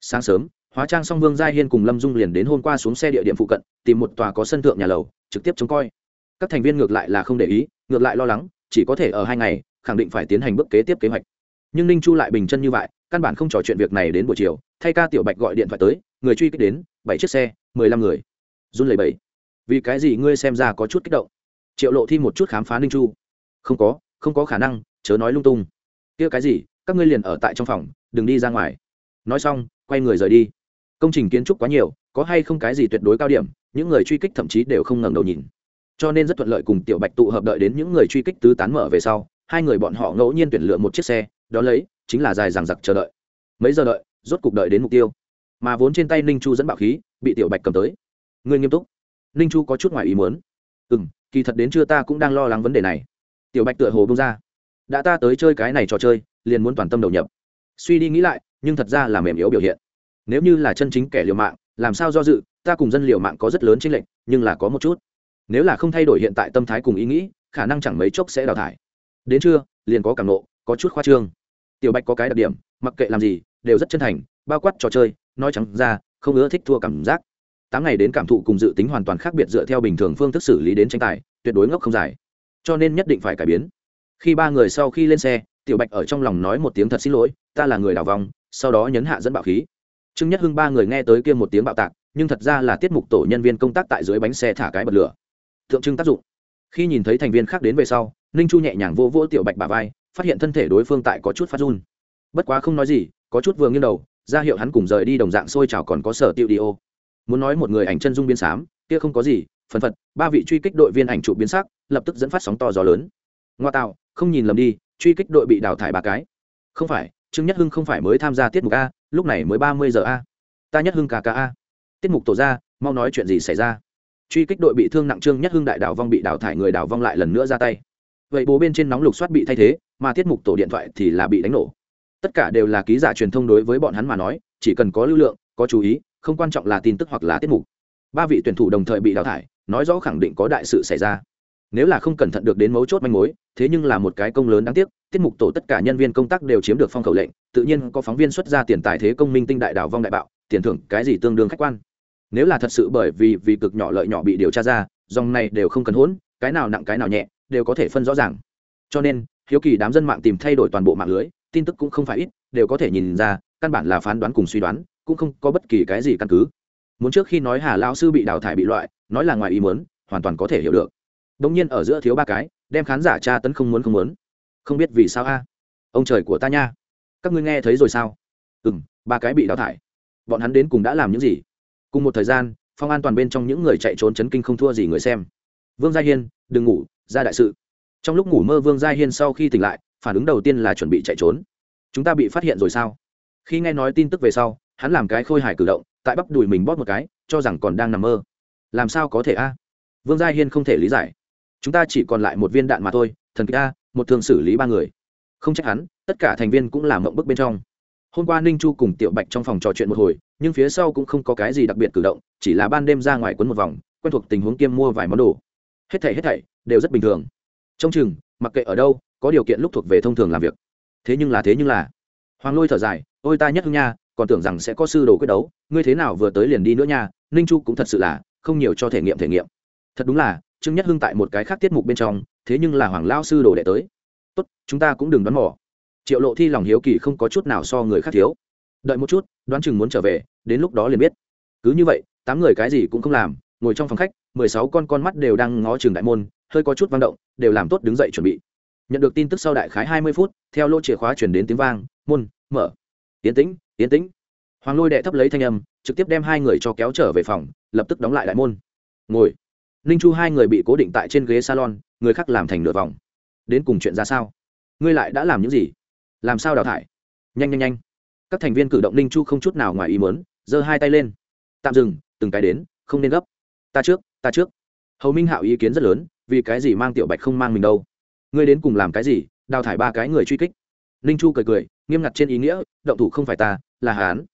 [SPEAKER 1] Sáng sớm, hóa trang song vương giai hiên cùng lâm dung liền đến hôm qua xuống xe địa điểm phụ cận, tìm một tòa có sân thượng nhà lầu, trực tiếp trông coi. Các thành viên ngược lại là không để ý, ngược lại lo lắng, chỉ có thể ở hai ngày, khẳng định phải tiến hành bước kế tiếp kế hoạch. Nhưng ninh chu lại bình chân như vậy, căn bản không trò chuyện việc này đến buổi chiều, thay ca tiểu bạch gọi điện thoại tới, người truy kích đến, bảy chiếc xe, mười lăm người. Run lẩy bẩy. Vì cái gì ngươi xem ra có chút kích động? Triệu lộ thi một chút khám phá ninh chu. Không có không có khả năng, chớ nói lung tung. Kia cái gì, các ngươi liền ở tại trong phòng, đừng đi ra ngoài. Nói xong, quay người rời đi. Công trình kiến trúc quá nhiều, có hay không cái gì tuyệt đối cao điểm, những người truy kích thậm chí đều không ngẩng đầu nhìn. Cho nên rất thuận lợi cùng tiểu bạch tụ hợp đợi đến những người truy kích tứ tán mở về sau, hai người bọn họ ngẫu nhiên tuyển lựa một chiếc xe đó lấy, chính là dài dằng dặc chờ đợi. Mấy giờ đợi, rốt cục đợi đến mục tiêu. Mà vốn trên tay ninh chu dẫn bạo khí, bị tiểu bạch cầm tới. Người nghiêm túc. Ninh chu có chút ngoài ý muốn. Ừ m kỳ thật đến chưa ta cũng đang lo lắng vấn đề này. Tiểu bạch tựa hồ bông ra. Đã ta tới chơi cái này trò chơi, liền muốn toàn tâm đầu nhập. Suy đi nghĩ lại, nhưng thật ra là mềm yếu biểu hiện. Nếu như là chân chính kẻ liều mạng, làm sao do dự, ta cùng dân liều mạng có rất lớn chênh lệch, nhưng là có một chút. Nếu là không thay đổi hiện tại tâm thái cùng ý nghĩ, khả năng chẳng mấy chốc sẽ đào thải. Đến trưa, liền có cảm nộ, có chút khoa trương. Tiểu bạch có cái đặc điểm, mặc kệ làm gì, đều rất chân thành, bao quát trò chơi, nói chẳng ra, không ưa thích thua cảm giác tám ngày đến cảm thụ cùng dự tính hoàn toàn khác biệt dựa theo bình thường phương thức xử lý đến tranh tài, tuyệt đối ngốc không dài. Cho nên nhất định phải cải biến. Khi ba người sau khi lên xe, tiểu bạch ở trong lòng nói một tiếng thật xin lỗi, ta là người đào vòng, sau đó nhấn hạ dẫn bạo khí. Trương nhất hưng ba người nghe tới kia một tiếng bạo tạc, nhưng thật ra là tiết mục tổ nhân viên công tác tại dưới bánh xe thả cái bật lửa. Tượng trưng tác dụng. Khi nhìn thấy thành viên khác đến về sau, ninh chu nhẹ nhàng vô vỗ tiểu bạch bà vai, phát hiện thân thể đối phương tại có chút phát run. Bất quá không nói gì, có chút vừa nghiêng đầu, ra hiệu hắn cùng rời đi đồng dạng sôi trào còn có sở tiêu đi ô muốn nói một người ảnh chân dung biến xám, kia không có gì, phần phật, ba vị truy kích đội viên ảnh trụ biến sắc, lập tức dẫn phát sóng to gió lớn. Ngoa tạo, không nhìn lầm đi, truy kích đội bị đào thải ba cái. Không phải, trương nhất hưng không phải mới tham gia tiết mục a, lúc này mới ba mươi giờ a. Ta nhất hưng ca ca a. Tiết mục tổ ra, mau nói chuyện gì xảy ra. Truy kích đội bị thương nặng trương nhất hưng đại đảo vong bị đào thải người đảo vong lại lần nữa ra tay. Vậy bố bên trên nóng lục soát bị thay thế, mà tiết mục tổ điện thoại thì là bị đánh nổ. Tất cả đều là ký giả truyền thông đối với bọn hắn mà nói, chỉ cần có lưu lượng, có chú ý không quan trọng là tin tức hoặc là tiết mục. Ba vị tuyển thủ đồng thời bị đào thải, nói rõ khẳng định có đại sự xảy ra. Nếu là không cẩn thận được đến mấu chốt manh mối, thế nhưng là một cái công lớn đáng tiếc, tiết mục tổ tất cả nhân viên công tác đều chiếm được phong khẩu lệnh, tự nhiên có phóng viên xuất ra tiền tài thế công minh tinh đại đào vong đại bạo, tiền thưởng cái gì tương đương khách quan. Nếu là thật sự bởi vì vì cực nhỏ lợi nhỏ bị điều tra ra, dòng này đều không cần hỗn, cái nào nặng cái nào nhẹ, đều có thể phân rõ ràng. Cho nên, hiếu kỳ đám dân mạng tìm thay đổi toàn bộ mạng lưới, tin tức cũng không phải ít, đều có thể nhìn ra, căn bản là phán đoán cùng suy đoán cũng không có bất kỳ cái gì căn cứ. Muốn trước khi nói hà lao sư bị đào thải bị loại, nói là ngoài ý muốn, hoàn toàn có thể hiểu được. Đông nhiên ở giữa thiếu ba cái, đem khán giả tra tấn không muốn không muốn. Không biết vì sao a? Ông trời của ta nha. Các ngươi nghe thấy rồi sao? Ừ m ba cái bị đào thải. Bọn hắn đến cùng đã làm những gì? Cùng một thời gian, phong an toàn bên trong những người chạy trốn chấn kinh không thua gì người xem. Vương gia hiên, đừng ngủ, ra đại sự. Trong lúc ngủ mơ vương gia hiên sau khi tỉnh lại, phản ứng đầu tiên là chuẩn bị chạy trốn. Chúng ta bị phát hiện rồi sao? Khi nghe nói tin tức về sau hắn làm cái khôi hài cử động, tại bắp đùi mình bóp một cái, cho rằng còn đang nằm mơ. Làm sao có thể a? Vương gia hiên không thể lý giải. Chúng ta chỉ còn lại một viên đạn mà thôi, thần kịch a, một thường xử lý ba người. Không trách hắn, tất cả thành viên cũng làm mộng bức bên trong. Hôm qua ninh chu cùng tiểu bạch trong phòng trò chuyện một hồi, nhưng phía sau cũng không có cái gì đặc biệt cử động, chỉ là ban đêm ra ngoài quấn một vòng, quen thuộc tình huống kiêm mua vài món đồ. Hết thảy hết thảy, đều rất bình thường. Trong chừng, mặc kệ ở đâu, có điều kiện lúc thuộc về thông thường làm việc. Thế nhưng là, thế nhưng là. Hoàng lôi thở dài, ôi ta nhất hưng nha còn tưởng rằng sẽ có sư đồ quyết đấu, ngươi thế nào vừa tới liền đi nữa nha, ninh chu cũng thật sự là không nhiều cho thể nghiệm thể nghiệm. Thật đúng là, trương nhất hưng tại một cái khác tiết mục bên trong, thế nhưng là hoàng lao sư đồ đệ tới. Tốt, chúng ta cũng đừng đoán mò. Triệu lộ thi lòng hiếu kỳ không có chút nào so người khác thiếu. Đợi một chút, đoán chừng muốn trở về, đến lúc đó liền biết. Cứ như vậy, tám người cái gì cũng không làm, ngồi trong phòng khách, mười sáu con con mắt đều đang ngó trường đại môn, hơi có chút vang động, đều làm tốt đứng dậy chuẩn bị. Nhận được tin tức sau đại khái hai mươi phút, theo lô chìa khóa chuyển đến tiếng vang, môn, mở. Tiến tĩnh tiến tĩnh. Hoàng lôi đệ thấp lấy thanh âm, trực tiếp đem hai người cho kéo trở về phòng, lập tức đóng lại đại môn. Ngồi. Ninh chu hai người bị cố định tại trên ghế salon, người khác làm thành nửa vòng. Đến cùng chuyện ra sao? Ngươi lại đã làm những gì? Làm sao đào thải? Nhanh nhanh nhanh. Các thành viên cử động ninh chu không chút nào ngoài ý mớn giơ hai tay lên. Tạm dừng, từng cái đến, không nên gấp. Ta trước ta trước. Hầu minh hạo ý kiến rất lớn, vì cái gì mang tiểu bạch không mang mình đâu? Ngươi đến cùng làm cái gì, đào thải ba cái người truy kích? Ninh chu cười cười nghiêm ngặt trên ý nghĩa động thủ không phải ta là hán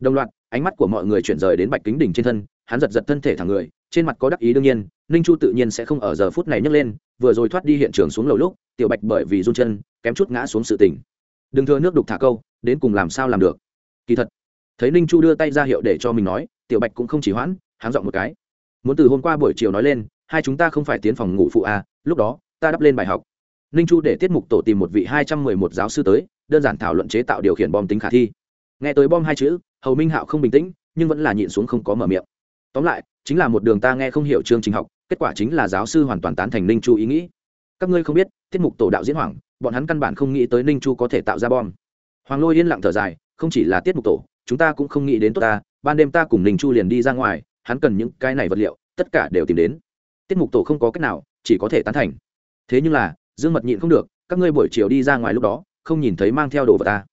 [SPEAKER 1] đồng loạt ánh mắt của mọi người chuyển rời đến bạch kính đỉnh trên thân hắn giật giật thân thể thẳng người trên mặt có đắc ý đương nhiên ninh chu tự nhiên sẽ không ở giờ phút này nhấc lên vừa rồi thoát đi hiện trường xuống lầu lúc tiểu bạch bởi vì run chân kém chút ngã xuống sự tỉnh đừng thưa nước đục thả câu đến cùng làm sao làm được? Kỳ thật thấy ninh chu đưa tay ra hiệu để cho mình nói tiểu bạch cũng không chỉ hoãn háng dọn một cái. Muốn từ hôm qua buổi chiều nói lên hai chúng ta không phải tiến phòng ngủ phụ à, lúc đó ta đắp lên bài học ninh chu để tiết mục tổ tìm một vị hai trăm mười một giáo sư tới, đơn giản thảo luận chế tạo điều khiển bom tính khả thi. Nghe tới bom hai chữ, hầu minh hạo không bình tĩnh, nhưng vẫn là nhịn xuống không có mở miệng. Tóm lại, chính là một đường ta nghe không hiểu chương trình học, kết quả chính là giáo sư hoàn toàn tán thành ninh chu ý nghĩ. Các ngươi không biết, tiết mục tổ đạo diễn hoàng, bọn hắn căn bản không nghĩ tới ninh chu có thể tạo ra bom. Hoàng lôi yên lặng thở dài, không chỉ là tiết mục tổ, chúng ta cũng không nghĩ đến tốt ta, ban đêm ta cùng ninh chu liền đi ra ngoài, hắn cần những cái này vật liệu, tất cả đều tìm đến. Tiết mục tổ không có cách nào, chỉ có thể tán thành. Thế nhưng là dương mật nhịn không được, các ngươi buổi chiều đi ra ngoài lúc đó, không nhìn thấy mang theo đồ vật ta.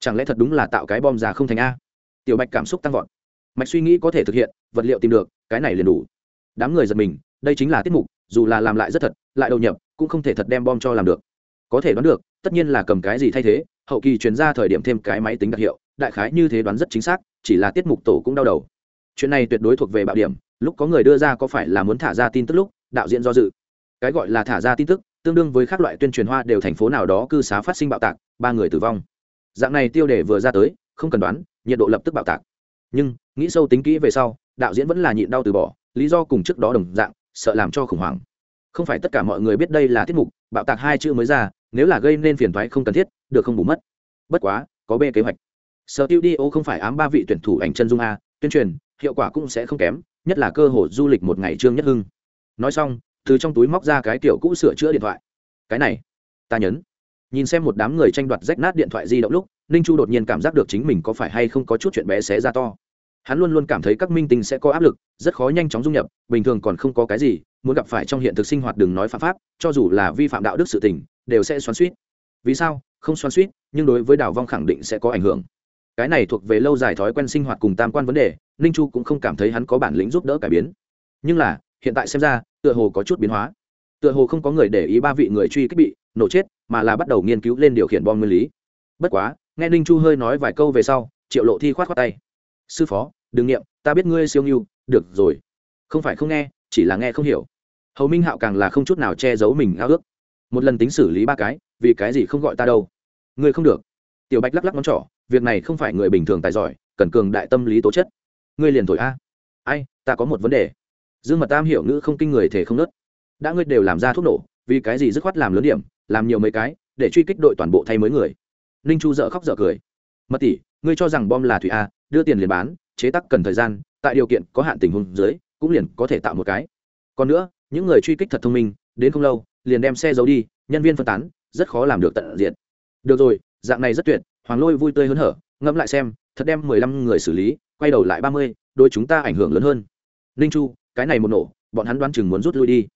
[SPEAKER 1] Chẳng lẽ thật đúng là tạo cái bom già không thành a? Tiểu bạch cảm xúc tăng vọt. Mạch suy nghĩ có thể thực hiện, vật liệu tìm được, cái này liền đủ. Đám người giật mình, đây chính là tiết mục, dù là làm lại rất thật, lại đầu nhập, cũng không thể thật đem bom cho làm được. Có thể đoán được, tất nhiên là cầm cái gì thay thế, hậu kỳ chuyển ra thời điểm thêm cái máy tính đặc hiệu, đại khái như thế đoán rất chính xác, chỉ là tiết mục tổ cũng đau đầu. Chuyện này tuyệt đối thuộc về bạo điểm, lúc có người đưa ra có phải là muốn thả ra tin tức lúc, đạo diễn do dự. Cái gọi là thả ra tin tức tương đương với các loại tuyên truyền hoa đều thành phố nào đó cư xá phát sinh bạo tạc, ba người tử vong. Dạng này tiêu đề vừa ra tới, không cần đoán, nhiệt độ lập tức bạo tạc. Nhưng, nghĩ sâu tính kỹ về sau, đạo diễn vẫn là nhịn đau từ bỏ, lý do cùng trước đó đồng dạng, sợ làm cho khủng hoảng. Không phải tất cả mọi người biết đây là tiết mục, bạo tạc hai chữ mới ra, nếu là gây nên phiền thoái không cần thiết, được không bù mất. Bất quá, có b kế hoạch. Sở tiêu đi ô không phải ám ba vị tuyển thủ ảnh chân dung a, tuyên truyền, hiệu quả cũng sẽ không kém, nhất là cơ hội du lịch một ngày trương nhất hưng. Nói xong từ trong túi móc ra cái kiểu cũ sửa chữa điện thoại. Cái này, ta nhấn. Nhìn xem một đám người tranh đoạt rách nát điện thoại di động lúc, ninh chu đột nhiên cảm giác được chính mình có phải hay không có chút chuyện bé xé ra to. Hắn luôn luôn cảm thấy các minh tinh sẽ có áp lực, rất khó nhanh chóng dung nhập, bình thường còn không có cái gì, muốn gặp phải trong hiện thực sinh hoạt đừng nói phạm pháp, cho dù là vi phạm đạo đức sự tình, đều sẽ xoắn suýt vì sao? Không xoắn suýt nhưng đối với đào vong khẳng định sẽ có ảnh hưởng. Cái này thuộc về lâu dài thói quen sinh hoạt cùng tam quan vấn đề, ninh chu cũng không cảm thấy hắn có bản lĩnh giúp đỡ cải biến. Nhưng là hiện tại xem ra, tựa hồ có chút biến hóa. Tựa hồ không có người để ý ba vị người truy kích bị nổ chết, mà là bắt đầu nghiên cứu lên điều khiển bom nguyên lý. Bất quá, nghe ninh chu hơi nói vài câu về sau, triệu lộ thi khoát khoát tay. Sư phó, đừng nghiệm ta biết ngươi siêu nghiêu được rồi. Không phải không nghe, chỉ là nghe không hiểu. Hầu minh hạo càng là không chút nào che giấu mình ao ước. Một lần tính xử lý ba cái, vì cái gì không gọi ta đâu? Ngươi không được. Tiểu bạch lắc lắc ngón trỏ, việc này không phải người bình thường tài giỏi, cần cường đại tâm lý tố chất. Ngươi liền thổi a. Ai, ta có một vấn đề dương mật tam hiểu ngữ không kinh người thể không nớt. Đã ngươi đều làm ra thuốc nổ, vì cái gì dứt khoát làm lớn điểm, làm nhiều mấy cái, để truy kích đội toàn bộ thay mới người? Ninh chu dợ khóc dợ cười. Mật tỷ, ngươi cho rằng bom là thủy a, đưa tiền liền bán, chế tác cần thời gian, tại điều kiện có hạn tình huống dưới, cũng liền có thể tạo một cái. Còn nữa, những người truy kích thật thông minh, đến không lâu, liền đem xe giấu đi, nhân viên phân tán, rất khó làm được tận diện. Được rồi, dạng này rất tuyệt, hoàng lôi vui tươi hớn hở, ngẫm lại xem, thật đem mười lăm người xử lý, quay đầu lại ba mươi đôi chúng ta ảnh hưởng lớn hơn. Ninh chu cái này một nổ, bọn hắn đoán chừng muốn rút lui đi.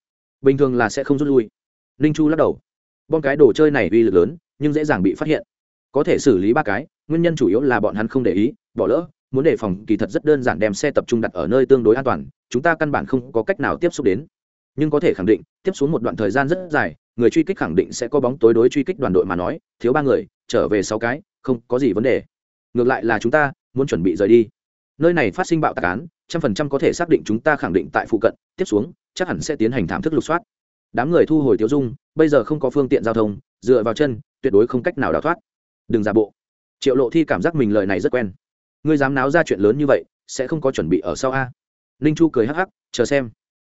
[SPEAKER 1] Bình thường là sẽ không rút lui. Ninh chu lắc đầu. Bom cái đồ chơi này uy lực lớn, nhưng dễ dàng bị phát hiện. Có thể xử lý ba cái, nguyên nhân chủ yếu là bọn hắn không để ý, bỏ lỡ, muốn đề phòng, kỳ thật rất đơn giản đem xe tập trung đặt ở nơi tương đối an toàn, chúng ta căn bản không có cách nào tiếp xúc đến. Nhưng có thể khẳng định, tiếp xuống một đoạn thời gian rất dài, người truy kích khẳng định sẽ có bóng tối đối truy kích đoàn đội mà nói, thiếu ba người, trở về sáu cái, không có gì vấn đề. Ngược lại là chúng ta, muốn chuẩn bị rời đi. Nơi này phát sinh bạo tạc án trăm phần trăm có thể xác định chúng ta khẳng định tại phụ cận, tiếp xuống, chắc hẳn sẽ tiến hành thảm thức lục soát. Đám người thu hồi tiêu dung, bây giờ không có phương tiện giao thông, dựa vào chân, tuyệt đối không cách nào đào thoát. Đừng giả bộ. Triệu lộ thi cảm giác mình lời này rất quen. Ngươi dám náo ra chuyện lớn như vậy, sẽ không có chuẩn bị ở sau a. Ninh chu cười hắc hắc, chờ xem.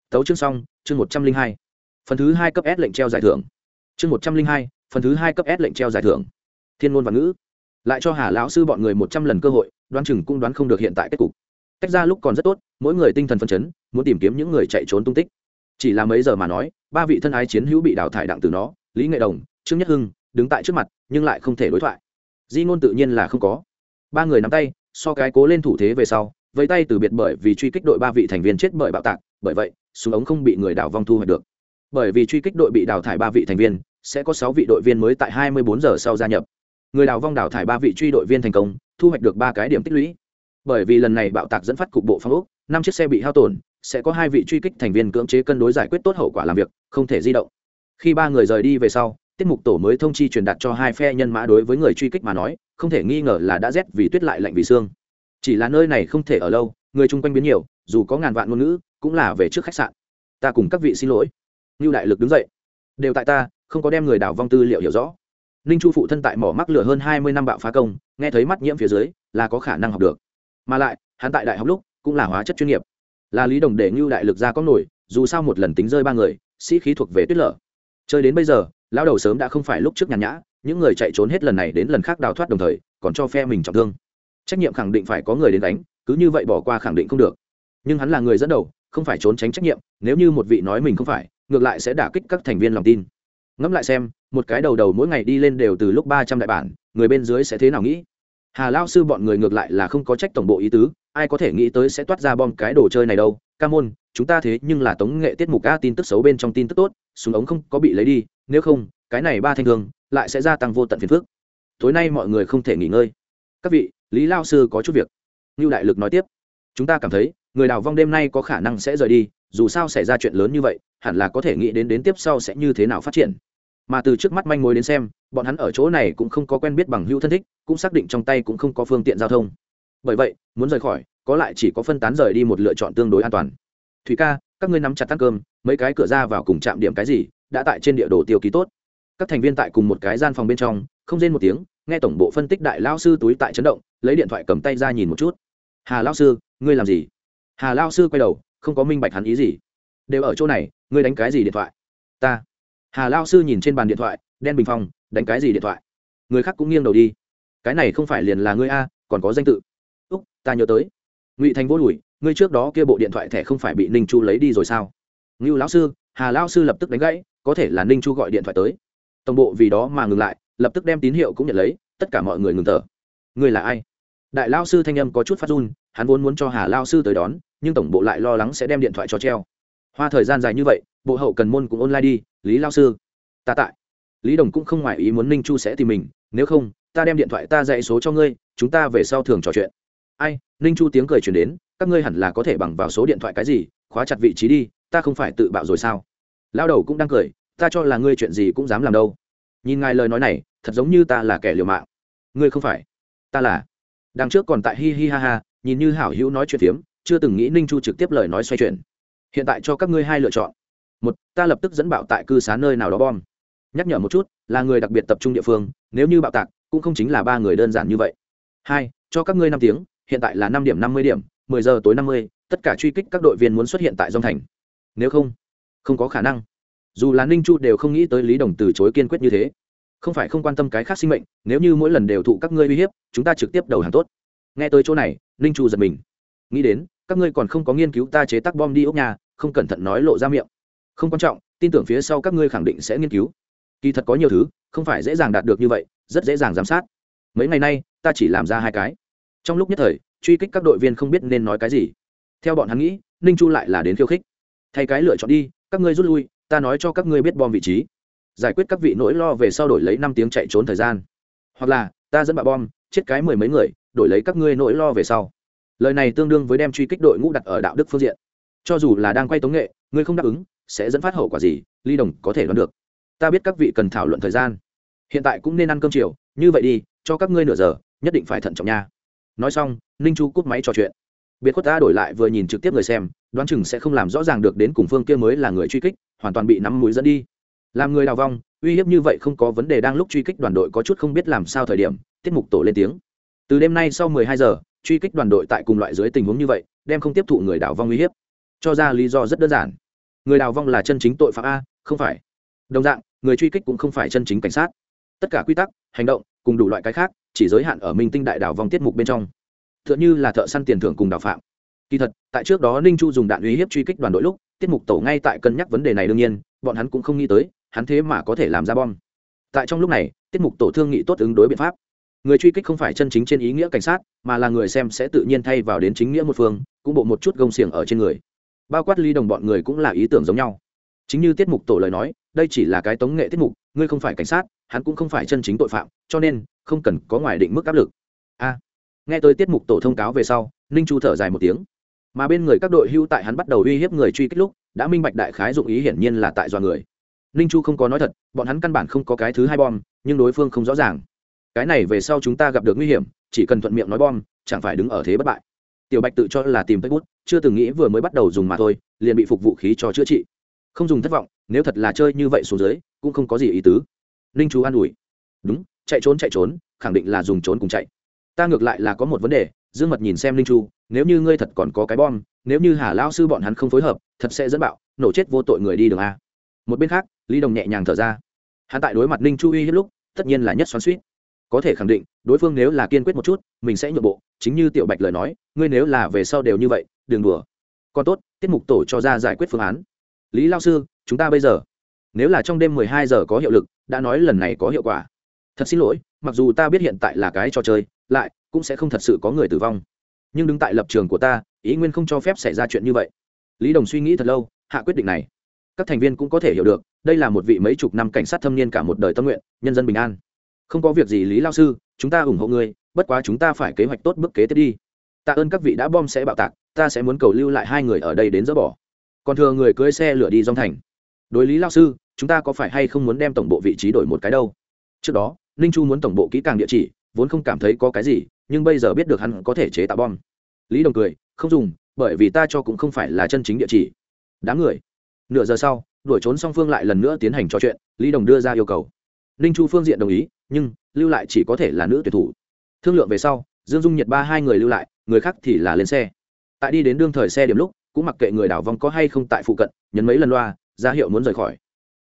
[SPEAKER 1] Tấu chương xong, chương một trăm linh hai. Phần thứ hai cấp s lệnh treo giải thưởng. Chương một trăm linh hai, phần thứ hai cấp s lệnh treo giải thưởng. Thiên ngôn và ngữ. Lại cho hà lão sư bọn người một trăm lần cơ hội, đoán chừng cũng đoán không được hiện tại kết cục tách ra lúc còn rất tốt, mỗi người tinh thần phân chấn, muốn tìm kiếm những người chạy trốn tung tích. Chỉ là mấy giờ mà nói, ba vị thân ái chiến hữu bị đào thải đặng từ nó, lý nghệ đồng, trương nhất hưng đứng tại trước mặt, nhưng lại không thể đối thoại. Di ngôn tự nhiên là không có. Ba người nắm tay, so cái cố lên thủ thế về sau, vẫy tay từ biệt bởi vì truy kích đội ba vị thành viên chết bởi bạo tạc, bởi vậy, súng ống không bị người đào vong thu hoạch được. Bởi vì truy kích đội bị đào thải ba vị thành viên, sẽ có sáu vị đội viên mới tại hai mươi bốn giờ sau gia nhập. Người đào vong đào thải ba vị truy đội viên thành công, thu hoạch được ba cái điểm tích lũy bởi vì lần này bạo tạc dẫn phát cục bộ phong ốc, năm chiếc xe bị hao tổn, sẽ có hai vị truy kích thành viên cưỡng chế cân đối giải quyết tốt hậu quả làm việc, không thể di động. Khi ba người rời đi về sau, tiết mục tổ mới thông chi truyền đạt cho hai phe nhân mã đối với người truy kích mà nói, không thể nghi ngờ là đã rét vì tuyết lại lạnh vì xương. Chỉ là nơi này không thể ở lâu, người chung quanh biến nhiều, dù có ngàn vạn ngôn ngữ, cũng là về trước khách sạn. Ta cùng các vị xin lỗi. Như đại lực đứng dậy. Đều tại ta, không có đem người đảo vong tư liệu hiểu rõ. Ninh chu phụ thân tại mỏ mắc lửa hơn hai mươi năm bạo phá công, nghe thấy mắt nhiễm phía dưới, là có khả năng học được mà lại, hắn tại đại học lúc cũng là hóa chất chuyên nghiệp. Là lý đồng để ngưu đại lực ra có nổi, dù sao một lần tính rơi ba người, sĩ khí thuộc về tuyết lở. Chơi đến bây giờ lao đầu sớm đã không phải lúc trước nhàn nhã, những người chạy trốn hết lần này đến lần khác đào thoát đồng thời, còn cho phe mình trọng thương. Trách nhiệm khẳng định phải có người đến đánh, cứ như vậy bỏ qua khẳng định không được. Nhưng hắn là người dẫn đầu, không phải trốn tránh trách nhiệm, nếu như một vị nói mình không phải, ngược lại sẽ đả kích các thành viên lòng tin. Ngẫm lại xem, một cái đầu đầu mỗi ngày đi lên đều từ lúc ba trăm đại bản, người bên dưới sẽ thế nào nghĩ? Hà lao sư bọn người ngược lại là không có trách tổng bộ ý tứ, ai có thể nghĩ tới sẽ toát ra bom cái đồ chơi này đâu. Ca môn, chúng ta thế nhưng là tống nghệ tiết mục ca tin tức xấu bên trong tin tức tốt, súng ống không có bị lấy đi, nếu không, cái này ba thanh thương lại sẽ gia tăng vô tận phiền phước tối nay mọi người không thể nghỉ ngơi. Các vị, lý lao sư có chút việc. Như đại lực nói tiếp. Chúng ta cảm thấy, người đào vong đêm nay có khả năng sẽ rời đi, dù sao xảy ra chuyện lớn như vậy, hẳn là có thể nghĩ đến đến tiếp sau sẽ như thế nào phát triển. Mà từ trước mắt manh mối đến xem, bọn hắn ở chỗ này cũng không có quen biết bằng hữu thân thích cũng xác định trong tay cũng không có phương tiện giao thông. Bởi vậy, muốn rời khỏi, có lại chỉ có phân tán rời đi một lựa chọn tương đối an toàn. Thủy ca, các ngươi nắm chặt tăng cơm, mấy cái cửa ra vào cùng chạm điểm cái gì, đã tại trên địa đồ tiêu ký tốt. Các thành viên tại cùng một cái gian phòng bên trong, không rên một tiếng, nghe tổng bộ phân tích đại lao sư túi tại chấn động, lấy điện thoại cầm tay ra nhìn một chút. Hà lao sư, ngươi làm gì? Hà lao sư quay đầu, không có minh bạch hắn ý gì. Đều ở chỗ này, ngươi đánh cái gì điện thoại? Ta. Hà lao sư nhìn trên bàn điện thoại, đen bình phong, đánh cái gì điện thoại? Người khác cũng nghiêng đầu đi cái này không phải liền là ngươi a, còn có danh tự. Úc, ta nhớ tới. Ngụy thành vô lùi ngươi trước đó kia bộ điện thoại thẻ không phải bị ninh chu lấy đi rồi sao? Ngưu lão sư, hà lão sư lập tức đánh gãy, có thể là ninh chu gọi điện thoại tới. Tổng bộ vì đó mà ngừng lại, lập tức đem tín hiệu cũng nhận lấy, tất cả mọi người ngừng thở. Ngươi là ai? Đại lao sư thanh âm có chút phát run, hắn vốn muốn cho hà lao sư tới đón, nhưng tổng bộ lại lo lắng sẽ đem điện thoại cho treo. Hoa thời gian dài như vậy, bộ hậu cần môn cũng online đi, lý lao sư. Ta tại. Lý đồng cũng không ngoài ý muốn ninh chu sẽ tìm mình, nếu không ta đem điện thoại ta dạy số cho ngươi, chúng ta về sau thường trò chuyện. Ai, ninh chu tiếng cười chuyển đến, các ngươi hẳn là có thể bằng vào số điện thoại cái gì, khóa chặt vị trí đi, ta không phải tự bạo rồi sao? Lao đầu cũng đang cười, ta cho là ngươi chuyện gì cũng dám làm đâu. Nhìn ngài lời nói này, thật giống như ta là kẻ liều mạng. Ngươi không phải, ta là. Đằng trước còn tại hi hi ha ha, nhìn như hảo hữu nói chuyện phiếm, chưa từng nghĩ ninh chu trực tiếp lời nói xoay chuyển. Hiện tại cho các ngươi hai lựa chọn. Một, ta lập tức dẫn bạo tại cư xá nơi nào đó bom. Nhắc nhở một chút, là người đặc biệt tập trung địa phương, nếu như bạo tạc cũng không chính là ba người đơn giản như vậy. Hai, cho các ngươi năm tiếng, hiện tại là năm điểm năm mươi điểm, mười giờ tối năm mươi, tất cả truy kích các đội viên muốn xuất hiện tại dòng thành. Nếu không không có khả năng. Dù là ninh chu đều không nghĩ tới lý đồng từ chối kiên quyết như thế. Không phải không quan tâm cái khác sinh mệnh, nếu như mỗi lần đều thụ các ngươi uy hiếp, chúng ta trực tiếp đầu hàng tốt. Nghe tới chỗ này, ninh chu giật mình. Nghĩ đến, các ngươi còn không có nghiên cứu ta chế tác bom đi ốc nhà, không cẩn thận nói lộ ra miệng. Không quan trọng, tin tưởng phía sau các ngươi khẳng định sẽ nghiên cứu kỳ thật có nhiều thứ, không phải dễ dàng đạt được như vậy, rất dễ dàng giám sát. Mấy ngày nay, ta chỉ làm ra hai cái. Trong lúc nhất thời, truy kích các đội viên không biết nên nói cái gì. Theo bọn hắn nghĩ, ninh chu lại là đến khiêu khích. Thay cái lựa chọn đi, các ngươi rút lui, ta nói cho các ngươi biết bom vị trí. Giải quyết các vị nỗi lo về sau đổi lấy năm tiếng chạy trốn thời gian. Hoặc là, ta dẫn bạo bom, chết cái mười mấy người, đổi lấy các ngươi nỗi lo về sau. Lời này tương đương với đem truy kích đội ngũ đặt ở đạo đức phương diện. Cho dù là đang quay tống nghệ, ngươi không đáp ứng, sẽ dẫn phát hậu quả gì, ly đồng có thể đoán được ta biết các vị cần thảo luận thời gian. Hiện tại cũng nên ăn cơm chiều, như vậy đi, cho các ngươi nửa giờ, nhất định phải thận trọng nha. Nói xong, ninh chu cúp máy trò chuyện. Biệt khuất ta đổi lại vừa nhìn trực tiếp người xem, đoán chừng sẽ không làm rõ ràng được đến cùng phương kia mới là người truy kích, hoàn toàn bị nắm mũi dẫn đi. Làm người đào vong, uy hiếp như vậy không có vấn đề, đang lúc truy kích đoàn đội có chút không biết làm sao thời điểm, tiết mục tổ lên tiếng. Từ đêm nay sau 12 giờ, truy kích đoàn đội tại cùng loại dưới tình huống như vậy, đem không tiếp thụ người đào vong uy hiếp. Cho ra lý do rất đơn giản. Người đào vong là chân chính tội phạm a, không phải. Đồng dạng người truy kích cũng không phải chân chính cảnh sát. Tất cả quy tắc, hành động, cùng đủ loại cái khác, chỉ giới hạn ở minh tinh đại đảo vong tiết mục bên trong. T h ư ợ n h ư là thợ săn tiền thưởng cùng đào phạm. Kỳ thật, tại trước đó ninh chu dùng đạn uy hiếp truy kích đoàn đội lúc, tiết mục tổ ngay tại cân nhắc vấn đề này đương nhiên, bọn hắn cũng không nghĩ tới, hắn thế mà có thể làm ra bom. Tại trong lúc này, tiết mục tổ thương nghị tốt ứng đối biện pháp. Người truy kích không phải chân chính trên ý nghĩa cảnh sát, mà là người xem sẽ tự nhiên thay vào đến chính nghĩa một phương, cũng bộ một chút gông xiềng ở trên người. Bao quát ly đồng bọn người cũng là ý tưởng giống nhau. Chính như tiết mục tổ lời nói đây chỉ là cái tống nghệ tiết mục, ngươi không phải cảnh sát, hắn cũng không phải chân chính tội phạm, cho nên không cần có ngoài định mức áp lực. A. Nghe tới tiết mục tổ thông cáo về sau, ninh chu thở dài một tiếng. Mà bên người các đội hưu tại hắn bắt đầu uy hiếp người truy kích lúc, đã minh bạch đại khái dụng ý hiển nhiên là tại do người. Ninh chu không có nói thật, bọn hắn căn bản không có cái thứ hai bom, nhưng đối phương không rõ ràng. Cái này về sau chúng ta gặp được nguy hiểm, chỉ cần thuận miệng nói bom, chẳng phải đứng ở thế bất bại. Tiểu bạch tự cho là tìm tay bút, chưa từng nghĩ vừa mới bắt đầu dùng mà thôi, liền bị phục vũ khí cho chữa trị không dùng thất vọng, nếu thật là chơi như vậy xuống dưới, cũng không có gì ý tứ. Ninh chú an ủi, đúng, chạy trốn chạy trốn, khẳng định là dùng trốn cùng chạy. Ta ngược lại là có một vấn đề, dương mật nhìn xem ninh chu, nếu như ngươi thật còn có cái bom, nếu như hà lao sư bọn hắn không phối hợp, thật sẽ dẫn bạo, nổ chết vô tội người đi đường a. Một bên khác, lý đồng nhẹ nhàng thở ra. Hắn tại đối mặt ninh chu uy hết lúc, tất nhiên là nhất xoắn suýt có thể khẳng định, đối phương nếu là kiên quyết một chút, mình sẽ nhượng bộ, chính như tiểu bạch lời nói, ngươi nếu là về sau đều như vậy, đừng đùa. Còn tốt, tiết mục tổ cho ra giải quyết phương án lý lao sư, chúng ta bây giờ, nếu là trong đêm mười hai giờ có hiệu lực, đã nói lần này có hiệu quả. Thật xin lỗi, mặc dù ta biết hiện tại là cái trò chơi, lại cũng sẽ không thật sự có người tử vong. Nhưng đứng tại lập trường của ta, ý nguyên không cho phép xảy ra chuyện như vậy. Lý đồng suy nghĩ thật lâu, hạ quyết định này. Các thành viên cũng có thể hiểu được, đây là một vị mấy chục năm cảnh sát thâm niên cả một đời tâm nguyện, nhân dân bình an. Không có việc gì, lý lao sư, chúng ta ủng hộ ngươi, bất quá chúng ta phải kế hoạch tốt bước kế tiếp đi. Tạ ơn các vị đã bom sẽ bạo tạc, ta sẽ muốn cầu lưu lại hai người ở đây đến dỡ bỏ còn thừa người cưới xe lửa đi dòng thành. Đối lý lao sư, chúng ta có phải hay không muốn đem tổng bộ vị trí đổi một cái đâu? Trước đó, ninh chu muốn tổng bộ kỹ càng địa chỉ, vốn không cảm thấy có cái gì, nhưng bây giờ biết được hắn có thể chế tạo bom. Lý đồng cười, không dùng, bởi vì ta cho cũng không phải là chân chính địa chỉ. Đám người. Nửa giờ sau, đuổi trốn song phương lại lần nữa tiến hành trò chuyện, lý đồng đưa ra yêu cầu. Ninh chu phương diện đồng ý, nhưng lưu lại chỉ có thể là nữ tuyển thủ. Thương lượng về sau, dương dung nhiệt ba hai người lưu lại, người khác thì là lên xe. Tại đi đến đương thời xe điểm lúc cũng mặc kệ người đảo vong có hay không tại phụ cận, nhấn mấy lần loa, ra hiệu muốn rời khỏi.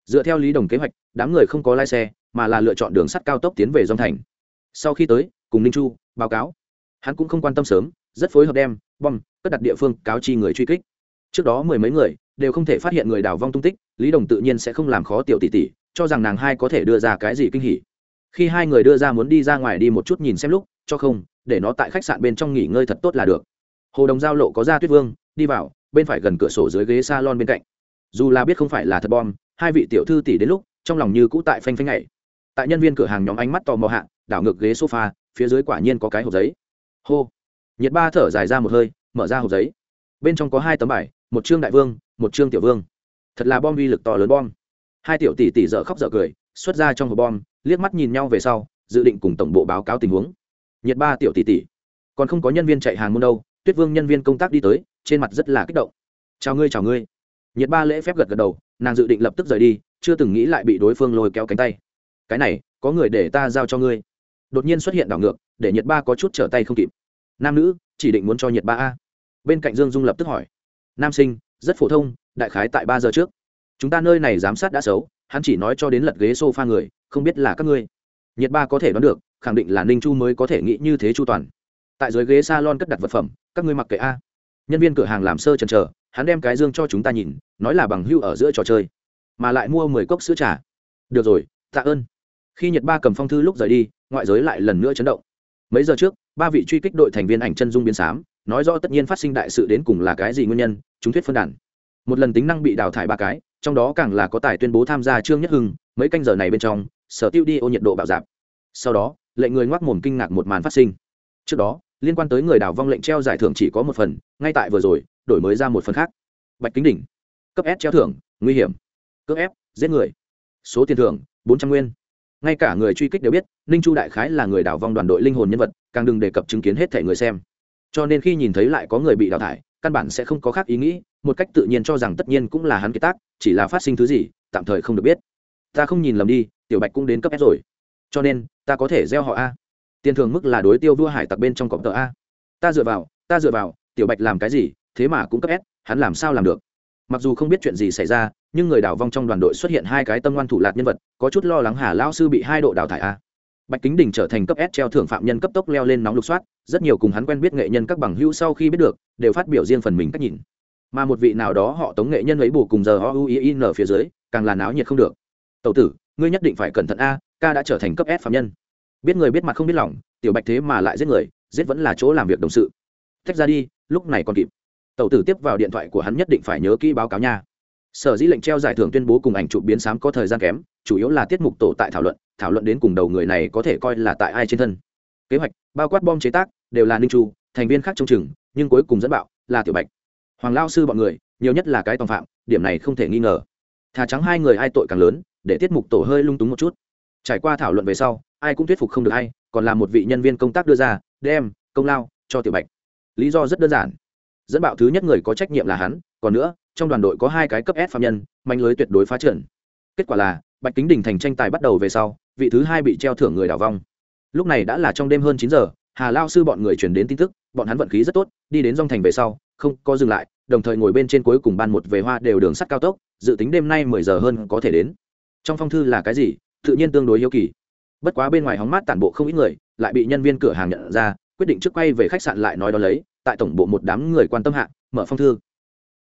[SPEAKER 1] Dựa theo lý đồng kế hoạch, đám người không có lái xe, mà là lựa chọn đường sắt cao tốc tiến về dòng thành. Sau khi tới, cùng ninh chu báo cáo. Hắn cũng không quan tâm sớm, rất phối hợp đem bom, cất đặt địa phương cáo chi người truy kích. Trước đó mười mấy người đều không thể phát hiện người đào vong tung tích, lý đồng tự nhiên sẽ không làm khó tiểu tỷ tỷ, cho rằng nàng hai có thể đưa ra cái gì kinh hỉ. Khi hai người đưa ra muốn đi ra ngoài đi một chút nhìn xem lúc, cho không, để nó tại khách sạn bên trong nghỉ ngơi thật tốt là được. Hồ đồng giao lộ có ra tuyết vương, đi vào bên phải gần cửa sổ dưới ghế salon bên cạnh. Dù là biết không phải là thật bom, hai vị tiểu thư tỷ đến lúc, trong lòng như cũ tại phanh phanh ngày tại nhân viên cửa hàng nhóm ánh mắt tò mò hạ, đảo ngược ghế sofa, phía dưới quả nhiên có cái hộp giấy. Hô. Nhiệt ba thở dài ra một hơi, mở ra hộp giấy. Bên trong có hai tấm bài, một chương đại vương, một chương tiểu vương. Thật là bom uy lực to lớn bom. Hai tiểu tỷ tỷ dở khóc dở cười, xuất ra trong hộp bom, liếc mắt nhìn nhau về sau, dự định cùng tổng bộ báo cáo tình huống. Nhiệt ba tiểu tỷ tỷ. Còn không có nhân viên chạy hàng môn đâu tuyết vương nhân viên công tác đi tới, trên mặt rất là kích động. Chào ngươi chào ngươi. Nhiệt ba lễ phép gật gật đầu, nàng dự định lập tức rời đi, chưa từng nghĩ lại bị đối phương lôi kéo cánh tay. Cái này, có người để ta giao cho ngươi. Đột nhiên xuất hiện đảo ngược, để nhiệt ba có chút trở tay không kịp. Nam nữ, chỉ định muốn cho nhiệt ba a. Bên cạnh dương dung lập tức hỏi. Nam sinh, rất phổ thông, đại khái tại ba giờ trước. Chúng ta nơi này giám sát đã xấu, hắn chỉ nói cho đến lật ghế s o f a người, không biết là các ngươi. Nhiệt ba có thể đoán được, khẳng định là ninh chu mới có thể nghĩ như thế chu toàn tại dưới ghế s a lon cất đặt vật phẩm, các ngươi mặc kệ a. Nhân viên cửa hàng làm sơ chần chờ, hắn đem cái dương cho chúng ta nhìn, nói là bằng hưu ở giữa trò chơi, mà lại mua mười cốc sữa trà. Được rồi, tạ ơn. Khi nhật ba cầm phong thư lúc rời đi, ngoại giới lại lần nữa chấn động. Mấy giờ trước, ba vị truy kích đội thành viên ảnh chân dung biến xám, nói rõ tất nhiên phát sinh đại sự đến cùng là cái gì nguyên nhân, chúng thuyết phân đàn. Một lần tính năng bị đào thải ba cái, trong đó càng là có tài tuyên bố tham gia trương nhất hưng, mấy canh giờ này bên trong, sở tiêu đi ô nhiệt độ bạo dạp. Sau đó, lệnh người ngoác mồm kinh ngạc một màn phát sinh. Trước đó liên quan tới người đào vong lệnh treo giải thưởng chỉ có một phần, ngay tại vừa rồi, đổi mới ra một phần khác. Bạch kính đỉnh, cấp s treo thưởng, nguy hiểm. Cấp ép giết người. Số tiền thưởng, bốn trăm nguyên. Ngay cả người truy kích đều biết, ninh chu đại khái là người đào vong đoàn đội linh hồn nhân vật, càng đừng đề cập chứng kiến hết thể người xem. Cho nên khi nhìn thấy lại có người bị đào thải, căn bản sẽ không có khác ý nghĩ, một cách tự nhiên cho rằng tất nhiên cũng là hắn kế tác, chỉ là phát sinh thứ gì, tạm thời không được biết. Ta không nhìn lầm đi, tiểu bạch cũng đến cấp s rồi. Cho nên, ta có thể gieo họ a tiền thường mức là đối tiêu vua hải tặc bên trong cọp tờ a. Ta dựa vào, ta dựa vào, tiểu bạch làm cái gì, thế mà cũng cấp s, hắn làm sao làm được? Mặc dù không biết chuyện gì xảy ra, nhưng người đảo vong trong đoàn đội xuất hiện hai cái tâm ngoan thủ lạc nhân vật, có chút lo lắng hà lao sư bị hai độ đào thải a. Bạch kính đình trở thành cấp s treo thưởng phạm nhân cấp tốc leo lên nóng lục soát, rất nhiều cùng hắn quen biết nghệ nhân các bằng hữu sau khi biết được, đều phát biểu riêng phần mình cách nhìn. Mà một vị nào đó họ tống nghệ nhân ấy bù cùng giờ họ u in ở phía dưới, càng là náo nhiệt không được. Tẩu tử, ngươi nhất định phải cẩn thận a, ca đã trở thành cấp s phạm nhân biết người biết mặt không biết lòng, tiểu bạch thế mà lại giết người, giết vẫn là chỗ làm việc đồng sự. Tách ra đi, lúc này còn kịp. Tẩu tử tiếp vào điện thoại của hắn nhất định phải nhớ kỹ báo cáo nha. Sở dĩ lệnh treo giải thưởng tuyên bố cùng ảnh chụp biến sám có thời gian kém, chủ yếu là tiết mục tổ tại thảo luận thảo luận đến cùng đầu người này có thể coi là tại ai trên thân. Kế hoạch, bao quát bom chế tác, đều là ninh chu, thành viên khác trong chừng, nhưng cuối cùng dẫn bạo là tiểu bạch. Hoàng lao sư bọn người, nhiều nhất là cái tòng phạm, điểm này không thể nghi ngờ. Thà trắng hai người ai tội càng lớn, để tiết mục tổ hơi lung túng một chút. Trải qua thảo luận về sau ai cũng thuyết phục không được hay, còn là một vị nhân viên công tác đưa ra, đem, công lao, cho tiểu bạch. Lý do rất đơn giản. Dẫn bạo thứ nhất người có trách nhiệm là hắn, còn nữa, trong đoàn đội có hai cái cấp s phạm nhân manh lưới tuyệt đối phá trần kết quả là, bạch kính đình thành tranh tài bắt đầu về sau, vị thứ hai bị treo thưởng người đào vong. Lúc này đã là trong đêm hơn chín giờ, hà lao sư bọn người chuyển đến tin tức, bọn hắn vận khí rất tốt, đi đến dòng thành về sau, không có dừng lại, đồng thời ngồi bên trên cuối cùng ban một về hoa đều đường sắt cao tốc, dự tính đêm nay mười giờ hơn có thể đến. Trong phong thư là cái gì, tự nhiên tương đối hiếu kỳ bất quá bên ngoài hóng mát tản bộ không ít người, lại bị nhân viên cửa hàng nhận ra, quyết định trước quay về khách sạn lại nói đó lấy, tại tổng bộ một đám người quan tâm hạ, mở phong thư.